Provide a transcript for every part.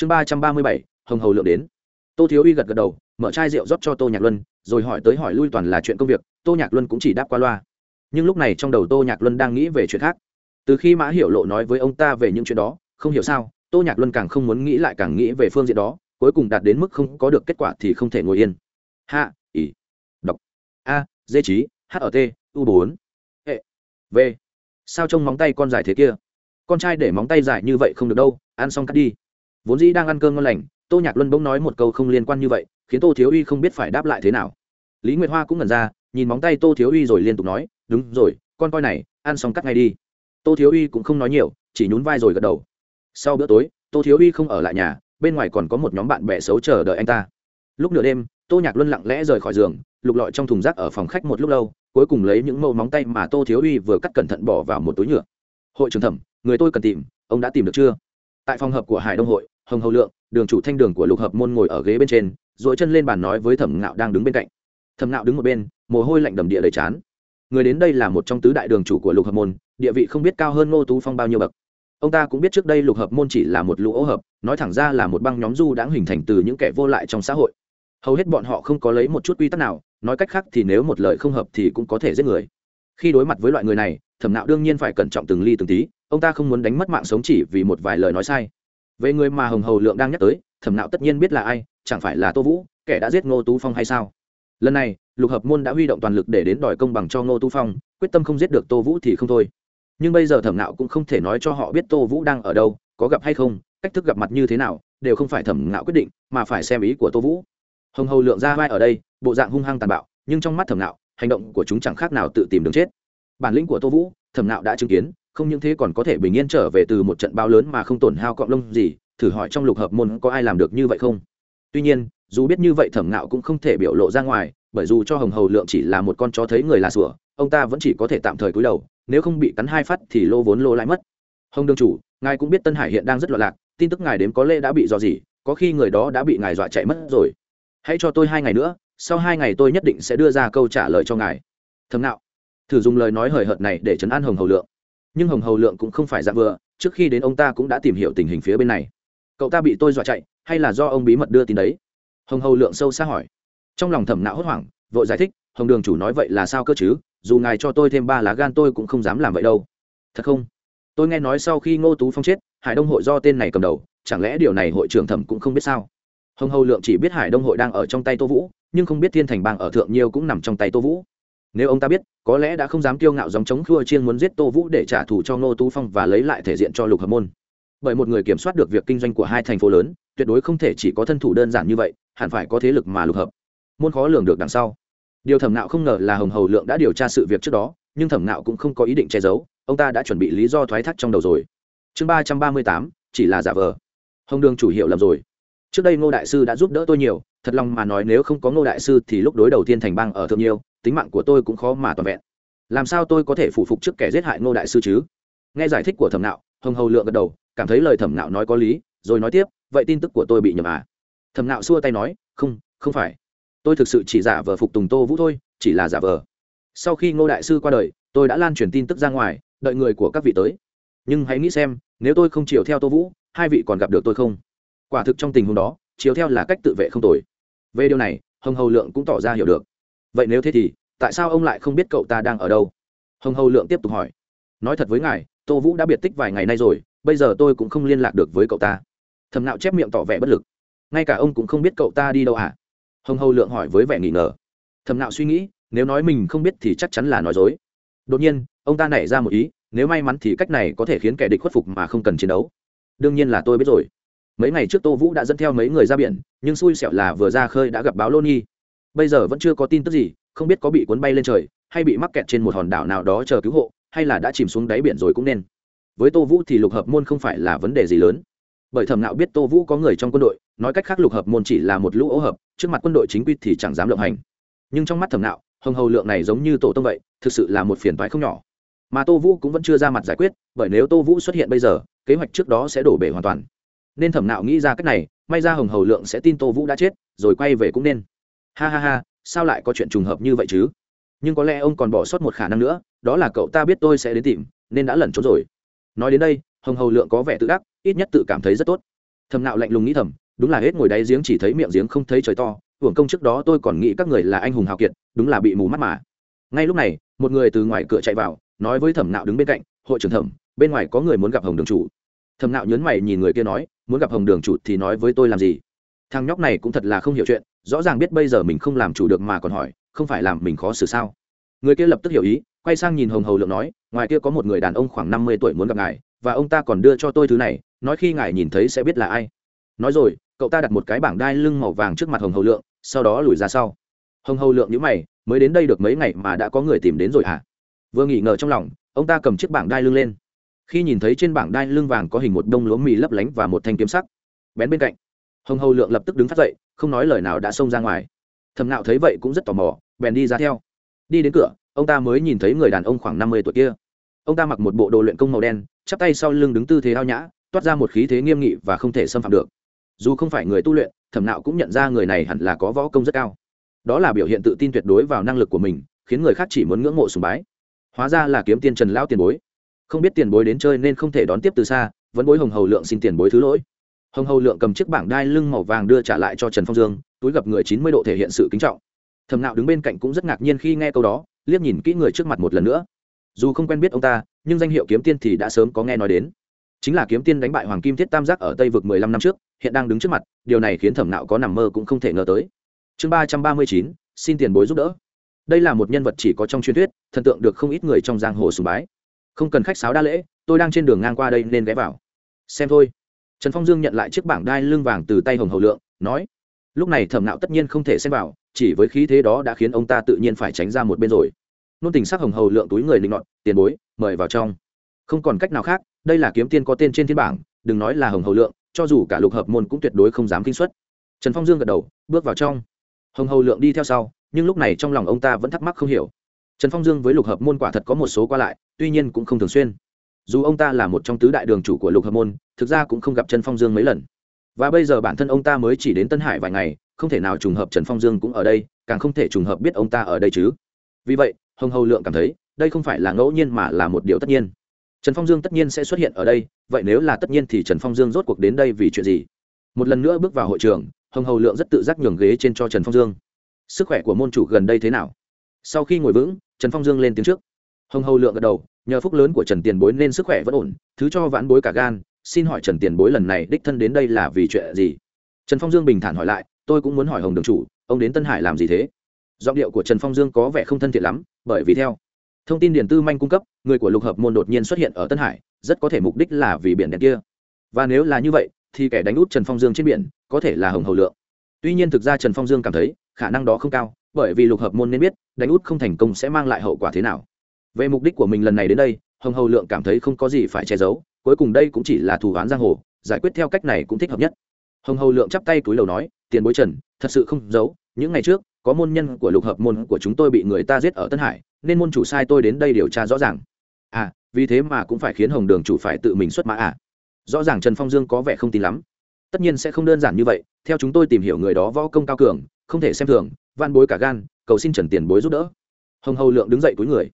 chương ba trăm ba mươi bảy, hồng hầu lượng đến. Tô thiếu uy gật gật đầu, mở chai rượu rót cho tô nhạc luân, rồi hỏi tới hỏi lui toàn là chuyện công việc, tô nhạc luân cũng chỉ đáp qua loa. Nhưng lúc này trong đầu tô nhạc luân đang nghĩ về chuyện khác. Từ khi mã hiểu lộ nói với ông ta về những chuyện đó, không hiểu sao, tô nhạc luân càng không muốn nghĩ lại càng nghĩ về phương diện đó, cuối cùng đạt đến mức không có được kết quả thì không thể ngồi yên. Hạ ỉ đọc a, dê trí h ở t u bốn e, hệ v sao trông móng tay con dài thế kia? Con trai để móng tay dài như vậy không được đâu, ăn xong cắt đi vốn dĩ đang ăn cơm ngon lành, tô nhạc luân bỗng nói một câu không liên quan như vậy, khiến tô thiếu uy không biết phải đáp lại thế nào. Lý nguyệt hoa cũng ngẩn ra, nhìn móng tay tô thiếu uy rồi liên tục nói, đúng rồi, con coi này, ăn xong cắt ngay đi. Tô thiếu uy cũng không nói nhiều, chỉ nhún vai rồi gật đầu. Sau bữa tối, tô thiếu uy không ở lại nhà, bên ngoài còn có một nhóm bạn bè xấu chờ đợi anh ta. Lúc nửa đêm, tô nhạc luân lặng lẽ rời khỏi giường, lục lọi trong thùng rác ở phòng khách một lúc lâu, cuối cùng lấy những mẫu móng tay mà tô thiếu uy vừa cắt cẩn thận bỏ vào một túi nhựa. Hội trưởng thẩm, người tôi cần tìm, ông đã tìm được chưa? Tại phòng hợp của hải đông hội hồng hầu lượng, đường chủ thanh đường của lục hợp môn ngồi ở ghế bên trên dội chân lên bàn nói với thẩm ngạo đang đứng bên cạnh. Thẩm ngạo đứng một bên, mồ hôi lạnh đầm địa đầy chán người đến đây là một trong tứ đại đường chủ của lục hợp môn, địa vị không biết cao hơn ngô tú phong bao nhiêu bậc. Ông ta cũng biết trước đây lục hợp môn chỉ là một lũ ô hợp, nói thẳng ra là một băng nhóm du đã hình thành từ những kẻ vô lại trong xã hội. Hầu hết bọn họ không có lấy một chút quy tắc nào, nói cách khác thì nếu một lời không hợp thì cũng có thể giết người. Khi đối mặt với loại người này, thẩm nạo đương nhiên phải cẩn trọng từng ly từng tí, ông ta không muốn đánh mất mạng sống chỉ vì một vài lời nói sai về người mà hồng hầu lượng đang nhắc tới, thẩm nạo tất nhiên biết là ai, chẳng phải là tô vũ, kẻ đã giết ngô tú phong hay sao? Lần này, lục hợp môn đã huy động toàn lực để đến đòi công bằng cho ngô tú phong, quyết tâm không giết được tô vũ thì không thôi. Nhưng bây giờ thẩm nạo cũng không thể nói cho họ biết tô vũ đang ở đâu, có gặp hay không, cách thức gặp mặt như thế nào, đều không phải thẩm nạo quyết định, mà phải xem ý của tô vũ. Hồng hầu lượng ra vai ở đây, bộ dạng hung hăng tàn bạo, nhưng trong mắt thẩm nạo, hành động của chúng chẳng khác nào tự tìm đường chết. Bản lĩnh của tô vũ, thẩm nạo đã chứng kiến không những thế còn có thể bình yên trở về từ một trận bao lớn mà không tổn hao cọng lông gì, thử hỏi trong lục hợp môn có ai làm được như vậy không? Tuy nhiên, dù biết như vậy thẩm nạo cũng không thể biểu lộ ra ngoài, bởi dù cho hồng hầu lượng chỉ là một con chó thấy người là sủa, ông ta vẫn chỉ có thể tạm thời cúi đầu, nếu không bị cắn hai phát thì lô vốn lô lại mất. Hồng đương chủ, ngài cũng biết tân hải hiện đang rất loạn lạc, tin tức ngài đếm có lẽ đã bị dò gì có khi người đó đã bị ngài dọa chạy mất rồi. Hãy cho tôi hai ngày nữa, sau hai ngày tôi nhất định sẽ đưa ra câu trả lời cho ngài. Thầm nạo thử dùng lời nói hời hợt này để chấn an hồng hầu lượng nhưng hồng hầu lượng cũng không phải dạng vừa, trước khi đến ông ta cũng đã tìm hiểu tình hình phía bên này. Cậu ta bị tôi dọa chạy, hay là do ông bí mật đưa tin đấy? Hồng hầu lượng sâu xa hỏi. Trong lòng thẩm não hốt hoảng, vội giải thích, hồng đường chủ nói vậy là sao cơ chứ? Dù ngài cho tôi thêm ba lá gan tôi cũng không dám làm vậy đâu. Thật không? Tôi nghe nói sau khi ngô tú phong chết, hải đông hội do tên này cầm đầu, chẳng lẽ điều này hội trưởng thẩm cũng không biết sao? Hồng hầu lượng chỉ biết hải đông hội đang ở trong tay tô vũ, nhưng không biết thiên thành bang ở thượng nhiêu cũng nằm trong tay tô vũ nếu ông ta biết, có lẽ đã không dám kiêu ngạo dòng chống khua chiên muốn giết tô vũ để trả thù cho ngô tú phong và lấy lại thể diện cho lục hợp môn. Bởi một người kiểm soát được việc kinh doanh của hai thành phố lớn, tuyệt đối không thể chỉ có thân thủ đơn giản như vậy, hẳn phải có thế lực mà lục hợp môn khó lường được đằng sau. Điều thẩm nạo không ngờ là hồng hầu lượng đã điều tra sự việc trước đó, nhưng thẩm nạo cũng không có ý định che giấu, ông ta đã chuẩn bị lý do thoái thác trong đầu rồi. Chương ba trăm ba mươi tám, chỉ là giả vờ. Hồng đường chủ hiệu lầm rồi. Trước đây ngô đại sư đã giúp đỡ tôi nhiều, thật lòng mà nói nếu không có ngô đại sư thì lúc đối đầu tiên thành bang ở thượng nhiêu tính mạng của tôi cũng khó mà toàn vẹn. Làm sao tôi có thể phủ phục trước kẻ giết hại ngô đại sư chứ? Nghe giải thích của thẩm nạo, hồng hầu lượng gật đầu, cảm thấy lời thẩm nạo nói có lý, rồi nói tiếp, vậy tin tức của tôi bị nhầm à? Thẩm nạo xua tay nói, không không phải. Tôi thực sự chỉ giả vờ phục tùng tô vũ thôi, chỉ là giả vờ. Sau khi ngô đại sư qua đời, tôi đã lan truyền tin tức ra ngoài, đợi người của các vị tới. Nhưng hãy nghĩ xem, nếu tôi không chiều theo tô vũ, hai vị còn gặp được tôi không? Quả thực trong tình huống đó, chiều theo là cách tự vệ không tồi. Về điều này, hồng hầu lượng cũng tỏ ra hiểu được vậy nếu thế thì, tại sao ông lại không biết cậu ta đang ở đâu? Hồng hầu lượng tiếp tục hỏi. Nói thật với ngài, tô vũ đã biệt tích vài ngày nay rồi, bây giờ tôi cũng không liên lạc được với cậu ta. Thầm nạo chép miệng tỏ vẻ bất lực. Ngay cả ông cũng không biết cậu ta đi đâu à? Hồng hầu lượng hỏi với vẻ nghỉ ngờ. Thầm nạo suy nghĩ, nếu nói mình không biết thì chắc chắn là nói dối. Đột nhiên, ông ta nảy ra một ý, nếu may mắn thì cách này có thể khiến kẻ địch khuất phục mà không cần chiến đấu. Đương nhiên là tôi biết rồi. Mấy ngày trước tô vũ đã dẫn theo mấy người ra biển, nhưng xui xẻo là vừa ra khơi đã gặp báo lô nhi bây giờ vẫn chưa có tin tức gì, không biết có bị cuốn bay lên trời, hay bị mắc kẹt trên một hòn đảo nào đó chờ cứu hộ, hay là đã chìm xuống đáy biển rồi cũng nên. Với tô vũ thì lục hợp môn không phải là vấn đề gì lớn. Bởi thẩm nạo biết tô vũ có người trong quân đội, nói cách khác lục hợp môn chỉ là một lũ ấu hợp, trước mặt quân đội chính quy thì chẳng dám lộng hành. Nhưng trong mắt thẩm nạo, hồng hầu lượng này giống như tổ tông vậy, thực sự là một phiền toái không nhỏ. Mà tô vũ cũng vẫn chưa ra mặt giải quyết, bởi nếu tô vũ xuất hiện bây giờ, kế hoạch trước đó sẽ đổ bể hoàn toàn. Nên thẩm nạo nghĩ ra cách này, may ra hồng hầu lượng sẽ tin tô vũ đã chết, rồi quay về cũng nên ha ha ha, sao lại có chuyện trùng hợp như vậy chứ? Nhưng có lẽ ông còn bỏ sót một khả năng nữa, đó là cậu ta biết tôi sẽ đến tìm, nên đã lẩn trốn rồi. Nói đến đây, hồng hầu lượng có vẻ tự đắc, ít nhất tự cảm thấy rất tốt. Thầm nạo lạnh lùng nghĩ thầm, đúng là hết ngồi đáy giếng chỉ thấy miệng giếng không thấy trời to, hưởng công trước đó tôi còn nghĩ các người là anh hùng hào kiệt, đúng là bị mù mắt mà. Ngay lúc này, một người từ ngoài cửa chạy vào, nói với thẩm nạo đứng bên cạnh, hội trưởng thẩm, bên ngoài có người muốn gặp hồng đường chủ. Thẩm nạo nhấn mày nhìn người kia nói, muốn gặp hồng đường chủ thì nói với tôi làm gì? Thằng nhóc này cũng thật là không hiểu chuyện rõ ràng biết bây giờ mình không làm chủ được mà còn hỏi, không phải làm mình khó xử sao? Người kia lập tức hiểu ý, quay sang nhìn hồng hầu lượng nói, ngoài kia có một người đàn ông khoảng năm mươi tuổi muốn gặp ngài, và ông ta còn đưa cho tôi thứ này, nói khi ngài nhìn thấy sẽ biết là ai. Nói rồi, cậu ta đặt một cái bảng đai lưng màu vàng trước mặt hồng hầu lượng, sau đó lùi ra sau. Hồng hầu lượng nhữ mày, mới đến đây được mấy ngày mà đã có người tìm đến rồi hả? Vừa nghỉ ngờ trong lòng, ông ta cầm chiếc bảng đai lưng lên. Khi nhìn thấy trên bảng đai lưng vàng có hình một đông lúa mì lấp lánh và một thanh kiếm sắc. Bén bên cạnh hồng hầu lượng lập tức đứng phát dậy, không nói lời nào đã xông ra ngoài. Thầm nạo thấy vậy cũng rất tò mò, bèn đi ra theo. Đi đến cửa, ông ta mới nhìn thấy người đàn ông khoảng năm mươi tuổi kia. Ông ta mặc một bộ đồ luyện công màu đen, chắp tay sau lưng đứng tư thế ao nhã, toát ra một khí thế nghiêm nghị và không thể xâm phạm được. Dù không phải người tu luyện, thẩm nạo cũng nhận ra người này hẳn là có võ công rất cao. Đó là biểu hiện tự tin tuyệt đối vào năng lực của mình, khiến người khác chỉ muốn ngưỡng mộ sùng bái. Hóa ra là kiếm tiên trần lão tiền bối. Không biết tiền bối đến chơi nên không thể đón tiếp từ xa, vẫn bối hồng hầu lượng xin tiền bối thứ lỗi hồng hầu lượng cầm chiếc bảng đai lưng màu vàng đưa trả lại cho trần phong dương, túi gặp người chín mươi độ thể hiện sự kính trọng. Thầm nạo đứng bên cạnh cũng rất ngạc nhiên khi nghe câu đó, liếc nhìn kỹ người trước mặt một lần nữa. Dù không quen biết ông ta, nhưng danh hiệu kiếm tiên thì đã sớm có nghe nói đến. Chính là kiếm tiên đánh bại hoàng kim thiết tam giác ở tây vực mười lăm năm trước, hiện đang đứng trước mặt, điều này khiến thẩm nạo có nằm mơ cũng không thể ngờ tới. Chương ba trăm ba mươi chín, xin tiền bối giúp đỡ. Đây là một nhân vật chỉ có trong truyền thuyết, thần tượng được không ít người trong giang hồ sùng bái. Không cần khách sáo đa lễ, tôi đang trên đường ngang qua đây nên ghé vào. Xem thôi trần phong dương nhận lại chiếc bảng đai lưng vàng từ tay hồng hầu lượng, nói, lúc này thẩm nạo tất nhiên không thể xem vào, chỉ với khí thế đó đã khiến ông ta tự nhiên phải tránh ra một bên rồi. Nôn tình sắc hồng hầu lượng túi người linh nọt, tiền bối, mời vào trong. Không còn cách nào khác, đây là kiếm tiên có tên trên thiên bảng, đừng nói là hồng hầu lượng, cho dù cả lục hợp môn cũng tuyệt đối không dám kinh xuất trần phong dương gật đầu, bước vào trong. Hồng hầu lượng đi theo sau, nhưng lúc này trong lòng ông ta vẫn thắc mắc không hiểu. Trần phong dương với lục hợp môn quả thật có một số qua lại, tuy nhiên cũng không thường xuyên dù ông ta là một trong tứ đại đường chủ của lục hợp môn, thực ra cũng không gặp trần phong dương mấy lần. Và bây giờ bản thân ông ta mới chỉ đến tân hải vài ngày, không thể nào trùng hợp trần phong dương cũng ở đây, càng không thể trùng hợp biết ông ta ở đây chứ. Vì vậy, hồng hầu lượng cảm thấy, đây không phải là ngẫu nhiên mà là một điều tất nhiên. Trần phong dương tất nhiên sẽ xuất hiện ở đây, vậy nếu là tất nhiên thì trần phong dương rốt cuộc đến đây vì chuyện gì? Một lần nữa bước vào hội trường, hồng hầu lượng rất tự giác nhường ghế trên cho trần phong dương. Sức khỏe của môn chủ gần đây thế nào? Sau khi ngồi vững, trần phong dương lên tiếng trước. Hồng hầu lượng gật đầu nhờ phúc lớn của trần tiền bối nên sức khỏe vẫn ổn, thứ cho vãn bối cả gan, xin hỏi trần tiền bối lần này đích thân đến đây là vì chuyện gì? Trần phong dương bình thản hỏi lại, tôi cũng muốn hỏi hồng đường chủ, ông đến tân hải làm gì thế? Giọng điệu của trần phong dương có vẻ không thân thiện lắm, bởi vì theo thông tin điện tư manh cung cấp, người của lục hợp môn đột nhiên xuất hiện ở tân hải, rất có thể mục đích là vì biển đèn kia. Và nếu là như vậy, thì kẻ đánh út trần phong dương trên biển có thể là hồng hầu lượng. Tuy nhiên thực ra trần phong dương cảm thấy khả năng đó không cao, bởi vì lục hợp môn nên biết, đánh út không thành công sẽ mang lại hậu quả thế nào về mục đích của mình lần này đến đây, hồng hầu lượng cảm thấy không có gì phải che giấu, cuối cùng đây cũng chỉ là thủ án giang hồ, giải quyết theo cách này cũng thích hợp nhất. Hồng hầu lượng chắp tay túi lầu nói, tiền bối trần, thật sự không giấu, những ngày trước, có môn nhân của lục hợp môn của chúng tôi bị người ta giết ở tân hải, nên môn chủ sai tôi đến đây điều tra rõ ràng. À vì thế mà cũng phải khiến hồng đường chủ phải tự mình xuất mã à? Rõ ràng trần phong dương có vẻ không tin lắm. Tất nhiên sẽ không đơn giản như vậy, theo chúng tôi tìm hiểu người đó võ công cao cường, không thể xem thường van bối cả gan, cầu xin trần tiền bối giúp đỡ. Hồng hầu lượng đứng dậy túi người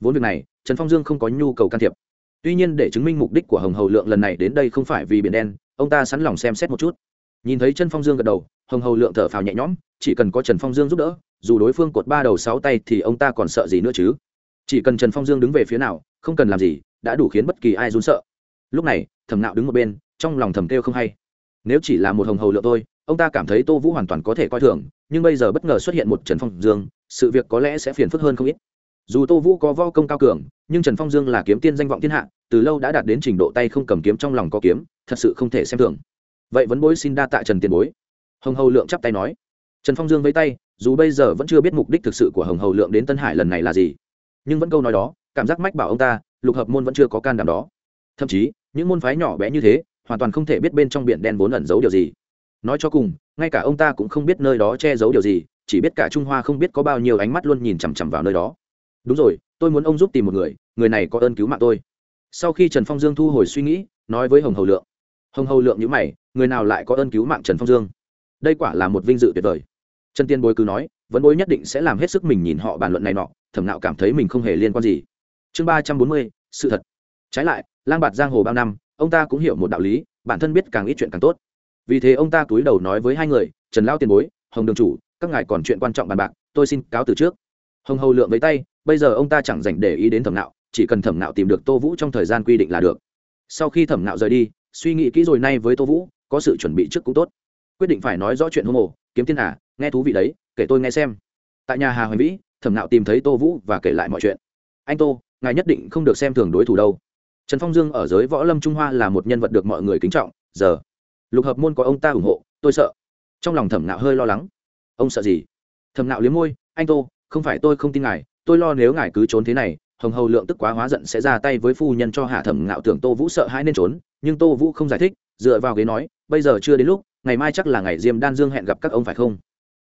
vốn việc này, trần phong dương không có nhu cầu can thiệp. Tuy nhiên để chứng minh mục đích của hồng hầu lượng lần này đến đây không phải vì biển đen, ông ta sẵn lòng xem xét một chút. Nhìn thấy trần phong dương gật đầu, hồng hầu lượng thở phào nhẹ nhõm, chỉ cần có trần phong dương giúp đỡ, dù đối phương cột ba đầu sáu tay thì ông ta còn sợ gì nữa chứ? Chỉ cần trần phong dương đứng về phía nào, không cần làm gì, đã đủ khiến bất kỳ ai run sợ. Lúc này, thẩm nạo đứng một bên, trong lòng thầm kêu không hay. Nếu chỉ là một hồng hầu lượng thôi, ông ta cảm thấy tô vũ hoàn toàn có thể coi thường, nhưng bây giờ bất ngờ xuất hiện một trần phong dương, sự việc có lẽ sẽ phiền phức hơn không ít dù tô vũ có vo công cao cường, nhưng trần phong dương là kiếm tiên danh vọng thiên hạ, từ lâu đã đạt đến trình độ tay không cầm kiếm trong lòng có kiếm, thật sự không thể xem thường. Vậy vấn bối xin đa tạ trần tiền bối. Hồng hầu lượng chắp tay nói. Trần phong dương với tay, dù bây giờ vẫn chưa biết mục đích thực sự của hồng hầu lượng đến tân hải lần này là gì, nhưng vẫn câu nói đó, cảm giác mách bảo ông ta, lục hợp môn vẫn chưa có can đảm đó. Thậm chí, những môn phái nhỏ bé như thế, hoàn toàn không thể biết bên trong biển đen vốn ẩn giấu điều gì. Nói cho cùng, ngay cả ông ta cũng không biết nơi đó che giấu điều gì, chỉ biết cả trung hoa không biết có bao nhiêu ánh mắt luôn nhìn chằm chằm vào nơi đó đúng rồi, tôi muốn ông giúp tìm một người người này có ơn cứu mạng tôi. Sau khi trần phong dương thu hồi suy nghĩ, nói với hồng hầu lượng. Hồng hầu lượng nhữ mày, người nào lại có ơn cứu mạng trần phong dương? Đây quả là một vinh dự tuyệt vời. Trần tiên bối cứ nói, vẫn bối nhất định sẽ làm hết sức mình nhìn họ bàn luận này nọ, thẩm nạo cảm thấy mình không hề liên quan gì. Chương ba trăm bốn mươi, sự thật. Trái lại, lang bạt giang hồ bao năm, ông ta cũng hiểu một đạo lý, bản thân biết càng ít chuyện càng tốt. Vì thế ông ta cúi đầu nói với hai người, trần lao tiền bối, hồng đường chủ, các ngài còn chuyện quan trọng bàn bạc, tôi xin cáo từ trước hồng hầu lượng với tay, bây giờ ông ta chẳng dành để ý đến thẩm nạo chỉ cần thẩm nạo tìm được tô vũ trong thời gian quy định là được. Sau khi thẩm nạo rời đi, suy nghĩ kỹ rồi nay với tô vũ, có sự chuẩn bị trước cũng tốt. Quyết định phải nói rõ chuyện hô mộ kiếm tiên à nghe thú vị đấy, kể tôi nghe xem. Tại nhà hà hoành vĩ, thẩm nạo tìm thấy tô vũ và kể lại mọi chuyện. Anh tô, ngài nhất định không được xem thường đối thủ đâu. Trần phong dương ở giới võ lâm trung hoa là một nhân vật được mọi người kính trọng, giờ. Lục hợp môn có ông ta ủng hộ, tôi sợ. Trong lòng thẩm nạo hơi lo lắng. Ông sợ gì? Thẩm nạo liếm môi, anh tô không phải tôi không tin ngài, tôi lo nếu ngài cứ trốn thế này, hồng hầu lượng tức quá hóa giận sẽ ra tay với phu nhân cho hạ thẩm ngạo tưởng tô vũ sợ hãi nên trốn, nhưng tô vũ không giải thích, dựa vào ghế nói, bây giờ chưa đến lúc, ngày mai chắc là ngày diêm đan dương hẹn gặp các ông phải không?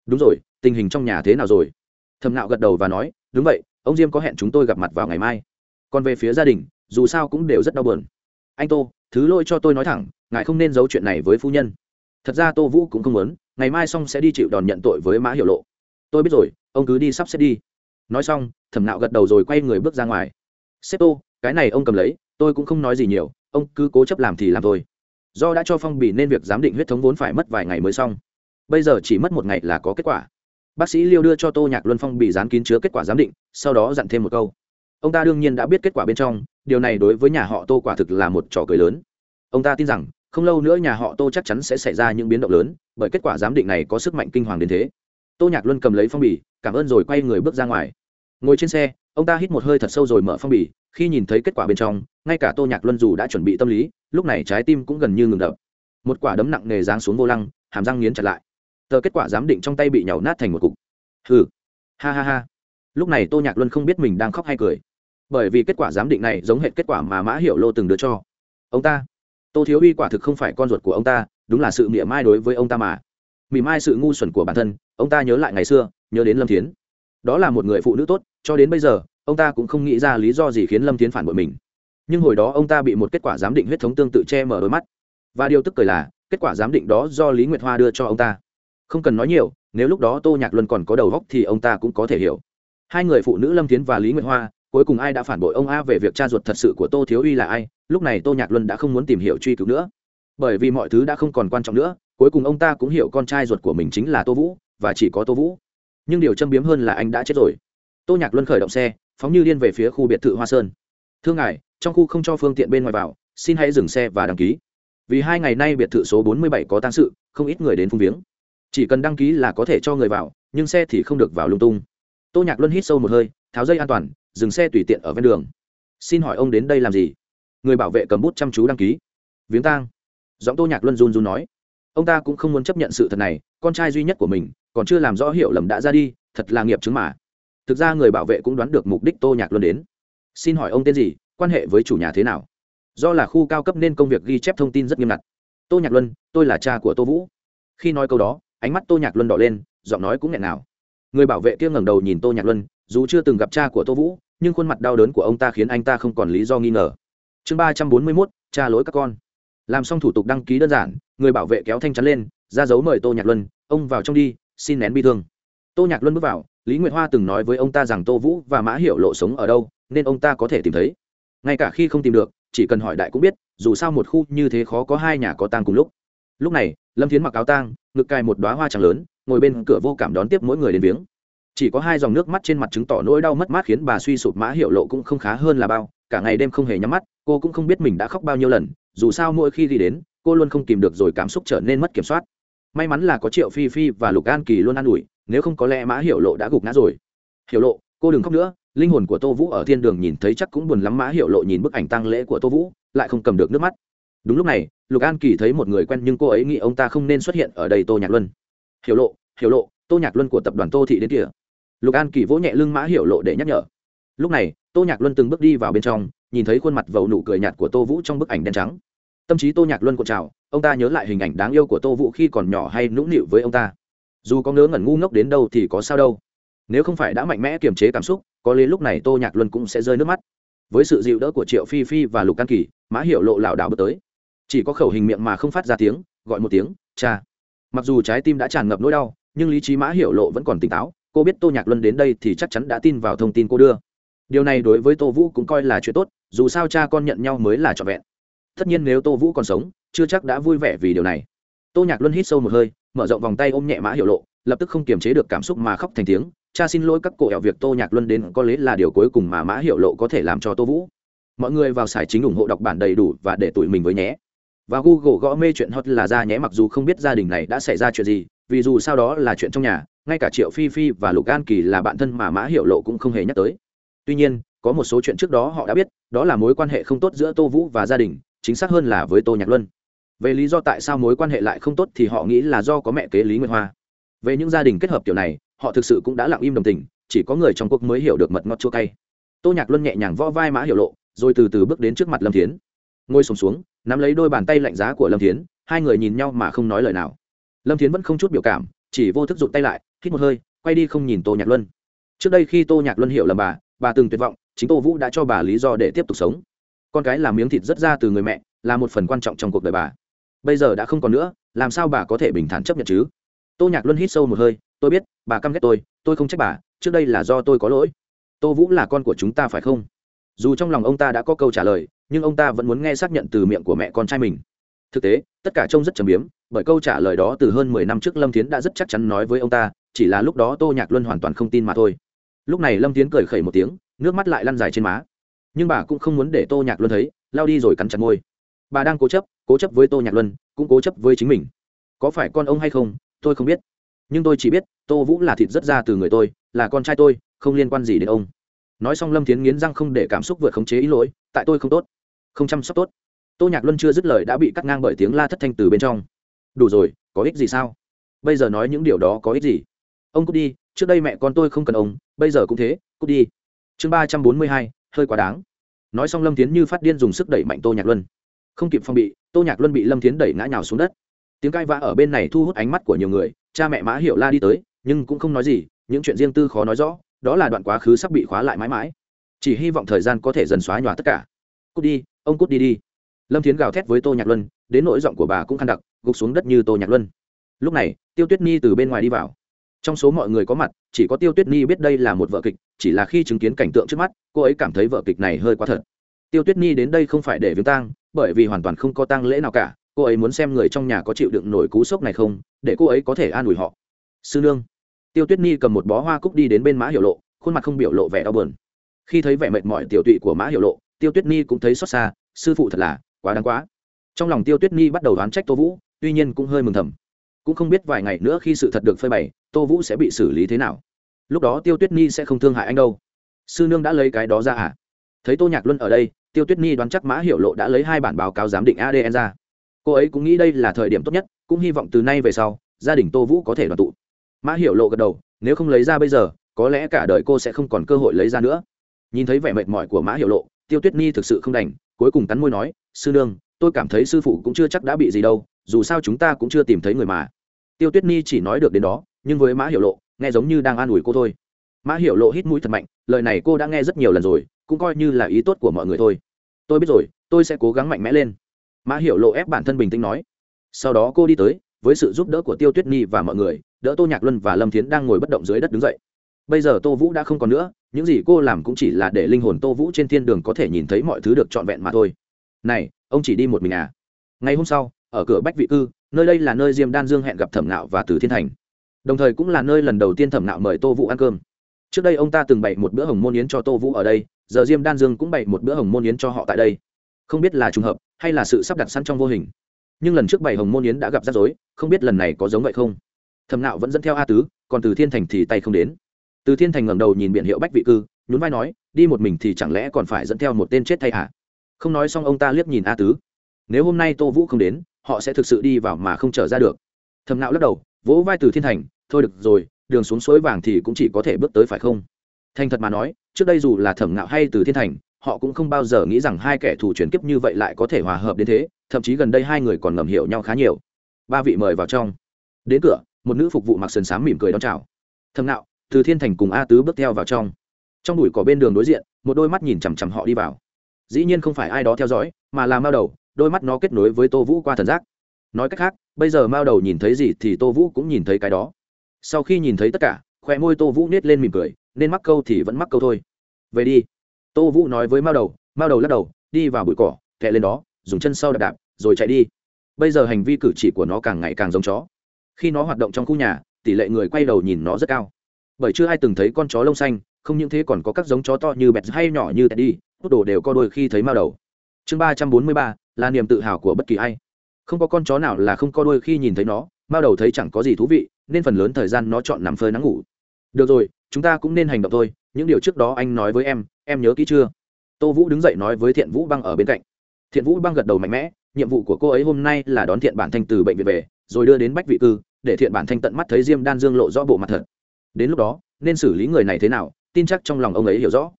Đúng rồi, tình hình trong nhà thế nào rồi? Thẩm ngạo gật đầu và nói, đúng vậy, ông diêm có hẹn chúng tôi gặp mặt vào ngày mai. Còn về phía gia đình, dù sao cũng đều rất đau buồn. Anh tô, thứ lỗi cho tôi nói thẳng, ngài không nên giấu chuyện này với phu nhân. Thật ra tô vũ cũng không muốn, ngày mai xong sẽ đi chịu đòn nhận tội với mã hiệu lộ tôi biết rồi, ông cứ đi sắp xếp đi. Nói xong, thẩm nạo gật đầu rồi quay người bước ra ngoài. Xếp tô, cái này ông cầm lấy, tôi cũng không nói gì nhiều, ông cứ cố chấp làm thì làm thôi. Do đã cho phong bì nên việc giám định huyết thống vốn phải mất vài ngày mới xong. Bây giờ chỉ mất một ngày là có kết quả. Bác sĩ liêu đưa cho tô nhạc luân phong bì dán kín chứa kết quả giám định, sau đó dặn thêm một câu. Ông ta đương nhiên đã biết kết quả bên trong, điều này đối với nhà họ tô quả thực là một trò cười lớn. Ông ta tin rằng, không lâu nữa nhà họ tô chắc chắn sẽ xảy ra những biến động lớn, bởi kết quả giám định này có sức mạnh kinh hoàng đến thế tô nhạc luân cầm lấy phong bì, cảm ơn rồi quay người bước ra ngoài. Ngồi trên xe, ông ta hít một hơi thật sâu rồi mở phong bì, khi nhìn thấy kết quả bên trong, ngay cả tô nhạc luân dù đã chuẩn bị tâm lý, lúc này trái tim cũng gần như ngừng đập. Một quả đấm nặng nề giáng xuống vô lăng, hàm răng nghiến chặt lại. Tờ kết quả giám định trong tay bị nhàu nát thành một cục. Hừ. Ha ha ha. Lúc này tô nhạc luân không biết mình đang khóc hay cười. Bởi vì kết quả giám định này giống hệ kết quả mà mã hiệu lô từng đưa cho. Ông ta. Tô thiếu uy quả thực không phải con ruột của ông ta, đúng là sự mỉa mai đối với ông ta mà mỉm mai sự ngu xuẩn của bản thân, ông ta nhớ lại ngày xưa, nhớ đến lâm thiến. Đó là một người phụ nữ tốt, cho đến bây giờ, ông ta cũng không nghĩ ra lý do gì khiến lâm thiến phản bội mình. Nhưng hồi đó ông ta bị một kết quả giám định huyết thống tương tự che mở đôi mắt. Và điều tức cười là, kết quả giám định đó do lý nguyệt hoa đưa cho ông ta. Không cần nói nhiều, nếu lúc đó tô nhạc luân còn có đầu góc thì ông ta cũng có thể hiểu. Hai người phụ nữ lâm thiến và lý nguyệt hoa, cuối cùng ai đã phản bội ông a về việc cha ruột thật sự của tô thiếu uy là ai, lúc này tô nhạc luân đã không muốn tìm hiểu truy cứu nữa. Bởi vì mọi thứ đã không còn quan trọng nữa cuối cùng ông ta cũng hiểu con trai ruột của mình chính là tô vũ, và chỉ có tô vũ. Nhưng điều châm biếm hơn là anh đã chết rồi. Tô nhạc luân khởi động xe, phóng như điên về phía khu biệt thự hoa sơn. Thưa ngài, trong khu không cho phương tiện bên ngoài vào, xin hãy dừng xe và đăng ký. Vì hai ngày nay biệt thự số bốn mươi bảy có tăng sự, không ít người đến phung viếng. Chỉ cần đăng ký là có thể cho người vào, nhưng xe thì không được vào lung tung. Tô nhạc luân hít sâu một hơi, tháo dây an toàn, dừng xe tùy tiện ở ven đường. Xin hỏi ông đến đây làm gì? Người bảo vệ cầm bút chăm chú đăng ký. Viếng tang. Giọng tô nhạc luân run run nói ông ta cũng không muốn chấp nhận sự thật này, con trai duy nhất của mình, còn chưa làm rõ hiểu lầm đã ra đi, thật là nghiệp chứng mà. Thực ra người bảo vệ cũng đoán được mục đích tô nhạc luân đến. Xin hỏi ông tên gì, quan hệ với chủ nhà thế nào? Do là khu cao cấp nên công việc ghi chép thông tin rất nghiêm ngặt. Tô nhạc luân, tôi là cha của tô vũ. Khi nói câu đó, ánh mắt tô nhạc luân đỏ lên, giọng nói cũng nghẹn nào người bảo vệ kia ngẩng đầu nhìn tô nhạc luân, dù chưa từng gặp cha của tô vũ, nhưng khuôn mặt đau đớn của ông ta khiến anh ta không còn lý do nghi ngờ. Chương ba trăm bốn mươi mốt, cha lỗi các con làm xong thủ tục đăng ký đơn giản, người bảo vệ kéo thanh chắn lên, ra dấu mời tô nhạc luân, ông vào trong đi, xin nén bi thương. Tô nhạc luân bước vào, lý nguyệt hoa từng nói với ông ta rằng tô vũ và mã hiểu lộ sống ở đâu, nên ông ta có thể tìm thấy. Ngay cả khi không tìm được, chỉ cần hỏi đại cũng biết, dù sao một khu như thế khó có hai nhà có tang cùng lúc. Lúc này, lâm thiến mặc áo tang, ngực cài một đoá hoa trắng lớn, ngồi bên cửa vô cảm đón tiếp mỗi người đến viếng. Chỉ có hai dòng nước mắt trên mặt chứng tỏ nỗi đau mất mát khiến bà suy sụp mã hiệu lộ cũng không khá hơn là bao, cả ngày đêm không hề nhắm mắt, cô cũng không biết mình đã khóc bao nhiêu lần dù sao mỗi khi đi đến, cô luôn không kìm được rồi cảm xúc trở nên mất kiểm soát. May mắn là có triệu phi phi và lục an kỳ luôn an ủi, nếu không có lẽ mã hiểu lộ đã gục ngã rồi. Hiểu lộ, cô đừng khóc nữa, linh hồn của tô vũ ở thiên đường nhìn thấy chắc cũng buồn lắm. Mã hiểu lộ nhìn bức ảnh tăng lễ của tô vũ, lại không cầm được nước mắt. Đúng lúc này, lục an kỳ thấy một người quen nhưng cô ấy nghĩ ông ta không nên xuất hiện ở đây tô nhạc luân. Hiểu lộ hiểu lộ, tô nhạc luân của tập đoàn tô thị đến kìa. Lục an kỳ vỗ nhẹ lưng mã hiểu lộ để nhắc nhở. Lúc này, tô nhạc luân từng bước đi vào bên trong nhìn thấy khuôn mặt vầu nụ cười nhạt của tô vũ trong bức ảnh đen trắng. Tâm trí tô nhạc luân cột trào, ông ta nhớ lại hình ảnh đáng yêu của tô vũ khi còn nhỏ hay nũng nịu với ông ta. Dù có ngớ ngẩn ngu ngốc đến đâu thì có sao đâu. Nếu không phải đã mạnh mẽ kiềm chế cảm xúc, có lẽ lúc này tô nhạc luân cũng sẽ rơi nước mắt. Với sự dịu đỡ của triệu phi phi và lục can kỳ, mã hiểu lộ lảo đảo bước tới. Chỉ có khẩu hình miệng mà không phát ra tiếng, gọi một tiếng, cha. Mặc dù trái tim đã tràn ngập nỗi đau, nhưng lý trí mã hiểu lộ vẫn còn tỉnh táo. Cô biết tô nhạc luân đến đây thì chắc chắn đã tin vào thông tin cô đưa điều này đối với tô vũ cũng coi là chuyện tốt, dù sao cha con nhận nhau mới là trọn vẹn. Tất nhiên nếu tô vũ còn sống, chưa chắc đã vui vẻ vì điều này. Tô nhạc luân hít sâu một hơi, mở rộng vòng tay ôm nhẹ mã hiệu lộ, lập tức không kiềm chế được cảm xúc mà khóc thành tiếng, cha xin lỗi các cổ hẹo việc tô nhạc luân đến, có lẽ là điều cuối cùng mà mã hiệu lộ có thể làm cho tô vũ. Mọi người vào sải chính ủng hộ đọc bản đầy đủ và để tụi mình với nhé. Và google gõ mê chuyện hot là ra nhé, mặc dù không biết gia đình này đã xảy ra chuyện gì, vì dù sau đó là chuyện trong nhà, ngay cả triệu phi phi và lục an kỳ là bạn thân mà mã hiệu lộ cũng không hề nhắc tới tuy nhiên có một số chuyện trước đó họ đã biết đó là mối quan hệ không tốt giữa tô vũ và gia đình chính xác hơn là với tô nhạc luân. Về lý do tại sao mối quan hệ lại không tốt thì họ nghĩ là do có mẹ kế lý nguyệt hoa. Về những gia đình kết hợp kiểu này họ thực sự cũng đã lặng im đồng tình chỉ có người trong cuộc mới hiểu được mật ngọt chua cay. Tô nhạc luân nhẹ nhàng vo vai mã hiểu lộ rồi từ từ bước đến trước mặt lâm thiến. Ngồi sùng xuống, xuống nắm lấy đôi bàn tay lạnh giá của lâm thiến hai người nhìn nhau mà không nói lời nào. Lâm thiến vẫn không chút biểu cảm chỉ vô thức rụt tay lại hít một hơi quay đi không nhìn tô nhạc luân. Trước đây khi tô nhạc luân hiểu lầm bà bà từng tuyệt vọng, chính tô vũ đã cho bà lý do để tiếp tục sống. Con cái là miếng thịt rất ra từ người mẹ, là một phần quan trọng trong cuộc đời bà. Bây giờ đã không còn nữa, làm sao bà có thể bình thản chấp nhận chứ? Tô nhạc luân hít sâu một hơi, tôi biết, bà căm ghét tôi tôi không trách bà, trước đây là do tôi có lỗi. Tô vũ là con của chúng ta phải không? Dù trong lòng ông ta đã có câu trả lời, nhưng ông ta vẫn muốn nghe xác nhận từ miệng của mẹ con trai mình. Thực tế, tất cả trông rất trầm biếm, bởi câu trả lời đó từ hơn mười năm trước lâm thiến đã rất chắc chắn nói với ông ta, chỉ là lúc đó tô nhạc luân hoàn toàn không tin mà thôi lúc này lâm tiến cười khẩy một tiếng, nước mắt lại lăn dài trên má. Nhưng bà cũng không muốn để tô nhạc luân thấy, lao đi rồi cắn chặt môi. Bà đang cố chấp cố chấp với tô nhạc luân, cũng cố chấp với chính mình. Có phải con ông hay không, tôi không biết. Nhưng tôi chỉ biết, tô vũ là thịt rất ra từ người tôi, là con trai tôi, không liên quan gì đến ông. Nói xong lâm tiến nghiến răng không để cảm xúc vượt khống chế ý lỗi, tại tôi không tốt. Không chăm sóc tốt. Tô nhạc luân chưa dứt lời đã bị cắt ngang bởi tiếng la thất thanh từ bên trong. Đủ rồi, có ích gì sao? Bây giờ nói những điều đó có ích gì? Ông cút đi trước đây mẹ con tôi không cần ông, bây giờ cũng thế, cút đi. Chương ba trăm bốn mươi hai, hơi quá đáng. Nói xong lâm tiến như phát điên dùng sức đẩy mạnh tô nhạc luân. Không kịp phong bị, tô nhạc luân bị lâm tiến đẩy ngã nhào xuống đất. Tiếng cai vã ở bên này thu hút ánh mắt của nhiều người, cha mẹ mã hiệu la đi tới, nhưng cũng không nói gì, những chuyện riêng tư khó nói rõ, đó là đoạn quá khứ sắp bị khóa lại mãi mãi. Chỉ hy vọng thời gian có thể dần xóa nhòa tất cả. Cút đi, ông cút đi đi. Lâm thiến gào thét với tô nhạc luân, đến nỗi giọng của bà cũng khăn đặc, gục xuống đất như tô nhạc luân. Lúc này, tiêu tuyết nhi từ bên ngoài đi vào trong số mọi người có mặt, chỉ có tiêu tuyết nhi biết đây là một vợ kịch, chỉ là khi chứng kiến cảnh tượng trước mắt, cô ấy cảm thấy vợ kịch này hơi quá thật. Tiêu tuyết nhi đến đây không phải để viếng tang, bởi vì hoàn toàn không có tang lễ nào cả, cô ấy muốn xem người trong nhà có chịu đựng nổi cú sốc này không, để cô ấy có thể an ủi họ. Sư nương. Tiêu tuyết nhi cầm một bó hoa cúc đi đến bên mã hiệu lộ, khuôn mặt không biểu lộ vẻ đau bờn khi thấy vẻ mệt mỏi tiểu tụy của mã hiệu lộ, tiêu tuyết nhi cũng thấy xót xa, sư phụ thật là quá đáng quá. Trong lòng tiêu tuyết nhi bắt đầu đoán trách tô vũ, tuy nhiên cũng hơi mừng thầm cũng không biết vài ngày nữa khi sự thật được phơi bày, tô vũ sẽ bị xử lý thế nào. Lúc đó tiêu tuyết nhi sẽ không thương hại anh đâu. Sư nương đã lấy cái đó ra à? Thấy tô nhạc luân ở đây, tiêu tuyết nhi đoán chắc mã Hiểu lộ đã lấy hai bản báo cáo giám định adn ra. Cô ấy cũng nghĩ đây là thời điểm tốt nhất, cũng hy vọng từ nay về sau, gia đình tô vũ có thể đoàn tụ. Mã Hiểu lộ gật đầu, nếu không lấy ra bây giờ, có lẽ cả đời cô sẽ không còn cơ hội lấy ra nữa. Nhìn thấy vẻ mệt mỏi của mã Hiểu lộ, tiêu tuyết nhi thực sự không đành, cuối cùng cắn môi nói, sư nương, tôi cảm thấy sư phụ cũng chưa chắc đã bị gì đâu dù sao chúng ta cũng chưa tìm thấy người mà. Tiêu tuyết nhi chỉ nói được đến đó, nhưng với mã hiểu lộ, nghe giống như đang an ủi cô thôi. Mã hiểu lộ hít mũi thật mạnh, lời này cô đã nghe rất nhiều lần rồi, cũng coi như là ý tốt của mọi người thôi. Tôi biết rồi, tôi sẽ cố gắng mạnh mẽ lên. Mã hiểu lộ ép bản thân bình tĩnh nói. Sau đó cô đi tới, với sự giúp đỡ của tiêu tuyết nhi và mọi người, đỡ tô nhạc luân và lâm thiến đang ngồi bất động dưới đất đứng dậy. Bây giờ tô vũ đã không còn nữa, những gì cô làm cũng chỉ là để linh hồn tô vũ trên thiên đường có thể nhìn thấy mọi thứ được trọn vẹn mà thôi. Này, ông chỉ đi một mình à? Ngày hôm sau ở cửa bách vị cư, nơi đây là nơi diêm đan dương hẹn gặp thẩm nạo và từ thiên thành. Đồng thời cũng là nơi lần đầu tiên thẩm nạo mời tô vũ ăn cơm. Trước đây ông ta từng bày một bữa hồng môn yến cho tô vũ ở đây, giờ diêm đan dương cũng bày một bữa hồng môn yến cho họ tại đây. Không biết là trùng hợp, hay là sự sắp đặt sẵn trong vô hình. Nhưng lần trước bày hồng môn yến đã gặp rắc rối, không biết lần này có giống vậy không? Thẩm nạo vẫn dẫn theo a tứ, còn từ thiên thành thì tay không đến. Từ thiên thành ngẩng đầu nhìn biển hiệu bách vị cư, nhún vai nói, đi một mình thì chẳng lẽ còn phải dẫn theo một tên chết thay hả? Không nói xong ông ta liếc nhìn a tứ. Nếu hôm nay tô vũ không đến họ sẽ thực sự đi vào mà không trở ra được. Thầm nạo lắc đầu, vỗ vai từ thiên thành, thôi được rồi, đường xuống suối vàng thì cũng chỉ có thể bước tới phải không? Thành thật mà nói, trước đây dù là thẩm nạo hay từ thiên thành, họ cũng không bao giờ nghĩ rằng hai kẻ thù chuyển kiếp như vậy lại có thể hòa hợp đến thế, thậm chí gần đây hai người còn ngầm hiểu nhau khá nhiều. Ba vị mời vào trong. Đến cửa, một nữ phục vụ mặc sườn xám mỉm cười đón chào. Thầm nạo từ thiên thành cùng a tứ bước theo vào trong. Trong bụi cỏ bên đường đối diện, một đôi mắt nhìn chằm chằm họ đi vào. Dĩ nhiên không phải ai đó theo dõi, mà là mao đầu đôi mắt nó kết nối với tô vũ qua thần giác. Nói cách khác, bây giờ mao đầu nhìn thấy gì thì tô vũ cũng nhìn thấy cái đó. Sau khi nhìn thấy tất cả khoe môi tô vũ nết lên mỉm cười, nên mắc câu thì vẫn mắc câu thôi. Về đi. Tô vũ nói với mao đầu mao đầu lắc đầu, đi vào bụi cỏ, kẹ lên đó, dùng chân sau đạp đạp, rồi chạy đi. Bây giờ hành vi cử chỉ của nó càng ngày càng giống chó. Khi nó hoạt động trong khu nhà, tỷ lệ người quay đầu nhìn nó rất cao. Bởi chưa ai từng thấy con chó lông xanh, không những thế còn có các giống chó to như bẹt hay nhỏ như teddy, hút đồ đều co đôi khi thấy mao đầu. Chương ba trăm bốn mươi ba là niềm tự hào của bất kỳ ai. Không có con chó nào là không co đôi khi nhìn thấy nó, mao đầu thấy chẳng có gì thú vị, nên phần lớn thời gian nó chọn nằm phơi nắng ngủ. Được rồi, chúng ta cũng nên hành động thôi, những điều trước đó anh nói với em em nhớ kỹ chưa? Tô vũ đứng dậy nói với thiện vũ băng ở bên cạnh. Thiện vũ băng gật đầu mạnh mẽ, nhiệm vụ của cô ấy hôm nay là đón thiện bản thanh từ bệnh viện về, rồi đưa đến bách vị cư, để thiện bản thanh tận mắt thấy diêm đan dương lộ rõ bộ mặt thật. Đến lúc đó, nên xử lý người này thế nào, tin chắc trong lòng ông ấy hiểu rõ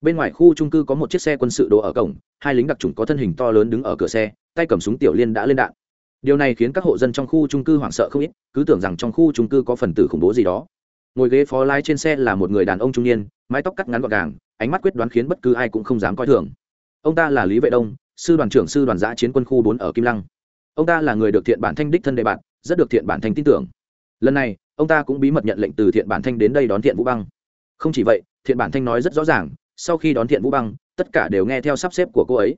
bên ngoài khu trung cư có một chiếc xe quân sự đỗ ở cổng, hai lính đặc trùng có thân hình to lớn đứng ở cửa xe, tay cầm súng tiểu liên đã lên đạn. Điều này khiến các hộ dân trong khu trung cư hoảng sợ không ít, cứ tưởng rằng trong khu trung cư có phần tử khủng bố gì đó. Ngồi ghế phó lái trên xe là một người đàn ông trung niên, mái tóc cắt ngắn gọn gàng, ánh mắt quyết đoán khiến bất cứ ai cũng không dám coi thường. Ông ta là lý vệ đông, sư đoàn trưởng sư đoàn giã chiến quân khu bốn ở kim lăng. Ông ta là người được thiện bản thanh đích thân đề bạn rất được thiện bản thanh tin tưởng. Lần này, ông ta cũng bí mật nhận lệnh từ thiện bản thanh đến đây đón thiện vũ băng. Không chỉ vậy, thiện bản thanh nói rất rõ ràng sau khi đón thiện vũ băng, tất cả đều nghe theo sắp xếp của cô ấy.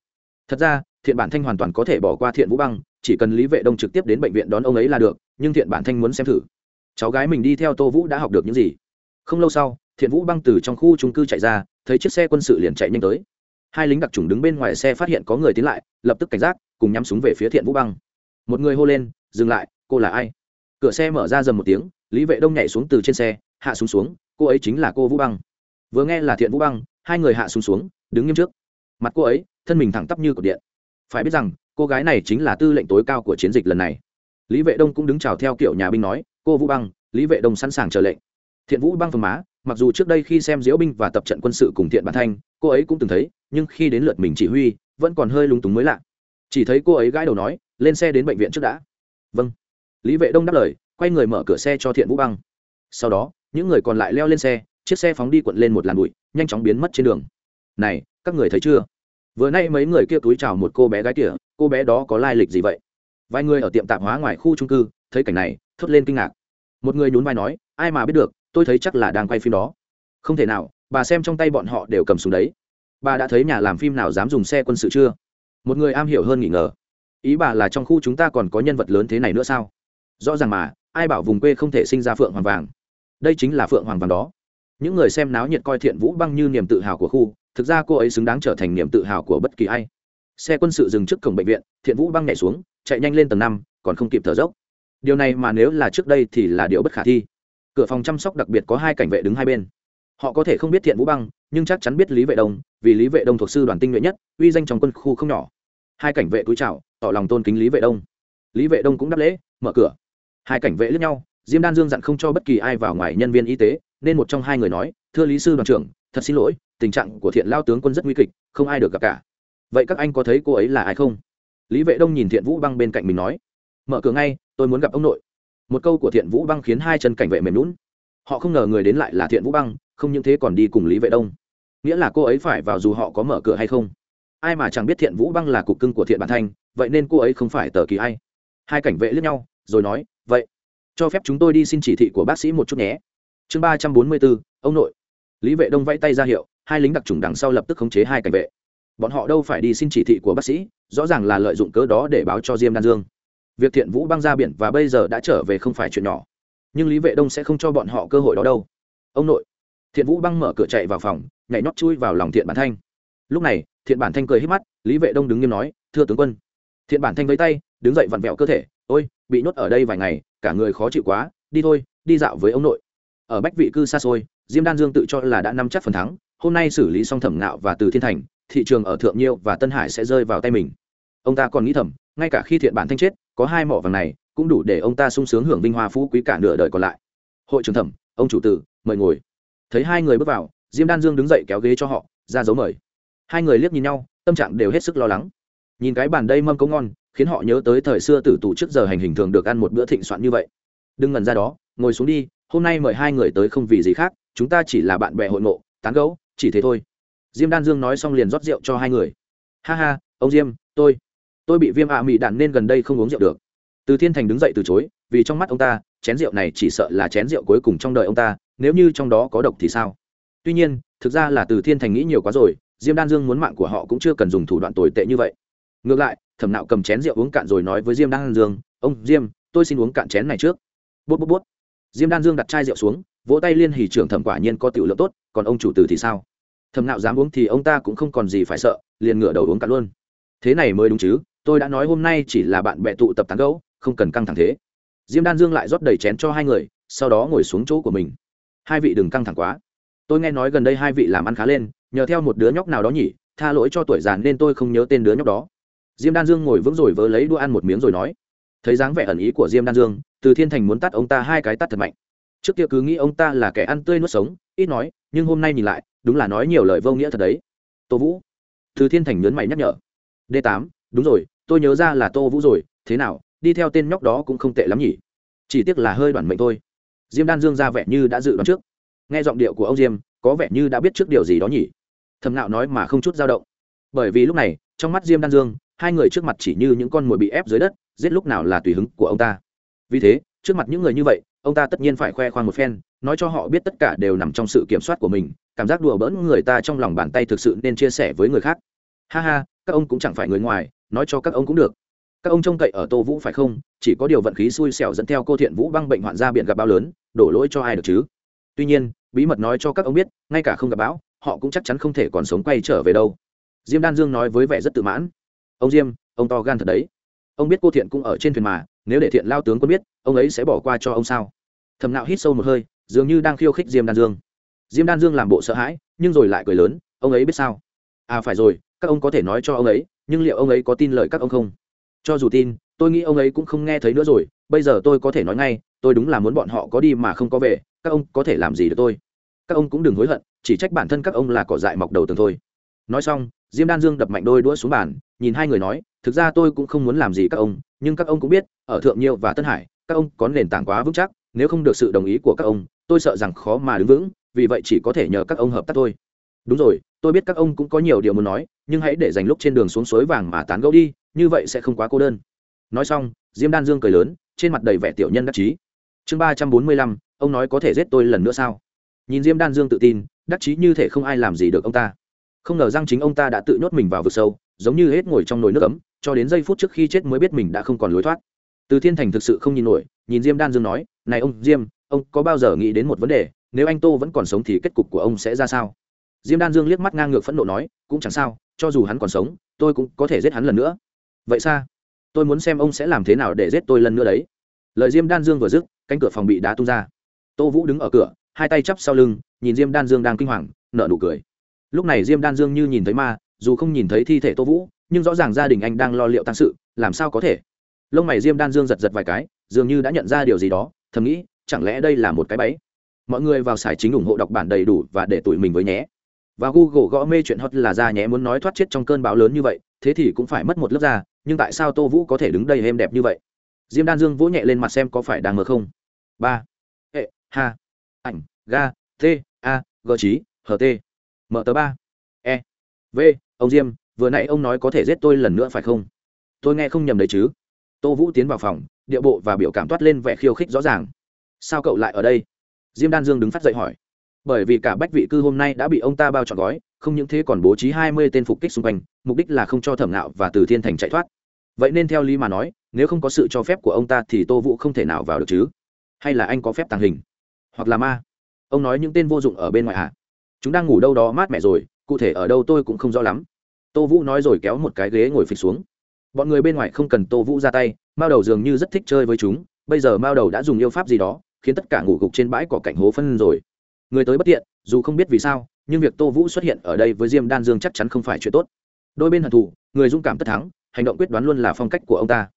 Thật ra, thiện bản thanh hoàn toàn có thể bỏ qua thiện vũ băng, chỉ cần lý vệ đông trực tiếp đến bệnh viện đón ông ấy là được, nhưng thiện bản thanh muốn xem thử. Cháu gái mình đi theo tô vũ đã học được những gì? Không lâu sau, thiện vũ băng từ trong khu trung cư chạy ra, thấy chiếc xe quân sự liền chạy nhanh tới. Hai lính đặc trùng đứng bên ngoài xe phát hiện có người tiến lại, lập tức cảnh giác, cùng nhắm súng về phía thiện vũ băng. Một người hô lên, dừng lại, cô là ai? Cửa xe mở ra dầm một tiếng, lý vệ đông nhảy xuống từ trên xe, hạ xuống xuống, cô ấy chính là cô vũ băng. Vừa nghe là thiện vũ băng hai người hạ xuống xuống, đứng nghiêm trước. Mặt cô ấy, thân mình thẳng tắp như cột điện. Phải biết rằng, cô gái này chính là tư lệnh tối cao của chiến dịch lần này. Lý vệ đông cũng đứng chào theo kiểu nhà binh nói, cô vũ băng, lý vệ đông sẵn sàng chờ lệnh. Thiện vũ băng phường má, mặc dù trước đây khi xem diễu binh và tập trận quân sự cùng thiện bản thanh, cô ấy cũng từng thấy, nhưng khi đến lượt mình chỉ huy, vẫn còn hơi lúng túng mới lạ. Chỉ thấy cô ấy gãi đầu nói, lên xe đến bệnh viện trước đã. Vâng. Lý vệ đông đáp lời, quay người mở cửa xe cho thiện vũ băng. Sau đó, những người còn lại leo lên xe chiếc xe phóng đi quận lên một làn bụi, nhanh chóng biến mất trên đường. Này, các người thấy chưa? Vừa nay mấy người kia túi chào một cô bé gái kìa cô bé đó có lai lịch gì vậy? Vài người ở tiệm tạp hóa ngoài khu trung cư, thấy cảnh này, thốt lên kinh ngạc. Một người nhún vai nói, ai mà biết được, tôi thấy chắc là đang quay phim đó. Không thể nào, bà xem trong tay bọn họ đều cầm súng đấy. Bà đã thấy nhà làm phim nào dám dùng xe quân sự chưa? Một người am hiểu hơn nghỉ ngờ. Ý bà là trong khu chúng ta còn có nhân vật lớn thế này nữa sao? Rõ ràng mà, ai bảo vùng quê không thể sinh ra phượng hoàng vàng? Đây chính là phượng hoàng vàng đó những người xem náo nhiệt coi thiện vũ băng như niềm tự hào của khu, thực ra cô ấy xứng đáng trở thành niềm tự hào của bất kỳ ai. Xe quân sự dừng trước cổng bệnh viện, thiện vũ băng nhảy xuống, chạy nhanh lên tầng năm, còn không kịp thở dốc. Điều này mà nếu là trước đây thì là điều bất khả thi. Cửa phòng chăm sóc đặc biệt có hai cảnh vệ đứng hai bên. Họ có thể không biết thiện vũ băng, nhưng chắc chắn biết lý vệ đông, vì lý vệ đông thuộc sư đoàn tinh nhuệ nhất, uy danh trong quân khu không nhỏ. Hai cảnh vệ túi chào, tỏ lòng tôn kính lý vệ đông. Lý vệ đông cũng đáp lễ, mở cửa. Hai cảnh vệ lướt nhau, diêm đan dương dặn không cho bất kỳ ai vào ngoài nhân viên y tế nên một trong hai người nói, thưa lý sư đoàn trưởng, thật xin lỗi, tình trạng của thiện lao tướng quân rất nguy kịch, không ai được gặp cả. Vậy các anh có thấy cô ấy là ai không? Lý vệ đông nhìn thiện vũ băng bên cạnh mình nói, mở cửa ngay, tôi muốn gặp ông nội. Một câu của thiện vũ băng khiến hai chân cảnh vệ mềm lún họ không ngờ người đến lại là thiện vũ băng, không những thế còn đi cùng lý vệ đông. Nghĩa là cô ấy phải vào dù họ có mở cửa hay không? Ai mà chẳng biết thiện vũ băng là cục cưng của thiện bản thanh vậy nên cô ấy không phải tờ kỳ ai? Hai cảnh vệ lướt nhau, rồi nói, vậy, cho phép chúng tôi đi xin chỉ thị của bác sĩ một chút nhé chương ba trăm bốn mươi bốn, ông nội. Lý vệ đông vẫy tay ra hiệu, hai lính đặc trùng đằng sau lập tức khống chế hai cảnh vệ. Bọn họ đâu phải đi xin chỉ thị của bác sĩ, rõ ràng là lợi dụng cớ đó để báo cho diêm đan dương. Việc thiện vũ băng ra biển và bây giờ đã trở về không phải chuyện nhỏ. Nhưng lý vệ đông sẽ không cho bọn họ cơ hội đó đâu. Ông nội. Thiện vũ băng mở cửa chạy vào phòng, nhảy nhót chui vào lòng thiện bản thanh. Lúc này, thiện bản thanh cười hít mắt, lý vệ đông đứng nghiêm nói, thưa tướng quân. Thiện bản thanh với tay, đứng dậy vặn vẹo cơ thể, ôi, bị nhốt ở đây vài ngày, cả người khó chịu quá, đi thôi, đi dạo với ông nội ở bách vị cư xa xôi, diêm đan dương tự cho là đã nắm chắc phần thắng, hôm nay xử lý xong thẩm nạo và từ thiên thành, thị trường ở thượng nhiêu và tân hải sẽ rơi vào tay mình. Ông ta còn nghĩ thầm, ngay cả khi thiện bản thanh chết, có hai mỏ vàng này, cũng đủ để ông ta sung sướng hưởng vinh hoa phú quý cả nửa đời còn lại. Hội trưởng thẩm, ông chủ tử, mời ngồi. Thấy hai người bước vào, diêm đan dương đứng dậy kéo ghế cho họ, ra dấu mời. Hai người liếc nhìn nhau, tâm trạng đều hết sức lo lắng. Nhìn cái bàn đây mâm cống ngon, khiến họ nhớ tới thời xưa tử tù trước giờ hành hình thường được ăn một bữa thịnh soạn như vậy. Đừng ngần ra đó ngồi xuống đi, hôm nay mời hai người tới không vì gì khác, chúng ta chỉ là bạn bè hội ngộ, tán gẫu, chỉ thế thôi. Diêm đan dương nói xong liền rót rượu cho hai người. Ha ha, ông diêm, tôi tôi bị viêm ạ à mị đạn nên gần đây không uống rượu được. Từ thiên thành đứng dậy từ chối, vì trong mắt ông ta, chén rượu này chỉ sợ là chén rượu cuối cùng trong đời ông ta, nếu như trong đó có độc thì sao? Tuy nhiên, thực ra là từ thiên thành nghĩ nhiều quá rồi, diêm đan dương muốn mạng của họ cũng chưa cần dùng thủ đoạn tồi tệ như vậy. Ngược lại, thẩm nạo cầm chén rượu uống cạn rồi nói với diêm đan dương, ông diêm, tôi xin uống cạn chén này trước. Bút bút bút diêm đan dương đặt chai rượu xuống, vỗ tay liên hỉ trưởng thẩm quả nhiên có tiểu lượng tốt, còn ông chủ tử thì sao? Thẩm nạo dám uống thì ông ta cũng không còn gì phải sợ, liền ngửa đầu uống cạn luôn. Thế này mới đúng chứ, tôi đã nói hôm nay chỉ là bạn bè tụ tập tán gẫu, không cần căng thẳng thế. Diêm đan dương lại rót đầy chén cho hai người, sau đó ngồi xuống chỗ của mình. Hai vị đừng căng thẳng quá. Tôi nghe nói gần đây hai vị làm ăn khá lên, nhờ theo một đứa nhóc nào đó nhỉ, tha lỗi cho tuổi già nên tôi không nhớ tên đứa nhóc đó. Diêm đan dương ngồi vững rồi vớ lấy đũa ăn một miếng rồi nói thấy dáng vẻ ẩn ý của diêm đan dương, từ thiên thành muốn tắt ông ta hai cái tắt thật mạnh. Trước kia cứ nghĩ ông ta là kẻ ăn tươi nuốt sống, ít nói, nhưng hôm nay nhìn lại, đúng là nói nhiều lời vô nghĩa thật đấy. Tô vũ. Từ thiên thành nhớn mày nhắc nhở. D tám, đúng rồi, tôi nhớ ra là tô vũ rồi, thế nào, đi theo tên nhóc đó cũng không tệ lắm nhỉ? Chỉ tiếc là hơi đoàn mệnh thôi. Diêm đan dương ra vẻ như đã dự đoán trước. Nghe giọng điệu của ông diêm, có vẻ như đã biết trước điều gì đó nhỉ? Thầm nạo nói mà không chút dao động. Bởi vì lúc này, trong mắt diêm đan dương, hai người trước mặt chỉ như những con mồi bị ép dưới đất giết lúc nào là tùy hứng của ông ta. Vì thế, trước mặt những người như vậy, ông ta tất nhiên phải khoe khoang một phen, nói cho họ biết tất cả đều nằm trong sự kiểm soát của mình, cảm giác đùa bỡn người ta trong lòng bàn tay thực sự nên chia sẻ với người khác. Ha ha, các ông cũng chẳng phải người ngoài, nói cho các ông cũng được. Các ông trông cậy ở tô vũ phải không? Chỉ có điều vận khí xui xẻo dẫn theo cô thiện vũ băng bệnh hoạn ra biển gặp bão lớn, đổ lỗi cho ai được chứ? Tuy nhiên, bí mật nói cho các ông biết, ngay cả không gặp bão, họ cũng chắc chắn không thể còn sống quay trở về đâu. Diêm đan dương nói với vẻ rất tự mãn. Ông diêm, ông to gan thật đấy ông biết cô thiện cũng ở trên thuyền mà, nếu để thiện lao tướng quân biết, ông ấy sẽ bỏ qua cho ông sao? Thầm nạo hít sâu một hơi, dường như đang khiêu khích diêm đan dương. Diêm đan dương làm bộ sợ hãi, nhưng rồi lại cười lớn, ông ấy biết sao? À phải rồi, các ông có thể nói cho ông ấy, nhưng liệu ông ấy có tin lời các ông không? Cho dù tin, tôi nghĩ ông ấy cũng không nghe thấy nữa rồi, bây giờ tôi có thể nói ngay, tôi đúng là muốn bọn họ có đi mà không có về, các ông có thể làm gì được tôi? Các ông cũng đừng hối hận, chỉ trách bản thân các ông là cỏ dại mọc đầu tường thôi. Nói xong, diêm đan dương đập mạnh đôi đũa xuống bàn, nhìn hai người nói thực ra tôi cũng không muốn làm gì các ông, nhưng các ông cũng biết, ở thượng nhiêu và tân hải, các ông có nền tảng quá vững chắc, nếu không được sự đồng ý của các ông, tôi sợ rằng khó mà đứng vững, vì vậy chỉ có thể nhờ các ông hợp tác thôi. Đúng rồi, tôi biết các ông cũng có nhiều điều muốn nói, nhưng hãy để dành lúc trên đường xuống suối vàng mà tán gẫu đi, như vậy sẽ không quá cô đơn. Nói xong, diêm đan dương cười lớn, trên mặt đầy vẻ tiểu nhân đắc chí. Chương ba trăm bốn mươi lăm, ông nói có thể giết tôi lần nữa sao? Nhìn diêm đan dương tự tin, đắc chí như thể không ai làm gì được ông ta. Không ngờ rằng chính ông ta đã tự nhốt mình vào vực sâu, giống như hết ngồi trong nồi nước ấm cho đến giây phút trước khi chết mới biết mình đã không còn lối thoát. Từ thiên thành thực sự không nhìn nổi, nhìn diêm đan dương nói, này ông diêm, ông có bao giờ nghĩ đến một vấn đề, nếu anh tô vẫn còn sống thì kết cục của ông sẽ ra sao? Diêm đan dương liếc mắt ngang ngược phẫn nộ nói, cũng chẳng sao, cho dù hắn còn sống, tôi cũng có thể giết hắn lần nữa. Vậy sao? Tôi muốn xem ông sẽ làm thế nào để giết tôi lần nữa đấy. Lời diêm đan dương vừa dứt, cánh cửa phòng bị đá tung ra. Tô vũ đứng ở cửa, hai tay chắp sau lưng, nhìn diêm đan dương đang kinh hoàng, nở nụ cười. Lúc này diêm đan dương như nhìn thấy ma, dù không nhìn thấy thi thể tô vũ nhưng rõ ràng gia đình anh đang lo liệu tăng sự, làm sao có thể? Lông mày diêm đan dương giật giật vài cái, dường như đã nhận ra điều gì đó, thầm nghĩ, chẳng lẽ đây là một cái bẫy? Mọi người vào sải chính ủng hộ đọc bản đầy đủ và để tụi mình với nhé. Và google gõ mê chuyện hot là ra nhé muốn nói thoát chết trong cơn bão lớn như vậy, thế thì cũng phải mất một lớp da, nhưng tại sao tô vũ có thể đứng đây êm đẹp như vậy? Diêm đan dương vỗ nhẹ lên mặt xem có phải đang mơ không. Ba hệ ha, ảnh, ga, t, a, g trí ht mở tờ ba e v, ông diêm vừa nãy ông nói có thể giết tôi lần nữa phải không? Tôi nghe không nhầm đấy chứ. Tô vũ tiến vào phòng, địa bộ và biểu cảm toát lên vẻ khiêu khích rõ ràng. Sao cậu lại ở đây? Diêm đan dương đứng phát dậy hỏi. Bởi vì cả bách vị cư hôm nay đã bị ông ta bao trọn gói, không những thế còn bố trí hai mươi tên phục kích xung quanh, mục đích là không cho thẩm nạo và từ thiên thành chạy thoát. Vậy nên theo lý mà nói, nếu không có sự cho phép của ông ta thì tô vũ không thể nào vào được chứ. Hay là anh có phép tàng hình? Hoặc là ma? Ông nói những tên vô dụng ở bên ngoài ạ à? chúng đang ngủ đâu đó mát mẻ rồi, cụ thể ở đâu tôi cũng không rõ lắm tô vũ nói rồi kéo một cái ghế ngồi phịch xuống. Bọn người bên ngoài không cần tô vũ ra tay, mao đầu dường như rất thích chơi với chúng, bây giờ mao đầu đã dùng yêu pháp gì đó, khiến tất cả ngủ gục trên bãi cỏ cảnh hố phân rồi. Người tới bất tiện, dù không biết vì sao, nhưng việc tô vũ xuất hiện ở đây với diêm đan dương chắc chắn không phải chuyện tốt. Đôi bên hận thù, người dũng cảm tất thắng, hành động quyết đoán luôn là phong cách của ông ta.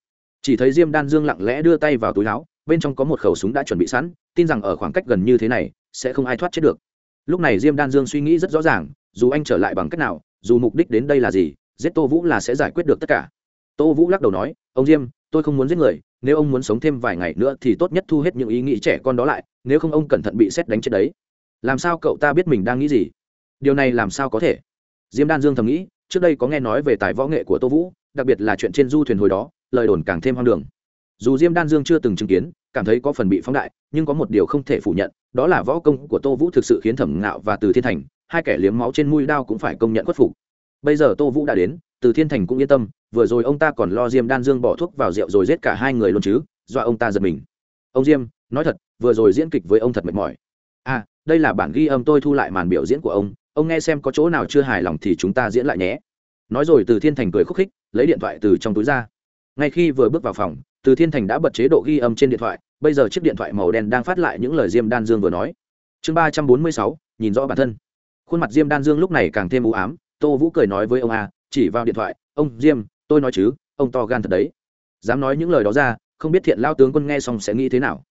Chỉ thấy diêm đan dương lặng lẽ đưa tay vào túi áo, bên trong có một khẩu súng đã chuẩn bị sẵn, tin rằng ở khoảng cách gần như thế này, sẽ không ai thoát chết được. Lúc này diêm đan dương suy nghĩ rất rõ ràng, dù anh trở lại bằng cách nào dù mục đích đến đây là gì, giết tô vũ là sẽ giải quyết được tất cả. Tô vũ lắc đầu nói, ông diêm, tôi không muốn giết người, nếu ông muốn sống thêm vài ngày nữa thì tốt nhất thu hết những ý nghĩ trẻ con đó lại, nếu không ông cẩn thận bị xét đánh chết đấy. Làm sao cậu ta biết mình đang nghĩ gì? Điều này làm sao có thể? Diêm đan dương thầm nghĩ, trước đây có nghe nói về tài võ nghệ của tô vũ, đặc biệt là chuyện trên du thuyền hồi đó, lời đồn càng thêm hoang đường. Dù diêm đan dương chưa từng chứng kiến, cảm thấy có phần bị phóng đại, nhưng có một điều không thể phủ nhận, đó là võ công của tô vũ thực sự khiến thẩm ngạo và từ thiên thành hai kẻ liếm máu trên mũi đao cũng phải công nhận khuất phục. Bây giờ tô vũ đã đến, từ thiên thành cũng yên tâm, vừa rồi ông ta còn lo diêm đan dương bỏ thuốc vào rượu rồi giết cả hai người luôn chứ, dọa ông ta giật mình. Ông diêm, nói thật, vừa rồi diễn kịch với ông thật mệt mỏi. À đây là bản ghi âm tôi thu lại màn biểu diễn của ông ông nghe xem có chỗ nào chưa hài lòng thì chúng ta diễn lại nhé. Nói rồi từ thiên thành cười khúc khích, lấy điện thoại từ trong túi ra. Ngay khi vừa bước vào phòng, từ thiên thành đã bật chế độ ghi âm trên điện thoại, bây giờ chiếc điện thoại màu đen đang phát lại những lời diêm đan dương vừa nói. Chương ba trăm bốn mươi sáu, nhìn rõ bản thân khuôn mặt diêm đan dương lúc này càng thêm u ám, tô vũ cười nói với ông a, chỉ vào điện thoại, ông diêm, tôi nói chứ, ông to gan thật đấy. Dám nói những lời đó ra, không biết thiện lao tướng quân nghe xong sẽ nghĩ thế nào.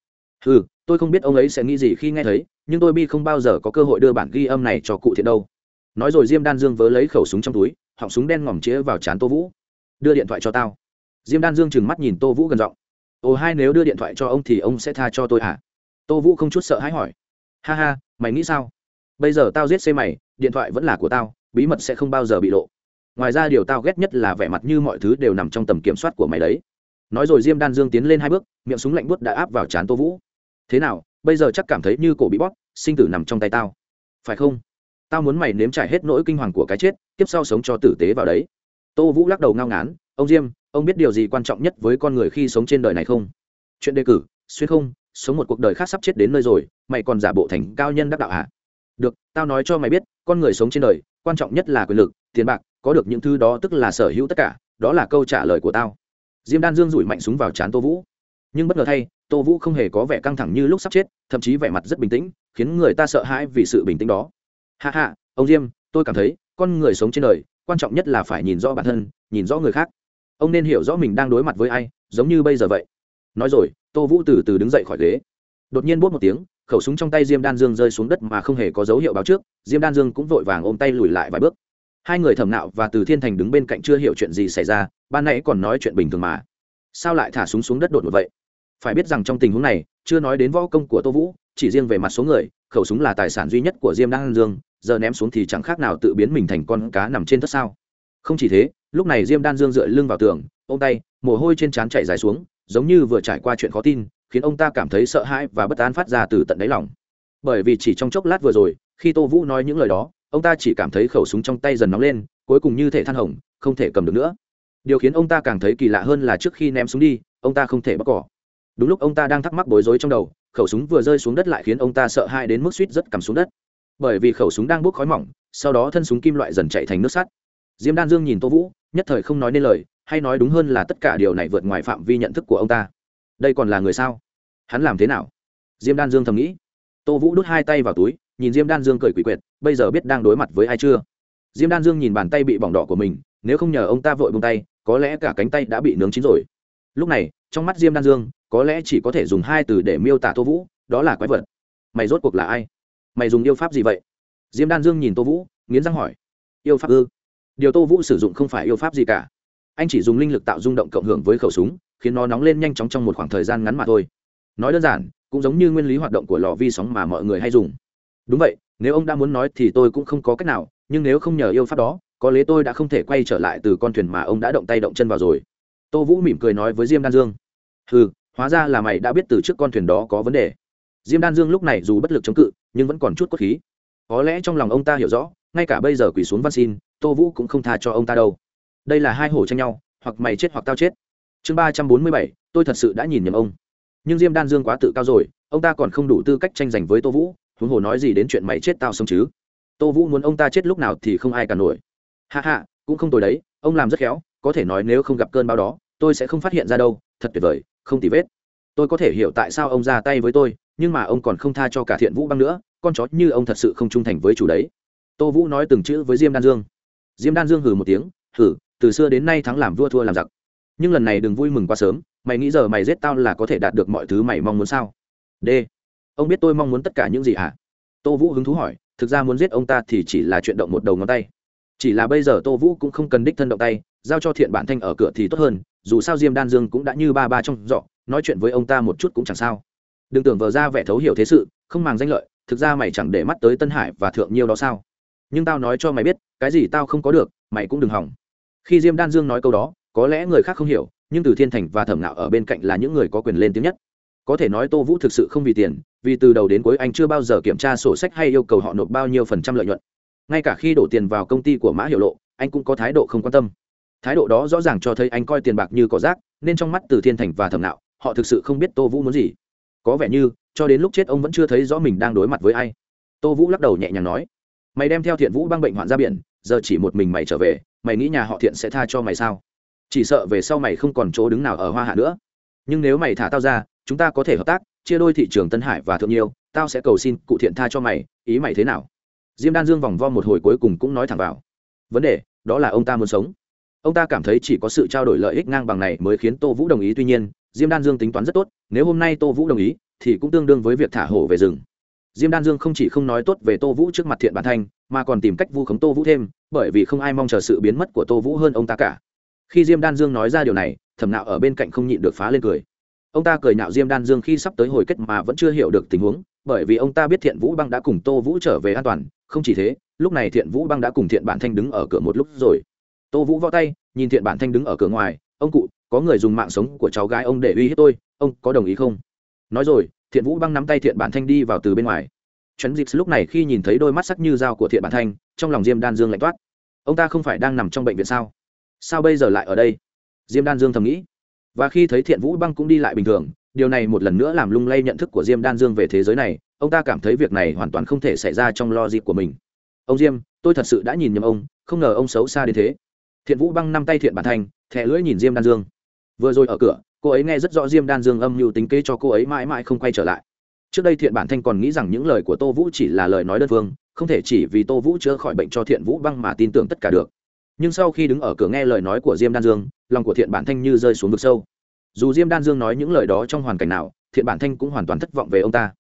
Ừ tôi không biết ông ấy sẽ nghĩ gì khi nghe thấy, nhưng tôi bi không bao giờ có cơ hội đưa bản ghi âm này cho cụ thiện đâu. Nói rồi diêm đan dương vớ lấy khẩu súng trong túi, họng súng đen ngòm chĩa vào trán tô vũ. Đưa điện thoại cho tao. Diêm đan dương trừng mắt nhìn tô vũ gần giọng. Ồ hai, nếu đưa điện thoại cho ông thì ông sẽ tha cho tôi à? tô vũ không chút sợ hãi hỏi. Ha ha, mày nghĩ sao? Bây giờ tao giết xe mày, điện thoại vẫn là của tao, bí mật sẽ không bao giờ bị lộ. Ngoài ra điều tao ghét nhất là vẻ mặt như mọi thứ đều nằm trong tầm kiểm soát của mày đấy. Nói rồi diêm đan dương tiến lên hai bước, miệng súng lạnh buốt đã áp vào trán tô vũ. Thế nào, bây giờ chắc cảm thấy như cổ bị bóp, sinh tử nằm trong tay tao. Phải không? Tao muốn mày nếm trải hết nỗi kinh hoàng của cái chết, tiếp sau sống cho tử tế vào đấy. Tô vũ lắc đầu ngao ngán, ông diêm, ông biết điều gì quan trọng nhất với con người khi sống trên đời này không? Chuyện đề cử, xuyên không, sống một cuộc đời khác sắp chết đến nơi rồi, mày còn giả bộ thành cao nhân đắc đạo hả? à? Được, tao nói cho mày biết, con người sống trên đời, quan trọng nhất là quyền lực, tiền bạc, có được những thứ đó tức là sở hữu tất cả, đó là câu trả lời của tao. Diêm đan dương rủi mạnh súng vào trán tô vũ. Nhưng bất ngờ thay, tô vũ không hề có vẻ căng thẳng như lúc sắp chết, thậm chí vẻ mặt rất bình tĩnh, khiến người ta sợ hãi vì sự bình tĩnh đó. Hạ hạ ông diêm, tôi cảm thấy, con người sống trên đời, quan trọng nhất là phải nhìn rõ bản thân, nhìn rõ người khác. Ông nên hiểu rõ mình đang đối mặt với ai, giống như bây giờ vậy. Nói rồi, tô vũ từ từ đứng dậy khỏi ghế. Đột nhiên bốt một tiếng khẩu súng trong tay diêm đan dương rơi xuống đất mà không hề có dấu hiệu báo trước, diêm đan dương cũng vội vàng ôm tay lùi lại vài bước. Hai người thẩm nạo và từ thiên thành đứng bên cạnh chưa hiểu chuyện gì xảy ra, ban nãy còn nói chuyện bình thường mà. Sao lại thả súng xuống đất đột một vậy? Phải biết rằng trong tình huống này, chưa nói đến võ công của tô vũ, chỉ riêng về mặt số người, khẩu súng là tài sản duy nhất của diêm đan dương, giờ ném xuống thì chẳng khác nào tự biến mình thành con cá nằm trên tất sao. Không chỉ thế, lúc này diêm đan dương dựa lưng vào tường, ôm tay, mồ hôi trên trán chảy dài xuống, giống như vừa trải qua chuyện khó tin khiến ông ta cảm thấy sợ hãi và bất an phát ra từ tận đáy lòng. Bởi vì chỉ trong chốc lát vừa rồi, khi tô vũ nói những lời đó, ông ta chỉ cảm thấy khẩu súng trong tay dần nóng lên, cuối cùng như thể than hồng, không thể cầm được nữa. Điều khiến ông ta càng thấy kỳ lạ hơn là trước khi ném súng đi, ông ta không thể bóc cỏ. Đúng lúc ông ta đang thắc mắc bối rối trong đầu, khẩu súng vừa rơi xuống đất lại khiến ông ta sợ hãi đến mức suýt rất cầm xuống đất. Bởi vì khẩu súng đang bốc khói mỏng, sau đó thân súng kim loại dần chạy thành nước sắt. Diêm đan dương nhìn tô vũ, nhất thời không nói nên lời, hay nói đúng hơn là tất cả điều này vượt ngoài phạm vi nhận thức của ông ta. Đây còn là người sao? Hắn làm thế nào? Diêm đan dương thầm nghĩ. Tô vũ đút hai tay vào túi, nhìn diêm đan dương cười quỷ quyệt, bây giờ biết đang đối mặt với ai chưa? Diêm đan dương nhìn bàn tay bị bỏng đỏ của mình, nếu không nhờ ông ta vội bông tay, có lẽ cả cánh tay đã bị nướng chín rồi. Lúc này, trong mắt diêm đan dương, có lẽ chỉ có thể dùng hai từ để miêu tả tô vũ, đó là quái vật. Mày rốt cuộc là ai? Mày dùng yêu pháp gì vậy? Diêm đan dương nhìn tô vũ, nghiến răng hỏi. Yêu pháp ư? Điều tô vũ sử dụng không phải yêu pháp gì cả. Anh chỉ dùng linh lực tạo rung động cộng hưởng với khẩu súng, khiến nó nóng lên nhanh chóng trong một khoảng thời gian ngắn mà thôi nói đơn giản, cũng giống như nguyên lý hoạt động của lò vi sóng mà mọi người hay dùng. Đúng vậy, nếu ông đã muốn nói thì tôi cũng không có cách nào, nhưng nếu không nhờ yêu pháp đó, có lẽ tôi đã không thể quay trở lại từ con thuyền mà ông đã động tay động chân vào rồi. Tô vũ mỉm cười nói với diêm đan dương. Ừ hóa ra là mày đã biết từ trước con thuyền đó có vấn đề. Diêm đan dương lúc này dù bất lực chống cự, nhưng vẫn còn chút cốt khí. Có lẽ trong lòng ông ta hiểu rõ, ngay cả bây giờ quỳ xuống văn xin, tô vũ cũng không tha cho ông ta đâu. Đây là hai hổ tranh nhau, hoặc mày chết hoặc tao chết. Chương ba trăm bốn mươi bảy, tôi thật sự đã nhìn nhầm ông nhưng diêm đan dương quá tự cao rồi, ông ta còn không đủ tư cách tranh giành với tô vũ, huống hồ nói gì đến chuyện mày chết tao sống chứ. Tô vũ muốn ông ta chết lúc nào thì không ai cả nổi. Hạ hạ cũng không tồi đấy, ông làm rất khéo, có thể nói nếu không gặp cơn bão đó, tôi sẽ không phát hiện ra đâu, thật tuyệt vời, không tì vết. Tôi có thể hiểu tại sao ông ra tay với tôi, nhưng mà ông còn không tha cho cả thiện vũ băng nữa, con chó như ông thật sự không trung thành với chủ đấy. Tô vũ nói từng chữ với diêm đan dương. Diêm đan dương hừ một tiếng, hừ, từ xưa đến nay thắng làm vua thua làm giặc nhưng lần này đừng vui mừng quá sớm, mày nghĩ giờ mày giết tao là có thể đạt được mọi thứ mày mong muốn sao? D. Ông biết tôi mong muốn tất cả những gì hả? À? tô vũ hứng thú hỏi, thực ra muốn giết ông ta thì chỉ là chuyện động một đầu ngón tay. Chỉ là bây giờ tô vũ cũng không cần đích thân động tay, giao cho thiện bản thanh ở cửa thì tốt hơn, dù sao diêm đan dương cũng đã như ba ba trong dọ nói chuyện với ông ta một chút cũng chẳng sao. Đừng tưởng vờ ra vẻ thấu hiểu thế sự, không màng danh lợi, thực ra mày chẳng để mắt tới tân hải và thượng nhiêu đó sao? Nhưng tao nói cho mày biết, cái gì tao không có được, mày cũng đừng hỏng. Khi diêm đan dương nói câu đó có lẽ người khác không hiểu, nhưng từ thiên thành và thẩm nạo ở bên cạnh là những người có quyền lên tiếng nhất. Có thể nói tô vũ thực sự không vì tiền, vì từ đầu đến cuối anh chưa bao giờ kiểm tra sổ sách hay yêu cầu họ nộp bao nhiêu phần trăm lợi nhuận. Ngay cả khi đổ tiền vào công ty của mã hiệu lộ, anh cũng có thái độ không quan tâm. Thái độ đó rõ ràng cho thấy anh coi tiền bạc như cỏ rác, nên trong mắt từ thiên thành và thẩm nạo họ thực sự không biết tô vũ muốn gì. Có vẻ như, cho đến lúc chết ông vẫn chưa thấy rõ mình đang đối mặt với ai. Tô vũ lắc đầu nhẹ nhàng nói, mày đem theo thiện vũ băng bệnh hoạn ra biển, giờ chỉ một mình mày trở về, mày nghĩ nhà họ thiện sẽ tha cho mày sao? Chỉ sợ về sau mày không còn chỗ đứng nào ở hoa hạ nữa. Nhưng nếu mày thả tao ra, chúng ta có thể hợp tác, chia đôi thị trường tân hải và thượng nhiêu tao sẽ cầu xin cụ thiện tha cho mày, ý mày thế nào? Diêm đan dương vòng vo một hồi cuối cùng cũng nói thẳng vào. Vấn đề, đó là ông ta muốn sống. Ông ta cảm thấy chỉ có sự trao đổi lợi ích ngang bằng này mới khiến tô vũ đồng ý. Tuy nhiên, diêm đan dương tính toán rất tốt, nếu hôm nay tô vũ đồng ý, thì cũng tương đương với việc thả hổ về rừng. Diêm đan dương không chỉ không nói tốt về tô vũ trước mặt thiện bản thanh, mà còn tìm cách vu khống tô vũ thêm, bởi vì không ai mong chờ sự biến mất của tô vũ hơn ông ta cả khi diêm đan dương nói ra điều này, thẩm nạo ở bên cạnh không nhịn được phá lên cười. Ông ta cười nạo diêm đan dương khi sắp tới hồi kết mà vẫn chưa hiểu được tình huống, bởi vì ông ta biết thiện vũ băng đã cùng tô vũ trở về an toàn, không chỉ thế, lúc này thiện vũ băng đã cùng thiện bản thanh đứng ở cửa một lúc rồi. Tô vũ võ tay, nhìn thiện bản thanh đứng ở cửa ngoài, ông cụ, có người dùng mạng sống của cháu gái ông để uy hiếp tôi, ông có đồng ý không? Nói rồi, thiện vũ băng nắm tay thiện bản thanh đi vào từ bên ngoài. Trấn dịp lúc này khi nhìn thấy đôi mắt sắc như dao của thiện bản thanh, trong lòng diêm đan dương lạnh toát. Ông ta không phải đang nằm trong bệnh viện sao? Sao bây giờ lại ở đây? Diêm đan dương thầm nghĩ. Và khi thấy thiện vũ băng cũng đi lại bình thường, điều này một lần nữa làm lung lay nhận thức của diêm đan dương về thế giới này, ông ta cảm thấy việc này hoàn toàn không thể xảy ra trong lo dịp của mình. Ông diêm, tôi thật sự đã nhìn nhầm ông, không ngờ ông xấu xa đến thế. Thiện vũ băng năm tay thiện bản thanh thẹ lưỡi nhìn diêm đan dương. Vừa rồi ở cửa, cô ấy nghe rất rõ diêm đan dương âm mưu tính kế cho cô ấy mãi mãi không quay trở lại. Trước đây thiện bản thanh còn nghĩ rằng những lời của tô vũ chỉ là lời nói đơn phương, không thể chỉ vì tô vũ chữa khỏi bệnh cho thiện vũ băng mà tin tưởng tất cả được nhưng sau khi đứng ở cửa nghe lời nói của diêm đan dương, lòng của thiện bản thanh như rơi xuống vực sâu. Dù diêm đan dương nói những lời đó trong hoàn cảnh nào, thiện bản thanh cũng hoàn toàn thất vọng về ông ta.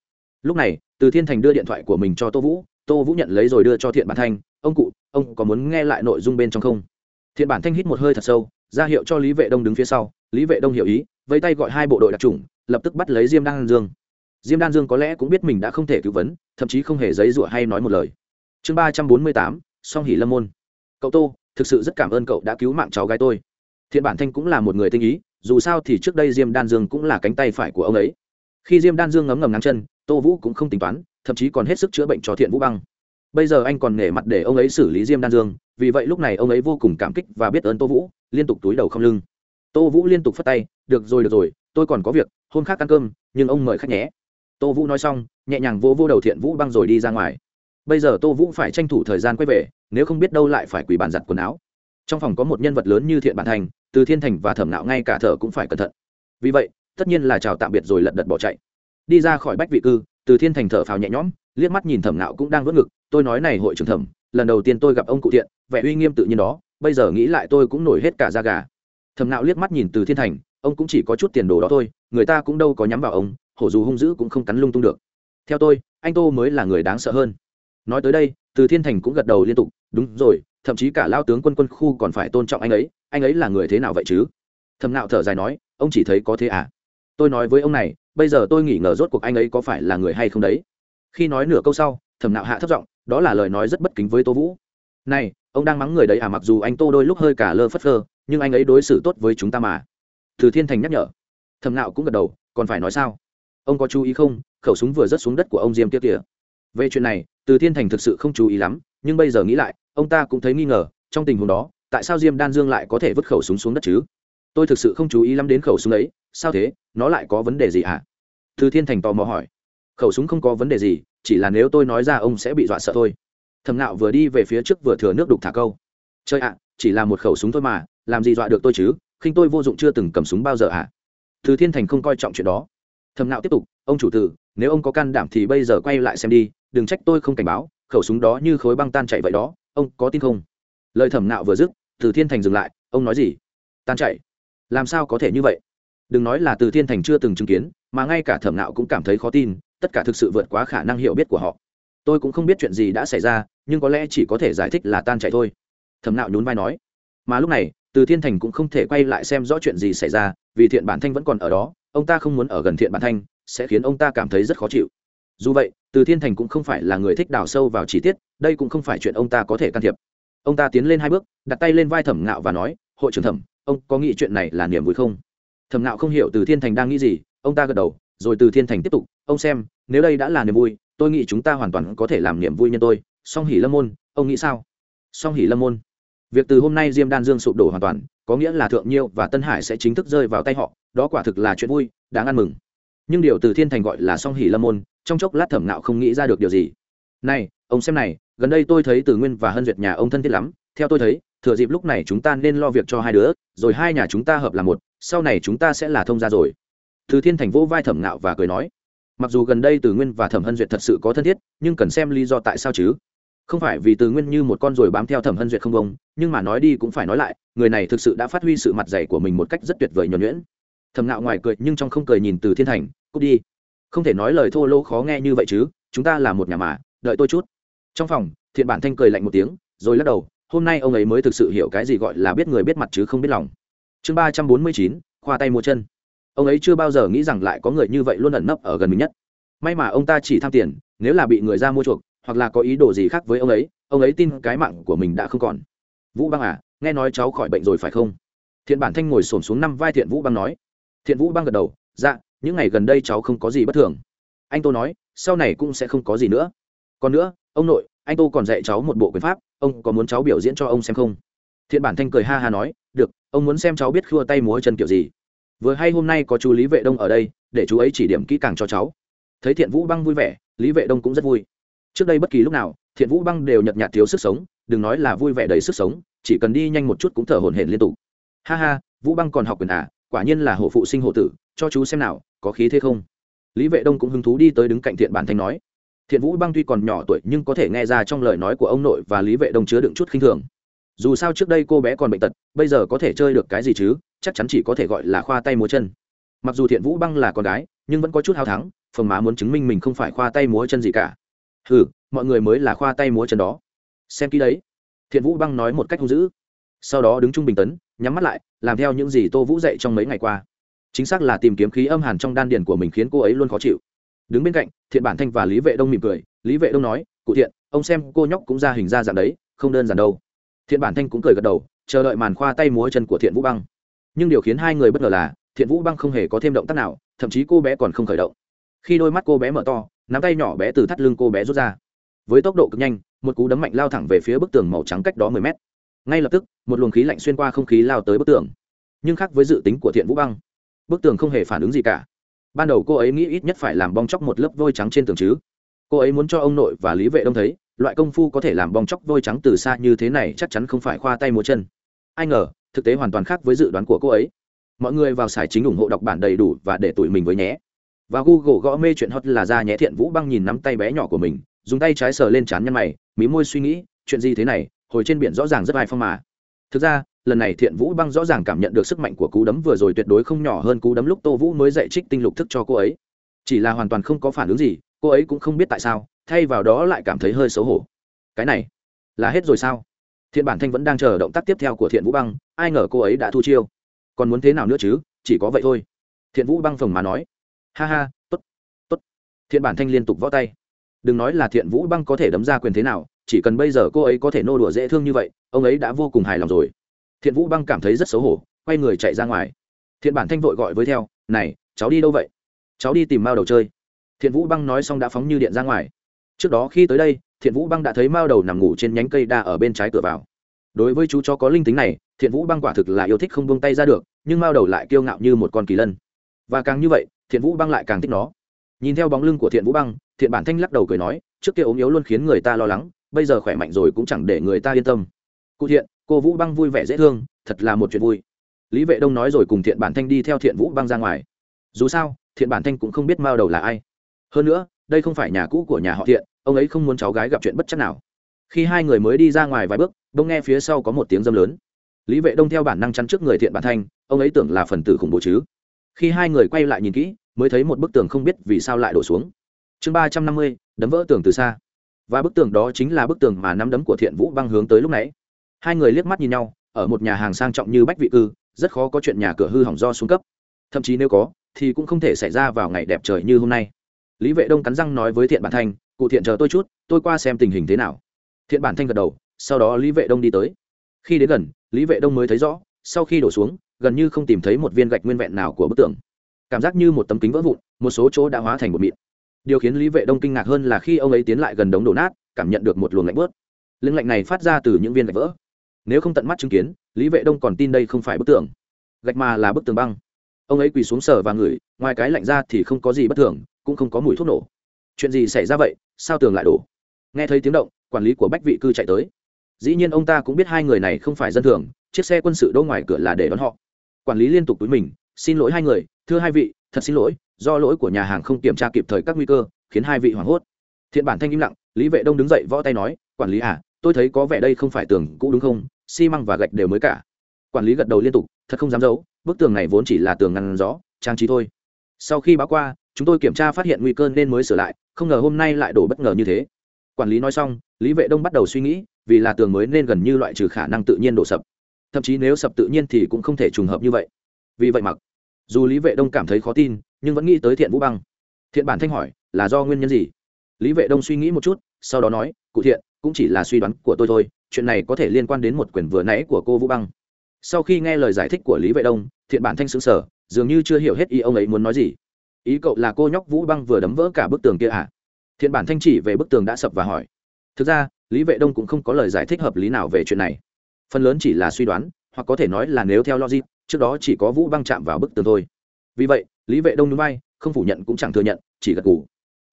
Lúc này, từ thiên thành đưa điện thoại của mình cho tô vũ tô vũ nhận lấy rồi đưa cho thiện bản thanh, ông cụ, ông có muốn nghe lại nội dung bên trong không? Thiện bản thanh hít một hơi thật sâu, ra hiệu cho lý vệ đông đứng phía sau. Lý vệ đông hiểu ý, vẫy tay gọi hai bộ đội đặc trùng lập tức bắt lấy diêm đan dương. Diêm đan dương có lẽ cũng biết mình đã không thể cứu vấn, thậm chí không hề giấy rủa hay nói một lời. Chương ba trăm bốn mươi tám, song hỉ lâm môn. Cậu tô thực sự rất cảm ơn cậu đã cứu mạng cháu gái tôi. Thiện bản thanh cũng là một người tinh ý, dù sao thì trước đây diêm đan dương cũng là cánh tay phải của ông ấy. Khi diêm đan dương ngấm ngầm nắng chân, tô vũ cũng không tính toán, thậm chí còn hết sức chữa bệnh cho thiện vũ băng. Bây giờ anh còn nể mặt để ông ấy xử lý diêm đan dương, vì vậy lúc này ông ấy vô cùng cảm kích và biết ơn tô vũ, liên tục túi đầu không lưng. Tô vũ liên tục phất tay, được rồi được rồi, tôi còn có việc, hôm khác ăn cơm, nhưng ông mời khách nhé. Tô vũ nói xong, nhẹ nhàng vô vô đầu thiện vũ băng rồi đi ra ngoài. Bây giờ tô vũ phải tranh thủ thời gian quay về nếu không biết đâu lại phải quỳ bàn giặt quần áo. Trong phòng có một nhân vật lớn như thiện bản thành, từ thiên thành và thẩm nạo ngay cả thở cũng phải cẩn thận. Vì vậy, tất nhiên là chào tạm biệt rồi lật đật bỏ chạy. Đi ra khỏi bách vị cư, từ thiên thành thở phào nhẹ nhõm, liếc mắt nhìn thẩm nạo cũng đang vớt ngực, tôi nói này hội trưởng thẩm, lần đầu tiên tôi gặp ông cụ thiện, vẻ uy nghiêm tự nhiên đó, bây giờ nghĩ lại tôi cũng nổi hết cả da gà. Thẩm nạo liếc mắt nhìn từ thiên thành, ông cũng chỉ có chút tiền đồ đó thôi, người ta cũng đâu có nhắm vào ông, hổ dù hung dữ cũng không cắn lung tung được. Theo tôi, anh tô mới là người đáng sợ hơn. Nói tới đây từ thiên thành cũng gật đầu liên tục, đúng rồi, thậm chí cả lao tướng quân quân khu còn phải tôn trọng anh ấy anh ấy là người thế nào vậy chứ? Thầm nạo thở dài nói, ông chỉ thấy có thế à? Tôi nói với ông này, bây giờ tôi nghĩ ngờ rốt cuộc anh ấy có phải là người hay không đấy. Khi nói nửa câu sau thầm nạo hạ thấp giọng, đó là lời nói rất bất kính với tô vũ. Này, ông đang mắng người đấy à mặc dù anh tô đôi lúc hơi cả lơ phất phơ, nhưng anh ấy đối xử tốt với chúng ta mà. Từ thiên thành nhắc nhở. Thầm nạo cũng gật đầu, còn phải nói sao? Ông có chú ý không? Khẩu súng vừa rớt xuống đất của ông diêm kia kìa về chuyện này, từ thiên thành thực sự không chú ý lắm, nhưng bây giờ nghĩ lại, ông ta cũng thấy nghi ngờ, trong tình huống đó, tại sao diêm đan dương lại có thể vứt khẩu súng xuống đất chứ? Tôi thực sự không chú ý lắm đến khẩu súng ấy, sao thế? Nó lại có vấn đề gì hả? Từ thiên thành tò mò hỏi. Khẩu súng không có vấn đề gì, chỉ là nếu tôi nói ra ông sẽ bị dọa sợ thôi. Thầm nạo vừa đi về phía trước vừa thừa nước đục thả câu. Chơi ạ, chỉ là một khẩu súng thôi mà, làm gì dọa được tôi chứ? Khinh tôi vô dụng chưa từng cầm súng bao giờ ạ à? từ thiên thành không coi trọng chuyện đó. Thầm nạo tiếp tục, ông chủ tử, nếu ông có can đảm thì bây giờ quay lại xem đi đừng trách tôi không cảnh báo, khẩu súng đó như khối băng tan chạy vậy đó, ông có tin không? Lời thẩm nạo vừa dứt, từ thiên thành dừng lại, ông nói gì? Tan chạy làm sao có thể như vậy? Đừng nói là từ thiên thành chưa từng chứng kiến, mà ngay cả thẩm nạo cũng cảm thấy khó tin, tất cả thực sự vượt quá khả năng hiểu biết của họ. Tôi cũng không biết chuyện gì đã xảy ra, nhưng có lẽ chỉ có thể giải thích là tan chạy thôi. Thẩm nạo nhún vai nói. Mà lúc này, từ thiên thành cũng không thể quay lại xem rõ chuyện gì xảy ra, vì thiện bản thanh vẫn còn ở đó, ông ta không muốn ở gần thiện bản thanh, sẽ khiến ông ta cảm thấy rất khó chịu dù vậy, từ thiên thành cũng không phải là người thích đào sâu vào chi tiết, đây cũng không phải chuyện ông ta có thể can thiệp. Ông ta tiến lên hai bước, đặt tay lên vai thẩm ngạo và nói, hội trưởng thẩm, ông có nghĩ chuyện này là niềm vui không? Thẩm ngạo không hiểu từ thiên thành đang nghĩ gì, ông ta gật đầu, rồi từ thiên thành tiếp tục, ông xem, nếu đây đã là niềm vui, tôi nghĩ chúng ta hoàn toàn có thể làm niềm vui nhân tôi. Song hỉ lâm môn, ông nghĩ sao? Song hỉ lâm môn. Việc từ hôm nay diêm đan dương sụp đổ hoàn toàn, có nghĩa là thượng nhiêu và tân hải sẽ chính thức rơi vào tay họ, đó quả thực là chuyện vui, đáng ăn mừng nhưng điều từ thiên thành gọi là song hỉ lâm môn, trong chốc lát thẩm nạo không nghĩ ra được điều gì. Này, ông xem này, gần đây tôi thấy từ nguyên và hân duyệt nhà ông thân thiết lắm. Theo tôi thấy, thừa dịp lúc này chúng ta nên lo việc cho hai đứa, rồi hai nhà chúng ta hợp là một, sau này chúng ta sẽ là thông gia rồi. Từ thiên thành vỗ vai thẩm nạo và cười nói, mặc dù gần đây từ nguyên và thẩm hân duyệt thật sự có thân thiết, nhưng cần xem lý do tại sao chứ. Không phải vì từ nguyên như một con ruồi bám theo thẩm hân duyệt không bông, nhưng mà nói đi cũng phải nói lại, người này thực sự đã phát huy sự mặt dày của mình một cách rất tuyệt vời nhuẩn nhuyễn thầm nạo ngoài cười nhưng trong không cười nhìn từ thiên thành, cút đi. Không thể nói lời thô lỗ khó nghe như vậy chứ, chúng ta là một nhà mà, đợi tôi chút. Trong phòng, thiện bản thanh cười lạnh một tiếng, rồi lắc đầu, hôm nay ông ấy mới thực sự hiểu cái gì gọi là biết người biết mặt chứ không biết lòng. Chương ba trăm bốn mươi chín, khoa tay mua chân. Ông ấy chưa bao giờ nghĩ rằng lại có người như vậy luôn ẩn nấp ở gần mình nhất. May mà ông ta chỉ tham tiền, nếu là bị người ra mua chuộc, hoặc là có ý đồ gì khác với ông ấy ông ấy tin cái mạng của mình đã không còn. Vũ băng à nghe nói cháu khỏi bệnh rồi phải không? Thiện bản thanh ngồi s ổ m xuống năm vai thiện vũ băng nói thiện vũ băng gật đầu dạ những ngày gần đây cháu không có gì bất thường. Anh tô nói, sau này cũng sẽ không có gì nữa. Còn nữa, ông nội, anh tô còn dạy cháu một bộ quyền pháp, ông có muốn cháu biểu diễn cho ông xem không? Thiện bản thanh cười ha ha nói, được, ông muốn xem cháu biết khua tay múa chân kiểu gì. Vừa hay hôm nay có chú lý vệ đông ở đây, để chú ấy chỉ điểm kỹ càng cho cháu. Thấy thiện vũ băng vui vẻ, lý vệ đông cũng rất vui. Trước đây bất kỳ lúc nào, thiện vũ băng đều nhợt nhạt thiếu sức sống, đừng nói là vui vẻ đầy sức sống, chỉ cần đi nhanh một chút cũng thở hổn hển liên tục. Ha ha, vũ băng còn học quyền à? Quả nhiên là hộ phụ sinh hộ tử, cho chú xem nào, có khí thế không? Lý vệ đông cũng hứng thú đi tới đứng cạnh thiện bản thanh nói. Thiện vũ băng tuy còn nhỏ tuổi nhưng có thể nghe ra trong lời nói của ông nội và lý vệ đông chứa đựng chút khinh thường. Dù sao trước đây cô bé còn bệnh tật, bây giờ có thể chơi được cái gì chứ, chắc chắn chỉ có thể gọi là khoa tay múa chân. Mặc dù thiện vũ băng là con gái, nhưng vẫn có chút hao thắng phần má muốn chứng minh mình không phải khoa tay múa chân gì cả. Ừ mọi người mới là khoa tay múa chân đó. Xem kỹ đấy. Thiện vũ băng nói một cách hung dữ. Sau đó đứng trung bình tấn nhắm mắt lại, làm theo những gì tô vũ dạy trong mấy ngày qua. Chính xác là tìm kiếm khí âm hàn trong đan điền của mình khiến cô ấy luôn khó chịu. Đứng bên cạnh, thiện bản thanh và lý vệ đông mỉm cười. Lý vệ đông nói, cụ thiện, ông xem cô nhóc cũng ra hình ra dạng đấy, không đơn giản đâu. Thiện bản thanh cũng cười gật đầu, chờ đợi màn khoa tay múa chân của thiện vũ băng. Nhưng điều khiến hai người bất ngờ là, thiện vũ băng không hề có thêm động tác nào, thậm chí cô bé còn không khởi động. Khi đôi mắt cô bé mở to, nắm tay nhỏ bé từ thắt lưng cô bé rút ra. Với tốc độ cực nhanh, một cú đấm mạnh lao thẳng về phía bức tường màu trắng cách đó mười mét ngay lập tức, một luồng khí lạnh xuyên qua không khí lao tới bức tường. Nhưng khác với dự tính của thiện vũ băng, bức tường không hề phản ứng gì cả. Ban đầu cô ấy nghĩ ít nhất phải làm bong chóc một lớp vôi trắng trên tường chứ. Cô ấy muốn cho ông nội và lý vệ đông thấy, loại công phu có thể làm bong chóc vôi trắng từ xa như thế này chắc chắn không phải khoa tay múa chân. Ai ngờ, thực tế hoàn toàn khác với dự đoán của cô ấy. Mọi người vào sải chính ủng hộ đọc bản đầy đủ và để tụi mình với nhé. Và google gõ mê chuyện hot là ra nhé thiện vũ băng nhìn nắm tay bé nhỏ của mình, dùng tay trái sờ lên trán nhăn mày, mí môi suy nghĩ, chuyện gì thế này hồi trên biển rõ ràng rất ai phong mà. Thực ra, lần này thiện vũ băng rõ ràng cảm nhận được sức mạnh của cú đấm vừa rồi tuyệt đối không nhỏ hơn cú đấm lúc tô vũ mới dạy trích tinh lục thức cho cô ấy. Chỉ là hoàn toàn không có phản ứng gì, cô ấy cũng không biết tại sao, thay vào đó lại cảm thấy hơi xấu hổ. Cái này là hết rồi sao? Thiện bản thanh vẫn đang chờ động tác tiếp theo của thiện vũ băng, ai ngờ cô ấy đã thu chiêu. Còn muốn thế nào nữa chứ, chỉ có vậy thôi. Thiện vũ băng phồng mà nói. Ha ha t ố t t ố t thiện bản thanh liên tục võ tay. Đừng nói là thiện vũ băng có thể đấm ra quyền thế nào chỉ cần bây giờ cô ấy có thể nô đùa dễ thương như vậy, ông ấy đã vô cùng hài lòng rồi. Thiện vũ băng cảm thấy rất xấu hổ, quay người chạy ra ngoài. Thiện bản thanh vội gọi với theo, này, cháu đi đâu vậy? Cháu đi tìm mao đầu chơi. Thiện vũ băng nói xong đã phóng như điện ra ngoài. Trước đó khi tới đây, thiện vũ băng đã thấy mao đầu nằm ngủ trên nhánh cây đa ở bên trái cửa vào. Đối với chú chó có linh tính này, thiện vũ băng quả thực là yêu thích không buông tay ra được, nhưng mao đầu lại kiêu ngạo như một con kỳ lân. Và càng như vậy, thiện vũ băng lại càng thích nó. Nhìn theo bóng lưng của thiện vũ băng, thiện bản thanh lắc đầu cười nói, trước kia ốm yếu luôn khiến người ta lo lắng bây giờ khỏe mạnh rồi cũng chẳng để người ta yên tâm. Cụ thiện, cô vũ băng vui vẻ dễ thương, thật là một chuyện vui. Lý vệ đông nói rồi cùng thiện bản thanh đi theo thiện vũ băng ra ngoài. Dù sao, thiện bản thanh cũng không biết mao đầu là ai. Hơn nữa, đây không phải nhà cũ của nhà họ thiện, ông ấy không muốn cháu gái gặp chuyện bất chắc nào. Khi hai người mới đi ra ngoài vài bước đông nghe phía sau có một tiếng dâm lớn. Lý vệ đông theo bản năng chắn trước người thiện bản thanh, ông ấy tưởng là phần tử khủng bố chứ. Khi hai người quay lại nhìn kỹ, mới thấy một bức tường không biết vì sao lại đổ xuống. Chương ba trăm năm mươi, đấm vỡ tường từ xa và bức tường đó chính là bức tường mà nắm đấm của thiện vũ băng hướng tới lúc nãy. Hai người liếc mắt nhìn nhau, ở một nhà hàng sang trọng như bách vị cư, rất khó có chuyện nhà cửa hư hỏng do xuống cấp. Thậm chí nếu có, thì cũng không thể xảy ra vào ngày đẹp trời như hôm nay. Lý vệ đông cắn răng nói với thiện bản thanh, cụ thiện chờ tôi chút, tôi qua xem tình hình thế nào. Thiện bản thanh gật đầu, sau đó lý vệ đông đi tới. Khi đến gần, lý vệ đông mới thấy rõ, sau khi đổ xuống, gần như không tìm thấy một viên gạch nguyên vẹn nào của bức tường. Cảm giác như một tấm kính vỡ vụn, một số chỗ đã hóa thành một mịn điều khiến lý vệ đông kinh ngạc hơn là khi ông ấy tiến lại gần đống đổ nát, cảm nhận được một luồng lạnh bớt. Lưng lạnh này phát ra từ những viên gạch vỡ. Nếu không tận mắt chứng kiến, lý vệ đông còn tin đây không phải bức tường. Gạch mà là bức tường băng. Ông ấy quỳ xuống sờ và ngửi, ngoài cái lạnh ra thì không có gì bất thường, cũng không có mùi thuốc nổ. Chuyện gì xảy ra vậy? Sao tường lại đổ? Nghe thấy tiếng động, quản lý của bách vị cư chạy tới. Dĩ nhiên ông ta cũng biết hai người này không phải dân thường, chiếc xe quân sự đỗ ngoài cửa là để đón họ. Quản lý liên tục túi mình, xin lỗi hai người, thưa hai vị, thật xin lỗi do lỗi của nhà hàng không kiểm tra kịp thời các nguy cơ, khiến hai vị hoảng hốt. Thiện bản thanh im lặng, lý vệ đông đứng dậy võ tay nói, quản lý à tôi thấy có vẻ đây không phải tường cũ đúng không? Xi măng và gạch đều mới cả. Quản lý gật đầu liên tục, thật không dám giấu, bức tường này vốn chỉ là tường ngăn gió, trang trí thôi. Sau khi báo qua, chúng tôi kiểm tra phát hiện nguy cơ nên mới sửa lại, không ngờ hôm nay lại đổ bất ngờ như thế. Quản lý nói xong, lý vệ đông bắt đầu suy nghĩ, vì là tường mới nên gần như loại trừ khả năng tự nhiên đổ sập. Thậm chí nếu sập tự nhiên thì cũng không thể trùng hợp như vậy. Vì vậy mặc, dù lý vệ đông cảm thấy khó tin nhưng vẫn nghĩ tới thiện vũ băng. Thiện bản thanh hỏi, là do nguyên nhân gì? Lý vệ đông suy nghĩ một chút, sau đó nói, cụ thiện, cũng chỉ là suy đoán của tôi thôi, chuyện này có thể liên quan đến một quyền vừa nãy của cô vũ băng. Sau khi nghe lời giải thích của lý vệ đông, thiện bản thanh xứng sở dường như chưa hiểu hết ý ông ấy muốn nói gì. Ý cậu là cô nhóc vũ băng vừa đấm vỡ cả bức tường kia à? Thiện bản thanh chỉ về bức tường đã sập và hỏi. Thực ra, lý vệ đông cũng không có lời giải thích hợp lý nào về chuyện này. Phần lớn chỉ là suy đoán, hoặc có thể nói là nếu theo logic, trước đó chỉ có vũ băng chạm vào bức tường thôi. Vì vậy lý vệ đông núi bay không phủ nhận cũng chẳng thừa nhận, chỉ gật gù.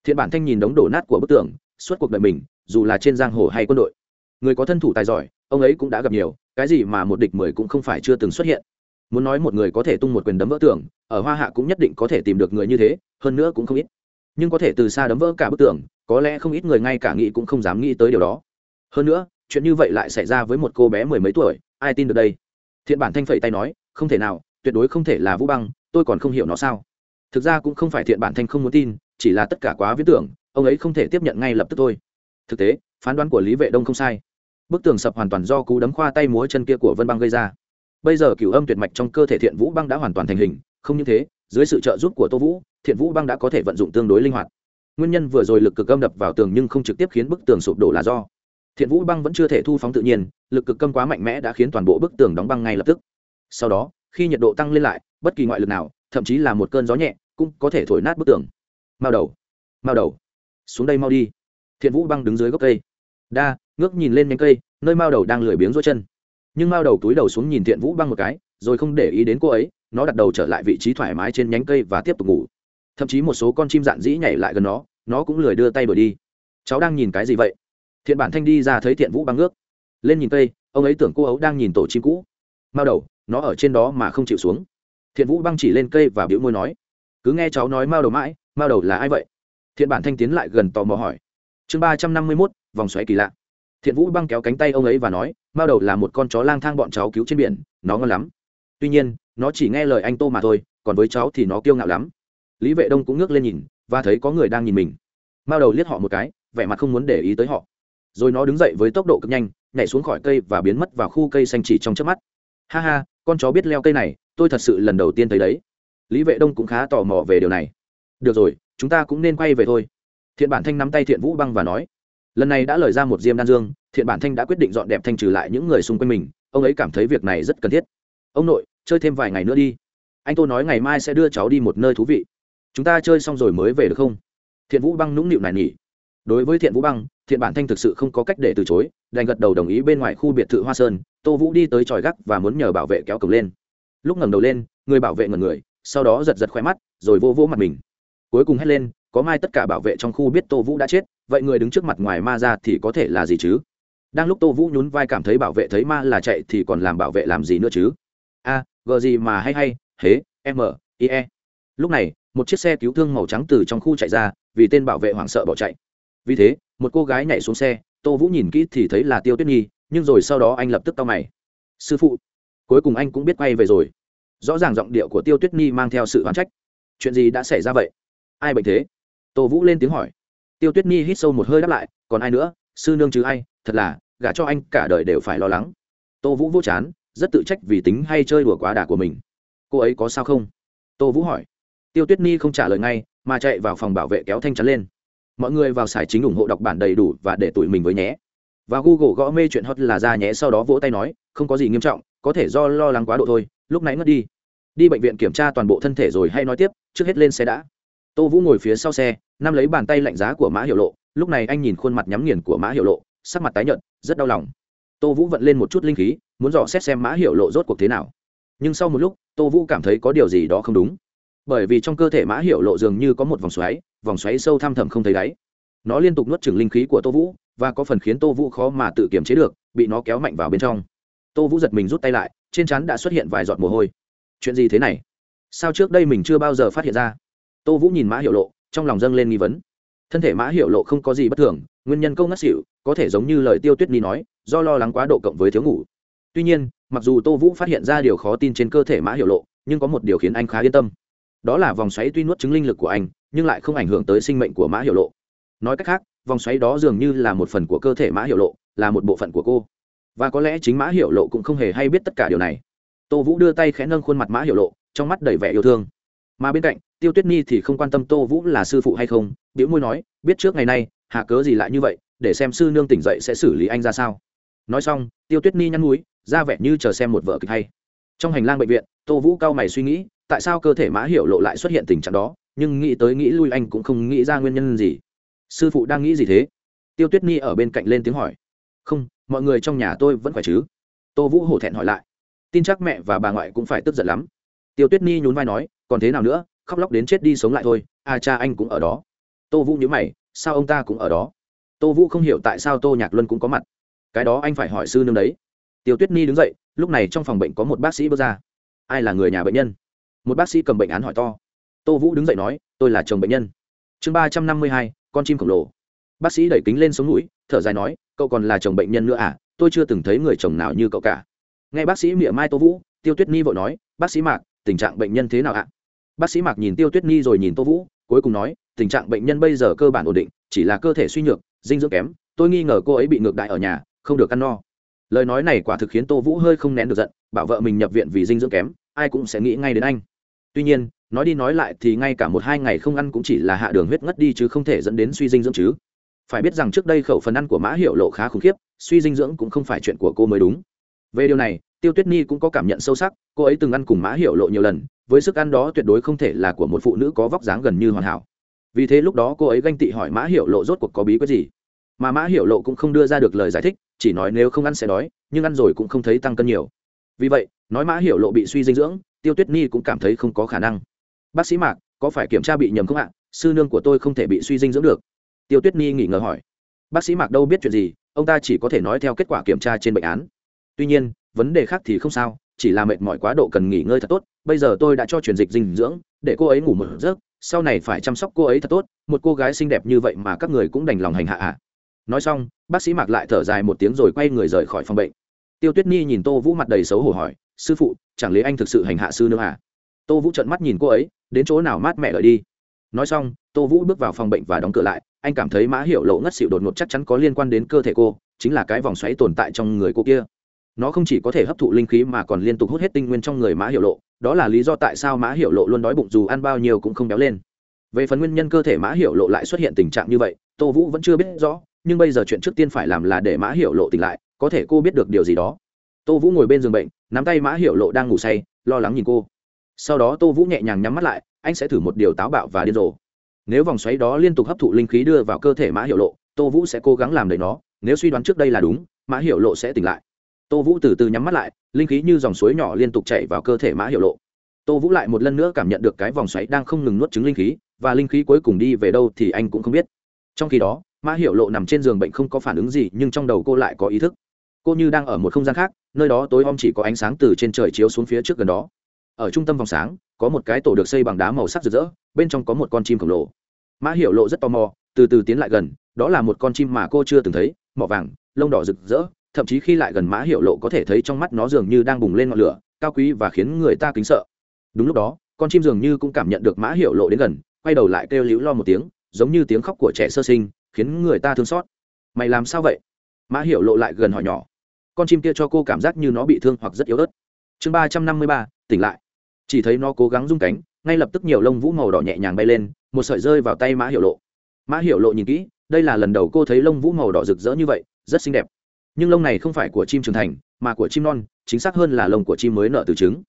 Thiện bản thanh nhìn đống đổ nát của bức tường, suốt cuộc đời mình, dù là trên giang hồ hay quân đội. Người có thân thủ tài giỏi, ông ấy cũng đã gặp nhiều, cái gì mà một địch mười cũng không phải chưa từng xuất hiện. Muốn nói một người có thể tung một quyền đấm vỡ tường, ở hoa hạ cũng nhất định có thể tìm được người như thế, hơn nữa cũng không ít. Nhưng có thể từ xa đấm vỡ cả bức tường, có lẽ không ít người ngay cả nghĩ cũng không dám nghĩ tới điều đó. Hơn nữa, chuyện như vậy lại xảy ra với một cô bé mười mấy tuổi, ai tin được đây? Thiện bản thanh phẩy tay nói, không thể nào, tuyệt đối không thể là vũ băng tôi còn không hiểu nó sao. Thực ra cũng không phải thiện bản thanh không muốn tin, chỉ là tất cả quá viễn tưởng, ông ấy không thể tiếp nhận ngay lập tức thôi. Thực tế, phán đoán của lý vệ đông không sai. Bức tường sập hoàn toàn do cú đấm khoa tay múa chân kia của vân băng gây ra. Bây giờ cửu âm tuyệt mạch trong cơ thể thiện vũ băng đã hoàn toàn thành hình, không những thế, dưới sự trợ giúp của tô vũ, thiện vũ băng đã có thể vận dụng tương đối linh hoạt. Nguyên nhân vừa rồi lực cực âm đập vào tường nhưng không trực tiếp khiến bức tường sụp đổ là do thiện vũ băng vẫn chưa thể thu phóng tự nhiên, lực cực âm quá mạnh mẽ đã khiến toàn bộ bức tường đóng băng ngay lập tức. Sau đó khi nhiệt độ tăng lên lại, bất kỳ ngoại lực nào, thậm chí là một cơn gió nhẹ, cũng có thể thổi nát bức tường. Mao đầu mao đầu, xuống đây mau đi. Thiện vũ băng đứng dưới gốc cây. Đa, ngước nhìn lên nhánh cây, nơi mao đầu đang lười biếng rối chân. Nhưng mao đầu túi đầu xuống nhìn thiện vũ băng một cái, rồi không để ý đến cô ấy, nó đặt đầu trở lại vị trí thoải mái trên nhánh cây và tiếp tục ngủ. Thậm chí một số con chim dạn dĩ nhảy lại gần nó nó cũng lười đưa tay đổi đi. Cháu đang nhìn cái gì vậy? Thiện bản thanh đi ra thấy thiện vũ băng ngước. Lên nhìn cây, ông ấy tưởng cô ấu đang nhìn tổ chim cũ. Mao đầu nó ở trên đó mà không chịu xuống. Thiện vũ băng chỉ lên cây và biểu môi nói, cứ nghe cháu nói mao đầu mãi, mao đầu là ai vậy? Thiện bản thanh tiến lại gần tò mò hỏi. Chương ba trăm năm mươi mốt, vòng xoáy kỳ lạ. Thiện vũ băng kéo cánh tay ông ấy và nói, mao đầu là một con chó lang thang bọn cháu cứu trên biển, nó ngon lắm. Tuy nhiên, nó chỉ nghe lời anh tô mà thôi, còn với cháu thì nó kiêu ngạo lắm. Lý vệ đông cũng ngước lên nhìn, và thấy có người đang nhìn mình. Mao đầu liếc họ một cái, vẻ mặt không muốn để ý tới họ. Rồi nó đứng dậy với tốc độ cực nhanh, nhảy xuống khỏi cây và biến mất vào khu cây xanh chỉ trong chớp mắt. Ha ha con chó biết leo cây này, tôi thật sự lần đầu tiên thấy đấy. Lý vệ đông cũng khá tò mò về điều này. Được rồi, chúng ta cũng nên quay về thôi. Thiện bản thanh nắm tay thiện vũ băng và nói, lần này đã lời ra một diêm đan dương, thiện bản thanh đã quyết định dọn đẹp thanh trừ lại những người xung quanh mình, ông ấy cảm thấy việc này rất cần thiết. Ông nội, chơi thêm vài ngày nữa đi. Anh tô nói ngày mai sẽ đưa cháu đi một nơi thú vị. Chúng ta chơi xong rồi mới về được không? Thiện vũ băng nũng nịu này nhỉ đối với thiện vũ băng, thiện bản thanh thực sự không có cách để từ chối đành gật đầu đồng ý bên ngoài khu biệt thự hoa sơn tô vũ đi tới tròi gác và muốn nhờ bảo vệ kéo cổng lên. Lúc ngẩng đầu lên người bảo vệ ngẩn người sau đó giật giật khoe mắt rồi vô vô mặt mình. Cuối cùng hét lên có mai tất cả bảo vệ trong khu biết tô vũ đã chết vậy người đứng trước mặt ngoài ma ra thì có thể là gì chứ? Đang lúc tô vũ nhún vai cảm thấy bảo vệ thấy ma là chạy thì còn làm bảo vệ làm gì nữa chứ? A à, gờ gì mà hay hay hế m i e. Lúc này một chiếc xe cứu thương màu trắng từ trong khu chạy ra vì tên bảo vệ hoảng sợ bỏ chạy. Vì thế một cô gái nhảy xuống xe, tô vũ nhìn kỹ thì thấy là tiêu tuyết nhi, nhưng rồi sau đó anh lập tức tao mày. Sư phụ. Cuối cùng anh cũng biết quay về rồi. Rõ ràng giọng điệu của tiêu tuyết nhi mang theo sự oán trách. Chuyện gì đã xảy ra vậy? Ai bệnh thế? Tô vũ lên tiếng hỏi. Tiêu tuyết nhi hít sâu một hơi đáp lại, còn ai nữa? Sư nương chứ ai? Thật là, gả cho anh cả đời đều phải lo lắng. Tô vũ vô chán, rất tự trách vì tính hay chơi đùa quá đà của mình. Cô ấy có sao không? Tô vũ hỏi. Tiêu tuyết nhi không trả lời ngay, mà chạy vào phòng bảo vệ kéo thanh chắn lên mọi người vào sải chính ủng hộ đọc bản đầy đủ và để tụi mình với nhé. Và google gõ mê chuyện hot là ra nhé, sau đó vỗ tay nói, không có gì nghiêm trọng, có thể do lo lắng quá độ thôi, lúc nãy ngất đi. Đi bệnh viện kiểm tra toàn bộ thân thể rồi hay nói tiếp, trước hết lên xe đã. Tô vũ ngồi phía sau xe nắm lấy bàn tay lạnh giá của mã hiệu lộ, lúc này anh nhìn khuôn mặt nhắm nghiền của mã hiệu lộ, sắc mặt tái nhợt, rất đau lòng. Tô vũ vận lên một chút linh khí, muốn dò xét xem mã hiệu lộ rốt cuộc thế nào. Nhưng sau một lúc, tô vũ cảm thấy có điều gì đó không đúng bởi vì trong cơ thể mã hiệu lộ dường như có một vòng xoáy vòng xoáy sâu thăm thẳm không thấy đáy. Nó liên tục nuốt trừng linh khí của tô vũ, và có phần khiến tô vũ khó mà tự kiềm chế được, bị nó kéo mạnh vào bên trong. Tô vũ giật mình rút tay lại, trên chắn đã xuất hiện vài giọt mồ hôi. Chuyện gì thế này? Sao trước đây mình chưa bao giờ phát hiện ra? Tô vũ nhìn mã hiệu lộ, trong lòng dâng lên nghi vấn. Thân thể mã hiệu lộ không có gì bất thường, nguyên nhân câu ngất xỉu, có thể giống như lời tiêu tuyết ni nói, do lo lắng quá độ cộng với thiếu ngủ. Tuy nhiên, mặc dù tô vũ phát hiện ra điều khó tin trên cơ thể mã hiệu lộ, nhưng có một điều khiến anh khá yên tâm đó là vòng xoáy tuy nuốt chứng linh lực của anh, nhưng lại không ảnh hưởng tới sinh mệnh của mã hiệu lộ. Nói cách khác, vòng xoáy đó dường như là một phần của cơ thể mã hiệu lộ, là một bộ phận của cô. Và có lẽ chính mã hiệu lộ cũng không hề hay biết tất cả điều này. Tô vũ đưa tay khẽ nâng khuôn mặt mã hiệu lộ, trong mắt đầy vẻ yêu thương. Mà bên cạnh, tiêu tuyết nhi thì không quan tâm tô vũ là sư phụ hay không biểu môi nói, biết trước ngày nay, hạ cớ gì lại như vậy, để xem sư nương tỉnh dậy sẽ xử lý anh ra sao. Nói xong, tiêu tuyết nhi nhăn núi, ra vẻ như chờ xem một vở kịch hay. Trong hành lang bệnh viện, tô vũ cao mày suy nghĩ tại sao cơ thể mã hiểu lộ lại xuất hiện tình trạng đó, nhưng nghĩ tới nghĩ lui anh cũng không nghĩ ra nguyên nhân gì. Sư phụ đang nghĩ gì thế? Tiêu tuyết nhi ở bên cạnh lên tiếng hỏi. Không, mọi người trong nhà tôi vẫn khỏe chứ? Tô vũ hổ thẹn hỏi lại. Tin chắc mẹ và bà ngoại cũng phải tức giận lắm. Tiêu tuyết nhi nhún vai nói, còn thế nào nữa, khóc lóc đến chết đi sống lại thôi à cha anh cũng ở đó. Tô vũ nhớ mày, sao ông ta cũng ở đó? Tô vũ không hiểu tại sao tô nhạc luân cũng có mặt. Cái đó anh phải hỏi sư nương đấy. Tiêu tuyết nhi đứng dậy, lúc này trong phòng bệnh có một bác sĩ bước ra. Ai là người nhà bệnh nhân? Một bác sĩ cầm bệnh án hỏi to. Tô vũ đứng dậy nói, tôi là chồng bệnh nhân. Chương ba trăm năm mươi hai, con chim khổng lồ. Bác sĩ đẩy kính lên sống mũi, thở dài nói, cậu còn là chồng bệnh nhân nữa à? Tôi chưa từng thấy người chồng nào như cậu cả. Nghe bác sĩ mỉa mai tô vũ, tiêu tuyết nhi vội nói, bác sĩ mạc, tình trạng bệnh nhân thế nào ạ? Bác sĩ mạc nhìn tiêu tuyết nhi rồi nhìn tô vũ, cuối cùng nói, tình trạng bệnh nhân bây giờ cơ bản ổn định, chỉ là cơ thể suy nhược, dinh dưỡng kém. Tôi nghi ngờ cô ấy bị ngược đại ở nhà, không được ăn no. Lời nói này quả thực khiến tô vũ hơi không nén được giận, bảo vợ mình nhập viện vì dinh dưỡng kém, ai cũng sẽ nghĩ ngay đến anh tuy nhiên, nói đi nói lại thì ngay cả một hai ngày không ăn cũng chỉ là hạ đường huyết ngất đi chứ không thể dẫn đến suy dinh dưỡng chứ. Phải biết rằng trước đây khẩu phần ăn của mã hiệu lộ khá khủng khiếp, suy dinh dưỡng cũng không phải chuyện của cô mới đúng. Về điều này, tiêu tuyết nhi cũng có cảm nhận sâu sắc, cô ấy từng ăn cùng mã hiệu lộ nhiều lần, với sức ăn đó tuyệt đối không thể là của một phụ nữ có vóc dáng gần như hoàn hảo. Vì thế lúc đó cô ấy ganh tị hỏi mã hiệu lộ rốt cuộc có bí quyết gì. Mà mã hiệu lộ cũng không đưa ra được lời giải thích, chỉ nói nếu không ăn sẽ đói, nhưng ăn rồi cũng không thấy tăng cân nhiều. Vì vậy, nói mã hiệu lộ bị suy dinh dưỡng tiêu tuyết nhi cũng cảm thấy không có khả năng. Bác sĩ mạc, có phải kiểm tra bị nhầm không ạ? Sư nương của tôi không thể bị suy dinh dưỡng được. Tiêu tuyết nhi nghỉ ngờ hỏi. Bác sĩ mạc đâu biết chuyện gì, ông ta chỉ có thể nói theo kết quả kiểm tra trên bệnh án. Tuy nhiên, vấn đề khác thì không sao, chỉ là mệt mỏi quá độ cần nghỉ ngơi thật tốt. Bây giờ tôi đã cho truyền dịch dinh dưỡng, để cô ấy ngủ một giấc, sau này phải chăm sóc cô ấy thật tốt. Một cô gái xinh đẹp như vậy mà các người cũng đành lòng hành hạ ạ. À. nói xong, bác sĩ mạc lại thở dài một tiếng rồi quay người rời khỏi phòng bệnh. Tiêu tuyết nhi nhìn tô vũ mặt đầy xấu hổ hỏi sư phụ, chẳng lẽ anh thực sự hành hạ sư nữa à? Tô vũ trợn mắt nhìn cô ấy, đến chỗ nào mát mẹ đợi đi? Nói xong, tô vũ bước vào phòng bệnh và đóng cửa lại, anh cảm thấy mã hiệu lộ ngất xịu đột ngột chắc chắn có liên quan đến cơ thể cô, chính là cái vòng xoáy tồn tại trong người cô kia. Nó không chỉ có thể hấp thụ linh khí mà còn liên tục hút hết tinh nguyên trong người mã hiệu lộ, đó là lý do tại sao mã hiệu lộ luôn đói bụng dù ăn bao nhiêu cũng không béo lên. Về phần nguyên nhân cơ thể mã hiệu lộ lại xuất hiện tình trạng như vậy, tô vũ vẫn chưa biết rõ, nhưng bây giờ chuyện trước tiên phải làm là để mã hiệu lộ tỉnh lại, có thể cô biết được điều gì đó tô vũ ngồi bên giường bệnh, nắm tay mã hiệu lộ đang ngủ say, lo lắng nhìn cô. Sau đó tô vũ nhẹ nhàng nhắm mắt lại, anh sẽ thử một điều táo bạo và điên rồ. Nếu vòng xoáy đó liên tục hấp thụ linh khí đưa vào cơ thể mã hiệu lộ, tô vũ sẽ cố gắng làm đầy nó. Nếu suy đoán trước đây là đúng, mã hiệu lộ sẽ tỉnh lại. Tô vũ từ từ nhắm mắt lại, linh khí như dòng suối nhỏ liên tục chạy vào cơ thể mã hiệu lộ. Tô vũ lại một lần nữa cảm nhận được cái vòng xoáy đang không ngừng nuốt trứng linh khí, và linh khí cuối cùng đi về đâu thì anh cũng không biết. Trong khi đó, mã hiệu lộ nằm trên giường bệnh không có phản ứng gì, nhưng trong đầu cô lại có ý thức cô như đang ở một không gian khác, nơi đó tối om chỉ có ánh sáng từ trên trời chiếu xuống phía trước gần đó. Ở trung tâm vòng sáng, có một cái tổ được xây bằng đá màu sắc rực rỡ, bên trong có một con chim khổng lồ. Mã Hiểu lộ rất tò mò, từ từ tiến lại gần, đó là một con chim mà cô chưa từng thấy, mỏ vàng, lông đỏ rực rỡ, thậm chí khi lại gần mã Hiểu lộ có thể thấy trong mắt nó dường như đang bùng lên ngọn lửa, cao quý và khiến người ta kính sợ. Đúng lúc đó, con chim dường như cũng cảm nhận được mã Hiểu lộ đến gần, quay đầu lại kêu líu lo một tiếng, giống như tiếng khóc của trẻ sơ sinh, khiến người ta thương xót. Mày làm sao vậy? Mã Hiểu lộ lại gần hỏi nhỏ con chim kia cho cô cảm giác như nó bị thương hoặc rất yếu ớt. Chương ba trăm năm mươi ba, tỉnh lại. Chỉ thấy nó cố gắng rung cánh, ngay lập tức nhiều lông vũ màu đỏ nhẹ nhàng bay lên, một sợi rơi vào tay mã hiệu lộ. Mã hiệu lộ nhìn kỹ, đây là lần đầu cô thấy lông vũ màu đỏ rực rỡ như vậy, rất xinh đẹp. Nhưng lông này không phải của chim trưởng thành, mà của chim non, chính xác hơn là lông của chim mới nở từ trứng.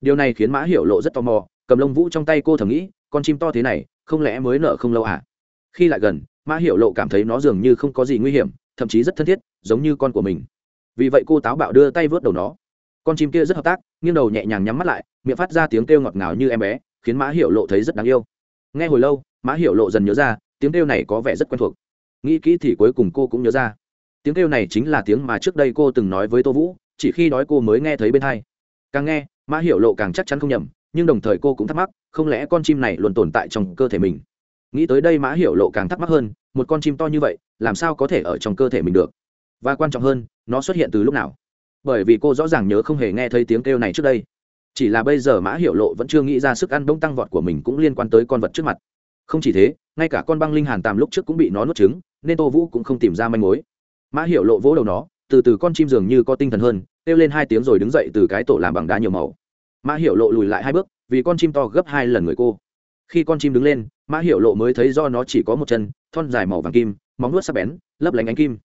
Điều này khiến mã hiệu lộ rất tò mò, cầm lông vũ trong tay cô thầm nghĩ, con chim to thế này, không lẽ mới nở không lâu à? Khi lại gần, mã hiệu lộ cảm thấy nó dường như không có gì nguy hiểm, thậm chí rất thân thiết, giống như con của mình vì vậy cô táo bạo đưa tay vớt đầu nó. Con chim kia rất hợp tác, nghiêng đầu nhẹ nhàng nhắm mắt lại, miệng phát ra tiếng kêu ngọt ngào như em bé, khiến mã hiểu lộ thấy rất đáng yêu. Nghe hồi lâu, mã hiểu lộ dần nhớ ra, tiếng kêu này có vẻ rất quen thuộc. Nghĩ kỹ thì cuối cùng cô cũng nhớ ra. Tiếng kêu này chính là tiếng mà trước đây cô từng nói với tô vũ, chỉ khi đói cô mới nghe thấy bên hai. Càng nghe, mã hiểu lộ càng chắc chắn không nhầm, nhưng đồng thời cô cũng thắc mắc, không lẽ con chim này luôn tồn tại trong cơ thể mình? Nghĩ tới đây mã hiểu lộ càng thắc mắc hơn, một con chim to như vậy, làm sao có thể ở trong cơ thể mình được? Và quan trọng hơn, nó xuất hiện từ lúc nào? Bởi vì cô rõ ràng nhớ không hề nghe thấy tiếng kêu này trước đây. Chỉ là bây giờ mã hiểu lộ vẫn chưa nghĩ ra sức ăn bông tăng vọt của mình cũng liên quan tới con vật trước mặt. Không chỉ thế, ngay cả con băng linh hàn tàm lúc trước cũng bị nó nuốt trứng, nên tô vũ cũng không tìm ra manh mối. Mã hiểu lộ vỗ đầu nó, từ từ con chim dường như có tinh thần hơn, kêu lên hai tiếng rồi đứng dậy từ cái tổ làm bằng đá nhiều màu. Mã hiểu lộ lùi lại hai bước, vì con chim to gấp hai lần người cô. Khi con chim đứng lên, mã hiểu lộ mới thấy do nó chỉ có một chân, thon dài màu vàng kim, móng nuốt sắc bén, lấp lánh ánh kim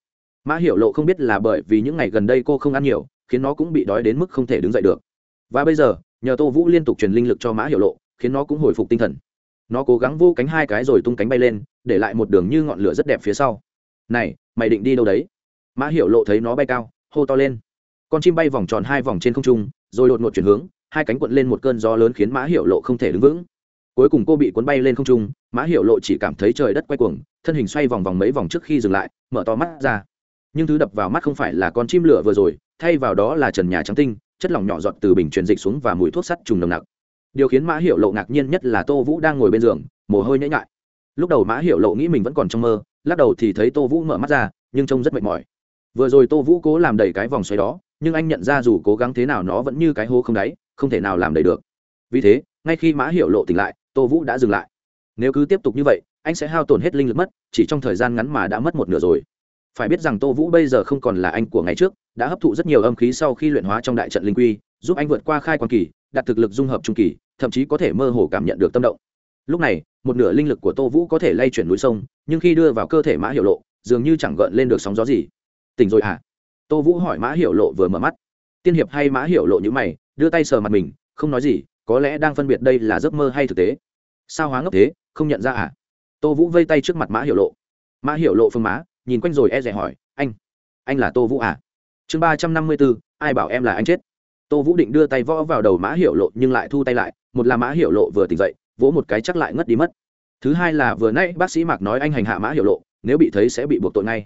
mã hiểu lộ không biết là bởi vì những ngày gần đây cô không ăn nhiều, khiến nó cũng bị đói đến mức không thể đứng dậy được. Và bây giờ, nhờ tô vũ liên tục truyền linh lực cho mã hiểu lộ, khiến nó cũng hồi phục tinh thần. Nó cố gắng vô cánh hai cái rồi tung cánh bay lên, để lại một đường như ngọn lửa rất đẹp phía sau. Này, mày định đi đâu đấy? Mã hiểu lộ thấy nó bay cao, hô to lên. Con chim bay vòng tròn hai vòng trên không trung, rồi đột ngột chuyển hướng, hai cánh quận lên một cơn gió lớn khiến mã hiểu lộ không thể đứng vững. Cuối cùng cô bị cuốn bay lên không trung, mã hiểu lộ chỉ cảm thấy trời đất quay cuồng, thân hình xoay vòng vòng mấy vòng trước khi dừng lại, mở to mắt ra nhưng thứ đập vào mắt không phải là con chim lửa vừa rồi, thay vào đó là trần nhà trắng tinh, chất lỏng nhỏ giọt từ bình truyền dịch xuống và mùi thuốc sắt trùng nồng nặc. Điều khiến mã Hiệu lộ ngạc nhiên nhất là tô vũ đang ngồi bên giường, mồ hôi nhễ nhại. Lúc đầu mã Hiệu lộ nghĩ mình vẫn còn trong mơ, lắc đầu thì thấy tô vũ mở mắt ra, nhưng trông rất mệt mỏi. Vừa rồi tô vũ cố làm đầy cái vòng xoáy đó, nhưng anh nhận ra dù cố gắng thế nào nó vẫn như cái hố không đáy, không thể nào làm đầy được. Vì thế, ngay khi mã Hiệu lộ tỉnh lại, tô vũ đã dừng lại. Nếu cứ tiếp tục như vậy, anh sẽ hao tổn hết linh lực mất, chỉ trong thời gian ngắn mà đã mất một nửa rồi phải biết rằng tô vũ bây giờ không còn là anh của ngày trước, đã hấp thụ rất nhiều âm khí sau khi luyện hóa trong đại trận linh quy, giúp anh vượt qua khai quan kỳ, đạt thực lực dung hợp trung kỳ, thậm chí có thể mơ hồ cảm nhận được tâm động. Lúc này, một nửa linh lực của tô vũ có thể lay chuyển núi sông, nhưng khi đưa vào cơ thể mã hiệu lộ, dường như chẳng gợn lên được sóng gió gì. Tỉnh rồi à tô vũ hỏi mã hiệu lộ vừa mở mắt. Tiên hiệp hay mã hiệu lộ như mày, đưa tay sờ mặt mình, không nói gì, có lẽ đang phân biệt đây là giấc mơ hay thực tế. Sao hóa ngốc thế, không nhận ra à tô vũ vây tay trước mặt mã hiệu lộ. Mã hiệu lộ phương má nhìn quanh rồi e rẻ hỏi, anh anh là tô vũ à? Chương ba trăm năm mươi bốn, ai bảo em là anh chết? Tô vũ định đưa tay võ vào đầu mã hiệu lộ nhưng lại thu tay lại, một là mã hiệu lộ vừa tỉnh dậy, vỗ một cái chắc lại ngất đi mất. Thứ hai là vừa nãy bác sĩ mạc nói anh hành hạ mã hiệu lộ, nếu bị thấy sẽ bị buộc tội ngay.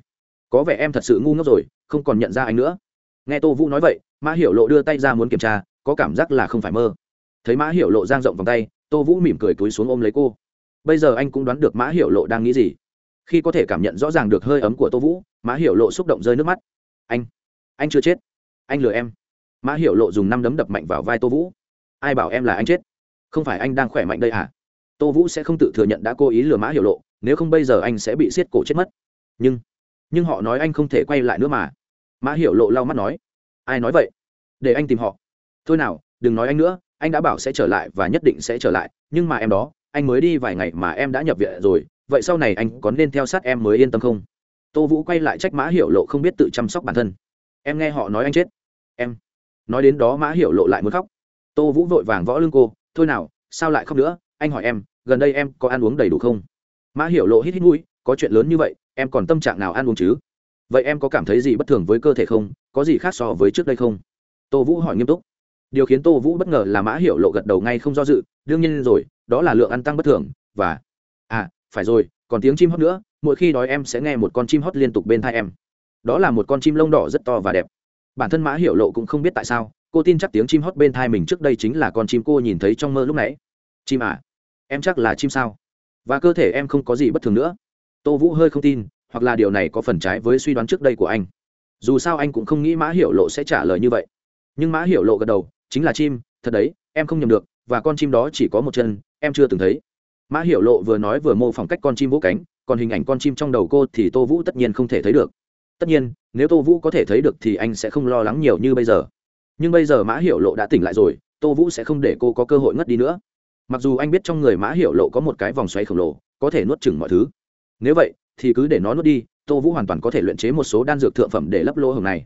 Có vẻ em thật sự ngu ngốc rồi, không còn nhận ra anh nữa. Nghe tô vũ nói vậy, mã hiệu lộ đưa tay ra muốn kiểm tra, có cảm giác là không phải mơ. Thấy mã hiệu lộ giang rộng vòng tay, tô vũ mỉm cười túi xuống ôm lấy cô. Bây giờ anh cũng đoán được mã hiệu lộ đang nghĩ gì khi có thể cảm nhận rõ ràng được hơi ấm của tô vũ, mã hiểu lộ xúc động rơi nước mắt. Anh anh chưa chết. Anh lừa em. Mã hiểu lộ dùng năm đấm đập mạnh vào vai tô vũ. Ai bảo em là anh chết? Không phải anh đang khỏe mạnh đây à? Tô vũ sẽ không tự thừa nhận đã cố ý lừa mã hiểu lộ, nếu không bây giờ anh sẽ bị xiết cổ chết mất. Nhưng nhưng họ nói anh không thể quay lại nữa mà. Mã hiểu lộ lau mắt nói. Ai nói vậy? Để anh tìm họ. Thôi nào, đừng nói anh nữa, anh đã bảo sẽ trở lại và nhất định sẽ trở lại, nhưng mà em đó, anh mới đi vài ngày mà em đã nhập viện rồi vậy sau này anh có nên theo sát em mới yên tâm không? Tô vũ quay lại trách mã hiểu lộ không biết tự chăm sóc bản thân. Em nghe họ nói anh chết. Em. Nói đến đó mã hiểu lộ lại muốn khóc. Tô vũ vội vàng võ lưng cô, thôi nào, sao lại khóc nữa? Anh hỏi em, gần đây em có ăn uống đầy đủ không? Mã hiểu lộ hít hít mũi, có chuyện lớn như vậy, em còn tâm trạng nào ăn uống chứ? Vậy em có cảm thấy gì bất thường với cơ thể không? Có gì khác so với trước đây không? Tô vũ hỏi nghiêm túc. Điều khiến tô vũ bất ngờ là mã hiểu lộ gật đầu ngay không do dự, đương nhiên rồi, đó là lượng ăn tăng bất thường, và à phải rồi, còn tiếng chim hót nữa, mỗi khi đói em sẽ nghe một con chim hót liên tục bên thai em. Đó là một con chim lông đỏ rất to và đẹp. Bản thân mã hiểu lộ cũng không biết tại sao, cô tin chắc tiếng chim hót bên thai mình trước đây chính là con chim cô nhìn thấy trong mơ lúc nãy. Chim à? Em chắc là chim sao? Và cơ thể em không có gì bất thường nữa. Tô vũ hơi không tin, hoặc là điều này có phần trái với suy đoán trước đây của anh. Dù sao anh cũng không nghĩ mã hiểu lộ sẽ trả lời như vậy. Nhưng mã hiểu lộ gật đầu, chính là chim, thật đấy, em không nhầm được, và con chim đó chỉ có một chân, em chưa từng thấy mã hiểu lộ vừa nói vừa mô phỏng cách con chim vỗ cánh, còn hình ảnh con chim trong đầu cô thì tô vũ tất nhiên không thể thấy được. Tất nhiên, nếu tô vũ có thể thấy được thì anh sẽ không lo lắng nhiều như bây giờ. Nhưng bây giờ mã hiểu lộ đã tỉnh lại rồi, tô vũ sẽ không để cô có cơ hội ngất đi nữa. Mặc dù anh biết trong người mã hiểu lộ có một cái vòng xoáy khổng lồ, có thể nuốt chừng mọi thứ. Nếu vậy, thì cứ để nó nuốt đi, tô vũ hoàn toàn có thể luyện chế một số đan dược thượng phẩm để lấp lỗ hồng này.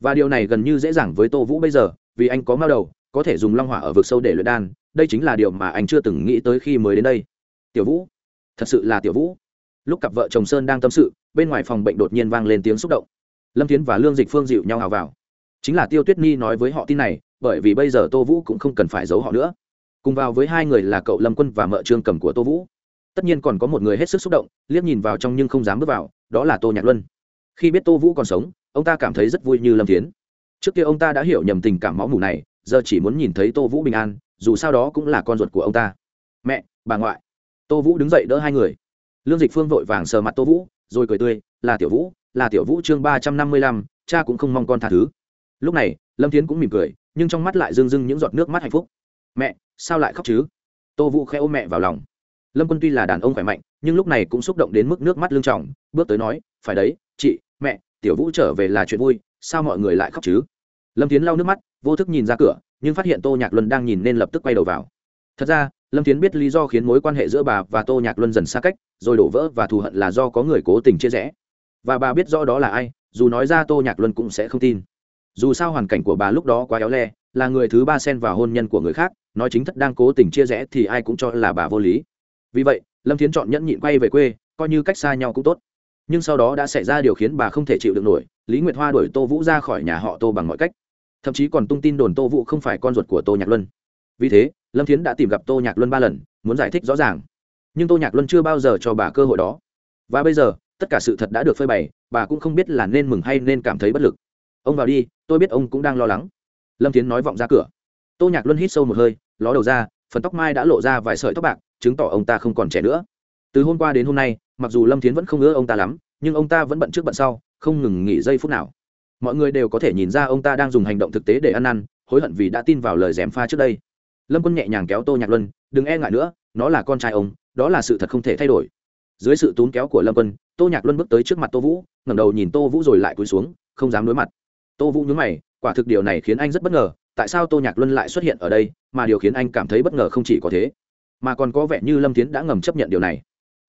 Và điều này gần như dễ dàng với tô vũ bây giờ, vì anh có mao đầu, có thể dùng long hỏa ở vực sâu để luyện đan, đây chính là điều mà anh chưa từng nghĩ tới khi mới đến đây tiểu vũ. Thật sự là tiểu vũ. Lúc cặp vợ chồng sơn đang tâm sự, bên ngoài phòng bệnh đột nhiên vang lên tiếng xúc động. Lâm tiến và lương dịch phương dịu nhau hào vào. Chính là tiêu tuyết nhi nói với họ tin này, bởi vì bây giờ tô vũ cũng không cần phải giấu họ nữa. Cùng vào với hai người là cậu lâm quân và mợ trương cầm của tô vũ. Tất nhiên còn có một người hết sức xúc động, liếc nhìn vào trong nhưng không dám bước vào, đó là tô nhạc luân. Khi biết tô vũ còn sống, ông ta cảm thấy rất vui như lâm tiến trước kia ông ta đã hiểu nhầm tình cảm máu mủ này, giờ chỉ muốn nhìn thấy tô vũ bình an, dù sao đó cũng là con ruột của ông ta. Mẹ, bà ngoại tô vũ đứng dậy đỡ hai người. Lương dịch phương vội vàng sờ mặt tô vũ, rồi cười tươi, là tiểu vũ, là tiểu vũ chương ba trăm năm mươi lăm, cha cũng không mong con tha thứ. Lúc này, lâm tiến cũng mỉm cười, nhưng trong mắt lại rưng rưng những giọt nước mắt hạnh phúc. Mẹ, sao lại khóc chứ? Tô vũ khẽ ôm mẹ vào lòng. Lâm quân tuy là đàn ông khỏe mạnh, nhưng lúc này cũng xúc động đến mức nước mắt lưng trọng bước tới nói, phải đấy, chị, mẹ, tiểu vũ trở về là chuyện vui, sao mọi người lại khóc chứ? Lâm tiến lau nước mắt, vô thức nhìn ra cửa, nhưng phát hiện tô nhạc luân đang nhìn nên lập tức quay đầu vào. Thật ra lâm Thiến biết lý do khiến mối quan hệ giữa bà và tô nhạc luân dần xa cách, rồi đổ vỡ và thù hận là do có người cố tình chia rẽ. Và bà biết rõ đó là ai, dù nói ra tô nhạc luân cũng sẽ không tin. Dù sao hoàn cảnh của bà lúc đó quá éo le, là người thứ ba xen vào hôn nhân của người khác, nói chính thất đang cố tình chia rẽ thì ai cũng cho là bà vô lý. Vì vậy, lâm thiến chọn nhẫn nhịn quay về quê, coi như cách xa nhau cũng tốt. Nhưng sau đó đã xảy ra điều khiến bà không thể chịu được nổi, lý nguyệt hoa đuổi tô vũ ra khỏi nhà họ tô bằng mọi cách. Thậm chí còn tung tin đồn tô vũ không phải con ruột của tô nhạc luân vì thế, lâm thiến đã tìm gặp tô nhạc luân ba lần, muốn giải thích rõ ràng. Nhưng tô nhạc luân chưa bao giờ cho bà cơ hội đó. Và bây giờ, tất cả sự thật đã được phơi bày, bà cũng không biết là nên mừng hay nên cảm thấy bất lực. Ông vào đi, tôi biết ông cũng đang lo lắng. Lâm Thiến nói vọng ra cửa. Tô nhạc luân hít sâu một hơi, ló đầu ra, phần tóc mai đã lộ ra vài sợi tóc bạc, chứng tỏ ông ta không còn trẻ nữa. Từ hôm qua đến hôm nay, mặc dù lâm Thiến vẫn không ngỡ ông ta lắm, nhưng ông ta vẫn bận trước bận sau, không ngừng nghỉ giây phút nào. Mọi người đều có thể nhìn ra ông ta đang dùng hành động thực tế để ăn năn, hối hận vì đã tin vào lời dèm pha trước đây lâm quân nhẹ nhàng kéo tô nhạc luân, đừng e ngại nữa, nó là con trai ông, đó là sự thật không thể thay đổi. Dưới sự tốn kéo của lâm quân, tô nhạc luân bước tới trước mặt tô vũ, ngẩng đầu nhìn tô vũ rồi lại cúi xuống, không dám đối mặt. Tô vũ nhớ mày, quả thực điều này khiến anh rất bất ngờ, tại sao tô nhạc luân lại xuất hiện ở đây, mà điều khiến anh cảm thấy bất ngờ không chỉ có thế, mà còn có vẻ như lâm tiến đã ngầm chấp nhận điều này.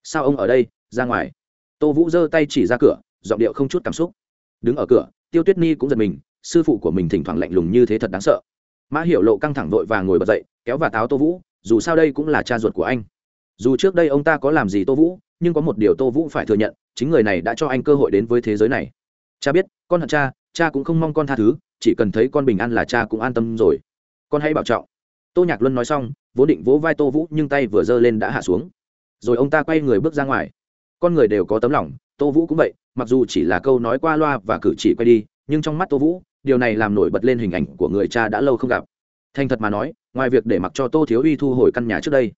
Sao ông ở đây, ra ngoài? Tô vũ giơ tay chỉ ra cửa, giọng điệu không chút cảm xúc. Đứng ở cửa, tiêu tuyết ni cũng giật mình, sư phụ của mình thỉnh thoảng lạnh lùng như thế thật đáng sợ mã hiểu lộ căng thẳng vội và ngồi bật dậy, kéo và táo tô vũ, dù sao đây cũng là cha ruột của anh. Dù trước đây ông ta có làm gì tô vũ, nhưng có một điều tô vũ phải thừa nhận, chính người này đã cho anh cơ hội đến với thế giới này. Cha biết, con hận cha cha cũng không mong con tha thứ, chỉ cần thấy con bình an là cha cũng an tâm rồi. Con hãy bảo trọng. Tô nhạc luân nói xong, vốn định vỗ vai tô vũ, nhưng tay vừa giơ lên đã hạ xuống. Rồi ông ta quay người bước ra ngoài. Con người đều có tấm lòng, tô vũ cũng vậy, mặc dù chỉ là câu nói qua loa và cử chỉ quay đi, nhưng trong mắt tô vũ điều này làm nổi bật lên hình ảnh của người cha đã lâu không gặp. Thành thật mà nói, ngoài việc để mặc cho tô thiếu uy thu hồi căn nhà trước đây,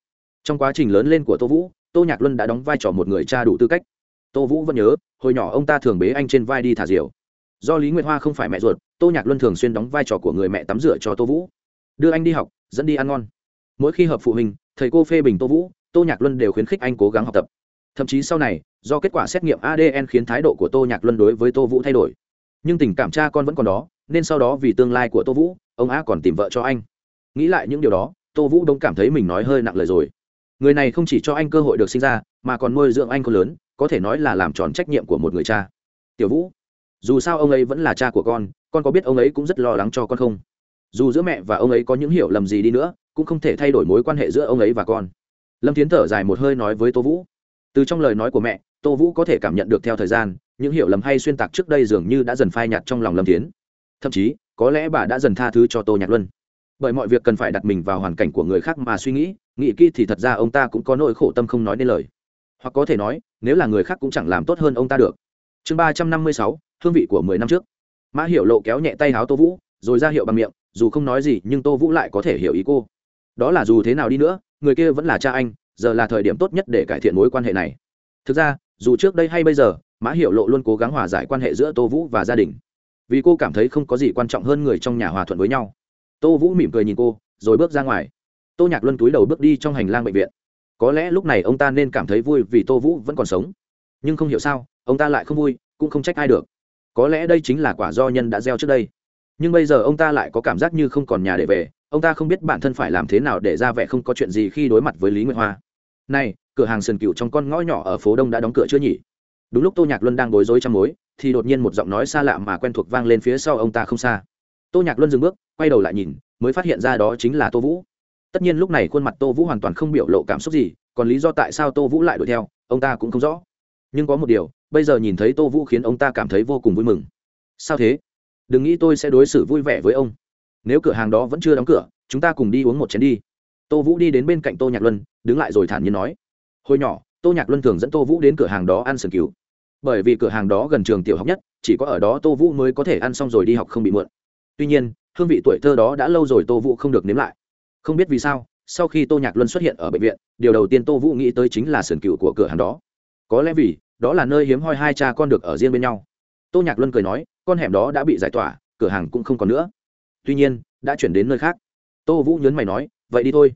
trong quá trình lớn lên của tô vũ, tô nhạc luân đã đóng vai trò một người cha đủ tư cách. Tô vũ vẫn nhớ, hồi nhỏ ông ta thường bế anh trên vai đi thả diều. Do lý nguyệt hoa không phải mẹ ruột, tô nhạc luân thường xuyên đóng vai trò của người mẹ tắm rửa cho tô vũ. Đưa anh đi học, dẫn đi ăn ngon. Mỗi khi hợp phụ huynh, thầy cô phê bình tô vũ, tô nhạc luân đều khuyến khích anh cố gắng học tập. Thậm chí sau này, do kết quả xét nghiệm adn khiến thái độ của tô nhạc luân đối với tô vũ thay đổi nhưng tình cảm cha con vẫn còn đó, nên sau đó vì tương lai của tô vũ, ông a còn tìm vợ cho anh. Nghĩ lại những điều đó, tô vũ đông cảm thấy mình nói hơi nặng lời rồi. Người này không chỉ cho anh cơ hội được sinh ra, mà còn nuôi dưỡng anh con lớn, có thể nói là làm tròn trách nhiệm của một người cha. Tiểu vũ, dù sao ông ấy vẫn là cha của con con có biết ông ấy cũng rất lo lắng cho con không? Dù giữa mẹ và ông ấy có những hiểu lầm gì đi nữa, cũng không thể thay đổi mối quan hệ giữa ông ấy và con. Lâm tiến thở dài một hơi nói với tô vũ. Từ trong lời nói của mẹ, tô vũ có thể cảm nhận được theo thời gian những hiểu lầm hay xuyên tạc trước đây dường như đã dần phai nhạt trong lòng lâm tiến thậm chí, có lẽ bà đã dần tha thứ cho tô nhạc luân. Bởi mọi việc cần phải đặt mình vào hoàn cảnh của người khác mà suy nghĩ nghĩ kỹ thì thật ra ông ta cũng có nỗi khổ tâm không nói nên lời. Hoặc có thể nói, nếu là người khác cũng chẳng làm tốt hơn ông ta được. Chương ba trăm năm mươi sáu, hương vị của mười năm trước. Mã hiểu lộ kéo nhẹ tay háo tô vũ, rồi ra hiệu bằng miệng, dù không nói gì nhưng tô vũ lại có thể hiểu ý cô. Đó là dù thế nào đi nữa, người kia vẫn là cha anh, giờ là thời điểm tốt nhất để cải thiện mối quan hệ này. Thực ra, dù trước đây hay bây giờ mã hiểu lộ luôn cố gắng hòa giải quan hệ giữa tô vũ và gia đình. Vì cô cảm thấy không có gì quan trọng hơn người trong nhà hòa thuận với nhau. Tô vũ mỉm cười nhìn cô, rồi bước ra ngoài. Tô nhạc luân túi đầu bước đi trong hành lang bệnh viện. Có lẽ lúc này ông ta nên cảm thấy vui vì tô vũ vẫn còn sống. Nhưng không hiểu sao, ông ta lại không vui, cũng không trách ai được. Có lẽ đây chính là quả do nhân đã gieo trước đây. Nhưng bây giờ ông ta lại có cảm giác như không còn nhà để về, ông ta không biết bản thân phải làm thế nào để ra vẻ không có chuyện gì khi đối mặt với lý nguyệt hoa. Này, cửa hàng sườn cựu trong con ngõ nhỏ ở phố đông đã đóng cửa chưa nhỉ? Đúng lúc tô nhạc luân đang bối rối trong mối, thì đột nhiên một giọng nói xa lạ mà quen thuộc vang lên phía sau ông ta không xa. Tô nhạc luân dừng bước, quay đầu lại nhìn, mới phát hiện ra đó chính là tô vũ. Tất nhiên lúc này khuôn mặt tô vũ hoàn toàn không biểu lộ cảm xúc gì, còn lý do tại sao tô vũ lại đuổi theo, ông ta cũng không rõ. Nhưng có một điều, bây giờ nhìn thấy tô vũ khiến ông ta cảm thấy vô cùng vui mừng. Sao thế? Đừng nghĩ tôi sẽ đối xử vui vẻ với ông. Nếu cửa hàng đó vẫn chưa đóng cửa, chúng ta cùng đi uống một chén đi. Tô vũ đi đến bên cạnh tô nhạc luân, đứng lại rồi thản nhiên nói. Hồi nhỏ tô nhạc luân thường dẫn tô vũ đến cửa hàng đó ăn sườn cứu bởi vì cửa hàng đó gần trường tiểu học nhất, chỉ có ở đó tô vũ mới có thể ăn xong rồi đi học không bị mượn tuy nhiên, hương vị tuổi thơ đó đã lâu rồi tô vũ không được nếm lại. Không biết vì sao, sau khi tô nhạc luân xuất hiện ở bệnh viện, điều đầu tiên tô vũ nghĩ tới chính là sườn cựu của cửa hàng đó. Có lẽ vì, đó là nơi hiếm hoi hai cha con được ở riêng bên nhau. Tô nhạc luân cười nói, con hẻm đó đã bị giải tỏa, cửa hàng cũng không còn nữa. Tuy nhiên, đã chuyển đến nơi khác. Tô vũ nhấn mày nói, vậy đi thôi.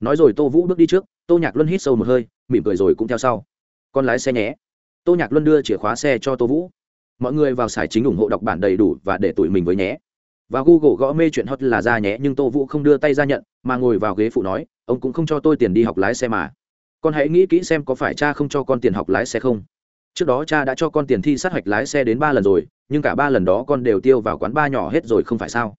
Nói rồi tô vũ bước đi trước tô nhạc luân hít sâu một hơi, mỉm cười rồi cũng theo sau. Con lái xe nhé. Tô nhạc luân đưa chìa khóa xe cho tô vũ. Mọi người vào sải chính ủng hộ đọc bản đầy đủ và để tụi mình với nhé. Và google gõ mê chuyện hot là ra nhé, nhưng tô vũ không đưa tay ra nhận, mà ngồi vào ghế phụ nói, ông cũng không cho tôi tiền đi học lái xe mà. Con hãy nghĩ kỹ xem có phải cha không cho con tiền học lái xe không. Trước đó cha đã cho con tiền thi sát hạch lái xe đến ba lần rồi, nhưng cả ba lần đó con đều tiêu vào quán ba nhỏ hết rồi không phải sao?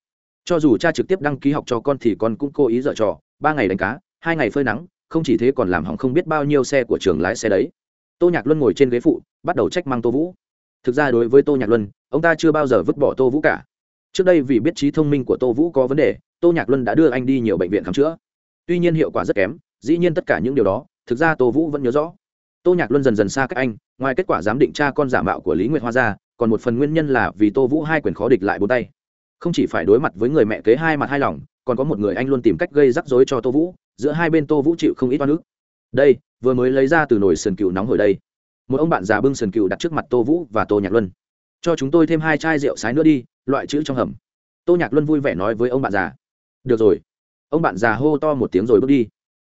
Cho dù cha trực tiếp đăng ký học cho con thì con cũng cố ý dở trò, ba ngày đánh cá, hai ngày phơi nắng không chỉ thế còn làm hỏng không biết bao nhiêu xe của trường lái xe đấy. Tô nhạc luân ngồi trên ghế phụ, bắt đầu trách mang tô vũ. Thực ra đối với tô nhạc luân, ông ta chưa bao giờ vứt bỏ tô vũ cả. Trước đây vì biết trí thông minh của tô vũ có vấn đề, tô nhạc luân đã đưa anh đi nhiều bệnh viện khám chữa. Tuy nhiên hiệu quả rất kém, dĩ nhiên tất cả những điều đó, thực ra tô vũ vẫn nhớ rõ. Tô nhạc luân dần dần xa cách anh, ngoài kết quả giám định cha con giả mạo của lý nguyệt hoa ra, còn một phần nguyên nhân là vì tô vũ hai quyền khó địch lại bốn tay. Không chỉ phải đối mặt với người mẹ kế hai mặt hai lòng, còn có một người anh luôn tìm cách gây rắc rối cho tô vũ giữa hai bên tô vũ chịu không ít oan ức. Đây, vừa mới lấy ra từ nồi sườn cựu nóng hồi đây. Một ông bạn già bưng sườn cựu đặt trước mặt tô vũ và tô nhạc luân. Cho chúng tôi thêm hai chai rượu sái nữa đi, loại chữ trong hầm. Tô nhạc luân vui vẻ nói với ông bạn già. Được rồi. Ông bạn già hô to một tiếng rồi bước đi.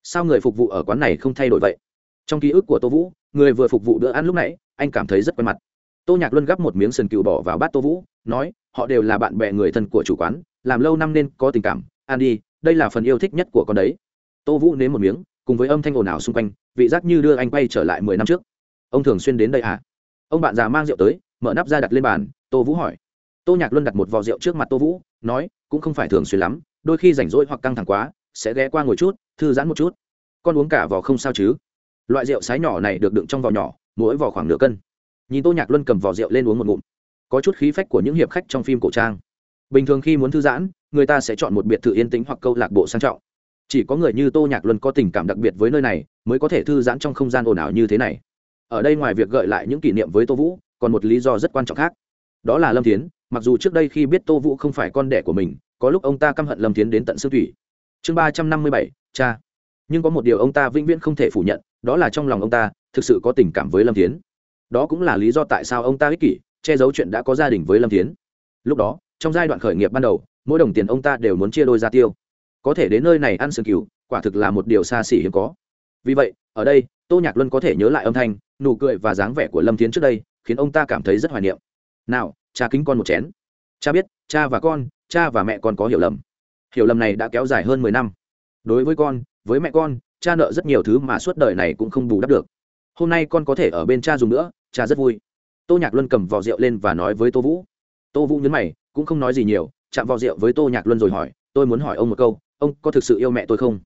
Sao người phục vụ ở quán này không thay đổi vậy? Trong ký ức của tô vũ, người vừa phục vụ bữa ăn lúc nãy, anh cảm thấy rất quen mặt. Tô nhạc luân gắp một miếng sườn cựu bỏ vào bát tô vũ, nói, họ đều là bạn bè người thân của chủ quán, làm lâu năm nên có tình cảm. Ăn đi đây là phần yêu thích nhất của con đấy tô vũ nếm một miếng, cùng với âm thanh ồn ào xung quanh, vị giác như đưa anh quay trở lại mười năm trước. Ông thường xuyên đến đây à? Ông bạn già mang rượu tới, mở nắp ra đặt lên bàn, tô vũ hỏi. Tô nhạc luân đặt một vò rượu trước mặt tô vũ, nói, cũng không phải thường xuyên lắm, đôi khi rảnh rỗi hoặc căng thẳng quá, sẽ ghé qua ngồi chút, thư giãn một chút. Con uống cả vò không sao chứ? Loại rượu sái nhỏ này được đựng trong vò nhỏ, mỗi vò khoảng nửa cân. Nhìn tô nhạc luân cầm vò rượu lên uống một ngụm. Có chút khí phách của những hiệp khách trong phim cổ trang. Bình thường khi muốn thư giãn, người ta sẽ chọn một biệt thự yên tĩnh hoặc câu lạc bộ sang trọng chỉ có người như tô nhạc luân có tình cảm đặc biệt với nơi này, mới có thể thư giãn trong không gian ồn ào như thế này. Ở đây ngoài việc gợi lại những kỷ niệm với tô vũ, còn một lý do rất quan trọng khác. Đó là lâm thiến, mặc dù trước đây khi biết tô vũ không phải con đẻ của mình, có lúc ông ta căm hận lâm thiến đến tận xương thủy. Chương ba trăm năm mươi bảy, cha. Nhưng có một điều ông ta vĩnh viễn không thể phủ nhận, đó là trong lòng ông ta, thực sự có tình cảm với lâm thiến. Đó cũng là lý do tại sao ông ta ích kỷ, che giấu chuyện đã có gia đình với lâm thiến. Lúc đó, trong giai đoạn khởi nghiệp ban đầu, mỗi đồng tiền ông ta đều muốn chia đôi ra tiêu có thể đến nơi này ăn sườn cừu, quả thực là một điều xa xỉ hiếm có. Vì vậy, ở đây, tô nhạc luân có thể nhớ lại âm thanh, nụ cười và dáng vẻ của lâm thiến trước đây, khiến ông ta cảm thấy rất hoài niệm. Nào, cha kính con một chén. Cha biết, cha và con, cha và mẹ con có hiểu lầm. Hiểu lầm này đã kéo dài hơn mười năm. Đối với con, với mẹ con, cha nợ rất nhiều thứ mà suốt đời này cũng không bù đắp được. Hôm nay con có thể ở bên cha dùng nữa, cha rất vui. Tô nhạc luân cầm vò rượu lên và nói với tô vũ. Tô vũ nhấn mày, cũng không nói gì nhiều, chạm vò rượu với tô nhạc luân rồi hỏi, tôi muốn hỏi ông một câu ông có thực sự yêu mẹ tôi không?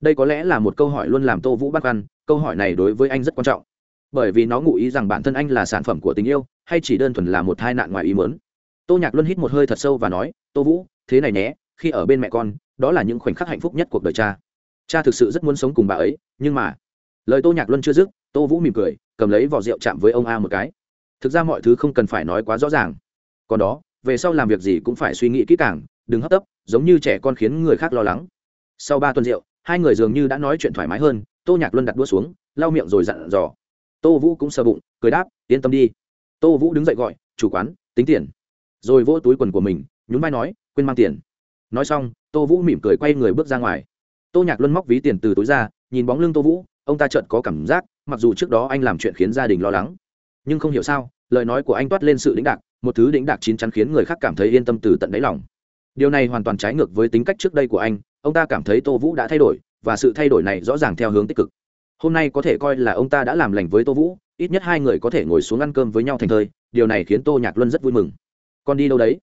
Đây có lẽ là một câu hỏi luôn làm tô vũ băn khoăn, câu hỏi này đối với anh rất quan trọng. Bởi vì nó ngụ ý rằng bản thân anh là sản phẩm của tình yêu, hay chỉ đơn thuần là một tai nạn ngoài ý mớn tô nhạc luân hít một hơi thật sâu và nói, tô vũ, thế này nhé, khi ở bên mẹ con, đó là những khoảnh khắc hạnh phúc nhất cuộc đời cha. Cha thực sự rất muốn sống cùng bà ấy, nhưng mà lời tô nhạc luân chưa dứt, tô vũ mỉm cười, cầm lấy vỏ rượu chạm với ông a một cái. Thực ra mọi thứ không cần phải nói quá rõ ràng. Còn đó, về sau làm việc gì cũng phải suy nghĩ kỹ càng đừng hấp tấp, giống như trẻ con khiến người khác lo lắng. Sau ba tuần rượu, hai người dường như đã nói chuyện thoải mái hơn, tô nhạc luân đặt đua xuống, lau miệng rồi dặn dò. Tô vũ cũng sờ bụng, cười đáp, yên tâm đi. Tô vũ đứng dậy gọi, chủ quán, tính tiền. Rồi vỗ túi quần của mình, nhún vai nói, quên mang tiền. Nói xong, tô vũ mỉm cười quay người bước ra ngoài. Tô nhạc luân móc ví tiền từ túi ra, nhìn bóng lưng tô vũ, ông ta chợt có cảm giác, mặc dù trước đó anh làm chuyện khiến gia đình lo lắng, nhưng không hiểu sao, lời nói của anh toát lên sự đĩnh đạc, một thứ đĩnh đạc chín chắn khiến người khác cảm thấy yên tâm từ tận đáy lòng điều này hoàn toàn trái ngược với tính cách trước đây của anh, ông ta cảm thấy tô vũ đã thay đổi, và sự thay đổi này rõ ràng theo hướng tích cực. Hôm nay có thể coi là ông ta đã làm lành với tô vũ, ít nhất hai người có thể ngồi xuống ăn cơm với nhau thành thơi, điều này khiến tô nhạc luân rất vui mừng. Con đi đâu đấy?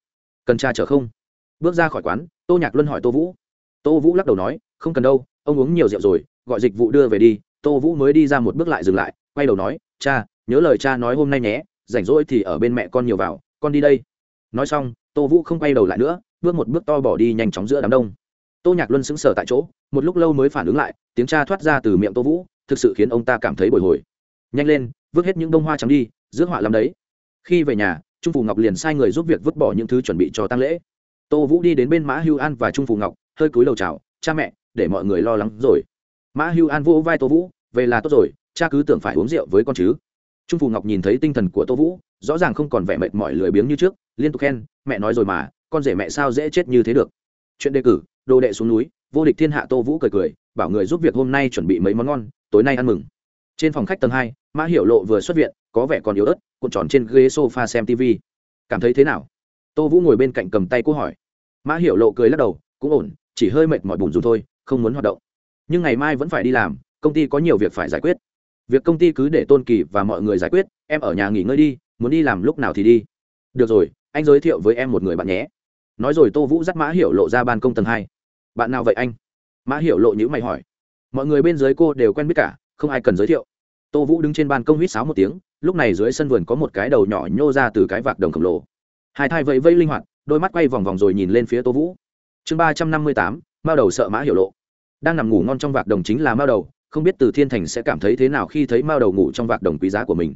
Cần cha chở không? Bước ra khỏi quán, tô nhạc luân hỏi tô vũ. Tô vũ lắc đầu nói, không cần đâu, ông uống nhiều rượu rồi, gọi dịch vụ đưa về đi. Tô vũ mới đi ra một bước lại dừng lại, quay đầu nói, cha, nhớ lời cha nói hôm nay nhé, rảnh rỗi thì ở bên mẹ con nhiều vào, con đi đây. Nói xong, tô vũ không quay đầu lại nữa bước một bước to bỏ đi nhanh chóng giữa đám đông. Tô nhạc luân sững sờ tại chỗ, một lúc lâu mới phản ứng lại, tiếng cha thoát ra từ miệng tô vũ, thực sự khiến ông ta cảm thấy bồi hồi. Nhanh lên, vứt hết những bông hoa trắng đi, rước họa làm đấy. Khi về nhà, trung phủ ngọc liền sai người giúp việc vứt bỏ những thứ chuẩn bị cho tăng lễ. Tô vũ đi đến bên mã hưu an và trung phủ ngọc, hơi cúi đầu chào, cha mẹ, để mọi người lo lắng rồi. Mã hưu an vỗ vai tô vũ, về là tốt rồi, cha cứ tưởng phải uống rượu với con chứ. Trung phủ ngọc nhìn thấy tinh thần của tô vũ, rõ ràng không còn vẻ mệt mỏi lười biếng như trước, liên tục khen, mẹ nói rồi mà con rể mẹ sao dễ chết như thế được. Chuyện đề cử, đồ đệ xuống núi, vô địch thiên hạ tô vũ cười cười, bảo người giúp việc hôm nay chuẩn bị mấy món ngon, tối nay ăn mừng. Trên phòng khách tầng hai, mã hiểu lộ vừa xuất viện, có vẻ còn yếu ớt, cuộn tròn trên ghế sofa xem tv cảm thấy thế nào? Tô vũ ngồi bên cạnh cầm tay cô hỏi. Mã hiểu lộ cười lắc đầu, cũng ổn, chỉ hơi mệt mỏi bùn dù thôi, không muốn hoạt động. Nhưng ngày mai vẫn phải đi làm, công ty có nhiều việc phải giải quyết. Việc công ty cứ để tôn kỳ và mọi người giải quyết, em ở nhà nghỉ ngơi đi, muốn đi làm lúc nào thì đi. Được rồi, anh giới thiệu với em một người bạn nhé nói rồi tô vũ dắt mã hiểu lộ ra ban công tầng hai. Bạn nào vậy anh? Mã hiểu lộ nhữ mày hỏi. Mọi người bên dưới cô đều quen biết cả, không ai cần giới thiệu. Tô vũ đứng trên ban công huýt sáo một tiếng, lúc này dưới sân vườn có một cái đầu nhỏ nhô ra từ cái vạc đồng khổng lồ. Hai thai vẫy vẫy linh hoạt, đôi mắt quay vòng vòng rồi nhìn lên phía tô vũ. Chương ba trăm năm mươi tám, mao đầu sợ mã hiểu lộ. Đang nằm ngủ ngon trong vạc đồng chính là mao đầu, không biết từ thiên thành sẽ cảm thấy thế nào khi thấy mao đầu ngủ trong vạc đồng quý giá của mình.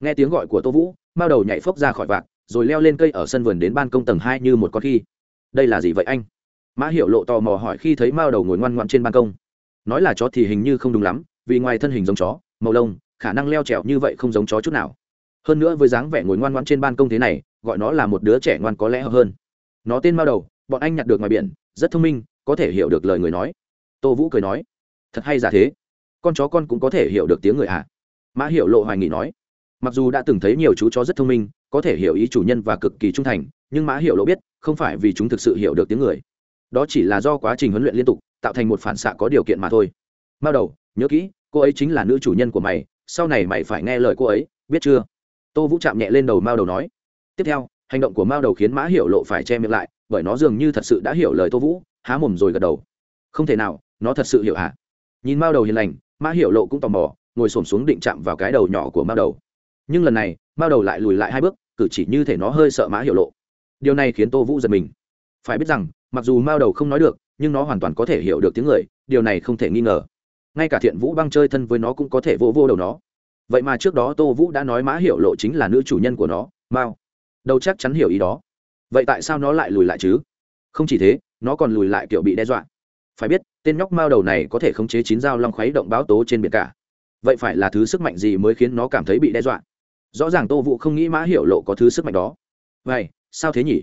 Nghe tiếng gọi của tô vũ, mao đầu nhảy phốc ra khỏi vạc rồi leo lên cây ở sân vườn đến ban công tầng hai như một con khi. Đây là gì vậy anh? Mã hiểu lộ tò mò hỏi khi thấy mao đầu ngồi ngoan ngoan trên ban công. Nói là chó thì hình như không đúng lắm, vì ngoài thân hình giống chó, màu lông, khả năng leo trèo như vậy không giống chó chút nào. Hơn nữa với dáng vẻ ngồi ngoan ngoan trên ban công thế này, gọi nó là một đứa trẻ ngoan có lẽ hơn. Nó tên mao đầu, bọn anh nhặt được ngoài biển, rất thông minh, có thể hiểu được lời người nói. Tô vũ cười nói, thật hay giả thế? Con chó con cũng có thể hiểu được tiếng người ạ à? mã hiểu lộ hoài nghỉ nói, mặc dù đã từng thấy nhiều chú chó rất thông minh có thể hiểu ý chủ nhân và cực kỳ trung thành, nhưng mã hiểu lộ biết, không phải vì chúng thực sự hiểu được tiếng người. Đó chỉ là do quá trình huấn luyện liên tục, tạo thành một phản xạ có điều kiện mà thôi. Mao đầu, nhớ kỹ, cô ấy chính là nữ chủ nhân của mày, sau này mày phải nghe lời cô ấy, biết chưa? Tô vũ chạm nhẹ lên đầu mao đầu nói. Tiếp theo, hành động của mao đầu khiến mã hiểu lộ phải che miệng lại, bởi nó dường như thật sự đã hiểu lời tô vũ, há mồm rồi gật đầu. Không thể nào, nó thật sự hiểu hả? Nhìn mao đầu hiền lành, mã hiểu lộ cũng tò mò, ngồi xổm xuống định chạm vào cái đầu nhỏ của mao đầu. Nhưng lần này mao đầu lại lùi lại hai bước, cử chỉ như thể nó hơi sợ mã hiểu lộ. Điều này khiến tô vũ giật mình. Phải biết rằng, mặc dù mao đầu không nói được, nhưng nó hoàn toàn có thể hiểu được tiếng người, điều này không thể nghi ngờ. Ngay cả thiện vũ băng chơi thân với nó cũng có thể vô vô đầu nó. Vậy mà trước đó tô vũ đã nói mã hiểu lộ chính là nữ chủ nhân của nó, mao. Đâu chắc chắn hiểu ý đó. Vậy tại sao nó lại lùi lại chứ? Không chỉ thế, nó còn lùi lại kiểu bị đe dọa. Phải biết, tên nhóc mao đầu này có thể khống chế chín dao long khuấy động báo tố trên biển cả. Vậy phải là thứ sức mạnh gì mới khiến nó cảm thấy bị đe dọa? Rõ ràng tô vũ không nghĩ mã hiểu lộ có thứ sức mạnh đó. Vậy, sao thế nhỉ?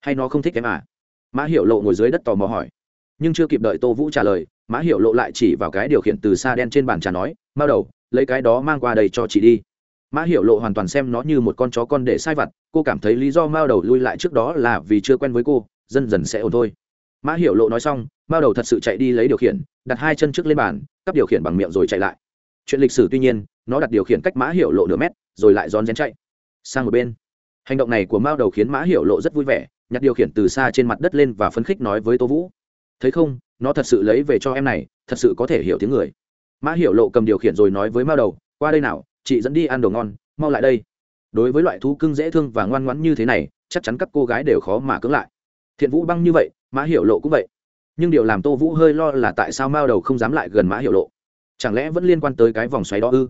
Hay nó không thích em à? Mã hiểu lộ ngồi dưới đất tò mò hỏi. Nhưng chưa kịp đợi tô vũ trả lời, mã hiểu lộ lại chỉ vào cái điều khiển từ xa đen trên bàn trà nói, mao đầu, lấy cái đó mang qua đây cho chị đi. Mã hiểu lộ hoàn toàn xem nó như một con chó con để sai vặt, cô cảm thấy lý do mao đầu lui lại trước đó là vì chưa quen với cô, dần dần sẽ ổn thôi. Mã hiểu lộ nói xong, mao đầu thật sự chạy đi lấy điều khiển, đặt hai chân trước lên bàn, cắp điều khiển bằng miệng rồi chạy lại chuyện lịch sử tuy nhiên, nó đặt điều khiển cách mã hiểu lộ nửa mét, rồi lại rón rén chạy. Sang một bên, hành động này của mao đầu khiến mã hiểu lộ rất vui vẻ, nhặt điều khiển từ xa trên mặt đất lên và phấn khích nói với tô vũ. Thấy không, nó thật sự lấy về cho em này, thật sự có thể hiểu tiếng người. Mã hiểu lộ cầm điều khiển rồi nói với mao đầu, qua đây nào, chị dẫn đi ăn đồ ngon, mau lại đây. Đối với loại thú cưng dễ thương và ngoan ngoãn như thế này, chắc chắn các cô gái đều khó mà cưỡng lại. Thiện vũ băng như vậy, mã hiểu lộ cũng vậy. Nhưng điều làm tô vũ hơi lo là tại sao mao đầu không dám lại gần mã hiểu lộ chẳng lẽ vẫn liên quan tới cái vòng xoáy đó ư?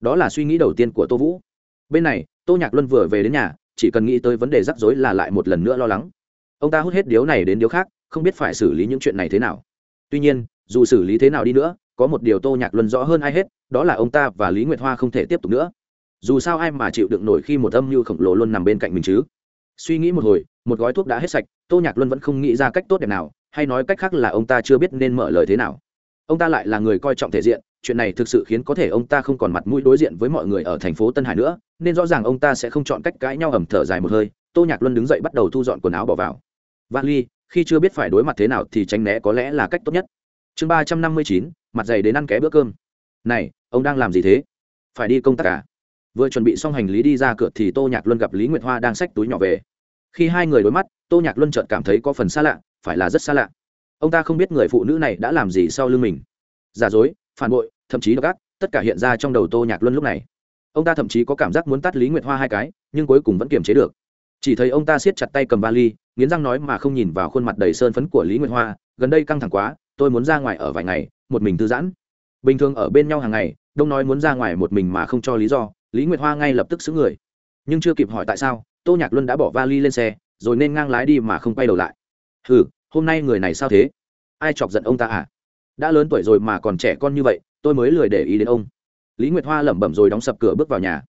Đó là suy nghĩ đầu tiên của tô vũ. Bên này, tô nhạc luân vừa về đến nhà, chỉ cần nghĩ tới vấn đề rắc rối là lại một lần nữa lo lắng. Ông ta hút hết điếu này đến điếu khác, không biết phải xử lý những chuyện này thế nào. Tuy nhiên, dù xử lý thế nào đi nữa, có một điều tô nhạc luân rõ hơn ai hết, đó là ông ta và lý nguyệt hoa không thể tiếp tục nữa. Dù sao ai mà chịu đựng nổi khi một âm mưu khổng lồ luôn nằm bên cạnh mình chứ? Suy nghĩ một hồi, một gói thuốc đã hết sạch, tô nhạc luân vẫn không nghĩ ra cách tốt đẹp nào, hay nói cách khác là ông ta chưa biết nên mở lời thế nào ông ta lại là người coi trọng thể diện, chuyện này thực sự khiến có thể ông ta không còn mặt mũi đối diện với mọi người ở thành phố tân hải nữa, nên rõ ràng ông ta sẽ không chọn cách cãi nhau ẩm thở dài một hơi. Tô nhạc luân đứng dậy bắt đầu thu dọn quần áo bỏ vào. Vali khi chưa biết phải đối mặt thế nào thì tránh né có lẽ là cách tốt nhất. Chương ba trăm năm mươi chín, mặt dày đến ăn ké bữa cơm. Này, ông đang làm gì thế? Phải đi công tác à? Vừa chuẩn bị xong hành lý đi ra cửa thì tô nhạc luân gặp lý nguyệt hoa đang xách túi nhỏ về. Khi hai người đối mắt, tô nhạc luân chợt cảm thấy có phần xa lạ, phải là rất xa lạ ông ta không biết người phụ nữ này đã làm gì sau lưng mình. Giả dối, phản bội, thậm chí độc ác, tất cả hiện ra trong đầu tô nhạc luân lúc này. Ông ta thậm chí có cảm giác muốn tắt lý nguyệt hoa hai cái, nhưng cuối cùng vẫn kiềm chế được. Chỉ thấy ông ta siết chặt tay cầm vali, nghiến răng nói mà không nhìn vào khuôn mặt đầy sơn phấn của lý nguyệt hoa, gần đây căng thẳng quá, tôi muốn ra ngoài ở vài ngày, một mình thư giãn. Bình thường ở bên nhau hàng ngày, đông nói muốn ra ngoài một mình mà không cho lý do, lý nguyệt hoa ngay lập tức xứ người. Nhưng chưa kịp hỏi tại sao, tô nhạc luân đã bỏ vali lên xe, rồi nên ngang lái đi mà không quay đầu lại. Hừ hôm nay người này sao thế? Ai chọc giận ông ta à? Đã lớn tuổi rồi mà còn trẻ con như vậy, tôi mới lười để ý đến ông. Lý nguyệt hoa lẩm bẩm rồi đóng sập cửa bước vào nhà.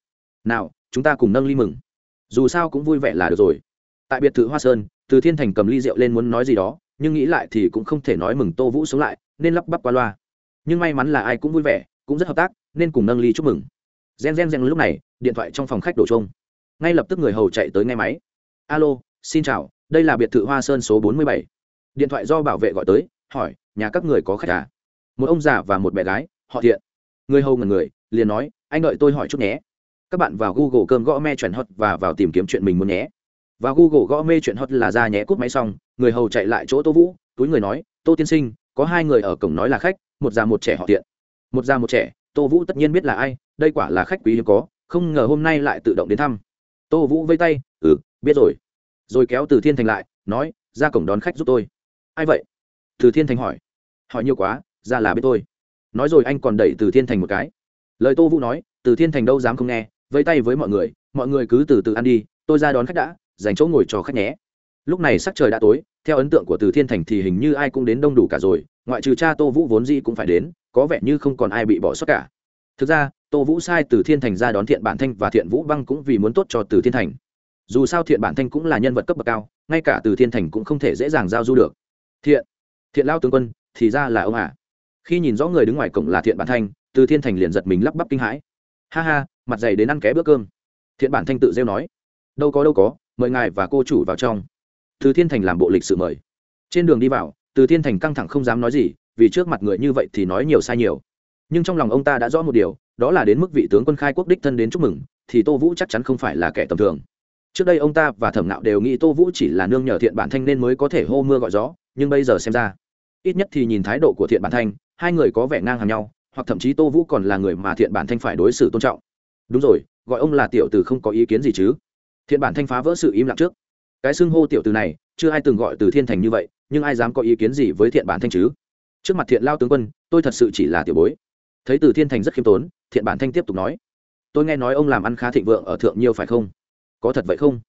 Nào, chúng ta cùng nâng ly mừng. Dù sao cũng vui vẻ là được rồi. Tại biệt thự hoa sơn, từ thiên thành cầm ly rượu lên muốn nói gì đó, nhưng nghĩ lại thì cũng không thể nói mừng tô vũ sống lại, nên lắp bắp qua loa. Nhưng may mắn là ai cũng vui vẻ, cũng rất hợp tác, nên cùng nâng ly chúc mừng. Gen gen gen lúc này, điện thoại trong phòng khách đổ trông ngay lập tức người hầu chạy tới nghe máy. Alo, xin chào, đây là biệt thự hoa sơn số bốn mươi bảy điện thoại do bảo vệ gọi tới, hỏi, nhà các người có khách à? Một ông già và một bé gái, họ thiện. Người hầu ngần người, liền nói, anh đợi tôi hỏi chút nhé. Các bạn vào google cơm gõ me chuyện hot và vào tìm kiếm chuyện mình muốn nhé. Vào google gõ mê chuyện hot là ra nhé cút máy xong, người hầu chạy lại chỗ tô vũ, túi người nói, tô tiên sinh, có hai người ở cổng nói là khách, một già một trẻ họ tiện một già một trẻ, tô vũ tất nhiên biết là ai, đây quả là khách quý hiếm có, không ngờ hôm nay lại tự động đến thăm. Tô vũ vây tay ừ biết rồi. Rồi kéo từ thiên thành lại, nói, ra cổng đón khách giúp tôi ai vậy? Từ thiên thành hỏi. Hỏi nhiều quá, ra là biết tôi nói rồi anh còn đẩy từ thiên thành một cái. Lời tô vũ nói, từ thiên thành đâu dám không nghe, vẫy tay với mọi người mọi người cứ từ từ ăn đi, tôi ra đón khách đã, dành chỗ ngồi cho khách nhé. Lúc này sắc trời đã tối, theo ấn tượng của từ thiên thành thì hình như ai cũng đến đông đủ cả rồi, ngoại trừ cha tô vũ vốn dĩ cũng phải đến, có vẻ như không còn ai bị bỏ sót cả. Thực ra, tô vũ sai từ thiên thành ra đón thiện bản thanh và thiện vũ băng cũng vì muốn tốt cho từ thiên thành. Dù sao thiện bản thanh cũng là nhân vật cấp bậc cao, ngay cả từ thiên thành cũng không thể dễ dàng giao du được thiện. Thiện lao tướng quân, thì ra là ông à khi nhìn rõ người đứng ngoài cổng là thiện bản thanh, từ thiên thành liền giật mình lắp bắp kinh hãi. Ha ha, mặt dày đến ăn ké bữa cơm. Thiện bản thanh tự rêu nói. Đâu có đâu có, mời ngài và cô chủ vào trong. Từ thiên thành làm bộ lịch sự mời. Trên đường đi vào, từ thiên thành căng thẳng không dám nói gì, vì trước mặt người như vậy thì nói nhiều sai nhiều. Nhưng trong lòng ông ta đã rõ một điều, đó là đến mức vị tướng quân khai quốc đích thân đến chúc mừng, thì tô vũ chắc chắn không phải là kẻ tầm thường. Trước đây ông ta và thẩm nạo đều nghĩ tô vũ chỉ là nương nhờ thiện bản thanh nên mới có thể hô mưa gọi gió nhưng bây giờ xem ra, ít nhất thì nhìn thái độ của thiện bản thanh, hai người có vẻ ngang hàng nhau, hoặc thậm chí tô vũ còn là người mà thiện bản thanh phải đối xử tôn trọng. Đúng rồi, gọi ông là tiểu từ không có ý kiến gì chứ? Thiện bản thanh phá vỡ sự im lặng trước. Cái xưng hô tiểu từ này, chưa ai từng gọi từ thiên thành như vậy, nhưng ai dám có ý kiến gì với thiện bản thanh chứ? Trước mặt thiện lao tướng quân, tôi thật sự chỉ là tiểu bối. Thấy từ thiên thành rất khiêm tốn, thiện bản thanh tiếp tục nói, tôi nghe nói ông làm ăn khá thịnh vượng ở thượng nhiêu phải không? Có thật vậy không?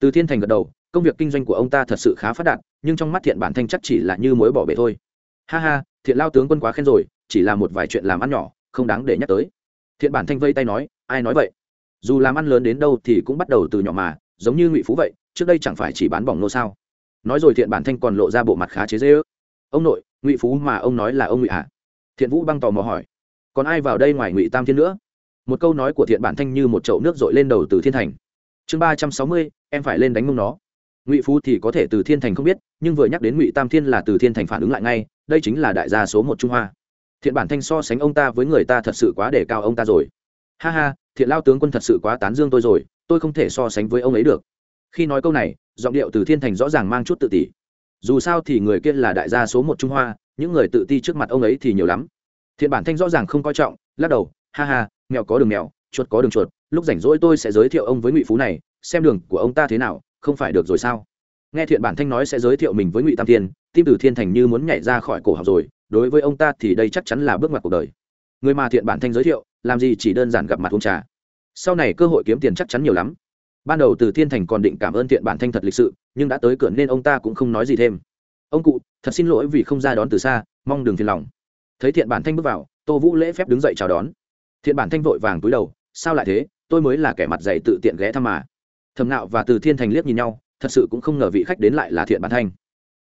Từ thiên thành gật đầu công việc kinh doanh của ông ta thật sự khá phát đạt, nhưng trong mắt thiện bản thanh chắc chỉ là như mối bỏ bể thôi. Ha ha, thiện lao tướng quân quá khen rồi, chỉ là một vài chuyện làm ăn nhỏ, không đáng để nhắc tới. Thiện bản thanh vây tay nói, ai nói vậy? Dù làm ăn lớn đến đâu thì cũng bắt đầu từ nhỏ mà, giống như ngụy phú vậy, trước đây chẳng phải chỉ bán bỏng nô sao? Nói rồi thiện bản thanh còn lộ ra bộ mặt khá chế dễ ước ông nội, ngụy phú mà ông nói là ông ngụy ạ à? thiện vũ băng tò mò hỏi. Còn ai vào đây ngoài ngụy tam thiên nữa? Một câu nói của thiện bản thanh như một chậu nước dội lên đầu từ thiên thành. Chương ba trăm sáu mươi, em phải lên đánh mông nó ngụy phú thì có thể từ thiên thành không biết, nhưng vừa nhắc đến ngụy tam thiên là từ thiên thành phản ứng lại ngay, đây chính là đại gia số một trung hoa. Thiện bản thanh so sánh ông ta với người ta thật sự quá để cao ông ta rồi. Ha ha, thiện lao tướng quân thật sự quá tán dương tôi rồi, tôi không thể so sánh với ông ấy được. Khi nói câu này, giọng điệu từ thiên thành rõ ràng mang chút tự tỷ dù sao thì người kia là đại gia số một trung hoa, những người tự ti trước mặt ông ấy thì nhiều lắm. Thiện bản thanh rõ ràng không coi trọng, lắc đầu, ha ha, mèo có đường mèo, chuột có đường chuột, lúc rảnh rỗi tôi sẽ giới thiệu ông với ngụy phú này, xem đường của ông ta thế nào không phải được rồi sao? Nghe thiện bản thanh nói sẽ giới thiệu mình với ngụy tam thiên, tim từ thiên thành như muốn nhảy ra khỏi cổ học rồi, đối với ông ta thì đây chắc chắn là bước ngoặt cuộc đời. Người mà thiện bản thanh giới thiệu, làm gì chỉ đơn giản gặp mặt uống trà. Sau này cơ hội kiếm tiền chắc chắn nhiều lắm. Ban đầu từ thiên thành còn định cảm ơn thiện bản thanh thật lịch sự, nhưng đã tới cửa nên ông ta cũng không nói gì thêm. Ông cụ, thật xin lỗi vì không ra đón từ xa, mong đừng phiền lòng. Thấy thiện bản thanh bước vào, tô vũ lễ phép đứng dậy chào đón. Thiện bản thanh vội vàng túi đầu, sao lại thế? Tôi mới là kẻ mặt dày tự tiện ghé thăm mà thẩm nạo và từ thiên thành liếc nhìn nhau, thật sự cũng không ngờ vị khách đến lại là thiện bản thanh.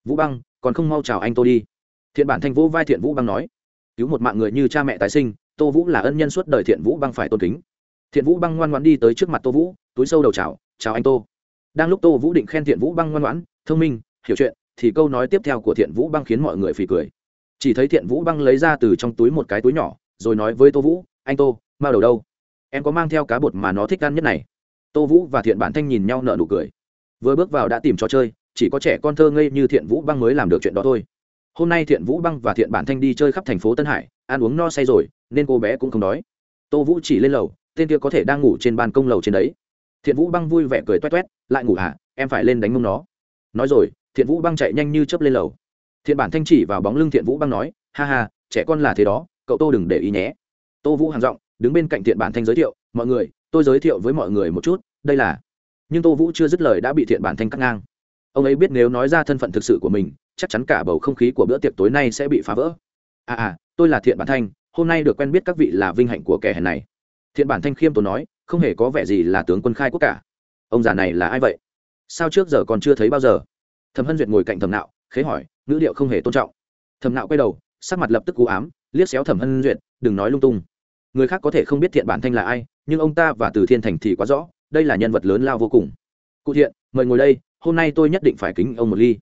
Vũ băng, còn không mau chào anh tôi đi. Thiện bản thanh vũ vai thiện vũ băng nói, cứu một mạng người như cha mẹ tái sinh, tô vũ là ân nhân suốt đời thiện vũ băng phải tôn kính. Thiện vũ băng ngoan ngoãn đi tới trước mặt tô vũ, túi sâu đầu chào chào anh tô. Đang lúc tô vũ định khen thiện vũ băng ngoan ngoãn, thông minh, hiểu chuyện, thì câu nói tiếp theo của thiện vũ băng khiến mọi người phì cười. Chỉ thấy thiện vũ băng lấy ra từ trong túi một cái túi nhỏ, rồi nói với tô vũ, anh tô mao đầu đâu? Em có mang theo cá bột mà nó thích ăn nhất này tô vũ và thiện bản thanh nhìn nhau nợ nụ cười. Vừa bước vào đã tìm trò chơi, chỉ có trẻ con thơ ngây như thiện vũ băng mới làm được chuyện đó thôi. Hôm nay thiện vũ băng và thiện bản thanh đi chơi khắp thành phố tân hải, ăn uống no say rồi, nên cô bé cũng không đói. Tô vũ chỉ lên lầu, tên kia có thể đang ngủ trên ban công lầu trên đấy. Thiện vũ băng vui vẻ cười toét toét, lại ngủ hả? Em phải lên đánh mông nó. Nói rồi, thiện vũ băng chạy nhanh như chớp lên lầu. Thiện bản thanh chỉ vào bóng lưng thiện vũ băng nói, ha ha, trẻ con là thế đó, cậu tô đừng để ý nhé. Tô vũ hàng giọng, đứng bên cạnh thiện bản thanh giới thiệu, mọi người tôi giới thiệu với mọi người một chút, đây là. Nhưng tô vũ chưa dứt lời đã bị thiện bản thanh cắt ngang. Ông ấy biết nếu nói ra thân phận thực sự của mình, chắc chắn cả bầu không khí của bữa tiệc tối nay sẽ bị phá vỡ. À à tôi là thiện bản thanh, hôm nay được quen biết các vị là vinh hạnh của kẻ hèn này. Thiện bản thanh khiêm tốn nói, không hề có vẻ gì là tướng quân khai quốc cả. Ông già này là ai vậy? Sao trước giờ còn chưa thấy bao giờ? Thẩm hân duyệt ngồi cạnh thẩm nạo, khế hỏi, ngữ điệu không hề tôn trọng. Thẩm nạo quay đầu, sắc mặt lập tức cú ám, liếc xéo thẩm hân duyệt, đừng nói lung tung. Người khác có thể không biết thiện bản thanh là ai nhưng ông ta và từ thiên thành thì quá rõ, đây là nhân vật lớn lao vô cùng. Cụ thiện, mời ngồi đây, hôm nay tôi nhất định phải kính ông một ly.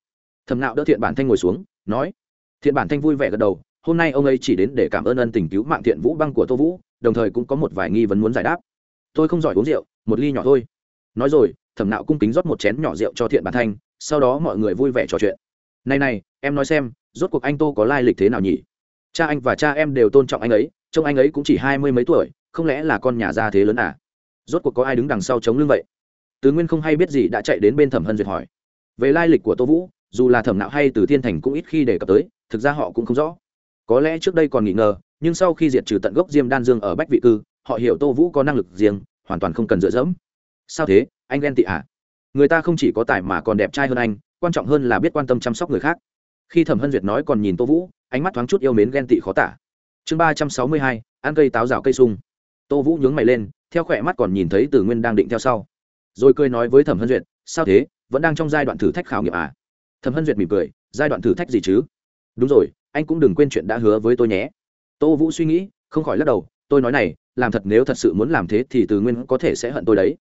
Thẩm nạo đỡ thiện bản thanh ngồi xuống, nói. Thiện bản thanh vui vẻ gật đầu, hôm nay ông ấy chỉ đến để cảm ơn ân tình cứu mạng thiện vũ băng của tô vũ, đồng thời cũng có một vài nghi vấn muốn giải đáp. Tôi không giỏi uống rượu, một ly nhỏ thôi. Nói rồi, thẩm nạo cung kính rót một chén nhỏ rượu cho thiện bản thanh, sau đó mọi người vui vẻ trò chuyện. Này này, em nói xem, rốt cuộc anh tô có lai lịch thế nào nhỉ? Cha anh và cha em đều tôn trọng anh ấy, trông anh ấy cũng chỉ hai mươi mấy tuổi không lẽ là con nhà gia thế lớn à? Rốt cuộc có ai đứng đằng sau chống lưng vậy? Tứ nguyên không hay biết gì đã chạy đến bên thẩm hân duyệt hỏi. Về lai lịch của tô vũ, dù là thẩm nạo hay từ thiên thành cũng ít khi đề cập tới, thực ra họ cũng không rõ. Có lẽ trước đây còn nghi ngờ, nhưng sau khi diệt trừ tận gốc diêm đan dương ở bách vị cư, họ hiểu tô vũ có năng lực riêng, hoàn toàn không cần dựa dẫm. Sao thế? Anh ghen tị à? người ta không chỉ có tài mà còn đẹp trai hơn anh, quan trọng hơn là biết quan tâm chăm sóc người khác. Khi thẩm hân duyệt nói còn nhìn tô vũ, ánh mắt thoáng chút yêu mến ghen tị khó tả. Chương ba trăm sáu mươi hai, ăn cây táo rào cây sung tô vũ nhướng mày lên, theo khỏe mắt còn nhìn thấy Từ nguyên đang định theo sau. Rồi cười nói với thẩm hân duyệt, sao thế? Vẫn đang trong giai đoạn thử thách khảo nghiệm à? Thẩm hân duyệt mỉm cười, giai đoạn thử thách gì chứ? Đúng rồi, anh cũng đừng quên chuyện đã hứa với tôi nhé. Tô vũ suy nghĩ, không khỏi lắc đầu, tôi nói này, làm thật nếu thật sự muốn làm thế thì từ nguyên có thể sẽ hận tôi đấy.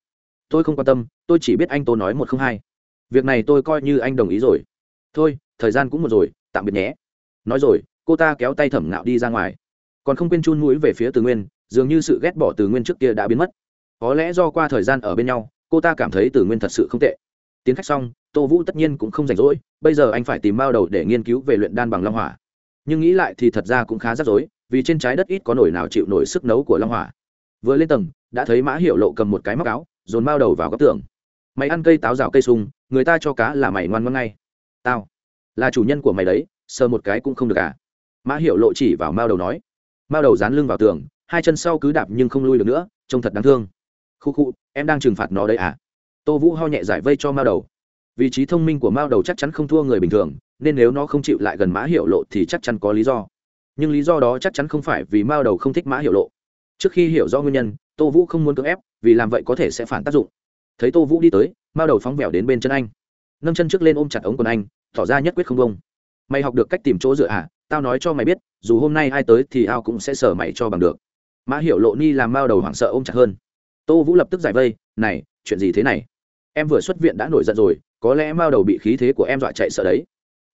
Tôi không quan tâm, tôi chỉ biết anh tô nói một không hai. Việc này tôi coi như anh đồng ý rồi. Thôi, thời gian cũng một rồi, tạm biệt nhé. Nói rồi, cô ta kéo tay thẩm ngạo đi ra ngoài. Còn không quên chun mũi về phía từ nguyên dường như sự ghét bỏ từ nguyên trước kia đã biến mất. Có lẽ do qua thời gian ở bên nhau, cô ta cảm thấy từ nguyên thật sự không tệ. Tiến khách xong, tô vũ tất nhiên cũng không rảnh rỗi, bây giờ anh phải tìm bao đầu để nghiên cứu về luyện đan bằng long hỏa. Nhưng nghĩ lại thì thật ra cũng khá rắc rối, vì trên trái đất ít có nổi nào chịu nổi sức nấu của long hỏa. Vừa lên tầng, đã thấy mã hiệu lộ cầm một cái móc áo, dồn bao đầu vào góc tường. Mày ăn cây táo rào cây sung, người ta cho cá là mày ngoan ngoan ngay. Tao, là chủ nhân của mày đấy, sờ một cái cũng không được à? Mã hiệu lộ chỉ vào mao đầu nói. Mao đầu dán lưng vào tường hai chân sau cứ đạp nhưng không lui được nữa, trông thật đáng thương. Khu khu, em đang trừng phạt nó đấy à? Tô vũ ho nhẹ giải vây cho mao đầu. Vị trí thông minh của mao đầu chắc chắn không thua người bình thường, nên nếu nó không chịu lại gần mã hiệu lộ thì chắc chắn có lý do. Nhưng lý do đó chắc chắn không phải vì mao đầu không thích mã hiệu lộ. Trước khi hiểu rõ nguyên nhân, tô vũ không muốn cưỡng ép, vì làm vậy có thể sẽ phản tác dụng. Thấy tô vũ đi tới, mao đầu phóng vẻo đến bên chân anh. Nâng chân trước lên ôm chặt ống quần anh, tỏ ra nhất quyết không bông mày học được cách tìm chỗ dựa à? Tao nói cho mày biết, dù hôm nay ai tới thì ao cũng sẽ sở mày cho bằng được mã hiểu lộ ni làm mao đầu hoảng sợ ôm chặt hơn. Tô vũ lập tức giải vây, này, chuyện gì thế này? Em vừa xuất viện đã nổi giận rồi, có lẽ mao đầu bị khí thế của em dọa chạy sợ đấy.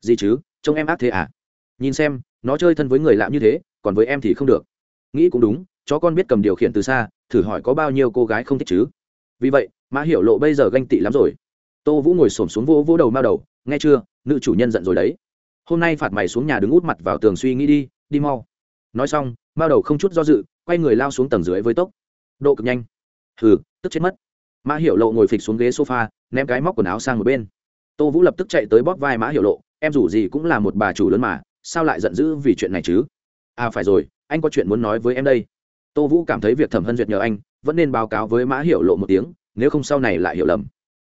Gì chứ? Trông em ác thế à? Nhìn xem, nó chơi thân với người lạ như thế, còn với em thì không được. Nghĩ cũng đúng, chó con biết cầm điều khiển từ xa, thử hỏi có bao nhiêu cô gái không thích chứ? Vì vậy, mã hiểu lộ bây giờ ganh tị lắm rồi. Tô vũ ngồi s ổ m xuống vỗ vỗ đầu mao đầu, nghe chưa, nữ chủ nhân giận rồi đấy. Hôm nay phạt mày xuống nhà đứng út mặt vào tường suy nghĩ đi đi mau. Nói xong mao đầu không chút do dự, quay người lao xuống tầng dưới với tốc. Độ cực nhanh. Hừ, tức chết mất. Mã hiểu lộ ngồi phịch xuống ghế sofa, ném cái móc quần áo sang một bên. Tô vũ lập tức chạy tới bóp vai mã hiểu lộ, em dù gì cũng là một bà chủ lớn mà, sao lại giận dữ vì chuyện này chứ? À phải rồi, anh có chuyện muốn nói với em đây. Tô vũ cảm thấy việc thẩm hân duyệt nhờ anh, vẫn nên báo cáo với mã hiểu lộ một tiếng, nếu không sau này lại hiểu lầm.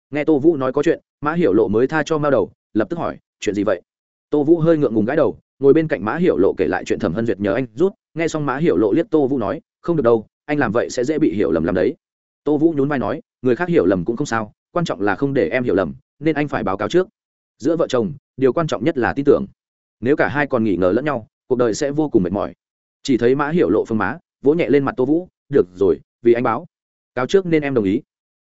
Nghe tô vũ nói có chuyện, mã hiểu lộ mới tha cho mao đầu, lập tức hỏi, chuyện gì vậy? Tô vũ hơi ngượng ngùng gãi đầu, ngồi bên cạnh mã hiểu lộ kể lại chuyện thẩm hân duyệt nhờ anh rút nghe xong mã hiểu lộ liếc tô vũ nói, không được đâu, anh làm vậy sẽ dễ bị hiểu lầm làm đấy. Tô vũ nhún vai nói, người khác hiểu lầm cũng không sao, quan trọng là không để em hiểu lầm, nên anh phải báo cáo trước. Giữa vợ chồng, điều quan trọng nhất là tin tưởng. Nếu cả hai còn nghỉ ngờ lẫn nhau, cuộc đời sẽ vô cùng mệt mỏi. Chỉ thấy mã hiểu lộ phương má, vỗ nhẹ lên mặt tô vũ, được rồi, vì anh báo. Cáo trước nên em đồng ý.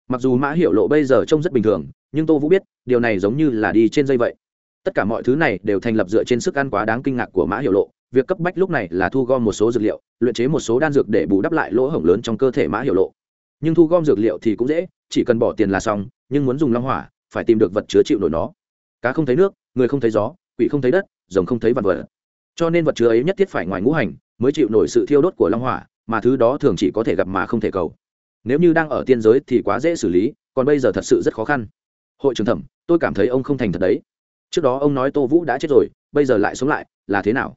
Mặc dù mã hiểu lộ bây giờ trông rất bình thường, nhưng tô vũ biết, điều này giống như là đi trên dây vậy. Tất cả mọi thứ này đều thành lập dựa trên sức ăn quá đáng kinh ngạc của mã hiểu lộ việc cấp bách lúc này là thu gom một số dược liệu, luyện chế một số đan dược để bù đắp lại lỗ hổng lớn trong cơ thể mã hiểu lộ. Nhưng thu gom dược liệu thì cũng dễ, chỉ cần bỏ tiền là xong, nhưng muốn dùng long hỏa, phải tìm được vật chứa chịu nổi nó. Cá không thấy nước, người không thấy gió, quỷ không thấy đất, rồng không thấy vật vật. Cho nên vật chứa ấy nhất thiết phải ngoài ngũ hành, mới chịu nổi sự thiêu đốt của long hỏa, mà thứ đó thường chỉ có thể gặp mà không thể cầu. Nếu như đang ở tiên giới thì quá dễ xử lý, còn bây giờ thật sự rất khó khăn. Hội trưởng thẩm, tôi cảm thấy ông không thành thật đấy. Trước đó ông nói tô vũ đã chết rồi, bây giờ lại sống lại, là thế nào?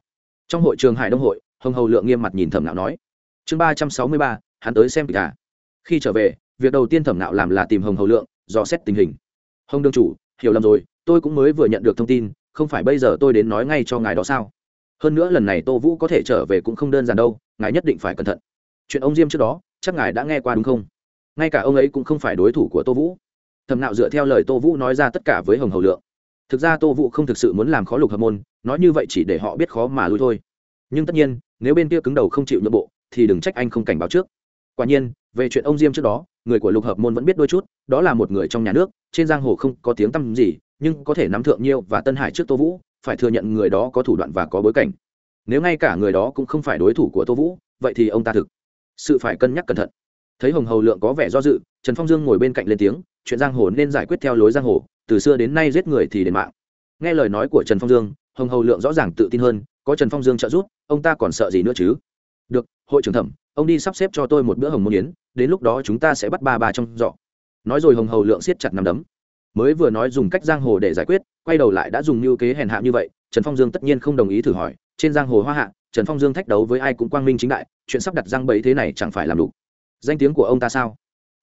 Trong hội trường hải đông hội, hồng hầu lượng nghiêm mặt nhìn thẩm nạo nói, chương ba trăm sáu mươi ba, hắn tới xem kịch cả khi trở về, việc đầu tiên thẩm nạo làm là tìm hồng hầu lượng, dò xét tình hình. Hồng đương chủ, hiểu lầm rồi, tôi cũng mới vừa nhận được thông tin, không phải bây giờ tôi đến nói ngay cho ngài đó sao? Hơn nữa lần này tô vũ có thể trở về cũng không đơn giản đâu, ngài nhất định phải cẩn thận. Chuyện ông diêm trước đó, chắc ngài đã nghe qua đúng không? Ngay cả ông ấy cũng không phải đối thủ của tô vũ. Thẩm nạo dựa theo lời tô vũ nói ra tất cả với hồng hầu lượng thực ra tô vũ không thực sự muốn làm khó lục hợp môn, nói như vậy chỉ để họ biết khó mà lui thôi. Nhưng tất nhiên, nếu bên kia cứng đầu không chịu nhượng bộ, thì đừng trách anh không cảnh báo trước. Quả nhiên, về chuyện ông diêm trước đó, người của lục hợp môn vẫn biết đôi chút, đó là một người trong nhà nước, trên giang hồ không có tiếng tăm gì, nhưng có thể nắm thượng nhiêu và tân hải trước tô vũ, phải thừa nhận người đó có thủ đoạn và có bối cảnh. Nếu ngay cả người đó cũng không phải đối thủ của tô vũ, vậy thì ông ta thực sự phải cân nhắc cẩn thận. Thấy hồng hầu lượng có vẻ do dự, trần phong dương ngồi bên cạnh lên tiếng, chuyện giang hồ nên giải quyết theo lối giang hồ từ xưa đến nay giết người thì đến mạng. Nghe lời nói của trần phong dương, hồng hầu lượng rõ ràng tự tin hơn, có trần phong dương trợ giúp, ông ta còn sợ gì nữa chứ? Được, hội trưởng thẩm, ông đi sắp xếp cho tôi một bữa hồng môn yến, đến lúc đó chúng ta sẽ bắt ba bà trong rọ nói rồi hồng hầu lượng siết chặt nằm đấm. Mới vừa nói dùng cách giang hồ để giải quyết, quay đầu lại đã dùng mưu kế hèn hạ như vậy, trần phong dương tất nhiên không đồng ý thử hỏi. Trên giang hồ hoa hạ, trần phong dương thách đấu với ai cũng quang minh chính đại, chuyện sắp đặt giang bẫy thế này chẳng phải làm đủ. Danh tiếng của ông ta sao?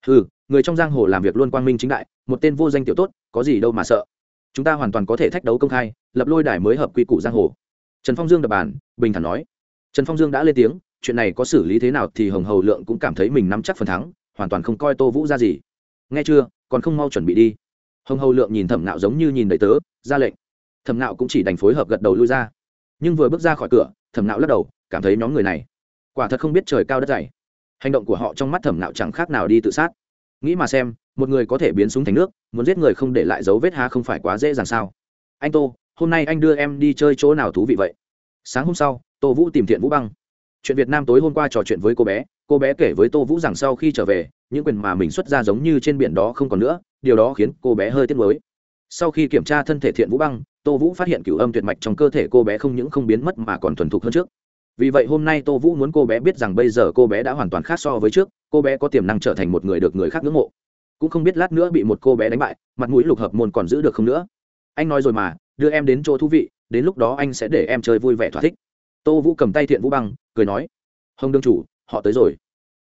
Ừ người trong giang hồ làm việc luôn quang minh chính đại, một tên vô danh tiểu tốt, có gì đâu mà sợ. Chúng ta hoàn toàn có thể thách đấu công khai, lập lôi đài mới hợp quy củ giang hồ. Trần phong dương đập bàn, bình thản nói. Trần phong dương đã lên tiếng, chuyện này có xử lý thế nào thì hồng hầu lượng cũng cảm thấy mình nắm chắc phần thắng, hoàn toàn không coi tô vũ ra gì. Nghe chưa, còn không mau chuẩn bị đi. Hồng hầu lượng nhìn thẩm nạo giống như nhìn đầy tớ, ra lệnh. Thẩm nạo cũng chỉ đành phối hợp gật đầu lui ra. Nhưng vừa bước ra khỏi cửa, thẩm nạo lắc đầu, cảm thấy nhóm người này quả thật không biết trời cao đất dày. Hành động của họ trong mắt thẩm nạo chẳng khác nào đi tự sát nghĩ mà xem, một người có thể biến súng thành nước, muốn giết người không để lại dấu vết ha không phải quá dễ dàng sao? Anh tô, hôm nay anh đưa em đi chơi chỗ nào thú vị vậy? Sáng hôm sau, tô vũ tìm thiện vũ băng. Chuyện việt nam tối hôm qua trò chuyện với cô bé cô bé kể với tô vũ rằng sau khi trở về, những quyền mà mình xuất ra giống như trên biển đó không còn nữa, điều đó khiến cô bé hơi tiếc nuối. Sau khi kiểm tra thân thể thiện vũ băng, tô vũ phát hiện cửu âm tuyệt mạch trong cơ thể cô bé không những không biến mất mà còn thuần thục hơn trước vì vậy hôm nay tô vũ muốn cô bé biết rằng bây giờ cô bé đã hoàn toàn khác so với trước, cô bé có tiềm năng trở thành một người được người khác ngưỡng mộ. Cũng không biết lát nữa bị một cô bé đánh bại, mặt mũi lục hợp môn còn giữ được không nữa. Anh nói rồi mà, đưa em đến chỗ thú vị, đến lúc đó anh sẽ để em chơi vui vẻ thỏa thích. Tô vũ cầm tay thiện vũ băng, cười nói, hồng đương chủ, họ tới rồi.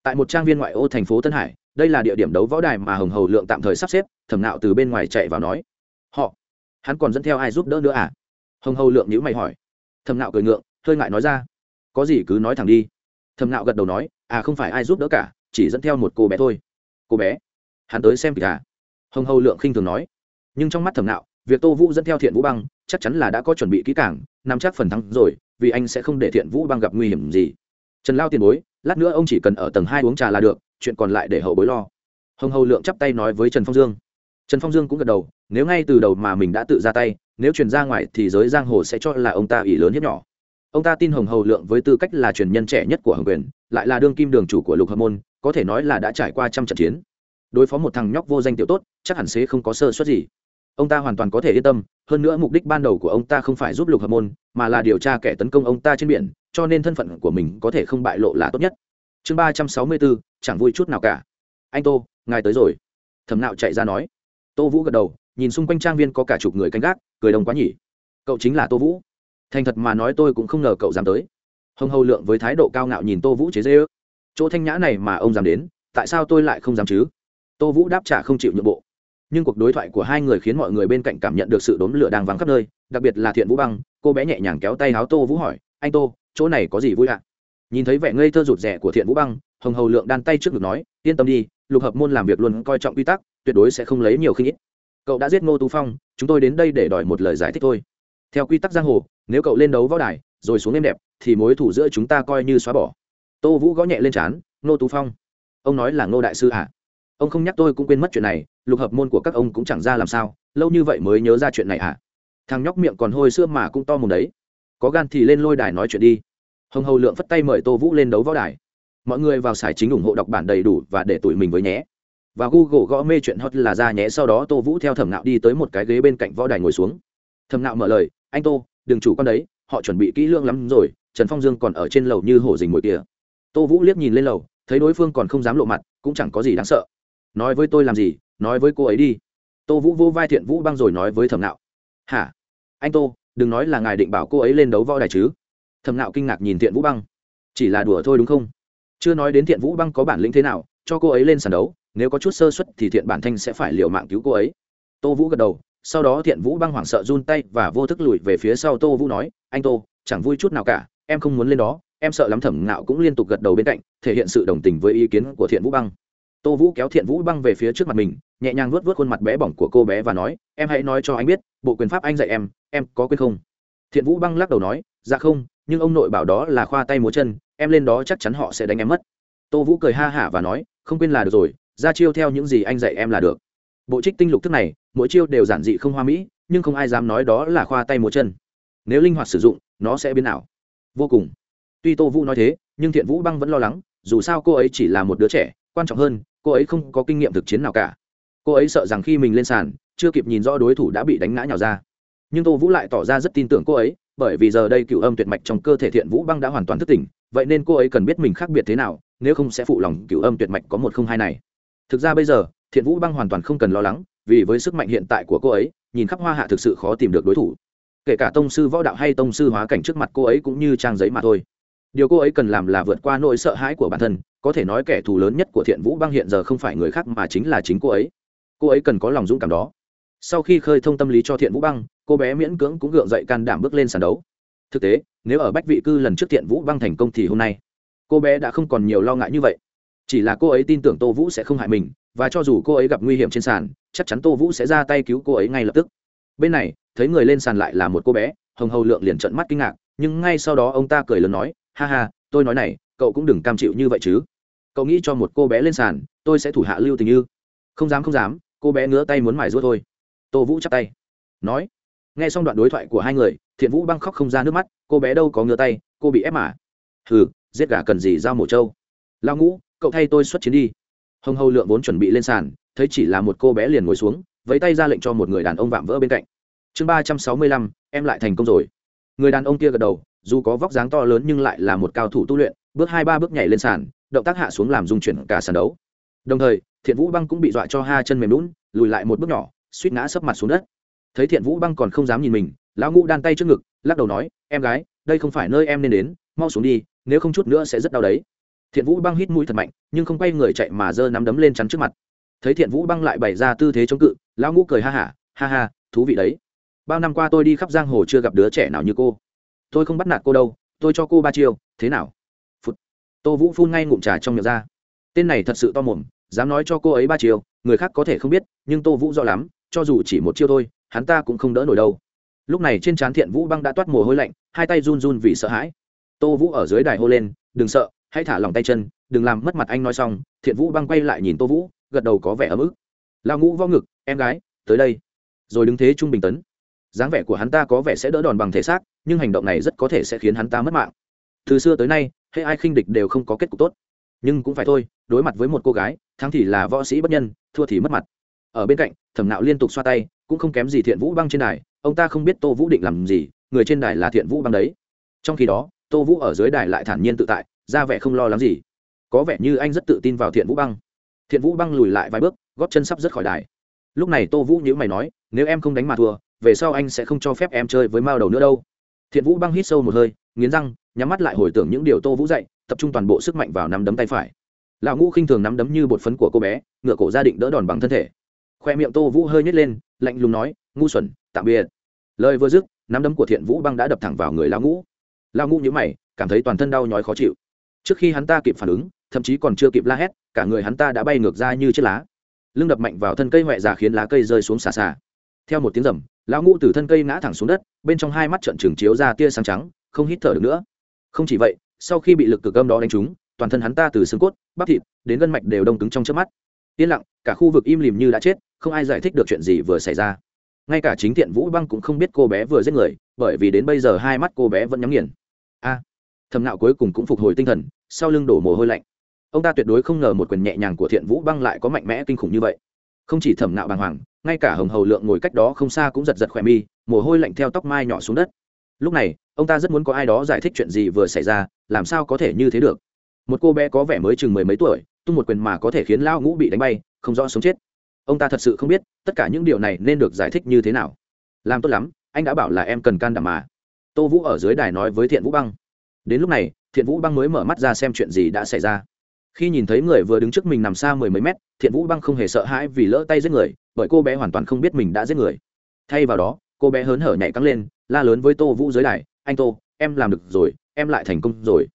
Tại một trang viên ngoại ô thành phố tân hải, đây là địa điểm đấu võ đài mà hồng hầu lượng tạm thời sắp xếp, thẩm nạo từ bên ngoài chạy vào nói. Họ, hắn còn dẫn theo ai giúp đỡ nữa à? Hồng hầu lượng nhữ mày hỏi. Thẩm nạo cười ngượng, hơi ngại nói ra có gì cứ nói thẳng đi. Thẩm nạo gật đầu nói à không phải ai giúp đỡ cả, chỉ dẫn theo một cô bé thôi. Cô bé? Hắn tới xem kịch à? Hồng hầu lượng khinh thường nói. Nhưng trong mắt thẩm nạo, việc tô vũ dẫn theo thiện vũ băng, chắc chắn là đã có chuẩn bị kỹ cảng nắm chắc phần thắng rồi, vì anh sẽ không để thiện vũ băng gặp nguy hiểm gì. Trần lao tiền bối, lát nữa ông chỉ cần ở tầng hai uống trà là được, chuyện còn lại để hậu bối lo. Hồng hầu lượng chắp tay nói với trần phong dương. Trần phong dương cũng gật đầu, nếu ngay từ đầu mà mình đã tự ra tay, nếu truyền ra ngoài thì giới giang hồ sẽ cho là ông ta ỷ lớn hiếp nhỏ ông ta tin hồng hầu lượng với tư cách là truyền nhân trẻ nhất của hồng quyền, lại là đương kim đường chủ của lục hợp môn, có thể nói là đã trải qua trăm trận chiến. Đối phó một thằng nhóc vô danh tiểu tốt, chắc hẳn sẽ không có sơ suất gì. Ông ta hoàn toàn có thể yên tâm, hơn nữa mục đích ban đầu của ông ta không phải giúp lục hợp môn, mà là điều tra kẻ tấn công ông ta trên biển, cho nên thân phận của mình có thể không bại lộ là tốt nhất. Chương ba trăm sáu mươi bốn, chẳng vui chút nào cả. Anh tô, ngài tới rồi. Thẩm nạo chạy ra nói. Tô vũ gật đầu, nhìn xung quanh trang viên có cả chục người canh gác, cười đông quá nhỉ. Cậu chính là tô vũ thành thật mà nói tôi cũng không ngờ cậu dám tới. Hồng hầu lượng với thái độ cao ngạo nhìn tô vũ chế dê ước chỗ thanh nhã này mà ông dám đến, tại sao tôi lại không dám chứ? Tô vũ đáp trả không chịu nhượng bộ. Nhưng cuộc đối thoại của hai người khiến mọi người bên cạnh cảm nhận được sự đốn lửa đang vắng khắp nơi, đặc biệt là thiện vũ băng, cô bé nhẹ nhàng kéo tay háo tô vũ hỏi, anh tô, chỗ này có gì vui ạ? À? nhìn thấy vẻ ngây thơ rụt rẻ của thiện vũ băng, hồng hầu lượng đan tay trước ngực nói, yên tâm đi, lục hợp môn làm việc luôn coi trọng quy tắc, tuyệt đối sẽ không lấy nhiều khinh ít. Cậu đã giết ngô tú phong, chúng tôi đến đây để đòi một lời giải thích thôi. Theo quy tắc giang hồ nếu cậu lên đấu võ đài, rồi xuống êm đẹp, thì mối thủ giữa chúng ta coi như xóa bỏ. Tô vũ gõ nhẹ lên trán, ngô tú phong, ông nói là ngô đại sư à ông không nhắc tôi cũng quên mất chuyện này, lục hợp môn của các ông cũng chẳng ra làm sao, lâu như vậy mới nhớ ra chuyện này à thằng nhóc miệng còn hôi sữa mà cũng to mồm đấy. Có gan thì lên lôi đài nói chuyện đi. Hồng hầu lượng phất tay mời tô vũ lên đấu võ đài. Mọi người vào sải chính ủng hộ đọc bản đầy đủ và để tụi mình với nhé. Và google gõ mê chuyện hot là ra nhé, sau đó tô vũ theo thẩm nạo đi tới một cái ghế bên cạnh võ đài ngồi xuống. Thẩm nạo mở lời, anh tô đừng chủ con đấy, họ chuẩn bị kỹ lưỡng lắm rồi, trần phong dương còn ở trên lầu như hổ dình mồi kia tô vũ liếc nhìn lên lầu, thấy đối phương còn không dám lộ mặt, cũng chẳng có gì đáng sợ. Nói với tôi làm gì, nói với cô ấy đi. Tô vũ vô vai thiện vũ băng rồi nói với thẩm nạo. Hả? Anh tô, đừng nói là ngài định bảo cô ấy lên đấu võ đài chứ. Thẩm nạo kinh ngạc nhìn thiện vũ băng. Chỉ là đùa thôi đúng không? Chưa nói đến thiện vũ băng có bản lĩnh thế nào, cho cô ấy lên sàn đấu, nếu có chút sơ xuất thì thiện bản thanh sẽ phải liều mạng cứu cô ấy. Tô vũ gật đầu sau đó thiện vũ băng hoảng sợ run tay và vô thức lùi về phía sau tô vũ nói, anh tô, chẳng vui chút nào cả, em không muốn lên đó, em sợ lắm thẩm ngạo cũng liên tục gật đầu bên cạnh, thể hiện sự đồng tình với ý kiến của thiện vũ băng. Tô vũ kéo thiện vũ băng về phía trước mặt mình, nhẹ nhàng vuốt vuốt khuôn mặt bé bỏng của cô bé và nói, em hãy nói cho anh biết, bộ quyền pháp anh dạy em em có quên không? Thiện vũ băng lắc đầu nói dạ không, nhưng ông nội bảo đó là khoa tay múa chân, em lên đó chắc chắn họ sẽ đánh em mất. Tô vũ cười ha hả và nói, không quên là được rồi, ra chiêu theo những gì anh dạy em là được bộ trích tinh lục thức này, mỗi chiêu đều giản dị không hoa mỹ, nhưng không ai dám nói đó là khoa tay múa chân. Nếu linh hoạt sử dụng, nó sẽ biến ảo. Vô cùng. Tuy tô vũ nói thế, nhưng thiện vũ băng vẫn lo lắng, dù sao cô ấy chỉ là một đứa trẻ, quan trọng hơn, cô ấy không có kinh nghiệm thực chiến nào cả. Cô ấy sợ rằng khi mình lên sàn, chưa kịp nhìn rõ đối thủ đã bị đánh ngã nhào ra. Nhưng tô vũ lại tỏ ra rất tin tưởng cô ấy, bởi vì giờ đây cựu âm tuyệt mạch trong cơ thể thiện vũ băng đã hoàn toàn thức tỉnh, vậy nên cô ấy cần biết mình khác biệt thế nào, nếu không sẽ phụ lòng cựu âm tuyệt mạch có một không hai này. Thực ra bây giờ thiện vũ băng hoàn toàn không cần lo lắng, vì với sức mạnh hiện tại của cô ấy, nhìn khắp hoa hạ thực sự khó tìm được đối thủ. Kể cả tông sư võ đạo hay tông sư hóa cảnh trước mặt cô ấy cũng như trang giấy mà thôi. Điều cô ấy cần làm là vượt qua nỗi sợ hãi của bản thân, có thể nói kẻ thù lớn nhất của thiện vũ băng hiện giờ không phải người khác mà chính là chính cô ấy. Cô ấy cần có lòng dũng cảm đó. Sau khi khơi thông tâm lý cho thiện vũ băng, cô bé miễn cưỡng cũng gượng dậy can đảm bước lên sàn đấu. Thực tế, nếu ở bách vị cư lần trước thiện vũ băng thành công thì hôm nay, cô bé đã không còn nhiều lo ngại như vậy. Chỉ là cô ấy tin tưởng tô vũ sẽ không hại mình và cho dù cô ấy gặp nguy hiểm trên sàn, chắc chắn tô vũ sẽ ra tay cứu cô ấy ngay lập tức. Bên này, thấy người lên sàn lại là một cô bé, hồng hầu lượng liền trận mắt kinh ngạc, nhưng ngay sau đó ông ta cười lớn nói, ha ha, tôi nói này, cậu cũng đừng cam chịu như vậy chứ. Cậu nghĩ cho một cô bé lên sàn, tôi sẽ thủ hạ lưu tình như. Không dám không dám, cô bé ngứa tay muốn mải rút thôi. Tô vũ chắp tay, nói. Nghe xong đoạn đối thoại của hai người, thiện vũ băng khóc không ra nước mắt, cô bé đâu có ngứa tay, cô bị ép mà. Hừ, giết gà cần gì giao mổ trâu. Lao ngũ, cậu thay tôi xuất chiến đi hồng hầu lượng vốn chuẩn bị lên sàn, thấy chỉ là một cô bé liền ngồi xuống, vẫy tay ra lệnh cho một người đàn ông vạm vỡ bên cạnh. Chương ba trăm sáu mươi lăm, em lại thành công rồi. Người đàn ông kia gật đầu, dù có vóc dáng to lớn nhưng lại là một cao thủ tu luyện, bước hai ba bước nhảy lên sàn, động tác hạ xuống làm dung chuyển cả sàn đấu. Đồng thời, thiện vũ băng cũng bị dọa cho hai chân mềm lún lùi lại một bước nhỏ, suýt ngã sấp mặt xuống đất. Thấy thiện vũ băng còn không dám nhìn mình, lão ngũ đan tay trước ngực, lắc đầu nói, em gái, đây không phải nơi em nên đến, mau xuống đi, nếu không chút nữa sẽ rất đau đấy thiện vũ băng hít mũi thật mạnh nhưng không quay người chạy mà giơ nắm đấm lên chắn trước mặt. Thấy thiện vũ băng lại bày ra tư thế chống cự lão ngũ cười ha hả ha, ha ha thú vị đấy. Bao năm qua tôi đi khắp giang hồ chưa gặp đứa trẻ nào như cô. Tôi không bắt nạt cô đâu tôi cho cô ba chiêu thế nào? Phút tô vũ phun ngay ngụm trà trong miệng ra. Tên này thật sự to mồm dám nói cho cô ấy ba chiêu người khác có thể không biết nhưng tô vũ rõ lắm cho dù chỉ một chiêu thôi hắn ta cũng không đỡ nổi đâu. Lúc này trên trán thiện vũ băng đã toát mồ hôi lạnh hai tay run run vì sợ hãi. Tô vũ ở dưới đài hô lên đừng sợ hãy thả lòng tay chân, đừng làm mất mặt anh nói xong, thiện vũ băng quay lại nhìn tô vũ, gật đầu có vẻ ấm ức. Lao ngũ võ ngực, em gái, tới đây. Rồi đứng thế trung bình tấn. Dáng vẻ của hắn ta có vẻ sẽ đỡ đòn bằng thể xác, nhưng hành động này rất có thể sẽ khiến hắn ta mất mạng. Từ xưa tới nay, hệ ai khinh địch đều không có kết cục tốt. Nhưng cũng phải thôi, đối mặt với một cô gái, thắng thì là võ sĩ bất nhân, thua thì mất mặt. Ở bên cạnh, thẩm nạo liên tục xoa tay, cũng không kém gì thiện vũ băng trên đài, ông ta không biết tô vũ định làm gì, người trên đài là thiện vũ băng đấy. Trong khi đó, tô vũ ở dưới đài lại thản nhiên tự tại ra vẻ không lo lắng gì. Có vẻ như anh rất tự tin vào thiện vũ băng. Thiện vũ băng lùi lại vài bước góp chân sắp rất khỏi đài. Lúc này tô vũ nhữ mày nói, nếu em không đánh mà thua, về sau anh sẽ không cho phép em chơi với mao đầu nữa đâu. Thiện vũ băng hít sâu một hơi, nghiến răng, nhắm mắt lại hồi tưởng những điều tô vũ dạy, tập trung toàn bộ sức mạnh vào nắm đấm tay phải. Lão ngũ khinh thường nắm đấm như bột phấn của cô bé, ngựa cổ gia định đỡ đòn bằng thân thể. Khoe miệng tô vũ hơi nhét lên, lạnh lùng nói, ngu xuẩn, tạm biệt. Lời vừa dứt, nắm đấm của thiện vũ băng đã đập thẳng vào người lão ngũ. Lão ngũ nhữ mày, cảm thấy toàn thân đau nhói khó chịu trước khi hắn ta kịp phản ứng thậm chí còn chưa kịp la hét cả người hắn ta đã bay ngược ra như chiếc lá. Lưng đập mạnh vào thân cây huệ già khiến lá cây rơi xuống xà xà. Theo một tiếng rầm lão ngũ từ thân cây ngã thẳng xuống đất bên trong hai mắt trận trừng chiếu ra tia sáng trắng không hít thở được nữa. Không chỉ vậy sau khi bị lực cực âm đó đánh trúng toàn thân hắn ta từ xương cốt bắp thịt đến gân mạch đều đông cứng trong trước mắt. Yên lặng cả khu vực im lìm như đã chết không ai giải thích được chuyện gì vừa xảy ra. Ngay cả chính thiện vũ băng cũng không biết cô bé vừa giết người bởi vì đến bây giờ hai mắt cô bé vẫn nhắm nghiền. A! à, thầm nạo cuối cùng cũng phục hồi tinh thần, sau lưng đổ mồ hôi lạnh. Ông ta tuyệt đối không ngờ một quyền nhẹ nhàng của thiện vũ băng lại có mạnh mẽ kinh khủng như vậy. Không chỉ thẩm nạo bàng hoàng, ngay cả hồng hầu lượng ngồi cách đó không xa cũng giật giật khỏe mi, mồ hôi lạnh theo tóc mai nhỏ xuống đất. Lúc này, ông ta rất muốn có ai đó giải thích chuyện gì vừa xảy ra, làm sao có thể như thế được? Một cô bé có vẻ mới chừng mười mấy tuổi, tung một quyền mà có thể khiến Lão ngũ bị đánh bay, không rõ sống chết. Ông ta thật sự không biết, tất cả những điều này nên được giải thích như thế nào. Làm tốt lắm, anh đã bảo là em cần can đảm mà. Tô vũ ở dưới đài nói với thiện vũ băng đến lúc này, thiện vũ băng mới mở mắt ra xem chuyện gì đã xảy ra. Khi nhìn thấy người vừa đứng trước mình nằm xa mười mấy mét, thiện vũ băng không hề sợ hãi vì lỡ tay giết người, bởi cô bé hoàn toàn không biết mình đã giết người. Thay vào đó, cô bé hớn hở nhảy căng lên, la lớn với tô vũ dưới đài, anh tô, em làm được rồi, em lại thành công rồi.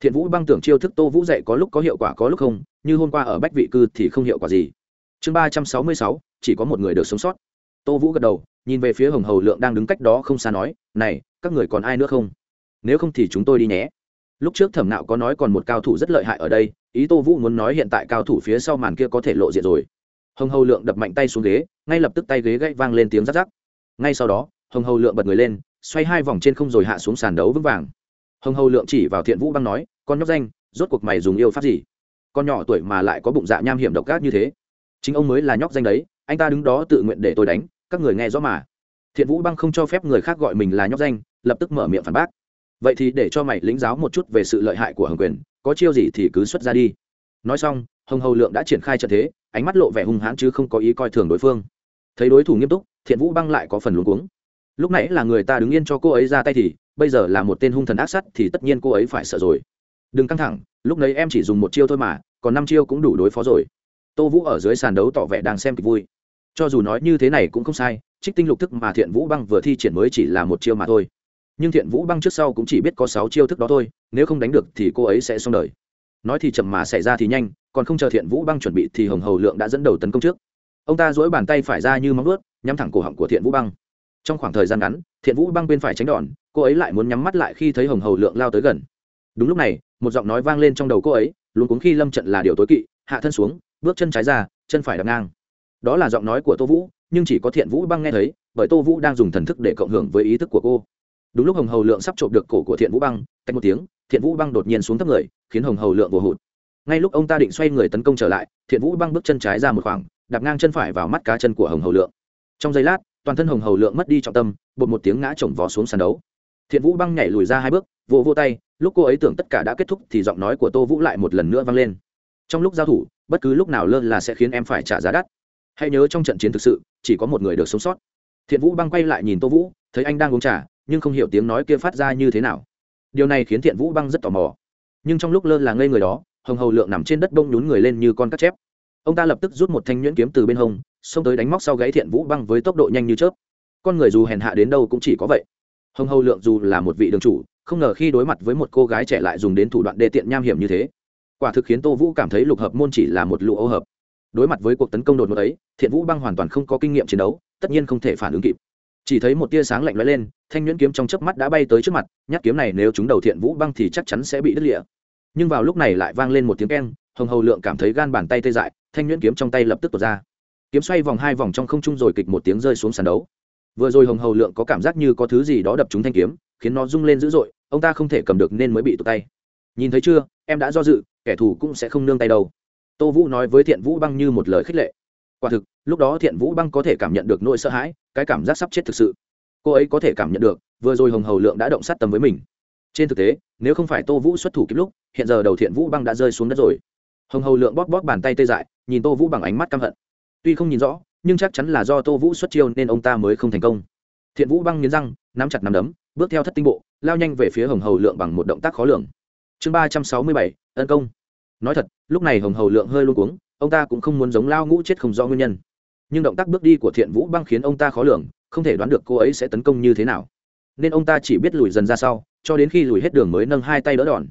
Thiện vũ băng tưởng chiêu thức tô vũ dạy có lúc có hiệu quả có lúc không, như hôm qua ở bách vị cư thì không hiệu quả gì. Chương ba trăm sáu mươi sáu, chỉ có một người được sống sót. Tô vũ gật đầu, nhìn về phía hồng hầu lượng đang đứng cách đó không xa nói, này, các người còn ai nữa không? Nếu không thì chúng tôi đi nhé. Lúc trước thẩm nạo có nói còn một cao thủ rất lợi hại ở đây, ý tô vũ muốn nói hiện tại cao thủ phía sau màn kia có thể lộ diện rồi. Hồng hầu lượng đập mạnh tay xuống ghế, ngay lập tức tay ghế gãy vang lên tiếng rắc rắc. Ngay sau đó, hồng hầu lượng bật người lên, xoay hai vòng trên không rồi hạ xuống sàn đấu vững vàng. Hồng hầu lượng chỉ vào thiện vũ băng nói, con nhóc danh, rốt cuộc mày dùng yêu pháp gì? Con nhỏ tuổi mà lại có bụng dạ nham hiểm độc ác như thế. Chính ông mới là nhóc danh đấy, anh ta đứng đó tự nguyện để tôi đánh, các người nghe rõ mà. Thiện vũ băng không cho phép người khác gọi mình là nhóc danh, lập tức mở miệng phản bác vậy thì để cho mày lĩnh giáo một chút về sự lợi hại của hồng quyền, có chiêu gì thì cứ xuất ra đi. Nói xong, hồng hầu lượng đã triển khai trận thế, ánh mắt lộ vẻ hung hãn chứ không có ý coi thường đối phương. Thấy đối thủ nghiêm túc, thiện vũ băng lại có phần luống cuống. Lúc nãy là người ta đứng yên cho cô ấy ra tay thì, bây giờ là một tên hung thần ác sắt thì tất nhiên cô ấy phải sợ rồi. Đừng căng thẳng, lúc nấy em chỉ dùng một chiêu thôi mà, còn năm chiêu cũng đủ đối phó rồi. Tô vũ ở dưới sàn đấu tỏ vẻ đang xem kịch vui. Cho dù nói như thế này cũng không sai, trích tinh lục thức mà thiện vũ băng vừa thi triển mới chỉ là một chiêu mà thôi nhưng thiện vũ băng trước sau cũng chỉ biết có sáu chiêu thức đó thôi, nếu không đánh được thì cô ấy sẽ xong đời. Nói thì chậm mà xảy ra thì nhanh, còn không chờ thiện vũ băng chuẩn bị thì hồng hầu lượng đã dẫn đầu tấn công trước. Ông ta dỗi bàn tay phải ra như móng ướt nhắm thẳng cổ họng của thiện vũ băng. Trong khoảng thời gian ngắn, thiện vũ băng bên phải tránh đòn, cô ấy lại muốn nhắm mắt lại khi thấy hồng hầu lượng lao tới gần. Đúng lúc này, một giọng nói vang lên trong đầu cô ấy luôn cuống khi lâm trận là điều tối kỵ, hạ thân xuống, bước chân trái ra, chân phải đập ngang. Đó là giọng nói của tô vũ, nhưng chỉ có thiện vũ băng nghe thấy, bởi tô vũ đang dùng thần thức để cộng hưởng với ý thức của cô đúng lúc hồng hầu lượng sắp trộm được cổ của thiện vũ băng, cách một tiếng, thiện vũ băng đột nhiên xuống thấp người, khiến hồng hầu lượng vô hụt. Ngay lúc ông ta định xoay người tấn công trở lại, thiện vũ băng bước chân trái ra một khoảng, đạp ngang chân phải vào mắt cá chân của hồng hầu lượng. Trong giây lát, toàn thân hồng hầu lượng mất đi trọng tâm, bột một tiếng ngã chồng vó xuống sàn đấu. Thiện vũ băng nhảy lùi ra hai bước, vỗ vô tay, lúc cô ấy tưởng tất cả đã kết thúc thì giọng nói của tô vũ lại một lần nữa vang lên. Trong lúc giao thủ, bất cứ lúc nào lơ là sẽ khiến em phải trả giá đắt. Hãy nhớ trong trận chiến thực sự, chỉ có một người được sống sót. Thiện vũ băng quay lại nhìn tô vũ, thấy anh đang uống trà nhưng không hiểu tiếng nói kia phát ra như thế nào. Điều này khiến thiện vũ băng rất tò mò. Nhưng trong lúc lơ là ngây người đó, hồng hầu lượng nằm trên đất bông nhún người lên như con cắt chép. Ông ta lập tức rút một thanh nhuyễn kiếm từ bên hông, xông tới đánh móc sau gáy thiện vũ băng với tốc độ nhanh như chớp. Con người dù hèn hạ đến đâu cũng chỉ có vậy. Hồng hầu lượng dù là một vị đường chủ, không ngờ khi đối mặt với một cô gái trẻ lại dùng đến thủ đoạn đê tiện nham hiểm như thế. Quả thực khiến tô vũ cảm thấy lục hợp môn chỉ là một lũ ô hợp. Đối mặt với cuộc tấn công đột ngột ấy, thiện vũ băng hoàn toàn không có kinh nghiệm chiến đấu, tất nhiên không thể phản ứng kịp. Chỉ thấy một tia sáng lạnh lóe lên thanh nhuyễn kiếm trong chớp mắt đã bay tới trước mặt, nhát kiếm này nếu chúng đầu thiện vũ băng thì chắc chắn sẽ bị đứt lịa nhưng vào lúc này lại vang lên một tiếng keng, hồng hầu lượng cảm thấy gan bàn tay tê dại, thanh nhuyễn kiếm trong tay lập tức tuột ra. Kiếm xoay vòng hai vòng trong không trung rồi kịch một tiếng rơi xuống sàn đấu. Vừa rồi hồng hầu lượng có cảm giác như có thứ gì đó đập trúng thanh kiếm, khiến nó rung lên dữ dội, ông ta không thể cầm được nên mới bị tụt tay. Nhìn thấy chưa, em đã do dự, kẻ thù cũng sẽ không nương tay đâu. Tô vũ nói với thiện vũ băng như một lời khích lệ. Quả thực, lúc đó thiện vũ băng có thể cảm nhận được nỗi sợ hãi, cái cảm giác sắp chết thực sự cô ấy có thể cảm nhận được, vừa rồi hồng hầu lượng đã động sát tâm với mình. Trên thực tế, nếu không phải tô vũ xuất thủ kịp lúc, hiện giờ đầu thiện vũ băng đã rơi xuống đất rồi. Hồng hầu lượng bóp bóp bàn tay tê dại, nhìn tô vũ bằng ánh mắt căm hận. Tuy không nhìn rõ, nhưng chắc chắn là do tô vũ xuất chiêu nên ông ta mới không thành công. Thiện vũ băng nghiến răng, nắm chặt nắm đấm, bước theo thất tinh bộ, lao nhanh về phía hồng hầu lượng bằng một động tác khó lường. Chương ba trăm sáu mươi bảy, tấn công. Nói thật, lúc này hồng hầu lượng hơi luôn cuống, ông ta cũng không muốn giống lao ngũ chết không rõ nguyên nhân. Nhưng động tác bước đi của thiện vũ băng khiến ông ta khó lường không thể đoán được cô ấy sẽ tấn công như thế nào. Nên ông ta chỉ biết lùi dần ra sau, cho đến khi lùi hết đường mới nâng hai tay đỡ đòn.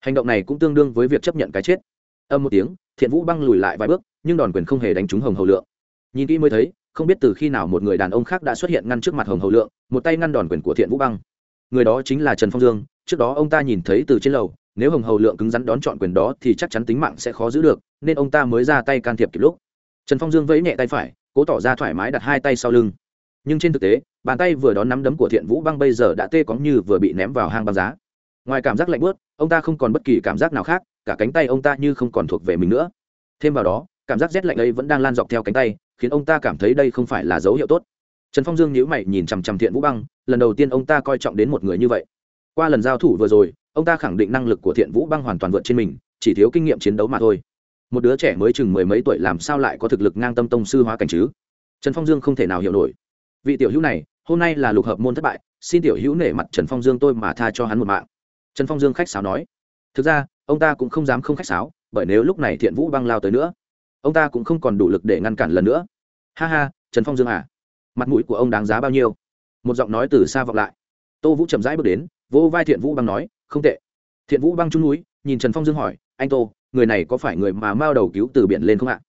Hành động này cũng tương đương với việc chấp nhận cái chết. Âm một tiếng, thiện vũ băng lùi lại vài bước, nhưng đòn quyền không hề đánh trúng hồng hầu lượng. Nhìn kỹ mới thấy, không biết từ khi nào một người đàn ông khác đã xuất hiện ngăn trước mặt hồng hầu lượng, một tay ngăn đòn quyền của thiện vũ băng. Người đó chính là trần phong dương, trước đó ông ta nhìn thấy từ trên lầu, nếu hồng hầu lượng cứng rắn đón chọn quyền đó thì chắc chắn tính mạng sẽ khó giữ được, nên ông ta mới ra tay can thiệp kịp lúc. Trần phong dương vẫy nhẹ tay phải, cố tỏ ra thoải mái đặt hai tay sau lưng nhưng trên thực tế, bàn tay vừa đón nắm đấm của thiện vũ băng bây giờ đã tê cóng như vừa bị ném vào hang băng giá. Ngoài cảm giác lạnh bớt ông ta không còn bất kỳ cảm giác nào khác, cả cánh tay ông ta như không còn thuộc về mình nữa. Thêm vào đó, cảm giác rét lạnh ấy vẫn đang lan dọc theo cánh tay, khiến ông ta cảm thấy đây không phải là dấu hiệu tốt. Trần phong dương nhíu mày nhìn chằm chằm thiện vũ băng, lần đầu tiên ông ta coi trọng đến một người như vậy. Qua lần giao thủ vừa rồi, ông ta khẳng định năng lực của thiện vũ băng hoàn toàn vượt trên mình, chỉ thiếu kinh nghiệm chiến đấu mà thôi. Một đứa trẻ mới chừng mười mấy tuổi làm sao lại có thực lực ngang tâm tông sư hóa cảnh chứ? Trần phong dương không thể nào hiểu nổi vị tiểu hữu này, hôm nay là lục hợp môn thất bại, xin tiểu hữu nể mặt trần phong dương tôi mà tha cho hắn một mạng. Trần phong dương khách sáo nói. Thực ra, ông ta cũng không dám không khách sáo, bởi nếu lúc này thiện vũ băng lao tới nữa, ông ta cũng không còn đủ lực để ngăn cản lần nữa. Ha ha, trần phong dương à mặt mũi của ông đáng giá bao nhiêu? Một giọng nói từ xa vọng lại. Tô vũ chậm rãi bước đến, vỗ vai thiện vũ băng nói, không tệ. Thiện vũ băng trung núi, nhìn trần phong dương hỏi, anh tô, người này có phải người mà mao đầu cứu từ biển lên không ạ?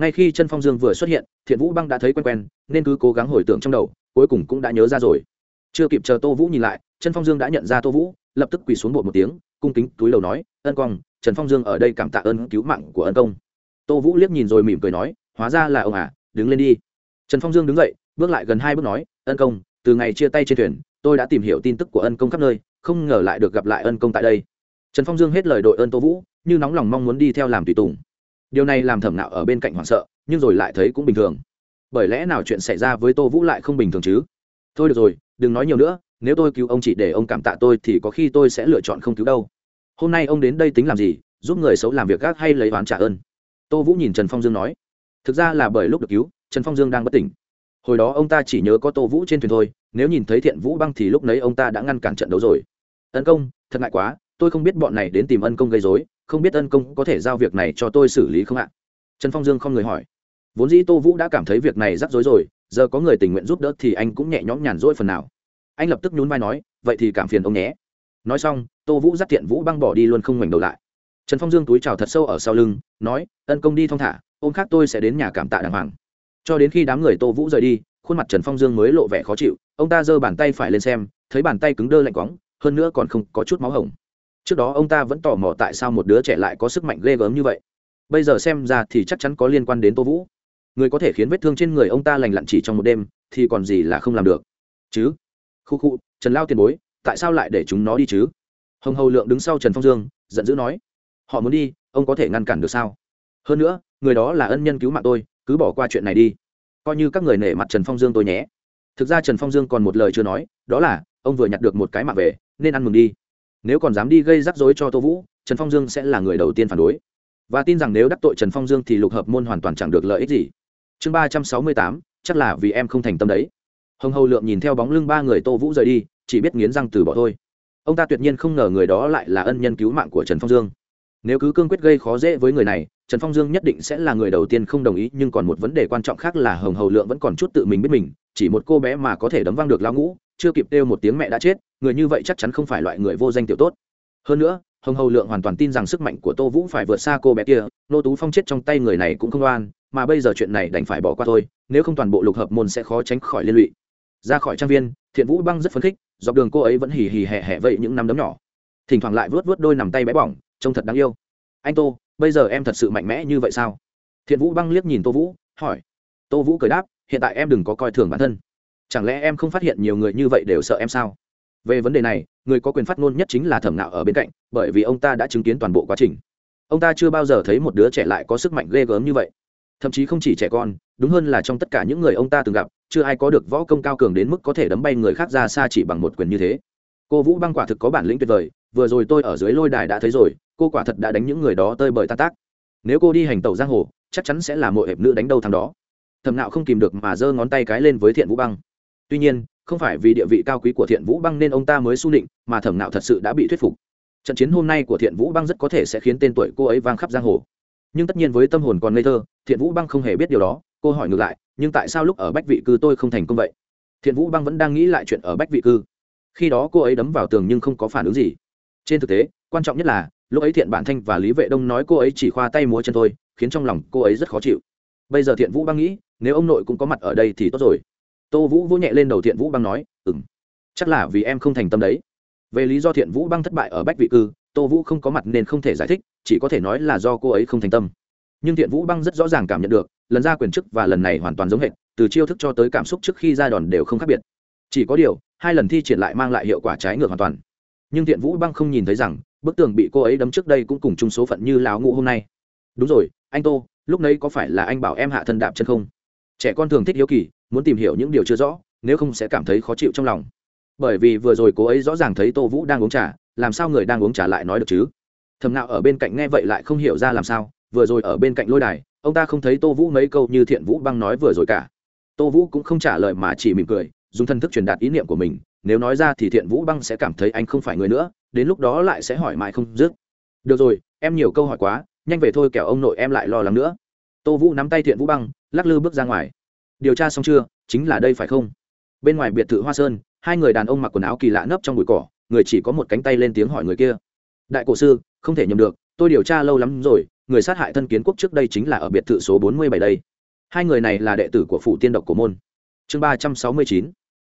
Ngay khi chân phong dương vừa xuất hiện, thiện vũ băng đã thấy quen quen, nên cứ cố gắng hồi tưởng trong đầu, cuối cùng cũng đã nhớ ra rồi. Chưa kịp chờ tô vũ nhìn lại, chân phong dương đã nhận ra tô vũ, lập tức quỳ xuống bột một tiếng, cung kính túi đầu nói, ân quang, trần phong dương ở đây cảm tạ ơn cứu mạng của ân công. Tô vũ liếc nhìn rồi mỉm cười nói, hóa ra là ông à đứng lên đi. Trần phong dương đứng dậy, bước lại gần hai bước nói, ân công, từ ngày chia tay trên thuyền, tôi đã tìm hiểu tin tức của ân công khắp nơi, không ngờ lại được gặp lại ân công tại đây. Trần phong dương hết lời đội ơn tô vũ, như nóng lòng mong muốn đi theo làm tùy tùng điều này làm thẩm nạo ở bên cạnh hoảng sợ, nhưng rồi lại thấy cũng bình thường. Bởi lẽ nào chuyện xảy ra với tô vũ lại không bình thường chứ? Thôi được rồi, đừng nói nhiều nữa, nếu tôi cứu ông chỉ để ông cảm tạ tôi thì có khi tôi sẽ lựa chọn không cứu đâu. Hôm nay ông đến đây tính làm gì, giúp người xấu làm việc gác hay lấy oán trả ơn? Tô vũ nhìn trần phong dương nói. Thực ra là bởi lúc được cứu, trần phong dương đang bất tỉnh. Hồi đó ông ta chỉ nhớ có tô vũ trên thuyền thôi, nếu nhìn thấy thiện vũ băng thì lúc nấy ông ta đã ngăn cản trận đấu rồi. Tấn công, thật ngại quá, tôi không biết bọn này đến tìm ân công gây dối không biết ân công có thể giao việc này cho tôi xử lý không ạ? Trần phong dương không người hỏi. Vốn dĩ tô vũ đã cảm thấy việc này rắc rối rồi, giờ có người tình nguyện giúp đỡ thì anh cũng nhẹ nhõm nhàn rỗi phần nào. Anh lập tức nhún vai nói, vậy thì cảm phiền ông nhé. Nói xong, tô vũ dắt thiện vũ băng bỏ đi luôn không ngoảnh đầu lại. Trần phong dương túi trào thật sâu ở sau lưng, nói, ân công đi thong thả, ôm khác tôi sẽ đến nhà cảm tạ đàng hoàng. Cho đến khi đám người tô vũ rời đi, khuôn mặt trần phong dương mới lộ vẻ khó chịu, ông ta giơ bàn tay phải lên xem, thấy bàn tay cứng đơ lạnh quóng hơn nữa còn không có chút máu hồng trước đó ông ta vẫn tò mò tại sao một đứa trẻ lại có sức mạnh ghê gớm như vậy. Bây giờ xem ra thì chắc chắn có liên quan đến tô vũ. Người có thể khiến vết thương trên người ông ta lành lặn chỉ trong một đêm, thì còn gì là không làm được. Chứ? Khu khu, trần lao tiền bối, tại sao lại để chúng nó đi chứ? Hồng hầu lượng đứng sau trần phong dương, giận dữ nói. Họ muốn đi, ông có thể ngăn cản được sao? Hơn nữa, người đó là ân nhân cứu mạng tôi, cứ bỏ qua chuyện này đi. Coi như các người nể mặt trần phong dương tôi nhé. Thực ra trần phong dương còn một lời chưa nói, đó là, ông vừa nhặt được một cái mạng về, nên ăn mừng đi nếu còn dám đi gây rắc rối cho tô vũ, trần phong dương sẽ là người đầu tiên phản đối. Và tin rằng nếu đắc tội trần phong dương thì lục hợp môn hoàn toàn chẳng được lợi ích gì. Chương ba trăm sáu mươi tám, chắc là vì em không thành tâm đấy. Hồng hầu lượng nhìn theo bóng lưng ba người tô vũ rời đi, chỉ biết nghiến răng từ bỏ thôi. Ông ta tuyệt nhiên không ngờ người đó lại là ân nhân cứu mạng của trần phong dương. Nếu cứ cương quyết gây khó dễ với người này, trần phong dương nhất định sẽ là người đầu tiên không đồng ý, nhưng còn một vấn đề quan trọng khác là hồng hầu lượng vẫn còn chút tự mình biết mình, chỉ một cô bé mà có thể đấm văng được lao ngũ chưa kịp kêu một tiếng mẹ đã chết, người như vậy chắc chắn không phải loại người vô danh tiểu tốt. Hơn nữa, hồng hầu lượng hoàn toàn tin rằng sức mạnh của tô vũ phải vượt xa cô bé kia, nô tú phong chết trong tay người này cũng không oan, mà bây giờ chuyện này đành phải bỏ qua thôi, nếu không toàn bộ lục hợp môn sẽ khó tránh khỏi liên lụy. Ra khỏi trang viên, thiện vũ băng rất phấn khích, dọc đường cô ấy vẫn hì hì hẹ hẹ vậy những năm đấm nhỏ. Thỉnh thoảng lại vớt vớt đôi nằm tay bé bỏng, trông thật đáng yêu. Anh tô, bây giờ em thật sự mạnh mẽ như vậy sao? Thiện vũ băng liếc nhìn tô vũ, hỏi. Tô vũ cười đáp, hiện tại em đừng có coi thường bản thân chẳng lẽ em không phát hiện nhiều người như vậy đều sợ em sao? Về vấn đề này, người có quyền phát ngôn nhất chính là thẩm nạo ở bên cạnh, bởi vì ông ta đã chứng kiến toàn bộ quá trình. Ông ta chưa bao giờ thấy một đứa trẻ lại có sức mạnh ghê gớm như vậy. Thậm chí không chỉ trẻ con, đúng hơn là trong tất cả những người ông ta từng gặp, chưa ai có được võ công cao cường đến mức có thể đấm bay người khác ra xa chỉ bằng một quyền như thế. Cô vũ băng quả thực có bản lĩnh tuyệt vời, vừa rồi tôi ở dưới lôi đài đã thấy rồi, cô quả thật đã đánh những người đó tơi bời tan tác. Nếu cô đi hành tàu giang hồ, chắc chắn sẽ là mọi hiệp nữ đánh đâu thằng đó. Thầm nạo không kìm được mà giơ ngón tay cái lên với thiện vũ băng tuy nhiên, không phải vì địa vị cao quý của thiện vũ băng nên ông ta mới su định mà thẩm nạo thật sự đã bị thuyết phục. Trận chiến hôm nay của thiện vũ băng rất có thể sẽ khiến tên tuổi cô ấy vang khắp giang hồ. Nhưng tất nhiên với tâm hồn còn ngây thơ, thiện vũ băng không hề biết điều đó, cô hỏi ngược lại, nhưng tại sao lúc ở bách vị cư tôi không thành công vậy? Thiện vũ băng vẫn đang nghĩ lại chuyện ở bách vị cư. Khi đó cô ấy đấm vào tường nhưng không có phản ứng gì. Trên thực tế, quan trọng nhất là, lúc ấy thiện bản thanh và lý vệ đông nói cô ấy chỉ khoa tay múa chân thôi, khiến trong lòng cô ấy rất khó chịu. Bây giờ thiện vũ băng nghĩ, nếu ông nội cũng có mặt ở đây thì tốt rồi tô vũ vỗ nhẹ lên đầu thiện vũ băng nói ừ m chắc là vì em không thành tâm đấy. Về lý do thiện vũ băng thất bại ở bách vị cư, tô vũ không có mặt nên không thể giải thích, chỉ có thể nói là do cô ấy không thành tâm. Nhưng thiện vũ băng rất rõ ràng cảm nhận được, lần ra quyền chức và lần này hoàn toàn giống hệt, từ chiêu thức cho tới cảm xúc trước khi ra đòn đều không khác biệt. Chỉ có điều, hai lần thi triển lại mang lại hiệu quả trái ngược hoàn toàn. Nhưng thiện vũ băng không nhìn thấy rằng, bức tường bị cô ấy đấm trước đây cũng cùng chung số phận như láo ngụ hôm nay. Đúng rồi, anh tô, lúc nấy có phải là anh bảo em hạ thân đạp chân không? Trẻ con thường thích hiếu kỳ muốn tìm hiểu những điều chưa rõ, nếu không sẽ cảm thấy khó chịu trong lòng. Bởi vì vừa rồi cô ấy rõ ràng thấy tô vũ đang uống trà, làm sao người đang uống trà lại nói được chứ? Thầm nào ở bên cạnh nghe vậy lại không hiểu ra làm sao, vừa rồi ở bên cạnh lôi đài, ông ta không thấy tô vũ mấy câu như thiện vũ băng nói vừa rồi cả. Tô vũ cũng không trả lời mà chỉ mỉm cười, dùng thân thức truyền đạt ý niệm của mình, nếu nói ra thì thiện vũ băng sẽ cảm thấy anh không phải người nữa, đến lúc đó lại sẽ hỏi mãi không dứt. Được rồi, em nhiều câu hỏi quá, nhanh về thôi kẻo ông nội em lại lo lắng nữa. Tô vũ nắm tay thiện vũ băng, lắc lư bước ra ngoài điều tra xong chưa? Chính là đây phải không? Bên ngoài biệt thự hoa sơn, hai người đàn ông mặc quần áo kỳ lạ nấp trong bụi cỏ, người chỉ có một cánh tay lên tiếng hỏi người kia. Đại cổ sư, không thể nhầm được, tôi điều tra lâu lắm rồi, người sát hại thân kiến quốc trước đây chính là ở biệt thự số bốn mươi bảy đây. Hai người này là đệ tử của phủ tiên độc của môn. Chương ba trăm sáu mươi chín.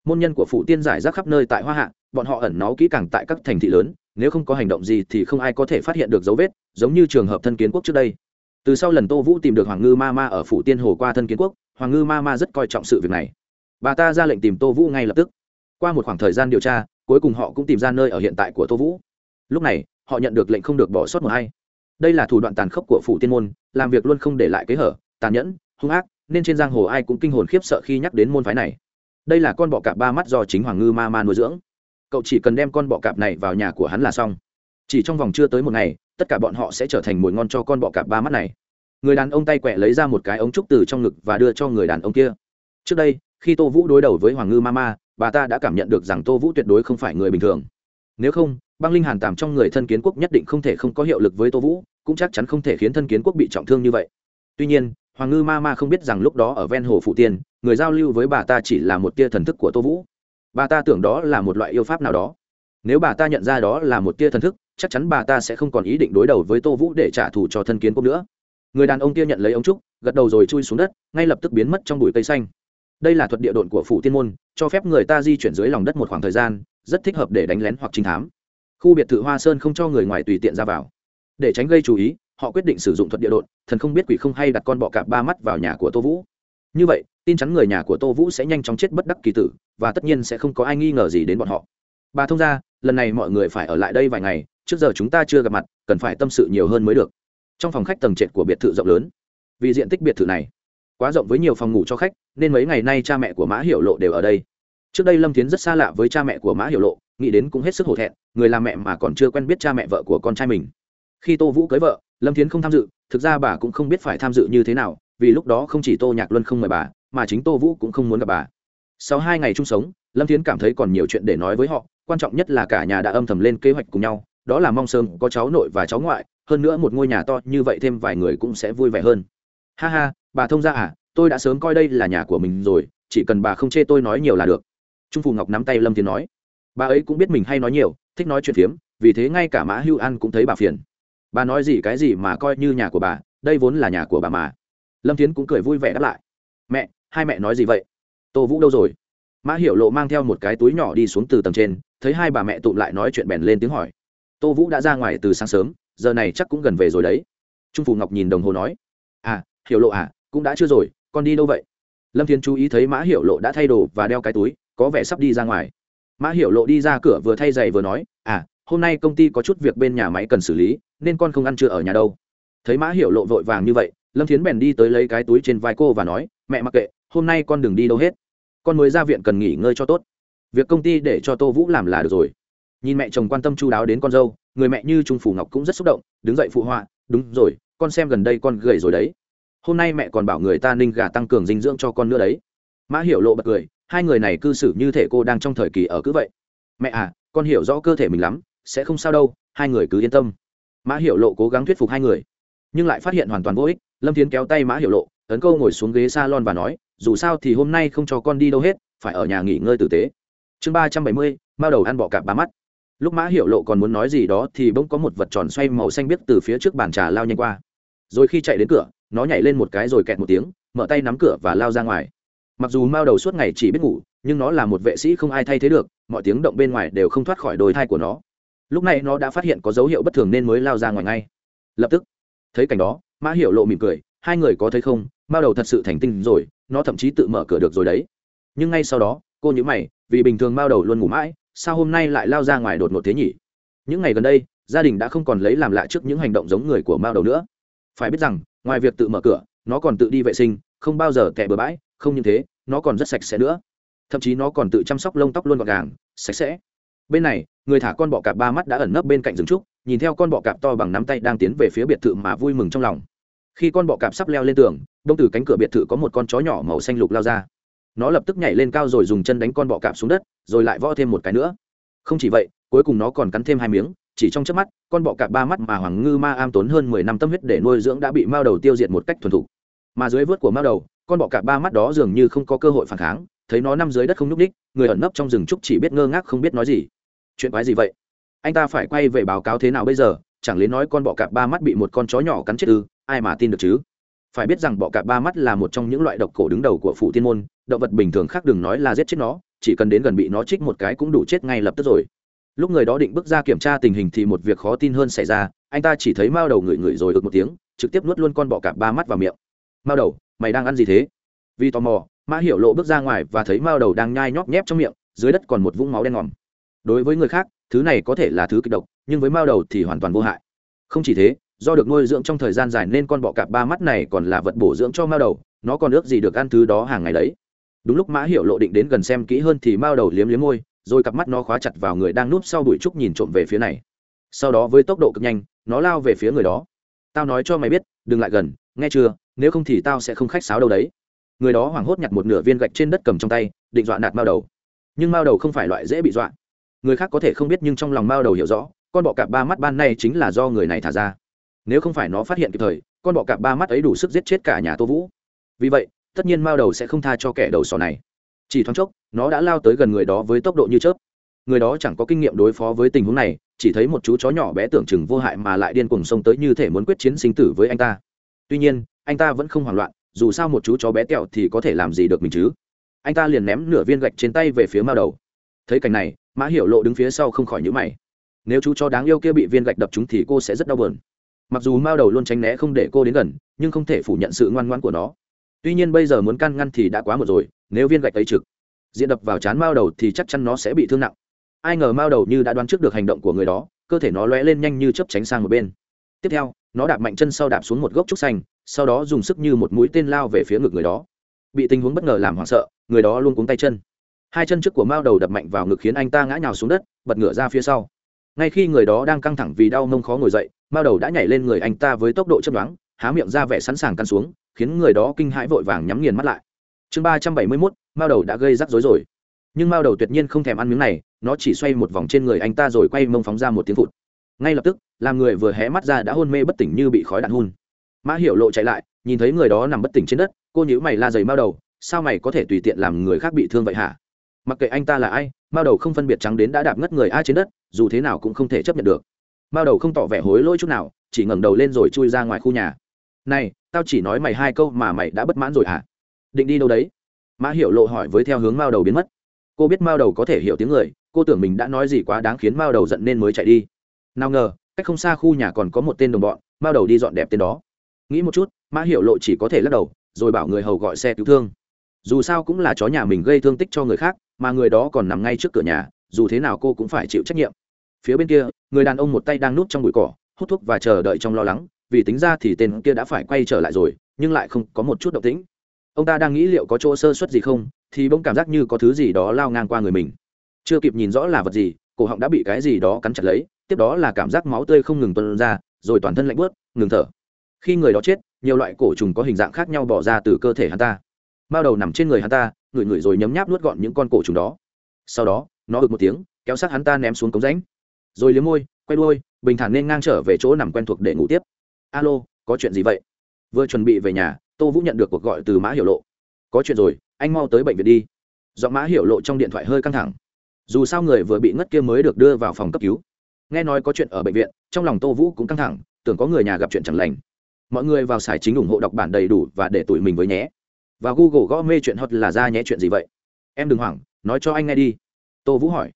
Môn nhân của phủ tiên giải rác khắp nơi tại hoa hạ, bọn họ ẩn náu kỹ càng tại các thành thị lớn, nếu không có hành động gì thì không ai có thể phát hiện được dấu vết, giống như trường hợp thân kiến quốc trước đây từ sau lần tô vũ tìm được hoàng ngư ma ma ở phủ tiên hồ qua thân kiến quốc, hoàng ngư ma ma rất coi trọng sự việc này. Bà ta ra lệnh tìm tô vũ ngay lập tức. Qua một khoảng thời gian điều tra, cuối cùng họ cũng tìm ra nơi ở hiện tại của tô vũ. Lúc này, họ nhận được lệnh không được bỏ sót một hay đây là thủ đoạn tàn khốc của phủ tiên môn, làm việc luôn không để lại kế hở, tàn nhẫn, hung ác, nên trên giang hồ ai cũng kinh hồn khiếp sợ khi nhắc đến môn phái này. Đây là con bọ cạp ba mắt do chính hoàng ngư ma ma nuôi dưỡng. Cậu chỉ cần đem con bọ cạp này vào nhà của hắn là xong chỉ trong vòng chưa tới một ngày, tất cả bọn họ sẽ trở thành mồi ngon cho con bọ cạp ba mắt này. Người đàn ông tay quẹ lấy ra một cái ống trúc từ trong ngực và đưa cho người đàn ông kia. Trước đây, khi tô vũ đối đầu với hoàng ngư ma ma, bà ta đã cảm nhận được rằng tô vũ tuyệt đối không phải người bình thường. Nếu không, băng linh hàn tàm trong người thân kiến quốc nhất định không thể không có hiệu lực với tô vũ, cũng chắc chắn không thể khiến thân kiến quốc bị trọng thương như vậy. Tuy nhiên, hoàng ngư ma ma không biết rằng lúc đó ở ven hồ phụ tiên, người giao lưu với bà ta chỉ là một tia thần thức của tô vũ. Bà ta tưởng đó là một loại yêu pháp nào đó. Nếu bà ta nhận ra đó là một tia thần thức chắc chắn bà ta sẽ không còn ý định đối đầu với tô vũ để trả thù cho thân kiến quốc nữa. Người đàn ông kia nhận lấy ống trúc, gật đầu rồi chui xuống đất, ngay lập tức biến mất trong bụi cây xanh. Đây là thuật địa độn của phủ tiên môn, cho phép người ta di chuyển dưới lòng đất một khoảng thời gian, rất thích hợp để đánh lén hoặc trinh thám. Khu biệt thự hoa sơn không cho người ngoài tùy tiện ra vào. Để tránh gây chú ý, họ quyết định sử dụng thuật địa độn, thần không biết quỷ không hay đặt con bọ cạp ba mắt vào nhà của tô vũ. Như vậy, tin chắn người nhà của tô vũ sẽ nhanh chóng chết bất đắc kỳ tử, và tất nhiên sẽ không có ai nghi ngờ gì đến bọn họ. Bà thông ra, lần này mọi người phải ở lại đây vài ngày trước giờ chúng ta chưa gặp mặt, cần phải tâm sự nhiều hơn mới được. Trong phòng khách tầng trệt của biệt thự rộng lớn. Vì diện tích biệt thự này, quá rộng với nhiều phòng ngủ cho khách, nên mấy ngày nay cha mẹ của mã hiểu lộ đều ở đây. Trước đây lâm tiến rất xa lạ với cha mẹ của mã hiểu lộ, nghĩ đến cũng hết sức hổ thẹn, người làm mẹ mà còn chưa quen biết cha mẹ vợ của con trai mình. Khi tô vũ cưới vợ, lâm tiến không tham dự, thực ra bà cũng không biết phải tham dự như thế nào, vì lúc đó không chỉ tô nhạc luân không mời bà, mà chính tô vũ cũng không muốn gặp bà. Sau hai ngày chung sống, lâm tiến cảm thấy còn nhiều chuyện để nói với họ, quan trọng nhất là cả nhà đã âm thầm lên kế hoạch cùng nhau đó là mong sớm có cháu nội và cháu ngoại, hơn nữa một ngôi nhà to như vậy thêm vài người cũng sẽ vui vẻ hơn. Ha ha, bà thông ra à tôi đã sớm coi đây là nhà của mình rồi, chỉ cần bà không chê tôi nói nhiều là được. Trung phù ngọc nắm tay lâm thiên nói. Bà ấy cũng biết mình hay nói nhiều, thích nói chuyện phiếm, vì thế ngay cả mã hưu an cũng thấy bà phiền. Bà nói gì cái gì mà coi như nhà của bà, đây vốn là nhà của bà mà. Lâm Thiến cũng cười vui vẻ đáp lại. Mẹ, hai mẹ nói gì vậy? Tô vũ đâu rồi? Mã hiểu lộ mang theo một cái túi nhỏ đi xuống từ tầng trên, thấy hai bà mẹ tụm lại nói chuyện bèn lên tiếng hỏi tô vũ đã ra ngoài từ sáng sớm, giờ này chắc cũng gần về rồi đấy. Trung phù ngọc nhìn đồng hồ nói à hiểu lộ à cũng đã chưa rồi, con đi đâu vậy? Lâm thiên chú ý thấy mã hiểu lộ đã thay đồ và đeo cái túi, có vẻ sắp đi ra ngoài. Mã hiểu lộ đi ra cửa vừa thay giày vừa nói à hôm nay công ty có chút việc bên nhà máy cần xử lý, nên con không ăn trưa ở nhà đâu. Thấy mã hiểu lộ vội vàng như vậy, lâm thiến bèn đi tới lấy cái túi trên vai cô và nói, mẹ mặc kệ, hôm nay con đừng đi đâu hết. Con mới ra viện cần nghỉ ngơi cho tốt. Việc công ty để cho tô vũ làm là được rồi nhìn mẹ chồng quan tâm chu đáo đến con dâu, người mẹ như trung phủ ngọc cũng rất xúc động, đứng dậy phụ họa, đúng rồi, con xem gần đây con gầy rồi đấy. Hôm nay mẹ còn bảo người ta ninh gà tăng cường dinh dưỡng cho con nữa đấy. Mã hiểu lộ bật cười, hai người này cư xử như thể cô đang trong thời kỳ ở cứ vậy. Mẹ à con hiểu rõ cơ thể mình lắm, sẽ không sao đâu, hai người cứ yên tâm. Mã hiểu lộ cố gắng thuyết phục hai người, nhưng lại phát hiện hoàn toàn vô ích, lâm thiến kéo tay mã hiểu lộ tấn câu ngồi xuống ghế s a lon và nói, dù sao thì hôm nay không cho con đi đâu hết, phải ở nhà nghỉ ngơi tử tế. Chương ba trăm bảy mươi bao đầu ăn bọ cạp ba mắt lúc mã hiểu lộ còn muốn nói gì đó thì bỗng có một vật tròn xoay màu xanh biếc từ phía trước bàn trà lao nhanh qua. Rồi khi chạy đến cửa, nó nhảy lên một cái rồi kẹt một tiếng, mở tay nắm cửa và lao ra ngoài. Mặc dù mao đầu suốt ngày chỉ biết ngủ, nhưng nó là một vệ sĩ không ai thay thế được, mọi tiếng động bên ngoài đều không thoát khỏi đôi thai của nó. Lúc này nó đã phát hiện có dấu hiệu bất thường nên mới lao ra ngoài ngay. Lập tức, thấy cảnh đó, mã hiểu lộ mỉm cười, hai người có thấy không? Mao đầu thật sự thành tinh rồi, nó thậm chí tự mở cửa được rồi đấy. Nhưng ngay sau đó, cô nhớ mày, vì bình thường mao đầu luôn ngủ mãi sao hôm nay lại lao ra ngoài đột ngột thế nhỉ? Những ngày gần đây, gia đình đã không còn lấy làm lạ trước những hành động giống người của mao đầu nữa. Phải biết rằng, ngoài việc tự mở cửa, nó còn tự đi vệ sinh, không bao giờ tẻ bừa bãi, không như thế, nó còn rất sạch sẽ nữa. Thậm chí nó còn tự chăm sóc lông tóc luôn gọn gàng, sạch sẽ. Bên này, người thả con bọ cạp ba mắt đã ẩn nấp bên cạnh rừng trúc, nhìn theo con bọ cạp to bằng nắm tay đang tiến về phía biệt thự mà vui mừng trong lòng. Khi con bọ cạp sắp leo lên tường, đông từ cánh cửa biệt thự có một con chó nhỏ màu xanh lục lao ra nó lập tức nhảy lên cao rồi dùng chân đánh con bọ cạp xuống đất, rồi lại vo thêm một cái nữa. Không chỉ vậy, cuối cùng nó còn cắn thêm hai miếng, chỉ trong chớp mắt, con bọ cạp ba mắt mà hoàng ngư ma am tốn hơn mười năm tâm huyết để nuôi dưỡng đã bị mao đầu tiêu diệt một cách thuần thục. Mà dưới vớt của mao đầu, con bọ cạp ba mắt đó dường như không có cơ hội phản kháng, thấy nó nằm dưới đất không nhúc ních người ẩn nấp trong rừng trúc chỉ biết ngơ ngác không biết nói gì. Chuyện quái gì vậy? Anh ta phải quay về báo cáo thế nào bây giờ? Chẳng lấy nói con bọ cạp ba mắt bị một con chó nhỏ cắn chết ư? Ai mà tin được chứ? Phải biết rằng bọ cạp ba mắt là một trong những loại độc cổ đứng đầu của phủ tiên môn, động vật bình thường khác đừng nói là giết chết nó, chỉ cần đến gần bị nó trích một cái cũng đủ chết ngay lập tức rồi. Lúc người đó định bước ra kiểm tra tình hình thì một việc khó tin hơn xảy ra, anh ta chỉ thấy mao đầu ngửi ngửi rồi ực một tiếng, trực tiếp nuốt luôn con bọ cạp ba mắt vào miệng. Mao đầu, mày đang ăn gì thế? Vì tò mò, mã hiểu lộ bước ra ngoài và thấy mao đầu đang nhai nhóp nhép trong miệng, dưới đất còn một vũng máu đen ngòm. Đối với người khác, thứ này có thể là thứ kịch độc, nhưng với mao đầu thì hoàn toàn vô hại. Không chỉ thế do được nuôi dưỡng trong thời gian dài nên con bọ cạp ba mắt này còn là vật bổ dưỡng cho mao đầu, nó còn ước gì được ăn thứ đó hàng ngày đấy. Đúng lúc mã hiểu lộ định đến gần xem kỹ hơn thì mao đầu liếm liếm môi, rồi cặp mắt nó khóa chặt vào người đang núp sau bụi trúc nhìn trộm về phía này. Sau đó với tốc độ cực nhanh, nó lao về phía người đó. Tao nói cho mày biết, đừng lại gần, nghe chưa? Nếu không thì tao sẽ không khách sáo đâu đấy. Người đó hoảng hốt nhặt một nửa viên gạch trên đất cầm trong tay, định dọa nạt mao đầu. Nhưng mao đầu không phải loại dễ bị dọa. Người khác có thể không biết nhưng trong lòng mao đầu hiểu rõ, con bọ cạp ba mắt ban nay chính là do người này thả ra nếu không phải nó phát hiện kịp thời, con bọ cạp ba mắt ấy đủ sức giết chết cả nhà tô vũ. Vì vậy, tất nhiên mao đầu sẽ không tha cho kẻ đầu sò này. Chỉ thoáng chốc, nó đã lao tới gần người đó với tốc độ như chớp. Người đó chẳng có kinh nghiệm đối phó với tình huống này, chỉ thấy một chú chó nhỏ bé tưởng chừng vô hại mà lại điên cuồng xông tới như thể muốn quyết chiến sinh tử với anh ta. Tuy nhiên, anh ta vẫn không hoảng loạn, dù sao một chú chó bé tẹo thì có thể làm gì được mình chứ? Anh ta liền ném nửa viên gạch trên tay về phía mao đầu. Thấy cảnh này, mã hiểu lộ đứng phía sau không khỏi nhữ mày. Nếu chú chó đáng yêu kia bị viên gạch đập chúng thì cô sẽ rất đau buồn mặc dù mao đầu luôn tránh né không để cô đến gần, nhưng không thể phủ nhận sự ngoan ngoan của nó. Tuy nhiên bây giờ muốn can ngăn thì đã quá một rồi, nếu viên gạch ấy trực, diện đập vào chán mao đầu thì chắc chắn nó sẽ bị thương nặng. Ai ngờ mao đầu như đã đoán trước được hành động của người đó, cơ thể nó lóe lên nhanh như chấp tránh sang một bên. Tiếp theo, nó đạp mạnh chân sau đạp xuống một gốc trúc xanh, sau đó dùng sức như một mũi tên lao về phía ngực người đó. Bị tình huống bất ngờ làm hoảng sợ, người đó luôn cuống tay chân. Hai chân trước của mao đầu đập mạnh vào ngực khiến anh ta ngã nhào xuống đất, bật ngửa ra phía sau. Ngay khi người đó đang căng thẳng vì đau mông khó ngồi dậy mao đầu đã nhảy lên người anh ta với tốc độ chấp đoán há miệng ra vẻ sẵn sàng căn xuống, khiến người đó kinh hãi vội vàng nhắm nghiền mắt lại. Chương ba trăm bảy mươi mốt, mao đầu đã gây rắc rối rồi. Nhưng mao đầu tuyệt nhiên không thèm ăn miếng này, nó chỉ xoay một vòng trên người anh ta rồi quay mông phóng ra một tiếng phụt. Ngay lập tức, làm người vừa hé mắt ra đã hôn mê bất tỉnh như bị khói đạn hun. Mã hiểu lộ chạy lại, nhìn thấy người đó nằm bất tỉnh trên đất, cô nhữ mày la dày mao đầu, sao mày có thể tùy tiện làm người khác bị thương vậy hả? Mặc kệ anh ta là ai, mao đầu không phân biệt trắng đến đã đạp ngất người ai trên đất, dù thế nào cũng không thể chấp nhận được mao đầu không tỏ vẻ hối lỗi chút nào, chỉ ngẩng đầu lên rồi chui ra ngoài khu nhà. Này, tao chỉ nói mày hai câu mà mày đã bất mãn rồi hả? Định đi đâu đấy? Mã hiểu lộ hỏi với theo hướng mao đầu biến mất. Cô biết mao đầu có thể hiểu tiếng người, cô tưởng mình đã nói gì quá đáng khiến mao đầu giận nên mới chạy đi. Nào ngờ, cách không xa khu nhà còn có một tên đồng bọn, mao đầu đi dọn đẹp tên đó. Nghĩ một chút, mã hiểu lộ chỉ có thể lắc đầu, rồi bảo người hầu gọi xe cứu thương. Dù sao cũng là chó nhà mình gây thương tích cho người khác, mà người đó còn nằm ngay trước cửa nhà, dù thế nào cô cũng phải chịu trách nhiệm phía bên kia, người đàn ông một tay đang núp trong bụi cỏ, hút thuốc và chờ đợi trong lo lắng, vì tính ra thì tên kia đã phải quay trở lại rồi, nhưng lại không có một chút động tĩnh. Ông ta đang nghĩ liệu có chỗ sơ suất gì không, thì bỗng cảm giác như có thứ gì đó lao ngang qua người mình. Chưa kịp nhìn rõ là vật gì, cổ họng đã bị cái gì đó cắn chặt lấy, tiếp đó là cảm giác máu tươi không ngừng tuân ra, rồi toàn thân lạnh bớt ngừng thở. Khi người đó chết, nhiều loại cổ trùng có hình dạng khác nhau bỏ ra từ cơ thể hắn ta. Bao đầu nằm trên người hắn ta, ngửi ngửi rồi nhấm nháp nuốt gọn những con cổ trùng đó. Sau đó, nó ực một tiếng, kéo sát hắn ta ném xuống cống rãnh rồi liếm môi, quay đuôi, bình thản nên ngang trở về chỗ nằm quen thuộc để ngủ tiếp. Alo, có chuyện gì vậy? Vừa chuẩn bị về nhà, tô vũ nhận được cuộc gọi từ mã hiểu lộ. Có chuyện rồi, anh mau tới bệnh viện đi. Giọng mã hiểu lộ trong điện thoại hơi căng thẳng. Dù sao người vừa bị ngất kia mới được đưa vào phòng cấp cứu. Nghe nói có chuyện ở bệnh viện, trong lòng tô vũ cũng căng thẳng, tưởng có người nhà gặp chuyện chẳng lành. Mọi người vào sải chính ủng hộ đọc bản đầy đủ và để tụi mình với nhé. Và google gõ mê chuyện hot là ra nhé chuyện gì vậy? Em đừng hoảng, nói cho anh nghe đi. Tô vũ hỏi.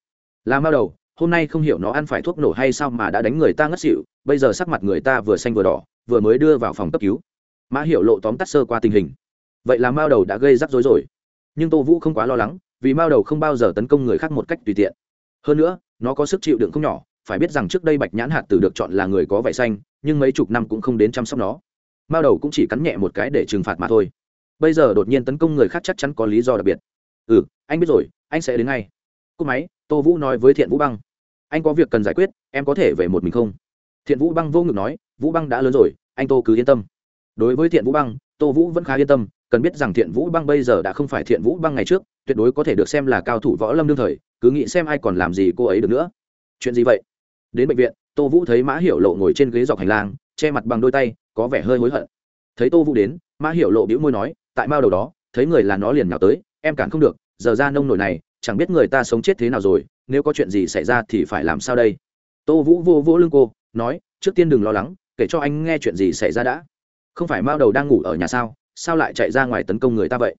Là mao đầu hôm nay không hiểu nó ăn phải thuốc nổ hay sao mà đã đánh người ta ngất xỉu, bây giờ sắc mặt người ta vừa xanh vừa đỏ, vừa mới đưa vào phòng cấp cứu. Mã hiểu lộ tóm tắt sơ qua tình hình. Vậy là mao đầu đã gây rắc rối rồi. Nhưng tô vũ không quá lo lắng, vì mao đầu không bao giờ tấn công người khác một cách tùy tiện. Hơn nữa, nó có sức chịu đựng không nhỏ, phải biết rằng trước đây bạch nhãn hạt tử được chọn là người có vẻ xanh, nhưng mấy chục năm cũng không đến chăm sóc nó. Mao đầu cũng chỉ cắn nhẹ một cái để trừng phạt mà thôi. Bây giờ đột nhiên tấn công người khác chắc chắn có lý do đặc biệt. Ừ anh biết rồi, anh sẽ đến ngay cúp máy, tô vũ nói với thiện vũ băng. Anh có việc cần giải quyết, em có thể về một mình không? Thiện vũ băng vô ngực nói, vũ băng đã lớn rồi, anh tô cứ yên tâm. Đối với thiện vũ băng, tô vũ vẫn khá yên tâm, cần biết rằng thiện vũ băng bây giờ đã không phải thiện vũ băng ngày trước, tuyệt đối có thể được xem là cao thủ võ lâm đương thời, cứ nghĩ xem ai còn làm gì cô ấy được nữa. Chuyện gì vậy? Đến bệnh viện, tô vũ thấy mã hiểu lộ ngồi trên ghế dọc hành lang, che mặt bằng đôi tay, có vẻ hơi hối hận. Thấy tô vũ đến, mã hiểu lộ bĩu môi nói, tại mao đầu đó, thấy người là nó liền nhào tới, em cản không được, giờ ra nông nổi này chẳng biết người ta sống chết thế nào rồi, nếu có chuyện gì xảy ra thì phải làm sao đây? Tô vũ vô vỗ lưng cô, nói, trước tiên đừng lo lắng, kể cho anh nghe chuyện gì xảy ra đã. Không phải mao đầu đang ngủ ở nhà sao sao lại chạy ra ngoài tấn công người ta vậy?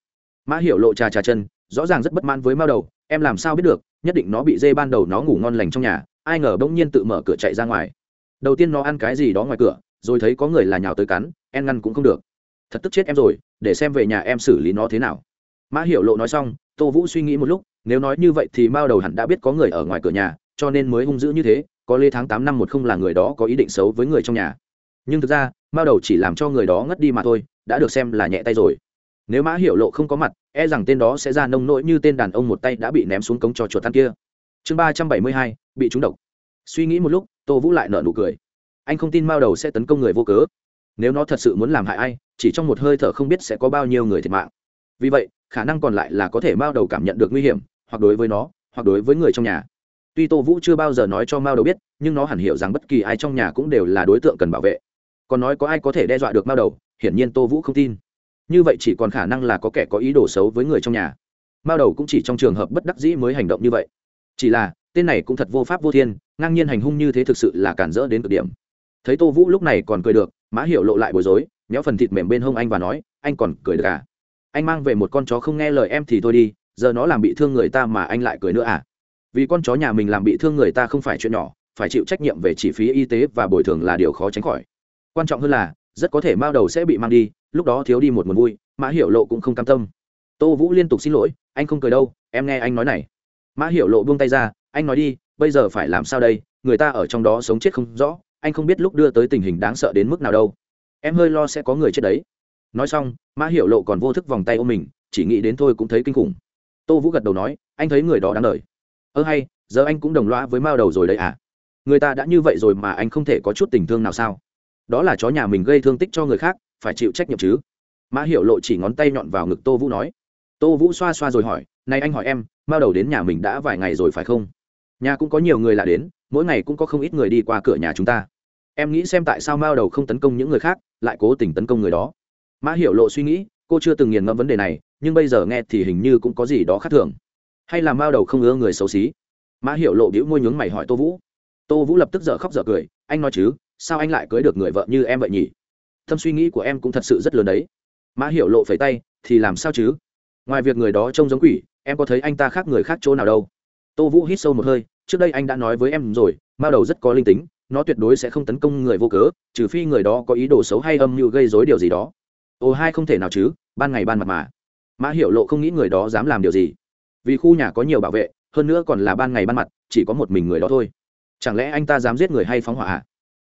Mã hiểu lộ trà trà chân, rõ ràng rất bất mãn với mao đầu, em làm sao biết được, nhất định nó bị dê ban đầu nó ngủ ngon lành trong nhà, ai ngờ bỗng nhiên tự mở cửa chạy ra ngoài. Đầu tiên nó ăn cái gì đó ngoài cửa, rồi thấy có người là nhào tới cắn em ngăn cũng không được. Thật tức chết em rồi, để xem về nhà em xử lý nó thế nào. Mã hiểu lộ nói xong, tô vũ suy nghĩ một lúc nếu nói như vậy thì mao đầu hẳn đã biết có người ở ngoài cửa nhà, cho nên mới hung dữ như thế, có lê tháng tám năm một không là người đó có ý định xấu với người trong nhà. Nhưng thực ra, mao đầu chỉ làm cho người đó ngất đi mà thôi, đã được xem là nhẹ tay rồi. Nếu mã hiểu lộ không có mặt e rằng tên đó sẽ ra nông nỗi như tên đàn ông một tay đã bị ném xuống cống cho chuột tan kia. Chương ba trăm bảy mươi hai, bị trúng độc. Suy nghĩ một lúc, tô vũ lại nợ nụ cười. Anh không tin mao đầu sẽ tấn công người vô cớ. Nếu nó thật sự muốn làm hại ai, chỉ trong một hơi thở không biết sẽ có bao nhiêu người thiệt mạng. Vì vậy, khả năng còn lại là có thể mao đầu cảm nhận được nguy hiểm hoặc đối với nó, hoặc đối với người trong nhà. Tuy tô vũ chưa bao giờ nói cho mao đầu biết, nhưng nó hẳn hiểu rằng bất kỳ ai trong nhà cũng đều là đối tượng cần bảo vệ. Còn nói có ai có thể đe dọa được mao đầu, hiển nhiên tô vũ không tin. Như vậy chỉ còn khả năng là có kẻ có ý đồ xấu với người trong nhà. Mao đầu cũng chỉ trong trường hợp bất đắc dĩ mới hành động như vậy. Chỉ là, tên này cũng thật vô pháp vô thiên, ngang nhiên hành hung như thế thực sự là cản rỡ đến cực điểm. Thấy tô vũ lúc này còn cười được, mã hiểu lộ lại bối rối, méo phần thịt mềm bên hông anh và nói, anh còn cười được à? Anh mang về một con chó không nghe lời em thì thôi đi giờ nó làm bị thương người ta mà anh lại cười nữa à? Vì con chó nhà mình làm bị thương người ta không phải chuyện nhỏ, phải chịu trách nhiệm về chi phí y tế và bồi thường là điều khó tránh khỏi. Quan trọng hơn là, rất có thể mao đầu sẽ bị mang đi, lúc đó thiếu đi một nguồn vui, mã hiểu lộ cũng không cam tâm. Tô vũ liên tục xin lỗi, anh không cười đâu, em nghe anh nói này. Mã hiểu lộ buông tay ra, anh nói đi, bây giờ phải làm sao đây? Người ta ở trong đó sống chết không rõ, anh không biết lúc đưa tới tình hình đáng sợ đến mức nào đâu. Em hơi lo sẽ có người chết đấy. Nói xong, mã hiểu lộ còn vô thức vòng tay ôm mình, chỉ nghĩ đến thôi cũng thấy kinh khủng tô vũ gật đầu nói, anh thấy người đó đáng lời ơ hay, giờ anh cũng đồng loa với mao đầu rồi đấy à? Người ta đã như vậy rồi mà anh không thể có chút tình thương nào sao? Đó là chó nhà mình gây thương tích cho người khác, phải chịu trách nhiệm chứ. Mã hiểu lộ chỉ ngón tay nhọn vào ngực tô vũ nói. Tô vũ xoa xoa rồi hỏi, này anh hỏi em, mao đầu đến nhà mình đã vài ngày rồi phải không? Nhà cũng có nhiều người lạ đến, mỗi ngày cũng có không ít người đi qua cửa nhà chúng ta. Em nghĩ xem tại sao mao đầu không tấn công những người khác, lại cố tình tấn công người đó. Mã hiểu lộ suy nghĩ cô chưa từng nghiền ngẫm vấn đề này, nhưng bây giờ nghe thì hình như cũng có gì đó khác thường. Hay là mao đầu không ưa người xấu xí? Mã hiểu lộ đĩu môi nhướng mày hỏi tô vũ. Tô vũ lập tức dở khóc dở cười, anh nói chứ, sao anh lại cưới được người vợ như em vậy nhỉ? Thâm suy nghĩ của em cũng thật sự rất lớn đấy. Mã hiểu lộ phẩy tay, thì làm sao chứ? Ngoài việc người đó trông giống quỷ, em có thấy anh ta khác người khác chỗ nào đâu? Tô vũ hít sâu một hơi, trước đây anh đã nói với em rồi, mao đầu rất có linh tính, nó tuyệt đối sẽ không tấn công người vô cớ, trừ phi người đó có ý đồ xấu hay âm mưu gây dối điều gì đó. Ồ, hai không thể nào chứ ban ngày ban mặt mà. Mã hiểu lộ không nghĩ người đó dám làm điều gì. Vì khu nhà có nhiều bảo vệ, hơn nữa còn là ban ngày ban mặt, chỉ có một mình người đó thôi. Chẳng lẽ anh ta dám giết người hay phóng hỏa à?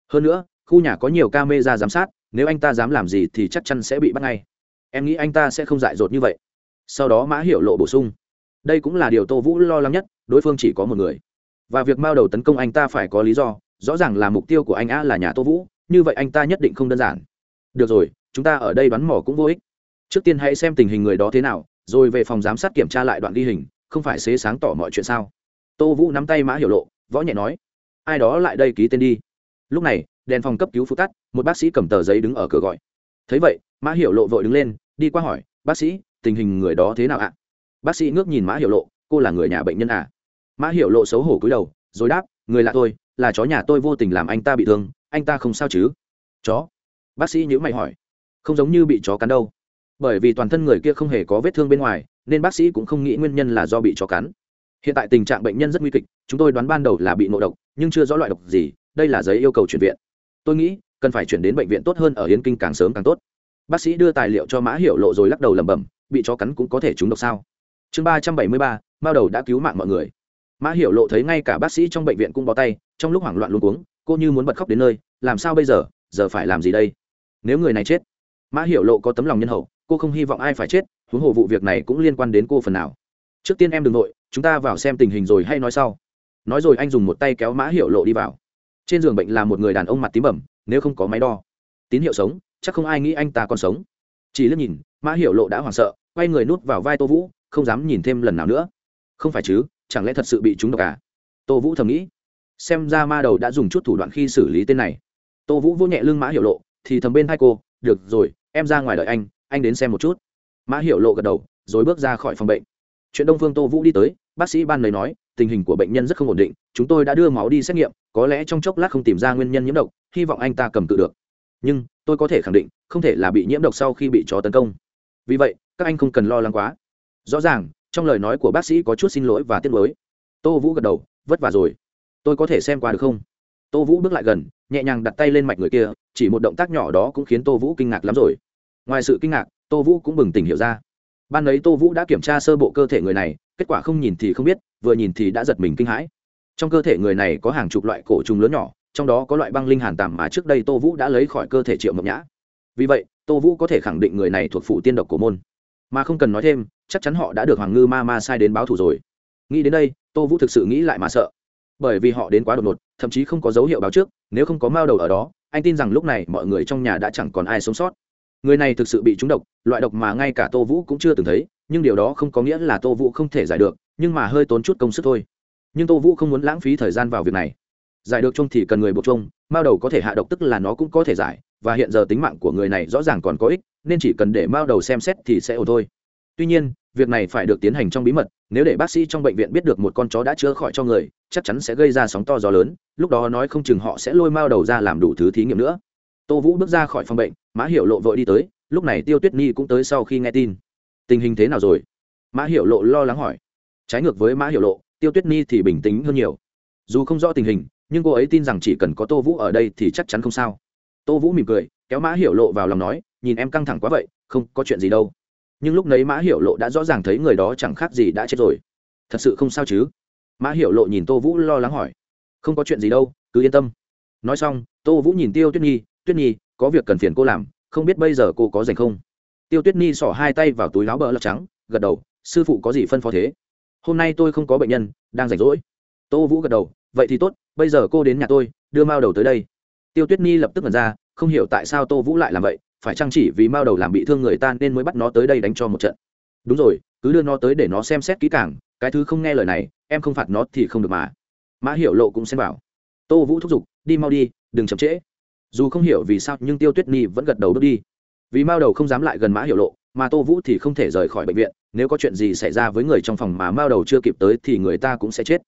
hơn nữa, khu nhà có nhiều ca mê ra giám sát, nếu anh ta dám làm gì thì chắc chắn sẽ bị bắt ngay. Em nghĩ anh ta sẽ không dại dột như vậy. Sau đó mã hiểu lộ bổ sung. Đây cũng là điều tô vũ lo lắng nhất, đối phương chỉ có một người. Và việc mao đầu tấn công anh ta phải có lý do, rõ ràng là mục tiêu của anh a là nhà tô vũ, như vậy anh ta nhất định không đơn giản. Được rồi, chúng ta ở đây bắn mỏ cũng vô ích trước tiên hãy xem tình hình người đó thế nào, rồi về phòng giám sát kiểm tra lại đoạn ghi hình, không phải xế sáng tỏ mọi chuyện sao? Tô vũ nắm tay mã hiểu lộ, võ nhẹ nói, ai đó lại đây ký tên đi. Lúc này, đèn phòng cấp cứu phụ tắt, một bác sĩ cầm tờ giấy đứng ở cửa gọi. Thấy vậy, mã hiểu lộ vội đứng lên, đi qua hỏi, bác sĩ, tình hình người đó thế nào ạ? Bác sĩ ngước nhìn mã hiểu lộ, cô là người nhà bệnh nhân à? Mã hiểu lộ xấu hổ cúi đầu, rồi đáp, người lạ tôi, là chó nhà tôi vô tình làm anh ta bị thương, anh ta không sao chứ? Chó? Bác sĩ nhữ mày hỏi, không giống như bị chó cắn đâu bởi vì toàn thân người kia không hề có vết thương bên ngoài, nên bác sĩ cũng không nghĩ nguyên nhân là do bị chó cắn. Hiện tại tình trạng bệnh nhân rất nguy kịch, chúng tôi đoán ban đầu là bị ngộ độc, nhưng chưa rõ loại độc gì, đây là giấy yêu cầu chuyển viện. Tôi nghĩ, cần phải chuyển đến bệnh viện tốt hơn ở Hiến kinh càng sớm càng tốt. Bác sĩ đưa tài liệu cho mã hiểu lộ rồi lắc đầu lẩm bẩm, bị chó cắn cũng có thể trúng độc sao? Chương ba trăm bảy mươi ba, mao đầu đã cứu mạng mọi người. Mã hiểu lộ thấy ngay cả bác sĩ trong bệnh viện cũng bó tay, trong lúc hoảng loạn luôn cuống, cô như muốn bật khóc đến nơi, làm sao bây giờ? Giờ phải làm gì đây? Nếu người này chết? Mã hiểu lộ có tấm lòng nhân hậu cô không hy vọng ai phải chết, huống hồ vụ việc này cũng liên quan đến cô phần nào. Trước tiên em đ ừ n g nội, chúng ta vào xem tình hình rồi hay nói sau. Nói rồi anh dùng một tay kéo mã hiểu lộ đi vào. Trên giường bệnh là một người đàn ông mặt tím bẩm, nếu không có máy đo. Tín hiệu sống, chắc không ai nghĩ anh ta còn sống. Chỉ liếc nhìn, mã hiểu lộ đã hoảng sợ, quay người nút vào vai tô vũ, không dám nhìn thêm lần nào nữa. Không phải chứ, chẳng lẽ thật sự bị chúng độc à? Tô vũ thầm nghĩ. Xem ra ma đầu đã dùng chút thủ đoạn khi xử lý tên này. Tô vũ vỗ nhẹ lưng mã hiểu lộ, thì thầm bên hai cô, được rồi, em ra ngoài đợi anh anh đến xem một chút. Mã hiểu lộ gật đầu, rồi bước ra khỏi phòng bệnh. Chuyện đông phương tô vũ đi tới, bác sĩ ban lấy nói, tình hình của bệnh nhân rất không ổn định, chúng tôi đã đưa máu đi xét nghiệm, có lẽ trong chốc lát không tìm ra nguyên nhân nhiễm độc, hy vọng anh ta cầm cự được. Nhưng, tôi có thể khẳng định, không thể là bị nhiễm độc sau khi bị chó tấn công. Vì vậy, các anh không cần lo lắng quá. Rõ ràng, trong lời nói của bác sĩ có chút xin lỗi và tiếc nuối. Tô vũ gật đầu, vất vả rồi. Tôi có thể xem qua được không? Tô vũ bước lại gần, nhẹ nhàng đặt tay lên mạch người kia, chỉ một động tác nhỏ đó cũng khiến tô vũ kinh ngạc lắm rồi ngoài sự kinh ngạc, tô vũ cũng bừng tỉnh hiểu ra. Ban ấy tô vũ đã kiểm tra sơ bộ cơ thể người này, kết quả không nhìn thì không biết, vừa nhìn thì đã giật mình kinh hãi. Trong cơ thể người này có hàng chục loại cổ trùng lớn nhỏ, trong đó có loại băng linh hàn tàm mà trước đây tô vũ đã lấy khỏi cơ thể triệu mộc nhã. Vì vậy, tô vũ có thể khẳng định người này thuộc phụ tiên độc của môn. Mà không cần nói thêm, chắc chắn họ đã được hoàng ngư ma ma sai đến báo thù rồi. Nghĩ đến đây, tô vũ thực sự nghĩ lại mà sợ. Bởi vì họ đến quá đột ngột, thậm chí không có dấu hiệu báo trước, nếu không có mao đầu ở đó, anh tin rằng lúc này mọi người trong nhà đã chẳng còn ai sống sót người này thực sự bị trúng độc, loại độc mà ngay cả tô vũ cũng chưa từng thấy, nhưng điều đó không có nghĩa là tô vũ không thể giải được, nhưng mà hơi tốn chút công sức thôi. Nhưng tô vũ không muốn lãng phí thời gian vào việc này. Giải được chung thì cần người buộc chung, mao đầu có thể hạ độc tức là nó cũng có thể giải, và hiện giờ tính mạng của người này rõ ràng còn có ích, nên chỉ cần để mao đầu xem xét thì sẽ ổn thôi. Tuy nhiên, việc này phải được tiến hành trong bí mật, nếu để bác sĩ trong bệnh viện biết được một con chó đã chữa khỏi cho người, chắc chắn sẽ gây ra sóng to gió lớn, lúc đó nói không chừng họ sẽ lôi mao đầu ra làm đủ thứ thí nghiệm nữa tô vũ bước ra khỏi phòng bệnh, mã hiệu lộ vội đi tới, lúc này tiêu tuyết nhi cũng tới sau khi nghe tin. Tình hình thế nào rồi? Mã hiệu lộ lo lắng hỏi. Trái ngược với mã hiệu lộ, tiêu tuyết nhi thì bình tĩnh hơn nhiều. Dù không rõ tình hình, nhưng cô ấy tin rằng chỉ cần có tô vũ ở đây thì chắc chắn không sao. Tô vũ mỉm cười, kéo mã hiệu lộ vào lòng nói, nhìn em căng thẳng quá vậy, không có chuyện gì đâu. Nhưng lúc nấy mã hiệu lộ đã rõ ràng thấy người đó chẳng khác gì đã chết rồi. Thật sự không sao chứ? Mã hiệu lộ nhìn tô vũ lo lắng hỏi. Không có chuyện gì đâu, cứ yên tâm. Nói xong, tô vũ nhìn tiêu tuyết nhi tuyết nhi, có việc cần phiền cô làm, không biết bây giờ cô có dành không? Tiêu tuyết nhi xỏ hai tay vào túi láo bờ lọc trắng, gật đầu, sư phụ có gì phân phó thế? Hôm nay tôi không có bệnh nhân, đang rảnh rỗi. Tô vũ gật đầu, vậy thì tốt, bây giờ cô đến nhà tôi, đưa mao đầu tới đây. Tiêu tuyết nhi lập tức nhận ra, không hiểu tại sao tô vũ lại làm vậy, phải chăng chỉ vì mao đầu làm bị thương người ta nên mới bắt nó tới đây đánh cho một trận? Đúng rồi, cứ đưa nó tới để nó xem xét kỹ càng, cái thứ không nghe lời này, em không phạt nó thì không được mà. Mã hiểu lộ cũng xem bảo tô vũ thúc giục, đi mau đi, đừng chậm trễ dù không hiểu vì sao nhưng tiêu tuyết nhi vẫn gật đầu bước đi. Vì mao đầu không dám lại gần mã hiểu lộ, mà tô vũ thì không thể rời khỏi bệnh viện, nếu có chuyện gì xảy ra với người trong phòng mà mao đầu chưa kịp tới thì người ta cũng sẽ chết.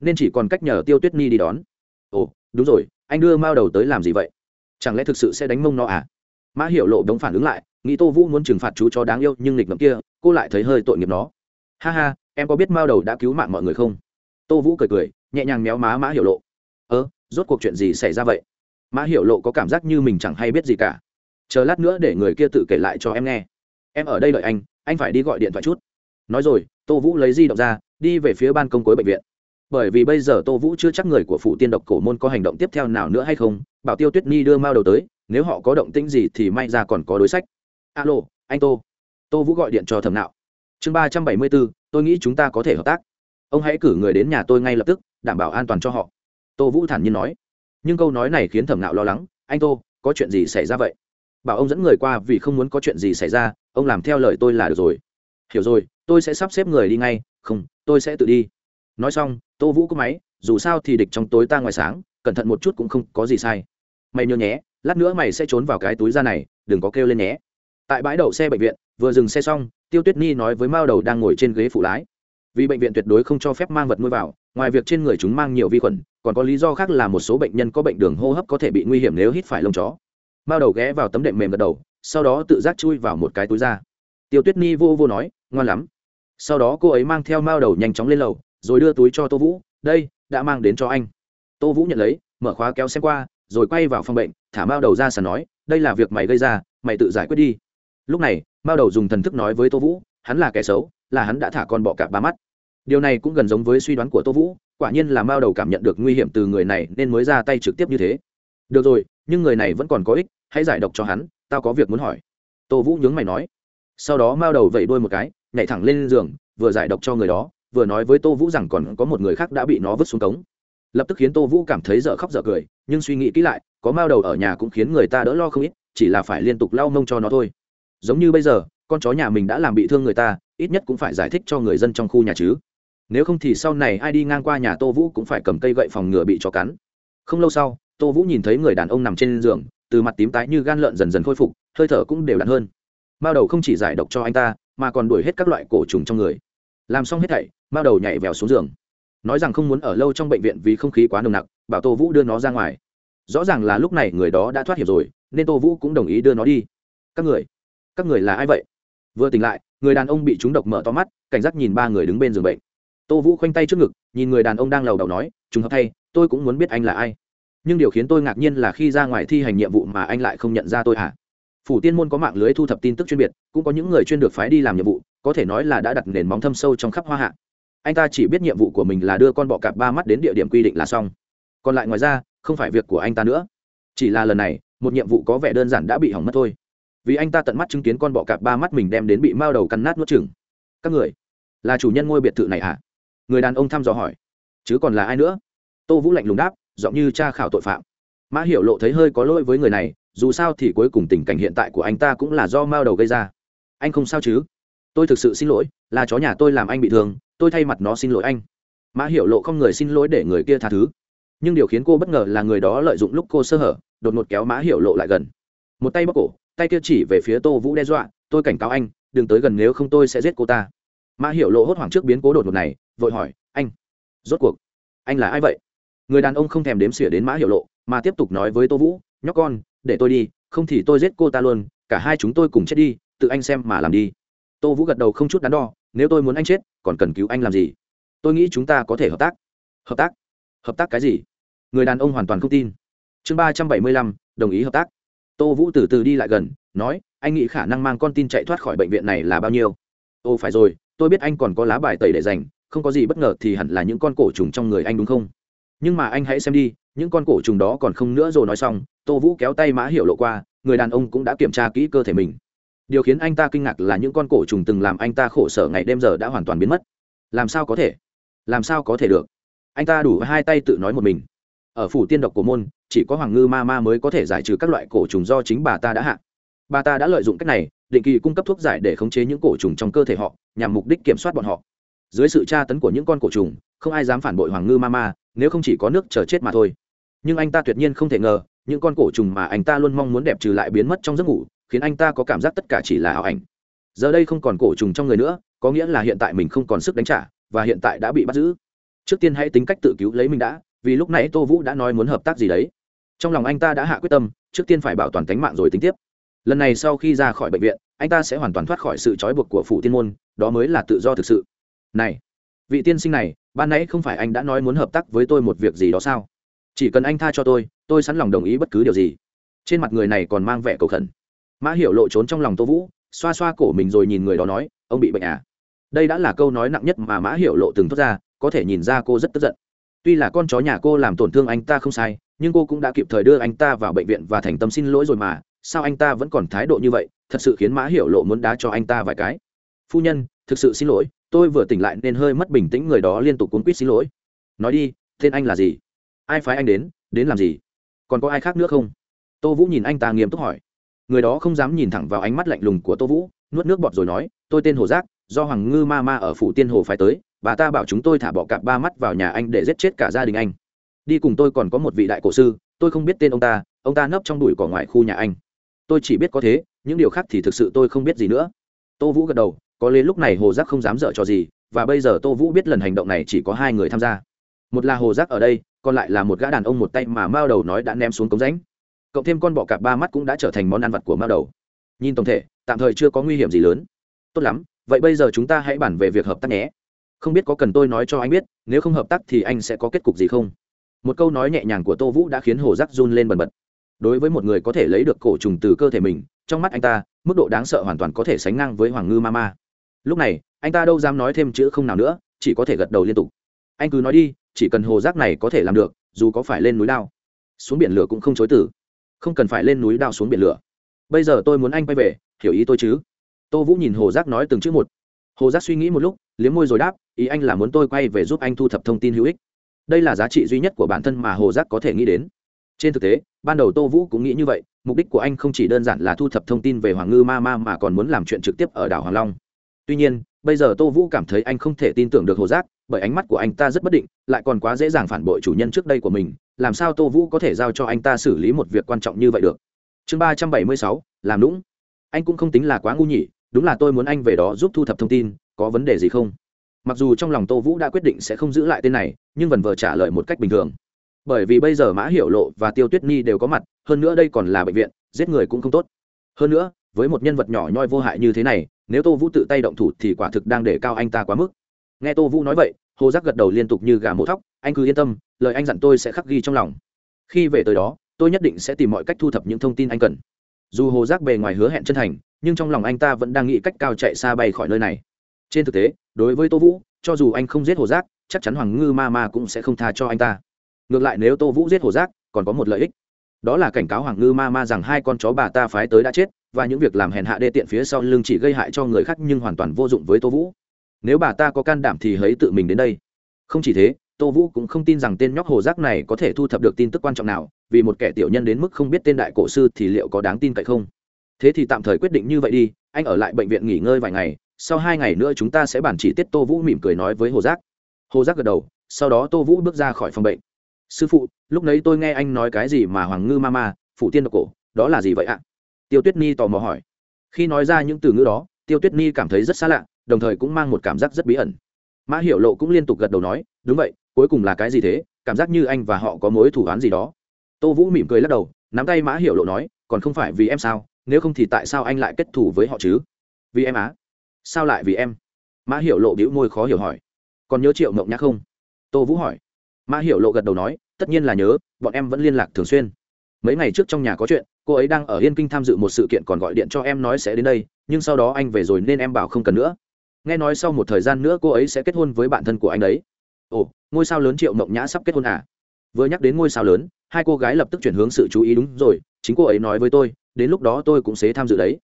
Nên chỉ còn cách nhờ tiêu tuyết nhi đi đón. Ồ, đúng rồi, anh đưa mao đầu tới làm gì vậy? Chẳng lẽ thực sự sẽ đánh mông nó à? Mã hiểu lộ đống phản ứng lại, nghĩ tô vũ muốn trừng phạt chú cho đáng yêu nhưng nghịch ngợm kia, cô lại thấy hơi tội nghiệp nó. Ha ha, em có biết mao đầu đã cứu mạng mọi người không? Tô vũ cười cười, nhẹ nhàng méo má mã hiểu lộ. Ơ, rốt cuộc chuyện gì xảy ra vậy? Mã hiểu lộ có cảm giác như mình chẳng hay biết gì cả. Chờ lát nữa để người kia tự kể lại cho em nghe. Em ở đây đợi anh anh phải đi gọi điện thoại chút. Nói rồi, tô vũ lấy di động ra, đi về phía ban công cuối bệnh viện. Bởi vì bây giờ tô vũ chưa chắc người của phụ tiên độc cổ môn có hành động tiếp theo nào nữa hay không, bảo tiêu tuyết nhi đưa mao đầu tới, nếu họ có động tĩnh gì thì may ra còn có đối sách. Alo, anh tô. Tô vũ gọi điện cho thẩm nạo. Chương ba trăm bảy mươi bốn, tôi nghĩ chúng ta có thể hợp tác. Ông hãy cử người đến nhà tôi ngay lập tức, đảm bảo an toàn cho họ. Tô vũ thản nhiên nói nhưng câu nói này khiến thẩm nạo lo lắng, anh tô, có chuyện gì xảy ra vậy? Bảo ông dẫn người qua vì không muốn có chuyện gì xảy ra, ông làm theo lời tôi là được rồi. Hiểu rồi, tôi sẽ sắp xếp người đi ngay, không, tôi sẽ tự đi. Nói xong, tô vũ cúp máy, dù sao thì địch trong tối ta ngoài sáng, cẩn thận một chút cũng không có gì sai. Mày nhớ nhé, lát nữa mày sẽ trốn vào cái túi da này, đừng có kêu lên nhé. Tại bãi đậu xe bệnh viện, vừa dừng xe xong, tiêu tuyết nhi nói với mao đầu đang ngồi trên ghế phụ lái vì bệnh viện tuyệt đối không cho phép mang vật nuôi vào, ngoài việc trên người chúng mang nhiều vi khuẩn, còn có lý do khác là một số bệnh nhân có bệnh đường hô hấp có thể bị nguy hiểm nếu hít phải lông chó. Mao đầu ghé vào tấm đệm mềm gật đầu, sau đó tự giác chui vào một cái túi da tiêu tuyết nhi vô vô nói, ngoan lắm. Sau đó cô ấy mang theo mao đầu nhanh chóng lên lầu, rồi đưa túi cho tô vũ, đây, đã mang đến cho anh. Tô vũ nhận lấy, mở khóa kéo xem qua, rồi quay vào phòng bệnh, thả mao đầu ra sàn nói, đây là việc mày gây ra, mày tự giải quyết đi. Lúc này, mao đầu dùng thần thức nói với tô vũ, hắn là kẻ xấu, là hắn đã thả con bọ cạp ba mắt điều này cũng gần giống với suy đoán của tô vũ, quả nhiên là mao đầu cảm nhận được nguy hiểm từ người này nên mới ra tay trực tiếp như thế. Được rồi, nhưng người này vẫn còn có ích, hãy giải độc cho hắn, tao có việc muốn hỏi. Tô vũ nhướng mày nói. Sau đó mao đầu vẫy đuôi một cái, nhảy thẳng lên giường, vừa giải độc cho người đó, vừa nói với tô vũ rằng còn có một người khác đã bị nó vứt xuống cống. Lập tức khiến tô vũ cảm thấy dở khóc dở cười, nhưng suy nghĩ kỹ lại, có mao đầu ở nhà cũng khiến người ta đỡ lo không ít, chỉ là phải liên tục lau mông cho nó thôi. Giống như bây giờ, con chó nhà mình đã làm bị thương người ta, ít nhất cũng phải giải thích cho người dân trong khu nhà chứ nếu không thì sau này ai đi ngang qua nhà tô vũ cũng phải cầm cây gậy phòng ngừa bị chó cắn. Không lâu sau, tô vũ nhìn thấy người đàn ông nằm trên giường, từ mặt tím tái như gan lợn dần dần khôi phục, hơi thở cũng đều đặn hơn. Mao đầu không chỉ giải độc cho anh ta, mà còn đuổi hết các loại cổ trùng trong người. Làm xong hết thảy, mao đầu nhảy vèo xuống giường. Nói rằng không muốn ở lâu trong bệnh viện vì không khí quá nồng nặc, bảo tô vũ đưa nó ra ngoài. Rõ ràng là lúc này người đó đã thoát hiểm rồi, nên tô vũ cũng đồng ý đưa nó đi. Các người các người là ai vậy? Vừa tỉnh lại, người đàn ông bị trúng độc mở to mắt, cảnh giác nhìn ba người đứng bên giường bệnh tô vũ khoanh tay trước ngực, nhìn người đàn ông đang lầu đầu nói chúng hợp thay, tôi cũng muốn biết anh là ai. Nhưng điều khiến tôi ngạc nhiên là khi ra ngoài thi hành nhiệm vụ mà anh lại không nhận ra tôi hả? Phủ tiên môn có mạng lưới thu thập tin tức chuyên biệt, cũng có những người chuyên được phái đi làm nhiệm vụ, có thể nói là đã đặt nền móng thâm sâu trong khắp hoa hạ. Anh ta chỉ biết nhiệm vụ của mình là đưa con bọ cạp ba mắt đến địa điểm quy định là xong. Còn lại ngoài ra, không phải việc của anh ta nữa. Chỉ là lần này, một nhiệm vụ có vẻ đơn giản đã bị hỏng mất thôi. Vì anh ta tận mắt chứng kiến con bọ cạp ba mắt mình đem đến bị mao đầu căn nát nuốt chừng các người, là chủ nhân ngôi biệt thự này hả? Người đàn ông thăm dò hỏi, chứ còn là ai nữa? Tô vũ lạnh lùng đáp, giọng như tra khảo tội phạm. Mã hiểu lộ thấy hơi có lỗi với người này, dù sao thì cuối cùng tình cảnh hiện tại của anh ta cũng là do mao đầu gây ra. Anh không sao chứ? Tôi thực sự xin lỗi, là chó nhà tôi làm anh bị thương, tôi thay mặt nó xin lỗi anh. Mã hiểu lộ không người xin lỗi để người kia tha thứ. Nhưng điều khiến cô bất ngờ là người đó lợi dụng lúc cô sơ hở, đột ngột kéo mã hiểu lộ lại gần. Một tay bóc cổ, tay kia chỉ về phía tô vũ đe dọa, tôi cảnh cáo anh, đừng tới gần nếu không tôi sẽ giết cô ta. Mã hiểu lộ hốt hoảng trước biến cố đột ngột này vội hỏi, anh, rốt cuộc, anh là ai vậy? Người đàn ông không thèm đếm xỉa đến mã hiệu lộ, mà tiếp tục nói với tô vũ, nhóc con, để tôi đi, không thì tôi giết cô ta luôn, cả hai chúng tôi cùng chết đi, tự anh xem mà làm đi. Tô vũ gật đầu không chút đắn đo, nếu tôi muốn anh chết, còn cần cứu anh làm gì? Tôi nghĩ chúng ta có thể hợp tác. Hợp tác? Hợp tác cái gì? Người đàn ông hoàn toàn không tin. Chương ba trăm bảy mươi lăm, đồng ý hợp tác. Tô vũ từ từ đi lại gần, nói, anh nghĩ khả năng mang con tin chạy thoát khỏi bệnh viện này là bao nhiêu? Ô phải rồi, tôi biết anh còn có lá bài tẩy để dành không có gì bất ngờ thì hẳn là những con cổ trùng trong người anh đúng không? Nhưng mà anh hãy xem đi, những con cổ trùng đó còn không nữa rồi nói xong, tô vũ kéo tay mã hiểu lộ qua, người đàn ông cũng đã kiểm tra kỹ cơ thể mình. Điều khiến anh ta kinh ngạc là những con cổ trùng từng làm anh ta khổ sở ngày đêm giờ đã hoàn toàn biến mất. Làm sao có thể? Làm sao có thể được? Anh ta đủ hai tay tự nói một mình. Ở phủ tiên độc của môn, chỉ có hoàng ngư ma ma mới có thể giải trừ các loại cổ trùng do chính bà ta đã hạ. Bà ta đã lợi dụng cách này, định kỳ cung cấp thuốc giải để khống chế những cổ trùng trong cơ thể họ, nhằm mục đích kiểm soát bọn họ dưới sự tra tấn của những con cổ trùng, không ai dám phản bội hoàng ngư ma ma, nếu không chỉ có nước chờ chết mà thôi. Nhưng anh ta tuyệt nhiên không thể ngờ, những con cổ trùng mà anh ta luôn mong muốn đẹp trừ lại biến mất trong giấc ngủ, khiến anh ta có cảm giác tất cả chỉ là ảo ảnh. Giờ đây không còn cổ trùng trong người nữa, có nghĩa là hiện tại mình không còn sức đánh trả, và hiện tại đã bị bắt giữ. Trước tiên hãy tính cách tự cứu lấy mình đã, vì lúc nãy tô vũ đã nói muốn hợp tác gì đấy. Trong lòng anh ta đã hạ quyết tâm, trước tiên phải bảo toàn tính mạng rồi tính tiếp. Lần này sau khi ra khỏi bệnh viện, anh ta sẽ hoàn toàn thoát khỏi sự trói buộc của phủ tiên môn, đó mới là tự do thực sự này, vị tiên sinh này, ban nãy không phải anh đã nói muốn hợp tác với tôi một việc gì đó sao? Chỉ cần anh tha cho tôi tôi sẵn lòng đồng ý bất cứ điều gì. Trên mặt người này còn mang vẻ cầu khẩn. Mã hiểu lộ trốn trong lòng tô vũ, xoa xoa cổ mình rồi nhìn người đó nói, ông bị bệnh à? Đây đã là câu nói nặng nhất mà mã hiểu lộ từng thốt ra, có thể nhìn ra cô rất tức giận. Tuy là con chó nhà cô làm tổn thương anh ta không sai, nhưng cô cũng đã kịp thời đưa anh ta vào bệnh viện và thành tâm xin lỗi rồi mà, sao anh ta vẫn còn thái độ như vậy? Thật sự khiến mã hiểu lộ muốn đá cho anh ta vài cái. Phu nhân, thực sự xin lỗi tôi vừa tỉnh lại nên hơi mất bình tĩnh, người đó liên tục cuốn quýt xin lỗi. Nói đi, tên anh là gì? Ai phái anh đến? Đến làm gì? Còn có ai khác nữa không? Tô vũ nhìn anh ta nghiêm túc hỏi. Người đó không dám nhìn thẳng vào ánh mắt lạnh lùng của tô vũ, nuốt nước bọt rồi nói, tôi tên hồ giác, do hoàng ngư ma ma ở phủ tiên hồ phái tới, bà ta bảo chúng tôi thả bọ cạp ba mắt vào nhà anh để giết chết cả gia đình anh. Đi cùng tôi còn có một vị đại cổ sư, tôi không biết tên ông ta ông ta nấp trong đùi cỏ ngoài khu nhà anh. Tôi chỉ biết có thế, những điều khác thì thực sự tôi không biết gì nữa. Tô vũ gật đầu có lẽ lúc này hồ giác không dám dở cho gì, và bây giờ tô vũ biết lần hành động này chỉ có hai người tham gia. Một là hồ giác ở đây, còn lại là một gã đàn ông một tay mà mao đầu nói đã ném xuống cống rãnh. Cộng thêm con bọ cạp ba mắt cũng đã trở thành món ăn vặt của mao đầu. Nhìn tổng thể, tạm thời chưa có nguy hiểm gì lớn. Tốt lắm, vậy bây giờ chúng ta hãy bàn về việc hợp tác nhé. Không biết có cần tôi nói cho anh biết, nếu không hợp tác thì anh sẽ có kết cục gì không? Một câu nói nhẹ nhàng của tô vũ đã khiến hồ giác run lên bần bật. Đối với một người có thể lấy được cổ trùng từ cơ thể mình, trong mắt anh ta, mức độ đáng sợ hoàn toàn có thể sánh ngang với hoàng ngư ma ma lúc này, anh ta đâu dám nói thêm chữ không nào nữa, chỉ có thể gật đầu liên tục. Anh cứ nói đi, chỉ cần hồ giác này có thể làm được, dù có phải lên núi đao, xuống biển lửa cũng không chối từ. Không cần phải lên núi đao xuống biển lửa. Bây giờ tôi muốn anh quay về, hiểu ý tôi chứ? Tô vũ nhìn hồ giác nói từng chữ một. Hồ giác suy nghĩ một lúc, liếm môi rồi đáp, ý anh là muốn tôi quay về giúp anh thu thập thông tin hữu ích. Đây là giá trị duy nhất của bản thân mà hồ giác có thể nghĩ đến. Trên thực tế, ban đầu tô vũ cũng nghĩ như vậy, mục đích của anh không chỉ đơn giản là thu thập thông tin về hoàng ngư ma ma mà còn muốn làm chuyện trực tiếp ở đảo hoàng long tuy nhiên, bây giờ tô vũ cảm thấy anh không thể tin tưởng được hồ giác, bởi ánh mắt của anh ta rất bất định, lại còn quá dễ dàng phản bội chủ nhân trước đây của mình, làm sao tô vũ có thể giao cho anh ta xử lý một việc quan trọng như vậy được? Chương ba trăm bảy mươi sáu, làm lũng anh cũng không tính là quá ngu nhỉ, đúng là tôi muốn anh về đó giúp thu thập thông tin, có vấn đề gì không? Mặc dù trong lòng tô vũ đã quyết định sẽ không giữ lại tên này, nhưng vần vờ trả lời một cách bình thường. Bởi vì bây giờ mã hiểu lộ và tiêu tuyết nhi đều có mặt, hơn nữa đây còn là bệnh viện, giết người cũng không tốt. Hơn nữa, với một nhân vật nhỏ nhoi vô hại như thế này nếu tô vũ tự tay động thủ thì quả thực đang để cao anh ta quá mức. Nghe tô vũ nói vậy, hồ giác gật đầu liên tục như gà mổ thóc, anh cứ yên tâm, lời anh dặn tôi sẽ khắc ghi trong lòng. Khi về tới đó, tôi nhất định sẽ tìm mọi cách thu thập những thông tin anh cần. Dù hồ giác bề ngoài hứa hẹn chân thành, nhưng trong lòng anh ta vẫn đang nghĩ cách cao chạy xa bay khỏi nơi này. Trên thực tế, đối với tô vũ, cho dù anh không giết hồ giác, chắc chắn hoàng ngư ma ma cũng sẽ không tha cho anh ta. Ngược lại nếu tô vũ giết hồ giác, còn có một lợi ích đó là cảnh cáo hoàng ngư ma ma rằng hai con chó bà ta phái tới đã chết, và những việc làm hèn hạ đê tiện phía sau lưng chỉ gây hại cho người khác nhưng hoàn toàn vô dụng với tô vũ. Nếu bà ta có can đảm thì hãy tự mình đến đây. Không chỉ thế, tô vũ cũng không tin rằng tên nhóc hồ giác này có thể thu thập được tin tức quan trọng nào, vì một kẻ tiểu nhân đến mức không biết tên đại cổ sư thì liệu có đáng tin cậy không? Thế thì tạm thời quyết định như vậy đi, anh ở lại bệnh viện nghỉ ngơi vài ngày, sau hai ngày nữa chúng ta sẽ bản chỉ tiết tô vũ mỉm cười nói với hồ giác hồ giác gật đầu, sau đó tô vũ bước ra khỏi phòng bệnh sư phụ, lúc nấy tôi nghe anh nói cái gì mà hoàng ngư ma ma phụ tiên độc cổ, đó là gì vậy ạ? Tiêu tuyết ni tò mò hỏi. Khi nói ra những từ ngữ đó, tiêu tuyết ni cảm thấy rất xa lạ, đồng thời cũng mang một cảm giác rất bí ẩn. Mã hiểu lộ cũng liên tục gật đầu nói, đúng vậy, cuối cùng là cái gì thế? Cảm giác như anh và họ có mối thủ oán gì đó. Tô vũ mỉm cười lắc đầu, nắm tay mã hiểu lộ nói, còn không phải vì em sao? Nếu không thì tại sao anh lại kết thù với họ chứ? Vì em á? Sao lại vì em? Mã hiểu lộ đĩu môi khó hiểu hỏi. Còn nhớ triệu mộng nhã không? Tô vũ hỏi mã hiểu lộ gật đầu nói, tất nhiên là nhớ, bọn em vẫn liên lạc thường xuyên. Mấy ngày trước trong nhà có chuyện, cô ấy đang ở yên kinh tham dự một sự kiện còn gọi điện cho em nói sẽ đến đây, nhưng sau đó anh về rồi nên em bảo không cần nữa. Nghe nói sau một thời gian nữa cô ấy sẽ kết hôn với bạn thân của anh ấy ồ, ngôi sao lớn triệu mộng nhã sắp kết hôn à? Vừa nhắc đến ngôi sao lớn, hai cô gái lập tức chuyển hướng sự chú ý đúng rồi, chính cô ấy nói với tôi, đến lúc đó tôi cũng sẽ tham dự đấy.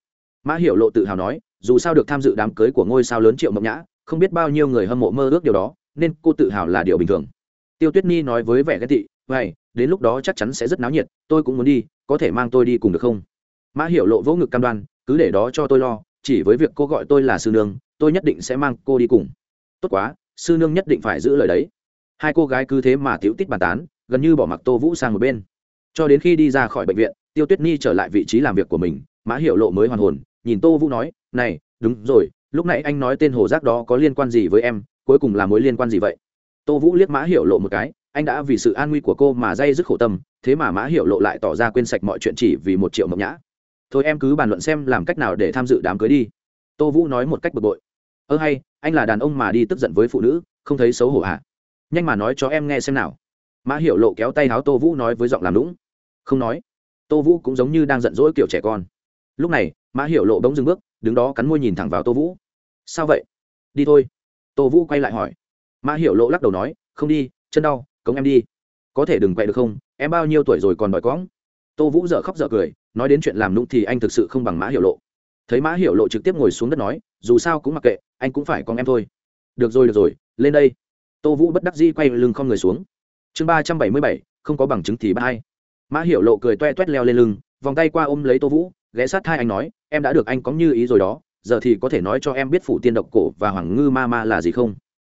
Mã hiểu lộ tự hào nói, dù sao được tham dự đám cưới của ngôi sao lớn triệu mộng nhã, không biết bao nhiêu người hâm mộ mơ ước điều đó, nên cô tự hào là điều bình thường tiêu tuyết nhi nói với vẻ ghét tị, vậy, đến lúc đó chắc chắn sẽ rất náo nhiệt, tôi cũng muốn đi, có thể mang tôi đi cùng được không? Mã hiểu lộ vỗ ngực cam đoan, cứ để đó cho tôi lo, chỉ với việc cô gọi tôi là sư nương, tôi nhất định sẽ mang cô đi cùng. Tốt quá, sư nương nhất định phải giữ lời đấy. Hai cô gái cứ thế mà tiểu tích bàn tán, gần như bỏ mặc tô vũ sang một bên. Cho đến khi đi ra khỏi bệnh viện, tiêu tuyết nhi trở lại vị trí làm việc của mình, mã hiểu lộ mới hoàn hồn, nhìn tô vũ nói, này, đúng rồi, lúc nãy anh nói tên hồ giác đó có liên quan gì với em, cuối cùng là mối liên quan gì vậy? Tô vũ liếc mã hiểu lộ một cái, anh đã vì sự an nguy của cô mà dây dứt khổ tâm, thế mà mã hiểu lộ lại tỏ ra quên sạch mọi chuyện chỉ vì một triệu mộng nhã. Thôi em cứ bàn luận xem làm cách nào để tham dự đám cưới đi. Tô vũ nói một cách bực bội. Ơ hay, anh là đàn ông mà đi tức giận với phụ nữ, không thấy xấu hổ hả nhanh mà nói cho em nghe xem nào. Mã hiểu lộ kéo tay háo tô vũ nói với giọng làm lũng không nói. Tô vũ cũng giống như đang giận dỗi kiểu trẻ con. Lúc này, mã hiểu lộ bỗng dừng bước, đứng đó cắn môi nhìn thẳng vào tô vũ. Sao vậy? Đi thôi. Tô vũ quay lại hỏi mã hiểu lộ lắc đầu nói, không đi, chân đau, cống em đi. Có thể đừng quậy được không? Em bao nhiêu tuổi rồi còn đòi cóng tô vũ dợ khóc dợ cười, nói đến chuyện làm nũng thì anh thực sự không bằng mã hiểu lộ. Thấy mã hiểu lộ trực tiếp ngồi xuống đất nói, dù sao cũng mặc kệ, anh cũng phải con em thôi. Được rồi được rồi, lên đây. Tô vũ bất đắc dĩ quay lưng không người xuống. Chương ba trăm bảy mươi bảy, không có bằng chứng thì ba hay mã hiểu lộ cười toe toét leo lên lưng, vòng tay qua ôm lấy tô vũ, ghé sát hai anh nói, em đã được anh có như ý rồi đó, giờ thì có thể nói cho em biết phủ tiên độc cổ và hoàng ngư ma ma là gì không?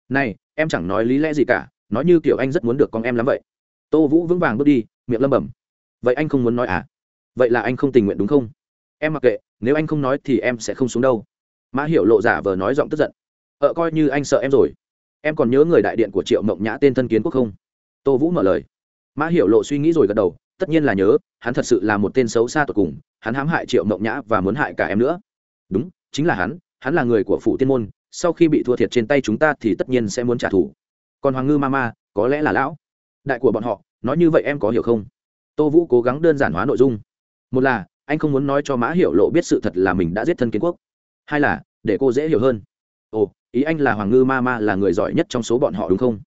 Này, em chẳng nói lý lẽ gì cả, nói như kiểu anh rất muốn được con em lắm vậy. Tô vũ vững vàng bước đi, miệng lâm bẩm. Vậy anh không muốn nói à? Vậy là anh không tình nguyện đúng không? Em mặc kệ, nếu anh không nói thì em sẽ không xuống đâu. Mã hiểu lộ giả vờ nói giọng tức giận. Ợ coi như anh sợ em rồi. Em còn nhớ người đại điện của triệu mộng nhã tên thân kiến quốc không? Tô vũ mở lời. Mã hiểu lộ suy nghĩ rồi gật đầu, tất nhiên là nhớ, hắn thật sự là một tên xấu xa tột cùng, hắn hãm hại triệu mộng nhã và muốn hại cả em nữa. Đúng, chính là hắn hắn là người của phủ tiên môn sau khi bị thua thiệt trên tay chúng ta thì tất nhiên sẽ muốn trả thù. Còn hoàng ngư ma ma có lẽ là lão đại của bọn họ, nói như vậy em có hiểu không? Tô vũ cố gắng đơn giản hóa nội dung. Một là, anh không muốn nói cho mã hiểu lộ biết sự thật là mình đã giết thân kiến quốc. Hai là, để cô dễ hiểu hơn. Ồ, ý anh là hoàng ngư ma ma là người giỏi nhất trong số bọn họ đúng không?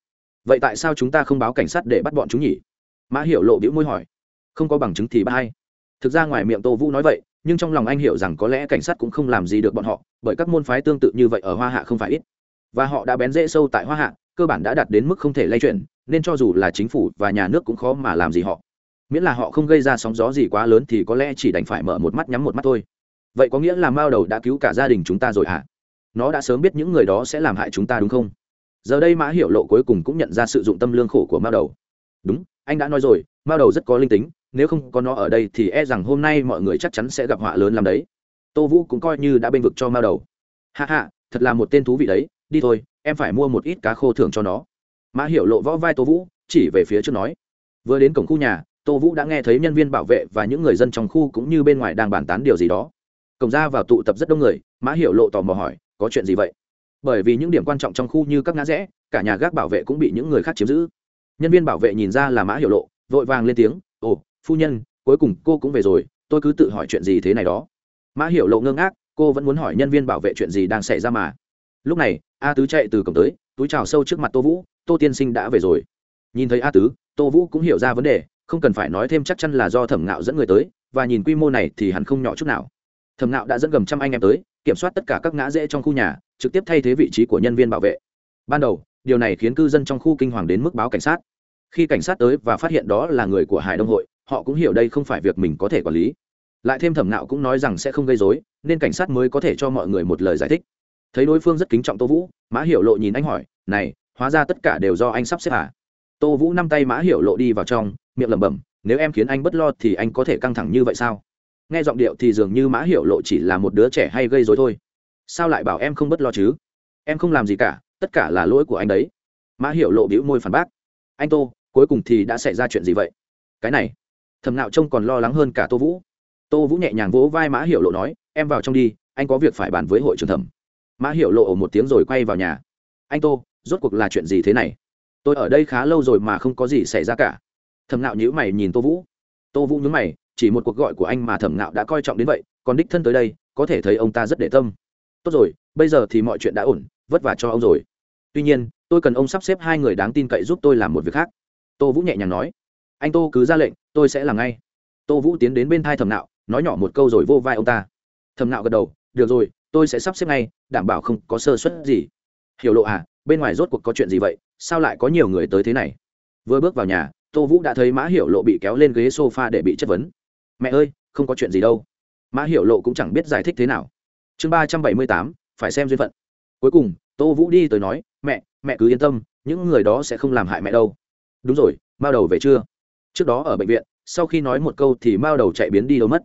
Vậy tại sao chúng ta không báo cảnh sát để bắt bọn chúng nhỉ? Mã hiểu lộ bĩu môi hỏi. Không có bằng chứng thì bắt hay. Thực ra ngoài miệng tô vũ nói vậy nhưng trong lòng anh hiểu rằng có lẽ cảnh sát cũng không làm gì được bọn họ, bởi các môn phái tương tự như vậy ở hoa hạ không phải ít. Và họ đã bén rễ sâu tại hoa hạ, cơ bản đã đạt đến mức không thể lay chuyển, nên cho dù là chính phủ và nhà nước cũng khó mà làm gì họ. Miễn là họ không gây ra sóng gió gì quá lớn thì có lẽ chỉ đành phải mở một mắt nhắm một mắt thôi. Vậy có nghĩa là mao đầu đã cứu cả gia đình chúng ta rồi hả? À? nó đã sớm biết những người đó sẽ làm hại chúng ta đúng không? Giờ đây mã hiểu lộ cuối cùng cũng nhận ra sự dụng tâm lương khổ của mao đầu. Đúng, anh đã nói rồi, mao đầu rất có linh tính nếu không có nó ở đây thì e rằng hôm nay mọi người chắc chắn sẽ gặp họa lớn làm đấy. Tô vũ cũng coi như đã bênh vực cho mao đầu. Hạ hạ thật là một tên thú vị đấy, đi thôi, em phải mua một ít cá khô thưởng cho nó. Mã hiểu lộ võ vai tô vũ, chỉ về phía trước nói. Vừa đến cổng khu nhà, tô vũ đã nghe thấy nhân viên bảo vệ và những người dân trong khu cũng như bên ngoài đang bàn tán điều gì đó. Cổng ra vào tụ tập rất đông người, mã hiểu lộ tò mò hỏi, có chuyện gì vậy? Bởi vì những điểm quan trọng trong khu như các ngã rẽ, cả nhà gác bảo vệ cũng bị những người khác chiếm giữ. Nhân viên bảo vệ nhìn ra là mã hiểu lộ, vội vàng lên tiếng, ồ phu nhân, cuối cùng cô cũng về rồi, tôi cứ tự hỏi chuyện gì thế này đó. Mã hiểu lộ ngơ ngác, cô vẫn muốn hỏi nhân viên bảo vệ chuyện gì đang xảy ra mà. Lúc này, a tứ chạy từ cổng tới, túi trào sâu trước mặt tô vũ, tô tiên sinh đã về rồi. Nhìn thấy a tứ, tô vũ cũng hiểu ra vấn đề, không cần phải nói thêm chắc chắn là do thẩm ngạo dẫn người tới, và nhìn quy mô này thì hẳn không nhỏ chút nào. Thẩm ngạo đã dẫn gầm trăm anh em tới, kiểm soát tất cả các ngã rẽ trong khu nhà, trực tiếp thay thế vị trí của nhân viên bảo vệ. Ban đầu, điều này khiến cư dân trong khu kinh hoàng đến mức báo cảnh sát. Khi cảnh sát tới và phát hiện đó là người của hải đông hội họ cũng hiểu đây không phải việc mình có thể quản lý. Lại thêm thẩm nạo cũng nói rằng sẽ không gây dối nên cảnh sát mới có thể cho mọi người một lời giải thích. Thấy đối phương rất kính trọng tô vũ, mã hiểu lộ nhìn anh hỏi, này, hóa ra tất cả đều do anh sắp xếp à tô vũ năm tay mã hiểu lộ đi vào trong, miệng lẩm bẩm, nếu em khiến anh bất lo thì anh có thể căng thẳng như vậy sao? Nghe giọng điệu thì dường như mã hiểu lộ chỉ là một đứa trẻ hay gây dối thôi. Sao lại bảo em không bất lo chứ? Em không làm gì cả, tất cả là lỗi của anh đấy. Mã hiểu lộ bĩu môi phản bác, anh tô, cuối cùng thì đã xảy ra chuyện gì vậy? Cái này thầm nạo trông còn lo lắng hơn cả tô vũ. Tô vũ nhẹ nhàng vỗ vai mã hiểu lộ nói, em vào trong đi, anh có việc phải bàn với hội trưởng thẩm. Mã hiểu lộ một tiếng rồi quay vào nhà. Anh tô, rốt cuộc là chuyện gì thế này? Tôi ở đây khá lâu rồi mà không có gì xảy ra cả. Thẩm nạo nhữ mày nhìn tô vũ. Tô vũ nhớ mày, chỉ một cuộc gọi của anh mà thẩm nạo đã coi trọng đến vậy, còn đích thân tới đây, có thể thấy ông ta rất để tâm. Tốt rồi, bây giờ thì mọi chuyện đã ổn, vất vả cho ông rồi. Tuy nhiên, tôi cần ông sắp xếp hai người đáng tin cậy giúp tôi làm một việc khác. Tô vũ nhẹ nhàng nói anh tô cứ ra lệnh, tôi sẽ làm ngay. Tô vũ tiến đến bên thai thẩm nạo, nói nhỏ một câu rồi vô vai ông ta. Thẩm nạo gật đầu, được rồi, tôi sẽ sắp xếp ngay, đảm bảo không có sơ suất gì. Hiểu lộ à bên ngoài rốt cuộc có chuyện gì vậy? Sao lại có nhiều người tới thế này? Vừa bước vào nhà, tô vũ đã thấy mã hiểu lộ bị kéo lên ghế s o f a để bị chất vấn. Mẹ ơi, không có chuyện gì đâu. Mã hiểu lộ cũng chẳng biết giải thích thế nào. Chương ba trăm bảy mươi tám, phải xem duyên phận. Cuối cùng, tô vũ đi tới nói, mẹ mẹ cứ yên tâm, những người đó sẽ không làm hại mẹ đâu. Đúng rồi, bao đầu về chưa? Trước đó ở bệnh viện, sau khi nói một câu thì mao đầu chạy biến đi đâu mất.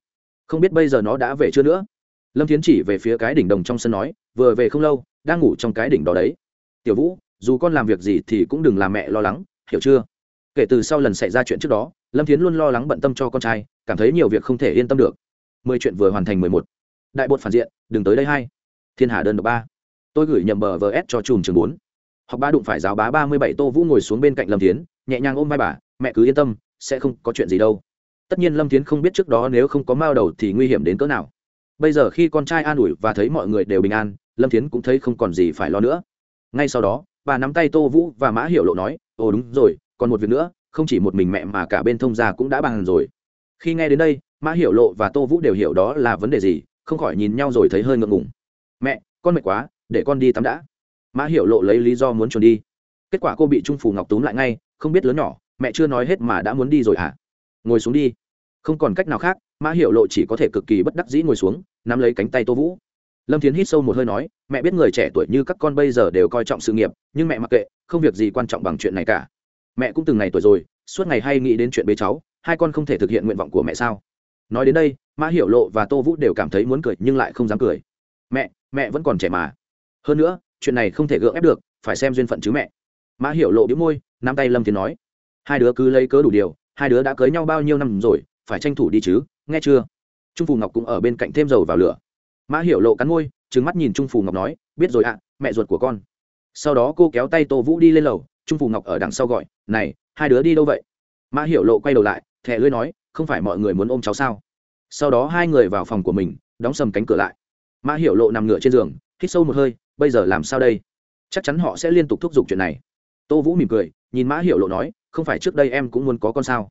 Không biết bây giờ nó đã về chưa nữa. Lâm thiến chỉ về phía cái đỉnh đồng trong sân nói, vừa về không lâu, đang ngủ trong cái đỉnh đó đấy. Tiểu vũ, dù con làm việc gì thì cũng đừng làm mẹ lo lắng, hiểu chưa? Kể từ sau lần xảy ra chuyện trước đó, lâm thiến luôn lo lắng bận tâm cho con trai, cảm thấy nhiều việc không thể yên tâm được. Mười chuyện vừa hoàn thành mười một. Đại bột phản diện, đừng tới đây hai. Thiên hà đơn độc ba. Tôi gửi nhầm bờ vs cho chùm trường bốn. Học ba đụng phải giáo bá ba mươi bảy tô vũ ngồi xuống bên cạnh lâm thiến, nhẹ nhàng ôm vai bà, mẹ cứ yên tâm sẽ không có chuyện gì đâu. Tất nhiên lâm thiến không biết trước đó nếu không có mao đầu thì nguy hiểm đến cỡ nào. Bây giờ khi con trai an ủi và thấy mọi người đều bình an, lâm thiến cũng thấy không còn gì phải lo nữa. Ngay sau đó, bà nắm tay tô vũ và mã hiểu lộ nói, ồ, đúng rồi, còn một việc nữa, không chỉ một mình mẹ mà cả bên thông gia cũng đã bàn rồi. Khi nghe đến đây, mã hiểu lộ và tô vũ đều hiểu đó là vấn đề gì, không khỏi nhìn nhau rồi thấy hơi ngượng ngùng. Mẹ, con mệt quá, để con đi tắm đã. Mã hiểu lộ lấy lý do muốn trốn đi. Kết quả cô bị trung phù ngọc túm lại ngay, không biết lớn nhỏ mẹ chưa nói hết mà đã muốn đi rồi à? Ngồi xuống đi. Không còn cách nào khác, mã hiệu lộ chỉ có thể cực kỳ bất đắc dĩ ngồi xuống, nắm lấy cánh tay tô vũ. Lâm thiến hít sâu một hơi nói, mẹ biết người trẻ tuổi như các con bây giờ đều coi trọng sự nghiệp, nhưng mẹ mặc kệ, không việc gì quan trọng bằng chuyện này cả. Mẹ cũng từng ngày tuổi rồi, suốt ngày hay nghĩ đến chuyện bế cháu, hai con không thể thực hiện nguyện vọng của mẹ sao? Nói đến đây, mã hiểu lộ và tô vũ đều cảm thấy muốn cười nhưng lại không dám cười. Mẹ mẹ vẫn còn trẻ mà. Hơn nữa, chuyện này không thể gượng ép được, phải xem duyên phận chứ mẹ. Mã hiểu lộ đĩu môi, nắm tay lâm thiến nói hai đứa cứ lấy cớ đủ điều, hai đứa đã cưới nhau bao nhiêu năm rồi, phải tranh thủ đi chứ, nghe chưa? Trung phù ngọc cũng ở bên cạnh thêm dầu vào lửa. Mã hiểu lộ cắn môi trứng mắt nhìn trung phù ngọc nói, biết rồi ạ, mẹ ruột của con. Sau đó cô kéo tay tô vũ đi lên lầu, trung phù ngọc ở đằng sau gọi, này, hai đứa đi đâu vậy? Mã hiểu lộ quay đầu lại thẹ lưới nói, không phải mọi người muốn ôm cháu sao? Sau đó hai người vào phòng của mình, đóng sầm cánh cửa lại. Mã hiểu lộ nằm ngửa trên giường, hít sâu một hơi, bây giờ làm sao đây? Chắc chắn họ sẽ liên tục thúc giục chuyện này. Tô vũ mỉm cười, nhìn mã hiểu lộ nói không phải trước đây em cũng muốn có con sao?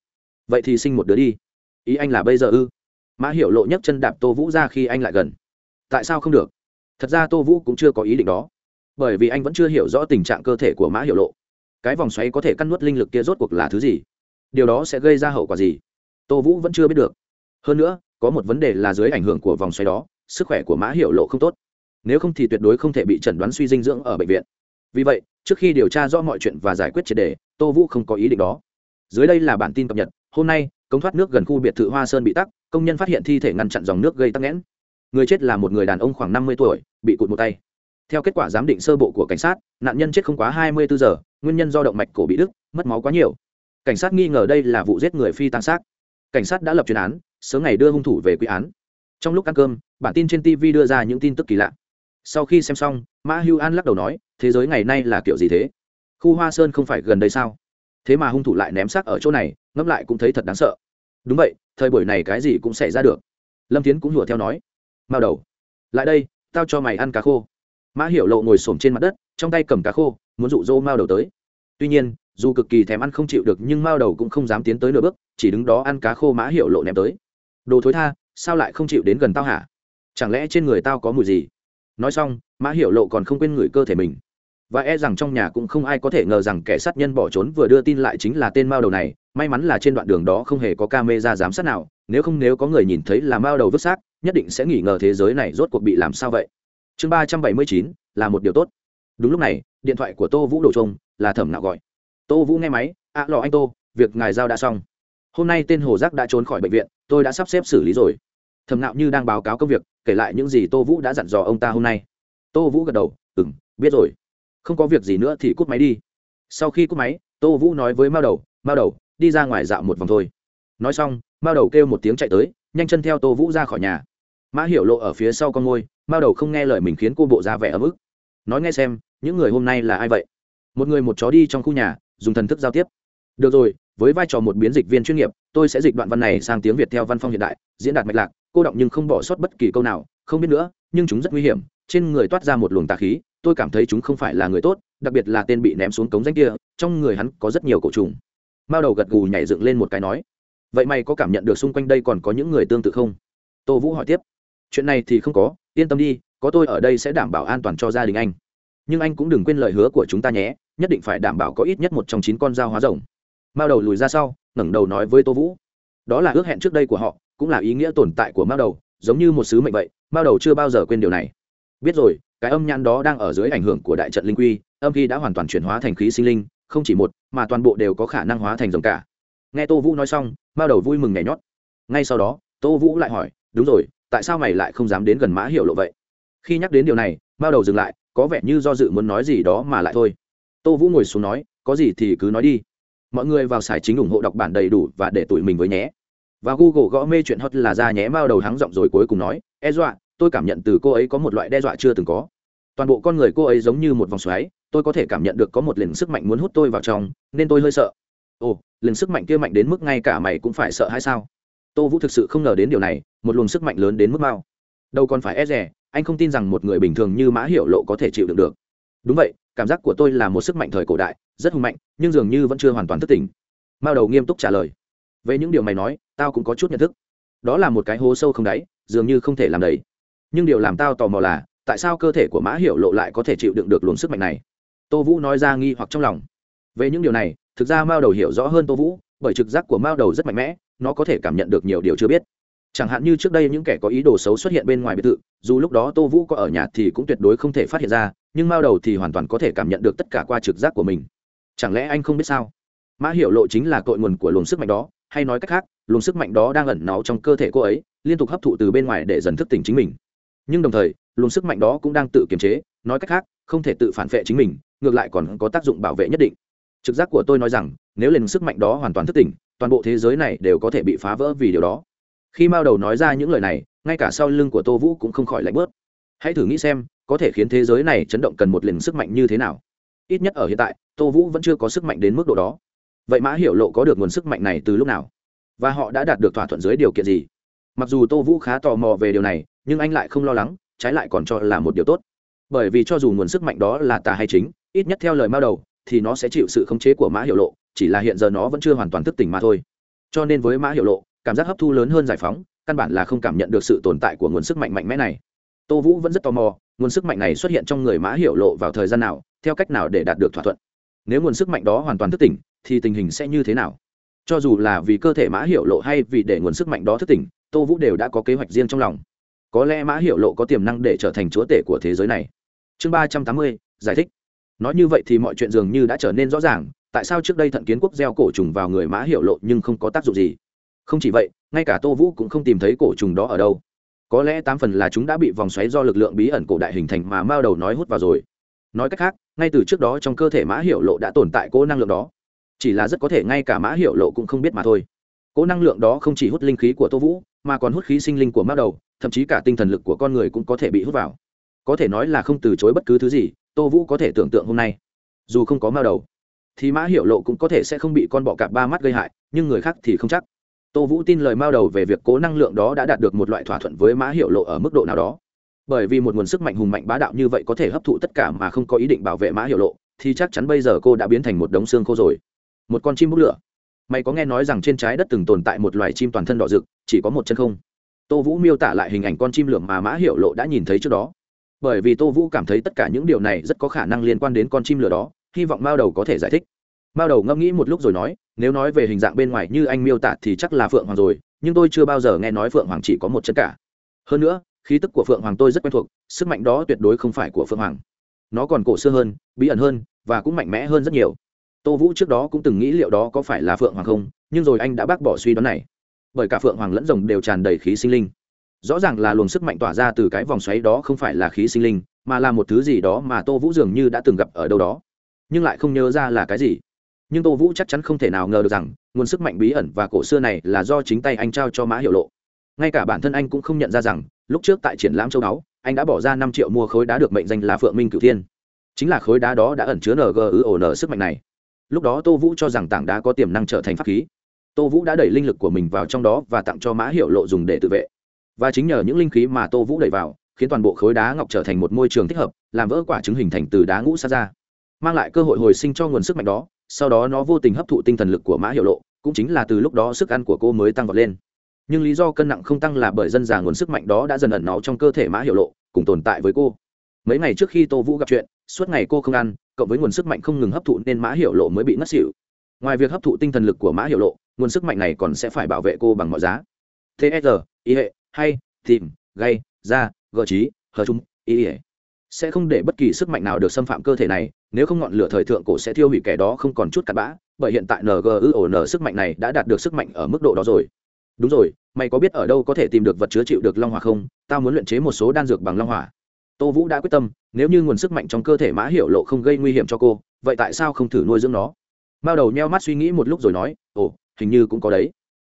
Vậy thì sinh một đứa đi. Ý anh là bây giờ ư? Mã hiểu lộ nhấc chân đạp tô vũ ra khi anh lại gần. Tại sao không được? Thật ra tô vũ cũng chưa có ý định đó. Bởi vì anh vẫn chưa hiểu rõ tình trạng cơ thể của mã hiểu lộ. Cái vòng xoáy có thể cắt nuốt linh lực kia rốt cuộc là thứ gì? Điều đó sẽ gây ra hậu quả gì? Tô vũ vẫn chưa biết được. Hơn nữa, có một vấn đề là dưới ảnh hưởng của vòng xoáy đó, sức khỏe của mã Hiểu lộ không tốt. Nếu không thì tuyệt đối không thể bị chẩn đoán suy dinh dưỡng ở bệnh viện. Vì vậy trước khi điều tra rõ mọi chuyện và giải quyết triệt đề, tô vũ không có ý định đó. Dưới đây là bản tin cập nhật. Hôm nay, cống thoát nước gần khu biệt thự hoa sơn bị tắc, công nhân phát hiện thi thể ngăn chặn dòng nước gây tắc nghẽn. Người chết là một người đàn ông khoảng năm mươi tuổi, bị cụt một tay. Theo kết quả giám định sơ bộ của cảnh sát, nạn nhân chết không quá hai mươi bốn giờ, nguyên nhân do động mạch cổ bị đứt, mất máu quá nhiều. Cảnh sát nghi ngờ đây là vụ giết người phi tăng xác. Cảnh sát đã lập chuyên án, sớm ngày đưa hung thủ về quy án. Trong lúc ăn cơm, bản tin trên tv đưa ra những tin tức kỳ lạ. Sau khi xem xong mã hưu an lắc đầu nói thế giới ngày nay là kiểu gì thế? Khu hoa sơn không phải gần đây sao? Thế mà hung thủ lại ném xác ở chỗ này, ngẫm lại cũng thấy thật đáng sợ. Đúng vậy, thời buổi này cái gì cũng xảy ra được. Lâm tiến cũng hùa theo nói. Mao đầu. Lại đây, tao cho mày ăn cá khô. Mã hiểu lộ ngồi s ổ m trên mặt đất, trong tay cầm cá khô, muốn rụ rỗ mao đầu tới. Tuy nhiên, dù cực kỳ thèm ăn không chịu được nhưng mao đầu cũng không dám tiến tới nửa bước, chỉ đứng đó ăn cá khô mã hiểu lộ ném tới. Đồ thối tha, sao lại không chịu đến gần tao hả? Chẳng lẽ trên người tao có mùi gì? Nói xong, mã hiểu lộ còn không quên ngửi cơ thể mình và e rằng trong nhà cũng không ai có thể ngờ rằng kẻ sát nhân bỏ trốn vừa đưa tin lại chính là tên mao đầu này. May mắn là trên đoạn đường đó không hề có camera giám sát nào nếu không nếu có người nhìn thấy là mao đầu vứt xác nhất định sẽ nghi ngờ thế giới này rốt cuộc bị làm sao vậy. Chương ba trăm bảy mươi chín là một điều tốt. Đúng lúc này điện thoại của tô vũ đổ trông là thẩm nạo gọi. Tô vũ nghe máy ạ à, lò anh tô việc ngài giao đã xong. Hôm nay tên hồ giác đã trốn khỏi bệnh viện tôi đã sắp xếp xử lý rồi. Thẩm nạo như đang báo cáo công việc kể lại những gì tô vũ đã dặn dò ông ta hôm nay. Tô vũ gật đầu ừ m biết rồi không có việc gì nữa thì cút máy đi. Sau khi cút máy, tô vũ nói với mao đầu mao đầu, đi ra ngoài dạo một vòng thôi. Nói xong, mao đầu kêu một tiếng chạy tới, nhanh chân theo tô vũ ra khỏi nhà. Mã hiểu lộ ở phía sau con ngôi, mao đầu không nghe lời mình khiến cô bộ ra vẻ ấm ức. Nói nghe xem, những người hôm nay là ai vậy? Một người một chó đi trong khu nhà, dùng thần thức giao tiếp. Được rồi, với vai trò một biến dịch viên chuyên nghiệp, tôi sẽ dịch đoạn văn này sang tiếng việt theo văn phong hiện đại, diễn đạt mạch lạc, cô động nhưng không bỏ sót bất kỳ câu nào, không biết nữa, nhưng chúng rất nguy hiểm, trên người toát ra một luồng tà khí tôi cảm thấy chúng không phải là người tốt, đặc biệt là tên bị ném xuống cống danh kia, trong người hắn có rất nhiều cổ trùng. Mao đầu gật gù nhảy dựng lên một cái nói, vậy mày có cảm nhận được xung quanh đây còn có những người tương tự không? Tô vũ hỏi tiếp, chuyện này thì không có, yên tâm đi, có tôi ở đây sẽ đảm bảo an toàn cho gia đình anh. Nhưng anh cũng đừng quên lời hứa của chúng ta nhé, nhất định phải đảm bảo có ít nhất một trong chín con dao hóa rồng. Mao đầu lùi ra sau, ngẩng đầu nói với tô vũ, đó là ước hẹn trước đây của họ, cũng là ý nghĩa tồn tại của mao đầu, giống như một sứ mệnh vậy, mao đầu chưa bao giờ quên điều này. Biết rồi cái âm nhãn đó đang ở dưới ảnh hưởng của đại trận linh quy, âm khi đã hoàn toàn chuyển hóa thành khí sinh linh, không chỉ một, mà toàn bộ đều có khả năng hóa thành rồng cả. Nghe tô vũ nói xong, mao đầu vui mừng nhảy nhót. Ngay sau đó, tô vũ lại hỏi, đúng rồi, tại sao mày lại không dám đến gần mã hiểu lộ vậy? Khi nhắc đến điều này, mao đầu dừng lại, có vẻ như do dự muốn nói gì đó mà lại thôi. Tô vũ ngồi xuống nói, có gì thì cứ nói đi. Mọi người vào sải chính ủng hộ đọc bản đầy đủ và để tụi mình với nhé. Và google gõ mê chuyện hot là ra nhé, mao đầu hắng giọng rồi cuối cùng nói e dọa tôi cảm nhận từ cô ấy có một loại đe dọa chưa từng có. Toàn bộ con người cô ấy giống như một vòng xoáy, tôi có thể cảm nhận được có một lần sức mạnh muốn hút tôi vào trong, nên tôi hơi sợ. Ồ lần sức mạnh kia mạnh đến mức ngay cả mày cũng phải sợ hay sao? Tô vũ thực sự không ngờ đến điều này, một luồng sức mạnh lớn đến mức bao. Đâu còn phải e rẻ anh không tin rằng một người bình thường như mã hiểu lộ có thể chịu đựng được. Đúng vậy, cảm giác của tôi là một sức mạnh thời cổ đại, rất hùng mạnh, nhưng dường như vẫn chưa hoàn toàn thức tỉnh. Mao đầu nghiêm túc trả lời. Về những điều mày nói, tao cũng có chút nhận thức. Đó là một cái hố sâu không đáy, dường như không thể làm đầy nhưng điều làm tao tò mò là, tại sao cơ thể của mã hiểu lộ lại có thể chịu đựng được luồng sức mạnh này? Tô vũ nói ra nghi hoặc trong lòng. Về những điều này, thực ra mao đầu hiểu rõ hơn tô vũ, bởi trực giác của mao đầu rất mạnh mẽ, nó có thể cảm nhận được nhiều điều chưa biết. Chẳng hạn như trước đây những kẻ có ý đồ xấu xuất hiện bên ngoài biệt thự, dù lúc đó tô vũ có ở nhà thì cũng tuyệt đối không thể phát hiện ra, nhưng mao đầu thì hoàn toàn có thể cảm nhận được tất cả qua trực giác của mình. Chẳng lẽ anh không biết sao? Mã hiểu lộ chính là cội nguồn của luồng sức mạnh đó, hay nói cách khác, luồng sức mạnh đó đang ẩn náu trong cơ thể cô ấy, liên tục hấp thụ từ bên ngoài để dần thức tỉnh chính mình nhưng đồng thời, luồng sức mạnh đó cũng đang tự kiềm chế, nói cách khác, không thể tự phản vệ chính mình, ngược lại còn có tác dụng bảo vệ nhất định. Trực giác của tôi nói rằng, nếu lên sức mạnh đó hoàn toàn thức tỉnh, toàn bộ thế giới này đều có thể bị phá vỡ vì điều đó. Khi mao đầu nói ra những lời này, ngay cả sau lưng của tô vũ cũng không khỏi lạnh bớt. Hãy thử nghĩ xem, có thể khiến thế giới này chấn động cần một lần sức mạnh như thế nào? Ít nhất ở hiện tại, tô vũ vẫn chưa có sức mạnh đến mức độ đó. Vậy mã hiểu lộ có được nguồn sức mạnh này từ lúc nào? Và họ đã đạt được thỏa thuận dưới điều kiện gì? Mặc dù tô vũ khá tò mò về điều này nhưng anh lại không lo lắng, trái lại còn cho là một điều tốt. Bởi vì cho dù nguồn sức mạnh đó là tà hay chính, ít nhất theo lời mao đầu, thì nó sẽ chịu sự khống chế của mã hiệu lộ, chỉ là hiện giờ nó vẫn chưa hoàn toàn thức tỉnh mà thôi. Cho nên với mã hiệu lộ, cảm giác hấp thu lớn hơn giải phóng, căn bản là không cảm nhận được sự tồn tại của nguồn sức mạnh mạnh mẽ này. Tô vũ vẫn rất tò mò, nguồn sức mạnh này xuất hiện trong người mã hiệu lộ vào thời gian nào, theo cách nào để đạt được thỏa thuận? Nếu nguồn sức mạnh đó hoàn toàn thức tỉnh, thì tình hình sẽ như thế nào? Cho dù là vì cơ thể mã hiệu lộ hay vì để nguồn sức mạnh đó thức tỉnh, tô vũ đều đã có kế hoạch riêng trong lòng có lẽ mã hiệu lộ có tiềm năng để trở thành chúa tể của thế giới này. Chương ba trăm tám mươi, giải thích. Nói như vậy thì mọi chuyện dường như đã trở nên rõ ràng, tại sao trước đây thận kiến quốc gieo cổ trùng vào người mã hiệu lộ nhưng không có tác dụng gì? Không chỉ vậy, ngay cả tô vũ cũng không tìm thấy cổ trùng đó ở đâu. Có lẽ tám phần là chúng đã bị vòng xoáy do lực lượng bí ẩn cổ đại hình thành mà mao đầu nói hút vào rồi. Nói cách khác, ngay từ trước đó trong cơ thể mã hiệu lộ đã tồn tại cỗ năng lượng đó. Chỉ là rất có thể ngay cả mã hiệu lộ cũng không biết mà thôi. Cỗ năng lượng đó không chỉ hút linh khí của tô vũ, mà còn hút khí sinh linh của mao đầu thậm chí cả tinh thần lực của con người cũng có thể bị hút vào. Có thể nói là không từ chối bất cứ thứ gì, tô vũ có thể tưởng tượng hôm nay. Dù không có mao đầu, thì mã hiệu lộ cũng có thể sẽ không bị con bọ cạp ba mắt gây hại, nhưng người khác thì không chắc. Tô vũ tin lời mao đầu về việc cố năng lượng đó đã đạt được một loại thỏa thuận với mã hiệu lộ ở mức độ nào đó. Bởi vì một nguồn sức mạnh hùng mạnh bá đạo như vậy có thể hấp thụ tất cả mà không có ý định bảo vệ mã hiệu lộ, thì chắc chắn bây giờ cô đã biến thành một đống xương khô rồi. Một con chim bút lửa. Mày có nghe nói rằng trên trái đất từng tồn tại một loài chim toàn thân đỏ rực, chỉ có một chân không? Tô vũ miêu tả lại hình ảnh con chim lửa mà mã hiệu lộ đã nhìn thấy trước đó. Bởi vì tô vũ cảm thấy tất cả những điều này rất có khả năng liên quan đến con chim lửa đó, hy vọng mao đầu có thể giải thích. Mao đầu ngẫm nghĩ một lúc rồi nói, nếu nói về hình dạng bên ngoài như anh miêu tả thì chắc là phượng hoàng rồi, nhưng tôi chưa bao giờ nghe nói phượng hoàng chỉ có một chân cả. Hơn nữa, khí tức của phượng hoàng tôi rất quen thuộc, sức mạnh đó tuyệt đối không phải của phượng hoàng. Nó còn cổ xưa hơn, bí ẩn hơn, và cũng mạnh mẽ hơn rất nhiều. Tô vũ trước đó cũng từng nghĩ liệu đó có phải là phượng hoàng không, nhưng rồi anh đã bác bỏ suy đoán này bởi cả phượng hoàng lẫn rồng đều tràn đầy khí sinh linh. Rõ ràng là luồng sức mạnh tỏa ra từ cái vòng xoáy đó không phải là khí sinh linh, mà là một thứ gì đó mà tô vũ dường như đã từng gặp ở đâu đó. Nhưng lại không nhớ ra là cái gì. Nhưng tô vũ chắc chắn không thể nào ngờ được rằng, nguồn sức mạnh bí ẩn và cổ xưa này là do chính tay anh trao cho mã hiệu lộ. Ngay cả bản thân anh cũng không nhận ra rằng, lúc trước tại triển lãm châu đáo anh đã bỏ ra năm triệu mua khối đá được mệnh danh là phượng minh cửu thiên. Chính là khối đá đó đã ẩn chứa ngư sức mạnh này. Lúc đó tô vũ cho rằng tảng đá có tiềm năng trở thành pháp khí tô vũ đã đẩy linh lực của mình vào trong đó và tặng cho mã hiệu lộ dùng để tự vệ. Và chính nhờ những linh khí mà tô vũ đẩy vào, khiến toàn bộ khối đá ngọc trở thành một môi trường thích hợp, làm vỡ quả trứng hình thành từ đá ngũ xa ra. Mang lại cơ hội hồi sinh cho nguồn sức mạnh đó, sau đó nó vô tình hấp thụ tinh thần lực của mã hiệu lộ, cũng chính là từ lúc đó sức ăn của cô mới tăng vọt lên. Nhưng lý do cân nặng không tăng là bởi dân già nguồn sức mạnh đó đã dần ẩn náu trong cơ thể mã hiệu lộ, cùng tồn tại với cô. Mấy ngày trước khi tô vũ gặp chuyện, suốt ngày cô không ăn, cộng với nguồn sức mạnh không ngừng hấp thụ nên mã hiệu lộ mới bị ngất xỉu. Ngoài việc hấp thụ tinh thần lực của mã hiệu lộ nguồn sức mạnh này còn sẽ phải bảo vệ cô bằng mọi giá. Tsr ý hệ, hay, tìm gây ra gợi trí hờ chúng ý hệ. Sẽ không để bất kỳ sức mạnh nào được xâm phạm cơ thể này, nếu không ngọn lửa thời thượng cổ sẽ thiêu hủy kẻ đó không còn chút cặn bã, bởi hiện tại ngư sức mạnh này đã đạt được sức mạnh ở mức độ đó rồi. Đúng rồi, mày có biết ở đâu có thể tìm được vật chứa chịu được long hỏa không? Tao muốn luyện chế một số đan dược bằng long hỏa. Tô vũ đã quyết tâm, nếu như nguồn sức mạnh trong cơ thể mã Hiểu lộ không gây nguy hiểm cho cô, vậy tại sao không thử nuôi dưỡng nó? Mao đầu nheo mắt suy nghĩ một lúc rồi nói, ồ hình như cũng có đấy.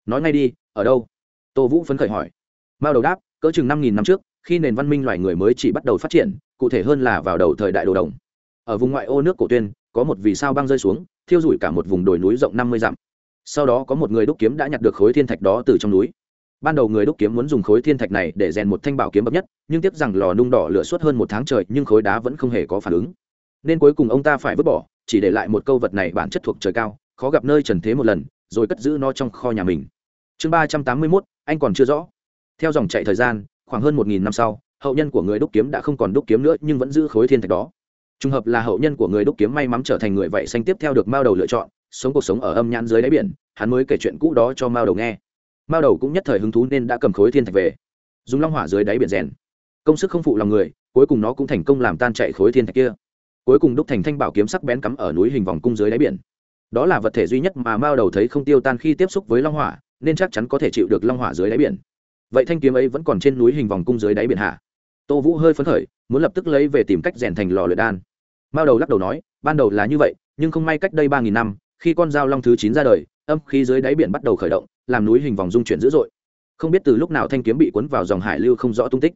Nói ngay đi, ở đâu? Tô vũ phấn khởi hỏi. Mao đầu đáp, cỡ chừng năm nghìn năm trước, khi nền văn minh loài người mới chỉ bắt đầu phát triển, cụ thể hơn là vào đầu thời đại đồ đồng. Ở vùng ngoại ô nước cổ tuyên, có một vì sao băng rơi xuống, thiêu rụi cả một vùng đồi núi rộng năm mươi dặm. Sau đó có một người đúc kiếm đã nhặt được khối thiên thạch đó từ trong núi. Ban đầu người đúc kiếm muốn dùng khối thiên thạch này để rèn một thanh bảo kiếm bậc nhất, nhưng tiếc rằng lò nung đỏ lửa suốt hơn một tháng trời, nhưng khối đá vẫn không hề có phản ứng. Nên cuối cùng ông ta phải vứt bỏ, chỉ để lại một câu vật này bản chất thuộc trời cao, khó gặp nơi trần thế một lần rồi cất giữ nó trong kho nhà mình. Chương ba trăm tám mươi mốt, anh còn chưa rõ. Theo dòng chạy thời gian, khoảng hơn một nghìn năm sau, hậu nhân của người đúc kiếm đã không còn đúc kiếm nữa nhưng vẫn giữ khối thiên thạch đó. Trùng hợp là hậu nhân của người đúc kiếm may mắn trở thành người vậy xanh tiếp theo được mao đầu lựa chọn, sống cuộc sống ở âm nhãn dưới đáy biển, hắn mới kể chuyện cũ đó cho mao đầu nghe. Mao đầu cũng nhất thời hứng thú nên đã cầm khối thiên thạch về, dùng long hỏa dưới đáy biển rèn. Công sức không phụ lòng người, cuối cùng nó cũng thành công làm tan chạy khối thiên thạch kia. Cuối cùng đúc thành thanh bảo kiếm sắc bén cắm ở núi hình vòng cung dưới đáy biển đó là vật thể duy nhất mà mao đầu thấy không tiêu tan khi tiếp xúc với long hỏa, nên chắc chắn có thể chịu được long hỏa dưới đáy biển. Vậy thanh kiếm ấy vẫn còn trên núi hình vòng cung dưới đáy biển hạ tô vũ hơi phấn khởi, muốn lập tức lấy về tìm cách rèn thành lò luyện đan. Mao đầu lắc đầu nói, ban đầu là như vậy, nhưng không may cách đây ba nghìn năm, khi con dao long thứ chín ra đời, âm khí dưới đáy biển bắt đầu khởi động, làm núi hình vòng dung chuyển dữ dội. Không biết từ lúc nào thanh kiếm bị cuốn vào dòng hải lưu không rõ tung tích.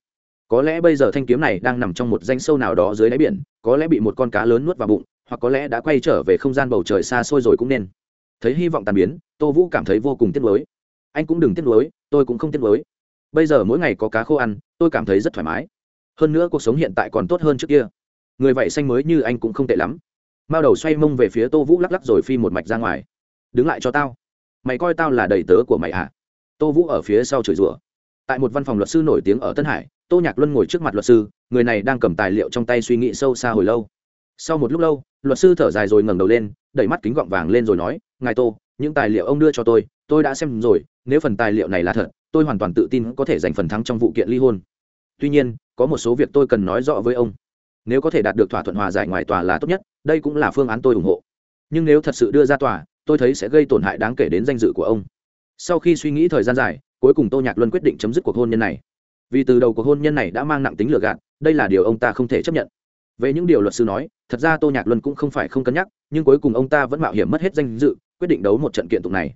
Có lẽ bây giờ thanh kiếm này đang nằm trong một danh sâu nào đó dưới đáy biển, có lẽ bị một con cá lớn nuốt vào bụng hoặc có lẽ đã quay trở về không gian bầu trời xa xôi rồi cũng nên. Thấy hy vọng tàn biến, tô vũ cảm thấy vô cùng tiếc nuối. Anh cũng đừng tiếc nuối, tôi cũng không tiếc nuối. Bây giờ mỗi ngày có cá khô ăn, tôi cảm thấy rất thoải mái. Hơn nữa cuộc sống hiện tại còn tốt hơn trước kia. Người vậy xanh mới như anh cũng không tệ lắm. Mao đầu xoay mông về phía tô vũ lắc lắc rồi phi một mạch ra ngoài. Đứng lại cho tao. Mày coi tao là đầy tớ của mày à? Tô vũ ở phía sau chửi rủa. Tại một văn phòng luật sư nổi tiếng ở tân hải, tô nhạc luân ngồi trước mặt luật sư, người này đang cầm tài liệu trong tay suy nghĩ sâu xa hồi lâu sau một lúc lâu, luật sư thở dài rồi ngẩng đầu lên, đẩy mắt kính gọng vàng lên rồi nói, ngài tô, những tài liệu ông đưa cho tôi tôi đã xem rồi, nếu phần tài liệu này là thật, tôi hoàn toàn tự tin có thể giành phần thắng trong vụ kiện ly hôn. Tuy nhiên, có một số việc tôi cần nói rõ với ông. Nếu có thể đạt được thỏa thuận hòa giải ngoài tòa là tốt nhất, đây cũng là phương án tôi ủng hộ. Nhưng nếu thật sự đưa ra tòa, tôi thấy sẽ gây tổn hại đáng kể đến danh dự của ông. Sau khi suy nghĩ thời gian dài, cuối cùng tô nhạc luân quyết định chấm dứt cuộc hôn nhân này. Vì từ đầu cuộc hôn nhân này đã mang nặng tính lừa gạt, đây là điều ông ta không thể chấp nhận về những điều luật sư nói, thật ra tô nhạc luân cũng không phải không cân nhắc, nhưng cuối cùng ông ta vẫn mạo hiểm mất hết danh dự, quyết định đấu một trận kiện tụng này.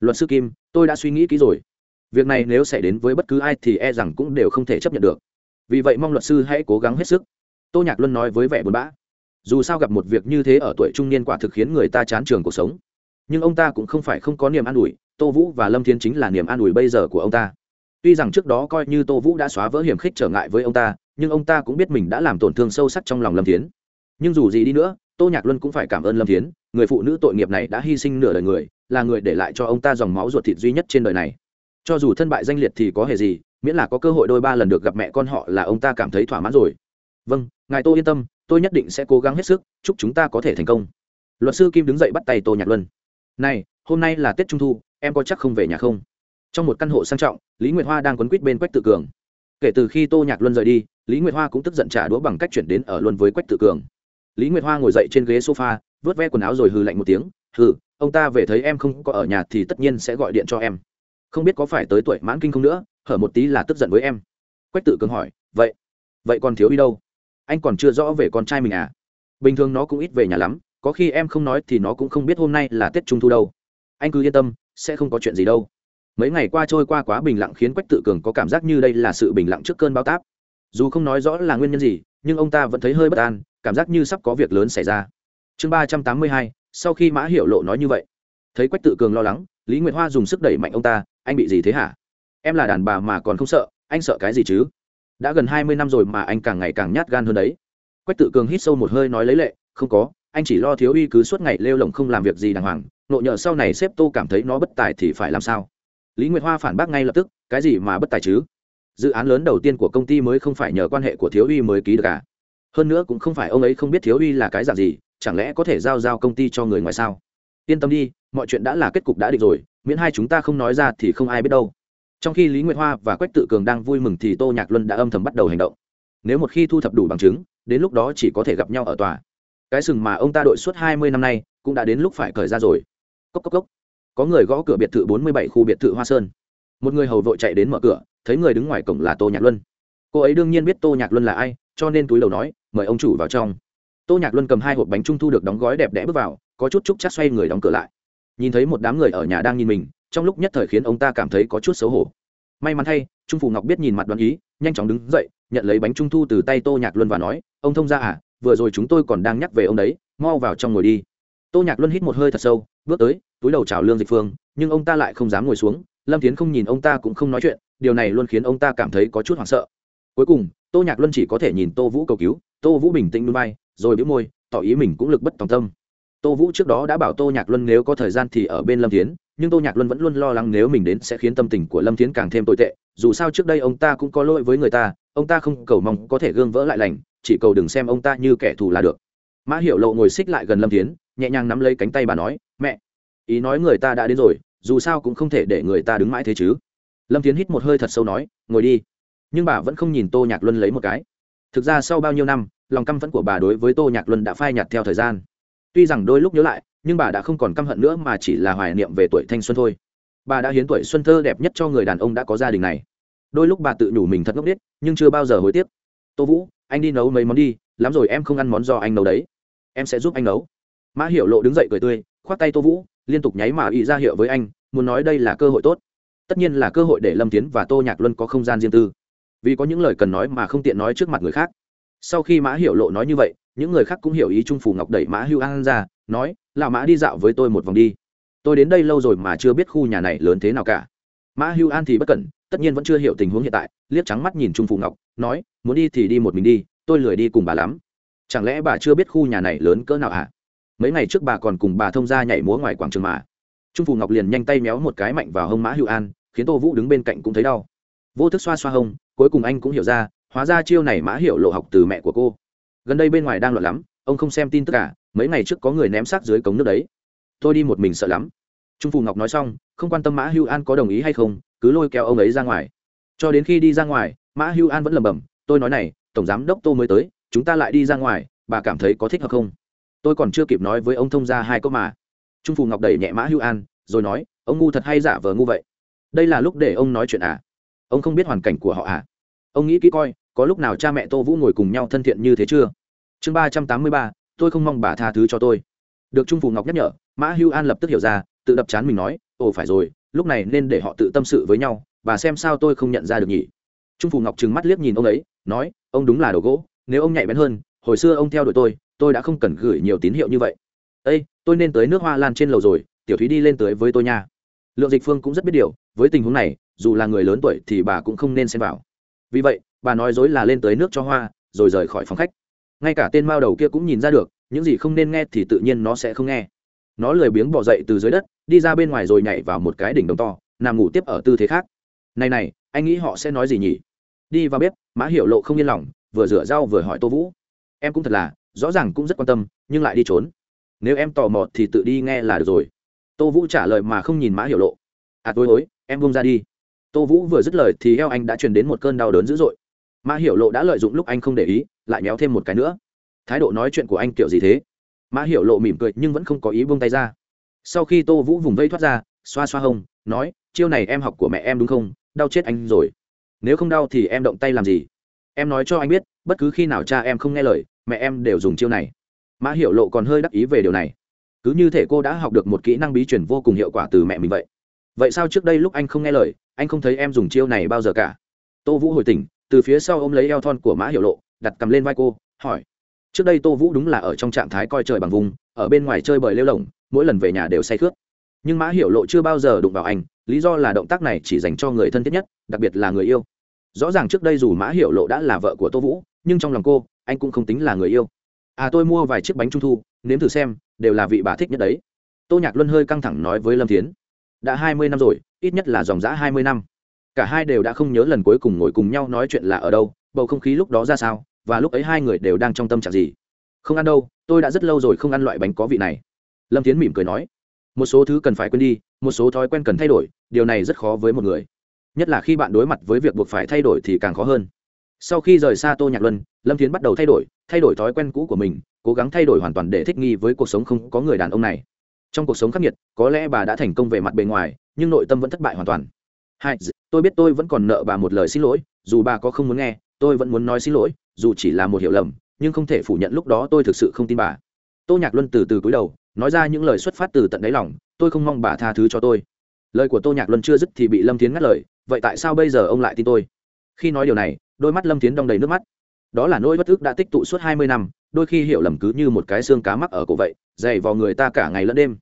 Luật sư kim, tôi đã suy nghĩ kỹ rồi. Việc này nếu xảy đến với bất cứ ai thì e rằng cũng đều không thể chấp nhận được. Vì vậy mong luật sư hãy cố gắng hết sức. Tô nhạc luân nói với vẻ buồn bã. Dù sao gặp một việc như thế ở tuổi trung niên quả thực khiến người ta chán trường cuộc sống. Nhưng ông ta cũng không phải không có niềm an ủi, tô vũ và lâm thiên chính là niềm an ủi bây giờ của ông ta tuy rằng trước đó coi như tô vũ đã xóa vỡ hiểm khích trở ngại với ông ta, nhưng ông ta cũng biết mình đã làm tổn thương sâu sắc trong lòng lâm thiến. Nhưng dù gì đi nữa, tô nhạc luân cũng phải cảm ơn lâm thiến, người phụ nữ tội nghiệp này đã hy sinh nửa đời người, là người để lại cho ông ta dòng máu ruột thịt duy nhất trên đời này. Cho dù thân bại danh liệt thì có hề gì, miễn là có cơ hội đôi ba lần được gặp mẹ con họ là ông ta cảm thấy thỏa mãn rồi. Vâng ngài tô yên tâm, tôi nhất định sẽ cố gắng hết sức, chúc chúng ta có thể thành công. Luật sư kim đứng dậy bắt tay tô nhạc luân. Này, hôm nay là tết trung thu, em có chắc không về nhà không? Trong một căn hộ sang trọng, lý nguyệt hoa đang quấn quýt bên quách tự cường. Kể từ khi tô nhạc luân rời đi, lý nguyệt hoa cũng tức giận trả đũa bằng cách chuyển đến ở luôn với quách tự cường. Lý nguyệt hoa ngồi dậy trên ghế sofa, vớt ve quần áo rồi hừ lạnh một tiếng, hừ, ông ta về thấy em không có ở nhà thì tất nhiên sẽ gọi điện cho em. Không biết có phải tới tuổi mãn kinh không nữa, hở một tí là tức giận với em. Quách tự cường hỏi, vậy vậy còn thiếu đi đâu? Anh còn chưa rõ về con trai mình à? Bình thường nó cũng ít về nhà lắm, có khi em không nói thì nó cũng không biết hôm nay là tết trung thu đâu. Anh cứ yên tâm, sẽ không có chuyện gì đâu mấy ngày qua trôi qua quá bình lặng khiến quách tự cường có cảm giác như đây là sự bình lặng trước cơn bao táp. Dù không nói rõ là nguyên nhân gì, nhưng ông ta vẫn thấy hơi bất an, cảm giác như sắp có việc lớn xảy ra. Chương ba trăm tám mươi hai, sau khi mã hiểu lộ nói như vậy, thấy quách tự cường lo lắng, lý nguyệt hoa dùng sức đẩy mạnh ông ta, anh bị gì thế hả? Em là đàn bà mà còn không sợ, anh sợ cái gì chứ? Đã gần hai mươi năm rồi mà anh càng ngày càng nhát gan hơn đấy. Quách tự cường hít sâu một hơi nói lấy lệ, không có, anh chỉ lo thiếu uy cứ suốt ngày lêu lồng không làm việc gì đàng hoàng, nộ nhờ sau này sếp tô cảm thấy nó bất tài thì phải làm sao? Lý nguyệt hoa phản bác ngay lập tức, cái gì mà bất tài chứ? Dự án lớn đầu tiên của công ty mới không phải nhờ quan hệ của thiếu uy mới ký được cả hơn nữa cũng không phải ông ấy không biết thiếu uy là cái dạng gì, chẳng lẽ có thể giao giao công ty cho người ngoài sao? Yên tâm đi, mọi chuyện đã là kết cục đã định rồi, miễn hai chúng ta không nói ra thì không ai biết đâu. Trong khi lý nguyệt hoa và quách tự cường đang vui mừng thì tô nhạc luân đã âm thầm bắt đầu hành động. Nếu một khi thu thập đủ bằng chứng, đến lúc đó chỉ có thể gặp nhau ở tòa. Cái sừng mà ông ta đội suốt hai mươi năm nay, cũng đã đến lúc phải cởi ra rồi. Cốc cốc cốc có người gõ cửa biệt thự bốn mươi bảy khu biệt thự hoa sơn. Một người hầu vội chạy đến mở cửa, thấy người đứng ngoài cổng là tô nhạc luân. Cô ấy đương nhiên biết tô nhạc luân là ai, cho nên túi đầu nói, mời ông chủ vào trong. Tô nhạc luân cầm hai hộp bánh trung thu được đóng gói đẹp đẽ bước vào, có chút chúc chắc xoay người đóng cửa lại. Nhìn thấy một đám người ở nhà đang nhìn mình, trong lúc nhất thời khiến ông ta cảm thấy có chút xấu hổ. May mắn thay, trung phủ ngọc biết nhìn mặt đoán ý, nhanh chóng đứng dậy, nhận lấy bánh trung thu từ tay tô nhạc luân và nói, ông thông ra à vừa rồi chúng tôi còn đang nhắc về ông đấy, mau vào trong ngồi đi. Tô nhạc luân hít một hơi thật sâu bước tới túi đầu chào lương dịch phương nhưng ông ta lại không dám ngồi xuống lâm Thiến không nhìn ông ta cũng không nói chuyện điều này luôn khiến ông ta cảm thấy có chút hoảng sợ. Cuối cùng tô nhạc luân chỉ có thể nhìn tô vũ cầu cứu tô vũ bình tĩnh núi bay rồi biếu môi tỏ ý mình cũng lực bất tòng tâm. Tô vũ trước đó đã bảo tô nhạc luân nếu có thời gian thì ở bên lâm Thiến, nhưng tô nhạc luân vẫn luôn lo lắng nếu mình đến sẽ khiến tâm tình của lâm Thiến càng thêm tồi tệ. Dù sao trước đây ông ta cũng có lỗi với người ta ông ta không cầu mong có thể gương vỡ lại lành chỉ cầu đừng xem ông ta như kẻ thù là được. Mã hiểu lộ ngồi xích lại gần lâm Thiến nhẹ nhàng nắm lấy cánh tay bà nói, mẹ, ý nói người ta đã đến rồi, dù sao cũng không thể để người ta đứng mãi thế chứ. Lâm tiến hít một hơi thật sâu nói, ngồi đi. Nhưng bà vẫn không nhìn tô nhạc luân lấy một cái. Thực ra sau bao nhiêu năm, lòng căm phẫn của bà đối với tô nhạc luân đã phai nhạt theo thời gian. Tuy rằng đôi lúc nhớ lại, nhưng bà đã không còn căm hận nữa mà chỉ là hoài niệm về tuổi thanh xuân thôi. Bà đã hiến tuổi xuân thơ đẹp nhất cho người đàn ông đã có gia đình này. Đôi lúc bà tự nhủ mình thật ngốc nghếch, nhưng chưa bao giờ hối tiếc. Tô vũ, anh đi nấu mấy món đi, lắm rồi em không ăn món do anh nấu đấy. Em sẽ giúp anh nấu mã hiểu lộ đứng dậy cười tươi khoác tay tô vũ, liên tục nháy mà ý ra hiệu với anh, muốn nói đây là cơ hội tốt. Tất nhiên là cơ hội để lâm tiến và tô nhạc luân có không gian riêng tư. Vì có những lời cần nói mà không tiện nói trước mặt người khác. Sau khi mã hiểu lộ nói như vậy, những người khác cũng hiểu ý trung phủ ngọc đẩy mã hưu an ra, nói là mã đi dạo với tôi một vòng đi. Tôi đến đây lâu rồi mà chưa biết khu nhà này lớn thế nào cả. Mã hưu an thì bất cẩn, tất nhiên vẫn chưa hiểu tình huống hiện tại, liếc trắng mắt nhìn trung phủ ngọc, nói, muốn đi thì đi một mình đi, tôi lười đi cùng bà lắm. Chẳng lẽ bà chưa biết khu nhà này lớn cỡ nào hả? à? Mấy ngày trước bà còn cùng bà thông ra nhảy múa ngoài quảng trường mà. Trung Phù ngọc liền nhanh tay méo một cái mạnh vào hông mã hữu an, khiến tô vũ đứng bên cạnh cũng thấy đau. Vô thức xoa xoa hông, cuối cùng anh cũng hiểu ra, hóa ra chiêu này mã hiểu lộ học từ mẹ của cô. Gần đây bên ngoài đang loạn lắm, ông không xem tin tất cả à, mấy ngày trước có người ném xác dưới cống nước đấy. Tôi đi một mình sợ lắm. Trung phù ngọc nói xong, không quan tâm mã hữu an có đồng ý hay không, cứ lôi kéo ông ấy ra ngoài. Cho đến khi đi ra ngoài, mã hữu an vẫn lẩm bẩm, tôi nói này, tổng giám đốc tô mới tới, chúng ta lại đi ra ngoài, bà cảm thấy có thích hợp không? Tôi còn chưa kịp nói với ông thông ra hai câu mà. Trung phù ngọc đẩy nhẹ mã hưu an, rồi nói, ông ngu thật hay giả vờ ngu vậy? Đây là lúc để ông nói chuyện à? Ông không biết hoàn cảnh của họ à? Ông nghĩ kỹ coi, có lúc nào cha mẹ tô vũ ngồi cùng nhau thân thiện như thế chưa? Chương ba trăm tám mươi ba, tôi không mong bà tha thứ cho tôi. Được trung phù ngọc nhắc nhở, mã hưu an lập tức hiểu ra, tự đập chán mình nói, ồ, phải rồi, lúc này nên để họ tự tâm sự với nhau và xem sao tôi không nhận ra được nhỉ? Trung phù ngọc trừng mắt liếc nhìn ông ấy, nói, ông đúng là đồ gỗ, nếu ông nhạy bén hơn, hồi xưa ông theo đuổi tôi tôi đã không cần gửi nhiều tín hiệu như vậy. Ây tôi nên tới nước hoa lan trên lầu rồi, tiểu thúy đi lên tới với tôi nha. Lượng dịch phương cũng rất biết điều, với tình huống này, dù là người lớn tuổi thì bà cũng không nên xem vào. Vì vậy, bà nói dối là lên tới nước cho hoa, rồi rời khỏi phòng khách. Ngay cả tên mao đầu kia cũng nhìn ra được, những gì không nên nghe thì tự nhiên nó sẽ không nghe. Nó lười biếng bỏ dậy từ dưới đất, đi ra bên ngoài rồi nhảy vào một cái đỉnh đồng to, nằm ngủ tiếp ở tư thế khác. Này này, anh nghĩ họ sẽ nói gì nhỉ? Đi vào bếp, mã hiểu lộ không yên lòng, vừa rửa rau vừa hỏi tô vũ. Em cũng thật là rõ ràng cũng rất quan tâm, nhưng lại đi trốn. Nếu em tò mò thì tự đi nghe là được rồi. Tô vũ trả lời mà không nhìn mã hiểu lộ. À tối hối em bông ra đi. Tô vũ vừa dứt lời thì eo anh đã truyền đến một cơn đau đớn dữ dội. Mã hiểu lộ đã lợi dụng lúc anh không để ý, lại méo thêm một cái nữa. Thái độ nói chuyện của anh kiểu gì thế? Mã hiểu lộ mỉm cười nhưng vẫn không có ý buông tay ra. Sau khi tô vũ vùng vây thoát ra, xoa xoa hông, nói, chiêu này em học của mẹ em đúng không? Đau chết anh rồi. Nếu không đau thì em động tay làm gì? Em nói cho anh biết, bất cứ khi nào cha em không nghe lời mẹ em đều dùng chiêu này. Mã hiểu lộ còn hơi đắc ý về điều này. Cứ như thể cô đã học được một kỹ năng bí truyền vô cùng hiệu quả từ mẹ mình vậy. Vậy sao trước đây lúc anh không nghe lời, anh không thấy em dùng chiêu này bao giờ cả? Tô vũ hồi tỉnh, từ phía sau ôm lấy eo thon của mã hiểu lộ, đặt cầm lên vai cô, hỏi. Trước đây tô vũ đúng là ở trong trạng thái coi trời bằng vùng, ở bên ngoài chơi bời lêu lồng mỗi lần về nhà đều say khướt. Nhưng mã hiểu lộ chưa bao giờ đụng vào anh, lý do là động tác này chỉ dành cho người thân thiết nhất, đặc biệt là người yêu. Rõ ràng trước đây dù mã hiểu lộ đã là vợ của tô vũ, nhưng trong lòng cô anh cũng không tính là người yêu. À tôi mua vài chiếc bánh trung thu, nếm thử xem, đều là vị bà thích nhất đấy. Tô nhạc luân hơi căng thẳng nói với lâm thiến. Đã hai mươi năm rồi, ít nhất là dòng giã hai mươi năm. Cả hai đều đã không nhớ lần cuối cùng ngồi cùng nhau nói chuyện là ở đâu, bầu không khí lúc đó ra sao, và lúc ấy hai người đều đang trong tâm trạng gì. Không ăn đâu, tôi đã rất lâu rồi không ăn loại bánh có vị này. Lâm thiến mỉm cười nói. Một số thứ cần phải quên đi, một số thói quen cần thay đổi, điều này rất khó với một người. Nhất là khi bạn đối mặt với việc buộc phải thay đổi thì càng khó hơn sau khi rời xa tô nhạc luân, lâm thiến bắt đầu thay đổi thay đổi thói quen cũ của mình, cố gắng thay đổi hoàn toàn để thích nghi với cuộc sống không có người đàn ông này. Trong cuộc sống khắc nghiệt, có lẽ bà đã thành công về mặt bề ngoài, nhưng nội tâm vẫn thất bại hoàn toàn. Hai tôi biết tôi vẫn còn nợ bà một lời xin lỗi, dù bà có không muốn nghe, tôi vẫn muốn nói xin lỗi, dù chỉ là một hiểu lầm, nhưng không thể phủ nhận lúc đó tôi thực sự không tin bà. Tô nhạc luân từ từ cúi đầu, nói ra những lời xuất phát từ tận đáy lòng, tôi không mong bà tha thứ cho tôi. Lời của tô nhạc luân chưa dứt thì bị lâm thiến ngắt lời, vậy tại sao bây giờ ông lại tin tôi? Khi nói điều này đôi mắt lâm tiến đong đầy nước mắt. Đó là nỗi bất ức đã tích tụ suốt hai mươi năm, đôi khi hiểu lầm cứ như một cái xương cá mắc ở cổ vậy, dày vào người ta cả ngày lẫn đêm.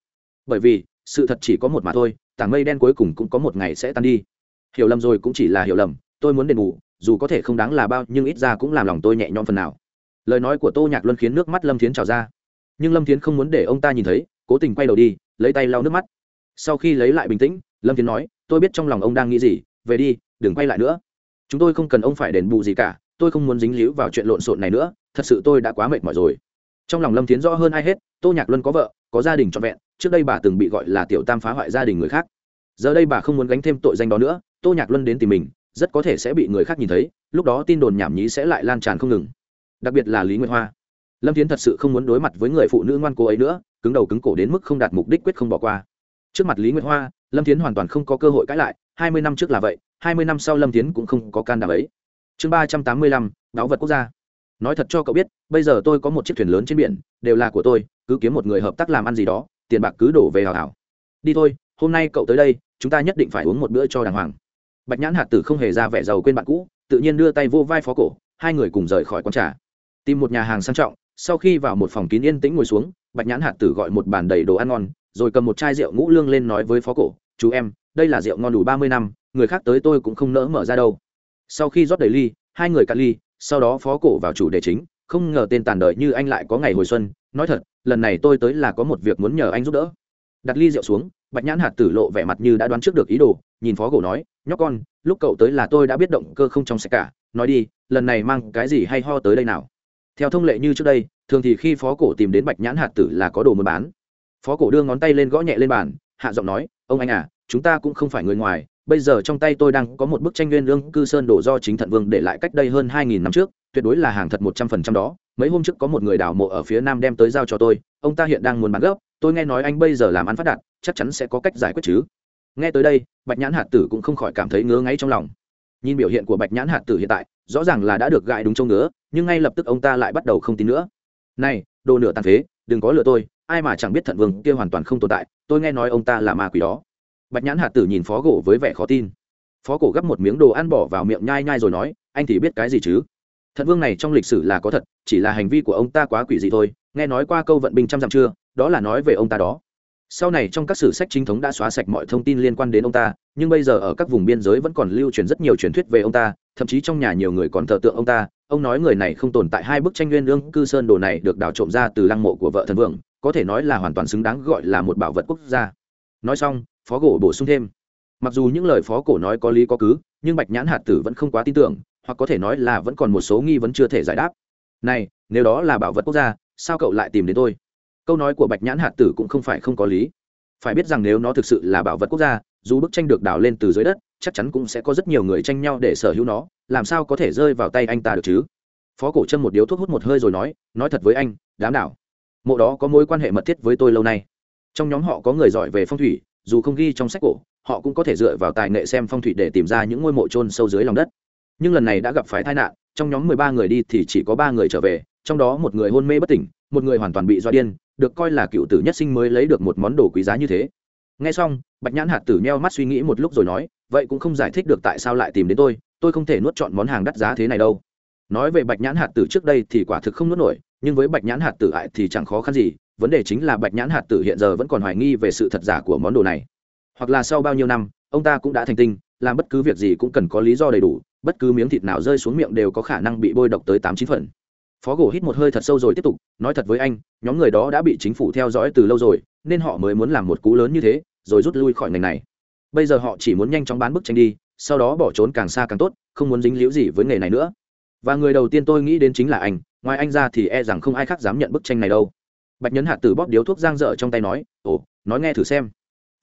Bởi vì, sự thật chỉ có một mà thôi, tảng mây đen cuối cùng cũng có một ngày sẽ tan đi. Hiểu lầm rồi cũng chỉ là hiểu lầm, tôi muốn đền bù, dù có thể không đáng là bao, nhưng ít ra cũng làm lòng tôi nhẹ nhõm phần nào. Lời nói của tô nhạc luân khiến nước mắt lâm thiến trào ra. Nhưng lâm thiến không muốn để ông ta nhìn thấy, cố tình quay đầu đi, lấy tay lau nước mắt. Sau khi lấy lại bình tĩnh, lâm thiến nói, tôi biết trong lòng ông đang nghĩ gì, về đi, đừng quay lại nữa chúng tôi không cần ông phải đền bù gì cả, tôi không muốn dính líu vào chuyện lộn xộn này nữa, thật sự tôi đã quá mệt mỏi rồi. Trong lòng lâm thiến rõ hơn ai hết, tô nhạc luân có vợ, có gia đình trọn vẹn, trước đây bà từng bị gọi là tiểu tam phá hoại gia đình người khác. Giờ đây bà không muốn gánh thêm tội danh đó nữa, tô nhạc luân đến tìm mình, rất có thể sẽ bị người khác nhìn thấy, lúc đó tin đồn nhảm nhí sẽ lại lan tràn không ngừng. Đặc biệt là lý nguyệt hoa. Lâm thiến thật sự không muốn đối mặt với người phụ nữ ngoan cố ấy nữa, cứng đầu cứng cổ đến mức không đạt mục đích quyết không bỏ qua. Trước mặt lý nguyệt hoa, lâm thiến hoàn toàn không có cơ hội cãi lại, hai mươi năm trước là vậy hai mươi năm sau lâm tiến cũng không có can đảm ấy. Chương ba trăm tám mươi lăm, báu vật quốc gia. Nói thật cho cậu biết, bây giờ tôi có một chiếc thuyền lớn trên biển, đều là của tôi, cứ kiếm một người hợp tác làm ăn gì đó, tiền bạc cứ đổ về hào hào. đi thôi, hôm nay cậu tới đây, chúng ta nhất định phải uống một bữa cho đàng hoàng. Bạch nhãn hạt tử không hề ra vẻ giàu quên bạn cũ, tự nhiên đưa tay vô vai phó cổ, hai người cùng rời khỏi quán trà. Tìm một nhà hàng sang trọng, sau khi vào một phòng kín yên tĩnh ngồi xuống, bạch nhãn hạt tử gọi một bàn đầy đồ ăn ngon, rồi cầm một chai rượu ngũ lương lên nói với phó cổ, chú em, đây là rượu ngon đủ ba mươi năm người khác tới tôi cũng không nỡ mở ra đâu. Sau khi rót đầy ly, hai người cạn ly, sau đó phó cổ vào chủ đề chính, không ngờ tên tàn đời như anh lại có ngày hồi xuân. Nói thật, lần này tôi tới là có một việc muốn nhờ anh giúp đỡ. Đặt ly rượu xuống, bạch nhãn hạt tử lộ vẻ mặt như đã đoán trước được ý đồ, nhìn phó cổ nói, nhóc con, lúc cậu tới là tôi đã biết động cơ không trong sạch cả. Nói đi, lần này mang cái gì hay ho tới đây nào? Theo thông lệ như trước đây, thường thì khi phó cổ tìm đến bạch nhãn hạt tử là có đồ muốn bán. Phó cổ đưa ngón tay lên gõ nhẹ lên bàn, hạ giọng nói, ông anh à chúng ta cũng không phải người ngoài bây giờ trong tay tôi đang có một bức tranh nguyên lương cư sơn đổ do chính thận vương để lại cách đây hơn hai nghìn năm trước, tuyệt đối là hàng thật một trăm phần trăm đó. Mấy hôm trước có một người đào mộ ở phía nam đem tới giao cho tôi, ông ta hiện đang muốn bán gấp, tôi nghe nói anh bây giờ làm ăn phát đạt, chắc chắn sẽ có cách giải quyết chứ. Nghe tới đây, bạch nhãn hạt tử cũng không khỏi cảm thấy ngứa ngáy trong lòng. Nhìn biểu hiện của bạch nhãn hạt tử hiện tại, rõ ràng là đã được gại đúng châu ngứa, nhưng ngay lập tức ông ta lại bắt đầu không tin nữa. Này, đồ nửa tàn phế, đừng có lừa tôi, ai mà chẳng biết thận vương kia hoàn toàn không tồn tại, tôi nghe nói ông ta là ma quỷ đó bạch nhãn hạt tử nhìn phó gỗ với vẻ khó tin. Phó cổ gấp một miếng đồ ăn bỏ vào miệng nhai nhai rồi nói, anh thì biết cái gì chứ? Thận vương này trong lịch sử là có thật, chỉ là hành vi của ông ta quá quỷ dị thôi, nghe nói qua câu vận binh trăm dặm chưa, đó là nói về ông ta đó. Sau này trong các sử sách chính thống đã xóa sạch mọi thông tin liên quan đến ông ta, nhưng bây giờ ở các vùng biên giới vẫn còn lưu truyền rất nhiều truyền thuyết về ông ta, thậm chí trong nhà nhiều người còn thờ tượng ông ta. Ông nói người này không tồn tại hai bức tranh nguyên lương cư sơn đồ này được đào trộm ra từ lăng mộ của vợ thần vương, có thể nói là hoàn toàn xứng đáng gọi là một bảo vật quốc gia. Nói xong phó cổ bổ sung thêm. Mặc dù những lời phó cổ nói có lý có cứ, nhưng bạch nhãn hạt tử vẫn không quá tin tưởng, hoặc có thể nói là vẫn còn một số nghi vấn chưa thể giải đáp. Này, nếu đó là bảo vật quốc gia, sao cậu lại tìm đến tôi? Câu nói của bạch nhãn hạt tử cũng không phải không có lý. Phải biết rằng nếu nó thực sự là bảo vật quốc gia, dù bức tranh được đào lên từ dưới đất, chắc chắn cũng sẽ có rất nhiều người tranh nhau để sở hữu nó, làm sao có thể rơi vào tay anh ta được chứ? Phó cổ chân một điếu thuốc hút một hơi rồi nói nói thật với anh, đám đảo. Mộ đó có mối quan hệ mật thiết với tôi lâu nay. Trong nhóm họ có người giỏi về phong thủy dù không ghi trong sách cổ, họ cũng có thể dựa vào tài nghệ xem phong thủy để tìm ra những ngôi mộ trôn sâu dưới lòng đất. Nhưng lần này đã gặp phải tai nạn, trong nhóm mười ba người đi thì chỉ có ba người trở về, trong đó một người hôn mê bất tỉnh, một người hoàn toàn bị do điên, được coi là cựu tử nhất sinh mới lấy được một món đồ quý giá như thế. Nghe xong, bạch nhãn hạt tử nheo mắt suy nghĩ một lúc rồi nói, vậy cũng không giải thích được tại sao lại tìm đến tôi tôi không thể nuốt chọn món hàng đắt giá thế này đâu. Nói về bạch nhãn hạt tử trước đây thì quả thực không nuốt nổi, nhưng với bạch nhãn hạt tử ại thì chẳng khó khăn gì vấn đề chính là bạch nhãn hạt tử hiện giờ vẫn còn hoài nghi về sự thật giả của món đồ này. Hoặc là sau bao nhiêu năm, ông ta cũng đã thành tinh, làm bất cứ việc gì cũng cần có lý do đầy đủ, bất cứ miếng thịt nào rơi xuống miệng đều có khả năng bị bôi độc tới tám chín phần. Phó gỗ hít một hơi thật sâu rồi tiếp tục, nói thật với anh, nhóm người đó đã bị chính phủ theo dõi từ lâu rồi, nên họ mới muốn làm một cú lớn như thế, rồi rút lui khỏi ngành này. Bây giờ họ chỉ muốn nhanh chóng bán bức tranh đi, sau đó bỏ trốn càng xa càng tốt, không muốn dính líu gì với nghề này nữa. Và người đầu tiên tôi nghĩ đến chính là anh, ngoài anh ra thì e rằng không ai khác dám nhận bức tranh này đâu bạch nhẫn hạt tử bóp điếu thuốc giang dở trong tay nói, ồ, nói nghe thử xem.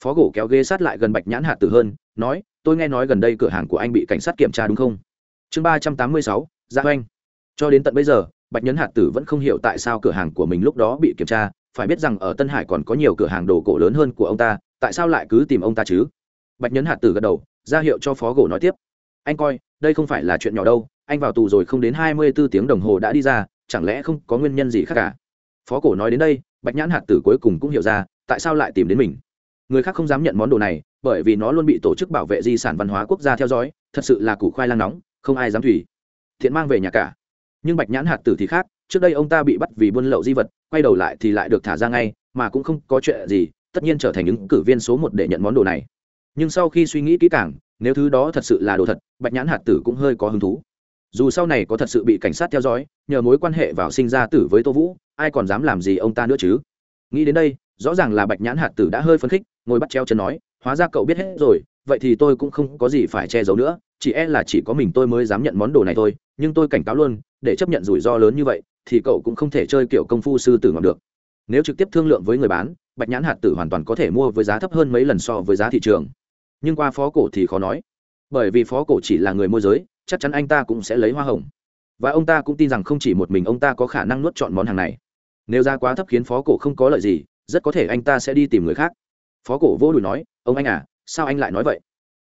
Phó gỗ kéo ghế sát lại gần bạch nhãn hạt tử hơn, nói, tôi nghe nói gần đây cửa hàng của anh bị cảnh sát kiểm tra đúng không? Chương ba trăm tám mươi sáu dạ gia oanh cho đến tận bây giờ, bạch nhẫn hạt tử vẫn không hiểu tại sao cửa hàng của mình lúc đó bị kiểm tra, phải biết rằng ở tân hải còn có nhiều cửa hàng đồ cổ lớn hơn của ông ta, tại sao lại cứ tìm ông ta chứ? Bạch nhẫn hạt tử gật đầu, ra hiệu cho phó gỗ nói tiếp, anh coi, đây không phải là chuyện nhỏ đâu, anh vào tù rồi không đến hai mươi bốn tiếng đồng hồ đã đi ra, chẳng lẽ không có nguyên nhân gì khác cả? Phó cổ nói đến đây, bạch nhãn hạt tử cuối cùng cũng hiểu ra, tại sao lại tìm đến mình. Người khác không dám nhận món đồ này, bởi vì nó luôn bị tổ chức bảo vệ di sản văn hóa quốc gia theo dõi, thật sự là củ khoai lang nóng, không ai dám thủy. Thiện mang về nhà cả. Nhưng bạch nhãn hạt tử thì khác, trước đây ông ta bị bắt vì buôn lậu di vật, quay đầu lại thì lại được thả ra ngay, mà cũng không có chuyện gì, tất nhiên trở thành ứng cử viên số một để nhận món đồ này. Nhưng sau khi suy nghĩ kỹ càng, nếu thứ đó thật sự là đồ thật, bạch nhãn hạt tử cũng hơi có hứng thú dù sau này có thật sự bị cảnh sát theo dõi, nhờ mối quan hệ vào sinh ra tử với tô vũ, ai còn dám làm gì ông ta nữa chứ? Nghĩ đến đây, rõ ràng là bạch nhãn hạt tử đã hơi phấn khích, ngồi bắt treo chân nói, hóa ra cậu biết hết rồi, vậy thì tôi cũng không có gì phải che giấu nữa, chỉ e là chỉ có mình tôi mới dám nhận món đồ này thôi, nhưng tôi cảnh cáo luôn, để chấp nhận rủi ro lớn như vậy, thì cậu cũng không thể chơi kiểu công phu sư tử ngọc được. Nếu trực tiếp thương lượng với người bán, bạch nhãn hạt tử hoàn toàn có thể mua với giá thấp hơn mấy lần so với giá thị trường. Nhưng qua phó cổ thì khó nói, bởi vì phó cổ chỉ là người môi giới chắc chắn anh ta cũng sẽ lấy hoa hồng. Và ông ta cũng tin rằng không chỉ một mình ông ta có khả năng nuốt chọn món hàng này. Nếu giá quá thấp khiến phó cổ không có lợi gì, rất có thể anh ta sẽ đi tìm người khác. Phó cổ vô đùi nói, ông anh à sao anh lại nói vậy?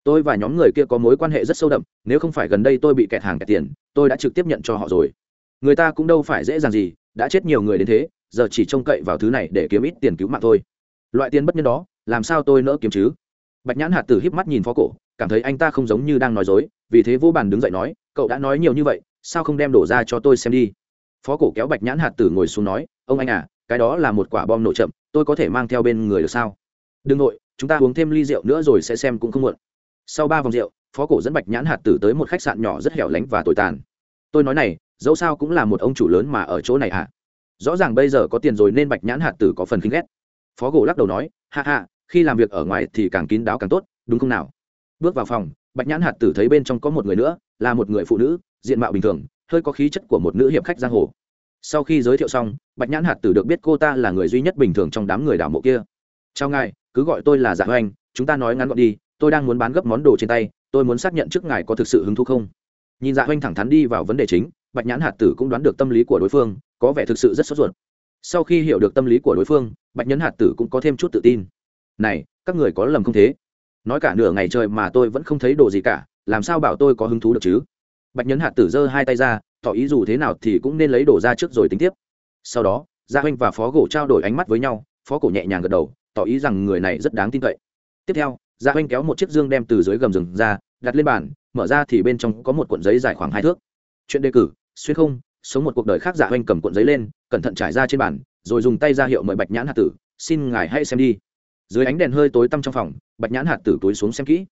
Tôi và nhóm người kia có mối quan hệ rất sâu đậm, nếu không phải gần đây tôi bị kẹt hàng kẹt tiền, tôi đã trực tiếp nhận cho họ rồi. Người ta cũng đâu phải dễ dàng gì, đã chết nhiều người đến thế, giờ chỉ trông cậy vào thứ này để kiếm ít tiền cứu mạng thôi. Loại tiền bất nhân đó, làm sao tôi nỡ kiếm chứ? Bạch nhãn hạt tử híp mắt nhìn phó cổ, cảm thấy anh ta không giống như đang nói dối, vì thế vô bàn đứng dậy nói, cậu đã nói nhiều như vậy, sao không đem đổ ra cho tôi xem đi? Phó cổ kéo bạch nhãn hạt tử ngồi xuống nói, ông anh à cái đó là một quả bom nổ chậm, tôi có thể mang theo bên người được sao? Đừng nội, chúng ta uống thêm ly rượu nữa rồi sẽ xem cũng không muộn. Sau ba vòng rượu, phó cổ dẫn bạch nhãn hạt tử tới một khách sạn nhỏ rất hẻo lánh và tồi tàn. Tôi nói này, dẫu sao cũng là một ông chủ lớn mà ở chỗ này ạ à. rõ ràng bây giờ có tiền rồi nên bạch nhãn hạt tử có phần khinh ghét. Phó cổ lắc đầu nói hạ hạ khi làm việc ở ngoài thì càng kín đáo càng tốt, đúng không nào? Bước vào phòng, bạch nhãn hạt tử thấy bên trong có một người nữa, là một người phụ nữ, diện mạo bình thường, hơi có khí chất của một nữ hiệp khách giang hồ. Sau khi giới thiệu xong, bạch nhãn hạt tử được biết cô ta là người duy nhất bình thường trong đám người đảo mộ kia. Chào ngài, cứ gọi tôi là dạ hoành, chúng ta nói ngắn gọn đi, tôi đang muốn bán gấp món đồ trên tay, tôi muốn xác nhận trước ngài có thực sự hứng thú không. Nhìn dạ hoành thẳng thắn đi vào vấn đề chính, bạch nhãn hạt tử cũng đoán được tâm lý của đối phương, có vẻ thực sự rất sốt ruột. Sau khi hiểu được tâm lý của đối phương, bạch Nhãn hạt tử cũng có thêm chút tự tin này, các người có lầm không thế? Nói cả nửa ngày trời mà tôi vẫn không thấy đồ gì cả, làm sao bảo tôi có hứng thú được chứ? Bạch nhẫn hạt tử giơ hai tay ra, tỏ ý dù thế nào thì cũng nên lấy đồ ra trước rồi tính tiếp. Sau đó, gia huynh và phó gỗ trao đổi ánh mắt với nhau, phó cổ nhẹ nhàng gật đầu, tỏ ý rằng người này rất đáng tin cậy. Tiếp theo, gia huynh kéo một chiếc dương đem từ dưới gầm rừng ra, đặt lên bàn, mở ra thì bên trong có một cuộn giấy dài khoảng hai thước. Chuyện đề cử, xuyên không, sống một cuộc đời khác dạ huynh cầm cuộn giấy lên, cẩn thận trải ra trên bàn, rồi dùng tay ra hiệu mời bạch nhãn hạt tử, xin ngài hãy xem đi dưới ánh đèn hơi tối tăm trong phòng, bạch nhãn hạt tử túi xuống xem kỹ.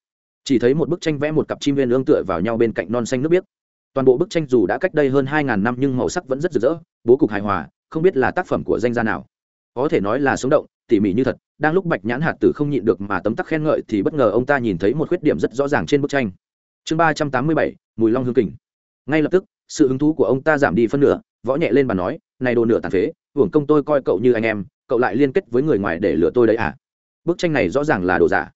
Chỉ thấy một bức tranh vẽ một cặp chim viên ương tựa vào nhau bên cạnh non xanh nước biếc. Toàn bộ bức tranh dù đã cách đây hơn hai ngàn năm nhưng màu sắc vẫn rất rực rỡ, bố cục hài hòa, không biết là tác phẩm của danh gia nào. Có thể nói là sống động, tỉ mỉ như thật, đang lúc bạch nhãn hạt tử không nhịn được mà tấm tắc khen ngợi thì bất ngờ ông ta nhìn thấy một khuyết điểm rất rõ ràng trên bức tranh. Chương ba trăm tám mươi bảy, mùi long hương kình. Ngay lập tức, sự hứng thú của ông ta giảm đi phân nửa, võ nhẹ lên bàn nói, này đồ nửa tàn phế, hưởng công tôi coi cậu như anh em, cậu lại liên kết với người ngoài để lừa tôi đấy à? Bức tranh này rõ ràng là đồ giả.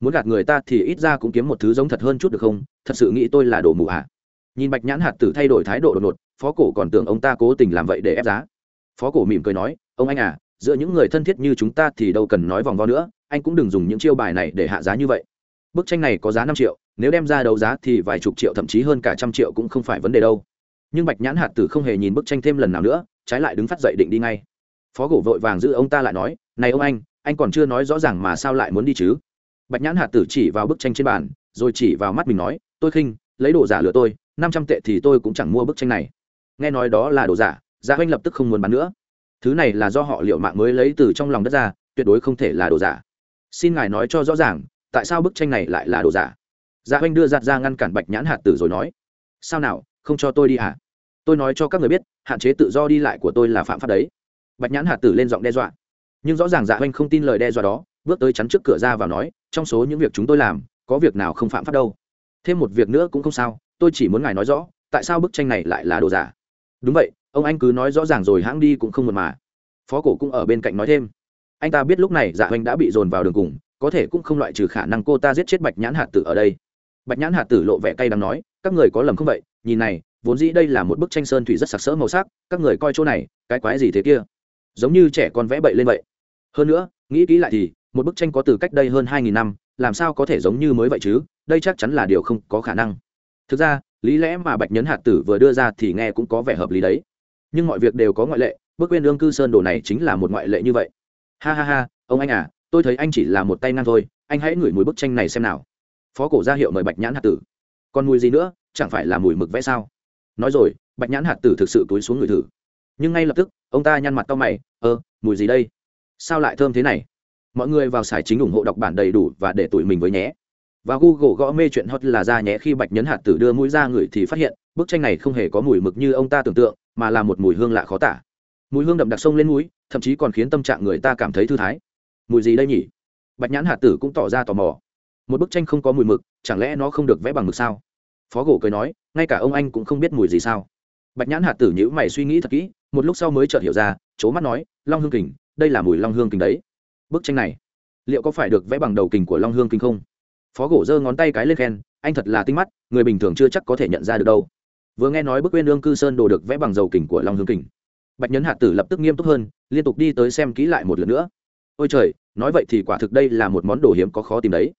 Muốn gạt người ta thì ít ra cũng kiếm một thứ giống thật hơn chút được không? Thật sự nghĩ tôi là đồ mù à? Nhìn bạch nhãn hạt tử thay đổi thái độ đột ngột, phó cổ còn tưởng ông ta cố tình làm vậy để ép giá. Phó cổ mỉm cười nói, ông anh à giữa những người thân thiết như chúng ta thì đâu cần nói vòng vo nữa, anh cũng đừng dùng những chiêu bài này để hạ giá như vậy. Bức tranh này có giá năm triệu, nếu đem ra đấu giá thì vài chục triệu, thậm chí hơn cả trăm triệu cũng không phải vấn đề đâu. Nhưng bạch nhãn hạt tử không hề nhìn bức tranh thêm lần nào nữa, trái lại đứng phát dậy định đi ngay. Phó Cổ vội vàng giữ ông ta lại nói, này ông anh anh còn chưa nói rõ ràng mà sao lại muốn đi chứ? Bạch nhãn hạt tử chỉ vào bức tranh trên bàn, rồi chỉ vào mắt mình nói, tôi khinh, lấy đồ giả lừa tôi, năm trăm tệ thì tôi cũng chẳng mua bức tranh này. Nghe nói đó là đồ giả dạ gia huynh lập tức không muốn bán nữa. Thứ này là do họ liệu mạng mới lấy từ trong lòng đất ra, tuyệt đối không thể là đồ giả. Xin ngài nói cho rõ ràng, tại sao bức tranh này lại là đồ giả? Dạ gia huynh đưa giặt ra ngăn cản bạch nhãn hạt tử rồi nói, sao nào, không cho tôi đi hả? Tôi nói cho các người biết, hạn chế tự do đi lại của tôi là phạm pháp đấy. Bạch nhãn hạt tử lên giọng đe dọa nhưng rõ ràng dạ huynh không tin lời đe dọa đó, bước tới chắn trước cửa ra và nói, trong số những việc chúng tôi làm, có việc nào không phạm pháp đâu? Thêm một việc nữa cũng không sao, tôi chỉ muốn ngài nói rõ, tại sao bức tranh này lại là đồ giả? Đúng vậy, ông anh cứ nói rõ ràng rồi, hãng đi cũng không mượt mà. Phó cổ cũng ở bên cạnh nói thêm. Anh ta biết lúc này dạ huynh đã bị dồn vào đường cùng, có thể cũng không loại trừ khả năng cô ta giết chết bạch nhãn hạt tử ở đây. Bạch nhãn hạt tử lộ vẻ cay đắng nói, các người có lầm không vậy? Nhìn này, vốn dĩ đây là một bức tranh sơn thủy rất sặc sỡ màu sắc, các người coi chỗ này, cái quái gì thế kia? Giống như trẻ con vẽ bậy lên vậy hơn nữa, nghĩ kỹ lại thì, một bức tranh có từ cách đây hơn hai nghìn năm, làm sao có thể giống như mới vậy chứ? Đây chắc chắn là điều không có khả năng. Thực ra, lý lẽ mà bạch nhấn hạt tử vừa đưa ra thì nghe cũng có vẻ hợp lý đấy. Nhưng mọi việc đều có ngoại lệ bức quên lương cư sơn đồ này chính là một ngoại lệ như vậy. Ha ha ha, ông anh à tôi thấy anh chỉ là một tay ngang thôi, anh hãy ngửi mùi bức tranh này xem nào. Phó cổ ra hiệu mời bạch nhãn hạt tử. Còn mùi gì nữa? Chẳng phải là mùi mực vẽ sao? Nói rồi, bạch nhãn hạt tử thực sự túi xuống người thử. Nhưng ngay lập tức, ông ta nhăn mặt to mày, ơ, mùi gì đây? Sao lại thơm thế này? Mọi người vào sải chính ủng hộ đọc bản đầy đủ và để tụi mình với nhé. Và google gõ mê chuyện hot là ra nhé khi bạch nhấn hạt tử đưa mũi ra người thì phát hiện, bức tranh này không hề có mùi mực như ông ta tưởng tượng, mà là một mùi hương lạ khó tả. Mùi hương đậm đặc sông lên mũi, thậm chí còn khiến tâm trạng người ta cảm thấy thư thái. Mùi gì đây nhỉ? Bạch nhãn hạt tử cũng tỏ ra tò mò. Một bức tranh không có mùi mực, chẳng lẽ nó không được vẽ bằng mực sao? Phó gỗ cười nói, ngay cả ông anh cũng không biết mùi gì sao. Bạch nhãn hạt tử nhữ mày suy nghĩ thật kỹ, một lúc sau mới chợt hiểu ra c h ố mắt nói, long hương kình đây là mùi long hương kình đấy. Bức tranh này, liệu có phải được vẽ bằng đầu kình của long hương kình không? Phó gỗ giơ ngón tay cái lên khen, anh thật là tinh mắt, người bình thường chưa chắc có thể nhận ra được đâu. Vừa nghe nói bức quên lương cư sơn đồ được vẽ bằng dầu kình của long hương kình, bạch nhấn hạt tử lập tức nghiêm túc hơn, liên tục đi tới xem kỹ lại một lần nữa. Ôi trời, nói vậy thì quả thực đây là một món đồ hiếm có khó tìm đấy.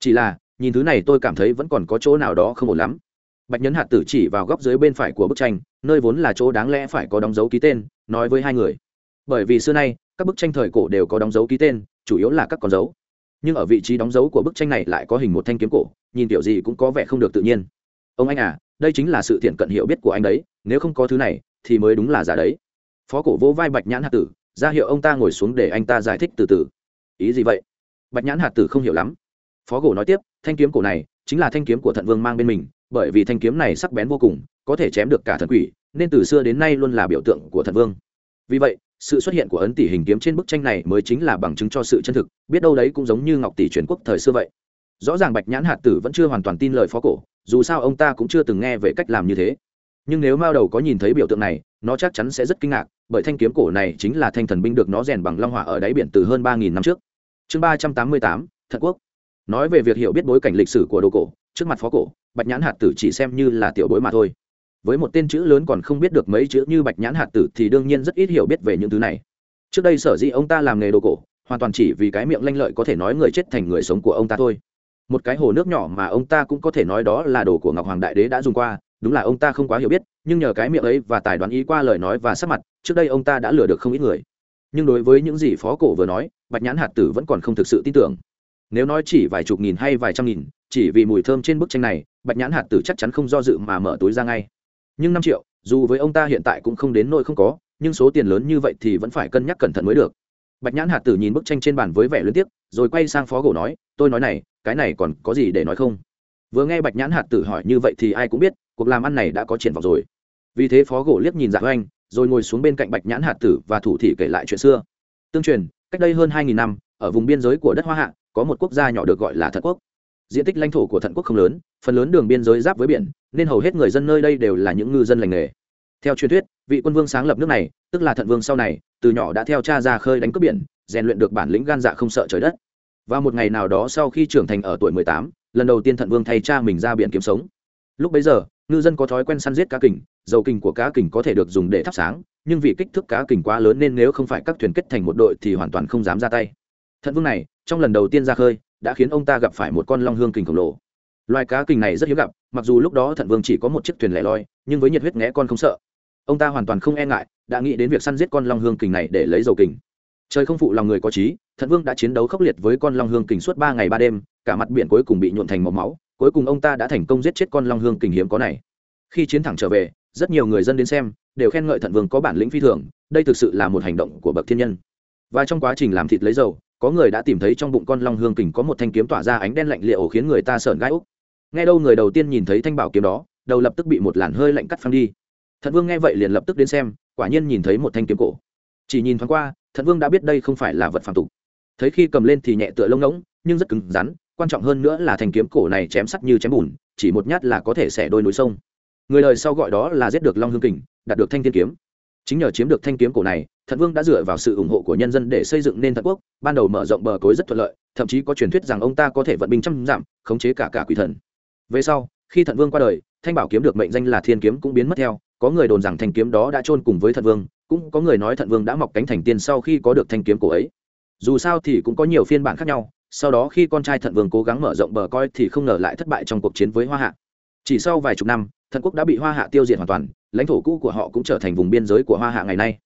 Chỉ là, nhìn thứ này tôi cảm thấy vẫn còn có chỗ nào đó không ổn lắm. Bạch nhấn hạt tử chỉ vào góc dưới bên phải của bức tranh, nơi vốn là chỗ đáng lẽ phải có đóng dấu ký tên, nói với hai người. Bởi vì xưa nay các bức tranh thời cổ đều có đóng dấu ký tên, chủ yếu là các con dấu. Nhưng ở vị trí đóng dấu của bức tranh này lại có hình một thanh kiếm cổ, nhìn kiểu gì cũng có vẻ không được tự nhiên. Ông anh à đây chính là sự thiện cận hiểu biết của anh đấy, nếu không có thứ này, thì mới đúng là giả đấy. Phó cổ vỗ vai bạch nhãn hạt tử, ra hiệu ông ta ngồi xuống để anh ta giải thích từ từ. Ý gì vậy? Bạch nhãn hạt tử không hiểu lắm. Phó cổ nói tiếp, thanh kiếm cổ này chính là thanh kiếm của thận vương mang bên mình, bởi vì thanh kiếm này sắc bén vô cùng, có thể chém được cả thần quỷ, nên từ xưa đến nay luôn là biểu tượng của thần vương. Vì vậy sự xuất hiện của ấn tỷ hình kiếm trên bức tranh này mới chính là bằng chứng cho sự chân thực, biết đâu đấy cũng giống như ngọc tỷ truyền quốc thời xưa vậy. Rõ ràng bạch nhãn hạt tử vẫn chưa hoàn toàn tin lời phó cổ, dù sao ông ta cũng chưa từng nghe về cách làm như thế. Nhưng nếu mao đầu có nhìn thấy biểu tượng này, nó chắc chắn sẽ rất kinh ngạc, bởi thanh kiếm cổ này chính là thanh thần binh được nó rèn bằng long hỏa ở đáy biển từ hơn ba nghìn năm trước. Chương ba trăm tám mươi tám thật quốc. Nói về việc hiểu biết bối cảnh lịch sử của đồ cổ, trước mặt phó cổ, bạch nhãn hạt tử chỉ xem như là tiểu bối mà thôi với một tên chữ lớn còn không biết được mấy chữ như bạch nhãn hạt tử thì đương nhiên rất ít hiểu biết về những thứ này. Trước đây sở dĩ ông ta làm nghề đồ cổ, hoàn toàn chỉ vì cái miệng lanh lợi có thể nói người chết thành người sống của ông ta thôi. Một cái hồ nước nhỏ mà ông ta cũng có thể nói đó là đồ của ngọc hoàng đại đế đã dùng qua, đúng là ông ta không quá hiểu biết, nhưng nhờ cái miệng ấy và tài đoán ý qua lời nói và sắc mặt, trước đây ông ta đã lừa được không ít người. Nhưng đối với những gì phó cổ vừa nói, bạch nhãn hạt tử vẫn còn không thực sự tin tưởng. Nếu nói chỉ vài chục nghìn hay vài trăm nghìn, chỉ vì mùi thơm trên bức tranh này, bạch nhãn hạt tử chắc chắn không do dự mà mở túi ra ngay nhưng năm triệu, dù với ông ta hiện tại cũng không đến nỗi không có, nhưng số tiền lớn như vậy thì vẫn phải cân nhắc cẩn thận mới được. Bạch nhãn hạt tử nhìn bức tranh trên bàn với vẻ liên tiếp rồi quay sang phó gỗ nói, tôi nói này, cái này còn có gì để nói không? Vừa nghe bạch nhãn hạt tử hỏi như vậy thì ai cũng biết, cuộc làm ăn này đã có triển vọng rồi. Vì thế phó gỗ liếc nhìn dạ oanh rồi ngồi xuống bên cạnh bạch nhãn hạt tử và thủ thị kể lại chuyện xưa. Tương truyền, cách đây hơn hai nghìn năm, ở vùng biên giới của đất hoa hạ, có một quốc gia nhỏ được gọi là Thật quốc diện tích lãnh thổ của thận quốc không lớn, phần lớn đường biên giới giáp với biển, nên hầu hết người dân nơi đây đều là những ngư dân lành nghề. Theo truyền thuyết, vị quân vương sáng lập nước này, tức là thận vương sau này, từ nhỏ đã theo cha ra khơi đánh cướp biển, rèn luyện được bản lĩnh gan dạ không sợ trời đất. Và một ngày nào đó sau khi trưởng thành ở tuổi mười tám, lần đầu tiên thận vương thay cha mình ra biển kiếm sống. Lúc bấy giờ, ngư dân có thói quen săn giết cá kình, dầu kình của cá kình có thể được dùng để thắp sáng, nhưng vì kích thước cá kình quá lớn nên nếu không phải các thuyền kết thành một đội thì hoàn toàn không dám ra tay. Thận vương này, trong lần đầu tiên ra khơi đã khiến ông ta gặp phải một con long hương kình khổng lồ. Loài cá kình này rất hiếm gặp, mặc dù lúc đó thận vương chỉ có một chiếc thuyền lẻ loi, nhưng với nhiệt huyết nghẽ con không sợ. Ông ta hoàn toàn không e ngại, đã nghĩ đến việc săn giết con long hương kình này để lấy dầu kình trời không phụ lòng người có trí thận vương đã chiến đấu khốc liệt với con long hương kình suốt ba ngày ba đêm, cả mặt biển cuối cùng bị nhuộn thành màu máu, cuối cùng ông ta đã thành công giết chết con long hương kình hiếm có này. Khi chiến thẳng trở về, rất nhiều người dân đến xem, đều khen ngợi thận vương có bản lĩnh phi thường, đây thực sự là một hành động của bậc thiên nhân. Và trong quá trình làm thịt lấy dầu có người đã tìm thấy trong bụng con long hương kình có một thanh kiếm tỏa ra ánh đen lạnh liệu khiến người ta sợn gai úc. Nghe đâu người đầu tiên nhìn thấy thanh bảo kiếm đó, đầu lập tức bị một làn hơi lạnh cắt phăng đi. Thận vương nghe vậy liền lập tức đến xem, quả nhiên nhìn thấy một thanh kiếm cổ. Chỉ nhìn thoáng qua, thận vương đã biết đây không phải là vật phàm tục. Thấy khi cầm lên thì nhẹ tựa lông ngỗng, nhưng rất cứng rắn, quan trọng hơn nữa là thanh kiếm cổ này chém sắc như chém bùn, chỉ một nhát là có thể xẻ đôi núi sông. Người đời sau gọi đó là giết được long hương kình, đạt được thanh thiên kiếm chính nhờ chiếm được thanh kiếm cổ này, thận vương đã dựa vào sự ủng hộ của nhân dân để xây dựng nên thận quốc, ban đầu mở rộng bờ cối rất thuận lợi, thậm chí có truyền thuyết rằng ông ta có thể vận binh trăm dặm, khống chế cả cả quỷ thần. Về sau, khi thận vương qua đời, thanh bảo kiếm được mệnh danh là thiên kiếm cũng biến mất theo, có người đồn rằng thanh kiếm đó đã chôn cùng với thận vương, cũng có người nói thận vương đã mọc cánh thành tiên sau khi có được thanh kiếm cổ ấy. Dù sao thì cũng có nhiều phiên bản khác nhau, sau đó khi con trai thận vương cố gắng mở rộng bờ coi thì không ngờ lại thất bại trong cuộc chiến với hoa hạ. Chỉ sau vài chục năm Thần quốc đã bị hoa hạ tiêu diệt hoàn toàn, lãnh thổ cũ của họ cũng trở thành vùng biên giới của hoa hạ ngày nay.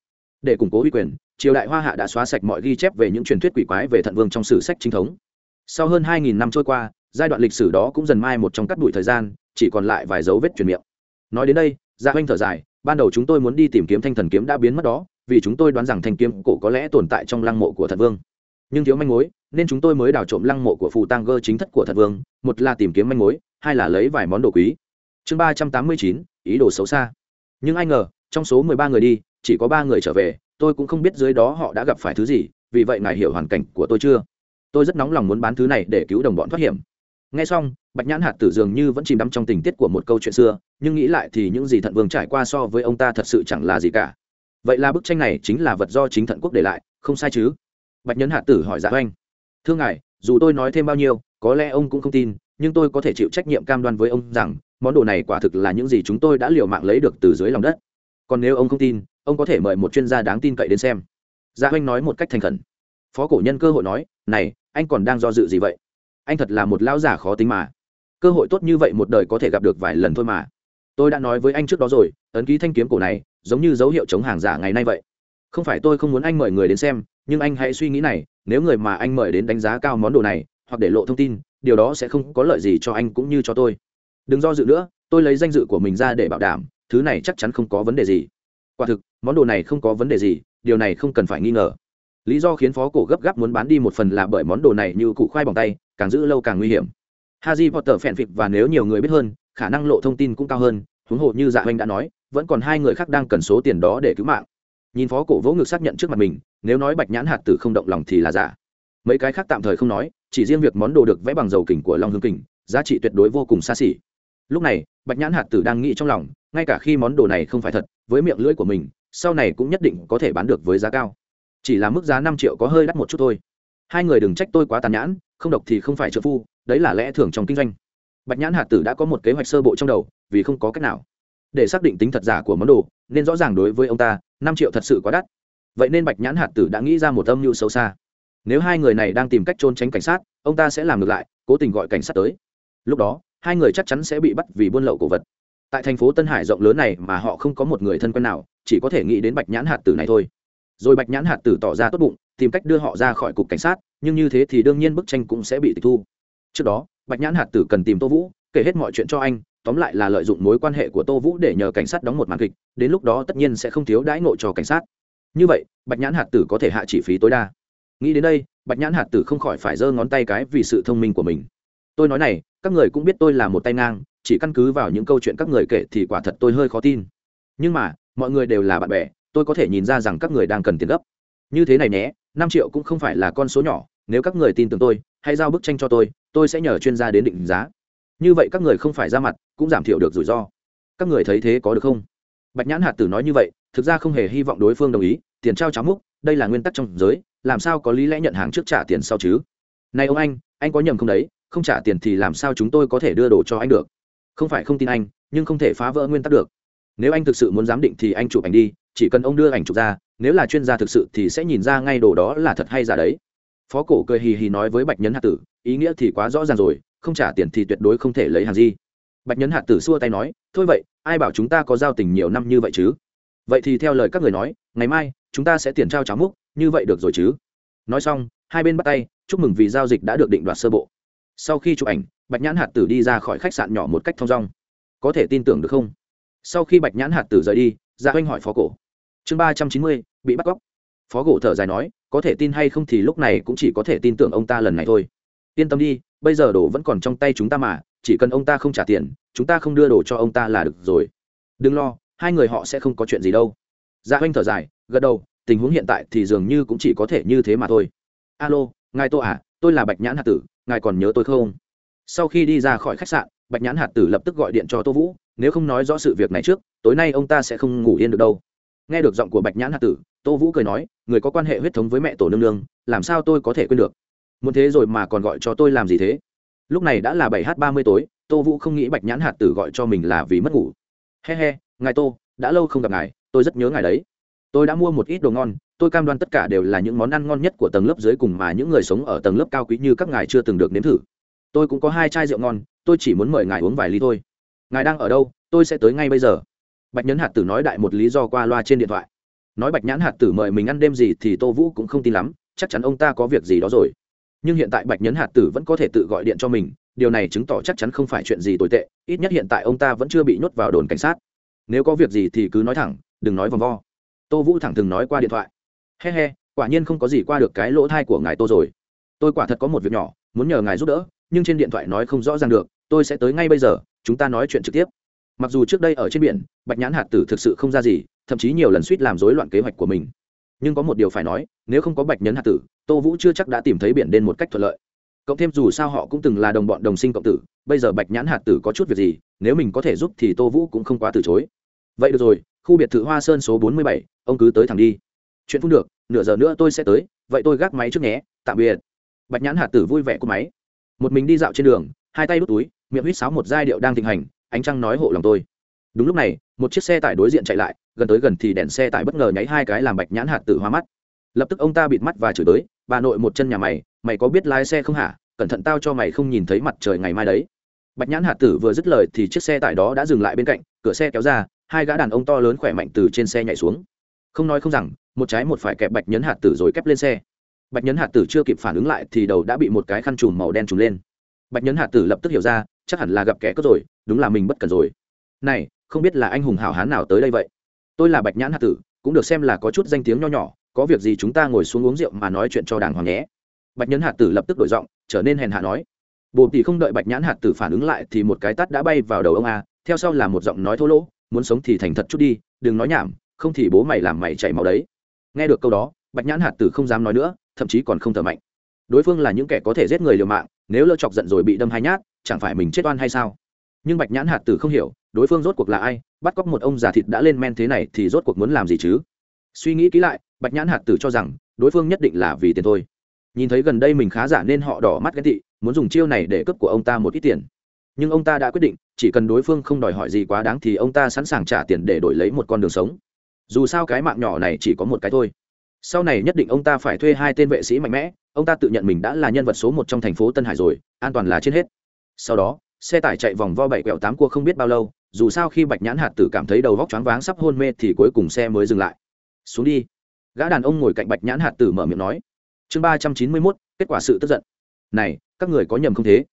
Để củng cố uy quyền, triều đại hoa hạ đã xóa sạch mọi ghi chép về những truyền thuyết quỷ quái về thận vương trong sử sách chính thống. Sau hơn hai nghìn năm trôi qua, giai đoạn lịch sử đó cũng dần mai một trong cắt đuổi thời gian, chỉ còn lại vài dấu vết truyền miệng. Nói đến đây dạ gia huynh thở dài, ban đầu chúng tôi muốn đi tìm kiếm thanh thần kiếm đã biến mất đó, vì chúng tôi đoán rằng thanh kiếm cổ có lẽ tồn tại trong lăng mộ của thận vương. Nhưng thiếu manh mối, nên chúng tôi mới đào trộm lăng mộ của phù tăng gơ chính thất của thận vương, một là tìm kiếm manh mối, hai là lấy vài món đồ quý chương ba trăm tám mươi chín, ý đồ xấu xa. Nhưng ai ngờ, trong số mười ba người đi, chỉ có ba người trở về, tôi cũng không biết dưới đó họ đã gặp phải thứ gì, vì vậy ngài hiểu hoàn cảnh của tôi chưa? Tôi rất nóng lòng muốn bán thứ này để cứu đồng bọn thoát hiểm. Nghe xong, bạch nhãn hạt tử dường như vẫn chìm đắm trong tình tiết của một câu chuyện xưa, nhưng nghĩ lại thì những gì thận vương trải qua so với ông ta thật sự chẳng là gì cả. Vậy là bức tranh này chính là vật do chính thận quốc để lại, không sai chứ? Bạch nhẫn hạt tử hỏi dạ oanh. Thưa ngài, dù tôi nói thêm bao nhiêu, có lẽ ông cũng không tin, nhưng tôi có thể chịu trách nhiệm cam đoan với ông rằng món đồ này quả thực là những gì chúng tôi đã liều mạng lấy được từ dưới lòng đất. Còn nếu ông không tin, ông có thể mời một chuyên gia đáng tin cậy đến xem. Gia huynh nói một cách thành khẩn. Phó cổ nhân cơ hội nói, này, anh còn đang do dự gì vậy? Anh thật là một lão giả khó tính mà. Cơ hội tốt như vậy một đời có thể gặp được vài lần thôi mà. Tôi đã nói với anh trước đó rồi, ấn ký thanh kiếm cổ này, giống như dấu hiệu chống hàng giả ngày nay vậy. Không phải tôi không muốn anh mời người đến xem, nhưng anh hãy suy nghĩ này, nếu người mà anh mời đến đánh giá cao món đồ này, hoặc để lộ thông tin, điều đó sẽ không có lợi gì cho anh cũng như cho tôi đừng do dự nữa, tôi lấy danh dự của mình ra để bảo đảm, thứ này chắc chắn không có vấn đề gì. Quả thực, món đồ này không có vấn đề gì, điều này không cần phải nghi ngờ. Lý do khiến phó cổ gấp gáp muốn bán đi một phần là bởi món đồ này như cụ khoai bằng tay, càng giữ lâu càng nguy hiểm. Haji potter phèn phịp và nếu nhiều người biết hơn, khả năng lộ thông tin cũng cao hơn, huống hồ như dạ oanh đã nói, vẫn còn hai người khác đang cần số tiền đó để cứu mạng. Nhìn phó cổ vỗ ngực xác nhận trước mặt mình, nếu nói bạch nhãn hạt tử không động lòng thì là giả. Mấy cái khác tạm thời không nói, chỉ riêng việc món đồ được vẽ bằng dầu kình của long hương kình, giá trị tuyệt đối vô cùng xa xỉ lúc này, bạch nhãn hạt tử đang nghĩ trong lòng, ngay cả khi món đồ này không phải thật, với miệng lưỡi của mình, sau này cũng nhất định có thể bán được với giá cao. Chỉ là mức giá năm triệu có hơi đắt một chút thôi. Hai người đừng trách tôi quá tàn nhãn không độc thì không phải trợ phu, đấy là lẽ thường trong kinh doanh. Bạch nhãn hạt tử đã có một kế hoạch sơ bộ trong đầu, vì không có cách nào. Để xác định tính thật giả của món đồ, nên rõ ràng đối với ông ta, năm triệu thật sự quá đắt. Vậy nên bạch nhãn hạt tử đã nghĩ ra một âm mưu sâu xa. Nếu hai người này đang tìm cách trốn tránh cảnh sát, ông ta sẽ làm ngược lại, cố tình gọi cảnh sát tới. Lúc đó hai người chắc chắn sẽ bị bắt vì buôn lậu cổ vật. Tại thành phố tân hải rộng lớn này mà họ không có một người thân quen nào, chỉ có thể nghĩ đến bạch nhãn hạt tử này thôi. Rồi bạch nhãn hạt tử tỏ ra tốt bụng, tìm cách đưa họ ra khỏi cục cảnh sát, nhưng như thế thì đương nhiên bức tranh cũng sẽ bị tịch thu. Trước đó, bạch nhãn hạt tử cần tìm tô vũ, kể hết mọi chuyện cho anh, tóm lại là lợi dụng mối quan hệ của tô vũ để nhờ cảnh sát đóng một màn kịch, đến lúc đó tất nhiên sẽ không thiếu đãi ngộ cho cảnh sát. Như vậy, bạch nhãn hạt tử có thể hạ chỉ phí tối đa. Nghĩ đến đây, bạch nhãn hạt tử không khỏi phải giơ ngón tay cái vì sự thông minh của mình tôi nói này, các người cũng biết tôi là một tay ngang, chỉ căn cứ vào những câu chuyện các người kể thì quả thật tôi hơi khó tin. Nhưng mà, mọi người đều là bạn bè, tôi có thể nhìn ra rằng các người đang cần tiền gấp. Như thế này nhé, năm triệu cũng không phải là con số nhỏ, nếu các người tin tưởng tôi, hãy giao bức tranh cho tôi tôi sẽ nhờ chuyên gia đến định giá. Như vậy các người không phải ra mặt, cũng giảm thiểu được rủi ro. Các người thấy thế có được không? Bạch nhãn hạt tử nói như vậy, thực ra không hề hy vọng đối phương đồng ý, tiền trao cháo múc, đây là nguyên tắc trong giới, làm sao có lý lẽ nhận hàng trước trả tiền sau chứ? Này ông anh anh có nhầm không đấy? Không trả tiền thì làm sao chúng tôi có thể đưa đồ cho anh được? Không phải không tin anh, nhưng không thể phá vỡ nguyên tắc được. Nếu anh thực sự muốn giám định thì anh chụp ảnh đi, chỉ cần ông đưa ảnh chụp ra, nếu là chuyên gia thực sự thì sẽ nhìn ra ngay đồ đó là thật hay giả đấy. Phó cổ cười hì hì nói với bạch nhấn hạt tử, ý nghĩa thì quá rõ ràng rồi, không trả tiền thì tuyệt đối không thể lấy hàng gì. Bạch nhấn hạt tử xua tay nói, thôi vậy, ai bảo chúng ta có giao tình nhiều năm như vậy chứ? Vậy thì theo lời các người nói, ngày mai, chúng ta sẽ tiền trao cháo múc, như vậy được rồi chứ? Nói xong, hai bên bắt tay, chúc mừng vì giao dịch đã được định đoạt sơ bộ sau khi chụp ảnh, bạch nhãn hạt tử đi ra khỏi khách sạn nhỏ một cách thong dong. Có thể tin tưởng được không? Sau khi bạch nhãn hạt tử rời đi dạ gia oanh hỏi phó cổ. Chương ba trăm chín mươi, bị bắt cóc. Phó cổ thở dài nói, có thể tin hay không thì lúc này cũng chỉ có thể tin tưởng ông ta lần này thôi. Yên tâm đi, bây giờ đồ vẫn còn trong tay chúng ta mà, chỉ cần ông ta không trả tiền, chúng ta không đưa đồ cho ông ta là được rồi. Đừng lo, hai người họ sẽ không có chuyện gì đâu. Dạ gia oanh thở dài, gật đầu, tình huống hiện tại thì dường như cũng chỉ có thể như thế mà thôi. Alo, ngài tô à? Tôi là bạch nhãn hạt tử, ngài còn nhớ tôi không? Sau khi đi ra khỏi khách sạn, bạch nhãn hạt tử lập tức gọi điện cho tô vũ, nếu không nói rõ sự việc này trước, tối nay ông ta sẽ không ngủ yên được đâu. Nghe được giọng của bạch nhãn hạt tử, tô vũ cười nói, người có quan hệ huyết thống với mẹ tổ nương nương, làm sao tôi có thể quên được? Muốn thế rồi mà còn gọi cho tôi làm gì thế? Lúc này đã là bảy h ba mươi tối, tô vũ không nghĩ bạch nhãn hạt tử gọi cho mình là vì mất ngủ. He he, ngài tô, đã lâu không gặp ngài, tôi rất nhớ ngài đấy tôi đã mua một ít đồ ngon, tôi cam đoan tất cả đều là những món ăn ngon nhất của tầng lớp dưới cùng mà những người sống ở tầng lớp cao quý như các ngài chưa từng được nếm thử. Tôi cũng có hai chai rượu ngon, tôi chỉ muốn mời ngài uống vài ly thôi. Ngài đang ở đâu? Tôi sẽ tới ngay bây giờ. Bạch nhẫn hạt tử nói đại một lý do qua loa trên điện thoại. Nói bạch nhãn hạt tử mời mình ăn đêm gì thì tô vũ cũng không tin lắm, chắc chắn ông ta có việc gì đó rồi. Nhưng hiện tại bạch nhẫn hạt tử vẫn có thể tự gọi điện cho mình, điều này chứng tỏ chắc chắn không phải chuyện gì tồi tệ, ít nhất hiện tại ông ta vẫn chưa bị nhốt vào đồn cảnh sát. Nếu có việc gì thì cứ nói thẳng, đừng nói vòng vo tô vũ thẳng thừng nói qua điện thoại. He he, quả nhiên không có gì qua được cái lỗ thai của ngài tô rồi. Tôi quả thật có một việc nhỏ, muốn nhờ ngài giúp đỡ, nhưng trên điện thoại nói không rõ ràng được, tôi sẽ tới ngay bây giờ, chúng ta nói chuyện trực tiếp. Mặc dù trước đây ở trên biển, bạch nhãn hạt tử thực sự không ra gì, thậm chí nhiều lần suýt làm rối loạn kế hoạch của mình. Nhưng có một điều phải nói, nếu không có bạch nhấn hạt tử, tô vũ chưa chắc đã tìm thấy biển đen một cách thuận lợi. Cộng thêm dù sao họ cũng từng là đồng bọn đồng sinh cộng tử, bây giờ bạch nhãn hạt tử có chút việc gì, nếu mình có thể giúp thì tô vũ cũng không quá từ chối vậy được rồi, khu biệt thự hoa sơn số bốn mươi bảy, ông cứ tới thẳng đi. Chuyện phun được, nửa giờ nữa tôi sẽ tới, vậy tôi gác máy trước nhé, tạm biệt. Bạch nhãn hạt tử vui vẻ cúp máy. Một mình đi dạo trên đường, hai tay đút túi, miệng huýt sáo một giai điệu đang thịnh hành, ánh trăng nói hộ lòng tôi. Đúng lúc này, một chiếc xe tải đối diện chạy lại, gần tới gần thì đèn xe tải bất ngờ nháy hai cái làm bạch nhãn hạt tử hoa mắt. Lập tức ông ta bịt mắt và chửi tới, bà nội một chân nhà mày mày có biết lái xe không hả? Cẩn thận tao cho mày không nhìn thấy mặt trời ngày mai đấy. Bạch nhãn hạt tử vừa dứt lời thì chiếc xe tải đó đã dừng lại bên cạnh, cửa xe kéo ra hai gã đàn ông to lớn khỏe mạnh từ trên xe nhảy xuống. Không nói không rằng, một trái một phải kẹp bạch nhấn hạt tử rồi kép lên xe. Bạch nhấn hạt tử chưa kịp phản ứng lại thì đầu đã bị một cái khăn trùm màu đen trùm lên. Bạch nhấn hạt tử lập tức hiểu ra, chắc hẳn là gặp kẻ cướp rồi, đúng là mình bất cần rồi. Này, không biết là anh hùng hảo hán nào tới đây vậy? Tôi là bạch nhãn hạt tử, cũng được xem là có chút danh tiếng nho nhỏ, có việc gì chúng ta ngồi xuống uống rượu mà nói chuyện cho đàng hoàng nhé. Bạch nhẫn hạt tử lập tức đổi giọng, trở nên hèn hạ nói. Bồ tỷ không đợi bạch nhãn hạt tử phản ứng lại thì một cái tắt đã bay vào đầu ông a, theo sau là một giọng nói thô lỗ muốn sống thì thành thật chút đi, đừng nói nhảm, không thì bố mày làm mày chảy máu đấy. Nghe được câu đó, bạch nhãn hạt tử không dám nói nữa, thậm chí còn không thở mạnh. Đối phương là những kẻ có thể giết người liều mạng, nếu lỡ chọc giận rồi bị đâm hai nhát, chẳng phải mình chết oan hay sao? Nhưng bạch nhãn hạt tử không hiểu, đối phương rốt cuộc là ai, bắt cóc một ông già thịt đã lên men thế này thì rốt cuộc muốn làm gì chứ? Suy nghĩ kỹ lại, bạch nhãn hạt tử cho rằng, đối phương nhất định là vì tiền thôi. Nhìn thấy gần đây mình khá giả nên họ đỏ mắt ghen tị, muốn dùng chiêu này để cướp của ông ta một ít tiền. Nhưng ông ta đã quyết định chỉ cần đối phương không đòi hỏi gì quá đáng thì ông ta sẵn sàng trả tiền để đổi lấy một con đường sống. Dù sao cái mạng nhỏ này chỉ có một cái thôi. Sau này nhất định ông ta phải thuê hai tên vệ sĩ mạnh mẽ, ông ta tự nhận mình đã là nhân vật số một trong thành phố tân hải rồi, an toàn là trên hết. Sau đó, xe tải chạy vòng vo bảy quẹo tám cua không biết bao lâu, dù sao khi bạch nhãn hạt tử cảm thấy đầu vóc choáng váng sắp hôn mê thì cuối cùng xe mới dừng lại. Xuống đi. Gã đàn ông ngồi cạnh bạch nhãn hạt tử mở miệng nói. Chương ba trăm chín mươi mốt, kết quả sự tức giận. Này, các người có nhầm không thế?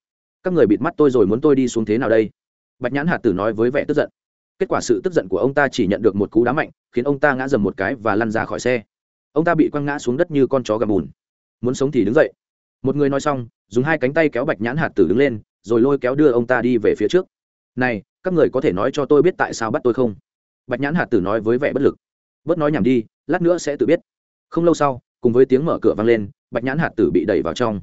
Các người bịt mắt tôi rồi muốn tôi đi xuống thế nào đây? Bạch nhãn hạt tử nói với vẻ tức giận. Kết quả sự tức giận của ông ta chỉ nhận được một cú đá mạnh, khiến ông ta ngã dầm một cái và lăn ra khỏi xe. Ông ta bị quăng ngã xuống đất như con chó gầm bùn. Muốn sống thì đứng dậy. Một người nói xong, dùng hai cánh tay kéo bạch nhãn hạt tử đứng lên, rồi lôi kéo đưa ông ta đi về phía trước. Này, các người có thể nói cho tôi biết tại sao bắt tôi không? Bạch nhãn hạt tử nói với vẻ bất lực. Bớt nói nhảm đi, lát nữa sẽ tự biết. Không lâu sau, cùng với tiếng mở cửa vang lên, bạch nhãn hạt tử bị đẩy vào trong.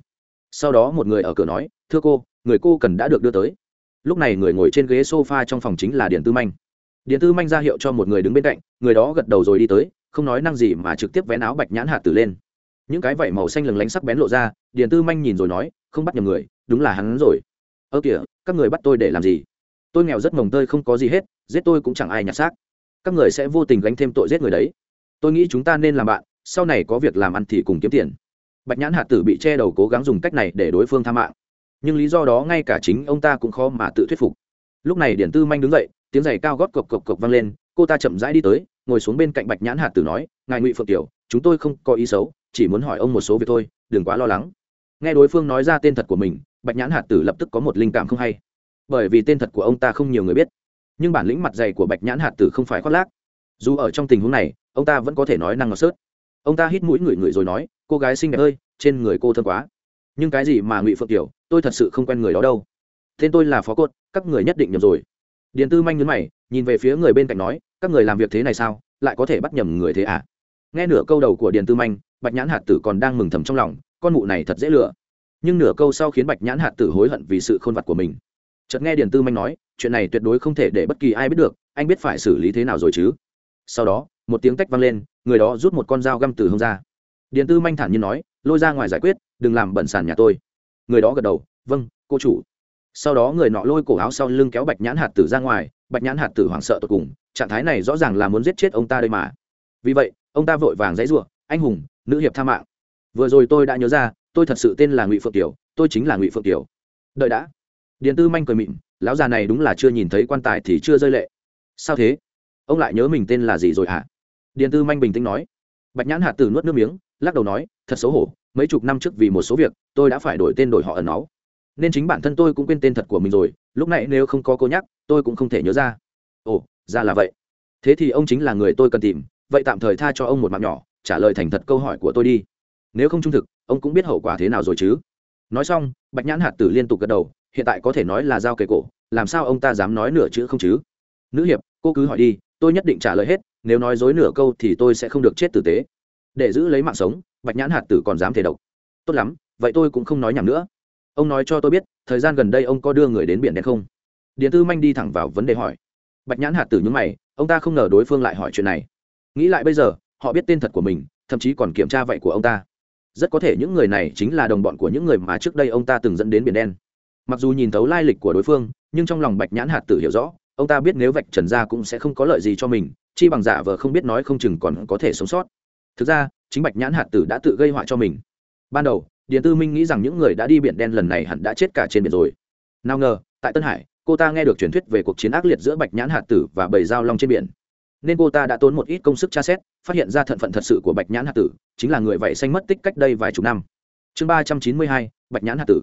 Sau đó một người ở cửa nói, thưa cô, người cô cần đã được đưa tới lúc này người ngồi trên ghế sofa trong phòng chính là điện tư manh. Điện tư manh ra hiệu cho một người đứng bên cạnh, người đó gật đầu rồi đi tới, không nói năng gì mà trực tiếp vén áo bạch nhãn hạt tử lên. Những cái vảy màu xanh lừng lánh sắc bén lộ ra điện tư manh nhìn rồi nói, không bắt nhầm người, đúng là hắn rồi. Ơ kìa, các người bắt tôi để làm gì? Tôi nghèo rất mồng tơi không có gì hết, giết tôi cũng chẳng ai nhặt xác. Các người sẽ vô tình gánh thêm tội giết người đấy. Tôi nghĩ chúng ta nên làm bạn, sau này có việc làm ăn thì cùng kiếm tiền. Bạch nhãn hạt tử bị che đầu cố gắng dùng cách này để đối phương tha mạng nhưng lý do đó ngay cả chính ông ta cũng khó mà tự thuyết phục. Lúc này điển tư manh đứng dậy, tiếng giày cao gót cộc cộc cộc vang lên, cô ta chậm rãi đi tới, ngồi xuống bên cạnh bạch nhãn hạt tử nói, ngài ngụy phượng tiểu, chúng tôi không có ý xấu, chỉ muốn hỏi ông một số việc thôi, đừng quá lo lắng. Nghe đối phương nói ra tên thật của mình, bạch nhãn hạt tử lập tức có một linh cảm không hay. Bởi vì tên thật của ông ta không nhiều người biết, nhưng bản lĩnh mặt dày của bạch nhãn hạt tử không phải khoác lác. Dù ở trong tình huống này, ông ta vẫn có thể nói năng ngọt sớt. Ông ta hít mũi ngửi ngửi rồi nói, cô gái xinh đẹp ơi, trên người cô thân quá nhưng cái gì mà ngụy phượng tiểu tôi thật sự không quen người đó đâu. Tên tôi là phó cốt, các người nhất định nhầm rồi. Điền tư manh nhấn mày, nhìn về phía người bên cạnh nói, các người làm việc thế này sao, lại có thể bắt nhầm người thế à? Nghe nửa câu đầu của điền tư manh, bạch nhãn hạt tử còn đang mừng thầm trong lòng, con mụ này thật dễ lựa nhưng nửa câu sau khiến bạch nhãn hạt tử hối hận vì sự khôn vặt của mình. Chợt nghe điền tư manh nói, chuyện này tuyệt đối không thể để bất kỳ ai biết được, anh biết phải xử lý thế nào rồi chứ? Sau đó, một tiếng tách vang lên, người đó rút một con dao găm từ hông ra. Điền tư manh thản nhiên nói, lôi ra ngoài giải quyết đừng làm bẩn sàn nhà tôi. Người đó gật đầu vâng cô chủ. Sau đó người nọ lôi cổ áo sau lưng kéo bạch nhãn hạt tử ra ngoài. Bạch nhãn hạt tử hoảng sợ tột cùng, trạng thái này rõ ràng là muốn giết chết ông ta đây mà. Vì vậy, ông ta vội vàng dãy ruộng anh hùng, nữ hiệp tha mạng. Vừa rồi tôi đã nhớ ra, tôi thật sự tên là ngụy phượng tiểu tôi chính là ngụy phượng tiểu đợi đã. Điện tư manh cười mịn lão già này đúng là chưa nhìn thấy quan tài thì chưa rơi lệ. Sao thế? Ông lại nhớ mình tên là gì rồi hả? À? tư manh bình tĩnh nói. Bạch nhãn hạt tử nuốt nước miếng, lắc đầu nói, thật xấu hổ mấy chục năm trước vì một số việc, tôi đã phải đổi tên đổi họ ẩn náu. Nên chính bản thân tôi cũng quên tên thật của mình rồi, lúc này nếu không có cô nhắc, tôi cũng không thể nhớ ra. Ồ, ra là vậy. Thế thì ông chính là người tôi cần tìm, vậy tạm thời tha cho ông một mạng nhỏ, trả lời thành thật câu hỏi của tôi đi. Nếu không trung thực, ông cũng biết hậu quả thế nào rồi chứ. Nói xong, bạch nhãn hạt tử liên tục gật đầu, hiện tại có thể nói là giao kề cổ, làm sao ông ta dám nói nửa chữ không chứ? Nữ hiệp, cô cứ hỏi đi, tôi nhất định trả lời hết, nếu nói dối nửa câu thì tôi sẽ không được chết tử tế để giữ lấy mạng sống, bạch nhãn hạt tử còn dám thể độc. Tốt lắm, vậy tôi cũng không nói nhầm nữa. Ông nói cho tôi biết, thời gian gần đây ông có đưa người đến biển đen không? Điện tư manh đi thẳng vào vấn đề hỏi. Bạch nhãn hạt tử nhúng mày, ông ta không ngờ đối phương lại hỏi chuyện này. Nghĩ lại bây giờ, họ biết tên thật của mình, thậm chí còn kiểm tra vậy của ông ta. Rất có thể những người này chính là đồng bọn của những người mà trước đây ông ta từng dẫn đến biển đen. Mặc dù nhìn thấu lai lịch của đối phương, nhưng trong lòng bạch nhãn hạt tử hiểu rõ, ông ta biết nếu vạch trần ra cũng sẽ không có lợi gì cho mình, chi bằng giả vờ không biết nói không chừng còn có thể sống sót thực ra, chính bạch nhãn hạt tử đã tự gây họa cho mình. Ban đầu, điền tư minh nghĩ rằng những người đã đi biển đen lần này hẳn đã chết cả trên biển rồi. Nào ngờ, tại tân hải, cô ta nghe được truyền thuyết về cuộc chiến ác liệt giữa bạch nhãn hạt tử và bầy dao long trên biển. Nên cô ta đã tốn một ít công sức tra xét, phát hiện ra thận phận thật sự của bạch nhãn hạt tử, chính là người vậy xanh mất tích cách đây vài chục năm. Chương ba trăm chín mươi hai, bạch nhãn hạt tử.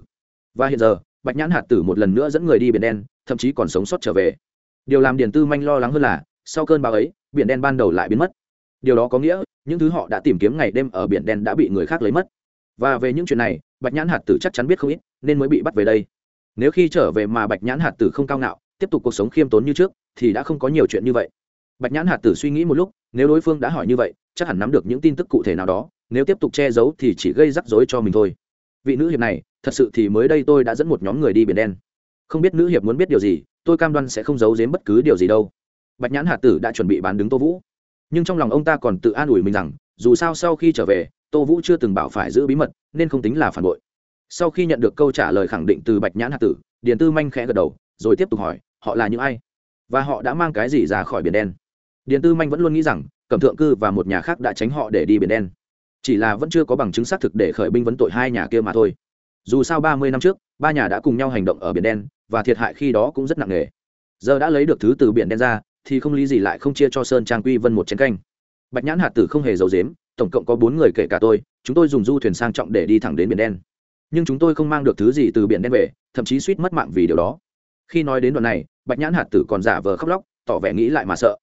Và hiện giờ, bạch nhãn hạt tử một lần nữa dẫn người đi biển đen, thậm chí còn sống sót trở về. Điều làm điền tư manh lo lắng hơn là, sau cơn bão ấy, biển đen ban đầu lại biến mất điều đó có nghĩa, những thứ họ đã tìm kiếm ngày đêm ở biển đen đã bị người khác lấy mất. Và về những chuyện này, bạch nhãn hạt tử chắc chắn biết không ít, nên mới bị bắt về đây. Nếu khi trở về mà bạch nhãn hạt tử không cao ngạo, tiếp tục cuộc sống khiêm tốn như trước, thì đã không có nhiều chuyện như vậy. Bạch nhãn hạt tử suy nghĩ một lúc, nếu đối phương đã hỏi như vậy, chắc hẳn nắm được những tin tức cụ thể nào đó, nếu tiếp tục che giấu thì chỉ gây rắc rối cho mình thôi. Vị nữ hiệp này, thật sự thì mới đây tôi đã dẫn một nhóm người đi biển đen. Không biết nữ hiệp muốn biết điều gì, tôi cam đoan sẽ không giấu giếm bất cứ điều gì đâu. Bạch nhãn hạt tử đã chuẩn bị bán đứng tô vũ nhưng trong lòng ông ta còn tự an ủi mình rằng, dù sao sau khi trở về, tô vũ chưa từng bảo phải giữ bí mật, nên không tính là phản bội. Sau khi nhận được câu trả lời khẳng định từ bạch nhãn hạt tử, điền tư manh khẽ gật đầu, rồi tiếp tục hỏi, họ là những ai? Và họ đã mang cái gì ra khỏi biển đen? Điền tư manh vẫn luôn nghĩ rằng, cẩm thượng cư và một nhà khác đã tránh họ để đi biển đen. Chỉ là vẫn chưa có bằng chứng xác thực để khởi binh vấn tội hai nhà kia mà thôi. Dù sao ba mươi năm trước, ba nhà đã cùng nhau hành động ở biển đen, và thiệt hại khi đó cũng rất nặng nề. Giờ đã lấy được thứ từ biển đen ra thì không lý gì lại không chia cho sơn trang quy vân một chén canh. Bạch nhãn hạt tử không hề giấu dếm tổng cộng có bốn người kể cả tôi, chúng tôi dùng du thuyền sang trọng để đi thẳng đến biển đen. Nhưng chúng tôi không mang được thứ gì từ biển đen về, thậm chí suýt mất mạng vì điều đó. Khi nói đến đoạn này, bạch nhãn hạt tử còn giả vờ khóc lóc, tỏ vẻ nghĩ lại mà sợ.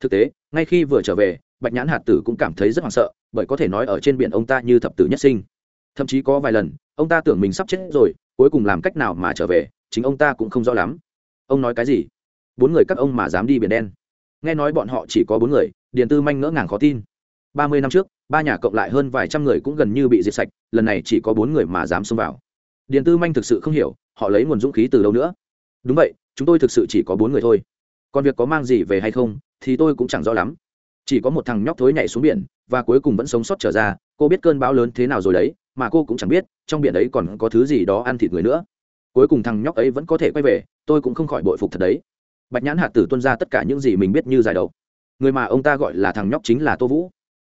Thực tế, ngay khi vừa trở về, bạch nhãn hạt tử cũng cảm thấy rất hoảng sợ, bởi có thể nói ở trên biển ông ta như thập tử nhất sinh. Thậm chí có vài lần, ông ta tưởng mình sắp chết rồi, cuối cùng làm cách nào mà trở về, chính ông ta cũng không rõ lắm. Ông nói cái gì? Bốn người các ông mà dám đi biển đen. Nghe nói bọn họ chỉ có bốn người, điền tư manh ngỡ ngàng khó tin. Ba mươi năm trước, ba nhà cộng lại hơn vài trăm người cũng gần như bị diệt sạch, lần này chỉ có bốn người mà dám xông vào. Điền tư manh thực sự không hiểu, họ lấy nguồn dũng khí từ đâu nữa? Đúng vậy, chúng tôi thực sự chỉ có bốn người thôi. Còn việc có mang gì về hay không, thì tôi cũng chẳng rõ lắm. Chỉ có một thằng nhóc thối nhảy xuống biển, và cuối cùng vẫn sống sót trở ra, cô biết cơn bão lớn thế nào rồi đấy, mà cô cũng chẳng biết, trong biển ấy còn có thứ gì đó ăn thịt người nữa. Cuối cùng thằng nhóc ấy vẫn có thể quay về, tôi cũng không khỏi bội phục thật đấy bạch nhãn hạt tử tuân ra tất cả những gì mình biết như giải đầu người mà ông ta gọi là thằng nhóc chính là tô vũ.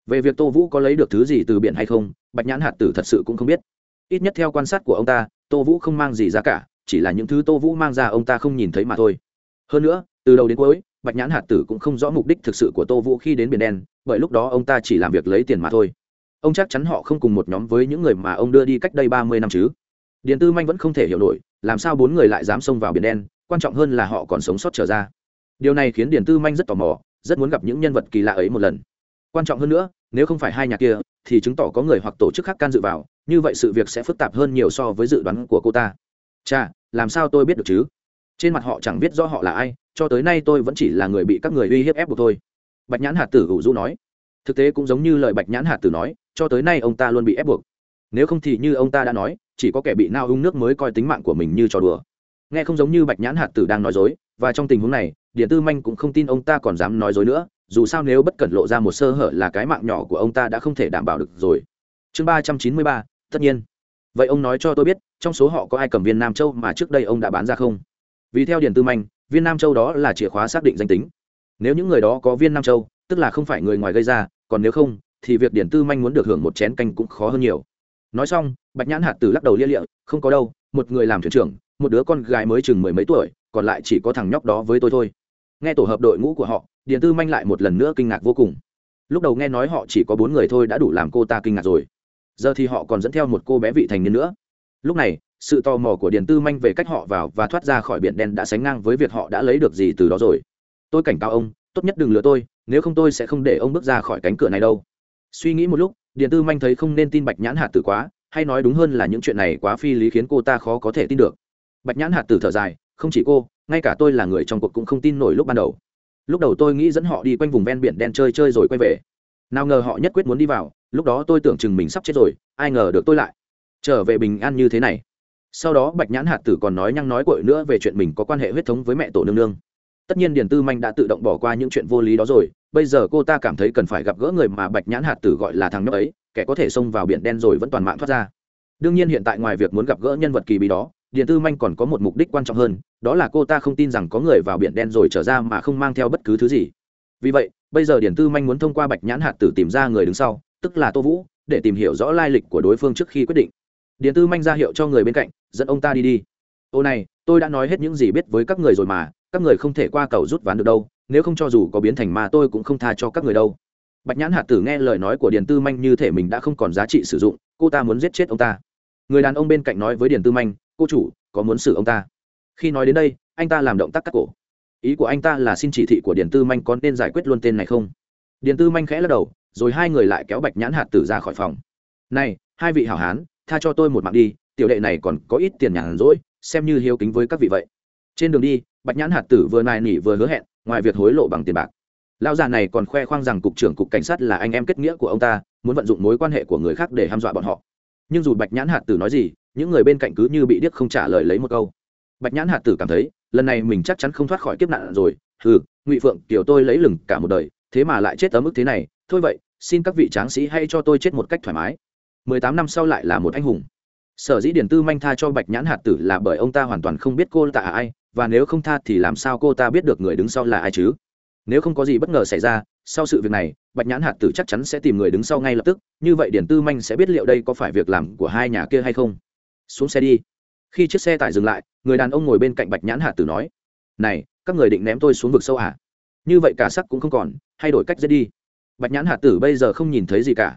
Về việc tô vũ có lấy được thứ gì từ biển hay không, bạch nhãn hạt tử thật sự cũng không biết. Ít nhất theo quan sát của ông ta, tô vũ không mang gì ra cả, chỉ là những thứ tô vũ mang ra ông ta không nhìn thấy mà thôi. Hơn nữa, từ đầu đến cuối, bạch nhãn hạt tử cũng không rõ mục đích thực sự của tô vũ khi đến biển đen, bởi lúc đó ông ta chỉ làm việc lấy tiền mà thôi. Ông chắc chắn họ không cùng một nhóm với những người mà ông đưa đi cách đây ba mươi năm chứ. Điền tư manh vẫn không thể hiểu nổi, làm sao bốn người lại dám xông vào biển đen quan trọng hơn là họ còn sống sót trở ra. Điều này khiến điền tư manh rất tò mò, rất muốn gặp những nhân vật kỳ lạ ấy một lần. Quan trọng hơn nữa, nếu không phải hai nhà kia, thì chứng tỏ có người hoặc tổ chức khác can dự vào, như vậy sự việc sẽ phức tạp hơn nhiều so với dự đoán của cô ta. Cha làm sao tôi biết được chứ? Trên mặt họ chẳng biết rõ họ là ai, cho tới nay tôi vẫn chỉ là người bị các người uy hiếp ép buộc thôi. Bạch nhãn hạt tử ủ rũ nói. Thực tế cũng giống như lời bạch nhãn hạt tử nói, cho tới nay ông ta luôn bị ép buộc. Nếu không thì như ông ta đã nói, chỉ có kẻ bị nao ung nước mới coi tính mạng của mình như trò đùa nghe không giống như bạch nhãn hạt tử đang nói dối, và trong tình huống này điện tư manh cũng không tin ông ta còn dám nói dối nữa, dù sao nếu bất cẩn lộ ra một sơ hở là cái mạng nhỏ của ông ta đã không thể đảm bảo được rồi. Chương ba trăm chín mươi ba, tất nhiên. Vậy ông nói cho tôi biết, trong số họ có ai cầm viên nam châu mà trước đây ông đã bán ra không? Vì theo điện tư manh, viên nam châu đó là chìa khóa xác định danh tính. Nếu những người đó có viên nam châu, tức là không phải người ngoài gây ra, còn nếu không, thì việc điện tư manh muốn được hưởng một chén canh cũng khó hơn nhiều. Nói xong, bạch nhãn hạt tử lắc đầu lia lịa, không có đâu, một người làm thuyền trưởng một đứa con gái mới chừng mười mấy tuổi, còn lại chỉ có thằng nhóc đó với tôi thôi. Nghe tổ hợp đội ngũ của họ, điền tư manh lại một lần nữa kinh ngạc vô cùng. Lúc đầu nghe nói họ chỉ có bốn người thôi đã đủ làm cô ta kinh ngạc rồi. Giờ thì họ còn dẫn theo một cô bé vị thành niên nữa. Lúc này, sự tò mò của điền tư manh về cách họ vào và thoát ra khỏi biển đen đã sánh ngang với việc họ đã lấy được gì từ đó rồi. Tôi cảnh cáo ông, tốt nhất đừng lừa tôi, nếu không tôi sẽ không để ông bước ra khỏi cánh cửa này đâu. Suy nghĩ một lúc, điền tư manh thấy không nên tin bạch nhãn hạt tử quá, hay nói đúng hơn là những chuyện này quá phi lý khiến cô ta khó có thể tin được bạch nhãn hạt tử thở dài, không chỉ cô, ngay cả tôi là người trong cuộc cũng không tin nổi lúc ban đầu. Lúc đầu tôi nghĩ dẫn họ đi quanh vùng ven biển đen chơi chơi rồi quay về. Nào ngờ họ nhất quyết muốn đi vào, lúc đó tôi tưởng chừng mình sắp chết rồi, ai ngờ được tôi lại trở về bình an như thế này. Sau đó bạch nhãn hạt tử còn nói nhăng nói cội nữa về chuyện mình có quan hệ huyết thống với mẹ tổ nương nương. Tất nhiên điền tư manh đã tự động bỏ qua những chuyện vô lý đó rồi, bây giờ cô ta cảm thấy cần phải gặp gỡ người mà bạch nhãn hạt tử gọi là thằng nhóc ấy, kẻ có thể xông vào biển đen rồi vẫn toàn mạng thoát ra. Đương nhiên hiện tại ngoài việc muốn gặp gỡ nhân vật kỳ bí đó điền tư manh còn có một mục đích quan trọng hơn, đó là cô ta không tin rằng có người vào biển đen rồi trở ra mà không mang theo bất cứ thứ gì. Vì vậy, bây giờ điền tư manh muốn thông qua bạch nhãn hạt tử tìm ra người đứng sau, tức là tô vũ, để tìm hiểu rõ lai lịch của đối phương trước khi quyết định. Điền tư manh ra hiệu cho người bên cạnh, dẫn ông ta đi đi. Ô này, tôi đã nói hết những gì biết với các người rồi mà, các người không thể qua cầu rút ván được đâu, nếu không cho dù có biến thành mà tôi cũng không tha cho các người đâu. Bạch nhãn hạt tử nghe lời nói của điền tư manh như thể mình đã không còn giá trị sử dụng, cô ta muốn giết chết ông ta người đàn ông bên cạnh nói với điền tư manh, cô chủ, có muốn xử ông ta? Khi nói đến đây, anh ta làm động tác cắt cổ. Ý của anh ta là xin chỉ thị của điền tư manh có nên giải quyết luôn tên này không? Điền tư manh khẽ lắc đầu, rồi hai người lại kéo bạch nhãn hạt tử ra khỏi phòng. Này, hai vị hảo hán, tha cho tôi một mạng đi, tiểu đệ này còn có ít tiền nhàn rỗi, xem như hiếu kính với các vị vậy. Trên đường đi, bạch nhãn hạt tử vừa nài nỉ vừa hứa hẹn, ngoài việc hối lộ bằng tiền bạc. Lão già này còn khoe khoang rằng cục trưởng cục cảnh sát là anh em kết nghĩa của ông ta, muốn vận dụng mối quan hệ của người khác để ham dọa bọn họ nhưng dù bạch nhãn hạt tử nói gì, những người bên cạnh cứ như bị điếc không trả lời lấy một câu. Bạch nhãn hạt tử cảm thấy, lần này mình chắc chắn không thoát khỏi kiếp nạn rồi. Hừ, ngụy phượng, kiểu tôi lấy lừng cả một đời, thế mà lại chết ở mức thế này. Thôi vậy, xin các vị tráng sĩ hãy cho tôi chết một cách thoải mái. Mười tám năm sau lại là một anh hùng. Sở dĩ điển tư manh tha cho bạch nhãn hạt tử là bởi ông ta hoàn toàn không biết cô ta là ai, và nếu không tha thì làm sao cô ta biết được người đứng sau là ai chứ? Nếu không có gì bất ngờ xảy ra sau sự việc này, bạch nhãn hạt tử chắc chắn sẽ tìm người đứng sau ngay lập tức, như vậy điển tư manh sẽ biết liệu đây có phải việc làm của hai nhà kia hay không. Xuống xe đi. Khi chiếc xe tải dừng lại, người đàn ông ngồi bên cạnh bạch nhãn hạt tử nói, này, các người định ném tôi xuống vực sâu à? Như vậy cả sắc cũng không còn hay đổi cách dễ đi. Bạch nhãn hạt tử bây giờ không nhìn thấy gì cả.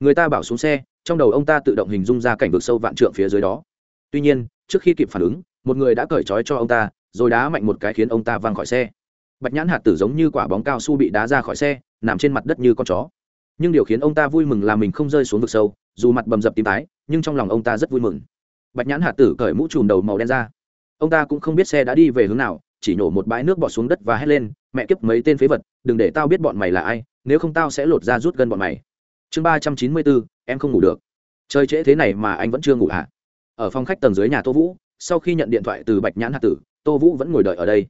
Người ta bảo xuống xe, trong đầu ông ta tự động hình dung ra cảnh vực sâu vạn trượng phía dưới đó. Tuy nhiên, trước khi kịp phản ứng, một người đã cởi trói cho ông ta, rồi đá mạnh một cái khiến ông ta văng khỏi xe bạch nhãn hạt tử giống như quả bóng cao su bị đá ra khỏi xe, nằm trên mặt đất như con chó. Nhưng điều khiến ông ta vui mừng là mình không rơi xuống vực sâu, dù mặt bầm dập tím tái, nhưng trong lòng ông ta rất vui mừng. Bạch nhãn hạt tử cởi mũ chùm đầu màu đen ra. Ông ta cũng không biết xe đã đi về hướng nào, chỉ nhổ một bãi nước bọt xuống đất và hét lên, mẹ kiếp, mấy tên phế vật, đừng để tao biết bọn mày là ai, nếu không tao sẽ lột ra rút gân bọn mày. Chương ba trăm chín mươi bốn, em không ngủ được. Chơi trễ thế này mà anh vẫn chưa ngủ hả? À? ở phòng khách tầng dưới nhà tô vũ, sau khi nhận điện thoại từ bạch nhãn hạt tử, tô vũ vẫn ngồi đợi ở đây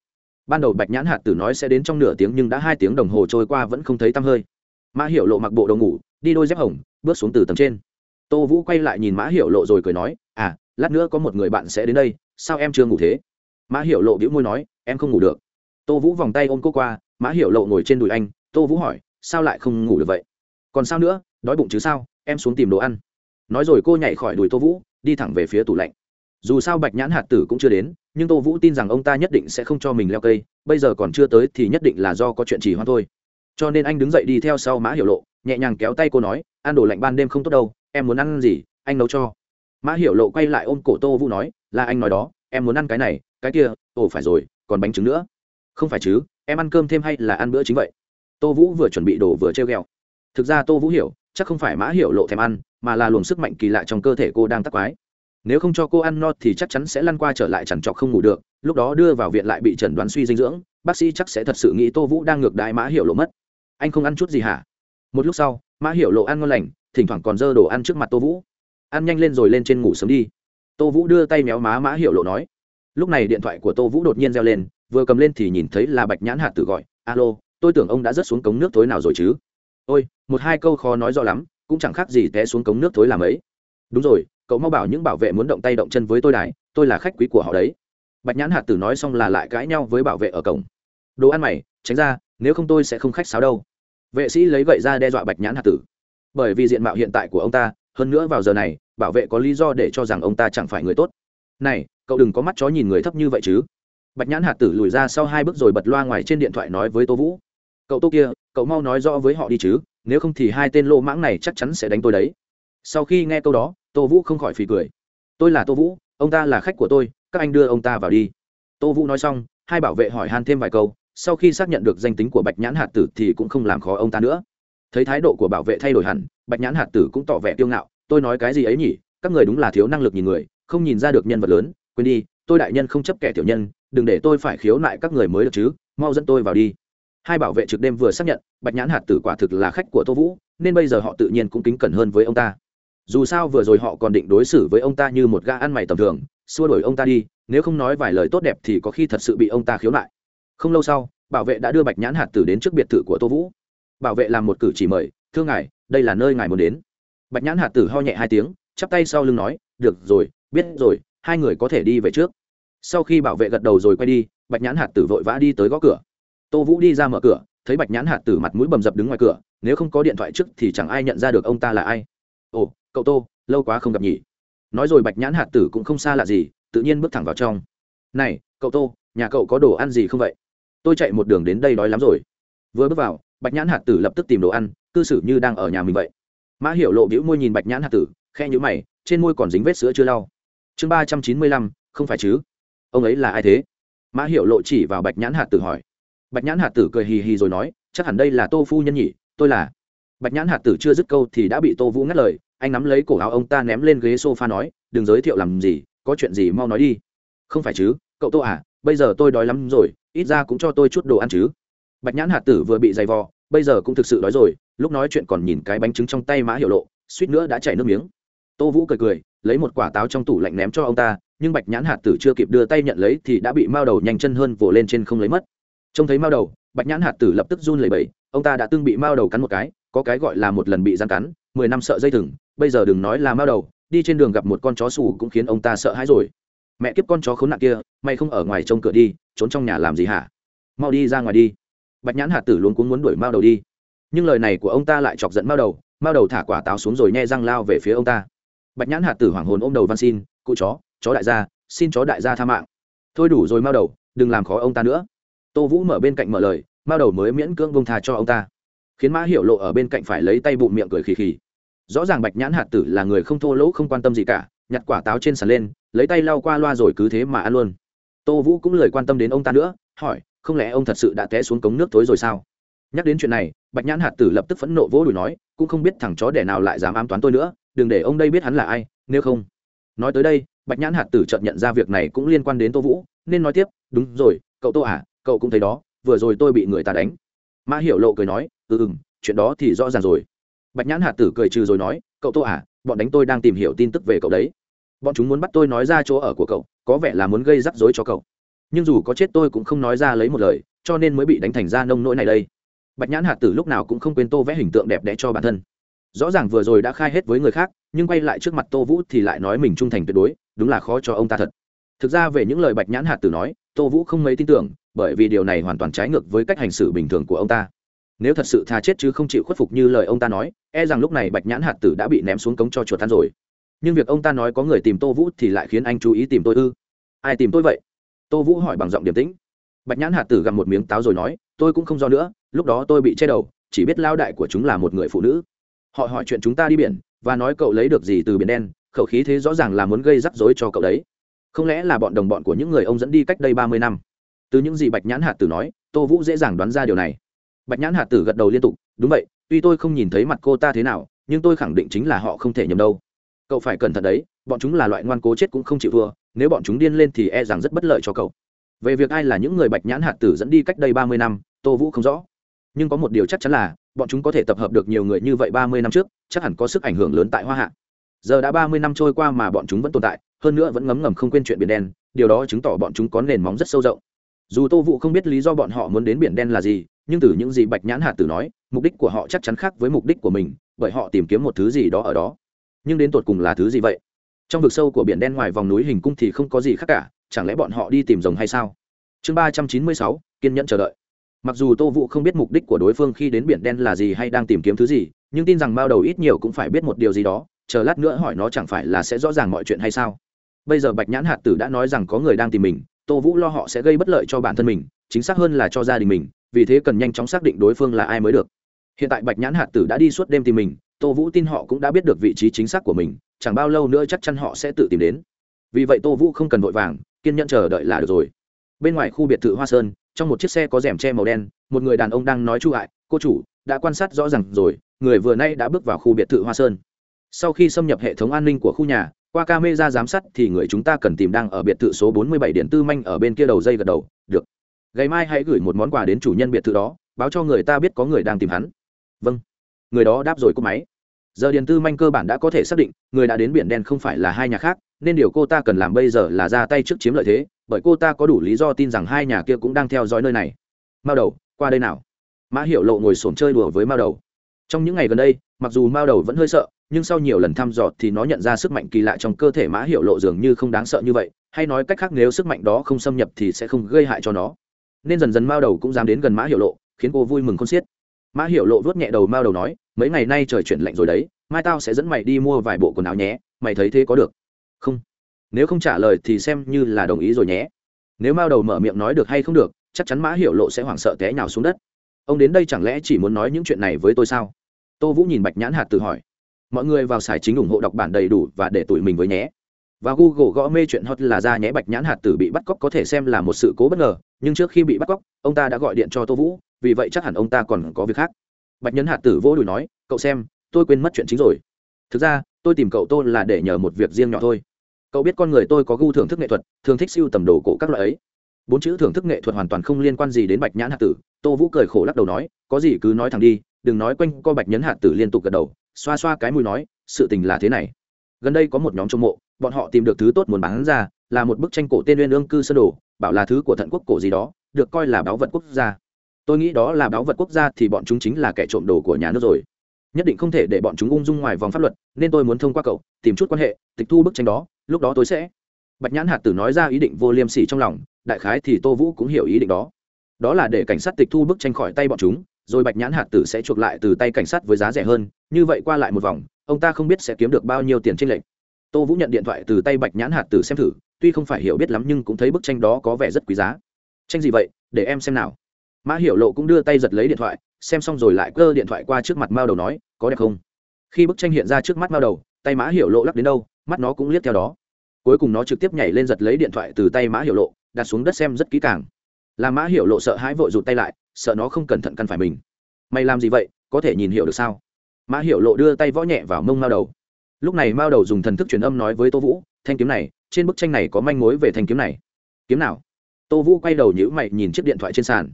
ban đầu bạch nhãn hạt tử nói sẽ đến trong nửa tiếng nhưng đã hai tiếng đồng hồ trôi qua vẫn không thấy tăm hơi. Mã hiểu lộ mặc bộ đồ ngủ, đi đôi dép hồng, bước xuống từ tầng trên. Tô vũ quay lại nhìn mã hiểu lộ rồi cười nói à lát nữa có một người bạn sẽ đến đây, sao em chưa ngủ thế? Mã hiểu lộ bĩu môi nói, em không ngủ được. Tô vũ vòng tay ôm cô qua, mã hiểu lộ ngồi trên đùi anh, tô vũ hỏi, sao lại không ngủ được vậy? Còn sao nữa, đói bụng chứ sao, em xuống tìm đồ ăn. Nói rồi cô nhảy khỏi đùi tô vũ, đi thẳng về phía tủ lạnh. Dù sao bạch nhãn hạt tử cũng chưa đến nhưng tô vũ tin rằng ông ta nhất định sẽ không cho mình leo cây, bây giờ còn chưa tới thì nhất định là do có chuyện trì hoãn thôi. Cho nên anh đứng dậy đi theo sau mã hiểu lộ, nhẹ nhàng kéo tay cô nói, ăn đồ lạnh ban đêm không tốt đâu, em muốn ăn gì, anh nấu cho. Mã hiểu lộ quay lại ôm cổ tô vũ nói, là anh nói đó, em muốn ăn cái này, cái kia, ồ, phải rồi, còn bánh trứng nữa. Không phải chứ, em ăn cơm thêm hay là ăn bữa chính vậy? Tô vũ vừa chuẩn bị đồ vừa treo g ẹ o thực ra tô vũ hiểu, chắc không phải mã hiểu lộ thèm ăn, mà là luồng sức mạnh kỳ lạ trong cơ thể cô đang tắc quái nếu không cho cô ăn no thì chắc chắn sẽ lăn qua trở lại chẳng trọc không ngủ được, lúc đó đưa vào viện lại bị chẩn đoán suy dinh dưỡng, bác sĩ chắc sẽ thật sự nghĩ tô vũ đang ngược đại mã hiểu lộ mất. Anh không ăn chút gì hả? Một lúc sau, mã hiểu lộ ăn ngon lành, thỉnh thoảng còn dơ đồ ăn trước mặt tô vũ. Ăn nhanh lên rồi lên trên ngủ sớm đi. Tô vũ đưa tay méo má mã hiểu lộ nói. Lúc này điện thoại của tô vũ đột nhiên reo lên, vừa cầm lên thì nhìn thấy là bạch nhãn hạt tự gọi, alo, tôi tưởng ông đã rớt xuống cống nước thối nào rồi chứ? Ôi, một hai câu khó nói rõ lắm, cũng chẳng khác gì té xuống cống nước thối làm ấy. Đúng rồi cậu mau bảo những bảo vệ muốn động tay động chân với tôi đài, tôi là khách quý của họ đấy. Bạch nhãn hạt tử nói xong là lại cãi nhau với bảo vệ ở cổng. Đồ ăn mày, tránh ra, nếu không tôi sẽ không khách sáo đâu. Vệ sĩ lấy gậy ra đe dọa bạch nhãn hạt tử. Bởi vì diện mạo hiện tại của ông ta, hơn nữa vào giờ này, bảo vệ có lý do để cho rằng ông ta chẳng phải người tốt. Này, cậu đừng có mắt chó nhìn người thấp như vậy chứ. Bạch nhãn hạt tử lùi ra sau hai bước rồi bật loa ngoài trên điện thoại nói với tô vũ. Cậu tô kia, cậu mau nói rõ với họ đi chứ, nếu không thì hai tên lô mãng này chắc chắn sẽ đánh tôi đấy. Sau khi nghe câu đó tô vũ không khỏi phì cười. Tôi là tô vũ, ông ta là khách của tôi, các anh đưa ông ta vào đi. Tô vũ nói xong, hai bảo vệ hỏi han thêm vài câu, sau khi xác nhận được danh tính của bạch nhãn hạt tử thì cũng không làm khó ông ta nữa. Thấy thái độ của bảo vệ thay đổi hẳn, bạch nhãn hạt tử cũng tỏ vẻ kiêu ngạo, tôi nói cái gì ấy nhỉ? Các người đúng là thiếu năng lực nhìn người, không nhìn ra được nhân vật lớn. Quên đi, tôi đại nhân không chấp kẻ tiểu nhân, đừng để tôi phải khiếu nại các người mới được chứ, mau dẫn tôi vào đi. Hai bảo vệ trực đêm vừa xác nhận, bạch nhãn hạt tử quả thực là khách của tô vũ, nên bây giờ họ tự nhiên cũng kính cẩn hơn với ông ta dù sao vừa rồi họ còn định đối xử với ông ta như một gã ăn mày tầm thường, xua đuổi ông ta đi, nếu không nói vài lời tốt đẹp thì có khi thật sự bị ông ta khiếu nại. Không lâu sau, bảo vệ đã đưa bạch nhãn hạt tử đến trước biệt thự của tô vũ. Bảo vệ làm một cử chỉ mời, thưa ngài, đây là nơi ngài muốn đến. Bạch nhãn hạt tử ho nhẹ hai tiếng, chắp tay sau lưng nói, được rồi, biết rồi, hai người có thể đi về trước. Sau khi bảo vệ gật đầu rồi quay đi, bạch nhãn hạt tử vội vã đi tới gõ cửa. Tô vũ đi ra mở cửa, thấy bạch nhãn hạt tử mặt mũi bầm dập đứng ngoài cửa, nếu không có điện thoại trước thì chẳng ai nhận ra được ông ta là ai ồ, cậu tô, lâu quá không gặp nhỉ. Nói rồi bạch nhãn hạt tử cũng không xa lạ gì, tự nhiên bước thẳng vào trong. Này, cậu tô, nhà cậu có đồ ăn gì không vậy? Tôi chạy một đường đến đây đói lắm rồi. Vừa bước vào, bạch nhãn hạt tử lập tức tìm đồ ăn, cư xử như đang ở nhà mình vậy. Mã hiểu lộ bĩu môi nhìn bạch nhãn hạt tử khe nhữ mày, trên môi còn dính vết sữa chưa lau. Chương ba trăm chín mươi lăm, không phải chứ? Ông ấy là ai thế? Mã hiểu lộ chỉ vào bạch nhãn hạt tử hỏi. Bạch nhãn hạt tử cười hì hì rồi nói, chắc hẳn đây là tô phu nhân nhỉ, tôi là. Bạch nhãn hạt tử chưa dứt câu thì đã bị tô vũ ngắt lời anh nắm lấy cổ áo ông ta ném lên ghế sofa nói, đừng giới thiệu làm gì, có chuyện gì mau nói đi. Không phải chứ, cậu tô à bây giờ tôi đói lắm rồi, ít ra cũng cho tôi chút đồ ăn chứ. Bạch nhãn hạt tử vừa bị dày vò, bây giờ cũng thực sự đói rồi, lúc nói chuyện còn nhìn cái bánh trứng trong tay mã hiệu lộ, suýt nữa đã chảy nước miếng. Tô vũ cười cười, lấy một quả táo trong tủ lạnh ném cho ông ta, nhưng bạch nhãn hạt tử chưa kịp đưa tay nhận lấy thì đã bị mao đầu nhanh chân hơn vồ lên trên không lấy mất. Trông thấy mao đầu, bạch nhãn hạt tử lập tức run lẩy bẩy, ông ta đã từng bị mao đầu cắn một cái, có cái gọi là một lần bị gian cắn, mười năm sợ dây thừng bây giờ đừng nói là mao đầu, đi trên đường gặp một con chó sủ cũng khiến ông ta sợ hãi rồi. Mẹ kiếp con chó khốn nạn kia, mày không ở ngoài trông cửa đi, trốn trong nhà làm gì hả? Mau đi ra ngoài đi. Bạch nhãn hạt tử luôn cũng muốn đuổi mao đầu đi. Nhưng lời này của ông ta lại chọc giận mao đầu mao đầu thả quả táo xuống rồi nhe răng lao về phía ông ta. Bạch nhãn hạt tử hoảng hồn ôm đầu van xin, cụ chó chó đại gia, xin chó đại gia tha mạng. Thôi đủ rồi mao đầu, đừng làm khó ông ta nữa. Tô vũ mở bên cạnh mở lời, mao đầu mới miễn cưỡng bông thà cho ông ta. Khiến mã hiểu lộ ở bên cạnh phải lấy tay bụng miệng cười khì khì rõ ràng bạch nhãn hạt tử là người không thô lỗ, không quan tâm gì cả, nhặt quả táo trên sàn lên, lấy tay lau qua loa rồi cứ thế mà ăn luôn. Tô vũ cũng lời quan tâm đến ông ta nữa, hỏi, không lẽ ông thật sự đã té xuống cống nước thối rồi sao? Nhắc đến chuyện này, bạch nhãn hạt tử lập tức phẫn nộ vỗ đùi nói, cũng không biết thằng chó đẻ nào lại dám ám toán tôi nữa, đừng để ông đây biết hắn là ai, nếu không. Nói tới đây, bạch nhãn hạt tử chợt nhận ra việc này cũng liên quan đến tô vũ, nên nói tiếp, đúng rồi, cậu tô à cậu cũng thấy đó, vừa rồi tôi bị người ta đánh. Mã hiểu lộ cười nói ừ ừ chuyện đó thì rõ ràng rồi bạch nhãn hạt tử cười trừ rồi nói, cậu tô à bọn đánh tôi đang tìm hiểu tin tức về cậu đấy. Bọn chúng muốn bắt tôi nói ra chỗ ở của cậu, có vẻ là muốn gây rắc rối cho cậu. Nhưng dù có chết tôi cũng không nói ra lấy một lời, cho nên mới bị đánh thành ra nông nỗi này đây. Bạch nhãn hạt tử lúc nào cũng không quên tô vẽ hình tượng đẹp đẽ cho bản thân. Rõ ràng vừa rồi đã khai hết với người khác, nhưng quay lại trước mặt tô vũ thì lại nói mình trung thành tuyệt đối, đúng là khó cho ông ta thật. Thực ra về những lời bạch nhãn hạt tử nói, tô vũ không mấy tin tưởng, bởi vì điều này hoàn toàn trái ngược với cách hành xử bình thường của ông ta nếu thật sự tha chết chứ không chịu khuất phục như lời ông ta nói e rằng lúc này bạch nhãn hạt tử đã bị ném xuống cống cho chuột tan rồi. Nhưng việc ông ta nói có người tìm tô vũ thì lại khiến anh chú ý tìm tôi ư? Ai tìm tôi vậy? Tô vũ hỏi bằng giọng điềm tĩnh. Bạch nhãn hạt tử gặm một miếng táo rồi nói, tôi cũng không do nữa, lúc đó tôi bị che đầu, chỉ biết lao đại của chúng là một người phụ nữ. Họ hỏi chuyện chúng ta đi biển, và nói cậu lấy được gì từ biển đen, khẩu khí thế rõ ràng là muốn gây rắc rối cho cậu đấy. Không lẽ là bọn đồng bọn của những người ông dẫn đi cách đây ba mươi năm? Từ những gì bạch nhãn hạt tử nói, tô vũ dễ dàng đoán ra điều này bạch nhãn hạt tử gật đầu liên tục, đúng vậy, tuy tôi không nhìn thấy mặt cô ta thế nào, nhưng tôi khẳng định chính là họ không thể nhầm đâu. Cậu phải cẩn thận đấy, bọn chúng là loại ngoan cố chết cũng không chịu thua, nếu bọn chúng điên lên thì e rằng rất bất lợi cho cậu. Về việc ai là những người bạch nhãn hạt tử dẫn đi cách đây ba mươi năm, tô vũ không rõ. Nhưng có một điều chắc chắn là, bọn chúng có thể tập hợp được nhiều người như vậy ba mươi năm trước, chắc hẳn có sức ảnh hưởng lớn tại hoa hạ. Giờ đã ba mươi năm trôi qua mà bọn chúng vẫn tồn tại, hơn nữa vẫn ngấm ngầm không quên chuyện biển đen, điều đó chứng tỏ bọn chúng có nền móng rất sâu rộng dù tô vũ không biết lý do bọn họ muốn đến biển đen là gì, nhưng từ những gì bạch nhãn hạt tử nói, mục đích của họ chắc chắn khác với mục đích của mình, bởi họ tìm kiếm một thứ gì đó ở đó. Nhưng đến tột cùng là thứ gì vậy? Trong vực sâu của biển đen ngoài vòng núi hình cung thì không có gì khác cả, chẳng lẽ bọn họ đi tìm rồng hay sao? Chương ba trăm chín mươi sáu, kiên nhẫn chờ đợi. Mặc dù tô vũ không biết mục đích của đối phương khi đến biển đen là gì hay đang tìm kiếm thứ gì, nhưng tin rằng bao đầu ít nhiều cũng phải biết một điều gì đó, chờ lát nữa hỏi nó chẳng phải là sẽ rõ ràng mọi chuyện hay sao? Bây giờ bạch nhãn hạt tử đã nói rằng có người đang tìm mình tô vũ lo họ sẽ gây bất lợi cho bản thân mình, chính xác hơn là cho gia đình mình, vì thế cần nhanh chóng xác định đối phương là ai mới được. Hiện tại bạch nhãn hạt tử đã đi suốt đêm tìm mình, tô vũ tin họ cũng đã biết được vị trí chính xác của mình, chẳng bao lâu nữa chắc chắn họ sẽ tự tìm đến. Vì vậy tô vũ không cần vội vàng, kiên nhẫn chờ đợi là được rồi. Bên ngoài khu biệt thự hoa sơn, trong một chiếc xe có rèm che màu đen, một người đàn ông đang nói chu hại cô chủ, đã quan sát rõ ràng rồi, người vừa nay đã bước vào khu biệt thự hoa sơn. Sau khi xâm nhập hệ thống an ninh của khu nhà qua camera giám sát thì người chúng ta cần tìm đang ở biệt thự số 47 điện tư manh ở bên kia đầu dây gật đầu, được. Ngày mai hãy gửi một món quà đến chủ nhân biệt thự đó, báo cho người ta biết có người đang tìm hắn. Vâng. Người đó đáp rồi cúp máy. Giờ điện tư manh cơ bản đã có thể xác định, người đã đến biển đen không phải là hai nhà khác, nên điều cô ta cần làm bây giờ là ra tay trước chiếm lợi thế, bởi cô ta có đủ lý do tin rằng hai nhà kia cũng đang theo dõi nơi này. Mao đầu, qua đây nào. Mã hiệu lộ ngồi sổm chơi đùa với mao đầu trong những ngày gần đây, mặc dù mao đầu vẫn hơi sợ, nhưng sau nhiều lần thăm dò thì nó nhận ra sức mạnh kỳ lạ trong cơ thể mã hiệu lộ dường như không đáng sợ như vậy, hay nói cách khác nếu sức mạnh đó không xâm nhập thì sẽ không gây hại cho nó. Nên dần dần mao đầu cũng dám đến gần mã hiệu lộ, khiến cô vui mừng con xiết. Mã hiệu lộ vuốt nhẹ đầu mao đầu nói, mấy ngày nay trời chuyển lạnh rồi đấy, mai tao sẽ dẫn mày đi mua vài bộ quần áo nhé, mày thấy thế có được? Không. Nếu không trả lời thì xem như là đồng ý rồi nhé. Nếu mao đầu mở miệng nói được hay không được, chắc chắn mã hiệu lộ sẽ hoảng sợ té nhào xuống đất ông đến đây chẳng lẽ chỉ muốn nói những chuyện này với tôi sao? Tô vũ nhìn bạch nhãn hạt tự hỏi. Mọi người vào sải chính ủng hộ đọc bản đầy đủ và để tụi mình với nhé. Và google gõ mê chuyện hot là ra nhé, bạch nhãn hạt tử bị bắt cóc có thể xem là một sự cố bất ngờ, nhưng trước khi bị bắt cóc, ông ta đã gọi điện cho tô vũ, vì vậy chắc hẳn ông ta còn có việc khác. Bạch Nhãn hạt tử vô đùi nói, cậu xem, tôi quên mất chuyện chính rồi. Thực ra, tôi tìm cậu tôi là để nhờ một việc riêng nhỏ thôi. Cậu biết con người tôi có gu thưởng thức nghệ thuật, thường thích siêu tầm đồ cổ các loại ấy. Bốn chữ thưởng thức nghệ thuật hoàn toàn không liên quan gì đến bạch nhãn hạt tử tô vũ cười khổ lắc đầu nói, có gì cứ nói thẳng đi, đừng nói quanh co bạch nhấn hạt tử liên tục gật đầu, xoa xoa cái mùi nói, sự tình là thế này. Gần đây có một nhóm trông mộ, bọn họ tìm được thứ tốt muốn bán ra, là một bức tranh cổ tên uyên ương cư sơ đồ, bảo là thứ của thận quốc cổ gì đó, được coi là báo vật quốc gia. Tôi nghĩ đó là báo vật quốc gia thì bọn chúng chính là kẻ trộm đồ của nhà nước rồi. Nhất định không thể để bọn chúng ung dung ngoài vòng pháp luật, nên tôi muốn thông qua cậu, tìm chút quan hệ, tịch thu bức tranh đó, lúc đó tôi sẽ. Bạch nhãn hạt tử nói ra ý định vô liêm sỉ trong lòng, đại khái thì tô vũ cũng hiểu ý định đó đó là để cảnh sát tịch thu bức tranh khỏi tay bọn chúng, rồi bạch nhãn hạt tử sẽ chuộc lại từ tay cảnh sát với giá rẻ hơn, như vậy qua lại một vòng, ông ta không biết sẽ kiếm được bao nhiêu tiền trên lệnh tô vũ nhận điện thoại từ tay bạch nhãn hạt tử xem thử, tuy không phải hiểu biết lắm nhưng cũng thấy bức tranh đó có vẻ rất quý giá. Tranh gì vậy? Để em xem nào. Mã hiểu lộ cũng đưa tay giật lấy điện thoại, xem xong rồi lại cơ điện thoại qua trước mặt mao đầu nói, có đẹp không? Khi bức tranh hiện ra trước mắt mao đầu, tay mã hiểu lộ lắc đến đâu, mắt nó cũng liếc theo đó. Cuối cùng nó trực tiếp nhảy lên giật lấy điện thoại từ tay mã hiểu lộ, đặt xuống đất xem rất kỹ càng là mã hiểu lộ sợ hãi vội rụt tay lại, sợ nó không cẩn thận căn phải mình. Mày làm gì vậy, có thể nhìn hiểu được sao? Mã hiểu lộ đưa tay võ nhẹ vào mông mao đầu. Lúc này mao đầu dùng thần thức truyền âm nói với tô vũ, thanh kiếm này, trên bức tranh này có manh mối về thanh kiếm này. Kiếm nào? Tô vũ quay đầu nhữ mày nhìn chiếc điện thoại trên sàn.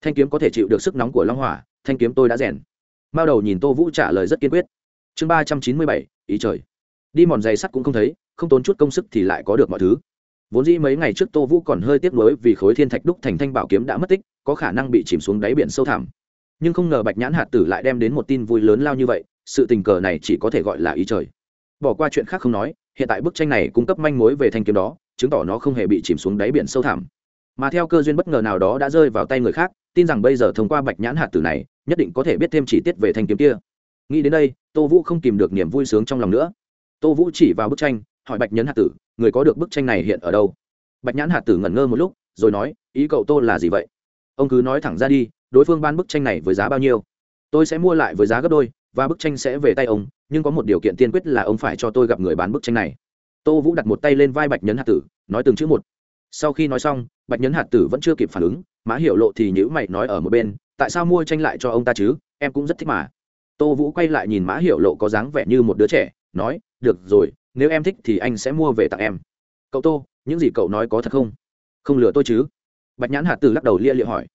Thanh kiếm có thể chịu được sức nóng của long hỏa, thanh kiếm tôi đã rèn. Mao đầu nhìn tô vũ trả lời rất kiên quyết. Chương ba trăm chín mươi bảy, ý trời. Đi mòn giày sắt cũng không thấy, không tốn chút công sức thì lại có được mọi thứ vốn dĩ mấy ngày trước tô vũ còn hơi tiếc nuối vì khối thiên thạch đúc thành thanh bảo kiếm đã mất tích, có khả năng bị chìm xuống đáy biển sâu thẳm. Nhưng không ngờ bạch nhãn hạt tử lại đem đến một tin vui lớn lao như vậy, sự tình cờ này chỉ có thể gọi là ý trời. Bỏ qua chuyện khác không nói, hiện tại bức tranh này cung cấp manh mối về thanh kiếm đó, chứng tỏ nó không hề bị chìm xuống đáy biển sâu thẳm. Mà theo cơ duyên bất ngờ nào đó đã rơi vào tay người khác, tin rằng bây giờ thông qua bạch nhãn hạt tử này, nhất định có thể biết thêm chi tiết về thanh kiếm kia. Nghĩ đến đây, tô vũ không kìm được niềm vui sướng trong lòng nữa. Tô vũ chỉ vào bức tranh hỏi bạch nhẫn hạt tử, người có được bức tranh này hiện ở đâu? Bạch nhãn hạt tử ngẩn ngơ một lúc, rồi nói, ý cậu tô là gì vậy? Ông cứ nói thẳng ra đi, đối phương ban bức tranh này với giá bao nhiêu? Tôi sẽ mua lại với giá gấp đôi, và bức tranh sẽ về tay ông, nhưng có một điều kiện tiên quyết là ông phải cho tôi gặp người bán bức tranh này. Tô vũ đặt một tay lên vai bạch nhấn hạt tử, nói từng chữ một. Sau khi nói xong, bạch nhấn hạt tử vẫn chưa kịp phản ứng mã hiểu lộ thì nhữ mày nói ở một bên, tại sao mua tranh lại cho ông ta chứ? Em cũng rất thích mà. Tô vũ quay lại nhìn mã hiểu lộ có dáng vẻ như một đứa trẻ, nói, được rồi nếu em thích thì anh sẽ mua về tặng em. Cậu tô, những gì cậu nói có thật không? Không lừa tôi chứ? Bạch nhãn hạt tử lắc đầu lia lịa hỏi.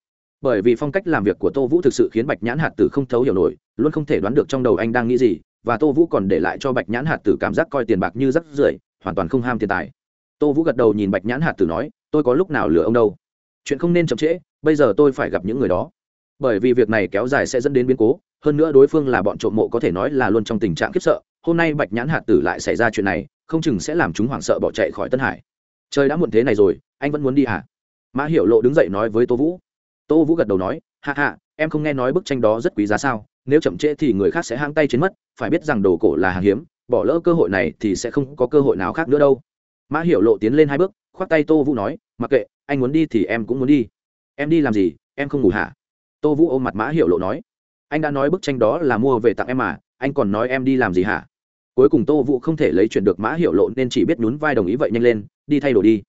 Bởi vì phong cách làm việc của tô vũ thực sự khiến bạch nhãn hạt tử không thấu hiểu nổi, luôn không thể đoán được trong đầu anh đang nghĩ gì, và tô vũ còn để lại cho bạch nhãn hạt tử cảm giác coi tiền bạc như rắc rưởi, hoàn toàn không ham tiền tài. Tô vũ gật đầu nhìn bạch nhãn hạt tử nói, tôi có lúc nào lừa ông đâu? Chuyện không nên chậm trễ, bây giờ tôi phải gặp những người đó. Bởi vì việc này kéo dài sẽ dẫn đến biến cố, hơn nữa đối phương là bọn trộm mộ có thể nói là luôn trong tình trạng khiếp sợ hôm nay bạch nhãn hạt tử lại xảy ra chuyện này, không chừng sẽ làm chúng hoảng sợ bỏ chạy khỏi tân hải. Trời đã muộn thế này rồi, anh vẫn muốn đi hả? Mã hiểu lộ đứng dậy nói với tô vũ. Tô vũ gật đầu nói hạ hạ em không nghe nói bức tranh đó rất quý giá sao? Nếu chậm trễ thì người khác sẽ hang tay trên mất, phải biết rằng đồ cổ là hàng hiếm, bỏ lỡ cơ hội này thì sẽ không có cơ hội nào khác nữa đâu. Mã hiểu lộ tiến lên hai bước, khoác tay tô vũ nói, mặc kệ, anh muốn đi thì em cũng muốn đi. Em đi làm gì? Em không ngủ hả? Tô vũ ôm mặt mã hiểu lộ nói, anh đã nói bức tranh đó là mua về tặng em mà, anh còn nói em đi làm gì hả? Cuối cùng tô vũ không thể lấy chuyện được mã hiệu lộ nên chỉ biết nhún vai đồng ý vậy nhanh lên, đi thay đồ đi.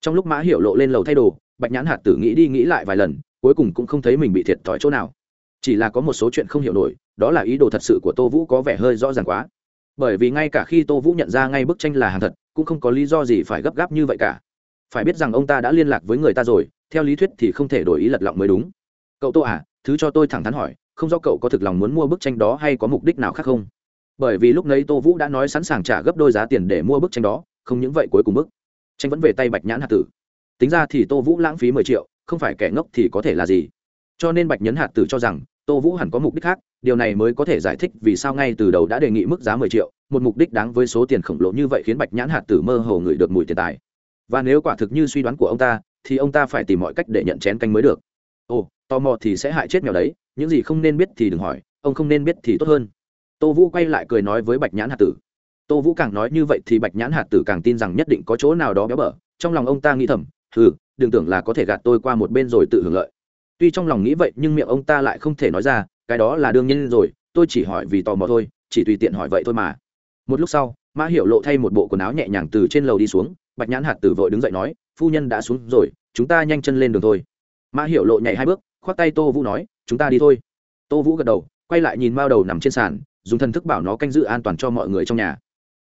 Trong lúc mã hiệu lộ lên lầu thay đồ, bạch nhãn hạt tử nghĩ đi nghĩ lại vài lần, cuối cùng cũng không thấy mình bị thiệt thòi chỗ nào. Chỉ là có một số chuyện không hiểu nổi, đó là ý đồ thật sự của tô vũ có vẻ hơi rõ ràng quá. Bởi vì ngay cả khi tô vũ nhận ra ngay bức tranh là hàng thật, cũng không có lý do gì phải gấp gáp như vậy cả. Phải biết rằng ông ta đã liên lạc với người ta rồi, theo lý thuyết thì không thể đổi ý lật lọng mới đúng. Cậu tô à thứ cho tôi thẳng thắn hỏi, không do cậu có thực lòng muốn mua bức tranh đó hay có mục đích nào khác không? Bởi vì lúc nấy tô vũ đã nói sẵn sàng trả gấp đôi giá tiền để mua bức tranh đó, không những vậy cuối cùng bức tranh vẫn về tay bạch nhãn hạt tử. Tính ra thì tô vũ lãng phí mười triệu, không phải kẻ ngốc thì có thể là gì? Cho nên bạch nhấn hạt tử cho rằng, tô vũ hẳn có mục đích khác, điều này mới có thể giải thích vì sao ngay từ đầu đã đề nghị mức giá mười triệu, một mục đích đáng với số tiền khổng lồ như vậy khiến bạch nhãn hạt tử mơ hồ ngửi được mùi tiền tài. Và nếu quả thực như suy đoán của ông ta, thì ông ta phải tìm mọi cách để nhận chén canh mới được. Ồ, tò mò thì sẽ hại chết mèo đấy, những gì không nên biết thì đừng hỏi, ông không nên biết thì tốt hơn tô vũ quay lại cười nói với bạch nhãn hạt tử. Tô vũ càng nói như vậy thì bạch nhãn hạt tử càng tin rằng nhất định có chỗ nào đó béo bở. Trong lòng ông ta nghĩ thầm ừ đừng tưởng là có thể gạt tôi qua một bên rồi tự hưởng lợi. Tuy trong lòng nghĩ vậy nhưng miệng ông ta lại không thể nói ra, cái đó là đương nhiên rồi, tôi chỉ hỏi vì tò mò thôi, chỉ tùy tiện hỏi vậy thôi mà. Một lúc sau, mã hiểu lộ thay một bộ quần áo nhẹ nhàng từ trên lầu đi xuống, bạch nhãn hạt tử vội đứng dậy nói, phu nhân đã xuống rồi, chúng ta nhanh chân lên đường thôi. Mã hiểu lộ nhảy hai bước khoác tay tô vũ nói, chúng ta đi thôi. Tô vũ gật đầu, quay lại nhìn mao đầu nằm trên sàn dùng thần thức bảo nó canh giữ an toàn cho mọi người trong nhà.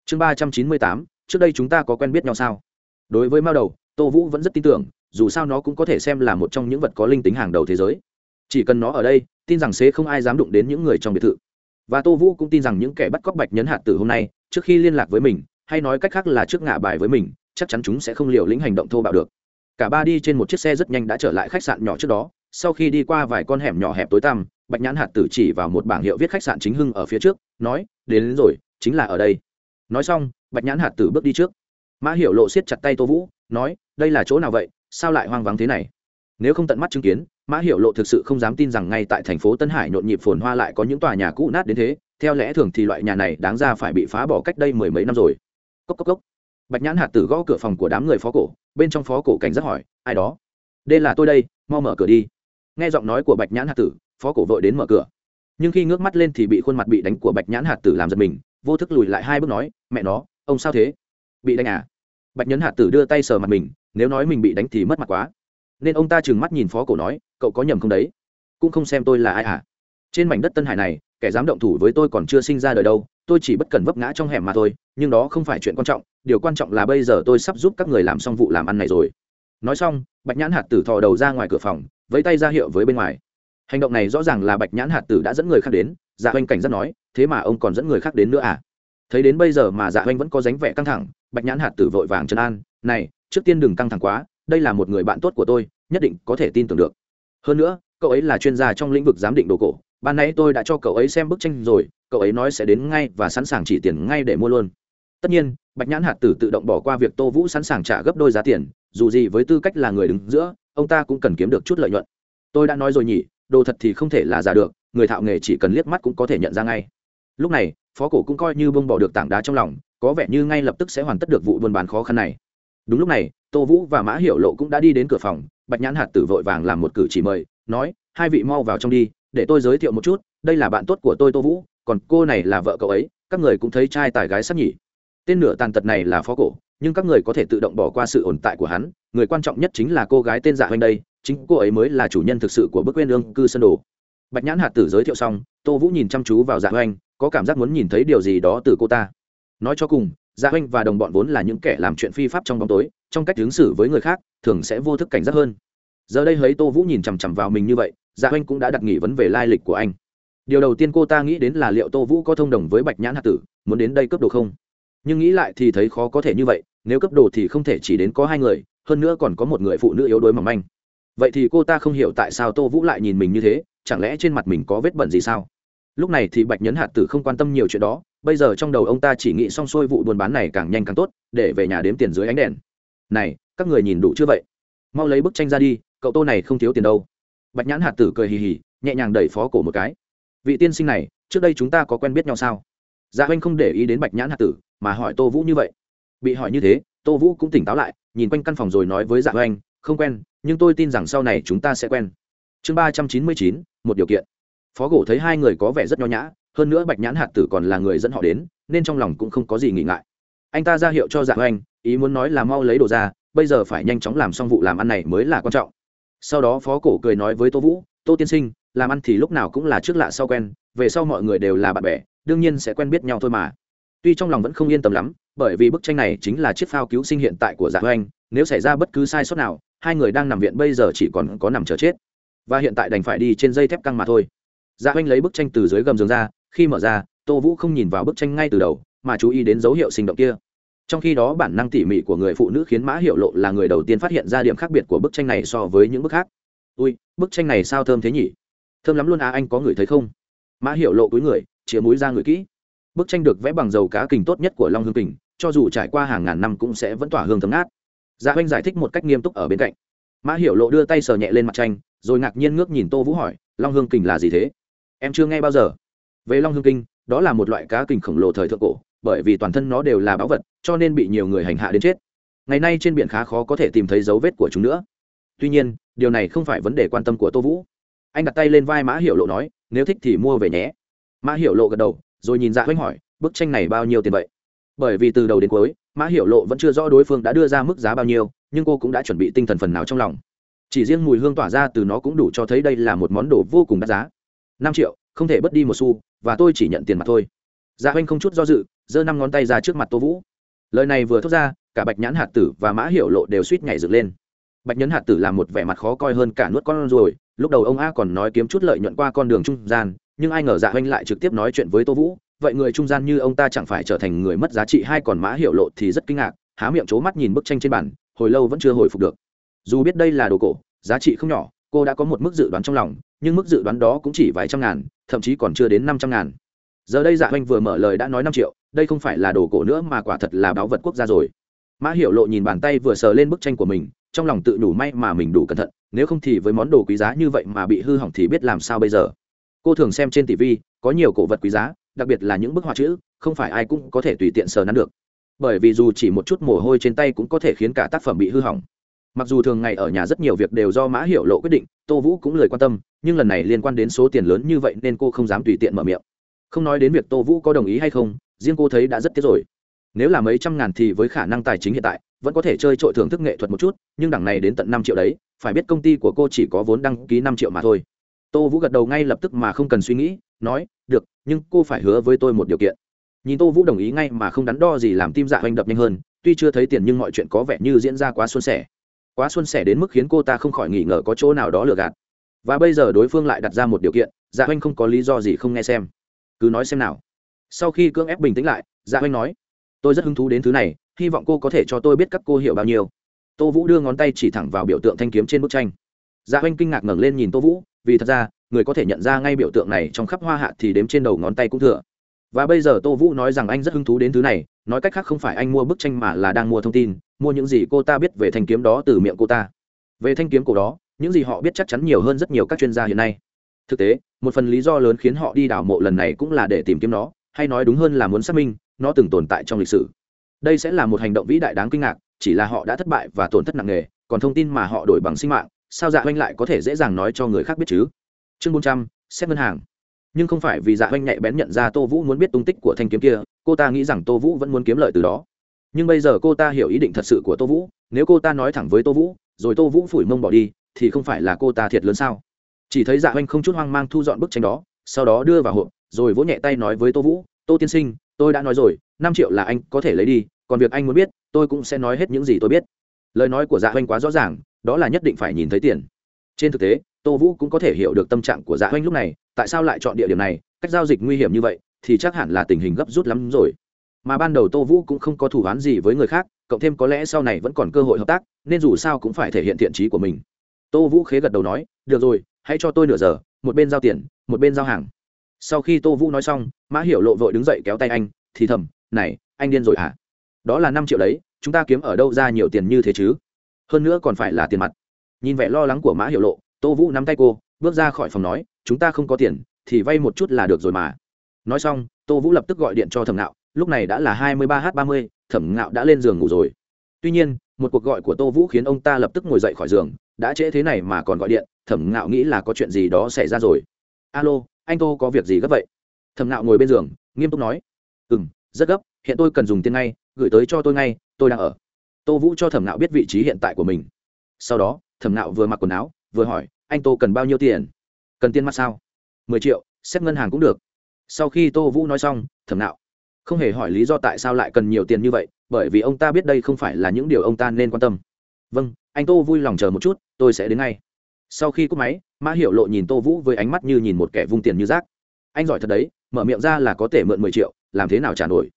Chương ba trăm chín mươi tám, trước đây chúng ta có quen biết nhau sao? Đối với mao đầu, tô vũ vẫn rất tin tưởng, dù sao nó cũng có thể xem là một trong những vật có linh tính hàng đầu thế giới. Chỉ cần nó ở đây, tin rằng sẽ không ai dám đụng đến những người trong biệt thự. Và tô vũ cũng tin rằng những kẻ bắt cóc bạch nhấn hạt tử hôm nay, trước khi liên lạc với mình, hay nói cách khác là trước ngả bài với mình, chắc chắn chúng sẽ không liều lĩnh hành động thô bạo được. Cả ba đi trên một chiếc xe rất nhanh đã trở lại khách sạn nhỏ trước đó, sau khi đi qua vài con hẻm nhỏ hẹp tối tăm bạch nhãn hạt tử chỉ vào một bảng hiệu viết khách sạn chính hưng ở phía trước nói đến, đến rồi chính là ở đây. Nói xong bạch nhãn hạt tử bước đi trước. Mã hiệu lộ siết chặt tay tô vũ nói đây là chỗ nào vậy? Sao lại hoang vắng thế này? Nếu không tận mắt chứng kiến mã hiệu lộ thực sự không dám tin rằng ngay tại thành phố tân hải nhộn nhịp phồn hoa lại có những tòa nhà cũ nát đến thế. Theo lẽ thường thì loại nhà này đáng ra phải bị phá bỏ cách đây mười mấy năm rồi. Cốc cốc cốc. Bạch nhãn hạt tử gõ cửa phòng của đám người phó cổ bên trong phó cổ cảnh giác hỏi ai đó? Đây là tôi đây mau mở cửa đi. Nghe giọng nói của bạch nhãn hạt tử phó cổ vội đến mở cửa. Nhưng khi ngước mắt lên thì bị khuôn mặt bị đánh của bạch nhãn hạt tử làm giật mình, vô thức lùi lại hai bước nói, mẹ nó, ông sao thế? Bị đánh à? Bạch nhấn hạt tử đưa tay sờ mặt mình, nếu nói mình bị đánh thì mất mặt quá. Nên ông ta trừng mắt nhìn phó cổ nói, cậu có nhầm không đấy? Cũng không xem tôi là ai à? Trên mảnh đất tân hải này, kẻ dám động thủ với tôi còn chưa sinh ra đời đâu, tôi chỉ bất cần vấp ngã trong hẻm mà thôi, nhưng đó không phải chuyện quan trọng, điều quan trọng là bây giờ tôi sắp giúp các người làm xong vụ làm ăn này rồi. Nói xong, bạch nhãn hạt tử thò đầu ra ngoài cửa phòng, vẫy tay ra hiệu với bên ngoài hành động này rõ ràng là bạch nhãn hạt tử đã dẫn người khác đến dạ oanh cảnh giác nói thế mà ông còn dẫn người khác đến nữa à? thấy đến bây giờ mà dạ oanh vẫn có dáng vẻ căng thẳng bạch nhãn hạt tử vội vàng trấn an này trước tiên đừng căng thẳng quá đây là một người bạn tốt của tôi nhất định có thể tin tưởng được hơn nữa cậu ấy là chuyên gia trong lĩnh vực giám định đồ cổ ban nãy tôi đã cho cậu ấy xem bức tranh rồi cậu ấy nói sẽ đến ngay và sẵn sàng chỉ tiền ngay để mua luôn tất nhiên bạch nhãn hạt tử tự động bỏ qua việc tô vũ sẵn sàng trả gấp đôi giá tiền dù gì với tư cách là người đứng giữa ông ta cũng cần kiếm được chút lợi nhuận tôi đã nói rồi nhỉ đồ thật thì không thể là giả được, người thạo nghề chỉ cần liếc mắt cũng có thể nhận ra ngay. Lúc này, phó cổ cũng coi như bông bỏ được tảng đá trong lòng, có vẻ như ngay lập tức sẽ hoàn tất được vụ buôn bán khó khăn này. Đúng lúc này, tô vũ và mã hiểu lộ cũng đã đi đến cửa phòng, bạch nhãn hạt tử vội vàng làm một cử chỉ mời, nói, hai vị mau vào trong đi, để tôi giới thiệu một chút, đây là bạn tốt của tôi tô vũ, còn cô này là vợ cậu ấy, các người cũng thấy trai tài gái sắp nhỉ. Tên nửa tàn tật này là phó cổ, nhưng các người có thể tự động bỏ qua sự ổn tại của hắn, người quan trọng nhất chính là cô gái tên dạ hoành đây chính cô ấy mới là chủ nhân thực sự của bức quyên lương cư sân đồ. Bạch nhãn hạt tử giới thiệu xong, tô vũ nhìn chăm chú vào dạ oanh có cảm giác muốn nhìn thấy điều gì đó từ cô ta. Nói cho cùng dạ oanh và đồng bọn vốn là những kẻ làm chuyện phi pháp trong bóng tối, trong cách ứng xử với người khác, thường sẽ vô thức cảnh giác hơn. Giờ đây thấy tô vũ nhìn chằm chằm vào mình như vậy dạ oanh cũng đã đặt nghỉ vấn về lai lịch của anh. Điều đầu tiên cô ta nghĩ đến là liệu tô vũ có thông đồng với bạch nhãn hạt tử, muốn đến đây cướp đồ không? Nhưng nghĩ lại thì thấy khó có thể như vậy, nếu cấp đồ thì không thể chỉ đến có hai người, hơn nữa còn có một người phụ nữ yếu đuối mỏng manh vậy thì cô ta không hiểu tại sao tô vũ lại nhìn mình như thế, chẳng lẽ trên mặt mình có vết bẩn gì sao? Lúc này thì bạch nhấn hạt tử không quan tâm nhiều chuyện đó, bây giờ trong đầu ông ta chỉ nghĩ xong xuôi vụ buôn bán này càng nhanh càng tốt, để về nhà đếm tiền dưới ánh đèn. Này, các người nhìn đủ chưa vậy? Mau lấy bức tranh ra đi, cậu tô này không thiếu tiền đâu. Bạch nhãn hạt tử cười hì hì, nhẹ nhàng đẩy phó cổ một cái. Vị tiên sinh này, trước đây chúng ta có quen biết nhau sao? Dạ oanh không để ý đến bạch nhãn hạt tử, mà hỏi tô vũ như vậy. Bị hỏi như thế, tô vũ cũng tỉnh táo lại, nhìn quanh căn phòng rồi nói với dạ oanh không quen nhưng tôi tin rằng sau này chúng ta sẽ quen. Chương ba trăm chín mươi chín, một điều kiện. Phó gỗ thấy hai người có vẻ rất nho nhã, hơn nữa bạch nhãn hạt tử còn là người dẫn họ đến, nên trong lòng cũng không có gì nghĩ ngại. Anh ta ra hiệu cho dạ anh ý muốn nói là mau lấy đồ ra, bây giờ phải nhanh chóng làm xong vụ làm ăn này mới là quan trọng. Sau đó phó cổ cười nói với tô vũ, tô tiên sinh, làm ăn thì lúc nào cũng là trước lạ sau quen, về sau mọi người đều là bạn bè, đương nhiên sẽ quen biết nhau thôi mà. Tuy trong lòng vẫn không yên tâm lắm, bởi vì bức tranh này chính là chiếc phao cứu sinh hiện tại của dạ anh nếu xảy ra bất cứ sai sót nào hai người đang nằm viện bây giờ chỉ còn có nằm chờ chết. Và hiện tại đành phải đi trên dây thép căng mà thôi. Dạ oanh lấy bức tranh từ dưới gầm giường ra, khi mở ra, tô vũ không nhìn vào bức tranh ngay từ đầu, mà chú ý đến dấu hiệu sinh động kia. Trong khi đó bản năng tỉ mỉ của người phụ nữ khiến mã hiệu lộ là người đầu tiên phát hiện ra điểm khác biệt của bức tranh này so với những bức khác. Ui, bức tranh này sao thơm thế nhỉ? Thơm lắm luôn à anh có người thấy không? Mã hiệu lộ túi người, chĩa mũi ra người kỹ. Bức tranh được vẽ bằng dầu cá kình tốt nhất của long hương kình, cho dù trải qua hàng ngàn năm cũng sẽ vẫn tỏa hương thấm ngát dạ oanh giải thích một cách nghiêm túc ở bên cạnh. Mã hiểu lộ đưa tay sờ nhẹ lên mặt tranh, rồi ngạc nhiên ngước nhìn tô vũ hỏi, long hương kình là gì thế? Em chưa nghe bao giờ. Về long hương kinh đó là một loại cá kình khổng lồ thời thượng cổ, bởi vì toàn thân nó đều là báu vật, cho nên bị nhiều người hành hạ đến chết. Ngày nay trên biển khá khó có thể tìm thấy dấu vết của chúng nữa. Tuy nhiên, điều này không phải vấn đề quan tâm của tô vũ. Anh đặt tay lên vai mã hiểu lộ nói, nếu thích thì mua về nhé. Mã hiểu lộ gật đầu, rồi nhìn dạ oanh hỏi, bức tranh này bao nhiêu tiền vậy? Bởi vì từ đầu đến cuối, mã hiểu lộ vẫn chưa rõ đối phương đã đưa ra mức giá bao nhiêu, nhưng cô cũng đã chuẩn bị tinh thần phần nào trong lòng. Chỉ riêng mùi hương tỏa ra từ nó cũng đủ cho thấy đây là một món đồ vô cùng đắt giá. Năm triệu, không thể bớt đi một xu, và tôi chỉ nhận tiền mặt thôi. Dạ oanh không chút do dự, giơ năm ngón tay ra trước mặt tô vũ. Lời này vừa thốt ra, cả bạch nhãn hạt tử và mã hiểu lộ đều suýt nhảy dựng lên. Bạch nhẫn hạt tử làm một vẻ mặt khó coi hơn cả nuốt con rồi lúc đầu ông a còn nói kiếm chút lợi nhuận qua con đường trung gian, nhưng ai ngờ dạ oanh lại trực tiếp nói chuyện với tô vũ vậy người trung gian như ông ta chẳng phải trở thành người mất giá trị hay còn mã hiệu lộ thì rất kinh ngạc, há miệng c mắt nhìn bức tranh trên bản hồi lâu vẫn chưa hồi phục được. Dù biết đây là đồ cổ, giá trị không nhỏ, cô đã có một mức dự đoán trong lòng, nhưng mức dự đoán đó cũng chỉ vài trăm ngàn, thậm chí còn chưa đến năm trăm ngàn. Giờ đây dạ oanh vừa mở lời đã nói năm triệu, đây không phải là đồ cổ nữa mà quả thật là báu vật quốc gia rồi. Mã hiểu lộ nhìn bàn tay vừa sờ lên bức tranh của mình, trong lòng tự đủ may mà mình đủ cẩn thận, nếu không thì với món đồ quý giá như vậy mà bị hư hỏng thì biết làm sao bây giờ. Cô thường xem trên tv, có nhiều cổ vật quý giá đặc biệt là những bức họa chữ, không phải ai cũng có thể tùy tiện sờ nắn được. Bởi vì dù chỉ một chút mồ hôi trên tay cũng có thể khiến cả tác phẩm bị hư hỏng. Mặc dù thường ngày ở nhà rất nhiều việc đều do mã hiểu lộ quyết định, tô vũ cũng lời quan tâm, nhưng lần này liên quan đến số tiền lớn như vậy nên cô không dám tùy tiện mở miệng. Không nói đến việc tô vũ có đồng ý hay không, riêng cô thấy đã rất tiếc rồi. Nếu là mấy trăm ngàn thì với khả năng tài chính hiện tại, vẫn có thể chơi trội thưởng thức nghệ thuật một chút, nhưng đằng này đến tận năm triệu đấy, phải biết công ty của cô chỉ có vốn đăng ký năm triệu mà thôi tô vũ gật đầu ngay lập tức mà không cần suy nghĩ, nói, được, nhưng cô phải hứa với tôi một điều kiện. Nhìn tô vũ đồng ý ngay mà không đắn đo gì làm tim dạ oanh đập nhanh hơn, tuy chưa thấy tiền nhưng mọi chuyện có vẻ như diễn ra quá xuân sẻ. Quá xuân sẻ đến mức khiến cô ta không khỏi nghi ngờ có chỗ nào đó lừa gạt. Và bây giờ đối phương lại đặt ra một điều kiện dạ oanh không có lý do gì không nghe xem. Cứ nói xem nào. Sau khi cưỡng ép bình tĩnh lại dạ oanh nói, tôi rất hứng thú đến thứ này, hy vọng cô có thể cho tôi biết các cô hiểu bao nhiêu. Tô vũ đưa ngón tay chỉ thẳng vào biểu tượng thanh kiếm trên bức tranh. Dạ oanh kinh ngạc ngẩng lên nhìn tô vũ vì thật ra, người có thể nhận ra ngay biểu tượng này trong khắp hoa hạ thì đếm trên đầu ngón tay cũng thừa. Và bây giờ tô vũ nói rằng anh rất hứng thú đến thứ này, nói cách khác không phải anh mua bức tranh mà là đang mua thông tin, mua những gì cô ta biết về thanh kiếm đó từ miệng cô ta. Về thanh kiếm cổ đó, những gì họ biết chắc chắn nhiều hơn rất nhiều các chuyên gia hiện nay. Thực tế, một phần lý do lớn khiến họ đi đảo mộ lần này cũng là để tìm kiếm nó, hay nói đúng hơn là muốn xác minh, nó từng tồn tại trong lịch sử. Đây sẽ là một hành động vĩ đại đáng kinh ngạc, chỉ là họ đã thất bại và tổn thất nặng nề, còn thông tin mà họ đổi bằng sinh mạng sao dạ oanh lại có thể dễ dàng nói cho người khác biết chứ? Chương bốn trăm, xét ngân hàng. Nhưng không phải vì dạ oanh nhạy bén nhận ra tô vũ muốn biết tung tích của thanh kiếm kia, cô ta nghĩ rằng tô vũ vẫn muốn kiếm lợi từ đó. Nhưng bây giờ cô ta hiểu ý định thật sự của tô vũ, nếu cô ta nói thẳng với tô vũ, rồi tô vũ phủi mông bỏ đi, thì không phải là cô ta thiệt lớn sao? Chỉ thấy dạ oanh không chút hoang mang thu dọn bức tranh đó, sau đó đưa vào hộp, rồi vỗ nhẹ tay nói với tô vũ, tô tiên sinh, tôi đã nói rồi, năm triệu là anh có thể lấy đi, còn việc anh muốn biết, tôi cũng sẽ nói hết những gì tôi biết. Lời nói của dạ oanh quá rõ ràng đó là nhất định phải nhìn thấy tiền. Trên thực tế, tô vũ cũng có thể hiểu được tâm trạng của dạ oanh lúc này, tại sao lại chọn địa điểm này, cách giao dịch nguy hiểm như vậy, thì chắc hẳn là tình hình gấp rút lắm rồi. Mà ban đầu tô vũ cũng không có thủ án gì với người khác, cộng thêm có lẽ sau này vẫn còn cơ hội hợp tác, nên dù sao cũng phải thể hiện thiện trí của mình. Tô vũ khế gật đầu nói, được rồi, hãy cho tôi nửa giờ, một bên giao tiền, một bên giao hàng. Sau khi tô vũ nói xong, mã hiểu lộ vội đứng dậy kéo tay anh, thì thầm, này, anh điên rồi hả? Đó là năm triệu đấy, chúng ta kiếm ở đâu ra nhiều tiền như thế chứ? Hơn nữa còn phải là tiền mặt. Nhìn vẻ lo lắng của mã hiểu lộ, tô vũ nắm tay cô, bước ra khỏi phòng nói, chúng ta không có tiền, thì vay một chút là được rồi mà. Nói xong, tô vũ lập tức gọi điện cho thẩm nạo lúc này đã là hai mươi ba h ba mươi, thẩm ngạo đã lên giường ngủ rồi. Tuy nhiên, một cuộc gọi của tô vũ khiến ông ta lập tức ngồi dậy khỏi giường, đã trễ thế này mà còn gọi điện, thẩm ngạo nghĩ là có chuyện gì đó xảy ra rồi. Alo, anh tô có việc gì gấp vậy? Thẩm ngạo ngồi bên giường, nghiêm túc nói. Ừ m rất gấp, hiện tôi cần dùng tiền ngay, gửi tới cho tôi ngay, tôi đang ở tô vũ cho thẩm Nạo biết vị trí hiện tại của mình. Sau đó, thẩm Nạo vừa mặc quần áo, vừa hỏi, anh tô cần bao nhiêu tiền? Cần tiền mặt sao? Mười triệu, xếp ngân hàng cũng được. Sau khi tô vũ nói xong, thẩm Nạo không hề hỏi lý do tại sao lại cần nhiều tiền như vậy, bởi vì ông ta biết đây không phải là những điều ông ta nên quan tâm. Vâng anh tô vui lòng chờ một chút, tôi sẽ đến ngay. Sau khi cúp máy, mã hiệu lộ nhìn tô vũ với ánh mắt như nhìn một kẻ vung tiền như rác. Anh giỏi thật đấy, mở miệng ra là có thể mượn mười triệu, làm thế nào trả nổi?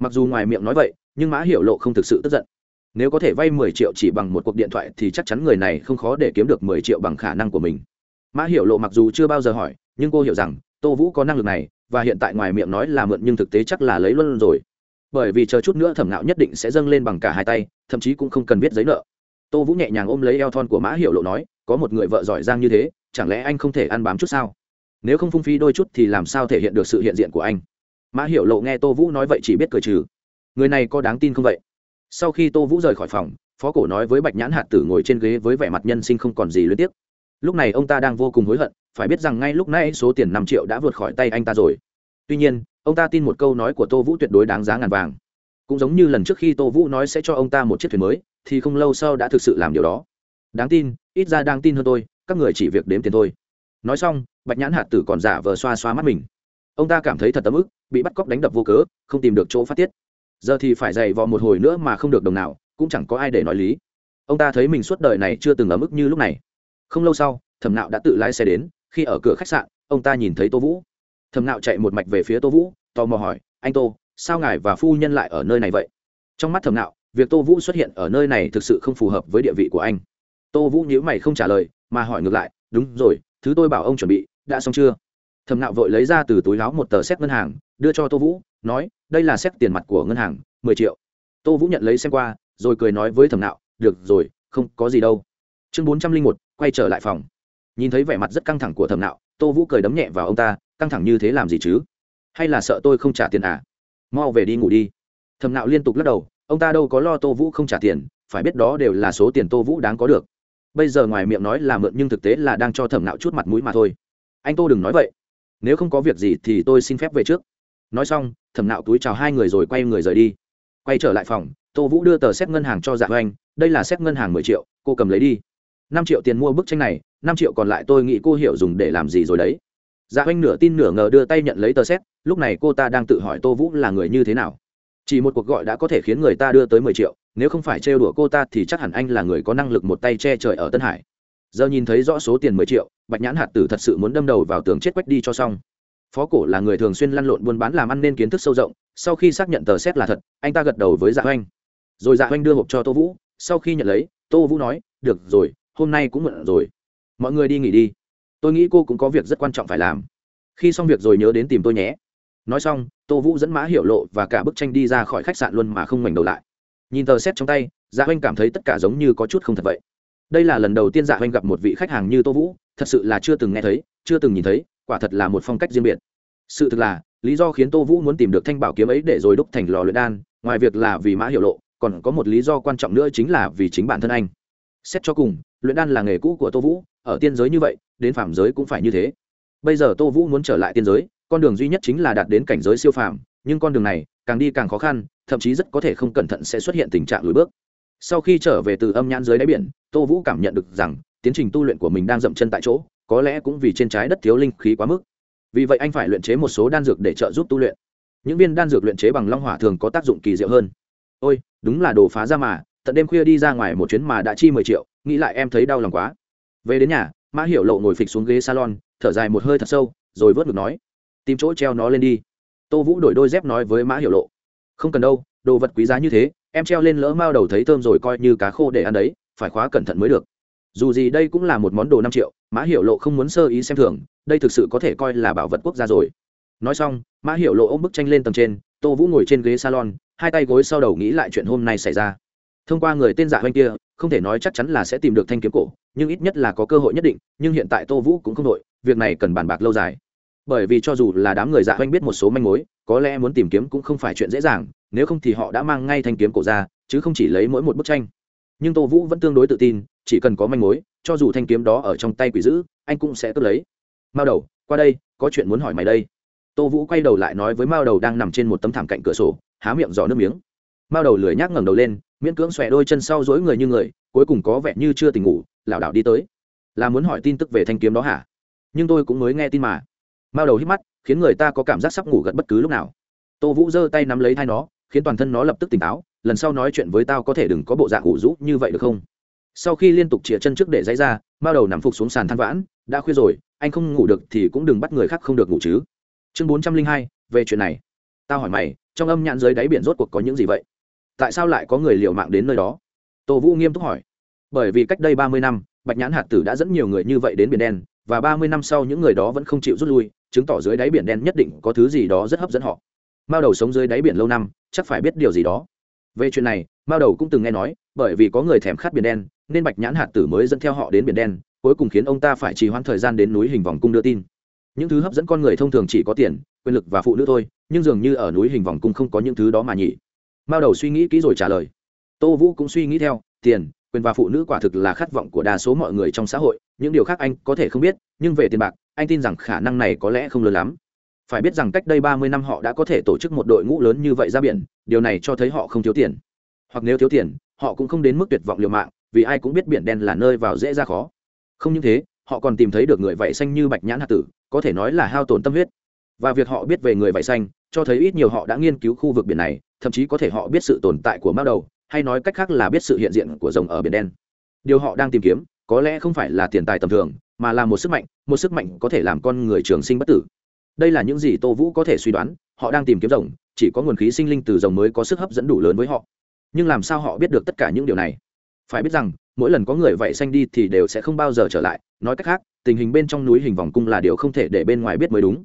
Mặc dù ngoài miệng nói vậy, nhưng mã hiệu lộ không thực sự tức giận nếu có thể vay mười triệu chỉ bằng một cuộc điện thoại thì chắc chắn người này không khó để kiếm được mười triệu bằng khả năng của mình. Mã Hiểu lộ mặc dù chưa bao giờ hỏi, nhưng cô hiểu rằng, tô vũ có năng lực này, và hiện tại ngoài miệng nói là mượn nhưng thực tế chắc là lấy luôn rồi. Bởi vì chờ chút nữa thẩm ngạo nhất định sẽ dâng lên bằng cả hai tay, thậm chí cũng không cần viết giấy nợ. Tô vũ nhẹ nhàng ôm lấy eo thon của mã hiệu lộ nói, có một người vợ giỏi giang như thế, chẳng lẽ anh không thể ăn bám chút sao? Nếu không phung phí đôi chút thì làm sao thể hiện được sự hiện diện của anh? Mã hiệu lộ nghe tô vũ nói vậy chỉ biết cười trừ. Người này có đáng tin không vậy? Sau khi tô vũ rời khỏi phòng, phó cổ nói với bạch nhãn hạt tử ngồi trên ghế với vẻ mặt nhân sinh không còn gì luyến tiếc. Lúc này ông ta đang vô cùng hối hận, phải biết rằng ngay lúc nãy số tiền năm triệu đã vượt khỏi tay anh ta rồi. Tuy nhiên, ông ta tin một câu nói của tô vũ tuyệt đối đáng giá ngàn vàng. Cũng giống như lần trước khi tô vũ nói sẽ cho ông ta một chiếc thuyền mới, thì không lâu sau đã thực sự làm điều đó. Đáng tin, ít ra đang tin hơn tôi các người chỉ việc đếm tiền thôi. Nói xong, bạch nhãn hạt tử còn giả vờ xoa xoa mắt mình. Ông ta cảm thấy thật tấm ức, bị bắt cóc đánh đập vô cớ, không tìm được chỗ phát tiết giờ thì phải dày vò một hồi nữa mà không được đồng nào, cũng chẳng có ai để nói lý. Ông ta thấy mình suốt đời này chưa từng ở mức như lúc này. Không lâu sau, thẩm nạo đã tự lái xe đến, khi ở cửa khách sạn, ông ta nhìn thấy tô vũ. Thẩm nạo chạy một mạch về phía tô vũ, tò mò hỏi, anh tô, sao ngài và phu nhân lại ở nơi này vậy? Trong mắt thẩm nạo, việc tô vũ xuất hiện ở nơi này thực sự không phù hợp với địa vị của anh. Tô vũ nhíu mày không trả lời, mà hỏi ngược lại, đúng rồi, thứ tôi bảo ông chuẩn bị, đã xong chưa? Thẩm nạo vội lấy ra từ túi láo một tờ xét ngân hàng, đưa cho tô vũ, nói đây là xét tiền mặt của ngân hàng, mười triệu. Tô vũ nhận lấy xem qua, rồi cười nói với thẩm nạo, được rồi, không có gì đâu. Chương bốn trăm linh một, quay trở lại phòng. Nhìn thấy vẻ mặt rất căng thẳng của thẩm nạo, tô vũ cười đấm nhẹ vào ông ta, căng thẳng như thế làm gì chứ? Hay là sợ tôi không trả tiền à? Mau về đi ngủ đi. Thẩm nạo liên tục lắc đầu, ông ta đâu có lo tô vũ không trả tiền, phải biết đó đều là số tiền tô vũ đáng có được. Bây giờ ngoài miệng nói là mượn nhưng thực tế là đang cho thẩm nạo chút mặt mũi mà thôi. Anh tô đừng nói vậy. Nếu không có việc gì thì tôi xin phép về trước. Nói xong thẩm nạo túi chào hai người rồi quay người rời đi. Quay trở lại phòng, tô vũ đưa tờ xét ngân hàng cho dạ oanh đây là xét ngân hàng mười triệu, cô cầm lấy đi. Năm triệu tiền mua bức tranh này, năm triệu còn lại tôi nghĩ cô hiểu dùng để làm gì rồi đấy. Dạ oanh nửa tin nửa ngờ đưa tay nhận lấy tờ xét, lúc này cô ta đang tự hỏi tô vũ là người như thế nào. Chỉ một cuộc gọi đã có thể khiến người ta đưa tới mười triệu, nếu không phải trêu đùa cô ta thì chắc hẳn anh là người có năng lực một tay che trời ở tân hải. Giờ nhìn thấy rõ số tiền mười triệu, bạch nhãn hạt tử thật sự muốn đâm đầu vào tường chết quách đi cho xong phó cổ là người thường xuyên lăn lộn buôn bán làm ăn nên kiến thức sâu rộng, sau khi xác nhận tờ xét là thật, anh ta gật đầu với dạ oanh rồi dạ oanh đưa hộp cho tô vũ, sau khi nhận lấy, tô vũ nói, được rồi, hôm nay cũng mượn rồi. Mọi người đi nghỉ đi. Tôi nghĩ cô cũng có việc rất quan trọng phải làm. Khi xong việc rồi nhớ đến tìm tôi nhé. Nói xong, tô vũ dẫn mã hiểu lộ và cả bức tranh đi ra khỏi khách sạn luôn mà không ngoảnh đầu lại. Nhìn tờ xét trong tay dạ oanh cảm thấy tất cả giống như có chút không thật vậy. Đây là lần đầu tiên dạ oanh gặp một vị khách hàng như tô vũ, thật sự là chưa từng nghe thấy, chưa từng nhìn thấy quả thật là một phong cách riêng biệt. Sự thực là, lý do khiến tô vũ muốn tìm được thanh bảo kiếm ấy để rồi đúc thành lò luyện đan, ngoài việc là vì mã hiệu lộ, còn có một lý do quan trọng nữa chính là vì chính bản thân anh. Xét cho cùng, luyện đan là nghề cũ của tô vũ, ở tiên giới như vậy, đến phạm giới cũng phải như thế. Bây giờ tô vũ muốn trở lại tiên giới, con đường duy nhất chính là đạt đến cảnh giới siêu phàm, nhưng con đường này càng đi càng khó khăn, thậm chí rất có thể không cẩn thận sẽ xuất hiện tình trạng lùi bước. Sau khi trở về từ âm nhãn dưới đáy biển, tô vũ cảm nhận được rằng, tiến trình tu luyện của mình đang dậm chân tại chỗ có lẽ cũng vì trên trái đất thiếu linh khí quá mức. Vì vậy anh phải luyện chế một số đan dược để trợ giúp tu luyện. Những viên đan dược luyện chế bằng long hỏa thường có tác dụng kỳ diệu hơn. Ôi, đúng là đồ phá ra mà, tận đêm khuya đi ra ngoài một chuyến mà đã chi mười triệu, nghĩ lại em thấy đau lòng quá. Về đến nhà, mã hiểu lộ ngồi phịch xuống ghế salon, thở dài một hơi thật sâu, rồi vớt ngực nói, tìm chỗ treo nó lên đi. Tô vũ đổi đôi dép nói với mã hiểu lộ, không cần đâu, đồ vật quý giá như thế, em treo lên lỡ mao đầu thấy thơm rồi coi như cá khô để ăn đấy, phải khóa cẩn thận mới được dù gì đây cũng là một món đồ năm triệu, mã hiểu lộ không muốn sơ ý xem thường, đây thực sự có thể coi là bảo vật quốc gia rồi. Nói xong, mã hiểu lộ ôm bức tranh lên tầng trên, tô vũ ngồi trên ghế salon, hai tay gối sau đầu nghĩ lại chuyện hôm nay xảy ra. Thông qua người tên giả hoanh kia, không thể nói chắc chắn là sẽ tìm được thanh kiếm cổ, nhưng ít nhất là có cơ hội nhất định, nhưng hiện tại tô vũ cũng không đội, việc này cần bàn bạc lâu dài. Bởi vì cho dù là đám người dạ hoanh biết một số manh mối, có lẽ muốn tìm kiếm cũng không phải chuyện dễ dàng, nếu không thì họ đã mang ngay thanh kiếm cổ ra, chứ không chỉ lấy mỗi một bức tranh. Nhưng tô vũ vẫn tương đối tự tin chỉ cần có manh mối, cho dù thanh kiếm đó ở trong tay quỷ dữ, anh cũng sẽ cướp lấy. Mao đầu, qua đây, có chuyện muốn hỏi mày đây. Tô vũ quay đầu lại nói với mao đầu đang nằm trên một tấm thảm cạnh cửa sổ, há miệng giò nước miếng. Mao đầu lười nhác ngẩng đầu lên, miễn cưỡng xòe đôi chân sau dối người như người, cuối cùng có vẻ như chưa tỉnh ngủ, lảo đảo đi tới. Là muốn hỏi tin tức về thanh kiếm đó hả? Nhưng tôi cũng mới nghe tin mà. Mao đầu hít mắt, khiến người ta có cảm giác sắp ngủ gật bất cứ lúc nào. Tô vũ giơ tay nắm lấy thai nó, khiến toàn thân nó lập tức tỉnh táo, lần sau nói chuyện với tao có thể đừng có bộ dạng ủ rũ như vậy được không? Sau khi liên tục chĩa chân trước để dãy ra bao đầu nằm phục xuống sàn than vãn, đã khuya rồi, anh không ngủ được thì cũng đừng bắt người khác không được ngủ chứ. Chương bốn trăm linh hai, về chuyện này. Tao hỏi mày, trong âm nhãn dưới đáy biển rốt cuộc có những gì vậy? Tại sao lại có người liều mạng đến nơi đó? Tô vũ nghiêm túc hỏi. Bởi vì cách đây ba mươi năm, bạch nhãn hạt tử đã dẫn nhiều người như vậy đến biển đen, và ba mươi năm sau những người đó vẫn không chịu rút lui, chứng tỏ dưới đáy biển đen nhất định có thứ gì đó rất hấp dẫn họ. Mao đầu sống dưới đáy biển lâu năm, chắc phải biết điều gì đó. Về chuyện này, mao đầu cũng từng nghe nói, bởi vì có người thèm khát biển đen nên bạch nhãn hạt tử mới dẫn theo họ đến biển đen, cuối cùng khiến ông ta phải trì hoãn thời gian đến núi hình vòng cung đưa tin. Những thứ hấp dẫn con người thông thường chỉ có tiền, quyền lực và phụ nữ thôi, nhưng dường như ở núi hình vòng cung không có những thứ đó mà nhỉ. Mao đầu suy nghĩ kỹ rồi trả lời. Tô vũ cũng suy nghĩ theo, tiền, quyền và phụ nữ quả thực là khát vọng của đa số mọi người trong xã hội, những điều khác anh có thể không biết, nhưng về tiền bạc, anh tin rằng khả năng này có lẽ không lớn lắm. Phải biết rằng cách đây ba mươi năm họ đã có thể tổ chức một đội ngũ lớn như vậy ra biển, điều này cho thấy họ không thiếu tiền. Hoặc nếu thiếu tiền, họ cũng không đến mức tuyệt vọng liều mạng vì ai cũng biết biển đen là nơi vào dễ ra khó. Không những thế, họ còn tìm thấy được người vảy xanh như bạch nhãn hạt tử, có thể nói là hao tổn tâm huyết. Và việc họ biết về người vảy xanh, cho thấy ít nhiều họ đã nghiên cứu khu vực biển này, thậm chí có thể họ biết sự tồn tại của mao đầu, hay nói cách khác là biết sự hiện diện của rồng ở biển đen. Điều họ đang tìm kiếm, có lẽ không phải là tiền tài tầm thường, mà là một sức mạnh, một sức mạnh có thể làm con người trường sinh bất tử. Đây là những gì tô vũ có thể suy đoán, họ đang tìm kiếm rồng, chỉ có nguồn khí sinh linh từ rồng mới có sức hấp dẫn đủ lớn với họ. Nhưng làm sao họ biết được tất cả những điều này? Phải biết rằng, mỗi lần có người vậy xanh đi thì đều sẽ không bao giờ trở lại. Nói cách khác, tình hình bên trong núi hình vòng cung là điều không thể để bên ngoài biết mới đúng.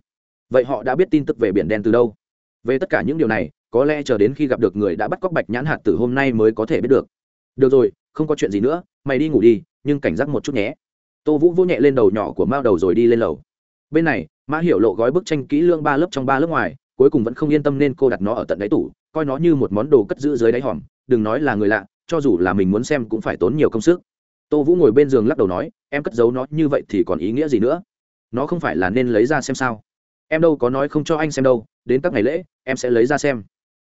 Vậy họ đã biết tin tức về biển đen từ đâu? Về tất cả những điều này, có lẽ chờ đến khi gặp được người đã bắt cóc bạch nhãn hạt từ hôm nay mới có thể biết được. Được rồi, không có chuyện gì nữa, mày đi ngủ đi, nhưng cảnh giác một chút nhé. Tô vũ vô nhẹ lên đầu nhỏ của mao đầu rồi đi lên lầu. Bên này, mã hiểu lộ gói bức tranh kỹ lương ba lớp trong ba lớp ngoài, cuối cùng vẫn không yên tâm nên cô đặt nó ở tận đáy tủ, coi nó như một món đồ cất giữ dưới đáy hòm. Đừng nói là người lạ cho dù là mình muốn xem cũng phải tốn nhiều công sức. Tô vũ ngồi bên giường lắc đầu nói, em cất giấu nó như vậy thì còn ý nghĩa gì nữa? Nó không phải là nên lấy ra xem sao? Em đâu có nói không cho anh xem đâu, đến các ngày lễ, em sẽ lấy ra xem.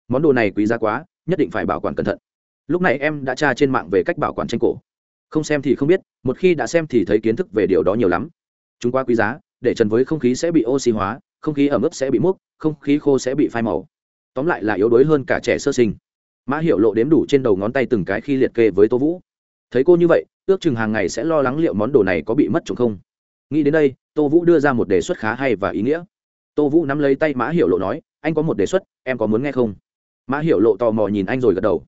Món đồ này quý giá quá, nhất định phải bảo quản cẩn thận. Lúc này em đã tra trên mạng về cách bảo quản tranh cổ. Không xem thì không biết, một khi đã xem thì thấy kiến thức về điều đó nhiều lắm. Chúng quá quý giá, để trần với không khí sẽ bị oxy hóa, không khí ẩm ướt sẽ bị múc không khí khô sẽ bị phai màu. Tóm lại là yếu đuối hơn cả trẻ sơ sinh mã hiệu lộ đếm đủ trên đầu ngón tay từng cái khi liệt kê với tô vũ. Thấy cô như vậy, ước chừng hàng ngày sẽ lo lắng liệu món đồ này có bị mất trộm không. Nghĩ đến đây, tô vũ đưa ra một đề xuất khá hay và ý nghĩa. Tô vũ nắm lấy tay mã hiệu lộ nói, anh có một đề xuất, em có muốn nghe không? Mã hiệu lộ tò mò nhìn anh rồi gật đầu.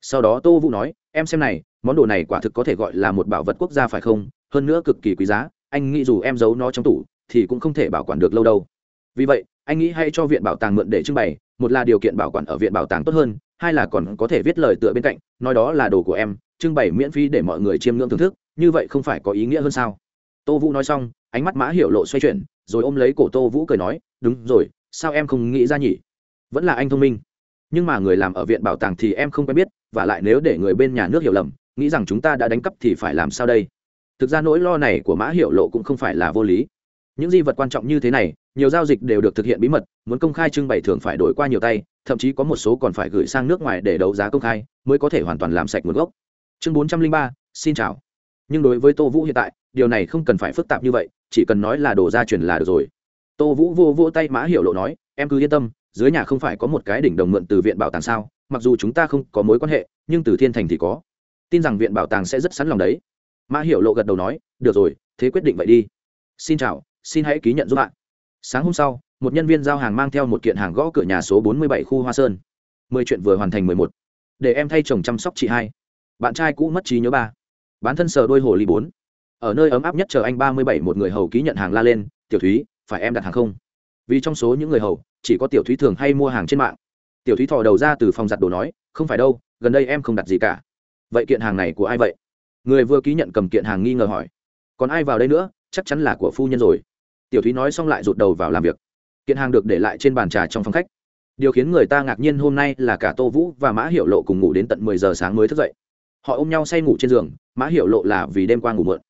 Sau đó tô vũ nói, em xem này, món đồ này quả thực có thể gọi là một bảo vật quốc gia phải không? Hơn nữa cực kỳ quý giá, anh nghĩ dù em giấu nó trong tủ, thì cũng không thể bảo quản được lâu đâu. Vì vậy, anh nghĩ hay cho viện bảo tàng mượn để trưng bày, một là điều kiện bảo quản ở viện bảo tàng tốt hơn hai là còn có thể viết lời tựa bên cạnh, nói đó là đồ của em, trưng bày miễn phí để mọi người chiêm ngưỡng thưởng thức, như vậy không phải có ý nghĩa hơn sao? Tô vũ nói xong, ánh mắt mã hiểu lộ xoay chuyển, rồi ôm lấy cổ tô vũ cười nói, đúng rồi, sao em không nghĩ ra nhỉ? Vẫn là anh thông minh. Nhưng mà người làm ở viện bảo tàng thì em không quen biết, và lại nếu để người bên nhà nước hiểu lầm, nghĩ rằng chúng ta đã đánh cắp thì phải làm sao đây? Thực ra nỗi lo này của mã hiểu lộ cũng không phải là vô lý. Những di vật quan trọng như thế này, nhiều giao dịch đều được thực hiện bí mật, muốn công khai trưng bày thường phải đổi qua nhiều tay thậm chí có một số còn phải gửi sang nước ngoài để đấu giá công khai, mới có thể hoàn toàn làm sạch nguồn gốc. Chương bốn trăm linh ba, xin chào. Nhưng đối với tô vũ hiện tại, điều này không cần phải phức tạp như vậy, chỉ cần nói là đồ gia truyền là được rồi. Tô vũ vô vô tay mã hiểu lộ nói, em cứ yên tâm, dưới nhà không phải có một cái đỉnh đồng mượn từ viện bảo tàng sao? Mặc dù chúng ta không có mối quan hệ, nhưng từ thiên thành thì có. Tin rằng viện bảo tàng sẽ rất sẵn lòng đấy. Mã hiểu lộ gật đầu nói, được rồi, thế quyết định vậy đi. Xin chào, xin hãy ký nhận giúp bạn. Sáng hôm sau một nhân viên giao hàng mang theo một kiện hàng gõ cửa nhà số 47 khu hoa sơn. Mười chuyện vừa hoàn thành mười một. Để em thay chồng chăm sóc chị hai. Bạn trai cũ mất trí nhớ ba. Bán thân sờ đôi hồ ly bốn. Ở nơi ấm áp nhất chờ anh ba mươi bảy một người hầu ký nhận hàng la lên, tiểu thúy, phải em đặt hàng không? Vì trong số những người hầu, chỉ có tiểu thúy thường hay mua hàng trên mạng. Tiểu thúy thò đầu ra từ phòng giặt đồ nói, không phải đâu, gần đây em không đặt gì cả. Vậy kiện hàng này của ai vậy? Người vừa ký nhận cầm kiện hàng nghi ngờ hỏi. Còn ai vào đây nữa? Chắc chắn là của phu nhân rồi. Tiểu thúy nói xong lại rụt đầu vào làm việc kiện hàng được để lại trên bàn trà trong phòng khách. Điều khiến người ta ngạc nhiên hôm nay là cả tô vũ và mã hiệu lộ cùng ngủ đến tận mười giờ sáng mới thức dậy. Họ ôm nhau say ngủ trên giường, mã hiệu lộ là vì đêm qua ngủ mượn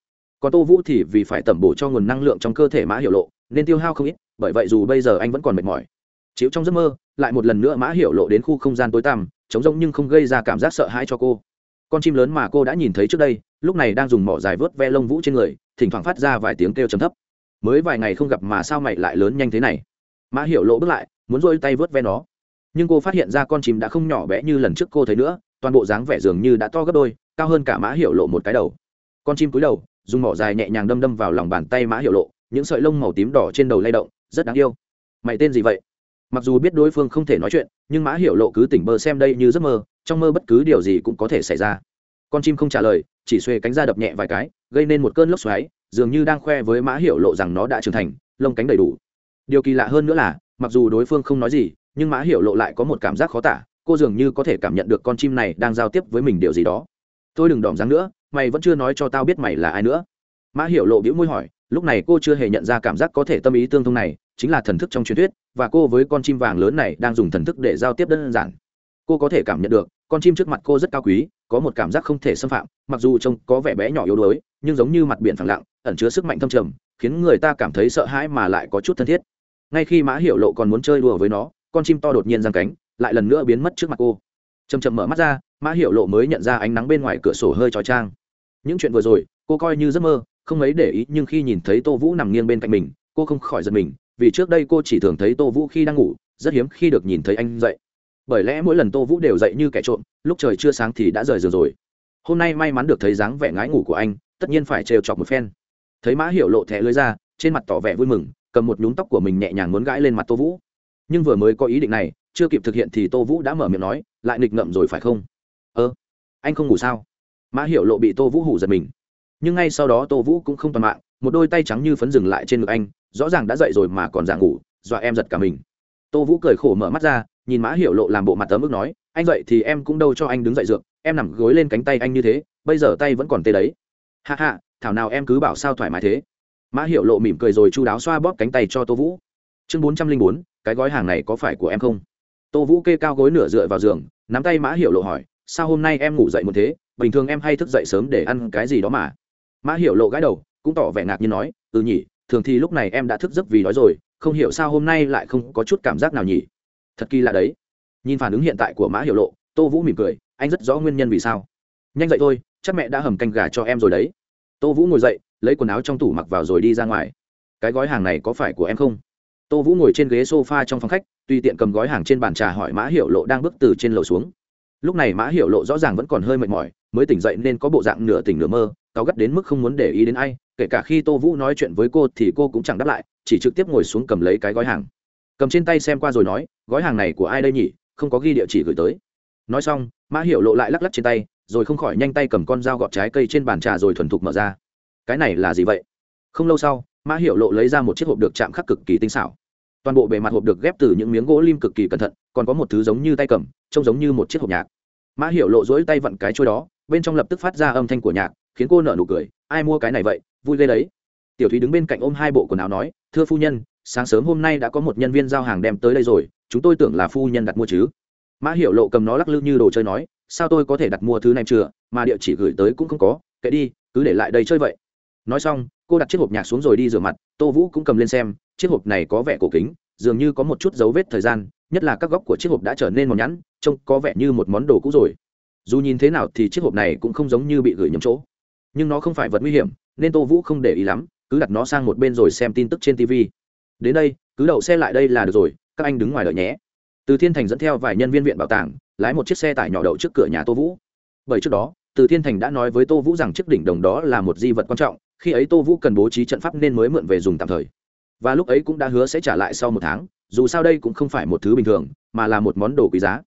còn tô vũ thì vì phải tẩm bổ cho nguồn năng lượng trong cơ thể mã hiệu lộ, nên tiêu hao không ít, bởi vậy dù bây giờ anh vẫn còn mệt mỏi. Chịu trong giấc mơ, lại một lần nữa mã hiệu lộ đến khu không gian tối tăm chống rỗng nhưng không gây ra cảm giác sợ hãi cho cô. Con chim lớn mà cô đã nhìn thấy trước đây, lúc này đang dùng mỏ dài vớt ve lông vũ trên người, thỉnh thoảng phát ra vài tiếng kêu chấm thấp. Mới vài ngày không gặp mà sao mày lại lớn nhanh thế này? Mã hiểu lộ bước lại, muốn rôi tay vớt ve nó. Nhưng cô phát hiện ra con chim đã không nhỏ bé như lần trước cô thấy nữa, toàn bộ dáng vẻ dường như đã to gấp đôi, cao hơn cả mã hiểu lộ một cái đầu. Con chim cúi đầu, dùng mỏ dài nhẹ nhàng đâm đâm vào lòng bàn tay mã hiệu lộ, những sợi lông màu tím đỏ trên đầu lay động, rất đáng yêu. Mày tên gì vậy? Mặc dù biết đối phương không thể nói chuyện, nhưng mã hiệu lộ cứ tỉnh bơ xem đây như giấc mơ, trong mơ bất cứ điều gì cũng có thể xảy ra. Con chim không trả lời, chỉ xuê cánh ra đập nhẹ vài cái, gây nên một cơn lốc xoáy, dường như đang khoe với mã hiệu lộ rằng nó đã trưởng thành, lông cánh đầy đủ điều kỳ lạ hơn nữa là, mặc dù đối phương không nói gì, nhưng mã Hiểu lộ lại có một cảm giác khó tả, cô dường như có thể cảm nhận được con chim này đang giao tiếp với mình điều gì đó. Tôi đừng đỏm dáng nữa, mày vẫn chưa nói cho tao biết mày là ai nữa. Mã Hiểu lộ bĩu môi hỏi, lúc này cô chưa hề nhận ra cảm giác có thể tâm ý tương thông này, chính là thần thức trong truyền thuyết, và cô với con chim vàng lớn này đang dùng thần thức để giao tiếp đơn giản. Cô có thể cảm nhận được, con chim trước mặt cô rất cao quý, có một cảm giác không thể xâm phạm, mặc dù trông có vẻ bé nhỏ yếu đuối, nhưng giống như mặt biển phẳng lặng, ẩn chứa sức mạnh thâm trầm, khiến người ta cảm thấy sợ hãi mà lại có chút thân thiết ngay khi mã hiệu lộ còn muốn chơi đùa với nó, con chim to đột nhiên giang cánh, lại lần nữa biến mất trước mặt cô. Chầm chậm mở mắt ra, mã hiệu lộ mới nhận ra ánh nắng bên ngoài cửa sổ hơi trói trang những chuyện vừa rồi, cô coi như giấc mơ, không mấy để ý, nhưng khi nhìn thấy tô vũ nằm nghiêng bên cạnh mình, cô không khỏi giật mình, vì trước đây cô chỉ thường thấy tô vũ khi đang ngủ, rất hiếm khi được nhìn thấy anh dậy. Bởi lẽ mỗi lần tô vũ đều dậy như kẻ trộm, lúc trời chưa sáng thì đã rời giường rồi. Hôm nay may mắn được thấy dáng vẻ ngái ngủ của anh, tất nhiên phải trêu chọc một phen. Thấy mã hiểu lộ thẻ lưới ra, trên mặt tỏ vẻ vui mừng cầm một nhúng tóc của mình nhẹ nhàng muốn gãi lên mặt tô vũ. Nhưng vừa mới có ý định này, chưa kịp thực hiện thì tô vũ đã mở miệng nói, lại nghịch ngậm rồi phải không? Ơ, anh không ngủ sao? Mã hiểu lộ bị tô vũ hủ giật mình. Nhưng ngay sau đó tô vũ cũng không toàn mạng, một đôi tay trắng như phấn dừng lại trên ngực anh, rõ ràng đã dậy rồi mà còn dạng ngủ, dọa em giật cả mình. Tô vũ cười khổ mở mắt ra, nhìn mã hiểu lộ làm bộ mặt tấm ức nói, anh dậy thì em cũng đâu cho anh đứng dậy dược, em nằm gối lên cánh tay anh như thế, bây giờ tay vẫn còn tê đấy. Hạ hạ thảo nào em cứ bảo sao thoải mái thế mã hiểu lộ mỉm cười rồi chu đáo xoa bóp cánh tay cho tô vũ. Chương bốn trăm linh bốn, cái gói hàng này có phải của em không? Tô vũ kê cao gối nửa dựa vào giường, nắm tay mã hiểu lộ hỏi, sao hôm nay em ngủ dậy một thế? Bình thường em hay thức dậy sớm để ăn cái gì đó mà. Mã hiểu lộ gãi đầu, cũng tỏ vẻ ngạc nhiên nói ừ nhỉ, thường thì lúc này em đã thức giấc vì đói rồi, không hiểu sao hôm nay lại không có chút cảm giác nào nhỉ? Thật kỳ lạ đấy. Nhìn phản ứng hiện tại của mã hiểu lộ, tô vũ mỉm cười, anh rất rõ nguyên nhân vì sao. Nhanh dậy thôi, chắc mẹ đã hầm canh gà cho em rồi đấy. Tô vũ ngồi dậy lấy quần áo trong tủ mặc vào rồi đi ra ngoài. Cái gói hàng này có phải của em không? Tô vũ ngồi trên ghế s o f a trong phòng khách, tùy tiện cầm gói hàng trên bàn trà hỏi mã hiệu lộ đang bước từ trên lầu xuống. Lúc này mã hiệu lộ rõ ràng vẫn còn hơi mệt mỏi, mới tỉnh dậy nên có bộ dạng nửa tỉnh nửa mơ, cáu gắt đến mức không muốn để ý đến ai, kể cả khi tô vũ nói chuyện với cô thì cô cũng chẳng đáp lại, chỉ trực tiếp ngồi xuống cầm lấy cái gói hàng. Cầm trên tay xem qua rồi nói, gói hàng này của ai đây nhỉ? Không có ghi địa chỉ gửi tới. Nói xong, mã hiệu lộ lại lắc lắc trên tay, rồi không khỏi nhanh tay cầm con dao gọt trái cây trên bàn trà rồi thuần thục mở ra cái này là gì vậy? Không lâu sau, mã hiệu lộ lấy ra một chiếc hộp được chạm khắc cực kỳ tinh xảo. Toàn bộ bề mặt hộp được ghép từ những miếng gỗ lim cực kỳ cẩn thận, còn có một thứ giống như tay cầm, trông giống như một chiếc hộp nhạc. Mã hiệu lộ dỗi tay vặn cái trôi đó, bên trong lập tức phát ra âm thanh của nhạc, khiến cô nở nụ cười, ai mua cái này vậy? Vui ghê đấy. Tiểu thúy đứng bên cạnh ôm hai bộ quần áo nói, thưa phu nhân, sáng sớm hôm nay đã có một nhân viên giao hàng đem tới đây rồi, chúng tôi tưởng là phu nhân đặt mua chứ. Mã hiệu lộ cầm nó lắc lư như đồ chơi nói, sao tôi có thể đặt mua thứ này chưa? Mà địa chỉ gửi tới cũng không có. Kệ đi, cứ để lại đây chơi vậy nói xong, cô đặt chiếc hộp nhạc xuống rồi đi rửa mặt, tô vũ cũng cầm lên xem, chiếc hộp này có vẻ cổ kính, dường như có một chút dấu vết thời gian, nhất là các góc của chiếc hộp đã trở nên mòn nhẵn, trông có vẻ như một món đồ cũ rồi. Dù nhìn thế nào thì chiếc hộp này cũng không giống như bị gửi nhầm chỗ. Nhưng nó không phải vật nguy hiểm, nên tô vũ không để ý lắm, cứ đặt nó sang một bên rồi xem tin tức trên tv đến đây, cứ đậu xe lại đây là được rồi, các anh đứng ngoài đợi nhé. Từ thiên thành dẫn theo vài nhân viên viện bảo tàng, lái một chiếc xe tải nhỏ đậu trước cửa nhà tô vũ. Bởi trước đó, từ thiên thành đã nói với tô vũ rằng chiếc đỉnh đồng đó là một di vật quan trọng khi ấy tô vũ cần bố trí trận pháp nên mới mượn về dùng tạm thời. Và lúc ấy cũng đã hứa sẽ trả lại sau một tháng, dù sao đây cũng không phải một thứ bình thường, mà là một món đồ quý giá.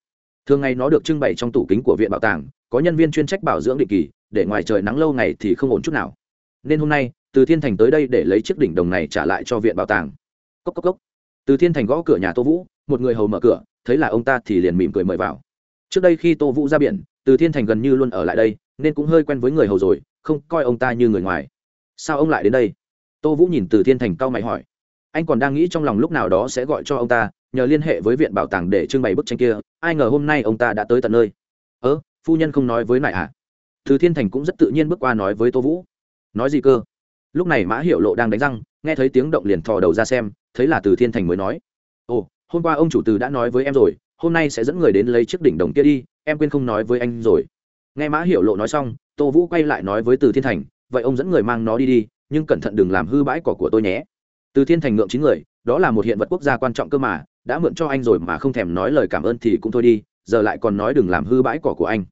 Thường ngày nó được trưng bày trong tủ kính của viện bảo tàng, có nhân viên chuyên trách bảo dưỡng định kỳ, để ngoài trời nắng lâu ngày thì không ổn chút nào. Nên hôm nay, từ thiên thành tới đây để lấy chiếc đỉnh đồng này trả lại cho viện bảo tàng. Cốc cốc cốc. Từ thiên thành gõ cửa nhà tô vũ, một người hầu mở cửa, thấy là ông ta thì liền mỉm cười mời vào. Trước đây khi tô vũ ra biển, từ thiên thành gần như luôn ở lại đây, nên cũng hơi quen với người hầu rồi, không coi ông ta như người ngoài sao ông lại đến đây? Tô vũ nhìn từ thiên thành cao mày hỏi. Anh còn đang nghĩ trong lòng lúc nào đó sẽ gọi cho ông ta, nhờ liên hệ với viện bảo tàng để trưng bày bức tranh kia, ai ngờ hôm nay ông ta đã tới tận nơi. Ớ phu nhân không nói với nại ạ à? từ thiên thành cũng rất tự nhiên bước qua nói với tô vũ. Nói gì cơ? Lúc này mã hiệu lộ đang đánh răng, nghe thấy tiếng động liền thò đầu ra xem, thấy là từ thiên thành mới nói. Ồ, hôm qua ông chủ từ đã nói với em rồi, hôm nay sẽ dẫn người đến lấy chiếc đỉnh đồng kia đi, em quên không nói với anh rồi. Nghe mã hiệu lộ nói xong, tô vũ quay lại nói với từ thiên thành vậy ông dẫn người mang nó đi đi, nhưng cẩn thận đừng làm hư bãi cỏ của tôi nhé. Từ thiên thành ngượng chín người, đó là một hiện vật quốc gia quan trọng cơ mà, đã mượn cho anh rồi mà không thèm nói lời cảm ơn thì cũng thôi đi, giờ lại còn nói đừng làm hư bãi cỏ của anh.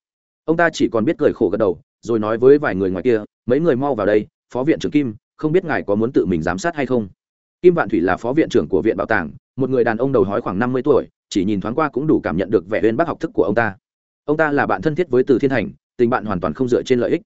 Ông ta chỉ còn biết cười khổ gật đầu, rồi nói với vài người ngoài kia, mấy người mau vào đây, phó viện trưởng kim, không biết ngài có muốn tự mình giám sát hay không? Kim vạn thủy là phó viện trưởng của viện bảo tàng, một người đàn ông đầu hói khoảng năm mươi tuổi, chỉ nhìn thoáng qua cũng đủ cảm nhận được vẻ uyên bác học thức của ông ta. Ông ta là bạn thân thiết với từ thiên thành, tình bạn hoàn toàn không dựa trên lợi ích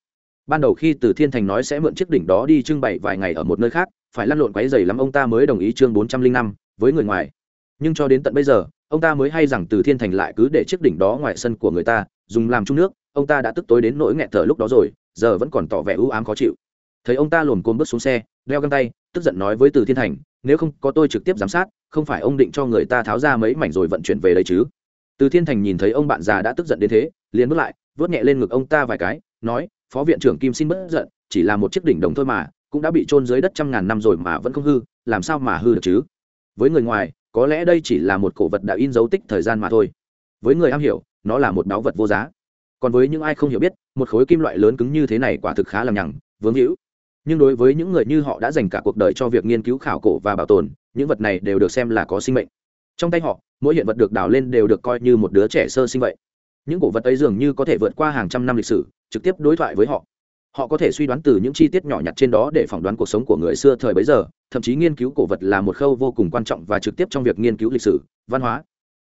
ban đầu khi từ thiên thành nói sẽ mượn chiếc đỉnh đó đi trưng bày vài ngày ở một nơi khác, phải lăn lộn quáy dày lắm, ông ta mới đồng ý chương bốn trăm linh năm với người ngoài. Nhưng cho đến tận bây giờ, ông ta mới hay rằng từ thiên thành lại cứ để chiếc đỉnh đó ngoài sân của người ta, dùng làm chung nước, ông ta đã tức tối đến nỗi nghẹt thở lúc đó rồi, giờ vẫn còn tỏ vẻ ưu ám khó chịu. Thấy ông ta lồm côm bước xuống xe, đeo găng tay, tức giận nói với từ thiên thành, nếu không có tôi trực tiếp giám sát, không phải ông định cho người ta tháo ra mấy mảnh rồi vận chuyển về đây chứ? Từ thiên thành nhìn thấy ông bạn già đã tức giận đến thế, liền bước lại vớt nhẹ lên ngực ông ta vài cái, nói phó viện trưởng kim xin bất giận, chỉ là một chiếc đỉnh đồng thôi mà, cũng đã bị trôn dưới đất trăm ngàn năm rồi mà vẫn không hư, làm sao mà hư được chứ? Với người ngoài, có lẽ đây chỉ là một cổ vật đã in dấu tích thời gian mà thôi. Với người am hiểu, nó là một báu vật vô giá. Còn với những ai không hiểu biết, một khối kim loại lớn cứng như thế này quả thực khá làm nhằng, vướng hữu nhưng đối với những người như họ đã dành cả cuộc đời cho việc nghiên cứu khảo cổ và bảo tồn, những vật này đều được xem là có sinh mệnh. Trong tay họ, mỗi hiện vật được đào lên đều được coi như một đứa trẻ sơ sinh vậy những cổ vật ấy dường như có thể vượt qua hàng trăm năm lịch sử, trực tiếp đối thoại với họ. Họ có thể suy đoán từ những chi tiết nhỏ nhặt trên đó để phỏng đoán cuộc sống của người xưa thời bấy giờ, thậm chí nghiên cứu cổ vật là một khâu vô cùng quan trọng và trực tiếp trong việc nghiên cứu lịch sử, văn hóa.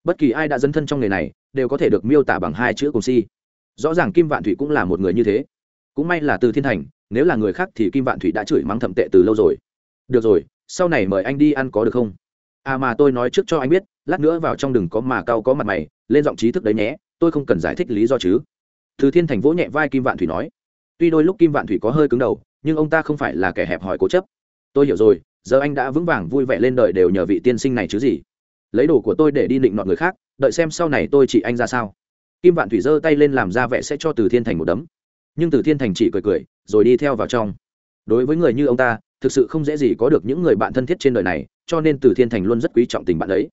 Bất kỳ ai đã dấn thân trong nghề này, đều có thể được miêu tả bằng hai chữ cùng si. Rõ ràng kim vạn thủy cũng là một người như thế. Cũng may là từ thiên thành, nếu là người khác thì kim vạn thủy đã chửi mắng thậm tệ từ lâu rồi. Được rồi, sau này mời anh đi ăn có được không? À mà tôi nói trước cho anh biết, lát nữa vào trong đừng có mà cao có mặt mày, lên giọng trí thức đấy nhé tôi không cần giải thích lý do chứ. Từ thiên thành vỗ nhẹ vai kim vạn thủy nói, tuy đôi lúc kim vạn thủy có hơi cứng đầu, nhưng ông ta không phải là kẻ hẹp hòi cố chấp. Tôi hiểu rồi, giờ anh đã vững vàng vui vẻ lên đời đều nhờ vị tiên sinh này chứ gì. Lấy đồ của tôi để đi định nọn người khác, đợi xem sau này tôi chỉ anh ra sao. Kim vạn thủy giơ tay lên làm ra vẻ sẽ cho từ thiên thành một đấm. Nhưng từ thiên thành chỉ cười cười, rồi đi theo vào trong. Đối với người như ông ta, thực sự không dễ gì có được những người bạn thân thiết trên đời này, cho nên từ thiên thành luôn rất quý trọng tình bạn ấy.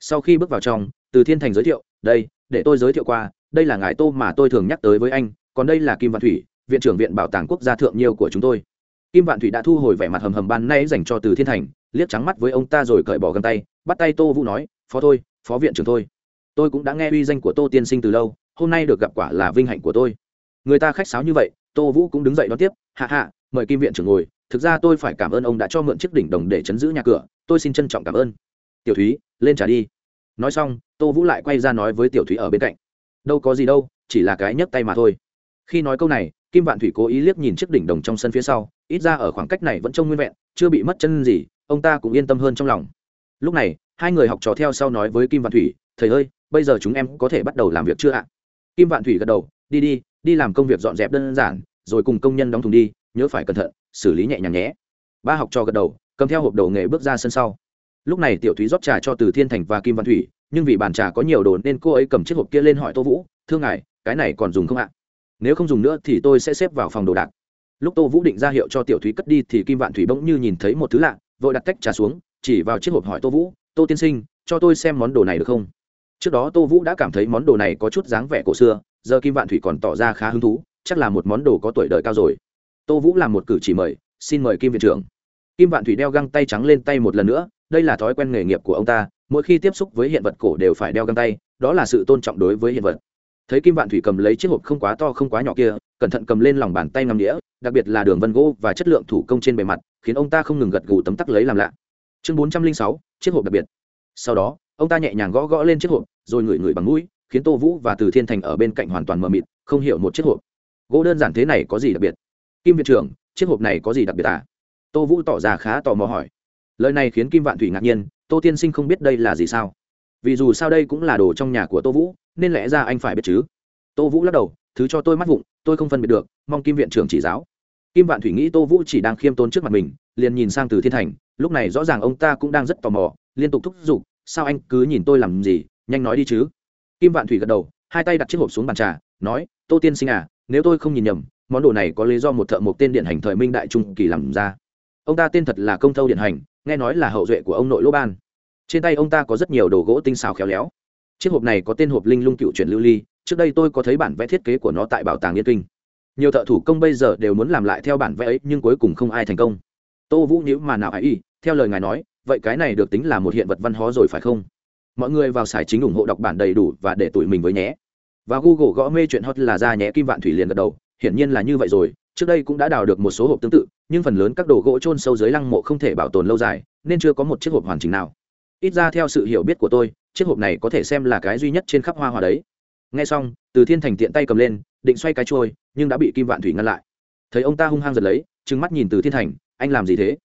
Sau khi bước vào trong, từ thiên thành giới thiệu, đây để tôi giới thiệu qua, đây là ngài tô mà tôi thường nhắc tới với anh, còn đây là kim vạn thủy, viện trưởng viện bảo tàng quốc gia thượng nhiêu của chúng tôi. Kim vạn thủy đã thu hồi vẻ mặt hầm hầm ban nay dành cho từ thiên thành, liếc trắng mắt với ông ta rồi cởi bỏ găng tay, bắt tay tô vũ nói, phó thôi phó viện trưởng thôi tôi cũng đã nghe uy danh của tô tiên sinh từ lâu, hôm nay được gặp quả là vinh hạnh của tôi. Người ta khách sáo như vậy, tô vũ cũng đứng dậy đón tiếp, hạ hạ, mời kim viện trưởng ngồi, thực ra tôi phải cảm ơn ông đã cho mượn chiếc đỉnh đồng để chấn giữ nhà cửa, tôi xin trân trọng cảm ơn. Tiểu thúy, lên trả đi nói xong, tô vũ lại quay ra nói với tiểu thúy ở bên cạnh. Đâu có gì đâu, chỉ là cái nhấc tay mà thôi. Khi nói câu này, kim vạn thủy cố ý liếc nhìn chiếc đỉnh đồng trong sân phía sau, ít ra ở khoảng cách này vẫn trông nguyên vẹn, chưa bị mất chân gì, ông ta cũng yên tâm hơn trong lòng. Lúc này, hai người học trò theo sau nói với kim vạn thủy, thầy ơi, bây giờ chúng em có thể bắt đầu làm việc chưa ạ? Kim vạn thủy gật đầu, đi đi đi làm công việc dọn dẹp đơn giản, rồi cùng công nhân đóng thùng đi, nhớ phải cẩn thận, xử lý nhẹ nhàng nhé. Ba học trò gật đầu, cầm theo hộp đầu nghề bước ra sân sau lúc này tiểu thúy rót trà cho từ thiên thành và kim văn thủy, nhưng vì bàn trà có nhiều đồ nên cô ấy cầm chiếc hộp kia lên hỏi tô vũ, thưa ngài, cái này còn dùng không ạ? Nếu không dùng nữa thì tôi sẽ xếp vào phòng đồ đạc. Lúc tô vũ định ra hiệu cho tiểu thúy cất đi thì kim vạn thủy bỗng như nhìn thấy một thứ lạ, vội đặt tách trà xuống, chỉ vào chiếc hộp hỏi tô vũ, tô tiên sinh, cho tôi xem món đồ này được không? Trước đó tô vũ đã cảm thấy món đồ này có chút dáng vẻ cổ xưa, giờ kim vạn thủy còn tỏ ra khá hứng thú, chắc là một món đồ có tuổi đời cao rồi. Tô vũ làm một cử chỉ mời, xin mời kim viện trưởng. Kim vạn thủy đeo găng tay trắng lên tay một lần nữa đây là thói quen nghề nghiệp của ông ta, mỗi khi tiếp xúc với hiện vật cổ đều phải đeo găng tay, đó là sự tôn trọng đối với hiện vật. Thấy kim vạn thủy cầm lấy chiếc hộp không quá to không quá nhỏ kia, cẩn thận cầm lên lòng bàn tay ngắm đĩa đặc biệt là đường vân gỗ và chất lượng thủ công trên bề mặt, khiến ông ta không ngừng gật gù tấm tắc lấy làm lạ. Chương bốn trăm linh sáu, chiếc hộp đặc biệt. Sau đó, ông ta nhẹ nhàng gõ gõ lên chiếc hộp, rồi ngửi ngửi bằng mũi, khiến tô vũ và từ thiên thành ở bên cạnh hoàn toàn mờ mịt, không hiểu một chiếc hộp. Gỗ đơn giản thế này có gì đặc biệt? Kim viện trưởng, chiếc hộp này có gì đặc biệt à? Tô vũ tỏ ra khá tò mò hỏi lời này khiến kim vạn thủy ngạc nhiên, tô tiên sinh không biết đây là gì sao? Vì dù sao đây cũng là đồ trong nhà của tô vũ, nên lẽ ra anh phải biết chứ? Tô vũ lắc đầu, thứ cho tôi mắt vụng, tôi không phân biệt được, mong kim viện trưởng chỉ giáo. Kim vạn thủy nghĩ tô vũ chỉ đang khiêm tốn trước mặt mình, liền nhìn sang từ thiên thành, lúc này rõ ràng ông ta cũng đang rất tò mò, liên tục thúc giục, sao anh cứ nhìn tôi làm gì? Nhanh nói đi chứ. Kim vạn thủy gật đầu, hai tay đặt chiếc hộp xuống bàn trà, nói, tô tiên sinh à nếu tôi không nhìn nhầm, món đồ này có lý do một thợ mộc tên điện hành thời minh đại trung kỳ làm ra. Ông ta tên thật là công thâu điện hành nghe nói là hậu duệ của ông nội lỗ ban. Trên tay ông ta có rất nhiều đồ gỗ tinh xào khéo léo. Chiếc hộp này có tên hộp linh lung cựu chuyển lưu ly, trước đây tôi có thấy bản vẽ thiết kế của nó tại bảo tàng yên kinh. Nhiều thợ thủ công bây giờ đều muốn làm lại theo bản vẽ ấy, nhưng cuối cùng không ai thành công. Tô vũ nhữ mà nào hãy y theo lời ngài nói, vậy cái này được tính là một hiện vật văn hóa rồi phải không? Mọi người vào sải chính ủng hộ đọc bản đầy đủ và để tụi mình với nhé. Và google gõ mê chuyện hot là ra nhé, kim vạn thủy liền gật đầu, hiển nhiên là như vậy rồi, trước đây cũng đã đào được một số hộp tương tự nhưng phần lớn các đồ gỗ trôn sâu dưới lăng mộ không thể bảo tồn lâu dài, nên chưa có một chiếc hộp hoàn chỉnh nào. Ít ra theo sự hiểu biết của tôi, chiếc hộp này có thể xem là cái duy nhất trên khắp hoa hòa đấy. Nghe xong, từ thiên thành tiện tay cầm lên, định xoay cái trôi nhưng đã bị kim vạn thủy ngăn lại. Thấy ông ta hung hăng giật lấy, trừng mắt nhìn từ thiên thành, anh làm gì thế?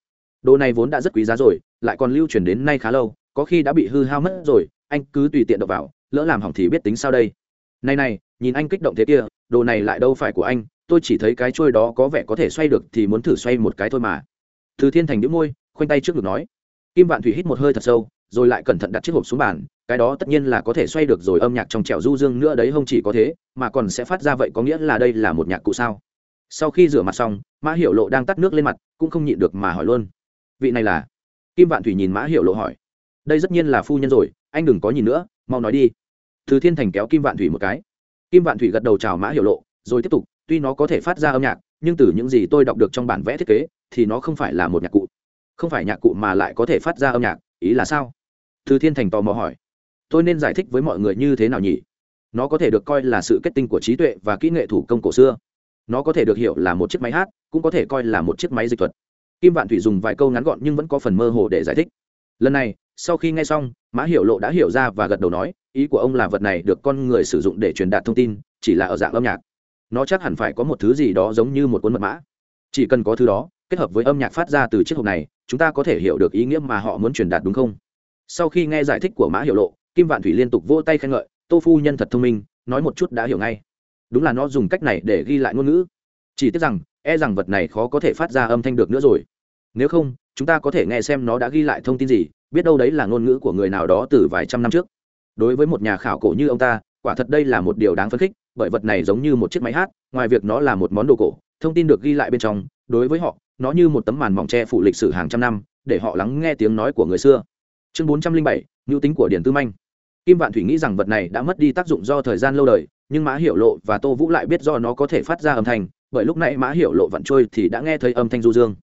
Đồ này vốn đã rất quý giá rồi, lại còn lưu truyền đến nay khá lâu, có khi đã bị hư hao mất rồi, anh cứ tùy tiện đập vào, lỡ làm hỏng thì biết tính sao đây. Này này, nhìn anh kích động thế kia, đồ này lại đâu phải của anh tôi chỉ thấy cái trôi đó có vẻ có thể xoay được thì muốn thử xoay một cái thôi mà. Từ thiên thành đĩu môi, khoanh tay trước ngực nói. Kim vạn thủy hít một hơi thật sâu, rồi lại cẩn thận đặt chiếc hộp xuống bàn, cái đó tất nhiên là có thể xoay được rồi, âm nhạc trong trẻo du dương nữa đấy, không chỉ có thế, mà còn sẽ phát ra vậy có nghĩa là đây là một nhạc cụ sao? Sau khi rửa mặt xong, mã hiệu lộ đang tắt nước lên mặt, cũng không nhịn được mà hỏi luôn. Vị này là? Kim vạn thủy nhìn mã hiệu lộ hỏi. Đây rất nhiên là phu nhân rồi, anh đừng có nhìn nữa, mau nói đi. Từ thiên thành kéo kim vạn thủy một cái. Kim vạn thủy gật đầu chào mã hiệu lộ, rồi tiếp tục tuy nó có thể phát ra âm nhạc, nhưng từ những gì tôi đọc được trong bản vẽ thiết kế, thì nó không phải là một nhạc cụ. Không phải nhạc cụ mà lại có thể phát ra âm nhạc, ý là sao? Từ thiên thành tò mò hỏi. Tôi nên giải thích với mọi người như thế nào nhỉ? Nó có thể được coi là sự kết tinh của trí tuệ và kỹ nghệ thủ công cổ xưa. Nó có thể được hiểu là một chiếc máy hát, cũng có thể coi là một chiếc máy dịch thuật. Kim vạn thủy dùng vài câu ngắn gọn nhưng vẫn có phần mơ hồ để giải thích. Lần này, sau khi nghe xong, mã hiểu lộ đã hiểu ra và gật đầu nói, ý của ông là vật này được con người sử dụng để truyền đạt thông tin, chỉ là ở dạng âm nhạc nó chắc hẳn phải có một thứ gì đó giống như một cuốn mật mã. Chỉ cần có thứ đó, kết hợp với âm nhạc phát ra từ chiếc hộp này, chúng ta có thể hiểu được ý nghĩa mà họ muốn truyền đạt đúng không? Sau khi nghe giải thích của mã hiệu lộ, kim vạn thủy liên tục vỗ tay khen ngợi, tô phu nhân thật thông minh, nói một chút đã hiểu ngay. Đúng là nó dùng cách này để ghi lại ngôn ngữ. Chỉ tiếc rằng e rằng vật này khó có thể phát ra âm thanh được nữa rồi. Nếu không, chúng ta có thể nghe xem nó đã ghi lại thông tin gì, biết đâu đấy là ngôn ngữ của người nào đó từ vài trăm năm trước. Đối với một nhà khảo cổ như ông ta quả thật đây là một điều đáng phấn khích, bởi vật này giống như một chiếc máy hát, ngoài việc nó là một món đồ cổ, thông tin được ghi lại bên trong, đối với họ, nó như một tấm màn mỏng che phủ lịch sử hàng trăm năm, để họ lắng nghe tiếng nói của người xưa. Chương bốn trăm linh bảy nhu tính của điển tư manh. Kim vạn thủy nghĩ rằng vật này đã mất đi tác dụng do thời gian lâu đời, nhưng mã hiểu lộ và tô vũ lại biết do nó có thể phát ra âm thanh, bởi lúc nãy mã hiểu lộ vặn trôi thì đã nghe thấy âm thanh du dương.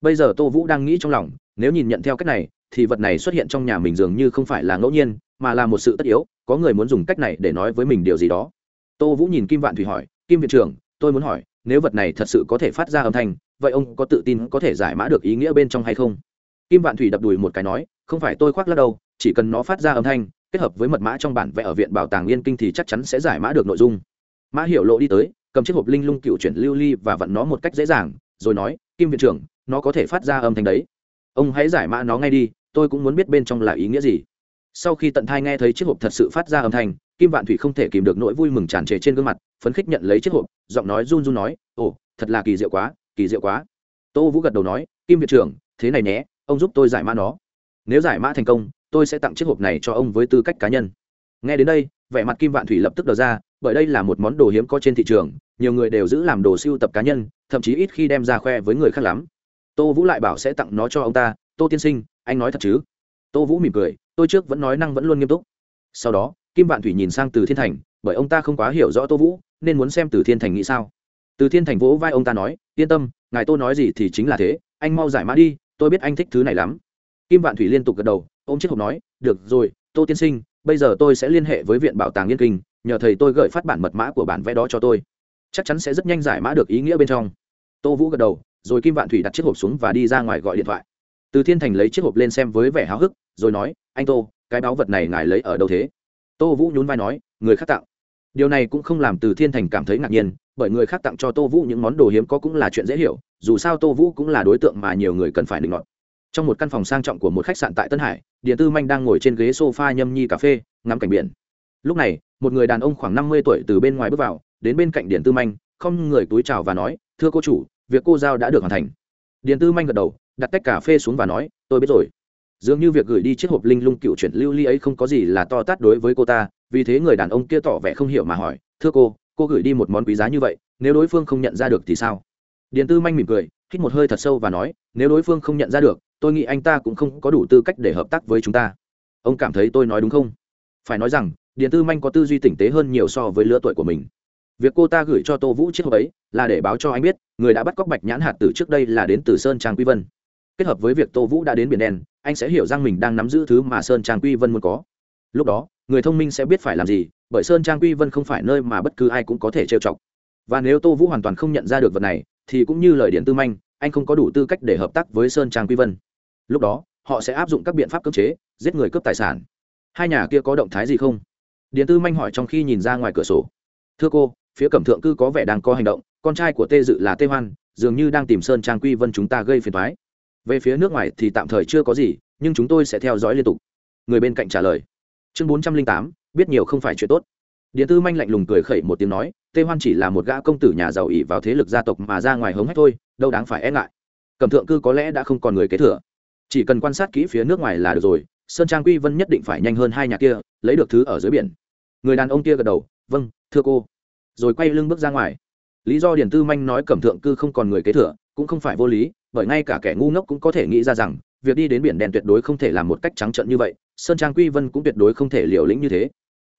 Bây giờ tô vũ đang nghĩ trong lòng, nếu nhìn nhận theo cách này, thì vật này xuất hiện trong nhà mình dường như không phải là ngẫu nhiên mà là một sự tất yếu, có người muốn dùng cách này để nói với mình điều gì đó. Tô vũ nhìn kim vạn thủy hỏi, kim viện trưởng, tôi muốn hỏi, nếu vật này thật sự có thể phát ra âm thanh, vậy ông có tự tin có thể giải mã được ý nghĩa bên trong hay không? Kim vạn thủy đập đùi một cái nói, không phải tôi khoác lắc đâu, chỉ cần nó phát ra âm thanh, kết hợp với mật mã trong bản vẽ ở viện bảo tàng yên kinh thì chắc chắn sẽ giải mã được nội dung. Mã hiểu lộ đi tới, cầm chiếc hộp linh lung cựu chuyển lưu ly và vặn nó một cách dễ dàng, rồi nói, kim viện trưởng, nó có thể phát ra âm thanh đấy. Ông hãy giải mã nó ngay đi, tôi cũng muốn biết bên trong là ý nghĩa gì sau khi tận thai nghe thấy chiếc hộp thật sự phát ra âm thanh, kim vạn thủy không thể kìm được nỗi vui mừng tràn trề trên gương mặt, phấn khích nhận lấy chiếc hộp, giọng nói run run nói, ồ, thật là kỳ diệu quá, kỳ diệu quá. Tô vũ gật đầu nói, kim viện trưởng, thế này nhé, ông giúp tôi giải mã nó. Nếu giải mã thành công, tôi sẽ tặng chiếc hộp này cho ông với tư cách cá nhân. Nghe đến đây, vẻ mặt kim vạn thủy lập tức đờ ra, bởi đây là một món đồ hiếm có trên thị trường, nhiều người đều giữ làm đồ siêu tập cá nhân, thậm chí ít khi đem ra khoe với người khác lắm. Tô vũ lại bảo sẽ tặng nó cho ông ta, tô tiên sinh, anh nói thật chứ? Tô vũ mỉm cười, tôi trước vẫn nói năng vẫn luôn nghiêm túc. Sau đó, kim vạn thủy nhìn sang từ thiên thành, bởi ông ta không quá hiểu rõ tô vũ, nên muốn xem từ thiên thành nghĩ sao. Từ thiên thành vỗ vai ông ta nói, yên tâm, ngài tô nói gì thì chính là thế, anh mau giải mã đi, tôi biết anh thích thứ này lắm. Kim vạn thủy liên tục gật đầu ô m chiếc hộp nói, được rồi, tô tiên sinh, bây giờ tôi sẽ liên hệ với viện bảo tàng yên kinh, nhờ thầy tôi gửi phát bản mật mã của bản vẽ đó cho tôi. Chắc chắn sẽ rất nhanh giải mã được ý nghĩa bên trong. Tô vũ gật đầu, rồi kim vạn thủy đặt chiếc hộp xuống và đi ra ngoài gọi điện thoại. Từ thiên thành lấy chiếc hộp lên xem với vẻ háo hức rồi nói, anh tô, cái báu vật này ngài lấy ở đâu thế? Tô vũ nhún vai nói, người khác tặng. Điều này cũng không làm từ thiên thành cảm thấy ngạc nhiên, bởi người khác tặng cho tô vũ những món đồ hiếm có cũng là chuyện dễ hiểu, dù sao tô vũ cũng là đối tượng mà nhiều người cần phải định luận trong một căn phòng sang trọng của một khách sạn tại tân hải điện tư manh đang ngồi trên ghế s o f a nhâm nhi cà phê, ngắm cảnh biển. Lúc này, một người đàn ông khoảng năm mươi tuổi từ bên ngoài bước vào, đến bên cạnh điện tư manh, không người túi chào và nói, thưa cô chủ, việc cô giao đã được hoàn thành. Điện tư manh gật đầu, đặt tách cà phê xuống và nói, tôi biết rồi dường như việc gửi đi chiếc hộp linh lung cựu chuyển lưu ly ấy không có gì là to tát đối với cô ta, vì thế người đàn ông kia tỏ vẻ không hiểu mà hỏi, thưa cô cô gửi đi một món quý giá như vậy, nếu đối phương không nhận ra được thì sao? Điện tư manh mỉm cười, hít một hơi thật sâu và nói, nếu đối phương không nhận ra được, tôi nghĩ anh ta cũng không có đủ tư cách để hợp tác với chúng ta. Ông cảm thấy tôi nói đúng không? Phải nói rằng điện tư manh có tư duy tỉnh tế hơn nhiều so với lứa tuổi của mình. Việc cô ta gửi cho tô vũ chiếc hộp ấy là để báo cho anh biết, người đã bắt cóc bạch nhãn hạt từ trước đây là đến từ sơn trang quy vân. Kết hợp với việc tô vũ đã đến biển đen anh sẽ hiểu rằng mình đang nắm giữ thứ mà sơn trang quy vân muốn có. Lúc đó, người thông minh sẽ biết phải làm gì, bởi sơn trang quy vân không phải nơi mà bất cứ ai cũng có thể trêu chọc. Và nếu tô vũ hoàn toàn không nhận ra được vật này, thì cũng như lời điện tư manh, anh không có đủ tư cách để hợp tác với sơn trang quy vân. Lúc đó, họ sẽ áp dụng các biện pháp cưỡng chế, giết người cướp tài sản. Hai nhà kia có động thái gì không? Điện tư manh hỏi trong khi nhìn ra ngoài cửa sổ. Thưa cô, phía cẩm thượng cư có vẻ đang có hành động, con trai của tê dự là tê hoan, dường như đang tìm sơn trang quy vân chúng ta gây phiền thoái về phía nước ngoài thì tạm thời chưa có gì, nhưng chúng tôi sẽ theo dõi liên tục. Người bên cạnh trả lời. Chương bốn trăm linh tám, biết nhiều không phải chuyện tốt. Điện tư manh lạnh lùng cười khẩy một tiếng nói, tê hoan chỉ là một gã công tử nhà giàu ỉ vào thế lực gia tộc mà ra ngoài hống hách thôi, đâu đáng phải e ngại. Cầm thượng cư có lẽ đã không còn người kế thừa. Chỉ cần quan sát kỹ phía nước ngoài là được rồi, sơn trang quy vân nhất định phải nhanh hơn hai nhà kia, lấy được thứ ở dưới biển. Người đàn ông kia gật đầu vâng thưa cô. Rồi quay lưng bước ra ngoài. Lý do điển tư manh nói cẩm thượng cư không còn người kế thừa, cũng không phải vô lý bởi ngay cả kẻ ngu ngốc cũng có thể nghĩ ra rằng, việc đi đến biển đen tuyệt đối không thể làm một cách trắng trợn như vậy, sơn trang quy vân cũng tuyệt đối không thể liều lĩnh như thế.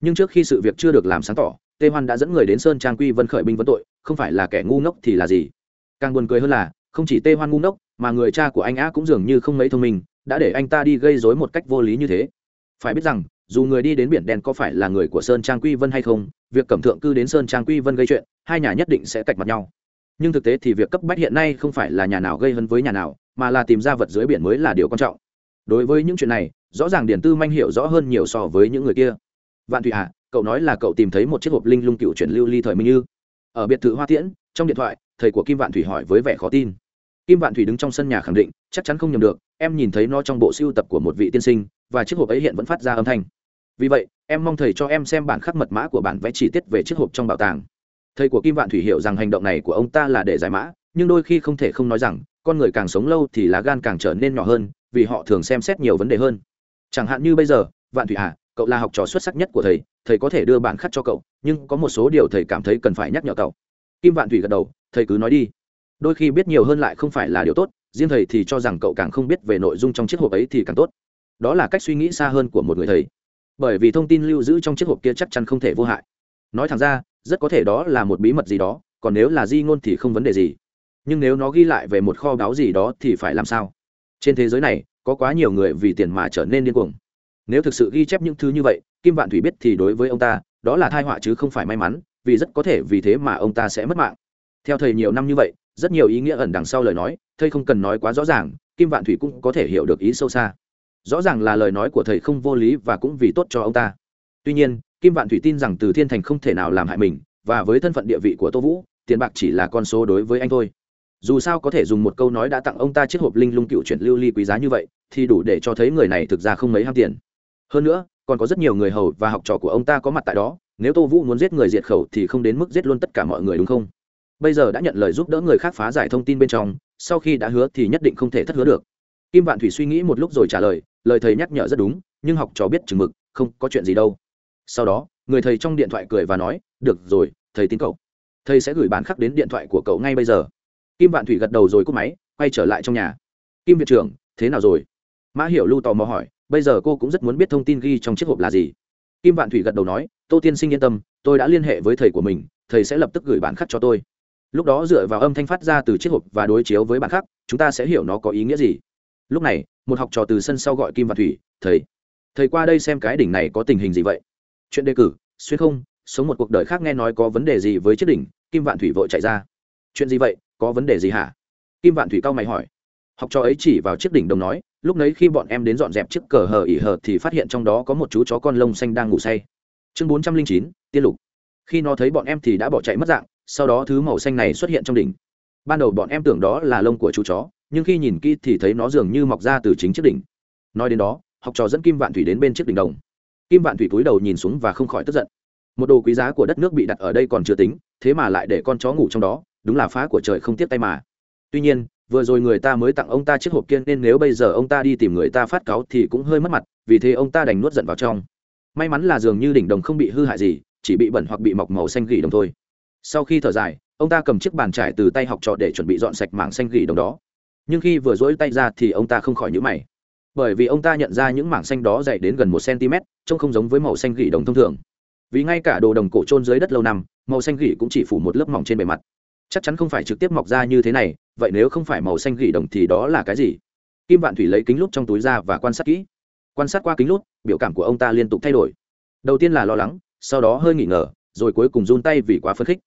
Nhưng trước khi sự việc chưa được làm sáng tỏ, tê hoan đã dẫn người đến sơn trang quy vân khởi binh vấn tội, không phải là kẻ ngu ngốc thì là gì? Càng buồn cười hơn là, không chỉ tê hoan ngu ngốc, mà người cha của anh á cũng dường như không mấy thông minh, đã để anh ta đi gây dối một cách vô lý như thế. Phải biết rằng, dù người đi đến biển đen có phải là người của sơn trang quy vân hay không, việc cẩm thượng cư đến sơn trang quy vân gây chuyện, hai nhà nhất định sẽ cạch mặt nhau nhưng thực tế thì việc cấp bách hiện nay không phải là nhà nào gây hấn với nhà nào, mà là tìm ra vật dưới biển mới là điều quan trọng. Đối với những chuyện này, rõ ràng điển tư manh hiểu rõ hơn nhiều so với những người kia. Vạn thụy hạ cậu nói là cậu tìm thấy một chiếc hộp linh lung cựu chuyển lưu ly thời minh như. Ở biệt thự hoa tiễn, trong điện thoại, thầy của kim vạn thủy hỏi với vẻ khó tin. Kim vạn thủy đứng trong sân nhà khẳng định, chắc chắn không nhầm được, em nhìn thấy nó trong bộ sưu tập của một vị tiên sinh, và chiếc hộp ấy hiện vẫn phát ra âm thanh. Vì vậy, em mong thầy cho em xem bản khắc mật mã của bản vẽ chi tiết về chiếc hộp trong bảo tàng thầy của kim vạn thủy hiểu rằng hành động này của ông ta là để giải mã, nhưng đôi khi không thể không nói rằng, con người càng sống lâu thì lá gan càng trở nên nhỏ hơn, vì họ thường xem xét nhiều vấn đề hơn. Chẳng hạn như bây giờ, vạn thủy à cậu là học trò xuất sắc nhất của thầy thầy có thể đưa bản khắc cho cậu, nhưng có một số điều thầy cảm thấy cần phải nhắc nhở cậu. Kim vạn thủy gật đầu, thầy cứ nói đi. Đôi khi biết nhiều hơn lại không phải là điều tốt, riêng thầy thì cho rằng cậu càng không biết về nội dung trong chiếc hộp ấy thì càng tốt. Đó là cách suy nghĩ xa hơn của một người thầy. Bởi vì thông tin lưu giữ trong chiếc hộp kia chắc chắn không thể vô hại. Nói thẳng ra rất có thể đó là một bí mật gì đó, còn nếu là di ngôn thì không vấn đề gì. Nhưng nếu nó ghi lại về một kho báu gì đó thì phải làm sao? Trên thế giới này, có quá nhiều người vì tiền mà trở nên điên cuồng. Nếu thực sự ghi chép những thứ như vậy, kim vạn thủy biết thì đối với ông ta, đó là thai họa chứ không phải may mắn, vì rất có thể vì thế mà ông ta sẽ mất mạng. Theo thầy nhiều năm như vậy, rất nhiều ý nghĩa ẩn đằng sau lời nói, thầy không cần nói quá rõ ràng, kim vạn thủy cũng có thể hiểu được ý sâu xa. Rõ ràng là lời nói của thầy không vô lý và cũng vì tốt cho ông ta. Tuy nhiên kim vạn thủy tin rằng từ thiên thành không thể nào làm hại mình, và với thân phận địa vị của tô vũ, tiền bạc chỉ là con số đối với anh thôi. Dù sao có thể dùng một câu nói đã tặng ông ta chiếc hộp linh lung cựu chuyển lưu ly quý giá như vậy, thì đủ để cho thấy người này thực ra không mấy ham tiền. Hơn nữa, còn có rất nhiều người hầu và học trò của ông ta có mặt tại đó, nếu tô vũ muốn giết người diệt khẩu thì không đến mức giết luôn tất cả mọi người đúng không? Bây giờ đã nhận lời giúp đỡ người khác phá giải thông tin bên trong, sau khi đã hứa thì nhất định không thể thất hứa được. Kim vạn thủy suy nghĩ một lúc rồi trả lời lời thầy nhắc nhở rất đúng, nhưng học trò biết chừng mực, không có chuyện gì đâu sau đó, người thầy trong điện thoại cười và nói, được rồi, thầy tin cậu. Thầy sẽ gửi bản khắc đến điện thoại của cậu ngay bây giờ. Kim vạn thủy gật đầu rồi cúp máy, quay trở lại trong nhà. Kim viện trưởng, thế nào rồi? Mã hiểu lưu tò mò hỏi, bây giờ cô cũng rất muốn biết thông tin ghi trong chiếc hộp là gì? Kim vạn thủy gật đầu nói, tô tiên sinh yên tâm, tôi đã liên hệ với thầy của mình, thầy sẽ lập tức gửi bản khắc cho tôi. Lúc đó dựa vào âm thanh phát ra từ chiếc hộp và đối chiếu với bản khắc, chúng ta sẽ hiểu nó có ý nghĩa gì. Lúc này, một học trò từ sân sau gọi kim vạn thủy, thầy thầy qua đây xem cái đỉnh này có tình hình gì vậy? Chuyện đề cử, xuyên không, sống một cuộc đời khác nghe nói có vấn đề gì với chiếc đỉnh, kim vạn thủy vội chạy ra. Chuyện gì vậy, có vấn đề gì hả? Kim vạn thủy cao mày hỏi. Học trò ấy chỉ vào chiếc đỉnh đồng nói, lúc nấy khi bọn em đến dọn dẹp chiếc cờ hờ ỉ hờ thì phát hiện trong đó có một chú chó con lông xanh đang ngủ say. Chương bốn trăm linh chín, tiên lục. Khi nó thấy bọn em thì đã bỏ chạy mất dạng, sau đó thứ màu xanh này xuất hiện trong đỉnh. Ban đầu bọn em tưởng đó là lông của chú chó, nhưng khi nhìn kỹ thì thấy nó dường như mọc ra từ chính chiếc đỉnh. Nói đến đó, học trò dẫn kim vạn thủy đến bên chiếc đỉnh đồng kim vạn thủy cúi đầu nhìn xuống và không khỏi tức giận. Một đồ quý giá của đất nước bị đặt ở đây còn chưa tính, thế mà lại để con chó ngủ trong đó, đúng là phá của trời không tiếp tay mà. Tuy nhiên, vừa rồi người ta mới tặng ông ta chiếc hộp kiên nên nếu bây giờ ông ta đi tìm người ta phát cáo thì cũng hơi mất mặt, vì thế ông ta đành nuốt giận vào trong. May mắn là dường như đỉnh đồng không bị hư hại gì, chỉ bị bẩn hoặc bị mọc màu xanh gỉ đồng thôi. Sau khi thở dài, ông ta cầm chiếc bàn trải từ tay học trò để chuẩn bị dọn sạch mảng xanh gỉ đồng đó. Nhưng khi vừa dỗi tay ra thì ông ta không khỏi nhữ mày. Bởi vì ông ta nhận ra những mảng xanh đó dày đến gần một cm trông không giống với màu xanh gỉ đồng thông thường. Vì ngay cả đồ đồng cổ trôn dưới đất lâu năm màu xanh gỉ cũng chỉ phủ một lớp mỏng trên bề mặt. Chắc chắn không phải trực tiếp mọc ra như thế này vậy nếu không phải màu xanh gỉ đồng thì đó là cái gì? Kim vạn thủy lấy kính lúp trong túi ra và quan sát kỹ. Quan sát qua kính lúp, biểu cảm của ông ta liên tục thay đổi. Đầu tiên là lo lắng sau đó hơi nghỉ ngờ rồi cuối cùng run tay vì quá phấn khích.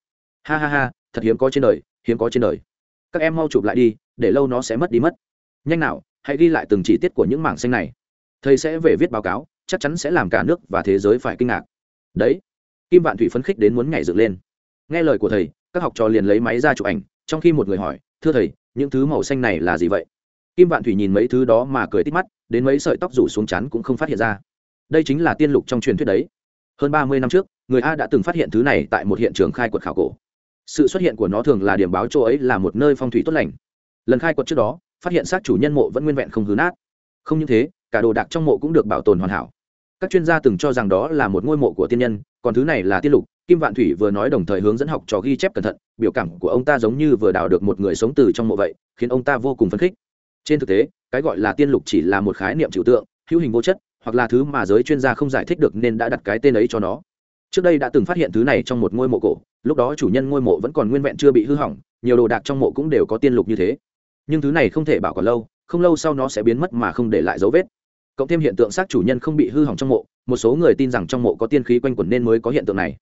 Ha ha ha thật hiếm có trên đời hiếm có trên đời. Các em mau chụp lại đi để lâu nó sẽ mất đi mất. Nhanh nào hãy ghi lại từng chi tiết của những mảng xanh này. Thầy sẽ về viết báo cáo chắc chắn sẽ làm cả nước và thế giới phải kinh ngạc. Đấy. Kim vạn thủy phấn khích đến muốn nhảy dựng lên. Nghe lời của thầy, các học trò liền lấy máy ra chụp ảnh, trong khi một người hỏi, thưa thầy, những thứ màu xanh này là gì vậy? Kim vạn thủy nhìn mấy thứ đó mà cười tít mắt, đến mấy sợi tóc rủ xuống chắn cũng không phát hiện ra. Đây chính là tiên lục trong truyền thuyết đấy. Hơn ba mươi năm trước, người a đã từng phát hiện thứ này tại một hiện trường khai quật khảo cổ. Sự xuất hiện của nó thường là điểm báo chỗ ấy là một nơi phong thủy tốt lành. Lần khai quật trước đó, phát hiện xác chủ nhân mộ vẫn nguyên vẹn không hư nát. Không những thế, cả đồ đạc trong mộ cũng được bảo tồn hoàn hảo các chuyên gia từng cho rằng đó là một ngôi mộ của tiên nhân, còn thứ này là tiên lục, kim vạn thủy vừa nói đồng thời hướng dẫn học trò ghi chép cẩn thận, biểu cảm của ông ta giống như vừa đào được một người sống từ trong mộ vậy, khiến ông ta vô cùng phấn khích. Trên thực tế, cái gọi là tiên lục chỉ là một khái niệm trừu tượng, hữu hình vô chất, hoặc là thứ mà giới chuyên gia không giải thích được nên đã đặt cái tên ấy cho nó. Trước đây đã từng phát hiện thứ này trong một ngôi mộ cổ, lúc đó chủ nhân ngôi mộ vẫn còn nguyên vẹn chưa bị hư hỏng, nhiều đồ đạc trong mộ cũng đều có tiên lục như thế. Nhưng thứ này không thể bảo còn lâu, không lâu sau nó sẽ biến mất mà không để lại dấu vết cộng thêm hiện tượng xác chủ nhân không bị hư hỏng trong mộ, một số người tin rằng trong mộ có tiên khí quanh quẩn nên mới có hiện tượng này.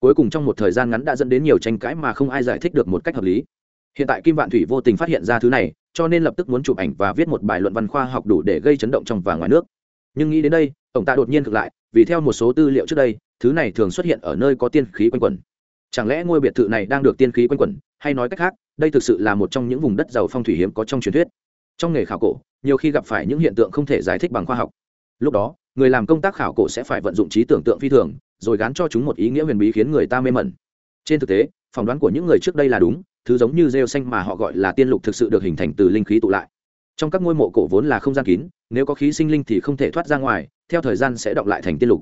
Cuối cùng trong một thời gian ngắn đã dẫn đến nhiều tranh cãi mà không ai giải thích được một cách hợp lý. Hiện tại kim vạn thủy vô tình phát hiện ra thứ này, cho nên lập tức muốn chụp ảnh và viết một bài luận văn khoa học đủ để gây chấn động trong và ngoài nước. Nhưng nghĩ đến đây, ông ta đột nhiên thực lại, vì theo một số tư liệu trước đây, thứ này thường xuất hiện ở nơi có tiên khí quanh quẩn. Chẳng lẽ ngôi biệt thự này đang được tiên khí quanh quẩn, hay nói cách khác, đây thực sự là một trong những vùng đất giàu phong thủy hiếm có trong truyền thuyết? Trong nghề khảo cổ, nhiều khi gặp phải những hiện tượng không thể giải thích bằng khoa học. Lúc đó, người làm công tác khảo cổ sẽ phải vận dụng trí tưởng tượng phi thường, rồi gán cho chúng một ý nghĩa huyền bí khiến người ta mê mẩn. Trên thực tế, phỏng đoán của những người trước đây là đúng, thứ giống như rêu xanh mà họ gọi là tiên lục thực sự được hình thành từ linh khí tụ lại. Trong các ngôi mộ cổ vốn là không gian kín, nếu có khí sinh linh thì không thể thoát ra ngoài, theo thời gian sẽ động lại thành tiên lục.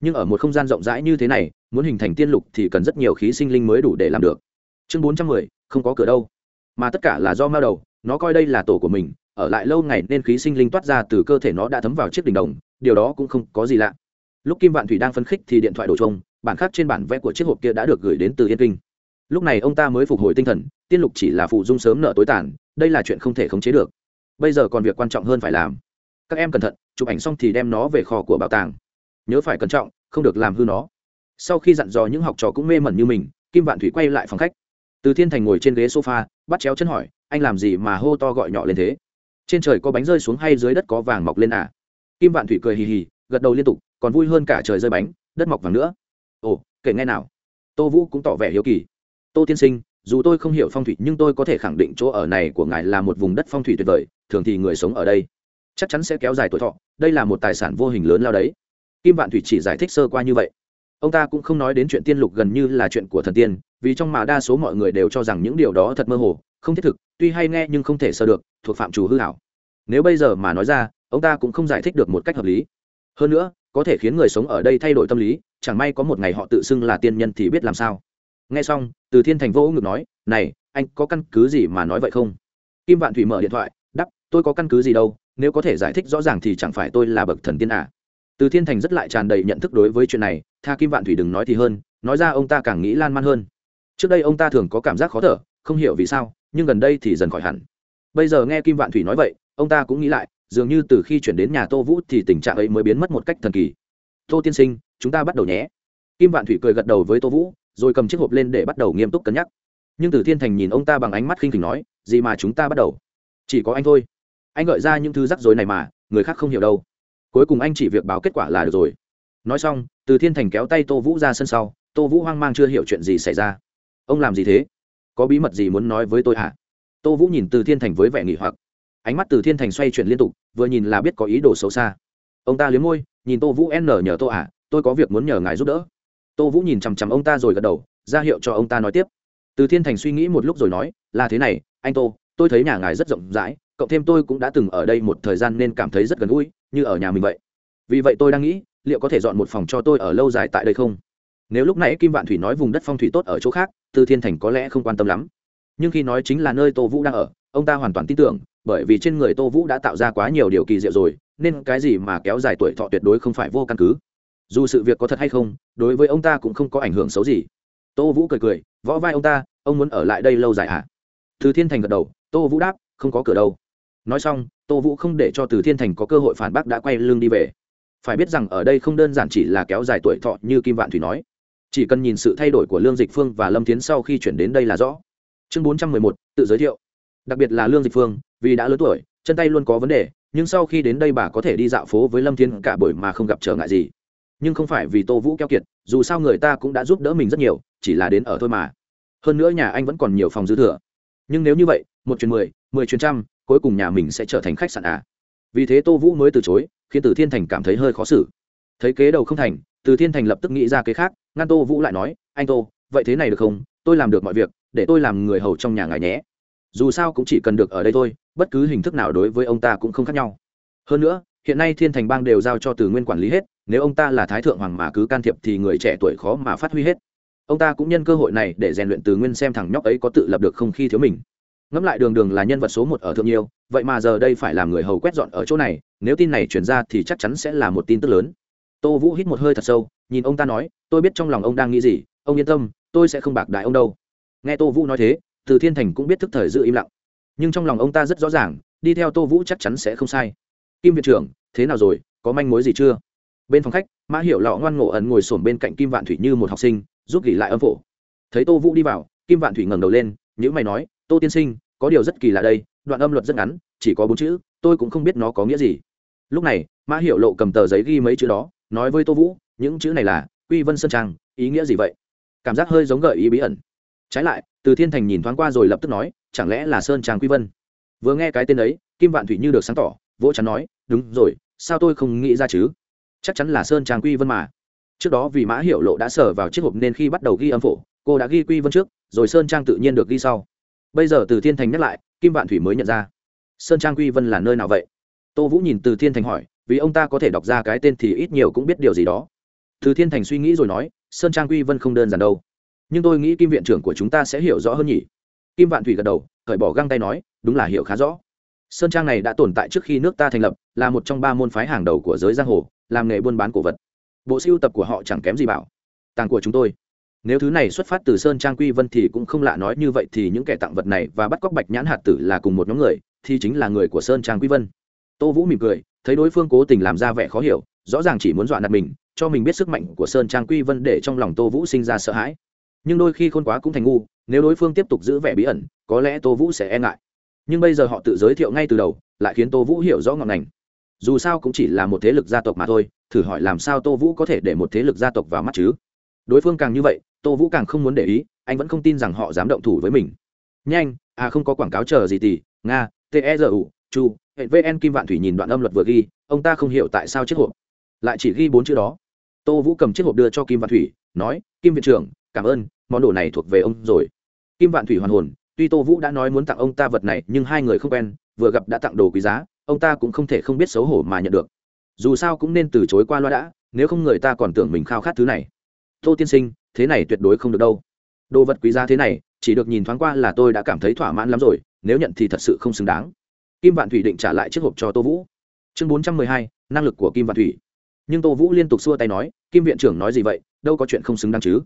Nhưng ở một không gian rộng rãi như thế này, muốn hình thành tiên lục thì cần rất nhiều khí sinh linh mới đủ để làm được. Chương bốn trăm mười, không có cửa đâu. Mà tất cả là do mao đầu nó coi đây là tổ của mình, ở lại lâu ngày nên khí sinh linh toát ra từ cơ thể nó đã thấm vào chiếc đỉnh đồng, điều đó cũng không có gì lạ. Lúc kim vạn thủy đang phấn khích thì điện thoại đổ trông bản khác trên bản vẽ của chiếc hộp kia đã được gửi đến từ yên kinh. Lúc này ông ta mới phục hồi tinh thần, tiên lục chỉ là phụ dung sớm nợ tối tàn, đây là chuyện không thể khống chế được. Bây giờ còn việc quan trọng hơn phải làm. Các em cẩn thận, chụp ảnh xong thì đem nó về kho của bảo tàng. Nhớ phải cẩn trọng, không được làm hư nó. Sau khi dặn dò những học trò cũng mê mẩn như mình, kim vạn thủy quay lại phòng khách. Từ thiên thành ngồi trên ghế sofa, bắt chéo chân hỏi anh làm gì mà hô to gọi nhỏ lên thế? Trên trời có bánh rơi xuống hay dưới đất có vàng mọc lên à? Kim vạn thủy cười hì hì, gật đầu liên tục, còn vui hơn cả trời rơi bánh, đất mọc vàng nữa. Ồ, kể nghe nào. Tô vũ cũng tỏ vẻ hiếu kỳ. Tô tiên sinh, dù tôi không hiểu phong thủy, nhưng tôi có thể khẳng định chỗ ở này của ngài là một vùng đất phong thủy tuyệt vời, thường thì người sống ở đây chắc chắn sẽ kéo dài tuổi thọ, đây là một tài sản vô hình lớn lao đấy. Kim vạn thủy chỉ giải thích sơ qua như vậy ông ta cũng không nói đến chuyện tiên lục gần như là chuyện của thần tiên, vì trong mà đa số mọi người đều cho rằng những điều đó thật mơ hồ, không thiết thực, tuy hay nghe nhưng không thể sơ được, thuộc phạm chủ hư hảo. Nếu bây giờ mà nói ra, ông ta cũng không giải thích được một cách hợp lý. Hơn nữa, có thể khiến người sống ở đây thay đổi tâm lý, chẳng may có một ngày họ tự xưng là tiên nhân thì biết làm sao. Nghe xong, từ thiên thành vô ngực nói, này, anh có căn cứ gì mà nói vậy không? Kim vạn thủy mở điện thoại đắp tôi có căn cứ gì đâu, nếu có thể giải thích rõ ràng thì chẳng phải tôi là bậc thần tiên à từ thiên thành rất lại tràn đầy nhận thức đối với chuyện này, tha kim vạn thủy đừng nói thì hơn, nói ra ông ta càng nghĩ lan man hơn. Trước đây ông ta thường có cảm giác khó thở, không hiểu vì sao, nhưng gần đây thì dần khỏi hẳn. Bây giờ nghe kim vạn thủy nói vậy, ông ta cũng nghĩ lại, dường như từ khi chuyển đến nhà tô vũ thì tình trạng ấy mới biến mất một cách thần kỳ. Tô tiên sinh, chúng ta bắt đầu nhé. Kim vạn thủy cười gật đầu với tô vũ, rồi cầm chiếc hộp lên để bắt đầu nghiêm túc cân nhắc. Nhưng từ thiên thành nhìn ông ta bằng ánh mắt khinh khỉnh nói, gì mà chúng ta bắt đầu? Chỉ có anh thôi. Anh gợi ra những thứ rắc rối này mà, người khác không hiểu đâu cuối cùng anh chỉ việc báo kết quả là được rồi. Nói xong, từ thiên thành kéo tay tô vũ ra sân sau, tô vũ hoang mang chưa hiểu chuyện gì xảy ra. Ông làm gì thế? Có bí mật gì muốn nói với tôi hả? Tô vũ nhìn từ thiên thành với vẻ nghỉ hoặc. Ánh mắt từ thiên thành xoay chuyển liên tục, vừa nhìn là biết có ý đồ xấu xa. Ông ta liếm môi, nhìn tô vũ n nhờ tô à tôi có việc muốn nhờ ngài giúp đỡ. Tô vũ nhìn chằm chằm ông ta rồi gật đầu, ra hiệu cho ông ta nói tiếp. Từ thiên thành suy nghĩ một lúc rồi nói, là thế này, anh tô, tôi thấy nhà ngài rất rộng rãi cộng thêm tôi cũng đã từng ở đây một thời gian nên cảm thấy rất gần gũi như ở nhà mình vậy. Vì vậy tôi đang nghĩ, liệu có thể dọn một phòng cho tôi ở lâu dài tại đây không? Nếu lúc nãy kim vạn thủy nói vùng đất phong thủy tốt ở chỗ khác, từ thiên thành có lẽ không quan tâm lắm. Nhưng khi nói chính là nơi tô vũ đang ở, ông ta hoàn toàn tin tưởng, bởi vì trên người tô vũ đã tạo ra quá nhiều điều kỳ diệu rồi, nên cái gì mà kéo dài tuổi thọ tuyệt đối không phải vô căn cứ. Dù sự việc có thật hay không, đối với ông ta cũng không có ảnh hưởng xấu gì. Tô vũ cười cười võ vai ông ta, ông muốn ở lại đây lâu dài à từ thiên thành gật đầu, tô vũ đáp, không có cửa đâu nói xong, tô vũ không để cho từ thiên thành có cơ hội phản bác đã quay lưng đi về. Phải biết rằng ở đây không đơn giản chỉ là kéo dài tuổi thọ như kim vạn thủy nói. Chỉ cần nhìn sự thay đổi của lương dịch phương và lâm tiến sau khi chuyển đến đây là rõ. Chương bốn trăm mười một, tự giới thiệu. Đặc biệt là lương dịch phương, vì đã lớn tuổi, chân tay luôn có vấn đề, nhưng sau khi đến đây bà có thể đi dạo phố với lâm thiên cả buổi mà không gặp trở ngại gì. Nhưng không phải vì tô vũ keo kiệt, dù sao người ta cũng đã giúp đỡ mình rất nhiều, chỉ là đến ở thôi mà. Hơn nữa nhà anh vẫn còn nhiều phòng dư thừa. Nhưng nếu như vậy, một chuyến mười mười chuyến trăm cuối cùng nhà mình sẽ trở thành khách sạn à? Vì thế tô vũ mới từ chối, khiến từ thiên thành cảm thấy hơi khó xử. Thấy kế đầu không thành, từ thiên thành lập tức nghĩ ra kế khác, ngăn tô vũ lại nói, anh tô, vậy thế này được không? Tôi làm được mọi việc, để tôi làm người hầu trong nhà ngài nhé. Dù sao cũng chỉ cần được ở đây thôi, bất cứ hình thức nào đối với ông ta cũng không khác nhau. Hơn nữa, hiện nay thiên thành bang đều giao cho từ nguyên quản lý hết, nếu ông ta là thái thượng hoàng mà cứ can thiệp thì người trẻ tuổi khó mà phát huy hết. Ông ta cũng nhân cơ hội này để rèn luyện từ nguyên xem thằng nhóc ấy có tự lập được không khi thiếu mình ngẫm lại đường đường là nhân vật số một ở thượng nhiêu vậy mà giờ đây phải làm người hầu quét dọn ở chỗ này, nếu tin này chuyển ra thì chắc chắn sẽ là một tin tức lớn. Tô vũ hít một hơi thật sâu, nhìn ông ta nói, tôi biết trong lòng ông đang nghĩ gì, ông yên tâm, tôi sẽ không bạc đại ông đâu. Nghe tô vũ nói thế, từ thiên thành cũng biết thức thời giữ im lặng. Nhưng trong lòng ông ta rất rõ ràng, đi theo tô vũ chắc chắn sẽ không sai. Kim viện trưởng, thế nào rồi, có manh mối gì chưa? Bên phòng khách, mã hiểu lọ ngoan ngộ ẩn ngồi sổm bên cạnh kim vạn thủy như một học sinh, giúp gỉ lại âm phổ. Thấy tô vũ đi vào, kim vạn thủy ngẩng đầu lên nhữ mày nói tô tiên sinh, có điều rất kỳ lạ đây, đoạn âm luật rất ngắn, chỉ có bốn chữ, tôi cũng không biết nó có nghĩa gì. Lúc này, mã hiểu lộ cầm tờ giấy ghi mấy chữ đó, nói với tô vũ, những chữ này là, quy vân sơn trang, ý nghĩa gì vậy? Cảm giác hơi giống gợi ý bí ẩn. Trái lại, từ thiên thành nhìn thoáng qua rồi lập tức nói, chẳng lẽ là sơn trang quy vân? Vừa nghe cái tên ấy, kim vạn thủy như được sáng tỏ, vỗ chắn nói, đúng rồi, sao tôi không nghĩ ra chứ? Chắc chắn là sơn trang quy vân mà. Trước đó vì mã hiệu lộ đã sở vào chiếc hộp nên khi bắt đầu ghi âm phổ, cô đã ghi quy vân trước, rồi sơn trang tự nhiên được ghi sau bây giờ từ thiên thành nhắc lại, kim vạn thủy mới nhận ra. Sơn trang quy vân là nơi nào vậy? Tô vũ nhìn từ thiên thành hỏi, vì ông ta có thể đọc ra cái tên thì ít nhiều cũng biết điều gì đó. Từ thiên thành suy nghĩ rồi nói, sơn trang quy vân không đơn giản đâu. Nhưng tôi nghĩ kim viện trưởng của chúng ta sẽ hiểu rõ hơn nhỉ. Kim vạn thủy gật đầu, cởi bỏ găng tay nói, đúng là hiểu khá rõ. Sơn trang này đã tồn tại trước khi nước ta thành lập, là một trong ba môn phái hàng đầu của giới giang hồ, làm nghề buôn bán cổ vật. Bộ siêu tập của họ chẳng kém gì bảo tàng của chúng tôi nếu thứ này xuất phát từ sơn trang quy vân thì cũng không lạ nói như vậy thì những kẻ tặng vật này và bắt cóc bạch nhãn hạt tử là cùng một nhóm người, thì chính là người của sơn trang quy vân. Tô vũ mỉm cười, thấy đối phương cố tình làm ra vẻ khó hiểu, rõ ràng chỉ muốn dọa nạt mình, cho mình biết sức mạnh của sơn trang quy vân để trong lòng tô vũ sinh ra sợ hãi. Nhưng đôi khi khôn quá cũng thành ngu, nếu đối phương tiếp tục giữ vẻ bí ẩn, có lẽ tô vũ sẽ e ngại. Nhưng bây giờ họ tự giới thiệu ngay từ đầu, lại khiến tô vũ hiểu rõ ngọn ngành. Dù sao cũng chỉ là một thế lực gia tộc mà thôi, thử hỏi làm sao tô vũ có thể để một thế lực gia tộc vào mắt chứ? Đối phương càng như vậy tô vũ càng không muốn để ý, anh vẫn không tin rằng họ dám động thủ với mình. Nhanh à không có quảng cáo chờ gì tì nga, t e r u, chu, hệ vn kim vạn thủy nhìn đoạn âm luật vừa ghi, ông ta không hiểu tại sao chiếc hộp lại chỉ ghi bốn chữ đó. Tô vũ cầm chiếc hộp đưa cho kim vạn thủy, nói, kim viện trưởng, cảm ơn, món đồ này thuộc về ông rồi. Kim vạn thủy hoàn hồn, tuy tô vũ đã nói muốn tặng ông ta vật này, nhưng hai người không quen, vừa gặp đã tặng đồ quý giá, ông ta cũng không thể không biết xấu hổ mà nhận được. Dù sao cũng nên từ chối qua loa đã, nếu không người ta còn tưởng mình khao khát thứ này tô tiên sinh, thế này tuyệt đối không được đâu. Đồ vật quý giá thế này, chỉ được nhìn thoáng qua là tôi đã cảm thấy thỏa mãn lắm rồi, nếu nhận thì thật sự không xứng đáng. Kim vạn thủy định trả lại chiếc hộp cho tô vũ. Chương bốn trăm mười hai, năng lực của kim vạn thủy. Nhưng tô vũ liên tục xua tay nói, kim viện trưởng nói gì vậy? Đâu có chuyện không xứng đáng chứ.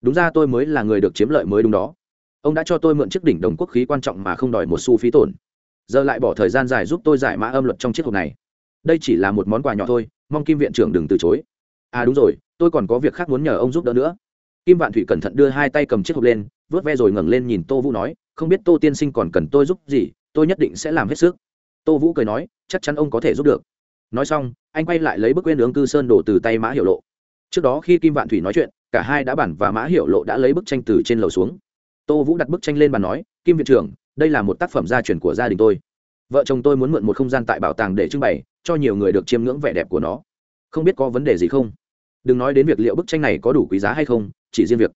Đúng ra tôi mới là người được chiếm lợi mới đúng đó. Ông đã cho tôi mượn chiếc đỉnh đồng quốc khí quan trọng mà không đòi một xu phí tổn. Giờ lại bỏ thời gian dài giúp tôi giải mã âm luật trong chiếc hộp này. Đây chỉ là một món quà nhỏ thôi, mong kim viện trưởng đừng từ chối à đúng rồi, tôi còn có việc khác muốn nhờ ông giúp đỡ nữa. Kim vạn thủy cẩn thận đưa hai tay cầm chiếc hộp lên, vớt ve rồi ngẩng lên nhìn tô vũ nói, không biết tô tiên sinh còn cần tôi giúp gì, tôi nhất định sẽ làm hết sức. Tô vũ cười nói, chắc chắn ông có thể giúp được. Nói xong, anh quay lại lấy bức quên ướng cư sơn đổ từ tay mã hiệu lộ. Trước đó khi kim vạn thủy nói chuyện, cả hai đã bản và mã hiệu lộ đã lấy bức tranh từ trên lầu xuống. Tô vũ đặt bức tranh lên bàn nói, kim viện trưởng, đây là một tác phẩm gia truyền của gia đình tôi. Vợ chồng tôi muốn mượn một không gian tại bảo tàng để trưng bày, cho nhiều người được chiêm ngưỡng vẻ đẹp của nó không biết có vấn đề gì không? Đừng nói đến việc liệu bức tranh này có đủ quý giá hay không, chỉ riêng việc.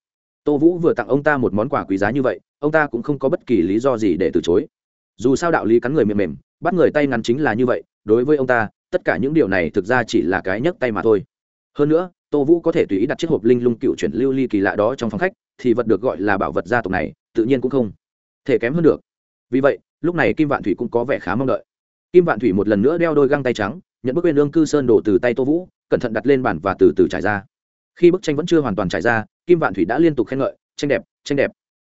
Tô vũ vừa tặng ông ta một món quà quý giá như vậy, ông ta cũng không có bất kỳ lý do gì để từ chối. Dù sao đạo lý cắn người mềm mềm, bắt người tay ngắn chính là như vậy, đối với ông ta, tất cả những điều này thực ra chỉ là cái nhấc tay mà thôi. Hơn nữa, tô vũ có thể tùy ý đặt chiếc hộp linh lung cựu chuyển lưu ly kỳ lạ đó trong phòng khách, thì vật được gọi là bảo vật gia tộc này, tự nhiên cũng không thể kém hơn được. Vì vậy, lúc này kim vạn thủy cũng có vẻ khá mong đợi. Kim vạn thủy một lần nữa đeo đôi găng tay trắng nhận bức quyền lương cư sơn đổ từ tay tô vũ, cẩn thận đặt lên bản và từ từ trải ra. Khi bức tranh vẫn chưa hoàn toàn trải ra, kim vạn thủy đã liên tục khen ngợi, tranh đẹp tranh đẹp.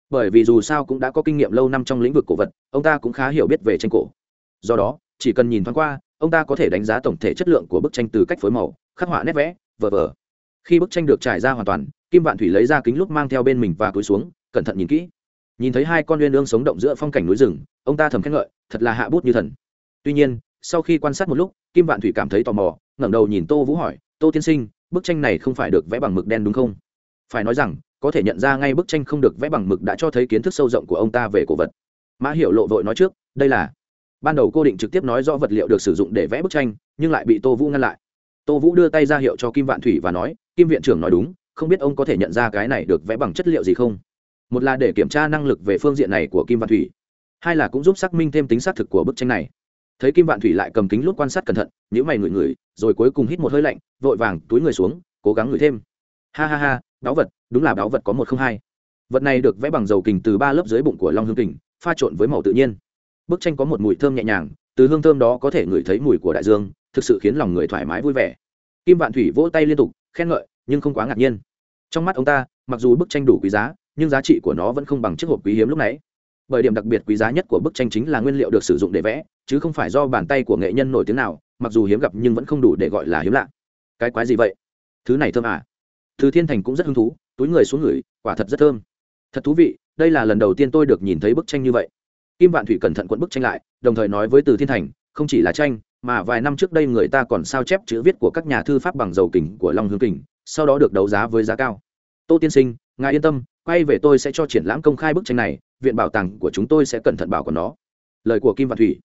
Bởi vì dù sao cũng đã có kinh nghiệm lâu năm trong lĩnh vực cổ vật, ông ta cũng khá hiểu biết về tranh cổ. Do đó, chỉ cần nhìn thoáng qua, ông ta có thể đánh giá tổng thể chất lượng của bức tranh từ cách phối màu, khắc họa nét vẽ vờ vờ khi bức tranh được trải ra hoàn toàn, kim vạn thủy lấy ra kính lúc mang theo bên mình và cúi xuống, cẩn thận nhìn kỹ. Nhìn thấy hai con uyên ương sống động giữa phong cảnh núi rừng, ông ta thầm khen ngợi, thật là hạ bút như thần. Tuy nhiên sau khi quan sát một lúc, kim vạn thủy cảm thấy tò mò, ngẩng đầu nhìn tô vũ hỏi, tô tiên sinh, bức tranh này không phải được vẽ bằng mực đen đúng không? Phải nói rằng, có thể nhận ra ngay bức tranh không được vẽ bằng mực đã cho thấy kiến thức sâu rộng của ông ta về cổ vật. Mã hiểu lộ vội nói trước, đây là ban đầu cô định trực tiếp nói rõ vật liệu được sử dụng để vẽ bức tranh, nhưng lại bị tô vũ ngăn lại. Tô vũ đưa tay ra hiệu cho kim vạn thủy và nói, kim viện trưởng nói đúng, không biết ông có thể nhận ra cái này được vẽ bằng chất liệu gì không? Một là để kiểm tra năng lực về phương diện này của kim vạn thủy, hai là cũng giúp xác minh thêm tính xác thực của bức tranh này thấy kim vạn thủy lại cầm kính lúc quan sát cẩn thận nhữ mày ngửi ngửi, rồi cuối cùng hít một hơi lạnh, vội vàng túi người xuống, cố gắng ngửi thêm. Ha ha ha, báu vật, đúng là báu vật có một không hai. Vật này được vẽ bằng dầu kình từ ba lớp dưới bụng của long hương kình, pha trộn với màu tự nhiên. Bức tranh có một mùi thơm nhẹ nhàng, từ hương thơm đó có thể ngửi thấy mùi của đại dương, thực sự khiến lòng người thoải mái vui vẻ. Kim vạn thủy vỗ tay liên tục, khen ngợi, nhưng không quá ngạc nhiên. Trong mắt ông ta, mặc dù bức tranh đủ quý giá, nhưng giá trị của nó vẫn không bằng chiếc hộp quý hiếm lúc nãy bởi điểm đặc biệt quý giá nhất của bức tranh chính là nguyên liệu được sử dụng để vẽ, chứ không phải do bàn tay của nghệ nhân nổi tiếng nào, mặc dù hiếm gặp nhưng vẫn không đủ để gọi là hiếm lạ. Cái quái gì vậy? Thứ này thơm à? Thứ thiên thành cũng rất hứng thú, túi người xuống người, quả thật rất thơm. Thật thú vị, đây là lần đầu tiên tôi được nhìn thấy bức tranh như vậy. Kim vạn thủy cẩn thận quận bức tranh lại, đồng thời nói với từ thiên thành, không chỉ là tranh, mà vài năm trước đây người ta còn sao chép chữ viết của các nhà thư pháp bằng dầu kình của long hương kình, sau đó được đấu giá với giá cao. Tô tiên sinh, ngài yên tâm quay về tôi sẽ cho triển lãm công khai bức tranh này, viện bảo tàng của chúng tôi sẽ cẩn thận bảo còn nó. Lời của kim văn thủy.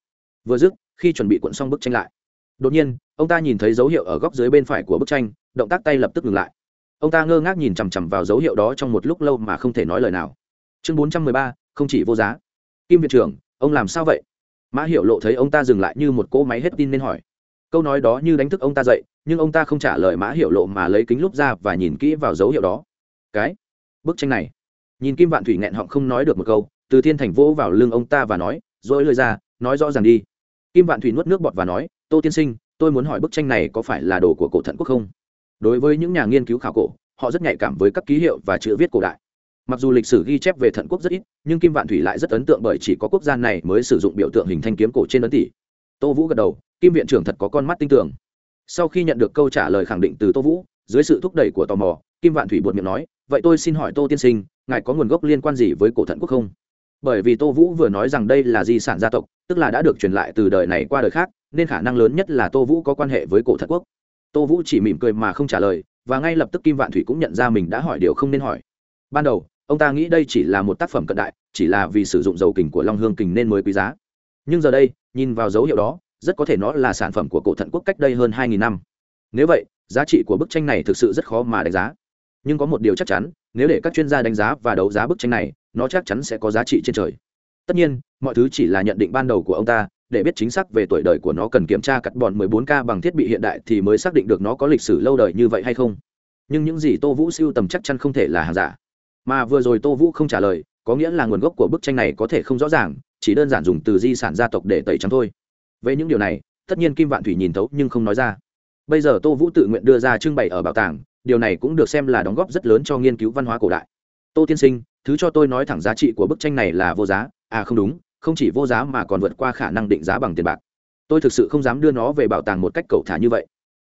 Vừa dứt, khi chuẩn bị cuộn xong bức tranh lại, đột nhiên, ông ta nhìn thấy dấu hiệu ở góc dưới bên phải của bức tranh, động tác tay lập tức ngừng lại. Ông ta ngơ ngác nhìn chằm chằm vào dấu hiệu đó trong một lúc lâu mà không thể nói lời nào. Chương bốn trăm mười ba, không chỉ vô giá. Kim viện trưởng, ông làm sao vậy? Mã hiệu lộ thấy ông ta dừng lại như một cỗ máy hết tin nên hỏi. Câu nói đó như đánh thức ông ta dậy, nhưng ông ta không trả lời mã hiệu lộ mà lấy kính lúp ra và nhìn kỹ vào dấu hiệu đó. Cái? Bức tranh này. Nhìn kim vạn thủy nghẹn họng không nói được một câu, từ thiên thành vỗ vào lưng ông ta và nói dỗi lời ra, nói rõ ràng đi. Kim vạn thủy nuốt nước bọt và nói, tô tiên sinh, tôi muốn hỏi bức tranh này có phải là đồ của cổ thận quốc không? Đối với những nhà nghiên cứu khảo cổ, họ rất nhạy cảm với các ký hiệu và chữ viết cổ đại. Mặc dù lịch sử ghi chép về thận quốc rất ít, nhưng kim vạn thủy lại rất ấn tượng bởi chỉ có quốc gia này mới sử dụng biểu tượng hình thanh kiếm cổ trên ấn tỷ. Tô vũ gật đầu, kim viện trưởng thật có con mắt tinh tường. Sau khi nhận được câu trả lời khẳng định từ tô vũ, dưới sự thúc đẩy của tò mò, kim vạn thủy buột miệng nói vậy tôi xin hỏi tô tiên sinh, ngài có nguồn gốc liên quan gì với cổ thận quốc không? Bởi vì tô vũ vừa nói rằng đây là di sản gia tộc, tức là đã được truyền lại từ đời này qua đời khác, nên khả năng lớn nhất là tô vũ có quan hệ với cổ thận quốc. Tô vũ chỉ mỉm cười mà không trả lời, và ngay lập tức kim vạn thủy cũng nhận ra mình đã hỏi điều không nên hỏi. Ban đầu, ông ta nghĩ đây chỉ là một tác phẩm cận đại, chỉ là vì sử dụng dầu kình của long hương kình nên mới quý giá. Nhưng giờ đây, nhìn vào dấu hiệu đó, rất có thể nó là sản phẩm của cổ thận quốc cách đây hơn hai nghìn năm. Nếu vậy, giá trị của bức tranh này thực sự rất khó mà đánh giá nhưng có một điều chắc chắn nếu để các chuyên gia đánh giá và đấu giá bức tranh này nó chắc chắn sẽ có giá trị trên trời tất nhiên mọi thứ chỉ là nhận định ban đầu của ông ta để biết chính xác về tuổi đời của nó cần kiểm tra cắt bọn 14K bằng thiết bị hiện đại thì mới xác định được nó có lịch sử lâu đời như vậy hay không. Nhưng những gì Tô Vũ siêu tầm chắc chắn không thể là hàng giả. Mà vừa rồi Tô Vũ không trả lời, có nghĩa là nguồn gốc của bức tranh này có thể không rõ ràng, chỉ đơn giản dùng từ di sản gia tộc để tẩy trắng thôi. Về những điều này, tất nhiên Kim Vạn Thủy nhìn thấu nhưng không nói ra. Bây giờ Tô Vũ tự nguyện đưa ra trưng bày ở bảo tàng, điều này cũng được xem là đóng góp rất lớn cho nghiên cứu văn hóa cổ đại. Tô tiên sinh, thứ cho tôi nói thẳng giá trị của bức tranh này là vô giá, à không đúng, không chỉ vô giá mà còn vượt qua khả năng định giá bằng tiền bạc. Tôi thực sự không dám đưa nó về bảo tàng một cách cầu thả như vậy.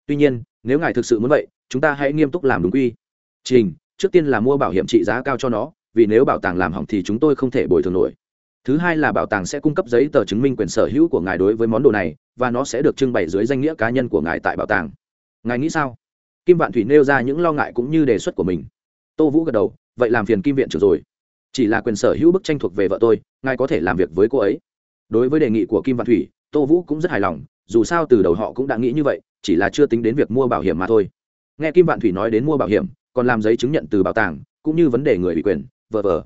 Tuy nhiên nếu ngài thực sự muốn vậy chúng ta hãy nghiêm túc làm đúng quy. Trình trước tiên là mua bảo hiểm trị giá cao cho nó vì nếu bảo tàng làm hỏng thì chúng tôi không thể bồi thường nổi. Thứ hai là bảo tàng sẽ cung cấp giấy tờ chứng minh quyền sở hữu của ngài đối với món đồ này và nó sẽ được trưng bày dưới danh nghĩa cá nhân của ngài tại bảo tàng. Ngài nghĩ sao? Kim vạn thủy nêu ra những lo ngại cũng như đề xuất của mình. Tô vũ gật đầu, vậy làm phiền kim viện trưởng rồi. Chỉ là quyền sở hữu bức tranh thuộc về vợ tôi, ngài có thể làm việc với cô ấy. Đối với đề nghị của kim Vạn thủy, tô vũ cũng rất hài lòng, dù sao từ đầu họ cũng đã nghĩ như vậy, chỉ là chưa tính đến việc mua bảo hiểm mà thôi. Nghe kim vạn thủy nói đến mua bảo hiểm, còn làm giấy chứng nhận từ bảo tàng, cũng như vấn đề người bị quyền, vờ vờ.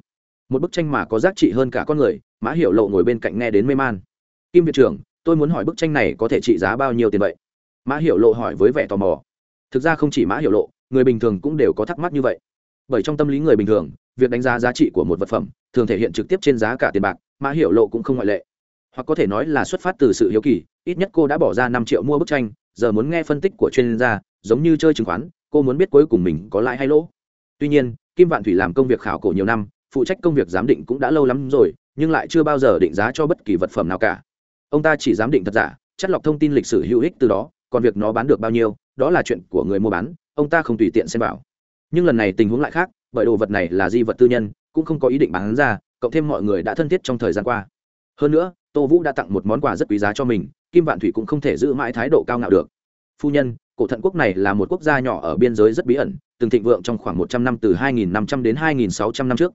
Một bức tranh mà có giá trị hơn cả con người, mã hiểu lộ ngồi bên cạnh nghe đến mê man. Kim viện trưởng, tôi muốn hỏi bức tranh này có thể trị giá bao nhiêu tiền vậy? Mã hiểu lộ hỏi với vẻ tò mò thực ra không chỉ mã hiểu lộ, người bình thường cũng đều có thắc mắc như vậy. Bởi trong tâm lý người bình thường, việc đánh giá giá trị của một vật phẩm thường thể hiện trực tiếp trên giá cả tiền bạc, mã hiểu lộ cũng không ngoại lệ. Hoặc có thể nói là xuất phát từ sự hiếu kỳ, ít nhất cô đã bỏ ra năm triệu mua bức tranh, giờ muốn nghe phân tích của chuyên gia, giống như chơi chứng khoán, cô muốn biết cuối cùng mình có lãi hay lỗ. Tuy nhiên, kim vạn thủy làm công việc khảo cổ nhiều năm, phụ trách công việc giám định cũng đã lâu lắm rồi, nhưng lại chưa bao giờ định giá cho bất kỳ vật phẩm nào cả. Ông ta chỉ giám định thật giả chất lọc thông tin lịch sử hữu ích từ đó, còn việc nó bán được bao nhiêu đó là chuyện của người mua bán ông ta không tùy tiện xem vào. nhưng lần này tình huống lại khác bởi đồ vật này là di vật tư nhân cũng không có ý định bán ra cộng thêm mọi người đã thân thiết trong thời gian qua. Hơn nữa tô vũ đã tặng một món quà rất quý giá cho mình kim vạn thủy cũng không thể giữ mãi thái độ cao ngạo được. Phu nhân cổ thận quốc này là một quốc gia nhỏ ở biên giới rất bí ẩn từng thịnh vượng trong khoảng một trăm năm từ 2.500 đến 2.600 năm trước.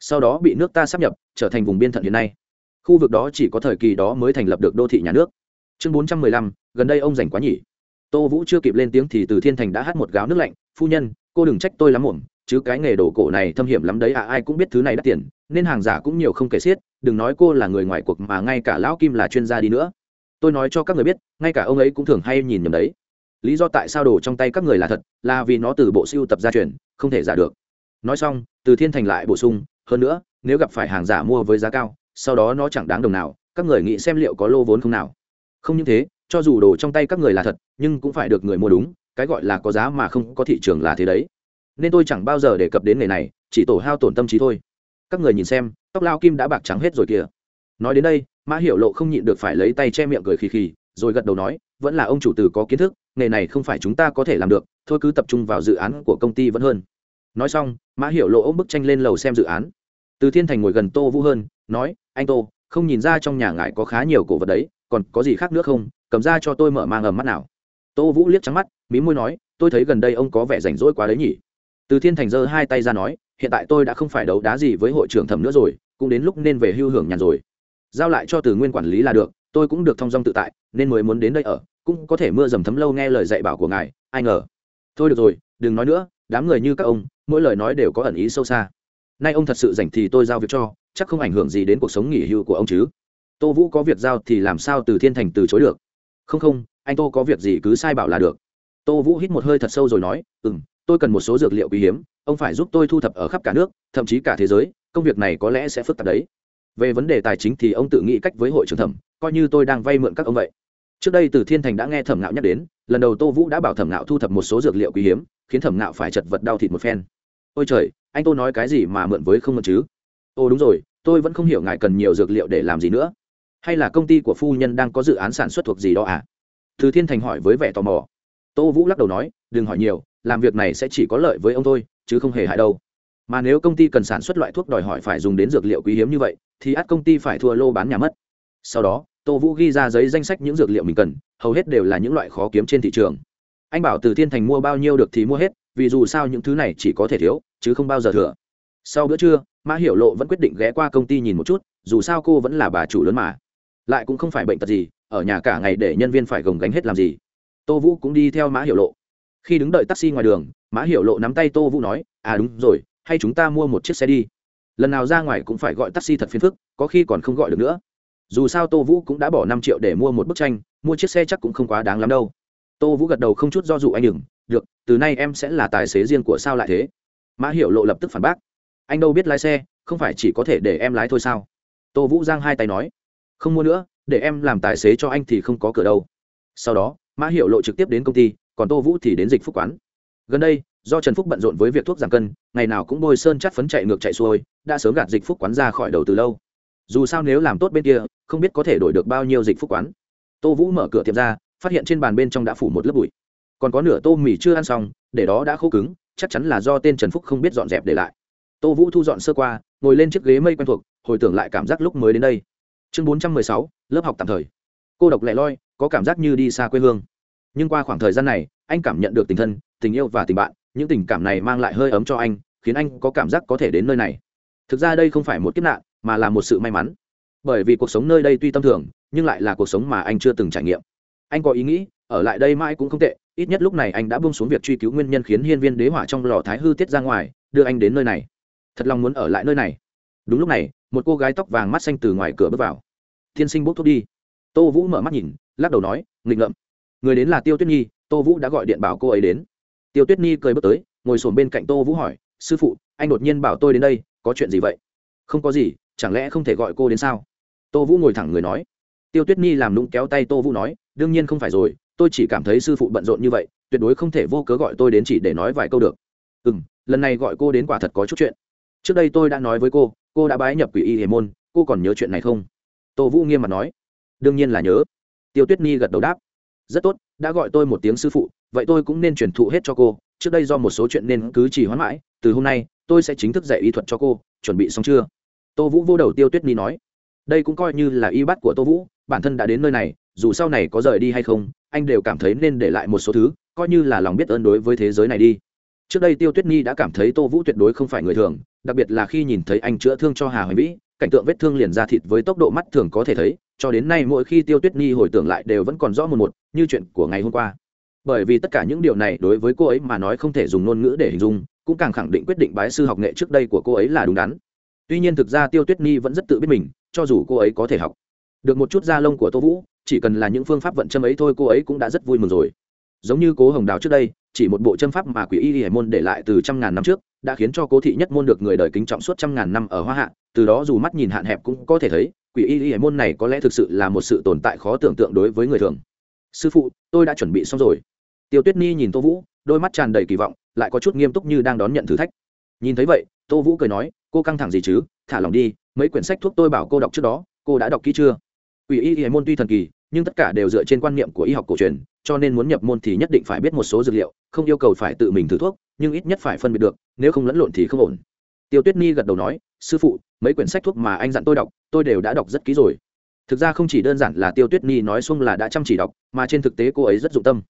Sau đó bị nước ta sắp nhập trở thành vùng biên thận hiện nay. Khu vực đó chỉ có thời kỳ đó mới thành lập được đô thị nhà nước. Chương 415, gần đây ông rảnh quá nhỉ tô vũ chưa kịp lên tiếng thì từ thiên thành đã hát một gáo nước lạnh, phu nhân, cô đừng trách tôi lắm muộn, chứ cái nghề đồ cổ này thâm hiểm lắm đấy à ai cũng biết thứ này đắt tiền, nên hàng giả cũng nhiều không kể xiết, đừng nói cô là người ngoài cuộc mà ngay cả lão kim là chuyên gia đi nữa. Tôi nói cho các người biết, ngay cả ông ấy cũng thường hay nhìn nhầm đấy. Lý do tại sao đồ trong tay các người là thật, là vì nó từ bộ siêu tập gia truyền, không thể giả được. Nói xong, từ thiên thành lại bổ sung, hơn nữa, nếu gặp phải hàng giả mua với giá cao, sau đó nó chẳng đáng đồng nào, các người nghĩ xem liệu có lô vốn không nào. Không những thế cho dù đồ trong tay các người là thật, nhưng cũng phải được người mua đúng, cái gọi là có giá mà không có thị trường là thế đấy. Nên tôi chẳng bao giờ đề cập đến nghề này, chỉ tổ hao tổn tâm trí thôi. Các người nhìn xem, tóc lao kim đã bạc trắng hết rồi kìa. Nói đến đây, mã hiểu lộ không nhịn được phải lấy tay che miệng cười khì khì, rồi gật đầu nói, vẫn là ông chủ tử có kiến thức, nghề này không phải chúng ta có thể làm được, thôi cứ tập trung vào dự án của công ty vẫn hơn. Nói xong, mã hiểu lộ ôm bức tranh lên lầu xem dự án. Từ thiên thành ngồi gần tô vũ hơn, nói, anh tô, không nhìn ra trong nhà ngài có khá nhiều cổ vật đấy còn có gì khác nữa không? Cầm ra cho tôi mở mang ầm mắt nào. Tô vũ liếc trắng mắt, mí môi nói, tôi thấy gần đây ông có vẻ rảnh rỗi quá đấy nhỉ? Từ thiên thành giơ hai tay ra nói, hiện tại tôi đã không phải đấu đá gì với hội trưởng thẩm nữa rồi, cũng đến lúc nên về hưu hưởng nhàn rồi. Giao lại cho từ nguyên quản lý là được, tôi cũng được thong dong tự tại, nên mới muốn đến đây ở, cũng có thể mưa dầm thấm lâu nghe lời dạy bảo của ngài, ai ngờ. Thôi được rồi, đừng nói nữa, đám người như các ông, mỗi lời nói đều có ẩn ý sâu xa. Nay ông thật sự rảnh thì tôi giao việc cho, chắc không ảnh hưởng gì đến cuộc sống nghỉ hưu của ông chứ tô vũ có việc giao thì làm sao từ thiên thành từ chối được? Không không, anh tô có việc gì cứ sai bảo là được. Tô vũ hít một hơi thật sâu rồi nói ừ m tôi cần một số dược liệu quý hiếm, ông phải giúp tôi thu thập ở khắp cả nước, thậm chí cả thế giới, công việc này có lẽ sẽ phức tạp đấy. Về vấn đề tài chính thì ông tự nghĩ cách với hội trưởng thẩm, coi như tôi đang vay mượn các ông vậy. Trước đây từ thiên thành đã nghe thẩm ngạo nhắc đến, lần đầu tô vũ đã bảo thẩm ngạo thu thập một số dược liệu quý hiếm, khiến thẩm ngạo phải chật vật đau thịt một phen. Ôi trời, anh tô nói cái gì mà mượn với không mượn chứ? Ô đúng rồi, tôi vẫn không hiểu ngài cần nhiều dược liệu để làm gì nữa hay là công ty của phu nhân đang có dự án sản xuất thuộc gì đó à? Từ thiên thành hỏi với vẻ tò mò. Tô vũ lắc đầu nói, đừng hỏi nhiều, làm việc này sẽ chỉ có lợi với ông thôi, chứ không hề hại đâu. Mà nếu công ty cần sản xuất loại thuốc đòi hỏi phải dùng đến dược liệu quý hiếm như vậy, thì ắt công ty phải thua lô bán nhà mất. Sau đó, tô vũ ghi ra giấy danh sách những dược liệu mình cần, hầu hết đều là những loại khó kiếm trên thị trường. Anh bảo từ thiên thành mua bao nhiêu được thì mua hết, vì dù sao những thứ này chỉ có thể thiếu, chứ không bao giờ thừa. Sau bữa trưa, mã hiểu lộ vẫn quyết định ghé qua công ty nhìn một chút, dù sao cô vẫn là bà chủ lớn mà lại cũng không phải bệnh tật gì, ở nhà cả ngày để nhân viên phải gồng gánh hết làm gì. Tô vũ cũng đi theo mã hiểu lộ. Khi đứng đợi taxi ngoài đường, mã hiểu lộ nắm tay tô vũ nói à đúng rồi, hay chúng ta mua một chiếc xe đi. Lần nào ra ngoài cũng phải gọi taxi thật phiền phức, có khi còn không gọi được nữa. Dù sao tô vũ cũng đã bỏ năm triệu để mua một bức tranh, mua chiếc xe chắc cũng không quá đáng lắm đâu. Tô vũ gật đầu không chút do dụ anh đừng, được, từ nay em sẽ là tài xế riêng của sao lại thế? Mã hiểu lộ không không mua nữa, để em làm tài xế cho anh thì không có cửa đâu. Sau đó, mã hiệu lộ trực tiếp đến công ty, còn tô vũ thì đến dịch phúc quán. Gần đây, do trần phúc bận rộn với việc thuốc giảm cân, ngày nào cũng bôi sơn chắt phấn chạy ngược chạy xuôi, đã sớm gạt dịch phúc quán ra khỏi đầu từ lâu. Dù sao nếu làm tốt bên kia, không biết có thể đổi được bao nhiêu dịch phúc quán. Tô vũ mở cửa tiệm ra, phát hiện trên bàn bên trong đã phủ một lớp bụi. Còn có nửa tô mì chưa ăn xong, để đó đã khô cứng, chắc chắn là do tên trần phúc không biết dọn dẹp để lại. Tô vũ thu dọn sơ qua, ngồi lên chiếc ghế mây quen thuộc, hồi tưởng lại cảm giác lúc mới đến đây chương bốn trăm mười sáu, lớp học tạm thời. Cô độc lẻ loi, có cảm giác như đi xa quê hương. Nhưng qua khoảng thời gian này, anh cảm nhận được tình thân, tình yêu và tình bạn, những tình cảm này mang lại hơi ấm cho anh, khiến anh có cảm giác có thể đến nơi này. Thực ra đây không phải một kiếp nạn, mà là một sự may mắn. Bởi vì cuộc sống nơi đây tuy tâm thường, nhưng lại là cuộc sống mà anh chưa từng trải nghiệm. Anh có ý nghĩ, ở lại đây mãi cũng không tệ, ít nhất lúc này anh đã buông xuống việc truy cứu nguyên nhân khiến hiên viên đế hỏa trong lò thái hư tiết ra ngoài, đưa anh đến nơi này. Thật lòng muốn ở lại nơi này. Đúng lúc này một cô gái tóc vàng mắt xanh từ ngoài cửa bước vào. Tiên sinh bốc thuốc đi. Tô vũ mở mắt nhìn, lắc đầu nói, nghịch ngợm. Người đến là tiêu tuyết nhi, tô vũ đã gọi điện bảo cô ấy đến. Tiêu tuyết nhi cười bước tới, ngồi sồn bên cạnh tô vũ hỏi, sư phụ, anh đột nhiên bảo tôi đến đây, có chuyện gì vậy? Không có gì, chẳng lẽ không thể gọi cô đến sao? Tô vũ ngồi thẳng người nói. Tiêu tuyết nhi làm nũng kéo tay tô vũ nói, đương nhiên không phải rồi, tôi chỉ cảm thấy sư phụ bận rộn như vậy, tuyệt đối không thể vô cớ gọi tôi đến chỉ để nói vài câu được. Ừ m lần này gọi cô đến quả thật có chút chuyện. Trước đây tôi đã nói với cô cô đã bái nhập quỷ y hiền môn, cô còn nhớ chuyện này không? Tô vũ nghiêm mặt nói. Đương nhiên là nhớ. Tiêu tuyết nhi gật đầu đáp. Rất tốt, đã gọi tôi một tiếng sư phụ, vậy tôi cũng nên truyền thụ hết cho cô. Trước đây do một số chuyện nên cứ chỉ hoãn mãi, từ hôm nay, tôi sẽ chính thức dạy y thuật cho cô. Chuẩn bị xong chưa? Tô vũ vô đầu tiêu tuyết nhi nói. Đây cũng coi như là y bắt của tô vũ, bản thân đã đến nơi này, dù sau này có rời đi hay không, anh đều cảm thấy nên để lại một số thứ, coi như là lòng biết ơn đối với thế giới này đi trước đây tiêu tuyết nhi đã cảm thấy tô vũ tuyệt đối không phải người thường, đặc biệt là khi nhìn thấy anh chữa thương cho hà hoài vĩ, cảnh tượng vết thương liền ra thịt với tốc độ mắt thường có thể thấy, cho đến nay mỗi khi tiêu tuyết nhi hồi tưởng lại đều vẫn còn rõ một một, như chuyện của ngày hôm qua. Bởi vì tất cả những điều này đối với cô ấy mà nói không thể dùng ngôn ngữ để hình dung, cũng càng khẳng định quyết định bái sư học nghệ trước đây của cô ấy là đúng đắn. Tuy nhiên thực ra tiêu tuyết nhi vẫn rất tự biết mình, cho dù cô ấy có thể học được một chút da lông của tô vũ, chỉ cần là những phương pháp vận châm ấy thôi cô ấy cũng đã rất vui mừng rồi giống như cố hồng đào trước đây, chỉ một bộ chân pháp mà quỷ y hải môn để lại từ trăm ngàn năm trước, đã khiến cho cố thị nhất môn được người đời kính trọng suốt trăm ngàn năm ở hoa hạ. Từ đó dù mắt nhìn hạn hẹp cũng có thể thấy, quỷ y hải môn này có lẽ thực sự là một sự tồn tại khó tưởng tượng đối với người thường. Sư phụ, tôi đã chuẩn bị xong rồi. Tiêu tuyết ni nhìn tô vũ, đôi mắt tràn đầy kỳ vọng, lại có chút nghiêm túc như đang đón nhận thử thách. Nhìn thấy vậy, tô vũ cười nói, cô căng thẳng gì chứ? Thả lòng đi, mấy quyển sách thuốc tôi bảo cô đọc trước đó, cô đã đọc kỹ chưa? Quỷ y hải môn tuy thần kỳ, nhưng tất cả đều dựa trên quan niệm của y học cổ truyền cho nên muốn nhập môn thì nhất định phải biết một số dược liệu, không yêu cầu phải tự mình thử thuốc, nhưng ít nhất phải phân biệt được, nếu không lẫn lộn thì không ổn. Tiêu tuyết ni gật đầu nói, sư phụ, mấy quyển sách thuốc mà anh dặn tôi đọc, tôi đều đã đọc rất kỹ rồi. Thực ra không chỉ đơn giản là tiêu tuyết ni nói xung là đã chăm chỉ đọc, mà trên thực tế cô ấy rất dụng tâm.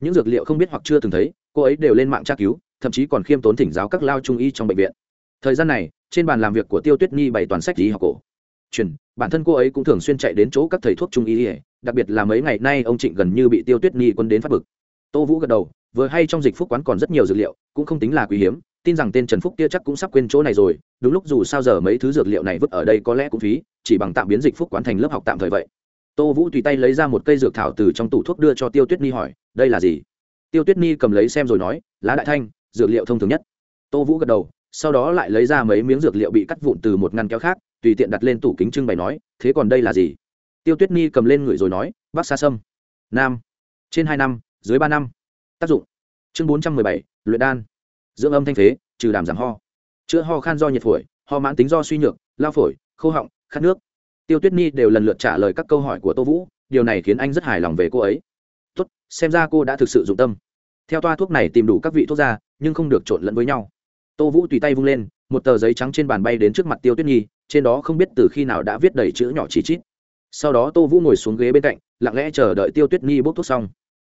Những dược liệu không biết hoặc chưa từng thấy, cô ấy đều lên mạng tra cứu, thậm chí còn khiêm tốn thỉnh giáo các lao trung y trong bệnh viện. Thời gian này, trên bàn làm việc của tiêu tuyết nhi bày toàn sách lý học cổ. Truyền bản thân cô ấy cũng thường xuyên chạy đến chỗ các thầy thuốc trung y đặc biệt là mấy ngày nay ông trịnh gần như bị tiêu tuyết nhi quân đến phát bực. Tô vũ gật đầu, vừa hay trong dịch phúc quán còn rất nhiều dược liệu, cũng không tính là quý hiếm, tin rằng tên trần phúc kia chắc cũng sắp quên chỗ này rồi, đúng lúc dù sao giờ mấy thứ dược liệu này vứt ở đây có lẽ cũng phí, chỉ bằng tạm biến dịch phúc quán thành lớp học tạm thời vậy. Tô vũ tùy tay lấy ra một cây dược thảo từ trong tủ thuốc đưa cho tiêu tuyết ni hỏi, đây là gì? Tiêu tuyết ni cầm lấy xem rồi nói, lá đại thanh, dược liệu thông thường nhất. Tô vũ gật đầu, sau đó lại lấy ra mấy miếng dược liệu bị cắt vụn từ một ngăn kéo khác, tùy tiện đặt lên tủ kính trưng bày nói, thế còn đây là gì? Tiêu tuyết ni cầm lên người rồi nói, bắc xa sâm, nam, trên hai năm, dưới ba năm, tác dụng. Chương bốn trăm mười bảy, luyện đan. Dưỡng âm thanh phế, trừ đàm giảm ho. Chữa ho khan do nhiệt phổi, ho mãn tính do suy nhược, lao phổi, khô họng, khát nước. Tiêu tuyết ni đều lần lượt trả lời các câu hỏi của tô vũ, điều này khiến anh rất hài lòng về cô ấy. Tốt, xem ra cô đã thực sự dụng tâm. Theo toa thuốc này tìm đủ các vị thuốc ra nhưng không được trộn lẫn với nhau. Tô vũ tùy tay vung lên, một tờ giấy trắng trên bàn bay đến trước mặt tiêu tuyết nhi trên đó không biết từ khi nào đã viết đầy chữ nhỏ chỉ chít sau đó tô vũ ngồi xuống ghế bên cạnh, lặng lẽ chờ đợi tiêu tuyết nhi bốc thuốc xong.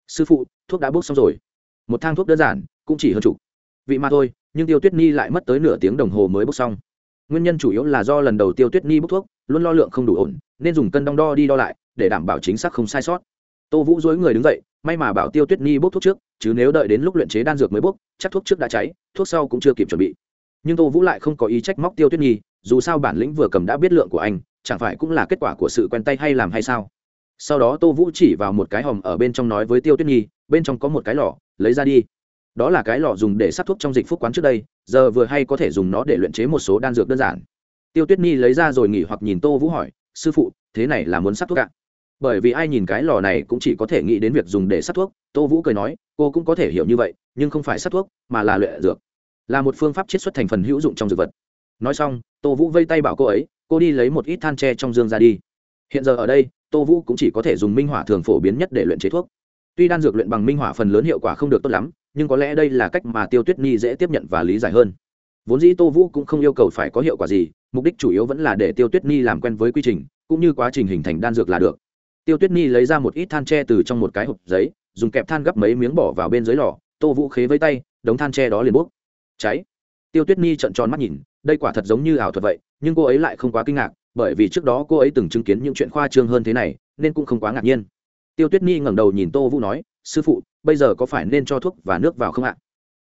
Sư phụ, thuốc đã bốc xong rồi. Một thang thuốc đơn giản, cũng chỉ hơn chục. Vị mà thôi, nhưng tiêu tuyết nhi lại mất tới nửa tiếng đồng hồ mới bốc xong. Nguyên nhân chủ yếu là do lần đầu tiêu tuyết nhi bốc thuốc, luôn lo lượng không đủ ổn, nên dùng cân đong đo đi đo lại, để đảm bảo chính xác không sai sót. Tô vũ dối người đứng dậy, may mà bảo tiêu tuyết nhi bốc thuốc trước, chứ nếu đợi đến lúc luyện chế đan dược mới bốc, chắc thuốc trước đã cháy, thuốc sau cũng chưa kịp chuẩn bị. Nhưng tô vũ lại không có ý trách móc tiêu tuyết nhi, dù sao bản lĩnh vừa cầm đã biết lượng của anh chẳng phải cũng là kết quả của sự quen tay hay làm hay sao? Sau đó tô vũ chỉ vào một cái hòm ở bên trong nói với tiêu tuyết nhi, bên trong có một cái lò lấy ra đi. Đó là cái lò dùng để sát thuốc trong dịch phúc quán trước đây, giờ vừa hay có thể dùng nó để luyện chế một số đan dược đơn giản. Tiêu tuyết nhi lấy ra rồi nghỉ hoặc nhìn tô vũ hỏi, sư phụ, thế này là muốn sát thuốc ạ? Bởi vì ai nhìn cái lò này cũng chỉ có thể nghĩ đến việc dùng để sát thuốc, tô vũ cười nói, cô cũng có thể hiểu như vậy, nhưng không phải sát thuốc, mà là luyện dược. Là một phương pháp chiết xuất thành phần hữu dụng trong dược vật. Nói xong, tô vũ vây tay bảo cô ấy cô đi lấy một ít than tre trong dương ra đi. Hiện giờ ở đây, tô vũ cũng chỉ có thể dùng minh hỏa thường phổ biến nhất để luyện chế thuốc. Tuy đan dược luyện bằng minh hỏa phần lớn hiệu quả không được tốt lắm, nhưng có lẽ đây là cách mà tiêu tuyết nhi dễ tiếp nhận và lý giải hơn. Vốn dĩ tô vũ cũng không yêu cầu phải có hiệu quả gì, mục đích chủ yếu vẫn là để tiêu tuyết nhi làm quen với quy trình, cũng như quá trình hình thành đan dược là được. Tiêu tuyết nhi lấy ra một ít than tre từ trong một cái hộp giấy, dùng kẹp than gấp mấy miếng bỏ vào bên dưới lò, tô vũ khế với tay, đống than tre đó liền bốc. Cháy. Tiêu tuyết nhi trợn tròn mắt nhìn, đây quả thật giống như ảo thuật vậy nhưng cô ấy lại không quá kinh ngạc, bởi vì trước đó cô ấy từng chứng kiến những chuyện khoa trương hơn thế này, nên cũng không quá ngạc nhiên. Tiêu tuyết nhi ngẩng đầu nhìn tô vũ nói, sư phụ, bây giờ có phải nên cho thuốc và nước vào không ạ?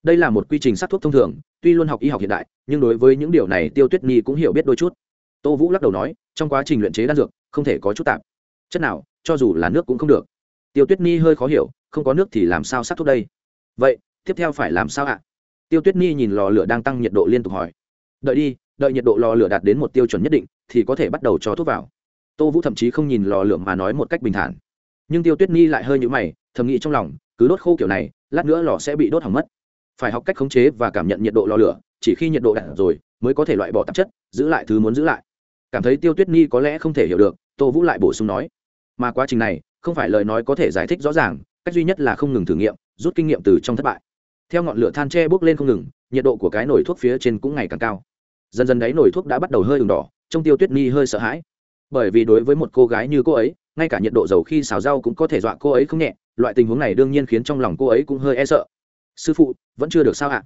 Đây là một quy trình sát thuốc thông thường, tuy luôn học y học hiện đại, nhưng đối với những điều này tiêu tuyết nhi cũng hiểu biết đôi chút. Tô vũ lắc đầu nói, trong quá trình luyện chế đan dược, không thể có chút tạp. Chất nào, cho dù là nước cũng không được. Tiêu tuyết nhi hơi khó hiểu, không có nước thì làm sao sát thuốc đây? Vậy, tiếp theo phải làm sao ạ? Tiêu tuyết nhi nhìn lò lửa đang tăng nhiệt độ liên tục hỏi. Đợi đi đợi nhiệt độ lò lửa đạt đến một tiêu chuẩn nhất định, thì có thể bắt đầu cho thuốc vào. Tô vũ thậm chí không nhìn lò lửa mà nói một cách bình thản. Nhưng tiêu tuyết nhi lại hơi nhũ mày, thầm nghĩ trong lòng, cứ đốt khô kiểu này, lát nữa lò sẽ bị đốt hỏng mất. Phải học cách khống chế và cảm nhận nhiệt độ lò lửa, chỉ khi nhiệt độ đạt rồi mới có thể loại bỏ tạp chất, giữ lại thứ muốn giữ lại. Cảm thấy tiêu tuyết nhi có lẽ không thể hiểu được, tô vũ lại bổ sung nói. Mà quá trình này, không phải lời nói có thể giải thích rõ ràng, cách duy nhất là không ngừng thử nghiệm, rút kinh nghiệm từ trong thất bại. Theo ngọn lửa than tre bốc lên không ngừng, nhiệt độ của cái nồi thuốc phía trên cũng ngày càng cao dần dần đáy nồi thuốc đã bắt đầu hơi ửng đỏ, trông tiêu tuyết nhi hơi sợ hãi. Bởi vì đối với một cô gái như cô ấy, ngay cả nhiệt độ dầu khi xào rau cũng có thể dọa cô ấy không nhẹ, loại tình huống này đương nhiên khiến trong lòng cô ấy cũng hơi e sợ. Sư phụ, vẫn chưa được sao ạ?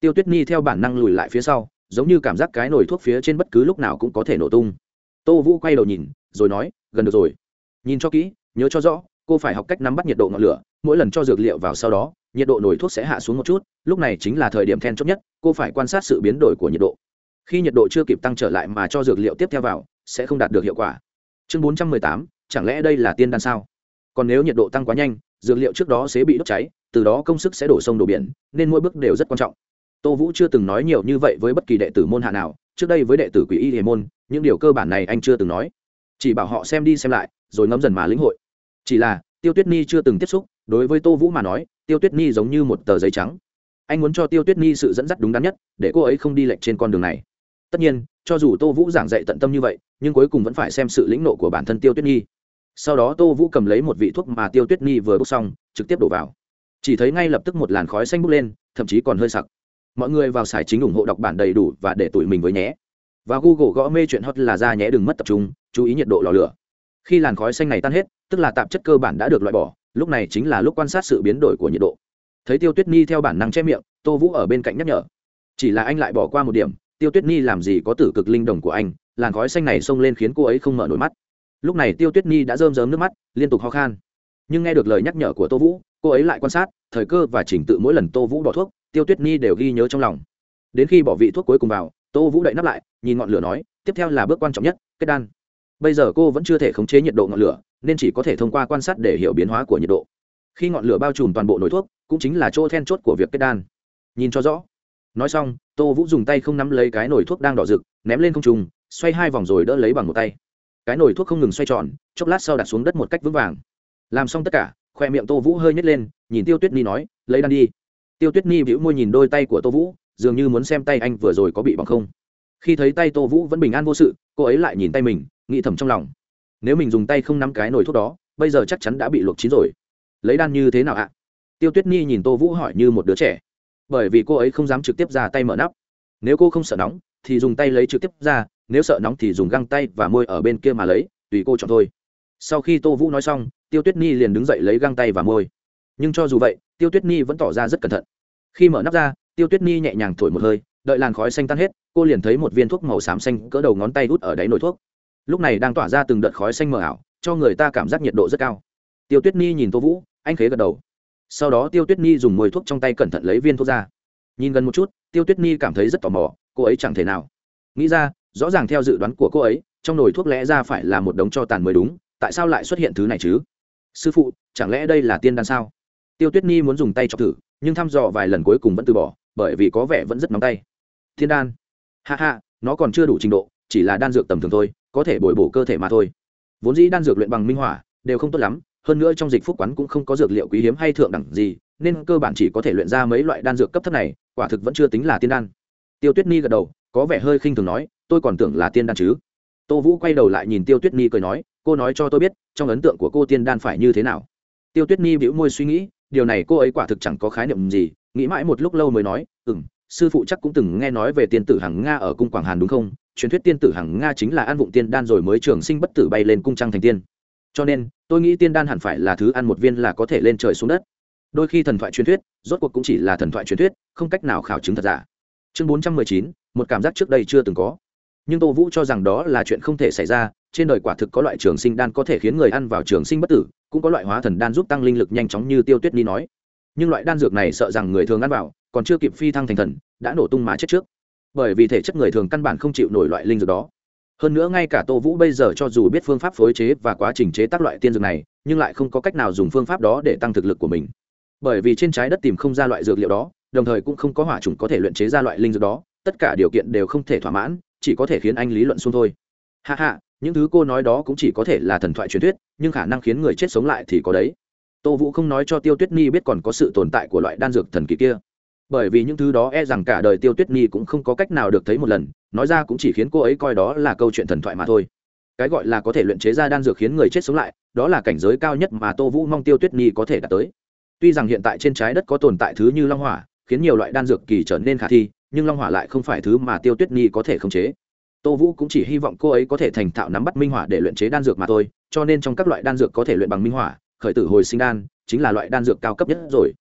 Tiêu tuyết nhi theo bản năng lùi lại phía sau, giống như cảm giác cái nồi thuốc phía trên bất cứ lúc nào cũng có thể nổ tung. Tô vũ quay đầu nhìn, rồi nói, gần được rồi. Nhìn cho kỹ, nhớ cho rõ, cô phải học cách nắm bắt nhiệt độ ngọn lửa, mỗi lần cho dược liệu vào sau đó, nhiệt độ nồi thuốc sẽ hạ xuống một chút, lúc này chính là thời điểm then chốt nhất, cô phải quan sát sự biến đổi của nhiệt độ khi nhiệt độ chưa kịp tăng trở lại mà cho dược liệu tiếp theo vào, sẽ không đạt được hiệu quả. Chương bốn trăm mười tám, chẳng lẽ đây là tiên đan sao? Còn nếu nhiệt độ tăng quá nhanh, dược liệu trước đó sẽ bị đốt cháy, từ đó công sức sẽ đổ sông đổ biển, nên mỗi bước đều rất quan trọng. Tô vũ chưa từng nói nhiều như vậy với bất kỳ đệ tử môn hạ nào, trước đây với đệ tử quỷ y hề môn, những điều cơ bản này anh chưa từng nói. Chỉ bảo họ xem đi xem lại, rồi ngấm dần mà lĩnh hội. Chỉ là, tiêu tuyết ni chưa từng tiếp xúc, đối với tô vũ mà nói, tiêu tuyết ni giống như một tờ giấy trắng. Anh muốn cho tiêu tuyết ni sự dẫn dắt đúng đắn nhất, để cô ấy không đi lệch trên con đường này tất nhiên, cho dù tô vũ giảng dạy tận tâm như vậy, nhưng cuối cùng vẫn phải xem sự lĩnh nộ của bản thân tiêu tuyết nhi. Sau đó tô vũ cầm lấy một vị thuốc mà tiêu tuyết nhi vừa bốc xong, trực tiếp đổ vào. Chỉ thấy ngay lập tức một làn khói xanh bốc lên, thậm chí còn hơi sặc. Mọi người vào sải chính ủng hộ đọc bản đầy đủ và để tụi mình với nhé. Và google gõ mê chuyện hot là ra nhé, đừng mất tập trung, chú ý nhiệt độ lò lửa. Khi làn khói xanh này tan hết, tức là tạp chất cơ bản đã được loại bỏ, lúc này chính là lúc quan sát sự biến đổi của nhiệt độ. Thấy tiêu tuyết nhi theo bản năng che miệng, tô vũ ở bên cạnh nhắc nhở. Chỉ là anh lại bỏ qua một điểm tiêu tuyết nhi làm gì có tử cực linh đồng của anh, làn khói xanh này xông lên khiến cô ấy không mở nổi mắt. Lúc này tiêu tuyết nhi đã rơm rớm nước mắt, liên tục ho khan. Nhưng nghe được lời nhắc nhở của tô vũ, cô ấy lại quan sát, thời cơ và chỉnh tự mỗi lần tô vũ bỏ thuốc, tiêu tuyết nhi đều ghi nhớ trong lòng. Đến khi bỏ vị thuốc cuối cùng vào, tô vũ đậy nắp lại, nhìn ngọn lửa nói, tiếp theo là bước quan trọng nhất, kết đan. Bây giờ cô vẫn chưa thể khống chế nhiệt độ ngọn lửa, nên chỉ có thể thông qua quan sát để hiểu biến hóa của nhiệt độ. Khi ngọn lửa bao trùm toàn bộ nồi thuốc, cũng chính là chỗ then chốt của việc kết đan. Nhìn cho rõ nói xong, tô vũ dùng tay không nắm lấy cái nồi thuốc đang đỏ rực, ném lên không trùng xoay hai vòng rồi đỡ lấy bằng một tay. Cái nồi thuốc không ngừng xoay tròn, chốc lát sau đặt xuống đất một cách vững vàng. Làm xong tất cả, khoe miệng tô vũ hơi nhét lên, nhìn tiêu tuyết ni nói, lấy đan đi. Tiêu tuyết ni bĩu môi nhìn đôi tay của tô vũ, dường như muốn xem tay anh vừa rồi có bị bỏng không. Khi thấy tay tô vũ vẫn bình an vô sự, cô ấy lại nhìn tay mình, nghĩ thầm trong lòng. Nếu mình dùng tay không nắm cái nồi thuốc đó, bây giờ chắc chắn đã bị luộc chín rồi. Lấy đan như thế nào ạ? Tiêu tuyết ni nhìn tô vũ hỏi như một đứa trẻ bởi vì cô ấy không dám trực tiếp ra tay mở nắp. Nếu cô không sợ nóng, thì dùng tay lấy trực tiếp ra, nếu sợ nóng thì dùng găng tay và môi ở bên kia mà lấy, tùy cô chọn thôi. Sau khi tô vũ nói xong, tiêu tuyết ni liền đứng dậy lấy găng tay và môi. Nhưng cho dù vậy, tiêu tuyết ni vẫn tỏ ra rất cẩn thận. Khi mở nắp ra, tiêu tuyết ni nhẹ nhàng thổi một hơi, đợi làn khói xanh tan hết, cô liền thấy một viên thuốc màu xám xanh cỡ đầu ngón tay hút ở đáy nồi thuốc. Lúc này đang tỏa ra từng đợt khói xanh mờ ảo, cho người ta cảm giác nhiệt độ rất cao. Tiêu tuyết ni nhìn tô vũ, anh khế gật đầu sau đó tiêu tuyết ni dùng mồi thuốc trong tay cẩn thận lấy viên thuốc ra. Nhìn gần một chút, tiêu tuyết ni cảm thấy rất tò mò, cô ấy chẳng thể nào. Nghĩ ra, rõ ràng theo dự đoán của cô ấy, trong nồi thuốc lẽ ra phải là một đống cho tàn mới đúng, tại sao lại xuất hiện thứ này chứ? Sư phụ, chẳng lẽ đây là tiên đan sao? Tiêu tuyết ni muốn dùng tay chọc thử, nhưng thăm dò vài lần cuối cùng vẫn từ bỏ, bởi vì có vẻ vẫn rất nóng tay. Thiên đan. Hạ hạ nó còn chưa đủ trình độ, chỉ là đan dược tầm thường thôi, có thể bồi bổ cơ thể mà thôi. Vốn dĩ đan dược luyện bằng minh hỏa, đều không tốt lắm hơn nữa trong dịch phúc quán cũng không có dược liệu quý hiếm hay thượng đẳng gì, nên cơ bản chỉ có thể luyện ra mấy loại đan dược cấp thấp này, quả thực vẫn chưa tính là tiên đan. Tiêu tuyết ni gật đầu, có vẻ hơi khinh thường nói, tôi còn tưởng là tiên đan chứ. Tô vũ quay đầu lại nhìn tiêu tuyết ni cười nói, cô nói cho tôi biết, trong ấn tượng của cô tiên đan phải như thế nào? Tiêu tuyết ni bĩu môi suy nghĩ, điều này cô ấy quả thực chẳng có khái niệm gì, nghĩ mãi một lúc lâu mới nói ừ m sư phụ chắc cũng từng nghe nói về tiên tử hằng nga ở cung quảng hàn đúng không? Truyền thuyết tiên tử hằng nga chính là ăn vụng tiên đan rồi mới trường sinh bất tử bay lên cung trăng thành tiên. Cho nên tôi nghĩ tiên đan hẳn phải là thứ ăn một viên là có thể lên trời xuống đất. Đôi khi thần thoại truyền thuyết, rốt cuộc cũng chỉ là thần thoại truyền thuyết, không cách nào khảo chứng thật giả. Chương bốn trăm mười chín, một cảm giác trước đây chưa từng có. Nhưng tô vũ cho rằng đó là chuyện không thể xảy ra, trên đời quả thực có loại trường sinh đan có thể khiến người ăn vào trường sinh bất tử, cũng có loại hóa thần đan giúp tăng linh lực nhanh chóng như tiêu tuyết ni nói. Nhưng loại đan dược này sợ rằng người thường ăn vào, còn chưa kịp phi thăng thành thần, đã nổ tung mà chết trước. Bởi vì thể chất người thường căn bản không chịu nổi loại linh dược đó hơn nữa ngay cả tô vũ bây giờ cho dù biết phương pháp phối chế và quá trình chế tác loại tiên dược này, nhưng lại không có cách nào dùng phương pháp đó để tăng thực lực của mình. Bởi vì trên trái đất tìm không ra loại dược liệu đó, đồng thời cũng không có hỏa trùng có thể luyện chế ra loại linh dược đó, tất cả điều kiện đều không thể thỏa mãn, chỉ có thể khiến anh lý luận xung thôi. Hạ hạ những thứ cô nói đó cũng chỉ có thể là thần thoại truyền thuyết, nhưng khả năng khiến người chết sống lại thì có đấy. Tô vũ không nói cho tiêu tuyết nhi biết còn có sự tồn tại của loại đan dược thần kỳ kia bởi vì những thứ đó e rằng cả đời tiêu tuyết nhi cũng không có cách nào được thấy một lần, nói ra cũng chỉ khiến cô ấy coi đó là câu chuyện thần thoại mà thôi. Cái gọi là có thể luyện chế ra đan dược khiến người chết sống lại, đó là cảnh giới cao nhất mà tô vũ mong tiêu tuyết nhi có thể đạt tới. Tuy rằng hiện tại trên trái đất có tồn tại thứ như long hỏa, khiến nhiều loại đan dược kỳ trở nên khả thi, nhưng long hỏa lại không phải thứ mà tiêu tuyết nhi có thể khống chế. Tô vũ cũng chỉ hy vọng cô ấy có thể thành thạo nắm bắt minh hỏa để luyện chế đan dược mà thôi, cho nên trong các loại đan dược có thể luyện bằng minh hỏa khởi tử hồi sinh đan, chính là loại đan dược cao cấp nhất rồi.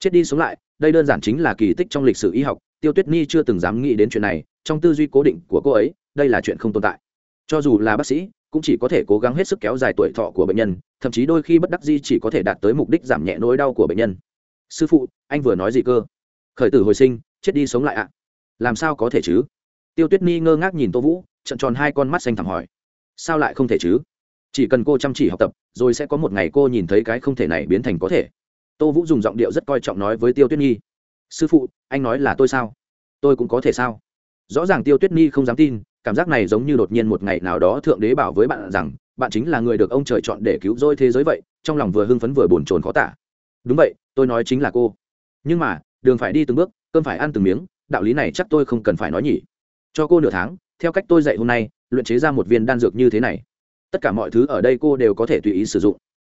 Chết đi sống lại đây đơn giản chính là kỳ tích trong lịch sử y học, tiêu tuyết Nhi chưa từng dám nghĩ đến chuyện này, trong tư duy cố định của cô ấy, đây là chuyện không tồn tại. Cho dù là bác sĩ, cũng chỉ có thể cố gắng hết sức kéo dài tuổi thọ của bệnh nhân, thậm chí đôi khi bất đắc di chỉ có thể đạt tới mục đích giảm nhẹ nỗi đau của bệnh nhân. Sư phụ, anh vừa nói gì cơ? Khởi tử hồi sinh, chết đi sống lại ạ. Làm sao có thể chứ? Tiêu tuyết Nhi ngơ ngác nhìn tô vũ trận tròn hai con mắt xanh thẳm hỏi. Sao lại không thể chứ? Chỉ cần cô chăm chỉ học tập, rồi sẽ có một ngày cô nhìn thấy cái không thể này biến thành có thể tô vũ dùng giọng điệu rất coi trọng nói với tiêu tuyết nhi. Sư phụ, anh nói là tôi sao? Tôi cũng có thể sao? Rõ ràng tiêu tuyết nhi không dám tin, cảm giác này giống như đột nhiên một ngày nào đó thượng đế bảo với bạn rằng, bạn chính là người được ông trời chọn để cứu rỗi thế giới vậy, trong lòng vừa hưng phấn vừa bồn chồn khó tả. Đúng vậy, tôi nói chính là cô. Nhưng mà, đường phải đi từng bước, cơm phải ăn từng miếng, đạo lý này chắc tôi không cần phải nói nhỉ. Cho cô nửa tháng, theo cách tôi dạy hôm nay, luyện chế ra một viên đan dược như thế này. Tất cả mọi thứ ở đây cô đều có thể tùy ý sử dụng.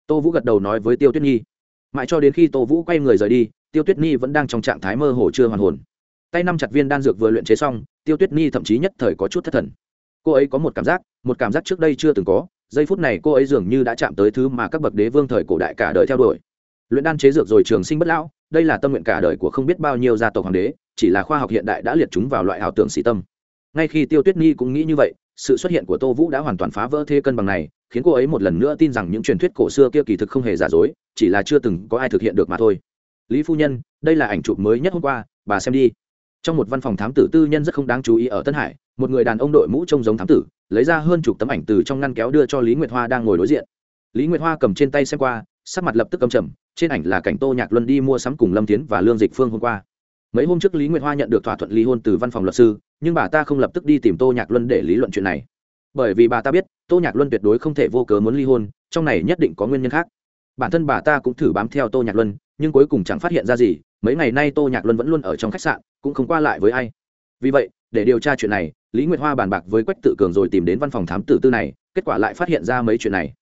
Tô vũ gật đầu nói với tiêu tuyết nhi mãi cho đến khi tô vũ quay người rời đi, tiêu tuyết nhi vẫn đang trong trạng thái mơ hồ chưa hoàn hồn. Tay năm chặt viên đan dược vừa luyện chế xong, tiêu tuyết nhi thậm chí nhất thời có chút thất thần. Cô ấy có một cảm giác, một cảm giác trước đây chưa từng có, giây phút này cô ấy dường như đã chạm tới thứ mà các bậc đế vương thời cổ đại cả đời theo đuổi. Luyện đan chế dược rồi trường sinh bất lão, đây là tâm nguyện cả đời của không biết bao nhiêu gia tộc hoàng đế, chỉ là khoa học hiện đại đã liệt chúng vào loại ảo tưởng sĩ tâm. Ngay khi tiêu tuyết nhi cũng nghĩ như vậy sự xuất hiện của tô vũ đã hoàn toàn phá vỡ thế cân bằng này, khiến cô ấy một lần nữa tin rằng những truyền thuyết cổ xưa kia kỳ thực không hề giả dối, chỉ là chưa từng có ai thực hiện được mà thôi. Lý phu nhân, đây là ảnh chụp mới nhất hôm qua, bà xem đi. Trong một văn phòng thám tử tư nhân rất không đáng chú ý ở tân hải, một người đàn ông đội mũ trông giống thám tử, lấy ra hơn chục tấm ảnh từ trong ngăn kéo đưa cho lý nguyệt hoa đang ngồi đối diện. Lý nguyệt hoa cầm trên tay xem qua, sắc mặt lập tức cầm trầm, trên ảnh là cảnh tô nhạc luân đi mua sắm cùng lâm tiến và lương dịch phương hôm qua mấy hôm trước lý nguyệt hoa nhận được thỏa thuận ly hôn từ văn phòng luật sư, nhưng bà ta không lập tức đi tìm tô nhạc luân để lý luận chuyện này. Bởi vì bà ta biết, tô nhạc luân tuyệt đối không thể vô cớ muốn ly hôn, trong này nhất định có nguyên nhân khác. Bản thân bà ta cũng thử bám theo tô nhạc luân, nhưng cuối cùng chẳng phát hiện ra gì, mấy ngày nay tô nhạc luân vẫn luôn ở trong khách sạn, cũng không qua lại với ai. Vì vậy, để điều tra chuyện này, lý nguyệt hoa bàn bạc với quách tự cường rồi tìm đến văn phòng thám tử tư này, kết quả lại phát hiện ra mấy chuyện này.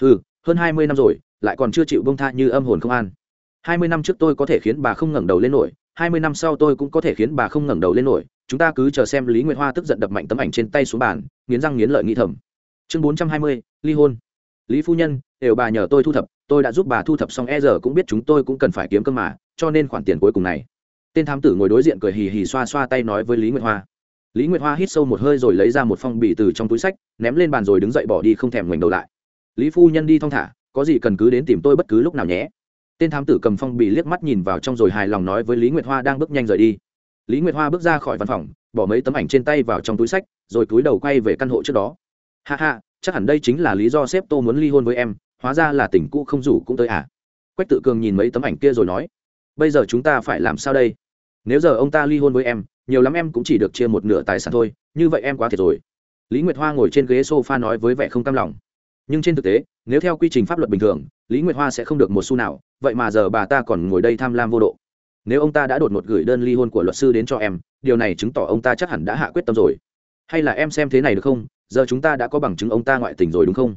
Ừ hơn hai mươi năm rồi, lại còn chưa chịu bông tha như âm hồn không an. Hai mươi năm trước tôi có thể khiến bà không ngẩng đầu lên nổi hai mươi năm sau tôi cũng có thể khiến bà không ngẩng đầu lên nổi, chúng ta cứ chờ xem lý nguyệt hoa tức giận đập mạnh tấm ảnh trên tay xuống bàn, nghiến răng nghiến lợi nghĩ thầm. Chương bốn trăm hai mươi, ly hôn. Lý phu nhân, đều bà nhờ tôi thu thập, tôi đã giúp bà thu thập xong e giờ cũng biết chúng tôi cũng cần phải kiếm cơm mà, cho nên khoản tiền cuối cùng này. Tên thám tử ngồi đối diện cười hì hì xoa xoa tay nói với lý nguyệt hoa. Lý nguyệt hoa hít sâu một hơi rồi lấy ra một phong bì từ trong túi sách, ném lên bàn rồi đứng dậy bỏ đi không thèm ngoảnh đầu lại. Lý phu nhân đi thong thả, có gì cần cứ đến tìm tôi bất cứ lúc nào nhé tên thám tử cầm phong bì liếc mắt nhìn vào trong rồi hài lòng nói với lý nguyệt hoa đang bước nhanh rời đi. Lý nguyệt hoa bước ra khỏi văn phòng, bỏ mấy tấm ảnh trên tay vào trong túi sách, rồi cúi đầu quay về căn hộ trước đó. Ha ha, chắc hẳn đây chính là lý do sếp tô muốn ly hôn với em, hóa ra là tình cũ không rủ cũng tới à? Quách tự cường nhìn mấy tấm ảnh kia rồi nói, bây giờ chúng ta phải làm sao đây? Nếu giờ ông ta ly hôn với em, nhiều lắm em cũng chỉ được chia một nửa tài sản thôi, như vậy em quá thiệt rồi. Lý nguyệt hoa ngồi trên ghế s o f a nói với vẻ không cam lòng. Nhưng trên thực tế, nếu theo quy trình pháp luật bình thường lý nguyệt hoa sẽ không được một xu nào, vậy mà giờ bà ta còn ngồi đây tham lam vô độ. Nếu ông ta đã đột ngột gửi đơn ly hôn của luật sư đến cho em, điều này chứng tỏ ông ta chắc hẳn đã hạ quyết tâm rồi. Hay là em xem thế này được không? Giờ chúng ta đã có bằng chứng ông ta ngoại tình rồi đúng không?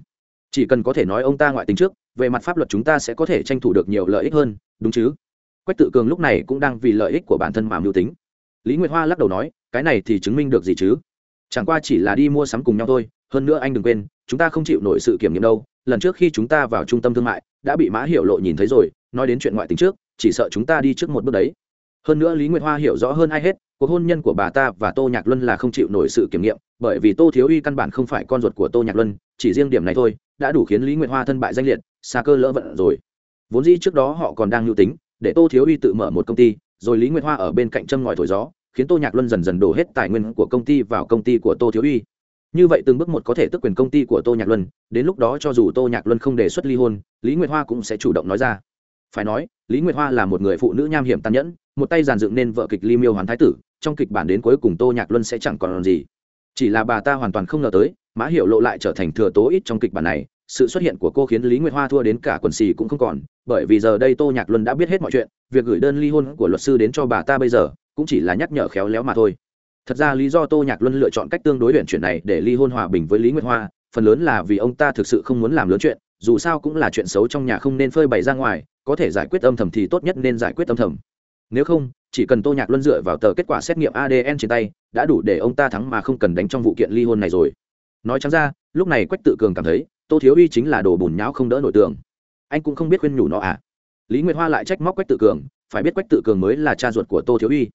Chỉ cần có thể nói ông ta ngoại tình trước, về mặt pháp luật chúng ta sẽ có thể tranh thủ được nhiều lợi ích hơn, đúng chứ? Quách tự cường lúc này cũng đang vì lợi ích của bản thân mà mưu tính. Lý nguyệt hoa lắc đầu nói, cái này thì chứng minh được gì chứ? Chẳng qua chỉ là đi mua sắm cùng nhau thôi, hơn nữa anh đừng quên chúng ta không chịu nổi sự kiểm nghiệm đâu, lần trước khi chúng ta vào trung tâm thương mại, đã bị mã hiểu lộ nhìn thấy rồi, nói đến chuyện ngoại tình trước, chỉ sợ chúng ta đi trước một bước đấy. Hơn nữa lý nguyệt hoa hiểu rõ hơn ai hết, cuộc hôn nhân của bà ta và tô nhạc luân là không chịu nổi sự kiểm nghiệm, bởi vì tô thiếu uy căn bản không phải con ruột của tô nhạc luân, chỉ riêng điểm này thôi, đã đủ khiến lý nguyệt hoa thân bại danh liệt, xa cơ lỡ vận rồi. Vốn dĩ trước đó họ còn đang lưu tính, để tô thiếu uy tự mở một công ty, rồi lý nguyệt hoa ở bên cạnh châm ngòi thổi gió, khiến tô nhạc luân dần dần đổ hết tài nguyên của công ty vào công ty của tô thiếu uy như vậy từng bước một có thể tức quyền công ty của tô nhạc luân, đến lúc đó cho dù tô nhạc luân không đề xuất ly hôn, lý nguyệt hoa cũng sẽ chủ động nói ra. Phải nói, lý nguyệt hoa là một người phụ nữ nham hiểm tàn nhẫn, một tay giàn dựng nên vợ kịch ly miêu hoàn thái tử, trong kịch bản đến cuối cùng tô nhạc luân sẽ chẳng còn gì. Chỉ là bà ta hoàn toàn không ngờ tới, mã hiệu lộ lại trở thành thừa tố ít trong kịch bản này, sự xuất hiện của cô khiến lý nguyệt hoa thua đến cả quần xì cũng không còn, bởi vì giờ đây tô nhạc luân đã biết hết mọi chuyện, việc gửi đơn ly hôn của luật sư đến cho bà ta bây giờ, cũng chỉ là nhắc nhở khéo léo mà thôi thật ra lý do tô nhạc luân lựa chọn cách tương đối huyện chuyển này để ly hôn hòa bình với lý nguyệt hoa, phần lớn là vì ông ta thực sự không muốn làm lớn chuyện, dù sao cũng là chuyện xấu trong nhà không nên phơi bày ra ngoài, có thể giải quyết âm thầm thì tốt nhất nên giải quyết âm thầm. Nếu không, chỉ cần tô nhạc luân dựa vào tờ kết quả xét nghiệm adn trên tay, đã đủ để ông ta thắng mà không cần đánh trong vụ kiện ly hôn này rồi. Nói chẳng ra, lúc này quách tự cường cảm thấy, tô thiếu uy chính là đồ bùn nhão không đỡ nổi tường. Anh cũng không biết khuyên nhủ nó à. Lý nguyệt hoa lại trách móc quách tự cường, phải biết quách tự cường mới là cha ruột của tô thiếu uy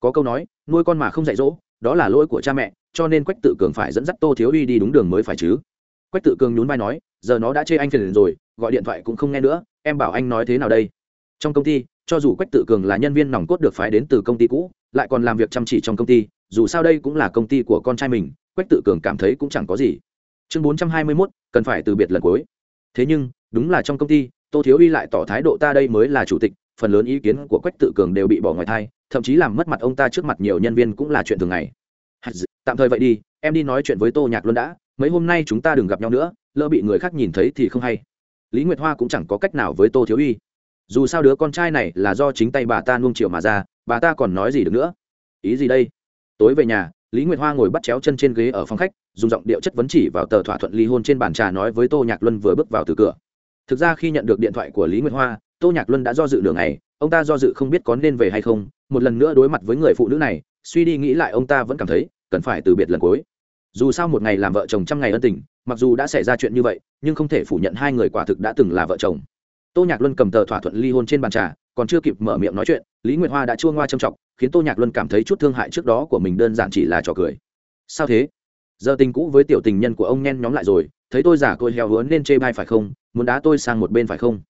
có câu nói, nuôi con mà không dạy dỗ, đó là lỗi của cha mẹ, cho nên quách tự cường phải dẫn dắt tô thiếu uy đi đúng đường mới phải chứ. Quách tự cường nhún vai nói, giờ nó đã chê anh phiền rồi, gọi điện thoại cũng không nghe nữa, em bảo anh nói thế nào đây? Trong công ty, cho dù quách tự cường là nhân viên nòng cốt được phái đến từ công ty cũ, lại còn làm việc chăm chỉ trong công ty, dù sao đây cũng là công ty của con trai mình, quách tự cường cảm thấy cũng chẳng có gì. Chương bốn trăm hai mươi mốt, cần phải từ biệt lần cuối. Thế nhưng, đúng là trong công ty, tô thiếu uy lại tỏ thái độ ta đây mới là chủ tịch, phần lớn ý kiến của quách tự cường đều bị bỏ ngoài thai thậm chí làm mất mặt ông ta trước mặt nhiều nhân viên cũng là chuyện thường ngày. Tạm thời vậy đi, em đi nói chuyện với tô nhạc luôn đã, mấy hôm nay chúng ta đừng gặp nhau nữa, lỡ bị người khác nhìn thấy thì không hay. Lý nguyệt hoa cũng chẳng có cách nào với tô thiếu uy. Dù sao đứa con trai này là do chính tay bà ta nuông chiều mà ra, bà ta còn nói gì được nữa? Ý gì đây? Tối về nhà, lý nguyệt hoa ngồi bắt chéo chân trên ghế ở phòng khách, dùng giọng điệu chất vấn chỉ vào tờ thỏa thuận ly hôn trên bàn trà nói với tô nhạc luân vừa bước vào từ cửa. Thực ra khi nhận được điện thoại của lý nguyệt hoa, tô nhạc luân đã do dự đường này ông ta do dự không biết có nên về hay không một lần nữa đối mặt với người phụ nữ này, suy đi nghĩ lại ông ta vẫn cảm thấy cần phải từ biệt lần cuối. Dù sao một ngày làm vợ chồng trăm ngày ân tình, mặc dù đã xảy ra chuyện như vậy, nhưng không thể phủ nhận hai người quả thực đã từng là vợ chồng. Tô nhạc luân cầm tờ thỏa thuận ly hôn trên bàn trà, còn chưa kịp mở miệng nói chuyện, lý nguyệt hoa đã chua ngoa trầm trọng khiến tô nhạc luân cảm thấy chút thương hại trước đó của mình đơn giản chỉ là trò cười. Sao thế? Giờ tình cũ với tiểu tình nhân của ông nhen nhóm lại rồi, thấy tôi giả tôi heo hứa nên chê bai phải không? Muốn đá tôi sang một bên phải không?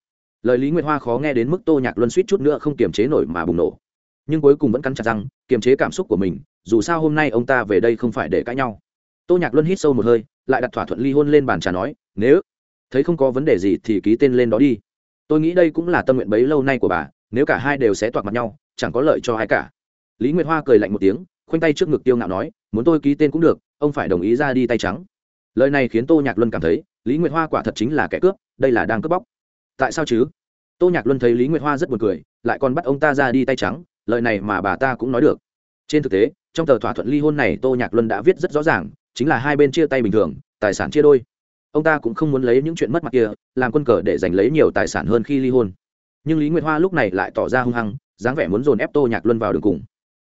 Lời lý nguyệt hoa khó nghe đến mức tô nhạc luân suýt chút nữa không kiềm chế nổi mà bùng nổ nhưng cuối cùng vẫn cắn chặt răng, kiềm chế cảm xúc của mình, dù sao hôm nay ông ta về đây không phải để cãi nhau. Tô nhạc luân hít sâu một hơi, lại đặt thỏa thuận ly hôn lên bàn trà nói, nếu thấy không có vấn đề gì thì ký tên lên đó đi. Tôi nghĩ đây cũng là tâm nguyện bấy lâu nay của bà, nếu cả hai đều sẽ toạc mặt nhau, chẳng có lợi cho ai cả. Lý nguyệt hoa cười lạnh một tiếng, khoanh tay trước ngực tiêu ngạo nói, muốn tôi ký tên cũng được, ông phải đồng ý ra đi tay trắng. Lời này khiến tô nhạc luân cảm thấy, lý nguyệt hoa quả thật chính là kẻ cướp, đây là đang cướp bóc. Tại sao chứ? Tô nhạc luân thấy lý nguyệt hoa rất buồn cười, lại còn bắt ông ta ra đi tay trắng lời này mà bà ta cũng nói được. Trên thực tế, trong tờ thỏa thuận ly hôn này tô nhạc luân đã viết rất rõ ràng, chính là hai bên chia tay bình thường, tài sản chia đôi. Ông ta cũng không muốn lấy những chuyện mất mặt kia, làm quân cờ để giành lấy nhiều tài sản hơn khi ly hôn. Nhưng lý nguyệt hoa lúc này lại tỏ ra hung hăng, dáng vẻ muốn dồn ép tô nhạc luân vào đường cùng.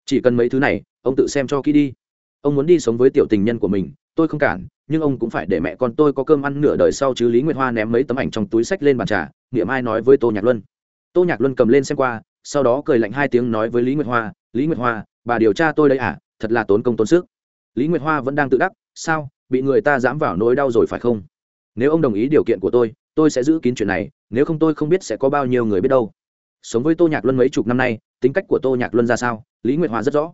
Chỉ cần mấy thứ này, ông tự xem cho kỹ đi. Ông muốn đi sống với tiểu tình nhân của mình, tôi không cản, nhưng ông cũng phải để mẹ con tôi có cơm ăn nửa đời sau chứ lý nguyệt hoa ném mấy tấm ảnh trong túi sách lên bàn trà, niệm ai nói với tô nhạc luân. Tô nhạc luân cầm lên xem qua sau đó cười lạnh hai tiếng nói với lý nguyệt hoa, lý nguyệt hoa, bà điều tra tôi đây à? Thật là tốn công tốn sức. Lý nguyệt hoa vẫn đang tự đắc, sao? Bị người ta dám vào nỗi đau rồi phải không? Nếu ông đồng ý điều kiện của tôi tôi sẽ giữ kín chuyện này, nếu không tôi không biết sẽ có bao nhiêu người biết đâu. Sống với tô nhạc luân mấy chục năm nay, tính cách của tô nhạc luân ra sao? Lý nguyệt hoa rất rõ.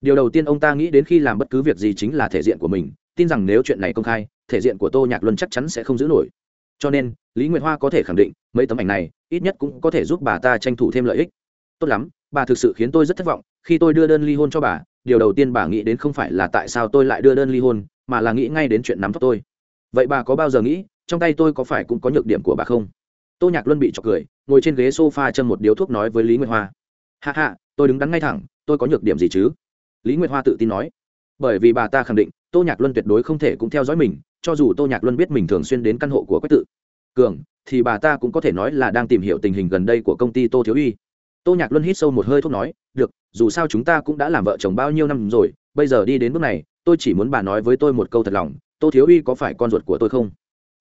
Điều đầu tiên ông ta nghĩ đến khi làm bất cứ việc gì chính là thể diện của mình, tin rằng nếu chuyện này công khai, thể diện của tô nhạc luân chắc chắn sẽ không giữ nổi. Cho nên, lý nguyệt hoa có thể khẳng định, mấy tấm ảnh này, ít nhất cũng có thể giúp bà ta tranh thủ thêm lợi ích tốt lắm, bà thực sự khiến tôi rất thất vọng, khi tôi đưa đơn ly hôn cho bà, điều đầu tiên bà nghĩ đến không phải là tại sao tôi lại đưa đơn ly hôn, mà là nghĩ ngay đến chuyện nắm tóc tôi. Vậy bà có bao giờ nghĩ, trong tay tôi có phải cũng có nhược điểm của bà không? Tô nhạc luân bị chọc cười, ngồi trên ghế s o f a châm một điếu thuốc nói với lý nguyệt hoa. Hạ hạ, tôi đứng đắn ngay thẳng, tôi có nhược điểm gì chứ? Lý nguyệt hoa tự tin nói. Bởi vì bà ta khẳng định, tô nhạc luân tuyệt đối không thể cũng theo dõi mình, cho dù tô nhạc luân biết mình thường xuyên đến căn hộ của quách tự. Cường, thì bà ta cũng có thể nói là đang tìm hiểu tình hình gần đây của công ty tô thiếu uy tô nhạc luân hít sâu một hơi thuốc nói, được, dù sao chúng ta cũng đã làm vợ chồng bao nhiêu năm rồi, bây giờ đi đến bước này, tôi chỉ muốn bà nói với tôi một câu thật lòng, tô thiếu uy có phải con ruột của tôi không?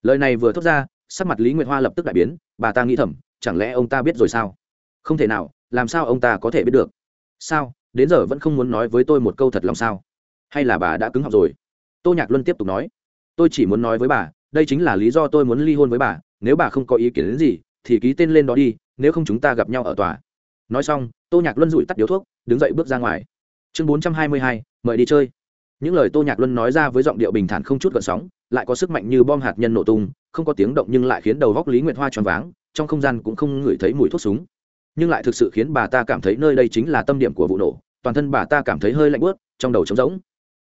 Lời này vừa thốt ra, sắc mặt lý nguyệt hoa lập tức đại biến, bà ta nghĩ thầm, chẳng lẽ ông ta biết rồi sao? Không thể nào, làm sao ông ta có thể biết được? Sao, đến giờ vẫn không muốn nói với tôi một câu thật lòng sao? Hay là bà đã cứng học rồi? Tô nhạc luân tiếp tục nói, tôi chỉ muốn nói với bà, đây chính là lý do tôi muốn ly hôn với bà, nếu bà không có ý kiến đến gì, thì ký tên lên đó đi, nếu không chúng ta gặp nhau ở tòa nói xong, tô nhạc luân rủi tắt điếu thuốc, đứng dậy bước ra ngoài. Chương bốn trăm hai mươi hai, mời đi chơi. Những lời tô nhạc luân nói ra với giọng điệu bình thản không chút gợn sóng, lại có sức mạnh như bom hạt nhân nổ tung, không có tiếng động nhưng lại khiến đầu góc lý nguyệt hoa tròn váng, trong không gian cũng không ngửi thấy mùi thuốc súng. Nhưng lại thực sự khiến bà ta cảm thấy nơi đây chính là tâm điểm của vụ nổ, toàn thân bà ta cảm thấy hơi lạnh bớt trong đầu trống rỗng.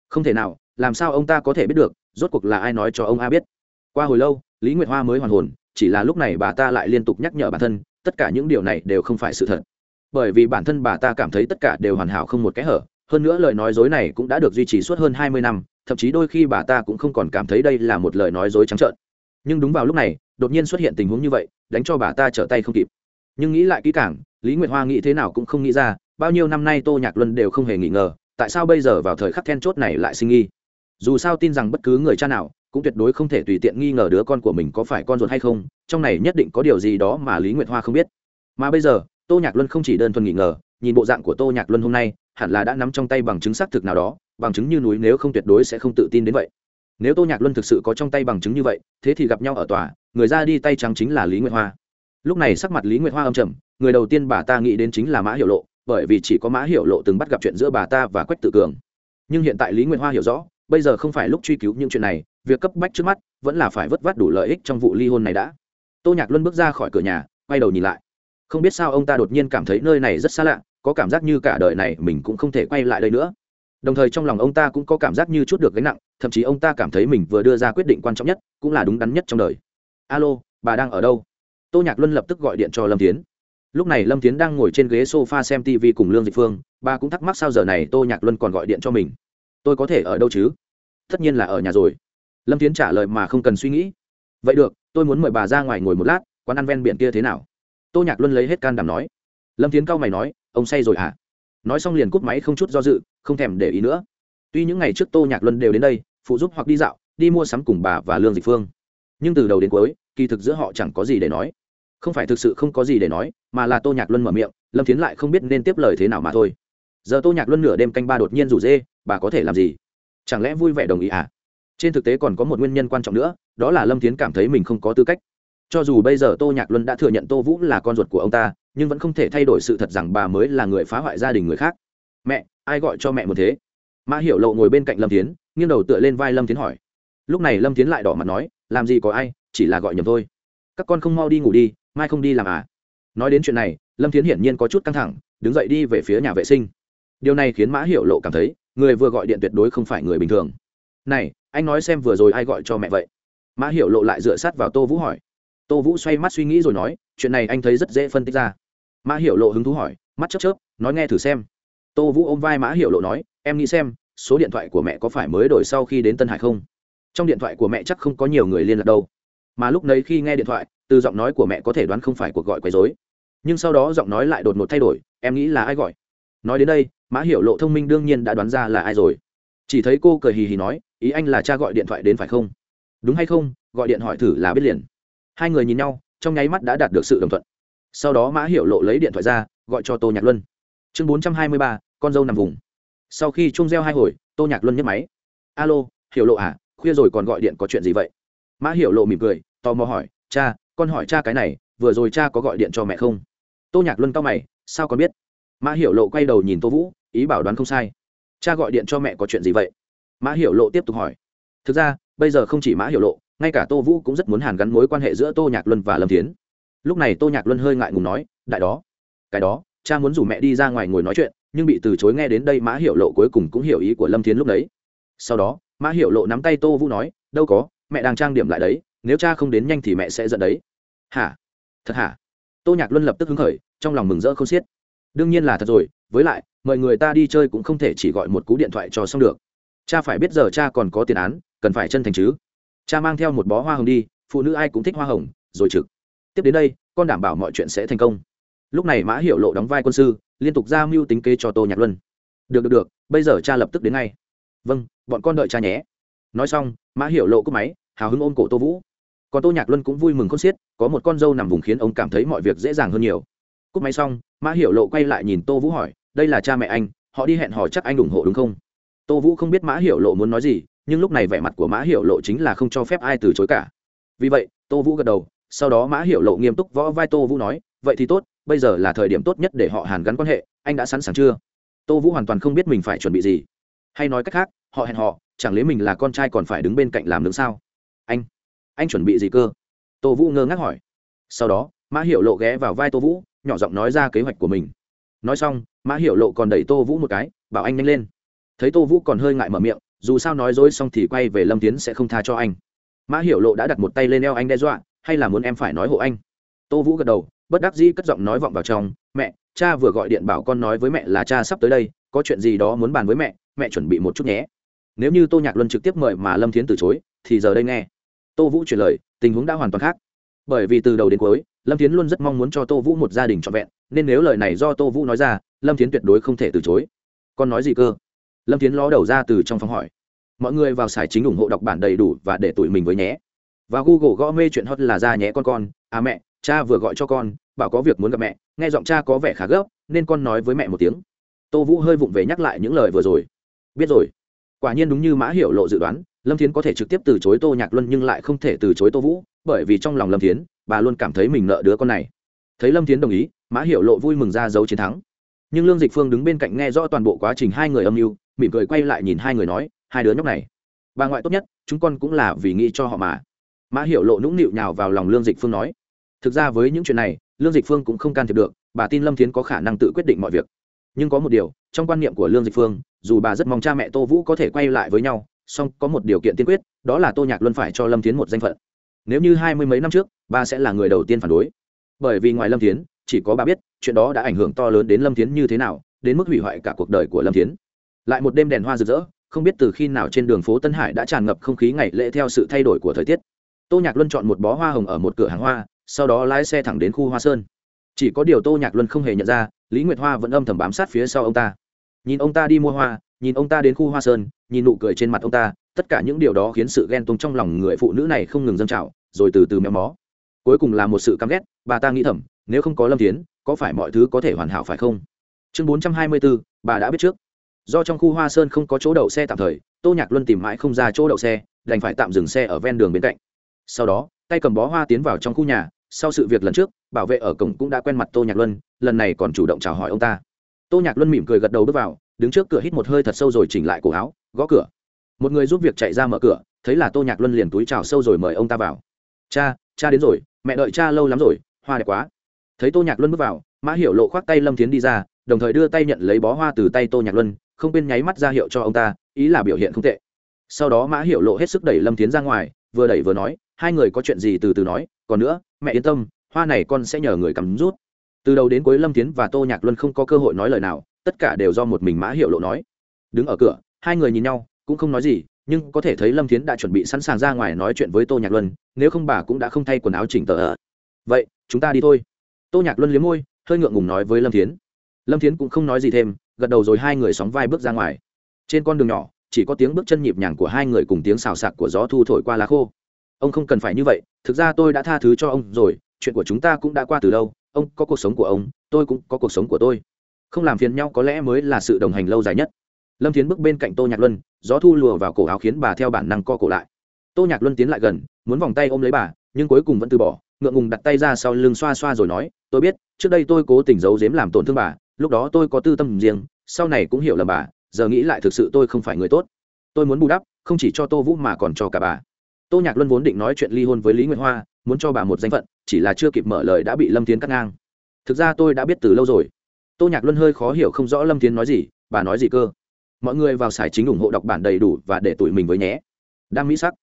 Không thể nào, làm sao ông ta có thể biết được, rốt cuộc là ai nói cho ông a biết. Qua hồi lâu, lý nguyệt hoa mới hoàn hồn, chỉ là lúc này bà ta lại liên tục nhắc nhở bản thân, tất cả những điều này đều không phải sự thật bởi vì bản thân bà ta cảm thấy tất cả đều hoàn hảo không một kẽ hở. Hơn nữa lời nói dối này cũng đã được duy trì suốt hơn hai mươi năm, thậm chí đôi khi bà ta cũng không còn cảm thấy đây là một lời nói dối trắng trợn. Nhưng đúng vào lúc này, đột nhiên xuất hiện tình huống như vậy, đánh cho bà ta trở tay không kịp. Nhưng nghĩ lại kỹ càng, lý nguyệt hoa nghĩ thế nào cũng không nghĩ ra, bao nhiêu năm nay tô nhạc luân đều không hề nghi ngờ, tại sao bây giờ vào thời khắc then chốt này lại sinh nghi? Dù sao tin rằng bất cứ người cha nào, cũng tuyệt đối không thể tùy tiện nghi ngờ đứa con của mình có phải con ruột hay không, trong này nhất định có điều gì đó mà lý nguyệt hoa không biết. Mà bây giờ tô nhạc luân không chỉ đơn thuần nghi ngờ, nhìn bộ dạng của tô nhạc luân hôm nay, hẳn là đã nắm trong tay bằng chứng xác thực nào đó, bằng chứng như núi nếu không tuyệt đối sẽ không tự tin đến vậy. Nếu tô nhạc luân thực sự có trong tay bằng chứng như vậy, thế thì gặp nhau ở tòa, người ra đi tay trắng chính là lý nguyệt hoa. Lúc này sắc mặt lý nguyệt hoa âm trầm, người đầu tiên bà ta nghĩ đến chính là mã hiệu lộ, bởi vì chỉ có mã hiệu lộ từng bắt gặp chuyện giữa bà ta và quách tự cường. Nhưng hiện tại lý nguyệt hoa hiểu rõ, bây giờ không phải lúc truy cứu những chuyện này, việc cấp bách trước mắt vẫn là phải vất vát đủ lợi ích trong vụ ly hôn này đã. Tô nhạc luân bước ra khỏi cửa nhà, quay đầu nhìn lại không biết sao ông ta đột nhiên cảm thấy nơi này rất xa lạ, có cảm giác như cả đời này mình cũng không thể quay lại đây nữa. Đồng thời trong lòng ông ta cũng có cảm giác như chút được gánh nặng, thậm chí ông ta cảm thấy mình vừa đưa ra quyết định quan trọng nhất, cũng là đúng đắn nhất trong đời. Alo, bà đang ở đâu? Tô nhạc luân lập tức gọi điện cho lâm tiến lúc này lâm tiến đang ngồi trên ghế s o f a xem tv cùng lương dịch phương, bà cũng thắc mắc sao giờ này tô nhạc luân còn gọi điện cho mình. Tôi có thể ở đâu chứ? Tất nhiên là ở nhà rồi. Lâm tiến trả lời mà không cần suy nghĩ. Vậy được, tôi muốn mời bà ra ngoài ngồi một lát, quán ăn ven biển kia thế nào? Tô nhạc luân lấy hết can đảm nói. Lâm tiến cao mày nói, ông say rồi à? nói xong liền cúp máy không chút do dự, không thèm để ý nữa. Tuy những ngày trước tô nhạc luân đều đến đây, phụ giúp hoặc đi dạo, đi mua sắm cùng bà và lương dịch phương. Nhưng từ đầu đến cuối, kỳ thực giữa họ chẳng có gì để nói. Không phải thực sự không có gì để nói, mà là tô nhạc luân mở miệng, lâm tiến lại không biết nên tiếp lời thế nào mà thôi. Giờ tô nhạc luân nửa đêm canh ba đột nhiên rủ dê, bà có thể làm gì? Chẳng lẽ vui vẻ đồng ý à? Trên thực tế còn có một nguyên nhân quan trọng nữa, đó là lâm tiến cảm thấy mình không có tư cách cho dù bây giờ tô nhạc luân đã thừa nhận tô vũ là con ruột của ông ta, nhưng vẫn không thể thay đổi sự thật rằng bà mới là người phá hoại gia đình người khác. Mẹ, ai gọi cho mẹ một thế? Mã hiểu lộ ngồi bên cạnh lâm tiến nghiêng đầu tựa lên vai lâm tiến hỏi. Lúc này lâm tiến lại đỏ mặt nói, làm gì có ai, chỉ là gọi nhầm thôi. Các con không mau đi ngủ đi, mai không đi làm à? Nói đến chuyện này, lâm tiến hiển nhiên có chút căng thẳng, đứng dậy đi về phía nhà vệ sinh. Điều này khiến mã hiểu lộ cảm thấy, người vừa gọi điện tuyệt đối không phải người bình thường. Này, anh nói xem vừa rồi ai gọi cho mẹ vậy? Mã hiểu lộ lại dựa sát vào tô vũ hỏi tô vũ xoay mắt suy nghĩ rồi nói, chuyện này anh thấy rất dễ phân tích ra. Mã hiểu lộ hứng thú hỏi, mắt chớp chớp, nói nghe thử xem. Tô vũ ôm vai mã hiểu lộ nói, em nghĩ xem, số điện thoại của mẹ có phải mới đổi sau khi đến tân hải không? Trong điện thoại của mẹ chắc không có nhiều người liên lạc đâu. Mà lúc đấy khi nghe điện thoại, từ giọng nói của mẹ có thể đoán không phải cuộc gọi quấy dối nhưng sau đó giọng nói lại đột ngột thay đổi, em nghĩ là ai gọi? Nói đến đây, mã hiểu lộ thông minh đương nhiên đã đoán ra là ai rồi. Chỉ thấy cô cười hì hì nói, ý anh là cha gọi điện thoại đến phải không? Đúng hay không? Gọi điện hỏi thử là biết liền hai người nhìn nhau, trong nháy mắt đã đạt được sự đồng thuận. Sau đó mã hiểu lộ lấy điện thoại ra, gọi cho tô nhạc luân. Chương bốn trăm hai mươi ba, con dâu nằm vùng. Sau khi chung reo hai hồi, tô nhạc luân nhấc máy. Alo, hiểu lộ à khuya rồi còn gọi điện có chuyện gì vậy? Mã hiểu lộ mỉm cười, tò mò hỏi, cha, con hỏi cha cái này, vừa rồi cha có gọi điện cho mẹ không? Tô nhạc luân cao mày, sao con biết? Mã hiểu lộ quay đầu nhìn tô vũ, ý bảo đoán không sai. Cha gọi điện cho mẹ có chuyện gì vậy? Mã hiểu lộ tiếp tục hỏi. Thực ra, bây giờ không chỉ mã hiểu lộ ngay cả tô vũ cũng rất muốn hàn gắn mối quan hệ giữa tô nhạc luân và lâm tiến lúc này tô nhạc luân hơi ngại ngùng nói, đại đó, cái đó, cha muốn rủ mẹ đi ra ngoài ngồi nói chuyện, nhưng bị từ chối nghe đến đây mã hiểu lộ cuối cùng cũng hiểu ý của lâm thiến lúc đấy. Sau đó, mã hiểu lộ nắm tay tô vũ nói, đâu có, mẹ đang trang điểm lại đấy, nếu cha không đến nhanh thì mẹ sẽ giận đấy. Hả? Thật hả? Tô nhạc luân lập tức hứng khởi, trong lòng mừng rỡ không xiết. Đương nhiên là thật rồi, với lại, mời người ta đi chơi cũng không thể chỉ gọi một cú điện thoại cho xong được. Cha phải biết giờ cha còn có tiền án, cần phải chân thành chứ cha mang theo một bó hoa hồng đi, phụ nữ ai cũng thích hoa hồng, rồi trực. Tiếp đến đây, con đảm bảo mọi chuyện sẽ thành công. Lúc này mã hiệu lộ đóng vai quân sư, liên tục ra mưu tính kế cho tô nhạc luân. Được được được, bây giờ cha lập tức đến ngay. Vâng bọn con đợi cha nhé. Nói xong, mã hiệu lộ cúp máy, hào hứng ôm cổ tô vũ. Còn tô nhạc luân cũng vui mừng con xiết, có một con dâu nằm vùng khiến ông cảm thấy mọi việc dễ dàng hơn nhiều. Cúp máy xong, mã hiệu lộ quay lại nhìn tô vũ hỏi, đây là cha mẹ anh, họ đi hẹn hò chắc anh ủng hộ đúng không? Tô vũ không biết mã hiệu lộ muốn nói gì nhưng lúc này vẻ mặt của mã hiệu lộ chính là không cho phép ai từ chối cả. Vì vậy, tô vũ gật đầu, sau đó mã hiệu lộ nghiêm túc võ vai tô vũ nói, vậy thì tốt, bây giờ là thời điểm tốt nhất để họ hàn gắn quan hệ, anh đã sẵn sàng chưa? Tô vũ hoàn toàn không biết mình phải chuẩn bị gì. Hay nói cách khác, họ hẹn họ, chẳng lẽ mình là con trai còn phải đứng bên cạnh làm nướng sao? Anh anh chuẩn bị gì cơ? Tô vũ ngơ ngác hỏi. Sau đó, mã hiệu lộ ghé vào vai tô vũ, nhỏ giọng nói ra kế hoạch của mình. Nói xong, mã hiệu lộ còn đẩy tô vũ một cái, bảo anh nhanh lên. Thấy tô vũ còn hơi ngại mở miệng dù sao nói dối xong thì quay về lâm tiến sẽ không tha cho anh. Mã hiểu lộ đã đặt một tay lên eo anh đe dọa, hay là muốn em phải nói hộ anh? Tô vũ gật đầu, bất đắc dĩ cất giọng nói vọng vào trong, mẹ, cha vừa gọi điện bảo con nói với mẹ là cha sắp tới đây, có chuyện gì đó muốn bàn với mẹ mẹ chuẩn bị một chút nhé. Nếu như tô nhạc luân trực tiếp mời mà lâm thiến từ chối, thì giờ đây nghe. Tô vũ chuyển lời, tình huống đã hoàn toàn khác. Bởi vì từ đầu đến cuối, lâm thiến luôn rất mong muốn cho tô vũ một gia đình trọn vẹn, nên nếu lời này do tô vũ nói ra, lâm thiến tuyệt đối không thể từ chối. Con nói gì cơ? Lâm tiến ló đầu ra từ trong phòng hỏi. Mọi người vào sải chính ủng hộ đọc bản đầy đủ và để tụi mình với nhé. Và google gõ mê chuyện hot là ra nhé con con. À mẹ, cha vừa gọi cho con, bảo có việc muốn gặp mẹ. Nghe giọng cha có vẻ khá gấp, nên con nói với mẹ một tiếng. Tô vũ hơi vụng về nhắc lại những lời vừa rồi. Biết rồi. Quả nhiên đúng như mã hiểu lộ dự đoán, lâm thiến có thể trực tiếp từ chối tô nhạc luân nhưng lại không thể từ chối tô vũ, bởi vì trong lòng lâm thiến, bà luôn cảm thấy mình nợ đứa con này. Thấy lâm thiến đồng ý, mã hiểu lộ vui mừng ra dấu chiến thắng. Nhưng lương dịch phương đứng bên cạnh nghe rõ toàn bộ quá trình hai người âm mưu mỉm cười quay lại nhìn hai người nói, hai đứa nhóc này, bà ngoại tốt nhất, chúng con cũng là vì nghĩ cho họ mà. Mã hiểu lộ nũng nịu nhào vào lòng lương dịch phương nói, thực ra với những chuyện này, lương dịch phương cũng không can thiệp được, bà tin lâm thiến có khả năng tự quyết định mọi việc. Nhưng có một điều, trong quan niệm của lương dịch phương, dù bà rất mong cha mẹ tô vũ có thể quay lại với nhau, song có một điều kiện tiên quyết, đó là tô nhạc luân phải cho lâm thiến một danh phận. Nếu như hai mươi mấy năm trước, bà sẽ là người đầu tiên phản đối. Bởi vì ngoài lâm thiến, chỉ có bà biết, chuyện đó đã ảnh hưởng to lớn đến lâm thiến như thế nào, đến mức hủy hoại cả cuộc đời của lâm thiến lại một đêm đèn hoa rực rỡ, không biết từ khi nào trên đường phố tân hải đã tràn ngập không khí ngày lễ theo sự thay đổi của thời tiết. Tô nhạc luân chọn một bó hoa hồng ở một cửa hàng hoa, sau đó lái xe thẳng đến khu hoa sơn. Chỉ có điều tô nhạc luân không hề nhận ra, lý nguyệt hoa vẫn âm thầm bám sát phía sau ông ta. Nhìn ông ta đi mua hoa, nhìn ông ta đến khu hoa sơn, nhìn nụ cười trên mặt ông ta, tất cả những điều đó khiến sự ghen tuông trong lòng người phụ nữ này không ngừng dâng trào, rồi từ từ méo mó. Cuối cùng là một sự căm ghét, bà ta nghĩ thầm, nếu không có lâm tiến có phải mọi thứ có thể hoàn hảo phải không? Chương bốn trăm hai mươi bốn, bà đã biết trước do trong khu hoa sơn không có chỗ đậu xe tạm thời, tô nhạc luân tìm mãi không ra chỗ đậu xe, đành phải tạm dừng xe ở ven đường bên cạnh. Sau đó, tay cầm bó hoa tiến vào trong khu nhà, sau sự việc lần trước, bảo vệ ở cổng cũng đã quen mặt tô nhạc luân, lần này còn chủ động chào hỏi ông ta. Tô nhạc luân mỉm cười gật đầu bước vào, đứng trước cửa hít một hơi thật sâu rồi chỉnh lại cổ áo, gõ cửa. Một người giúp việc chạy ra mở cửa, thấy là tô nhạc luân liền túi chào sâu rồi mời ông ta vào. Cha cha đến rồi, mẹ đợi cha lâu lắm rồi, hoa đẹp quá. Thấy tô nhạc luân bước vào, mã hiểu lộ khoác tay lâm thiến đi ra, đồng thời đưa tay nhận lấy bó hoa từ tay tô nhạc luân không quên nháy mắt ra hiệu cho ông ta, ý là biểu hiện không tệ. Sau đó mã Hiệu lộ hết sức đẩy lâm thiến ra ngoài, vừa đẩy vừa nói, hai người có chuyện gì từ từ nói, còn nữa, mẹ yên tâm, hoa này con sẽ nhờ người cầm rút. Từ đầu đến cuối lâm thiến và tô nhạc luân không có cơ hội nói lời nào, tất cả đều do một mình mã hiệu lộ nói. Đứng ở cửa, hai người nhìn nhau, cũng không nói gì, nhưng có thể thấy lâm thiến đã chuẩn bị sẵn sàng ra ngoài nói chuyện với tô nhạc luân, nếu không bà cũng đã không thay quần áo chỉnh tờ ở. Vậy, chúng ta đi thôi. Tô nhạc luân liếm môi, hơi ngượng ngùng nói với lâm thiến. Lâm thiến cũng không nói gì thêm gật đầu rồi hai người sóng vai bước ra ngoài. Trên con đường nhỏ, chỉ có tiếng bước chân nhịp nhàng của hai người cùng tiếng xào xạc của gió thu thổi qua lá khô. Ông không cần phải như vậy, thực ra tôi đã tha thứ cho ông rồi, chuyện của chúng ta cũng đã qua từ lâu, ông có cuộc sống của ông, tôi cũng có cuộc sống của tôi. Không làm phiền nhau có lẽ mới là sự đồng hành lâu dài nhất. Lâm thiến bước bên cạnh tô nhạc luân, gió thu lùa vào cổ áo khiến bà theo bản năng co cổ lại. Tô nhạc luân tiến lại gần, muốn vòng tay ôm lấy bà, nhưng cuối cùng vẫn từ bỏ, ngượng ngùng đặt tay ra sau lưng xoa xoa rồi nói, tôi biết, trước đây tôi cố tình giấu giếm làm tổn thương bà, lúc đó tôi có tư tâm riêng sau này cũng hiểu là bà, giờ nghĩ lại thực sự tôi không phải người tốt. Tôi muốn bù đắp, không chỉ cho tô vũ mà còn cho cả bà. Tô nhạc luân vốn định nói chuyện ly hôn với lý nguyệt hoa, muốn cho bà một danh phận, chỉ là chưa kịp mở lời đã bị lâm tiến cắt ngang. Thực ra tôi đã biết từ lâu rồi. Tô nhạc luân hơi khó hiểu không rõ lâm tiến nói gì, bà nói gì cơ. Mọi người vào sải chính ủng hộ đọc bản đầy đủ và để tụi mình với nhé. Đam mỹ sắc.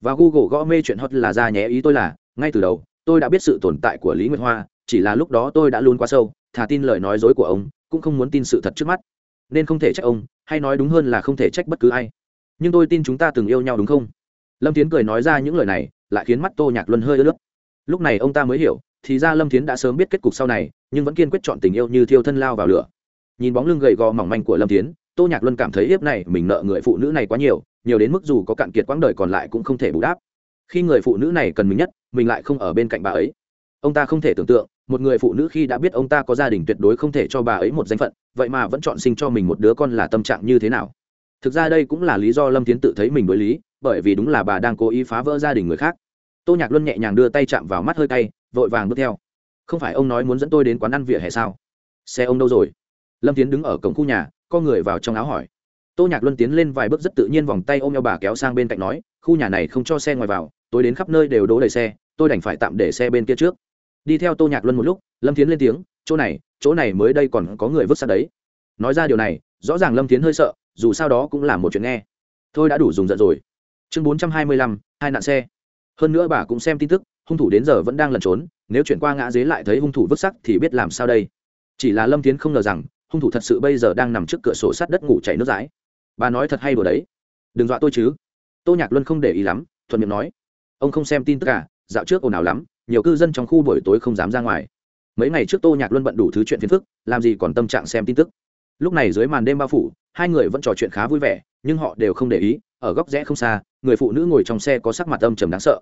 Và google gõ mê chuyện hot là ra nhé ý tôi là, ngay từ đầu, tôi đã biết sự tồn tại của lý nguyệt hoa, chỉ là lúc đó tôi đã luôn quá sâu, thà tin lời nói dối của ông cũng không muốn tin sự thật trước mắt. Nên không thể trách ông, hay nói đúng hơn là không thể trách bất cứ ai. Nhưng tôi tin chúng ta từng yêu nhau đúng không? Lâm tiến cười nói ra những lời này, lại khiến mắt tô nhạc luân hơi ướt nước. Lúc này ông ta mới hiểu, thì ra lâm tiến đã sớm biết kết cục sau này, nhưng vẫn kiên quyết chọn tình yêu như thiêu thân lao vào lửa. Nhìn bóng lưng gầy gò mỏng manh của lâm tiến tô nhạc luân cảm thấy hiếp này mình nợ người phụ nữ này quá nhiều nhiều đến mức dù có cạn kiệt quãng đời còn lại cũng không thể bù đáp khi người phụ nữ này cần mình nhất, mình lại không ở bên cạnh bà ấy. Ông ta không thể tưởng tượng một người phụ nữ khi đã biết ông ta có gia đình tuyệt đối không thể cho bà ấy một danh phận, vậy mà vẫn chọn sinh cho mình một đứa con là tâm trạng như thế nào? Thực ra đây cũng là lý do lâm tiến tự thấy mình đối lý, bởi vì đúng là bà đang cố ý phá vỡ gia đình người khác. Tô nhạc luân nhẹ nhàng đưa tay chạm vào mắt hơi cay, vội vàng bước theo. Không phải ông nói muốn dẫn tôi đến quán ăn vỉa hè sao? Xe ông đâu rồi? Lâm tiến đứng ở cổng khu nhà co người vào trong áo hỏi. Tô nhạc luân tiến lên vài bước rất tự nhiên vòng tay ôm eo bà kéo sang bên cạnh nói, khu nhà này không cho xe ngoài vào tôi đến khắp nơi đều đỗ đầy xe, tôi đành phải tạm để xe bên kia trước đi theo tô nhạc luân một lúc, lâm tiến lên tiếng, chỗ này chỗ này mới đây còn có người vứt xác đấy. Nói ra điều này, rõ ràng lâm tiến hơi sợ, dù sao đó cũng là một chuyện nghe. Thôi đã đủ dùng giận rồi. Chương bốn trăm hai mươi lăm, hai nạn xe. Hơn nữa bà cũng xem tin tức, hung thủ đến giờ vẫn đang lẩn trốn, nếu chuyển qua ngã dế lại thấy hung thủ vứt sắc thì biết làm sao đây. Chỉ là lâm tiến không ngờ rằng, hung thủ thật sự bây giờ đang nằm trước cửa sổ sắt đất ngủ chảy nước rãi. Bà nói thật hay đùa đấy? Đừng dọa tôi chứ. Tô nhạc luân không để ý lắm, thuận miệng nói. Ông không xem tin tức cả dạo trước ồn ào lắm, nhiều cư dân trong khu buổi tối không dám ra ngoài. Mấy ngày trước tô nhạc luân bận đủ thứ chuyện phiền phức, làm gì còn tâm trạng xem tin tức. Lúc này dưới màn đêm bao phủ, hai người vẫn trò chuyện khá vui vẻ, nhưng họ đều không để ý, ở góc rẽ không xa, người phụ nữ ngồi trong xe có sắc mặt âm trầm đáng sợ.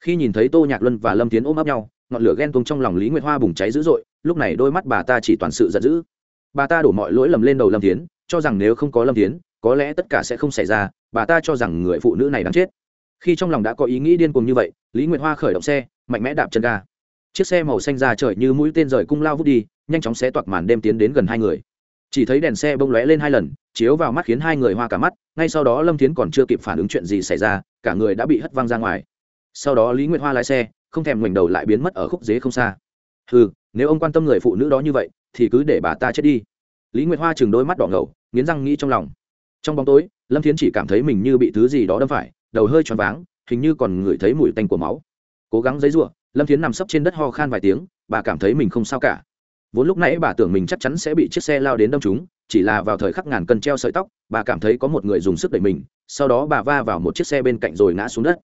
Khi nhìn thấy tô nhạc luân và lâm tiến ôm ấp nhau, ngọn lửa ghen tuông trong lòng lý nguyệt hoa bùng cháy dữ dội, lúc này đôi mắt bà ta chỉ toàn sự giận dữ. Bà ta đổ mọi lỗi lầm lên đầu lâm tiến, cho rằng nếu không có lâm tiến, có lẽ tất cả sẽ không xảy ra, bà ta cho rằng người phụ nữ này đáng chết khi trong lòng đã có ý nghĩ điên cuồng như vậy, lý nguyệt hoa khởi động xe, mạnh mẽ đạp chân ga. Chiếc xe màu xanh ra trời như mũi tên rời cung lao vút đi, nhanh chóng xé toạc màn đêm tiến đến gần hai người. Chỉ thấy đèn xe bông lóe lên hai lần, chiếu vào mắt khiến hai người hoa cả mắt, ngay sau đó lâm thiến còn chưa kịp phản ứng chuyện gì xảy ra, cả người đã bị hất văng ra ngoài. Sau đó lý nguyệt hoa lái xe, không thèm ngoảnh đầu lại biến mất ở khúc dế không xa. Ừ nếu ông quan tâm người phụ nữ đó như vậy, thì cứ để bà ta chết đi. Lý nguyệt hoa chừng đôi mắt đỏ ngầu, nghiến răng nghĩ trong lòng. Trong bóng tối, lâm thiến chỉ cảm thấy mình như bị thứ gì đó đâm phải đầu hơi choáng váng, hình như còn ngửi thấy mùi tanh của máu. Cố gắng giấy ruộng lâm thiến nằm sấp trên đất ho khan vài tiếng, bà cảm thấy mình không sao cả. Vốn lúc nãy bà tưởng mình chắc chắn sẽ bị chiếc xe lao đến đâm chúng chỉ là vào thời khắc ngàn cân treo sợi tóc, bà cảm thấy có một người dùng sức đẩy mình, sau đó bà va vào một chiếc xe bên cạnh rồi ngã xuống đất.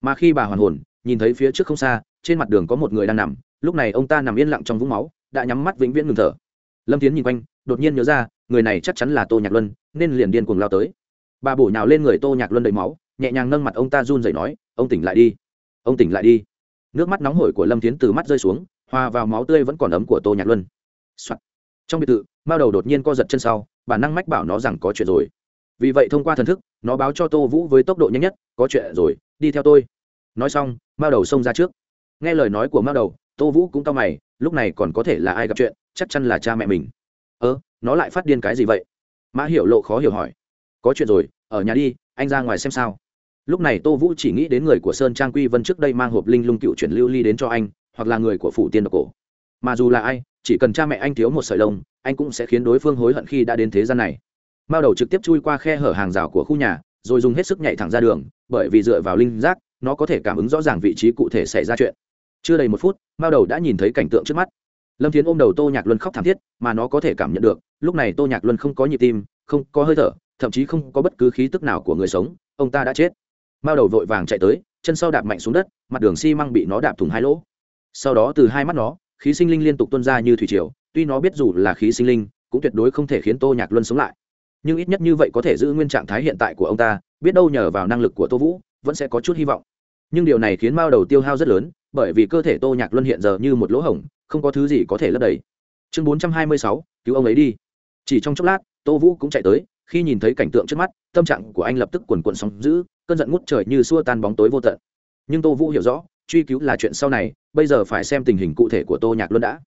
Mà khi bà hoàn hồn, nhìn thấy phía trước không xa, trên mặt đường có một người đang nằm, lúc này ông ta nằm yên lặng trong vũng máu, đã nhắm mắt vĩnh viễn ngừng thở. Lâm tiến nhìn quanh, đột nhiên nhớ ra, người này chắc chắn là tô nhạc luân, nên liền điên cuồng lao tới. Bà bổ nhào lên người tô nhạc luân đầy máu nhẹ nhàng nâng mặt ông ta run rẩy nói, ông tỉnh lại đi, ông tỉnh lại đi. Nước mắt nóng hổi của lâm Thiến từ mắt rơi xuống, hòa vào máu tươi vẫn còn ấm của tô nhạc luân、Soạn. Trong biệt thự, mao đầu đột nhiên co giật chân sau, bản năng mách bảo nó rằng có chuyện rồi. Vì vậy thông qua thần thức, nó báo cho tô vũ với tốc độ nhanh nhất, có chuyện rồi, đi theo tôi. Nói xong, mao đầu xông ra trước. Nghe lời nói của mao đầu, tô vũ cũng cau mày, lúc này còn có thể là ai gặp chuyện, chắc chắn là cha mẹ mình. Ơ, nó lại phát điên cái gì vậy? Mã hiểu lộ khó hiểu hỏi. Có chuyện rồi, ở nhà đi, anh ra ngoài xem sao lúc này tô vũ chỉ nghĩ đến người của sơn trang quy vân trước đây mang hộp linh lung cựu chuyển lưu ly đến cho anh, hoặc là người của phủ tiên độc cổ. Mà dù là ai, chỉ cần cha mẹ anh thiếu một sợi lông, anh cũng sẽ khiến đối phương hối hận khi đã đến thế gian này. Mao đầu trực tiếp chui qua khe hở hàng rào của khu nhà, rồi dùng hết sức nhảy thẳng ra đường, bởi vì dựa vào linh giác, nó có thể cảm ứng rõ ràng vị trí cụ thể xảy ra chuyện. Chưa đầy một phút, mao đầu đã nhìn thấy cảnh tượng trước mắt. Lâm thiến ôm đầu tô nhạc luân khóc thảm thiết, mà nó có thể cảm nhận được, lúc này tô nhạc luân không có nhịp tim, không có hơi thở, thậm chí không có bất cứ khí tức nào của người sống, ông ta đã chết mao đầu vội vàng chạy tới, chân sau đạp mạnh xuống đất, mặt đường xi măng bị nó đạp thủng hai lỗ. Sau đó từ hai mắt nó, khí sinh linh liên tục tuôn ra như thủy triều, tuy nó biết dù là khí sinh linh, cũng tuyệt đối không thể khiến tô nhạc luân sống lại. Nhưng ít nhất như vậy có thể giữ nguyên trạng thái hiện tại của ông ta, biết đâu nhờ vào năng lực của tô vũ, vẫn sẽ có chút hy vọng. Nhưng điều này khiến mao đầu tiêu hao rất lớn, bởi vì cơ thể tô nhạc luân hiện giờ như một lỗ hổng, không có thứ gì có thể lấp đầy. Chương bốn trăm hai mươi sáu, cứu ông ấy đi. Chỉ trong chốc lát, tô vũ cũng chạy tới, khi nhìn thấy cảnh tượng trước mắt, tâm trạng của anh lập tức quần quần sóng giữ cơn giận ngút trời như xua tan bóng tối vô tận. Nhưng tô vũ hiểu rõ, truy cứu là chuyện sau này, bây giờ phải xem tình hình cụ thể của tô nhạc luân đã.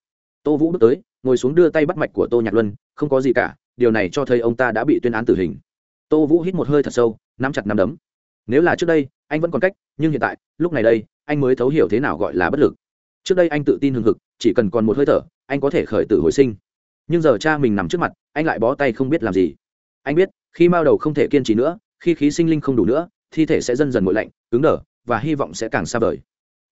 Tô vũ bước tới, ngồi xuống đưa tay bắt mạch của tô nhạc luân, không có gì cả, điều này cho thấy ông ta đã bị tuyên án tử hình. Tô vũ hít một hơi thật sâu, nắm chặt nắm đấm. Nếu là trước đây, anh vẫn còn cách, nhưng hiện tại, lúc này đây, anh mới thấu hiểu thế nào gọi là bất lực. Trước đây anh tự tin hừng hực, chỉ cần còn một hơi thở, anh có thể khởi tử hồi sinh. Nhưng giờ cha mình nằm trước mặt, anh lại bó tay không biết làm gì. Anh biết, khi mao đầu không thể kiên trì nữa, khi khí sinh linh không đủ nữa thi thể sẽ dần dần nguội lạnh, cứng đờ, và hy vọng sẽ càng xa vời.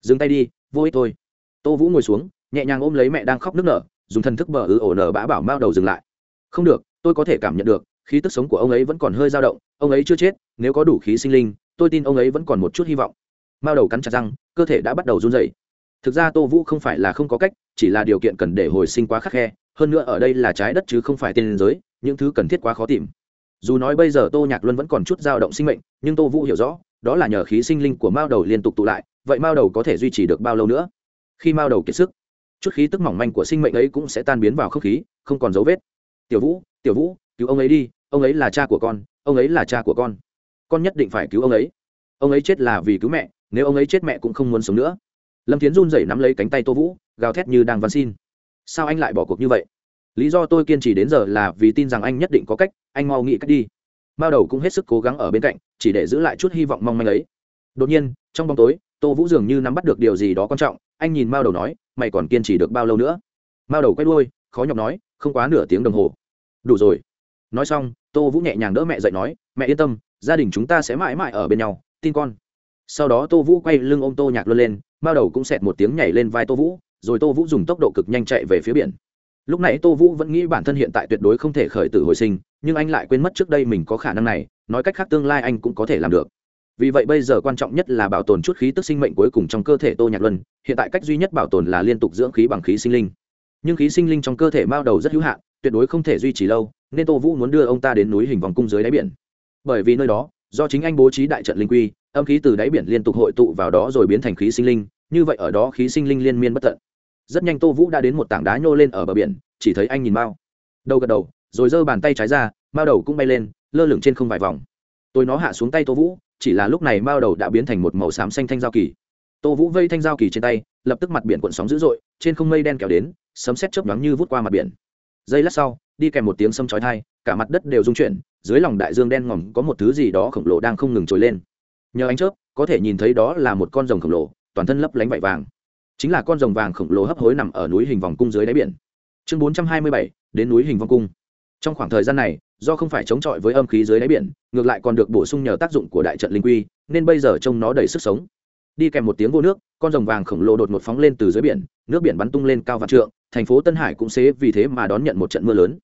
Dừng tay đi, vô ích thôi. Tô vũ ngồi xuống, nhẹ nhàng ôm lấy mẹ đang khóc nức nở, dùng thần thức bờ ư ổ nở bã bảo mao đầu dừng lại. Không được, tôi có thể cảm nhận được, khí tức sống của ông ấy vẫn còn hơi dao động, ông ấy chưa chết, nếu có đủ khí sinh linh, tôi tin ông ấy vẫn còn một chút hy vọng. Mao đầu cắn chặt răng, cơ thể đã bắt đầu run dày thực ra tô vũ không phải là không có cách, chỉ là điều kiện cần để hồi sinh quá khắc khe, hơn nữa ở đây là trái đất chứ không phải tên giới, những thứ cần thiết quá khó tìm dù nói bây giờ tô nhạc luân vẫn còn chút dao động sinh mệnh, nhưng tô vũ hiểu rõ, đó là nhờ khí sinh linh của mao đầu liên tục tụ lại, vậy mao đầu có thể duy trì được bao lâu nữa? Khi mao đầu kiệt sức, chút khí tức mỏng manh của sinh mệnh ấy cũng sẽ tan biến vào không khí, không còn dấu vết. Tiểu vũ tiểu vũ, cứu ông ấy đi, ông ấy là cha của con, ông ấy là cha của con. Con nhất định phải cứu ông ấy. Ông ấy chết là vì cứu mẹ, nếu ông ấy chết mẹ cũng không muốn sống nữa. Lâm tiến run rẩy nắm lấy cánh tay tô vũ, gào thét như đang van xin. Sao anh lại bỏ cuộc như vậy? Lý do tôi kiên trì đến giờ là vì tin rằng anh nhất định có cách, anh mau nghĩ cách đi. Mao đầu cũng hết sức cố gắng ở bên cạnh, chỉ để giữ lại chút hy vọng mong manh ấy. Đột nhiên, trong bóng tối, tô vũ dường như nắm bắt được điều gì đó quan trọng, anh nhìn mao đầu nói, mày còn kiên trì được bao lâu nữa? Mao đầu quay đuôi, khó nhọc nói, không quá nửa tiếng đồng hồ. Đủ rồi. Nói xong, tô vũ nhẹ nhàng đỡ mẹ dậy nói, mẹ yên tâm, gia đình chúng ta sẽ mãi mãi ở bên nhau, tin con. Sau đó tô vũ quay lưng ôm tô nhạc luôn lên, mao đầu cũng xẹt một tiếng nhảy lên vai tô vũ, rồi tô vũ dùng tốc độ cực nhanh chạy về phía biển lúc nãy tô vũ vẫn nghĩ bản thân hiện tại tuyệt đối không thể khởi tử hồi sinh, nhưng anh lại quên mất trước đây mình có khả năng này, nói cách khác tương lai anh cũng có thể làm được. Vì vậy bây giờ quan trọng nhất là bảo tồn chút khí tức sinh mệnh cuối cùng trong cơ thể tô nhạc luân, hiện tại cách duy nhất bảo tồn là liên tục dưỡng khí bằng khí sinh linh. Nhưng khí sinh linh trong cơ thể mao đầu rất hữu hạn, tuyệt đối không thể duy trì lâu, nên tô vũ muốn đưa ông ta đến núi hình vòng cung dưới đáy biển. Bởi vì nơi đó, do chính anh bố trí đại trận linh quy, âm khí từ đáy biển liên tục hội tụ vào đó rồi biến thành khí sinh linh, như vậy ở đó khí sinh linh liên miên bất tận rất nhanh tô vũ đã đến một tảng đá nhô lên ở bờ biển, chỉ thấy anh nhìn mao. Đầu gật đầu, rồi giơ bàn tay trái ra, mao đầu cũng bay lên, lơ lửng trên không vài vòng. Tôi nó hạ xuống tay tô vũ, chỉ là lúc này mao đầu đã biến thành một màu xám xanh thanh giao kỳ. Tô vũ vây thanh giao kỳ trên tay, lập tức mặt biển cuộn sóng dữ dội, trên không mây đen kéo đến, sấm xét chớp nhoáng như vút qua mặt biển. Giây lát sau, đi kèm một tiếng sâm chói thai cả mặt đất đều rung chuyển, dưới lòng đại dương đen ngòm có một thứ gì đó khổng lồ đang không ngừng trồi lên. Nhờ ánh chớp, có thể nhìn thấy đó là một con rồng khổng lồ, toàn thân lấp lánh vải vàng chính là con rồng vàng khổng lồ hấp hối nằm ở núi hình vòng cung dưới đáy biển. Chương bốn trăm hai mươi bảy, đến núi hình vòng cung. Trong khoảng thời gian này, do không phải chống chọi với âm khí dưới đáy biển, ngược lại còn được bổ sung nhờ tác dụng của đại trận linh quy, nên bây giờ trông nó đầy sức sống. Đi kèm một tiếng vô nước, con rồng vàng khổng lồ đột ngột phóng lên từ dưới biển, nước biển bắn tung lên cao vạn trượng, thành phố tân hải cũng xế vì thế mà đón nhận một trận mưa lớn.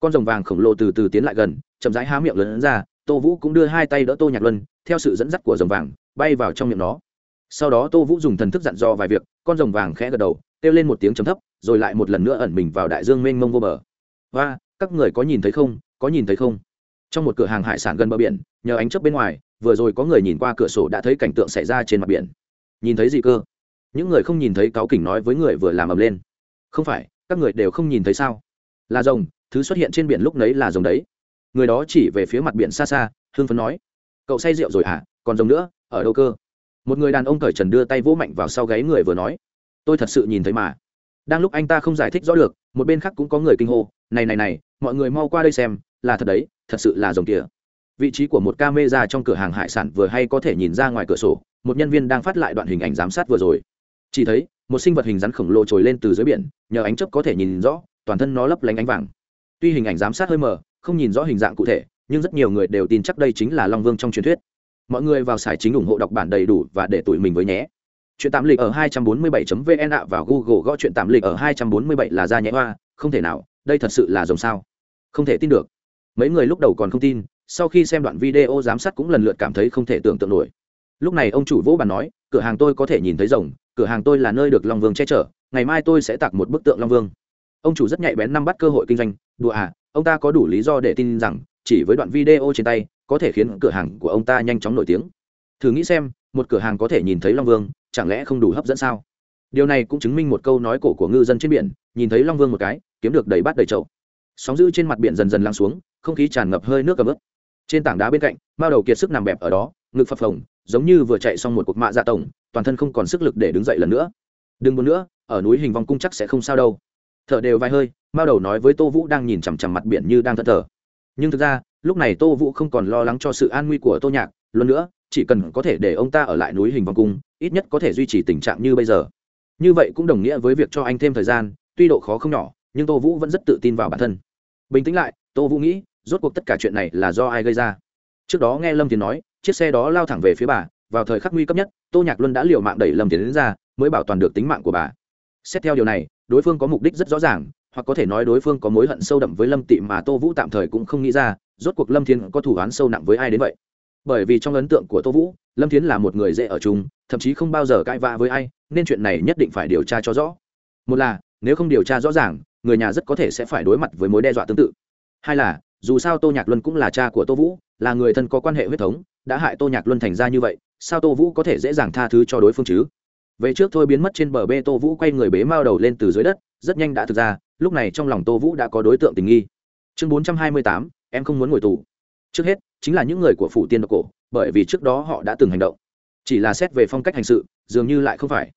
Con rồng vàng khổng lồ từ từ tiến lại gần, chậm rãi há miệng lớn ra, tô vũ cũng đưa hai tay đỡ tô nhạc luân, theo sự dẫn dắt của rồng vàng, bay vào trong miệng nó. Sau đó tô vũ dùng thần thức dặn dò vài việc con rồng vàng khẽ gật đầu, kêu lên một tiếng chấm thấp, rồi lại một lần nữa ẩn mình vào đại dương mênh mông vô bờ. Và các người có nhìn thấy không? Có nhìn thấy không? Trong một cửa hàng hải sản gần bờ biển, nhờ ánh chớp bên ngoài, vừa rồi có người nhìn qua cửa sổ đã thấy cảnh tượng xảy ra trên mặt biển. Nhìn thấy gì cơ? Những người không nhìn thấy cáo kỉnh nói với người vừa làm ầm lên. Không phải, các người đều không nhìn thấy sao? Là rồng, thứ xuất hiện trên biển lúc nấy là rồng đấy. Người đó chỉ về phía mặt biển xa xa hương phấn nói. Cậu say rượu rồi hả? Còn rồng nữa, ở đâu cơ? Một người đàn ông cởi trần đưa tay vỗ mạnh vào sau gáy người vừa nói, tôi thật sự nhìn thấy mà. Đang lúc anh ta không giải thích rõ được, một bên khác cũng có người kinh hô, này này này, mọi người mau qua đây xem, là thật đấy, thật sự là rồng kìa. Vị trí của một camera trong cửa hàng hải sản vừa hay có thể nhìn ra ngoài cửa sổ, một nhân viên đang phát lại đoạn hình ảnh giám sát vừa rồi. Chỉ thấy, một sinh vật hình rắn khổng lồ trồi lên từ dưới biển, nhờ ánh chớp có thể nhìn rõ, toàn thân nó lấp lánh ánh vàng. Tuy hình ảnh giám sát hơi mờ, không nhìn rõ hình dạng cụ thể, nhưng rất nhiều người đều tin chắc đây chính là long vương trong truyền thuyết mọi người vào sải chính ủng hộ đọc bản đầy đủ và để tụi mình với nhé. Chuyện tạm lịch ở 247.vn ạ vào google gõ chuyện tạm lịch ở 247 là ra nhẽ hoa, không thể nào, đây thật sự là rồng sao. Không thể tin được. Mấy người lúc đầu còn không tin, sau khi xem đoạn video giám sát cũng lần lượt cảm thấy không thể tưởng tượng nổi. Lúc này ông chủ vỗ bàn nói, cửa hàng tôi có thể nhìn thấy rồng, cửa hàng tôi là nơi được long vương che chở, ngày mai tôi sẽ tặng một bức tượng long vương. Ông chủ rất nhạy bén năm bắt cơ hội kinh doanh, đùa à ông ta có đủ lý do để tin rằng chỉ với đoạn video trên tay, có thể khiến cửa hàng của ông ta nhanh chóng nổi tiếng. Thử nghĩ xem, một cửa hàng có thể nhìn thấy long vương, chẳng lẽ không đủ hấp dẫn sao? Điều này cũng chứng minh một câu nói cổ của ngư dân trên biển, nhìn thấy long vương một cái, kiếm được đầy bát đầy chậu. Sóng giữ trên mặt biển dần dần lắng xuống, không khí tràn ngập hơi nước cầm ướp trên tảng đá bên cạnh, mao đầu kiệt sức nằm bẹp ở đó, ngực phập phồng, giống như vừa chạy xong một cuộc mạ dạ tổng, toàn thân không còn sức lực để đứng dậy lần nữa. Đừng buồn nữa, ở núi hình vòng cung chắc sẽ không sao đâu. Thở đều vài hơi, mao đầu nói với tô vũ đang nhìn chằm chằm mặt biển như đang thất thở nhưng thực ra, lúc này tô vũ không còn lo lắng cho sự an nguy của tô nhạc, luôn nữa, chỉ cần có thể để ông ta ở lại núi hình vòng cung, ít nhất có thể duy trì tình trạng như bây giờ. Như vậy cũng đồng nghĩa với việc cho anh thêm thời gian, tuy độ khó không nhỏ, nhưng tô vũ vẫn rất tự tin vào bản thân. Bình tĩnh lại, tô vũ nghĩ, rốt cuộc tất cả chuyện này là do ai gây ra? Trước đó nghe lâm tiến nói, chiếc xe đó lao thẳng về phía bà, vào thời khắc nguy cấp nhất, tô nhạc luân đã liều mạng đẩy lâm tiến đến ra, mới bảo toàn được tính mạng của bà. Xét theo điều này, đối phương có mục đích rất rõ ràng hoặc có thể nói đối phương có mối hận sâu đậm với lâm tị mà tô vũ tạm thời cũng không nghĩ ra, rốt cuộc lâm thiên có thủ án sâu nặng với ai đến vậy? Bởi vì trong ấn tượng của tô vũ, lâm Thiên là một người dễ ở chung, thậm chí không bao giờ cãi vã với ai, nên chuyện này nhất định phải điều tra cho rõ. Một là, nếu không điều tra rõ ràng, người nhà rất có thể sẽ phải đối mặt với mối đe dọa tương tự. Hai là, dù sao tô nhạc luân cũng là cha của tô vũ, là người thân có quan hệ huyết thống, đã hại tô nhạc luân thành ra như vậy, sao tô vũ có thể dễ dàng tha thứ cho đối phương chứ? Về trước thôi biến mất trên bờ bê, tô vũ quay người bế mao đầu lên từ dưới đất rất nhanh đã thực ra, lúc này trong lòng tô vũ đã có đối tượng tình nghi. Chương bốn trăm hai mươi tám, em không muốn ngồi tù. Trước hết, chính là những người của phủ tiên độc cổ, bởi vì trước đó họ đã từng hành động. Chỉ là xét về phong cách hành sự, dường như lại không phải.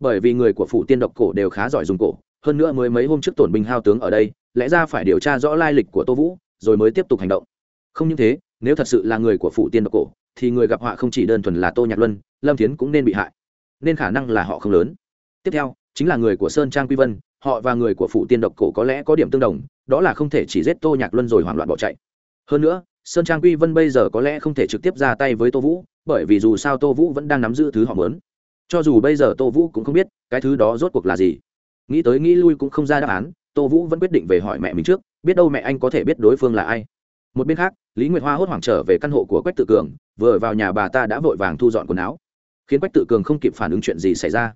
Bởi vì người của phủ tiên độc cổ đều khá giỏi dùng cổ, hơn nữa mới mấy hôm trước tổn binh hao tướng ở đây, lẽ ra phải điều tra rõ lai lịch của tô vũ, rồi mới tiếp tục hành động. Không những thế, nếu thật sự là người của phủ tiên độc cổ, thì người gặp họa không chỉ đơn thuần là tô nhạc luân, lâm thiến cũng nên bị hại. Nên khả năng là họ không lớn. Tiếp theo, chính là người của sơn trang quy vân họ và người của phụ tiên độc cổ có lẽ có điểm tương đồng, đó là không thể chỉ giết tô nhạc luân rồi hoảng loạn bỏ chạy. Hơn nữa, sơn trang quy vân bây giờ có lẽ không thể trực tiếp ra tay với tô vũ, bởi vì dù sao tô vũ vẫn đang nắm giữ thứ họ mớn cho dù bây giờ tô vũ cũng không biết cái thứ đó rốt cuộc là gì. Nghĩ tới nghĩ lui cũng không ra đáp án, tô vũ vẫn quyết định về hỏi mẹ mình trước, biết đâu mẹ anh có thể biết đối phương là ai. Một bên khác, lý nguyệt hoa hốt hoảng trở về căn hộ của quách tự cường, vừa vào nhà bà ta đã vội vàng thu dọn quần áo. Khiến quách tự cường không kịp phản ứng chuyện gì xảy ra.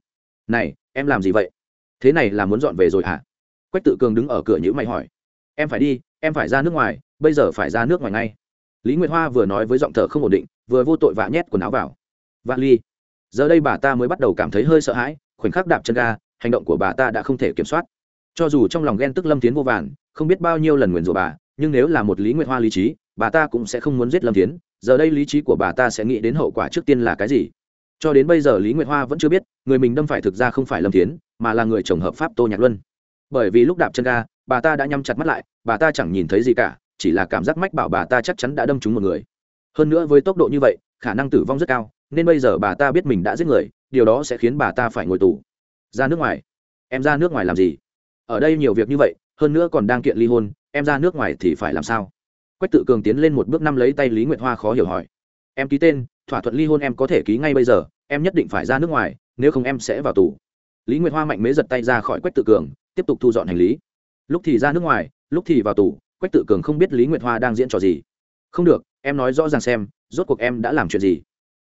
Này, em làm gì vậy? Thế này là muốn dọn về rồi hả? Quách tự cường đứng ở cửa nhữ mày hỏi. Em phải đi, em phải ra nước ngoài, bây giờ phải ra nước ngoài ngay. Lý nguyệt hoa vừa nói với giọng thở không ổn định, vừa vô tội vạ nhét quần áo vào. Vạn ly, giờ đây bà ta mới bắt đầu cảm thấy hơi sợ hãi, khoảnh khắc đạp chân ga, hành động của bà ta đã không thể kiểm soát. Cho dù trong lòng ghen tức lâm tiến vô vàn, không biết bao nhiêu lần nguyền rủa bà, nhưng nếu là một lý nguyệt hoa lý trí, bà ta cũng sẽ không muốn giết lâm tiến giờ đây lý trí của bà ta sẽ nghĩ đến hậu quả trước tiên là cái gì? Cho đến bây giờ lý nguyệt hoa vẫn chưa biết, người mình đâm phải thực ra không phải lâm tiến mà là người chồng hợp pháp tô nhạc luân. Bởi vì lúc đạp chân ga, bà ta đã nhắm chặt mắt lại, bà ta chẳng nhìn thấy gì cả, chỉ là cảm giác mách bảo bà ta chắc chắn đã đâm trúng một người. Hơn nữa với tốc độ như vậy, khả năng tử vong rất cao, nên bây giờ bà ta biết mình đã giết người, điều đó sẽ khiến bà ta phải ngồi tù. Ra nước ngoài. Em ra nước ngoài làm gì? Ở đây nhiều việc như vậy, hơn nữa còn đang kiện ly hôn, em ra nước ngoài thì phải làm sao? Quách tự cường tiến lên một bước năm lấy tay lý nguyệt hoa khó hiểu hỏi. Em ký tên thỏa thuận ly hôn em có thể ký ngay bây giờ, em nhất định phải ra nước ngoài, nếu không em sẽ vào tù. Lý nguyệt hoa mạnh mẽ giật tay ra khỏi quách tự cường, tiếp tục thu dọn hành lý. Lúc thì ra nước ngoài, lúc thì vào tù, quách tự cường không biết lý nguyệt hoa đang diễn trò gì. Không được, em nói rõ ràng xem, rốt cuộc em đã làm chuyện gì.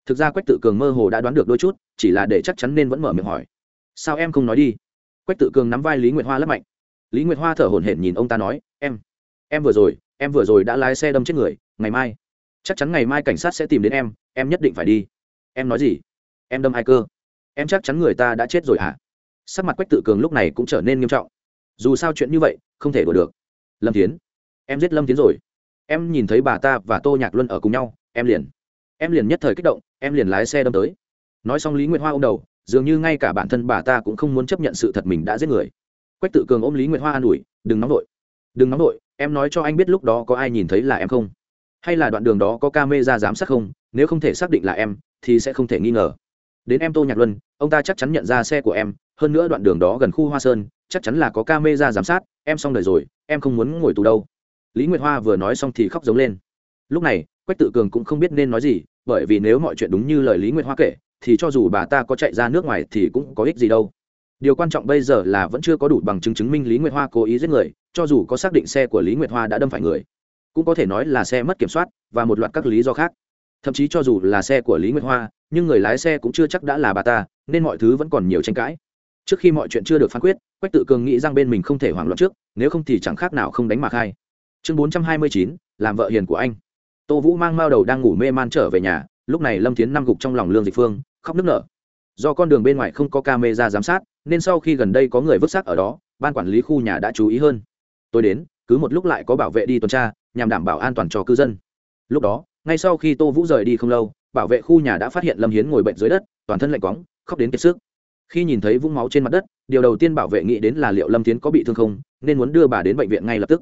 Thực ra quách tự cường mơ hồ đã đoán được đôi chút, chỉ là để chắc chắn nên vẫn mở miệng hỏi. Sao em không nói đi? Quách tự cường nắm vai lý nguyệt hoa lấp mạnh. Lý nguyệt hoa thở hổn hển nhìn ông ta nói, em em vừa rồi, em vừa rồi đã lái xe đâm chết người, ngày mai chắc chắn ngày mai cảnh sát sẽ tìm đến em em nhất định phải đi. Em nói gì? Em đâm ai cơ? Em chắc chắn người ta đã chết rồi hả? Sắc mặt quách tự cường lúc này cũng trở nên nghiêm trọng. Dù sao chuyện như vậy, không thể đùa được. Lâm tiến em giết lâm tiến rồi. Em nhìn thấy bà ta và tô nhạc luân ở cùng nhau, em liền. Em liền nhất thời kích động, em liền lái xe đâm tới. Nói xong lý nguyệt hoa ô m đầu, dường như ngay cả bản thân bà ta cũng không muốn chấp nhận sự thật mình đã giết người. Quách tự cường ôm lý nguyệt hoa an ủi, đừng nóng vội. Đừng nóng vội, em nói cho anh biết lúc đó có ai nhìn thấy là em không? Hay là đoạn đường đó có ca mê ra giám sát không? Nếu không thể xác định là em, thì sẽ không thể nghi ngờ. Đến em tô nhạc luân, ông ta chắc chắn nhận ra xe của em, hơn nữa đoạn đường đó gần khu hoa sơn, chắc chắn là có ca mê ra giám sát, em xong đời rồi, em không muốn ngồi tù đâu. Lý nguyệt hoa vừa nói xong thì khóc giống lên. Lúc này, quách tự cường cũng không biết nên nói gì, bởi vì nếu mọi chuyện đúng như lời lý nguyệt hoa kể, thì cho dù bà ta có chạy ra nước ngoài thì cũng có ích gì đâu. Điều quan trọng bây giờ là vẫn chưa có đủ bằng chứng chứng minh lý nguyệt hoa cố ý giết người, cho dù có xác định xe của lý nguyệt hoa đã đâm phải người cũng có thể nói là xe mất kiểm soát, và một loạt các lý do khác. Thậm chí cho dù là xe của lý nguyệt hoa, nhưng người lái xe cũng chưa chắc đã là bà ta, nên mọi thứ vẫn còn nhiều tranh cãi. Trước khi mọi chuyện chưa được phán quyết, quách tự cường nghĩ rằng bên mình không thể hoảng loạn trước, nếu không thì chẳng khác nào không đánh mạc hai chương bốn trăm hai mươi chín, làm vợ hiền của anh. Tô vũ mang mao đầu đang ngủ mê man trở về nhà, lúc này lâm tiến năm gục trong lòng lương dịch phương, khóc nức nở. Do con đường bên ngoài không có camera giám sát, nên sau khi gần đây có người vứt xác ở đó, ban quản lý khu nhà đã chú ý hơn. Tôi đến cứ một lúc lại có bảo vệ đi tuần tra, nhằm đảm bảo an toàn cho cư dân. Lúc đó, ngay sau khi tô vũ rời đi không lâu, bảo vệ khu nhà đã phát hiện lâm hiến ngồi bệnh dưới đất, toàn thân lạnh quóng, khóc đến kiệt sức. Khi nhìn thấy vũng máu trên mặt đất, điều đầu tiên bảo vệ nghĩ đến là liệu lâm tiến có bị thương không, nên muốn đưa bà đến bệnh viện ngay lập tức.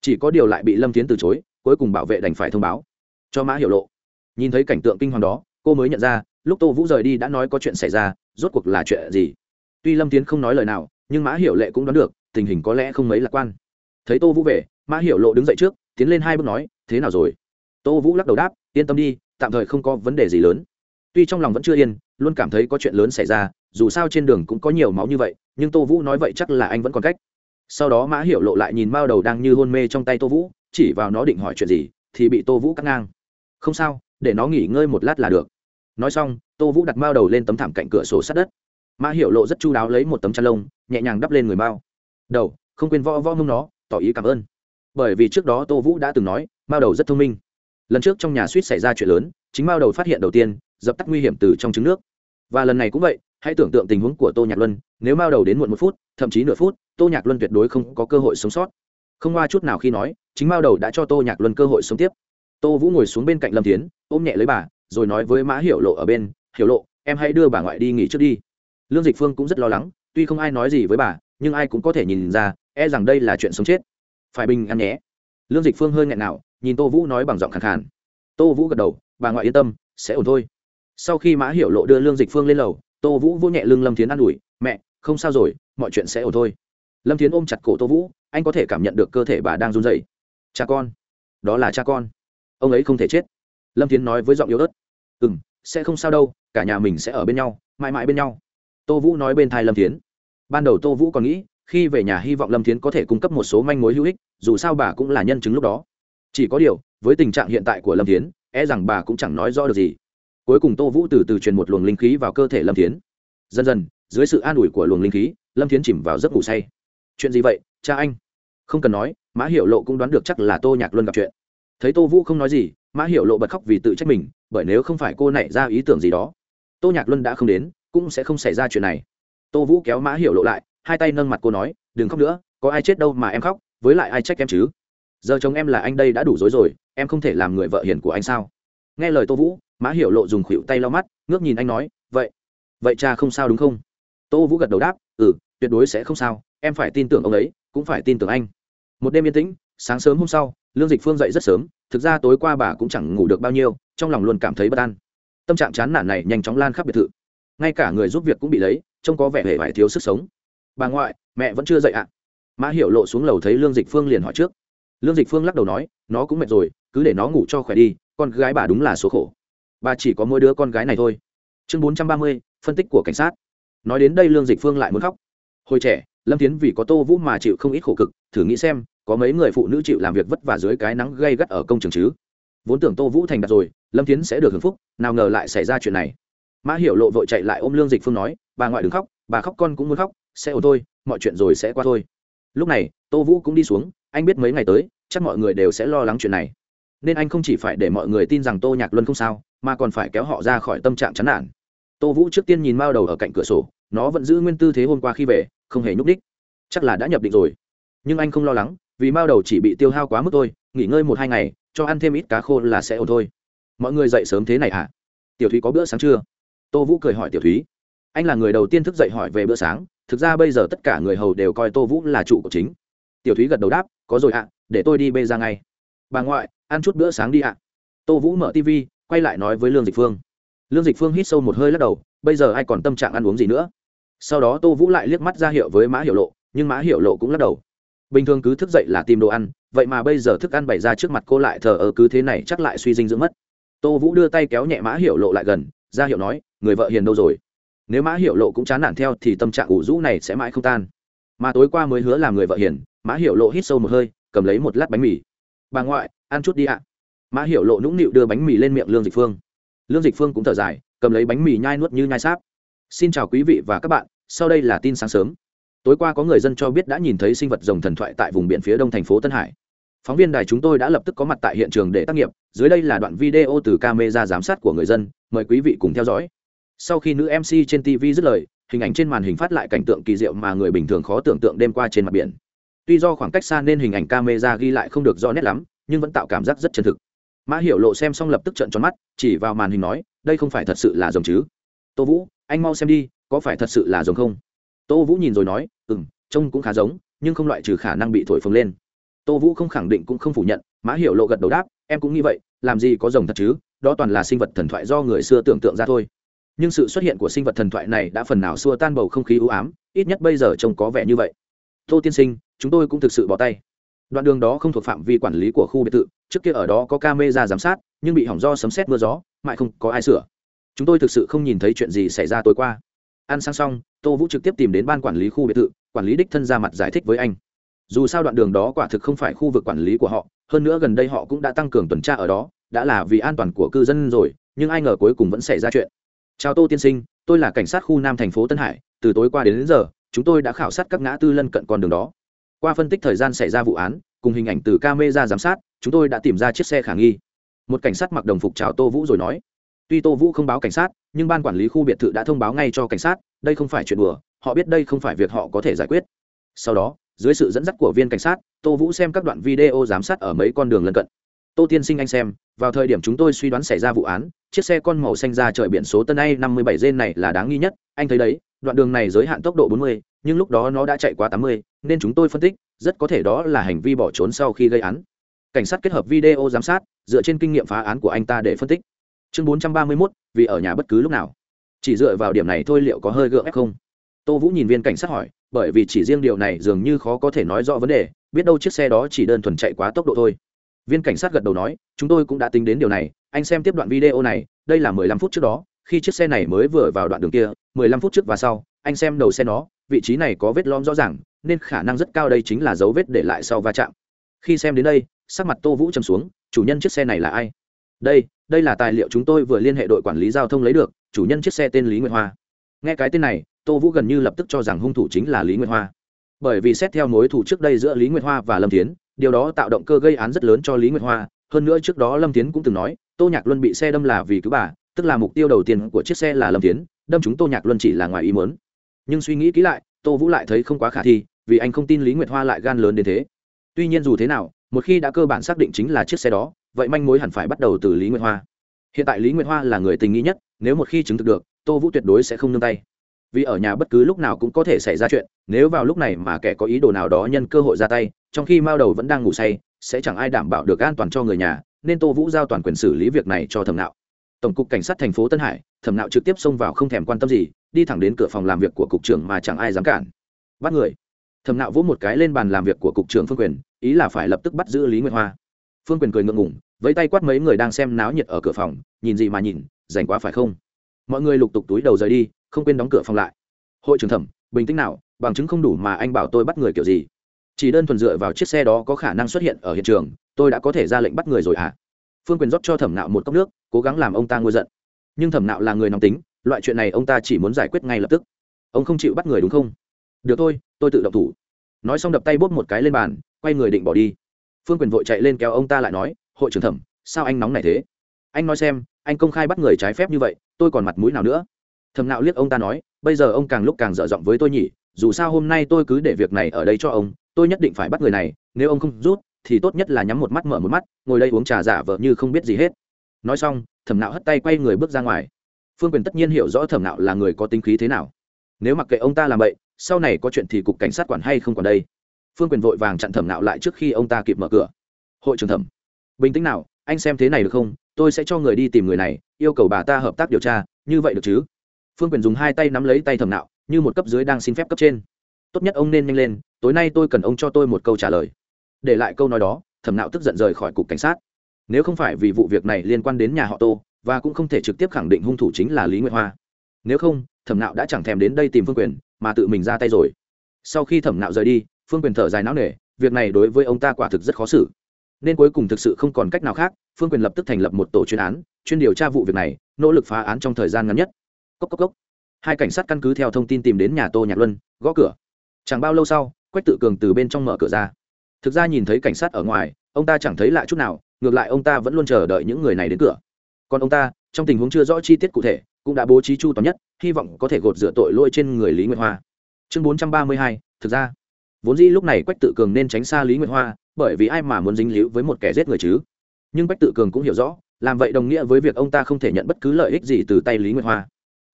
Chỉ có điều lại bị lâm tiến từ chối, cuối cùng bảo vệ đành phải thông báo. Cho mã hiểu lộ. Nhìn thấy cảnh tượng kinh hoàng đó, cô mới nhận ra, lúc tô vũ rời đi đã nói có chuyện xảy ra, rốt cuộc là chuyện gì? Tuy lâm tiến không nói lời nào, nhưng mã hiểu lệ cũng đoán được, tình hình có lẽ không mấy lạc quan thấy tô vũ về, mã hiểu lộ đứng dậy trước, tiến lên hai bước nói, thế nào rồi? Tô vũ lắc đầu đáp, yên tâm đi, tạm thời không có vấn đề gì lớn. Tuy trong lòng vẫn chưa yên, luôn cảm thấy có chuyện lớn xảy ra, dù sao trên đường cũng có nhiều máu như vậy, nhưng tô vũ nói vậy chắc là anh vẫn còn cách. Sau đó mã hiểu lộ lại nhìn mao đầu đang như hôn mê trong tay tô vũ, chỉ vào nó định hỏi chuyện gì, thì bị tô vũ cắt ngang. Không sao, để nó nghỉ ngơi một lát là được. Nói xong, tô vũ đặt mao đầu lên tấm thảm cạnh cửa sổ sát đất. Mã hiểu lộ rất chu đáo lấy một tấm chăn lông, nhẹ nhàng đắp lên người mao. Đầu, không quên vo vo mông nó tỏ ý cảm ơn. Bởi vì trước đó tô vũ đã từng nói, mao đầu rất thông minh. Lần trước trong nhà suýt xảy ra chuyện lớn, chính mao đầu phát hiện đầu tiên, dập tắt nguy hiểm từ trong trứng nước. Và lần này cũng vậy, hãy tưởng tượng tình huống của tô nhạc luân, nếu mao đầu đến muộn một phút, thậm chí nửa phút, tô nhạc luân tuyệt đối không có cơ hội sống sót. Không qua chút nào khi nói, chính mao đầu đã cho tô nhạc luân cơ hội sống tiếp. Tô vũ ngồi xuống bên cạnh lâm tiến ôm nhẹ lấy bà, rồi nói với mã hiểu lộ ở bên, hiểu lộ, em hãy đưa bà ngoại đi nghỉ trước đi. Lương dịch phương cũng rất lo lắng, tuy không ai nói gì với bà, nhưng ai cũng có thể nhìn ra e rằng đây là chuyện sống chết. Phải bình ăn nhé. Lương dịch phương hơi nghẹn nào, nhìn tô vũ nói bằng giọng khẳng khàn. Tô vũ gật đầu, bà ngoại yên tâm, sẽ ổn thôi. Sau khi mã hiểu lộ đưa lương dịch phương lên lầu, tô vũ vô nhẹ lưng lâm thiến an ủi, mẹ, không sao rồi, mọi chuyện sẽ ổn thôi. Lâm thiến ôm chặt cổ tô vũ, anh có thể cảm nhận được cơ thể bà đang run dậy cha con. Đó là cha con. Ông ấy không thể chết. Lâm thiến nói với giọng yếu ớt. Ừ m sẽ không sao đâu, cả nhà mình sẽ ở bên nhau, mãi mãi bên nhau. Tô vũ nói bên thai lâm thiến. Ban đầu tô vũ còn nghĩ khi về nhà hy vọng lâm thiến có thể cung cấp một số manh mối hữu ích, dù sao bà cũng là nhân chứng lúc đó. Chỉ có điều, với tình trạng hiện tại của lâm thiến e rằng bà cũng chẳng nói rõ được gì. Cuối cùng tô vũ từ từ truyền một luồng linh khí vào cơ thể lâm thiến. Dần dần, dưới sự an ủi của luồng linh khí, lâm thiến chìm vào giấc ngủ say. Chuyện gì vậy, cha anh? Không cần nói, mã hiểu lộ cũng đoán được chắc là tô nhạc luân gặp chuyện. Thấy tô vũ không nói gì, mã hiểu lộ bật khóc vì tự trách mình, bởi nếu không phải cô nảy ra ý tưởng gì đó, tô nhạc luân đã không đến, cũng sẽ không xảy ra chuyện này. Tô vũ kéo mã hiểu lộ lại hai tay nâng mặt cô nói, đừng khóc nữa, có ai chết đâu mà em khóc, với lại ai trách em chứ? Giờ chồng em là anh đây đã đủ dối rồi, em không thể làm người vợ hiền của anh sao? Nghe lời tô vũ, mã hiểu lộ dùng khuỷu tay lau mắt, ngước nhìn anh nói, vậy vậy cha không sao đúng không? Tô vũ gật đầu đáp ừ tuyệt đối sẽ không sao, em phải tin tưởng ông ấy, cũng phải tin tưởng anh. Một đêm yên tĩnh, sáng sớm hôm sau, lương dịch phương dậy rất sớm, thực ra tối qua bà cũng chẳng ngủ được bao nhiêu, trong lòng luôn cảm thấy bất an. Tâm trạng chán nản này nhanh chóng lan khắp biệt thự. Ngay cả người giúp việc cũng bị lấy, trông có vẻ hề vải thiếu sức sống bà ngoại, mẹ vẫn chưa dậy ạ. À? mã hiểu lộ xuống lầu thấy lương dịch phương liền hỏi trước. Lương dịch phương lắc đầu nói, nó cũng mệt rồi, cứ để nó ngủ cho khỏe đi, con gái bà đúng là số khổ. Bà chỉ có mỗi đứa con gái này thôi. Chương bốn trăm ba mươi, phân tích của cảnh sát. Nói đến đây lương dịch phương lại muốn khóc. Hồi trẻ, lâm tiến vì có tô vũ mà chịu không ít khổ cực, thử nghĩ xem, có mấy người phụ nữ chịu làm việc vất vả dưới cái nắng gây gắt ở công trường chứ? Vốn tưởng tô vũ thành đạt rồi, lâm tiến sẽ được hưởng phúc, nào ngờ lại xảy ra chuyện này. Mã hiểu lộ vội chạy lại ôm lương dịch phương nói, bà ngoại đừng khóc, bà khóc con cũng muốn khóc sẽ ổn thôi, mọi chuyện rồi sẽ qua thôi. Lúc này, tô vũ cũng đi xuống, anh biết mấy ngày tới, chắc mọi người đều sẽ lo lắng chuyện này. Nên anh không chỉ phải để mọi người tin rằng tô nhạc luân không sao, mà còn phải kéo họ ra khỏi tâm trạng chán nản. Tô vũ trước tiên nhìn mao đầu ở cạnh cửa sổ, nó vẫn giữ nguyên tư thế hôm qua khi về, không hề nhúc ních chắc là đã nhập định rồi. Nhưng anh không lo lắng, vì mao đầu chỉ bị tiêu hao quá mức thôi, nghỉ ngơi một hai ngày, cho ăn thêm ít cá khô là sẽ ổn thôi. Mọi người dậy sớm thế này hả? Tiểu thúy có bữa sáng chưa? Tô vũ cười hỏi tiểu thúy. Anh là người đầu tiên thức dậy hỏi về bữa sáng thực ra bây giờ tất cả người hầu đều coi tô vũ là chủ của chính. Tiểu thúy gật đầu đáp, có rồi ạ, để tôi đi bê ra ngay. Bà ngoại, ăn chút bữa sáng đi ạ. Tô vũ mở tv quay lại nói với lương dịch phương. Lương dịch phương hít sâu một hơi lắc đầu, bây giờ ai còn tâm trạng ăn uống gì nữa? Sau đó tô vũ lại liếc mắt ra hiệu với mã hiệu lộ, nhưng mã hiệu lộ cũng lắc đầu. Bình thường cứ thức dậy là tìm đồ ăn, vậy mà bây giờ thức ăn bày ra trước mặt cô lại thờ ơ cứ thế này chắc lại suy dinh dưỡng mất. Tô vũ đưa tay kéo nhẹ mã hiệu lộ lại gần, ra hiệu nói, người vợ hiền đâu rồi? Nếu mã hiệu lộ cũng chán nản theo thì tâm trạng ủ rũ này sẽ mãi không tan. Mà tối qua mới hứa làm người vợ hiền, mã hiệu lộ hít sâu một hơi, cầm lấy một lát bánh mì. Bà ngoại, ăn chút đi ạ. Mã hiệu lộ nũng nịu đưa bánh mì lên miệng lương dịch phương. Lương dịch phương cũng thở dài, cầm lấy bánh mì nhai nuốt như nhai sáp. Xin chào quý vị và các bạn, sau đây là tin sáng sớm. Tối qua có người dân cho biết đã nhìn thấy sinh vật rồng thần thoại tại vùng biển phía đông thành phố tân hải. Phóng viên đài chúng tôi đã lập tức có mặt tại hiện trường để tác nghiệp, dưới đây là đoạn video từ camera giám sát của người dân, mời quý vị cùng theo dõi sau khi nữ mc trên tv dứt lời, hình ảnh trên màn hình phát lại cảnh tượng kỳ diệu mà người bình thường khó tưởng tượng đêm qua trên mặt biển. Tuy do khoảng cách xa nên hình ảnh camera ghi lại không được rõ nét lắm, nhưng vẫn tạo cảm giác rất chân thực. Mã hiểu lộ xem xong lập tức trận tròn mắt, chỉ vào màn hình nói, đây không phải thật sự là rồng chứ? Tô vũ, anh mau xem đi, có phải thật sự là rồng không? Tô vũ nhìn rồi nói ừ m trông cũng khá giống, nhưng không loại trừ khả năng bị thổi phồng lên. Tô vũ không khẳng định cũng không phủ nhận, mã hiểu lộ gật đầu đáp, em cũng nghĩ vậy, làm gì có rồng thật chứ? Đó toàn là sinh vật thần thoại do người xưa tưởng tượng ra thôi nhưng sự xuất hiện của sinh vật thần thoại này đã phần nào xua tan bầu không khí ưu ám, ít nhất bây giờ trông có vẻ như vậy. Tô tiên sinh, chúng tôi cũng thực sự bỏ tay. Đoạn đường đó không thuộc phạm vi quản lý của khu biệt thự, trước kia ở đó có ca mê ra giám sát, nhưng bị hỏng do sấm xét mưa gió, mãi không có ai sửa. Chúng tôi thực sự không nhìn thấy chuyện gì xảy ra tối qua. Ăn sang xong, tô vũ trực tiếp tìm đến ban quản lý khu biệt thự, quản lý đích thân ra mặt giải thích với anh. Dù sao đoạn đường đó quả thực không phải khu vực quản lý của họ, hơn nữa gần đây họ cũng đã tăng cường tuần tra ở đó, đã là vì an toàn của cư dân rồi, nhưng ai ngờ cuối cùng vẫn xảy ra chuyện chào tô tiên sinh tôi là cảnh sát khu nam thành phố tân hải từ tối qua đến, đến giờ chúng tôi đã khảo sát các ngã tư lân cận con đường đó. Qua phân tích thời gian xảy ra vụ án cùng hình ảnh từ camera giám sát chúng tôi đã tìm ra chiếc xe khả nghi. Một cảnh sát mặc đồng phục chào tô vũ rồi nói tuy tô vũ không báo cảnh sát nhưng ban quản lý khu biệt thự đã thông báo ngay cho cảnh sát đây không phải chuyện đùa họ biết đây không phải việc họ có thể giải quyết. Sau đó dưới sự dẫn dắt của viên cảnh sát tô vũ xem các đoạn video giám sát ở mấy con đường lân cận tô tiên sinh anh xem, vào thời điểm chúng tôi suy đoán xảy ra vụ án, chiếc xe con màu xanh ra trời biển số tân a năm mươi bảy g này là đáng nghi nhất. Anh thấy đấy, đoạn đường này giới hạn tốc độ bốn mươi, nhưng lúc đó nó đã chạy quá tám mươi, nên chúng tôi phân tích, rất có thể đó là hành vi bỏ trốn sau khi gây án. Cảnh sát kết hợp video giám sát, dựa trên kinh nghiệm phá án của anh ta để phân tích. Chương bốn trăm ba mươi mốt, vì ở nhà bất cứ lúc nào. Chỉ dựa vào điểm này thôi liệu có hơi gượng ép không? Tô vũ nhìn viên cảnh sát hỏi, bởi vì chỉ riêng điều này dường như khó có thể nói rõ vấn đề, biết đâu chiếc xe đó chỉ đơn thuần chạy quá tốc độ thôi viên cảnh sát gật đầu nói, chúng tôi cũng đã tính đến điều này, anh xem tiếp đoạn video này, đây là mười lăm phút trước đó, khi chiếc xe này mới vừa vào đoạn đường kia, mười lăm phút trước và sau, anh xem đầu xe nó, vị trí này có vết lom rõ ràng, nên khả năng rất cao đây chính là dấu vết để lại sau va chạm. Khi xem đến đây, sắc mặt tô vũ trầm xuống, chủ nhân chiếc xe này là ai? Đây đây là tài liệu chúng tôi vừa liên hệ đội quản lý giao thông lấy được, chủ nhân chiếc xe tên lý nguyệt hoa. Nghe cái tên này, tô vũ gần như lập tức cho rằng hung thủ chính là lý nguyệt hoa bởi vì xét theo mối thủ trước đây giữa lý nguyệt hoa và lâm tiến điều đó tạo động cơ gây án rất lớn cho lý nguyệt hoa. Hơn nữa trước đó lâm tiến cũng từng nói, tô nhạc luân bị xe đâm là vì cứu bà, tức là mục tiêu đầu tiên của chiếc xe là lâm tiến đâm chúng tô nhạc luân chỉ là ngoài ý muốn. Nhưng suy nghĩ kỹ lại, tô vũ lại thấy không quá khả thi, vì anh không tin lý nguyệt hoa lại gan lớn đến thế. Tuy nhiên dù thế nào, một khi đã cơ bản xác định chính là chiếc xe đó, vậy manh mối hẳn phải bắt đầu từ lý nguyệt hoa. Hiện tại lý nguyệt hoa là người tình nghĩ nhất, nếu một khi chứng thực được, tô vũ tuyệt đối sẽ không nương tay vì ở nhà bất cứ lúc nào cũng có thể xảy ra chuyện, nếu vào lúc này mà kẻ có ý đồ nào đó nhân cơ hội ra tay, trong khi mao đầu vẫn đang ngủ say, sẽ chẳng ai đảm bảo được an toàn cho người nhà, nên tô vũ giao toàn quyền xử lý việc này cho thẩm nạo. Tổng cục cảnh sát thành phố tân hải, thẩm nạo trực tiếp xông vào không thèm quan tâm gì, đi thẳng đến cửa phòng làm việc của cục trưởng mà chẳng ai dám cản. Bắt người. Thẩm nạo vỗ một cái lên bàn làm việc của cục trưởng phương quyền, ý là phải lập tức bắt giữ lý nguyệt hoa. Phương quyền cười ngượng ngủng với tay quát mấy người đang xem náo nhiệt ở cửa phòng, nhìn gì mà nhìn, rảnh quá phải không? Mọi người lục tục túi đầu rời đi, không quên đóng cửa phòng lại. Hội trưởng thẩm, bình tĩnh nào, bằng chứng không đủ mà anh bảo tôi bắt người kiểu gì? Chỉ đơn thuần dựa vào chiếc xe đó có khả năng xuất hiện ở hiện trường, tôi đã có thể ra lệnh bắt người rồi à phương quyền rót cho thẩm nạo một cốc nước, cố gắng làm ông ta ngôi giận. Nhưng thẩm nạo là người nóng tính, loại chuyện này ông ta chỉ muốn giải quyết ngay lập tức. Ông không chịu bắt người đúng không? Được thôi, tôi tự động thủ. Nói xong đập tay bóp một cái lên bàn, quay người định bỏ đi. Phương quyền vội chạy lên kéo ông ta lại nói, hội trưởng thẩm, sao anh nóng này thế? Anh nói xem, anh công khai bắt người trái phép như vậy tôi còn mặt mũi nào nữa? Thầm nạo liếc ông ta nói, bây giờ ông càng lúc càng dở giọng với tôi nhỉ, dù sao hôm nay tôi cứ để việc này ở đây cho ông, tôi nhất định phải bắt người này, nếu ông không rút, thì tốt nhất là nhắm một mắt, mở một mắt, ngồi đây uống trà giả vờ như không biết gì hết. Nói xong thẩm nạo hất tay quay người bước ra ngoài. Phương quyền tất nhiên hiểu rõ thẩm nạo là người có tính khí thế nào. Nếu mặc kệ ông ta làm vậy sau này có chuyện thì cục cảnh sát quản hay không còn đây? Phương quyền vội vàng chặn thẩm nạo lại trước khi ông ta kịp mở cửa. Hội trưởng thẩm, bình tĩnh nào, anh xem thế này được không? Tôi sẽ cho người đi tìm người này yêu cầu bà ta hợp tác điều tra, như vậy được chứ? Phương quyền dùng hai tay nắm lấy tay thẩm nạo, như một cấp dưới đang xin phép cấp trên. Tốt nhất ông nên nhanh lên, tối nay tôi cần ông cho tôi một câu trả lời. Để lại câu nói đó, thẩm nạo tức giận rời khỏi cục cảnh sát. Nếu không phải vì vụ việc này liên quan đến nhà họ tô, và cũng không thể trực tiếp khẳng định hung thủ chính là lý nguyệt hoa. Nếu không, thẩm nạo đã chẳng thèm đến đây tìm phương quyền, mà tự mình ra tay rồi. Sau khi thẩm nạo rời đi, phương quyền thở dài não nề việc này đối với ông ta quả thực rất khó xử nên cuối cùng thực sự không còn cách nào khác, phương quyền lập tức thành lập một tổ chuyên án, chuyên điều tra vụ việc này, nỗ lực phá án trong thời gian ngắn nhất. Cốc cốc cốc. hai cảnh sát căn cứ theo thông tin tìm đến nhà tô nhạc luân, gõ cửa. Chẳng bao lâu sau, quách tự cường từ bên trong mở cửa ra. Thực ra nhìn thấy cảnh sát ở ngoài, ông ta chẳng thấy lạ chút nào, ngược lại ông ta vẫn luôn chờ đợi những người này đến cửa. Còn ông ta, trong tình huống chưa rõ chi tiết cụ thể, cũng đã bố trí chu toàn nhất, hy vọng có thể gột rửa tội lỗi trên người lý nguyệt hoa. Chương bốn trăm ba mươi hai, thực ra. Vốn dĩ lúc này quách tự cường nên tránh xa lý nguyệt hoa bởi vì ai mà muốn dính líu với một kẻ giết người chứ? Nhưng bách tự cường cũng hiểu rõ, làm vậy đồng nghĩa với việc ông ta không thể nhận bất cứ lợi ích gì từ tay lý nguyệt hoa.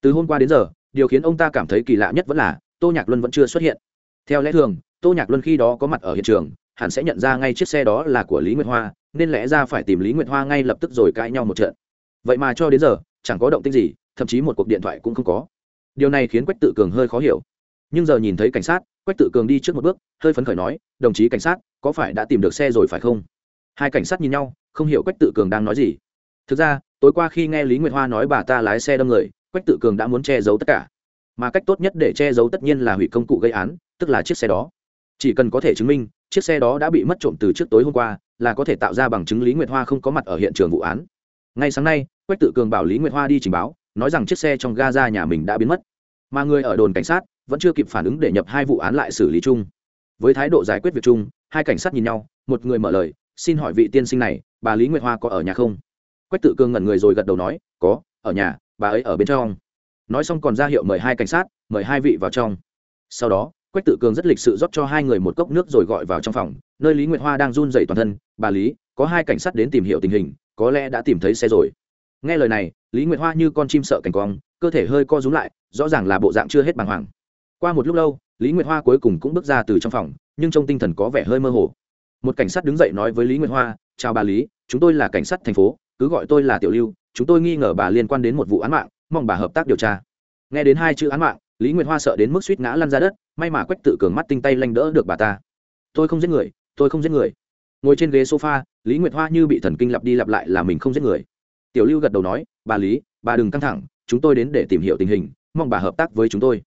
Từ hôm qua đến giờ, điều khiến ông ta cảm thấy kỳ lạ nhất vẫn là tô nhạc luân vẫn chưa xuất hiện. Theo lẽ thường, tô nhạc luân khi đó có mặt ở hiện trường, hẳn sẽ nhận ra ngay chiếc xe đó là của lý nguyệt hoa, nên lẽ ra phải tìm lý nguyệt hoa ngay lập tức rồi cãi nhau một trận. Vậy mà cho đến giờ, chẳng có động tích gì, thậm chí một cuộc điện thoại cũng không có. Điều này khiến quách tự cường hơi khó hiểu nhưng giờ nhìn thấy cảnh sát, quách tự cường đi trước một bước, hơi phấn khởi nói, đồng chí cảnh sát, có phải đã tìm được xe rồi phải không? Hai cảnh sát nhìn nhau, không hiểu quách tự cường đang nói gì. Thực ra, tối qua khi nghe lý nguyệt hoa nói bà ta lái xe đâm người, quách tự cường đã muốn che giấu tất cả. Mà cách tốt nhất để che giấu tất nhiên là hủy công cụ gây án, tức là chiếc xe đó. Chỉ cần có thể chứng minh, chiếc xe đó đã bị mất trộm từ trước tối hôm qua, là có thể tạo ra bằng chứng lý nguyệt hoa không có mặt ở hiện trường vụ án. Ngay sáng nay, quách tự cường bảo lý nguyệt hoa đi trình báo, nói rằng chiếc xe trong ga ra nhà mình đã biến mất. Mà người ở đồn cảnh sát vẫn chưa kịp phản ứng để nhập hai vụ án lại xử lý chung. Với thái độ giải quyết việc chung, hai cảnh sát nhìn nhau, một người mở lời, xin hỏi vị tiên sinh này, bà lý nguyệt hoa có ở nhà không? Quách tự Cương ngẩn người rồi gật đầu nói, có, ở nhà, bà ấy ở bên trong. Nói xong còn ra hiệu mời hai cảnh sát, mời hai vị vào trong. Sau đó, quách tự cường rất lịch sự rót cho hai người một cốc nước rồi gọi vào trong phòng, nơi lý nguyệt hoa đang run dậy toàn thân, bà lý, có hai cảnh sát đến tìm hiểu tình hình, có lẽ đã tìm thấy xe rồi. Nghe lời này, lý nguyệt hoa như con chim sợ cảnh cong, cơ thể hơi co rúm lại, rõ ràng là bộ dạng chưa hết bàng hoàng qua một lúc lâu, lý nguyệt hoa cuối cùng cũng bước ra từ trong phòng, nhưng trong tinh thần có vẻ hơi mơ hồ. Một cảnh sát đứng dậy nói với lý nguyệt hoa, chào bà lý, chúng tôi là cảnh sát thành phố, cứ gọi tôi là tiểu lưu, chúng tôi nghi ngờ bà liên quan đến một vụ án mạng, mong bà hợp tác điều tra. Nghe đến hai chữ án mạng lý nguyệt hoa sợ đến mức suýt ngã lăn ra đất, may mà quách tự cường mắt tinh tay lanh đỡ được bà ta. Tôi không giết người, tôi không giết người. Ngồi trên ghế sofa, lý nguyệt hoa như bị thần kinh lặp đi lặp lại là mình không giết người. Tiểu lưu gật đầu nói, bà lý, bà đừng căng thẳng, chúng tôi đến để tìm hiểu tình hình, mong bà hợp tác với chúng tôi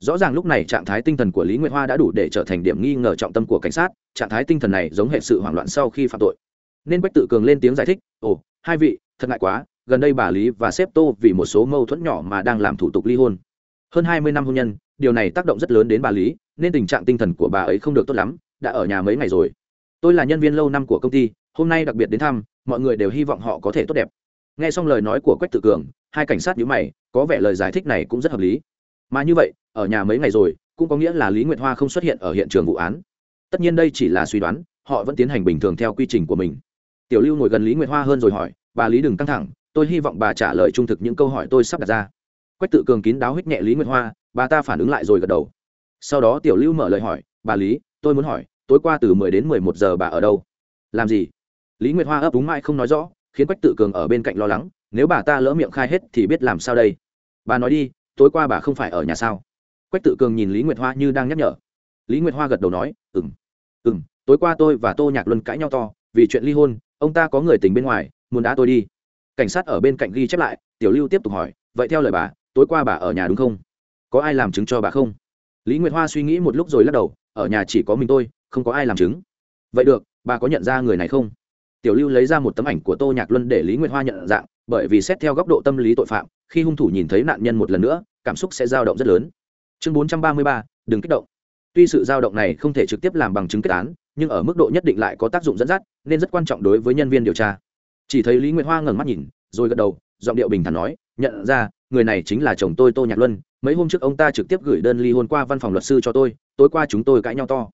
rõ ràng lúc này trạng thái tinh thần của lý nguyệt hoa đã đủ để trở thành điểm nghi ngờ trọng tâm của cảnh sát, trạng thái tinh thần này giống hệ sự hoảng loạn sau khi phạm tội. Nên quách tự cường lên tiếng giải thích, ồ, hai vị, thật ngại quá, gần đây bà lý và sếp tô vì một số mâu thuẫn nhỏ mà đang làm thủ tục ly hôn. Hơn hai mươi năm hôn nhân, điều này tác động rất lớn đến bà lý, nên tình trạng tinh thần của bà ấy không được tốt lắm, đã ở nhà mấy ngày rồi. Tôi là nhân viên lâu năm của công ty, hôm nay đặc biệt đến thăm, mọi người đều hy vọng họ có thể tốt đẹp. Nghe xong lời nói của quách tự cường, hai cảnh sát nhữ mày, có vẻ lời giải thích này cũng rất hợp lý. Mà như vậy ở nhà mấy ngày rồi, cũng có nghĩa là lý nguyệt hoa không xuất hiện ở hiện trường vụ án. Tất nhiên đây chỉ là suy đoán, họ vẫn tiến hành bình thường theo quy trình của mình. Tiểu lưu ngồi gần lý nguyệt hoa hơn rồi hỏi, bà lý đừng căng thẳng, tôi hy vọng bà trả lời trung thực những câu hỏi tôi sắp đặt ra. Quách tự cường kín đáo hích nhẹ lý nguyệt hoa, bà ta phản ứng lại rồi gật đầu. Sau đó tiểu lưu mở lời hỏi, bà lý, tôi muốn hỏi, tối qua từ mười đến mười một giờ bà ở đâu? Làm gì? Lý nguyệt hoa ấp úng mãi không nói rõ, khiến quách tự cường ở bên cạnh lo lắng, nếu bà ta lỡ miệng khai hết thì biết làm sao đây? Bà nói đi, tối qua bà không phải ở nhà sao? Quách tự cường nhìn lý nguyệt hoa như đang nhắc nhở. Lý nguyệt hoa gật đầu nói ừ m ừ m tối qua tôi và tô nhạc luân cãi nhau to, vì chuyện ly hôn, ông ta có người tình bên ngoài, muốn đá tôi đi. Cảnh sát ở bên cạnh ghi chép lại, tiểu lưu tiếp tục hỏi, vậy theo lời bà, tối qua bà ở nhà đúng không? Có ai làm chứng cho bà không? Lý nguyệt hoa suy nghĩ một lúc rồi lắc đầu, ở nhà chỉ có mình tôi, không có ai làm chứng. Vậy được, bà có nhận ra người này không? Tiểu lưu lấy ra một tấm ảnh của tô nhạc luân để lý nguyệt hoa nhận dạng, bởi vì xét theo góc độ tâm lý tội phạm, khi hung thủ nhìn thấy nạn nhân một lần nữa, cảm xúc sẽ dao động rất lớn chương bốn trăm ba mươi ba, đừng kích động. Tuy sự dao động này không thể trực tiếp làm bằng chứng kết án, nhưng ở mức độ nhất định lại có tác dụng dẫn dắt, nên rất quan trọng đối với nhân viên điều tra. Chỉ thấy lý nguyệt hoa ngẩng mắt nhìn, rồi gật đầu, giọng điệu bình thản nói, nhận ra, người này chính là chồng tôi tô nhạc luân. Mấy hôm trước ông ta trực tiếp gửi đơn ly hôn qua văn phòng luật sư cho tôi, tối qua chúng tôi cãi nhau to.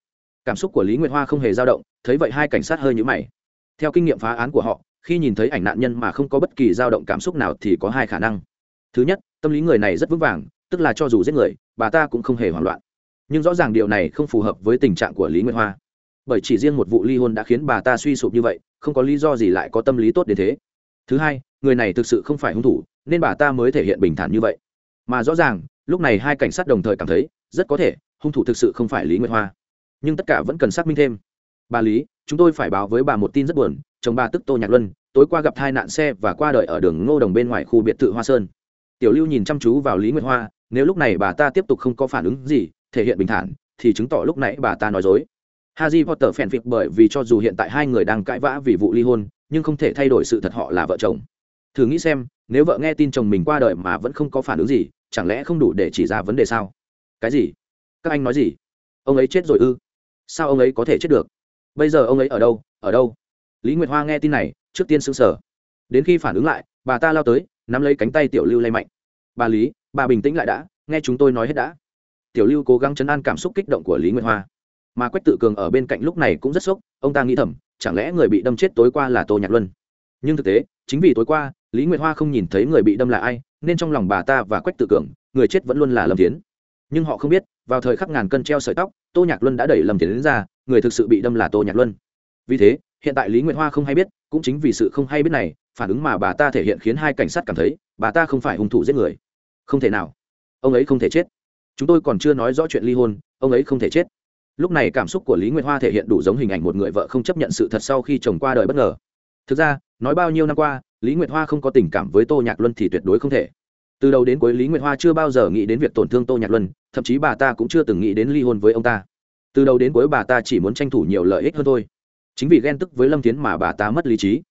Cảm xúc của lý nguyệt hoa không hề dao động, thấy vậy hai cảnh sát hơi nhũ mày. Theo kinh nghiệm phá án của họ, khi nhìn thấy ảnh nạn nhân mà không có bất kỳ dao động cảm xúc nào thì có hai khả năng. Thứ nhất, tâm lý người này rất vững vàng tức là cho dù giết người, bà ta cũng không hề hoảng loạn. Nhưng rõ ràng điều này không phù hợp với tình trạng của lý nguyệt hoa. Bởi chỉ riêng một vụ ly hôn đã khiến bà ta suy sụp như vậy, không có lý do gì lại có tâm lý tốt đến thế. Thứ hai, người này thực sự không phải hung thủ, nên bà ta mới thể hiện bình thản như vậy. Mà rõ ràng, lúc này hai cảnh sát đồng thời cảm thấy, rất có thể, hung thủ thực sự không phải lý nguyệt hoa. Nhưng tất cả vẫn cần xác minh thêm. Bà lý, chúng tôi phải báo với bà một tin rất buồn, chồng bà tức tô nhạc luân, tối qua gặp tai nạn xe và qua đời ở đường ngô đồng bên ngoài khu biệt thự hoa sơn tiểu lưu nhìn chăm chú vào lý nguyệt hoa nếu lúc này bà ta tiếp tục không có phản ứng gì thể hiện bình thản thì chứng tỏ lúc nãy bà ta nói dối Harry Potter phèn phịt bởi vì cho dù hiện tại hai người đang cãi vã vì vụ ly hôn, nhưng không thể thay đổi sự thật họ là vợ chồng. Thử nghĩ xem, nếu vợ nghe tin chồng mình qua đời mà vẫn không có phản ứng gì, chẳng lẽ không đủ để chỉ ra vấn đề sao? Cái gì? Các anh nói gì? Ông ấy chết rồi ư? Sao ông ấy có thể chết được? Bây giờ ông ấy ở đâu? Ở đâu? Lý Nguyệt Hoa nghe tin này, trước tiên sững sờ. Đến khi phản ứng lại, bà ta lao tới, nắm lấy cánh tay Tiểu Lưu lay mạnh. "Bà Lý, bà bình tĩnh lại đã, nghe chúng tôi nói hết đã." Tiểu Lưu cố gắng chấn an cảm xúc kích động của Lý Nguyệt Hoa. Mà quách tự cường ở bên cạnh lúc này cũng rất sốc ông ta nghĩ thầm chẳng lẽ người bị đâm chết tối qua là tô nhạc luân? Nhưng thực tế chính vì tối qua lý nguyệt hoa không nhìn thấy người bị đâm là ai nên trong lòng bà ta và quách tự cường người chết vẫn luôn là lâm tiến nhưng họ không biết vào thời khắc ngàn cân treo sợi tóc tô nhạc luân đã đẩy lâm tiến đến ra người thực sự bị đâm là tô nhạc luân. Vì thế hiện tại lý nguyệt hoa không hay biết cũng chính vì sự không hay biết này phản ứng mà bà ta thể hiện khiến hai cảnh sát cảm thấy bà ta không phải hung thủ giết người không thể nào. Ông ấy không thể chết. Chúng tôi còn chưa nói rõ chuyện ly hôn, ông ấy không thể chết. Lúc này cảm xúc của lý nguyệt hoa thể hiện đủ giống hình ảnh một người vợ không chấp nhận sự thật sau khi chồng qua đời bất ngờ. Thực ra, nói bao nhiêu năm qua, lý nguyệt hoa không có tình cảm với tô nhạc luân thì tuyệt đối không thể. Từ đầu đến cuối lý nguyệt hoa chưa bao giờ nghĩ đến việc tổn thương tô nhạc luân, thậm chí bà ta cũng chưa từng nghĩ đến ly hôn với ông ta. Từ đầu đến cuối bà ta chỉ muốn tranh thủ nhiều lợi ích hơn thôi. Chính vì ghen tức với lâm tiến mà bà ta mất lý trí.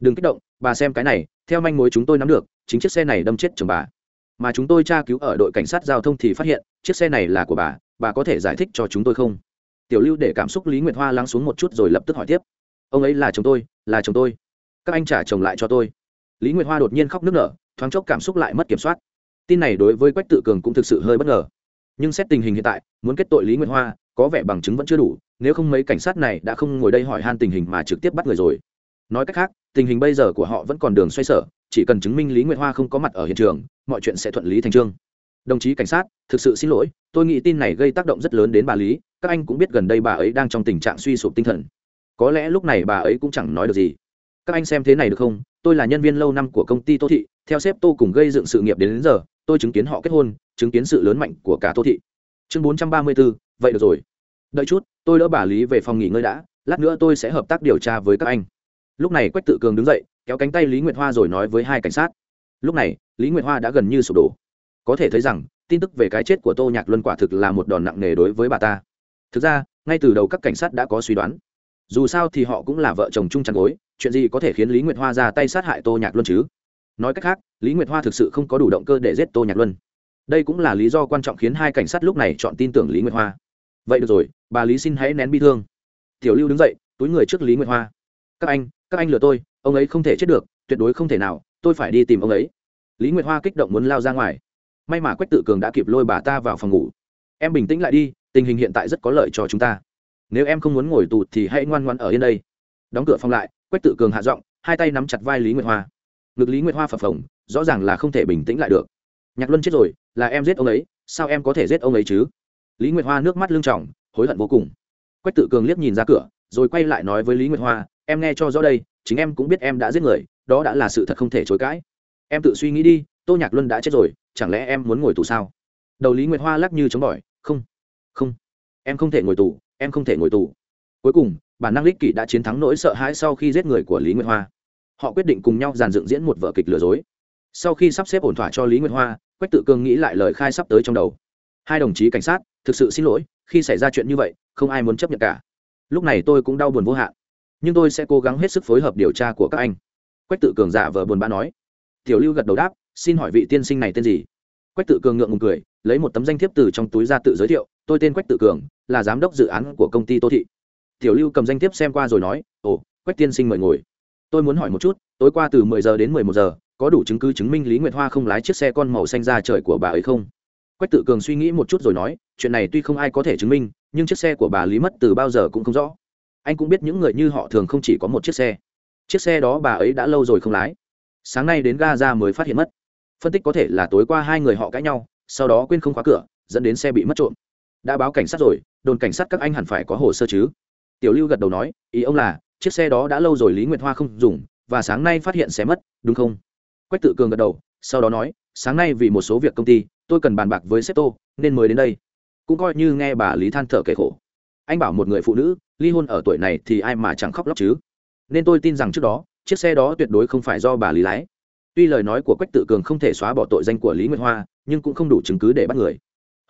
Đừng kích động, bà xem cái này, theo manh mối chúng tôi nắm được, chính chiếc xe này đâm chết chồng bà mà chúng tôi tra cứu ở đội cảnh sát giao thông thì phát hiện, chiếc xe này là của bà bà có thể giải thích cho chúng tôi không? Tiểu lưu để cảm xúc lý nguyệt hoa lắng xuống một chút rồi lập tức hỏi tiếp. Ông ấy là chồng tôi, là chồng tôi. Các anh trả chồng lại cho tôi. Lý nguyệt hoa đột nhiên khóc nức nở, thoáng chốc cảm xúc lại mất kiểm soát. Tin này đối với quách tự cường cũng thực sự hơi bất ngờ. Nhưng xét tình hình hiện tại, muốn kết tội lý nguyệt hoa, có vẻ bằng chứng vẫn chưa đủ, nếu không mấy cảnh sát này đã không ngồi đây hỏi han tình hình mà trực tiếp bắt người rồi. Nói cách khác, tình hình bây giờ của họ vẫn còn đường xoay sở chỉ cần chứng minh lý nguyệt hoa không có mặt ở hiện trường mọi chuyện sẽ thuận lý thành trương đồng chí cảnh sát thực sự xin lỗi tôi nghĩ tin này gây tác động rất lớn đến bà lý các anh cũng biết gần đây bà ấy đang trong tình trạng suy sụp tinh thần. Có lẽ lúc này bà ấy cũng chẳng nói được gì. Các anh xem thế này được không? Tôi là nhân viên lâu năm của công ty tô thị theo sếp tô cùng gây dựng sự nghiệp đến, đến giờ tôi chứng kiến họ kết hôn chứng kiến sự lớn mạnh của cả tô thị. Chương bốn trăm ba mươi bốn vậy được rồi. Đợi chút tôi đỡ bà lý về phòng nghỉ ngơi đã lát nữa tôi sẽ hợp tác điều tra với các anh. Lúc này quách tự cường đứng dậy kéo cánh tay lý nguyệt hoa rồi nói với hai cảnh sát. Lúc này, lý nguyệt hoa đã gần như sụp đổ. Có thể thấy rằng, tin tức về cái chết của tô nhạc luân quả thực là một đòn nặng nề đối với bà ta. Thực ra, ngay từ đầu các cảnh sát đã có suy đoán. Dù sao thì họ cũng là vợ chồng chung chăn gối, chuyện gì có thể khiến lý nguyệt hoa ra tay sát hại tô nhạc luân chứ? Nói cách khác, lý nguyệt hoa thực sự không có đủ động cơ để giết tô nhạc luân. Đây cũng là lý do quan trọng khiến hai cảnh sát lúc này chọn tin tưởng lý nguyệt hoa. Vậy được rồi, bà lý xin hãy nén bi thương. Tiểu lưu đứng dậy, túi người trước lý nguyệt hoa. Các anh các anh lừa tôi ông ấy không thể chết được, tuyệt đối không thể nào, tôi phải đi tìm ông ấy. Lý nguyệt hoa kích động muốn lao ra ngoài. May mà quách tự cường đã kịp lôi bà ta vào phòng ngủ. Em bình tĩnh lại đi, tình hình hiện tại rất có lợi cho chúng ta. Nếu em không muốn ngồi tù thì hãy ngoan ngoan ở yên đây. Đóng cửa phòng lại, quách tự cường hạ giọng, hai tay nắm chặt vai lý nguyệt hoa. Ngực lý nguyệt hoa phập phồng, rõ ràng là không thể bình tĩnh lại được. Nhạc luân chết rồi, là em giết ông ấy, sao em có thể giết ông ấy chứ? Lý nguyệt hoa nước mắt lưng tròng, hối hận vô cùng. Quách tự cường liếc nhìn ra cửa, rồi quay lại nói với lý nguyệt hoa em nghe cho rõ đây, chính em cũng biết em đã giết người, đó đã là sự thật không thể chối cãi. Em tự suy nghĩ đi, tô nhạc luân đã chết rồi, chẳng lẽ em muốn ngồi tù sao? Đầu lý nguyệt hoa lắc như chống bỏi, không không, em không thể ngồi tù, em không thể ngồi tù. Cuối cùng, bản năng lích kỷ đã chiến thắng nỗi sợ hãi sau khi giết người của lý nguyệt hoa. Họ quyết định cùng nhau dàn dựng diễn một vở kịch lừa dối. Sau khi sắp xếp ổn thỏa cho lý nguyệt hoa, quách tự cương nghĩ lại lời khai sắp tới trong đầu. Hai đồng chí cảnh sát, thực sự xin lỗi, khi xảy ra chuyện như vậy, không ai muốn chấp nhận cả. Lúc này tôi cũng đau buồn vô hạn nhưng tôi sẽ cố gắng hết sức phối hợp điều tra của các anh. Quách tự cường giả vờ buồn bã nói. Tiểu lưu gật đầu đáp, xin hỏi vị tiên sinh này tên gì? Quách tự cường ngượng ngùng cười, lấy một tấm danh thiếp từ trong túi ra tự giới thiệu, tôi tên quách tự cường, là giám đốc dự án của công ty tô thị. Tiểu lưu cầm danh thiếp xem qua rồi nói, ồ, quách tiên sinh mời ngồi. Tôi muốn hỏi một chút, tối qua từ mười giờ đến mười một giờ, có đủ chứng cứ chứng minh lý nguyệt hoa không lái chiếc xe con màu xanh ra trời của bà ấy không? Quách tự cường suy nghĩ một chút rồi nói, chuyện này tuy không ai có thể chứng minh, nhưng chiếc xe của bà lý mất từ bao giờ cũng không rõ anh cũng biết những người như họ thường không chỉ có một chiếc xe. Chiếc xe đó bà ấy đã lâu rồi không lái. Sáng nay đến ga ra mới phát hiện mất. Phân tích có thể là tối qua hai người họ cãi nhau, sau đó quên không khóa cửa, dẫn đến xe bị mất trộm. Đã báo cảnh sát rồi, đồn cảnh sát các anh hẳn phải có hồ sơ chứ? Tiểu lưu gật đầu nói, ý ông là, chiếc xe đó đã lâu rồi lý nguyệt hoa không dùng, và sáng nay phát hiện xe mất, đúng không? Quách tự cường gật đầu, sau đó nói, sáng nay vì một số việc công ty, tôi cần bàn bạc với sếp tô nên mới đến đây. Cũng coi như nghe bà lý than thở kể khổ. Anh bảo một người phụ nữ ly hôn ở tuổi này thì ai mà chẳng khóc lóc chứ? Nên tôi tin rằng trước đó, chiếc xe đó tuyệt đối không phải do bà lý lái. Tuy lời nói của quách tự cường không thể xóa bỏ tội danh của lý nguyệt hoa, nhưng cũng không đủ chứng cứ để bắt người.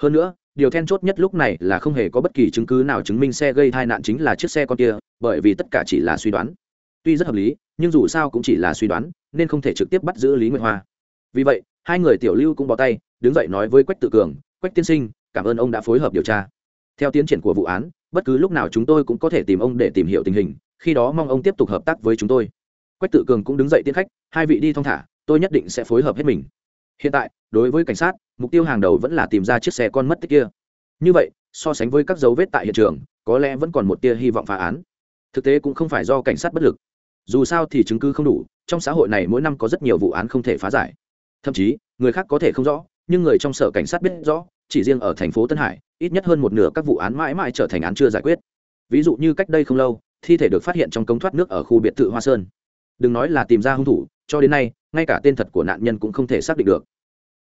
Hơn nữa, điều then chốt nhất lúc này là không hề có bất kỳ chứng cứ nào chứng minh xe gây tai nạn chính là chiếc xe con kia, bởi vì tất cả chỉ là suy đoán. Tuy rất hợp lý, nhưng dù sao cũng chỉ là suy đoán, nên không thể trực tiếp bắt giữ lý nguyệt hoa. Vì vậy, hai người tiểu lưu cũng bỏ tay, đứng dậy nói với quách tự cường, quách tiên sinh, cảm ơn ông đã phối hợp điều tra. Theo tiến triển của vụ án bất cứ lúc nào chúng tôi cũng có thể tìm ông để tìm hiểu tình hình, khi đó mong ông tiếp tục hợp tác với chúng tôi. Quách tự cường cũng đứng dậy tiến khách, hai vị đi thong thả, tôi nhất định sẽ phối hợp hết mình. Hiện tại, đối với cảnh sát, mục tiêu hàng đầu vẫn là tìm ra chiếc xe con mất tích kia. Như vậy, so sánh với các dấu vết tại hiện trường, có lẽ vẫn còn một tia hy vọng phá án. Thực tế cũng không phải do cảnh sát bất lực. Dù sao thì chứng cứ không đủ, trong xã hội này mỗi năm có rất nhiều vụ án không thể phá giải. Thậm chí, người khác có thể không rõ, nhưng người trong sở cảnh sát biết rõ chỉ riêng ở thành phố tân hải, ít nhất hơn một nửa các vụ án mãi mãi trở thành án chưa giải quyết. Ví dụ như cách đây không lâu, thi thể được phát hiện trong cống thoát nước ở khu biệt thự hoa sơn. Đừng nói là tìm ra hung thủ, cho đến nay, ngay cả tên thật của nạn nhân cũng không thể xác định được.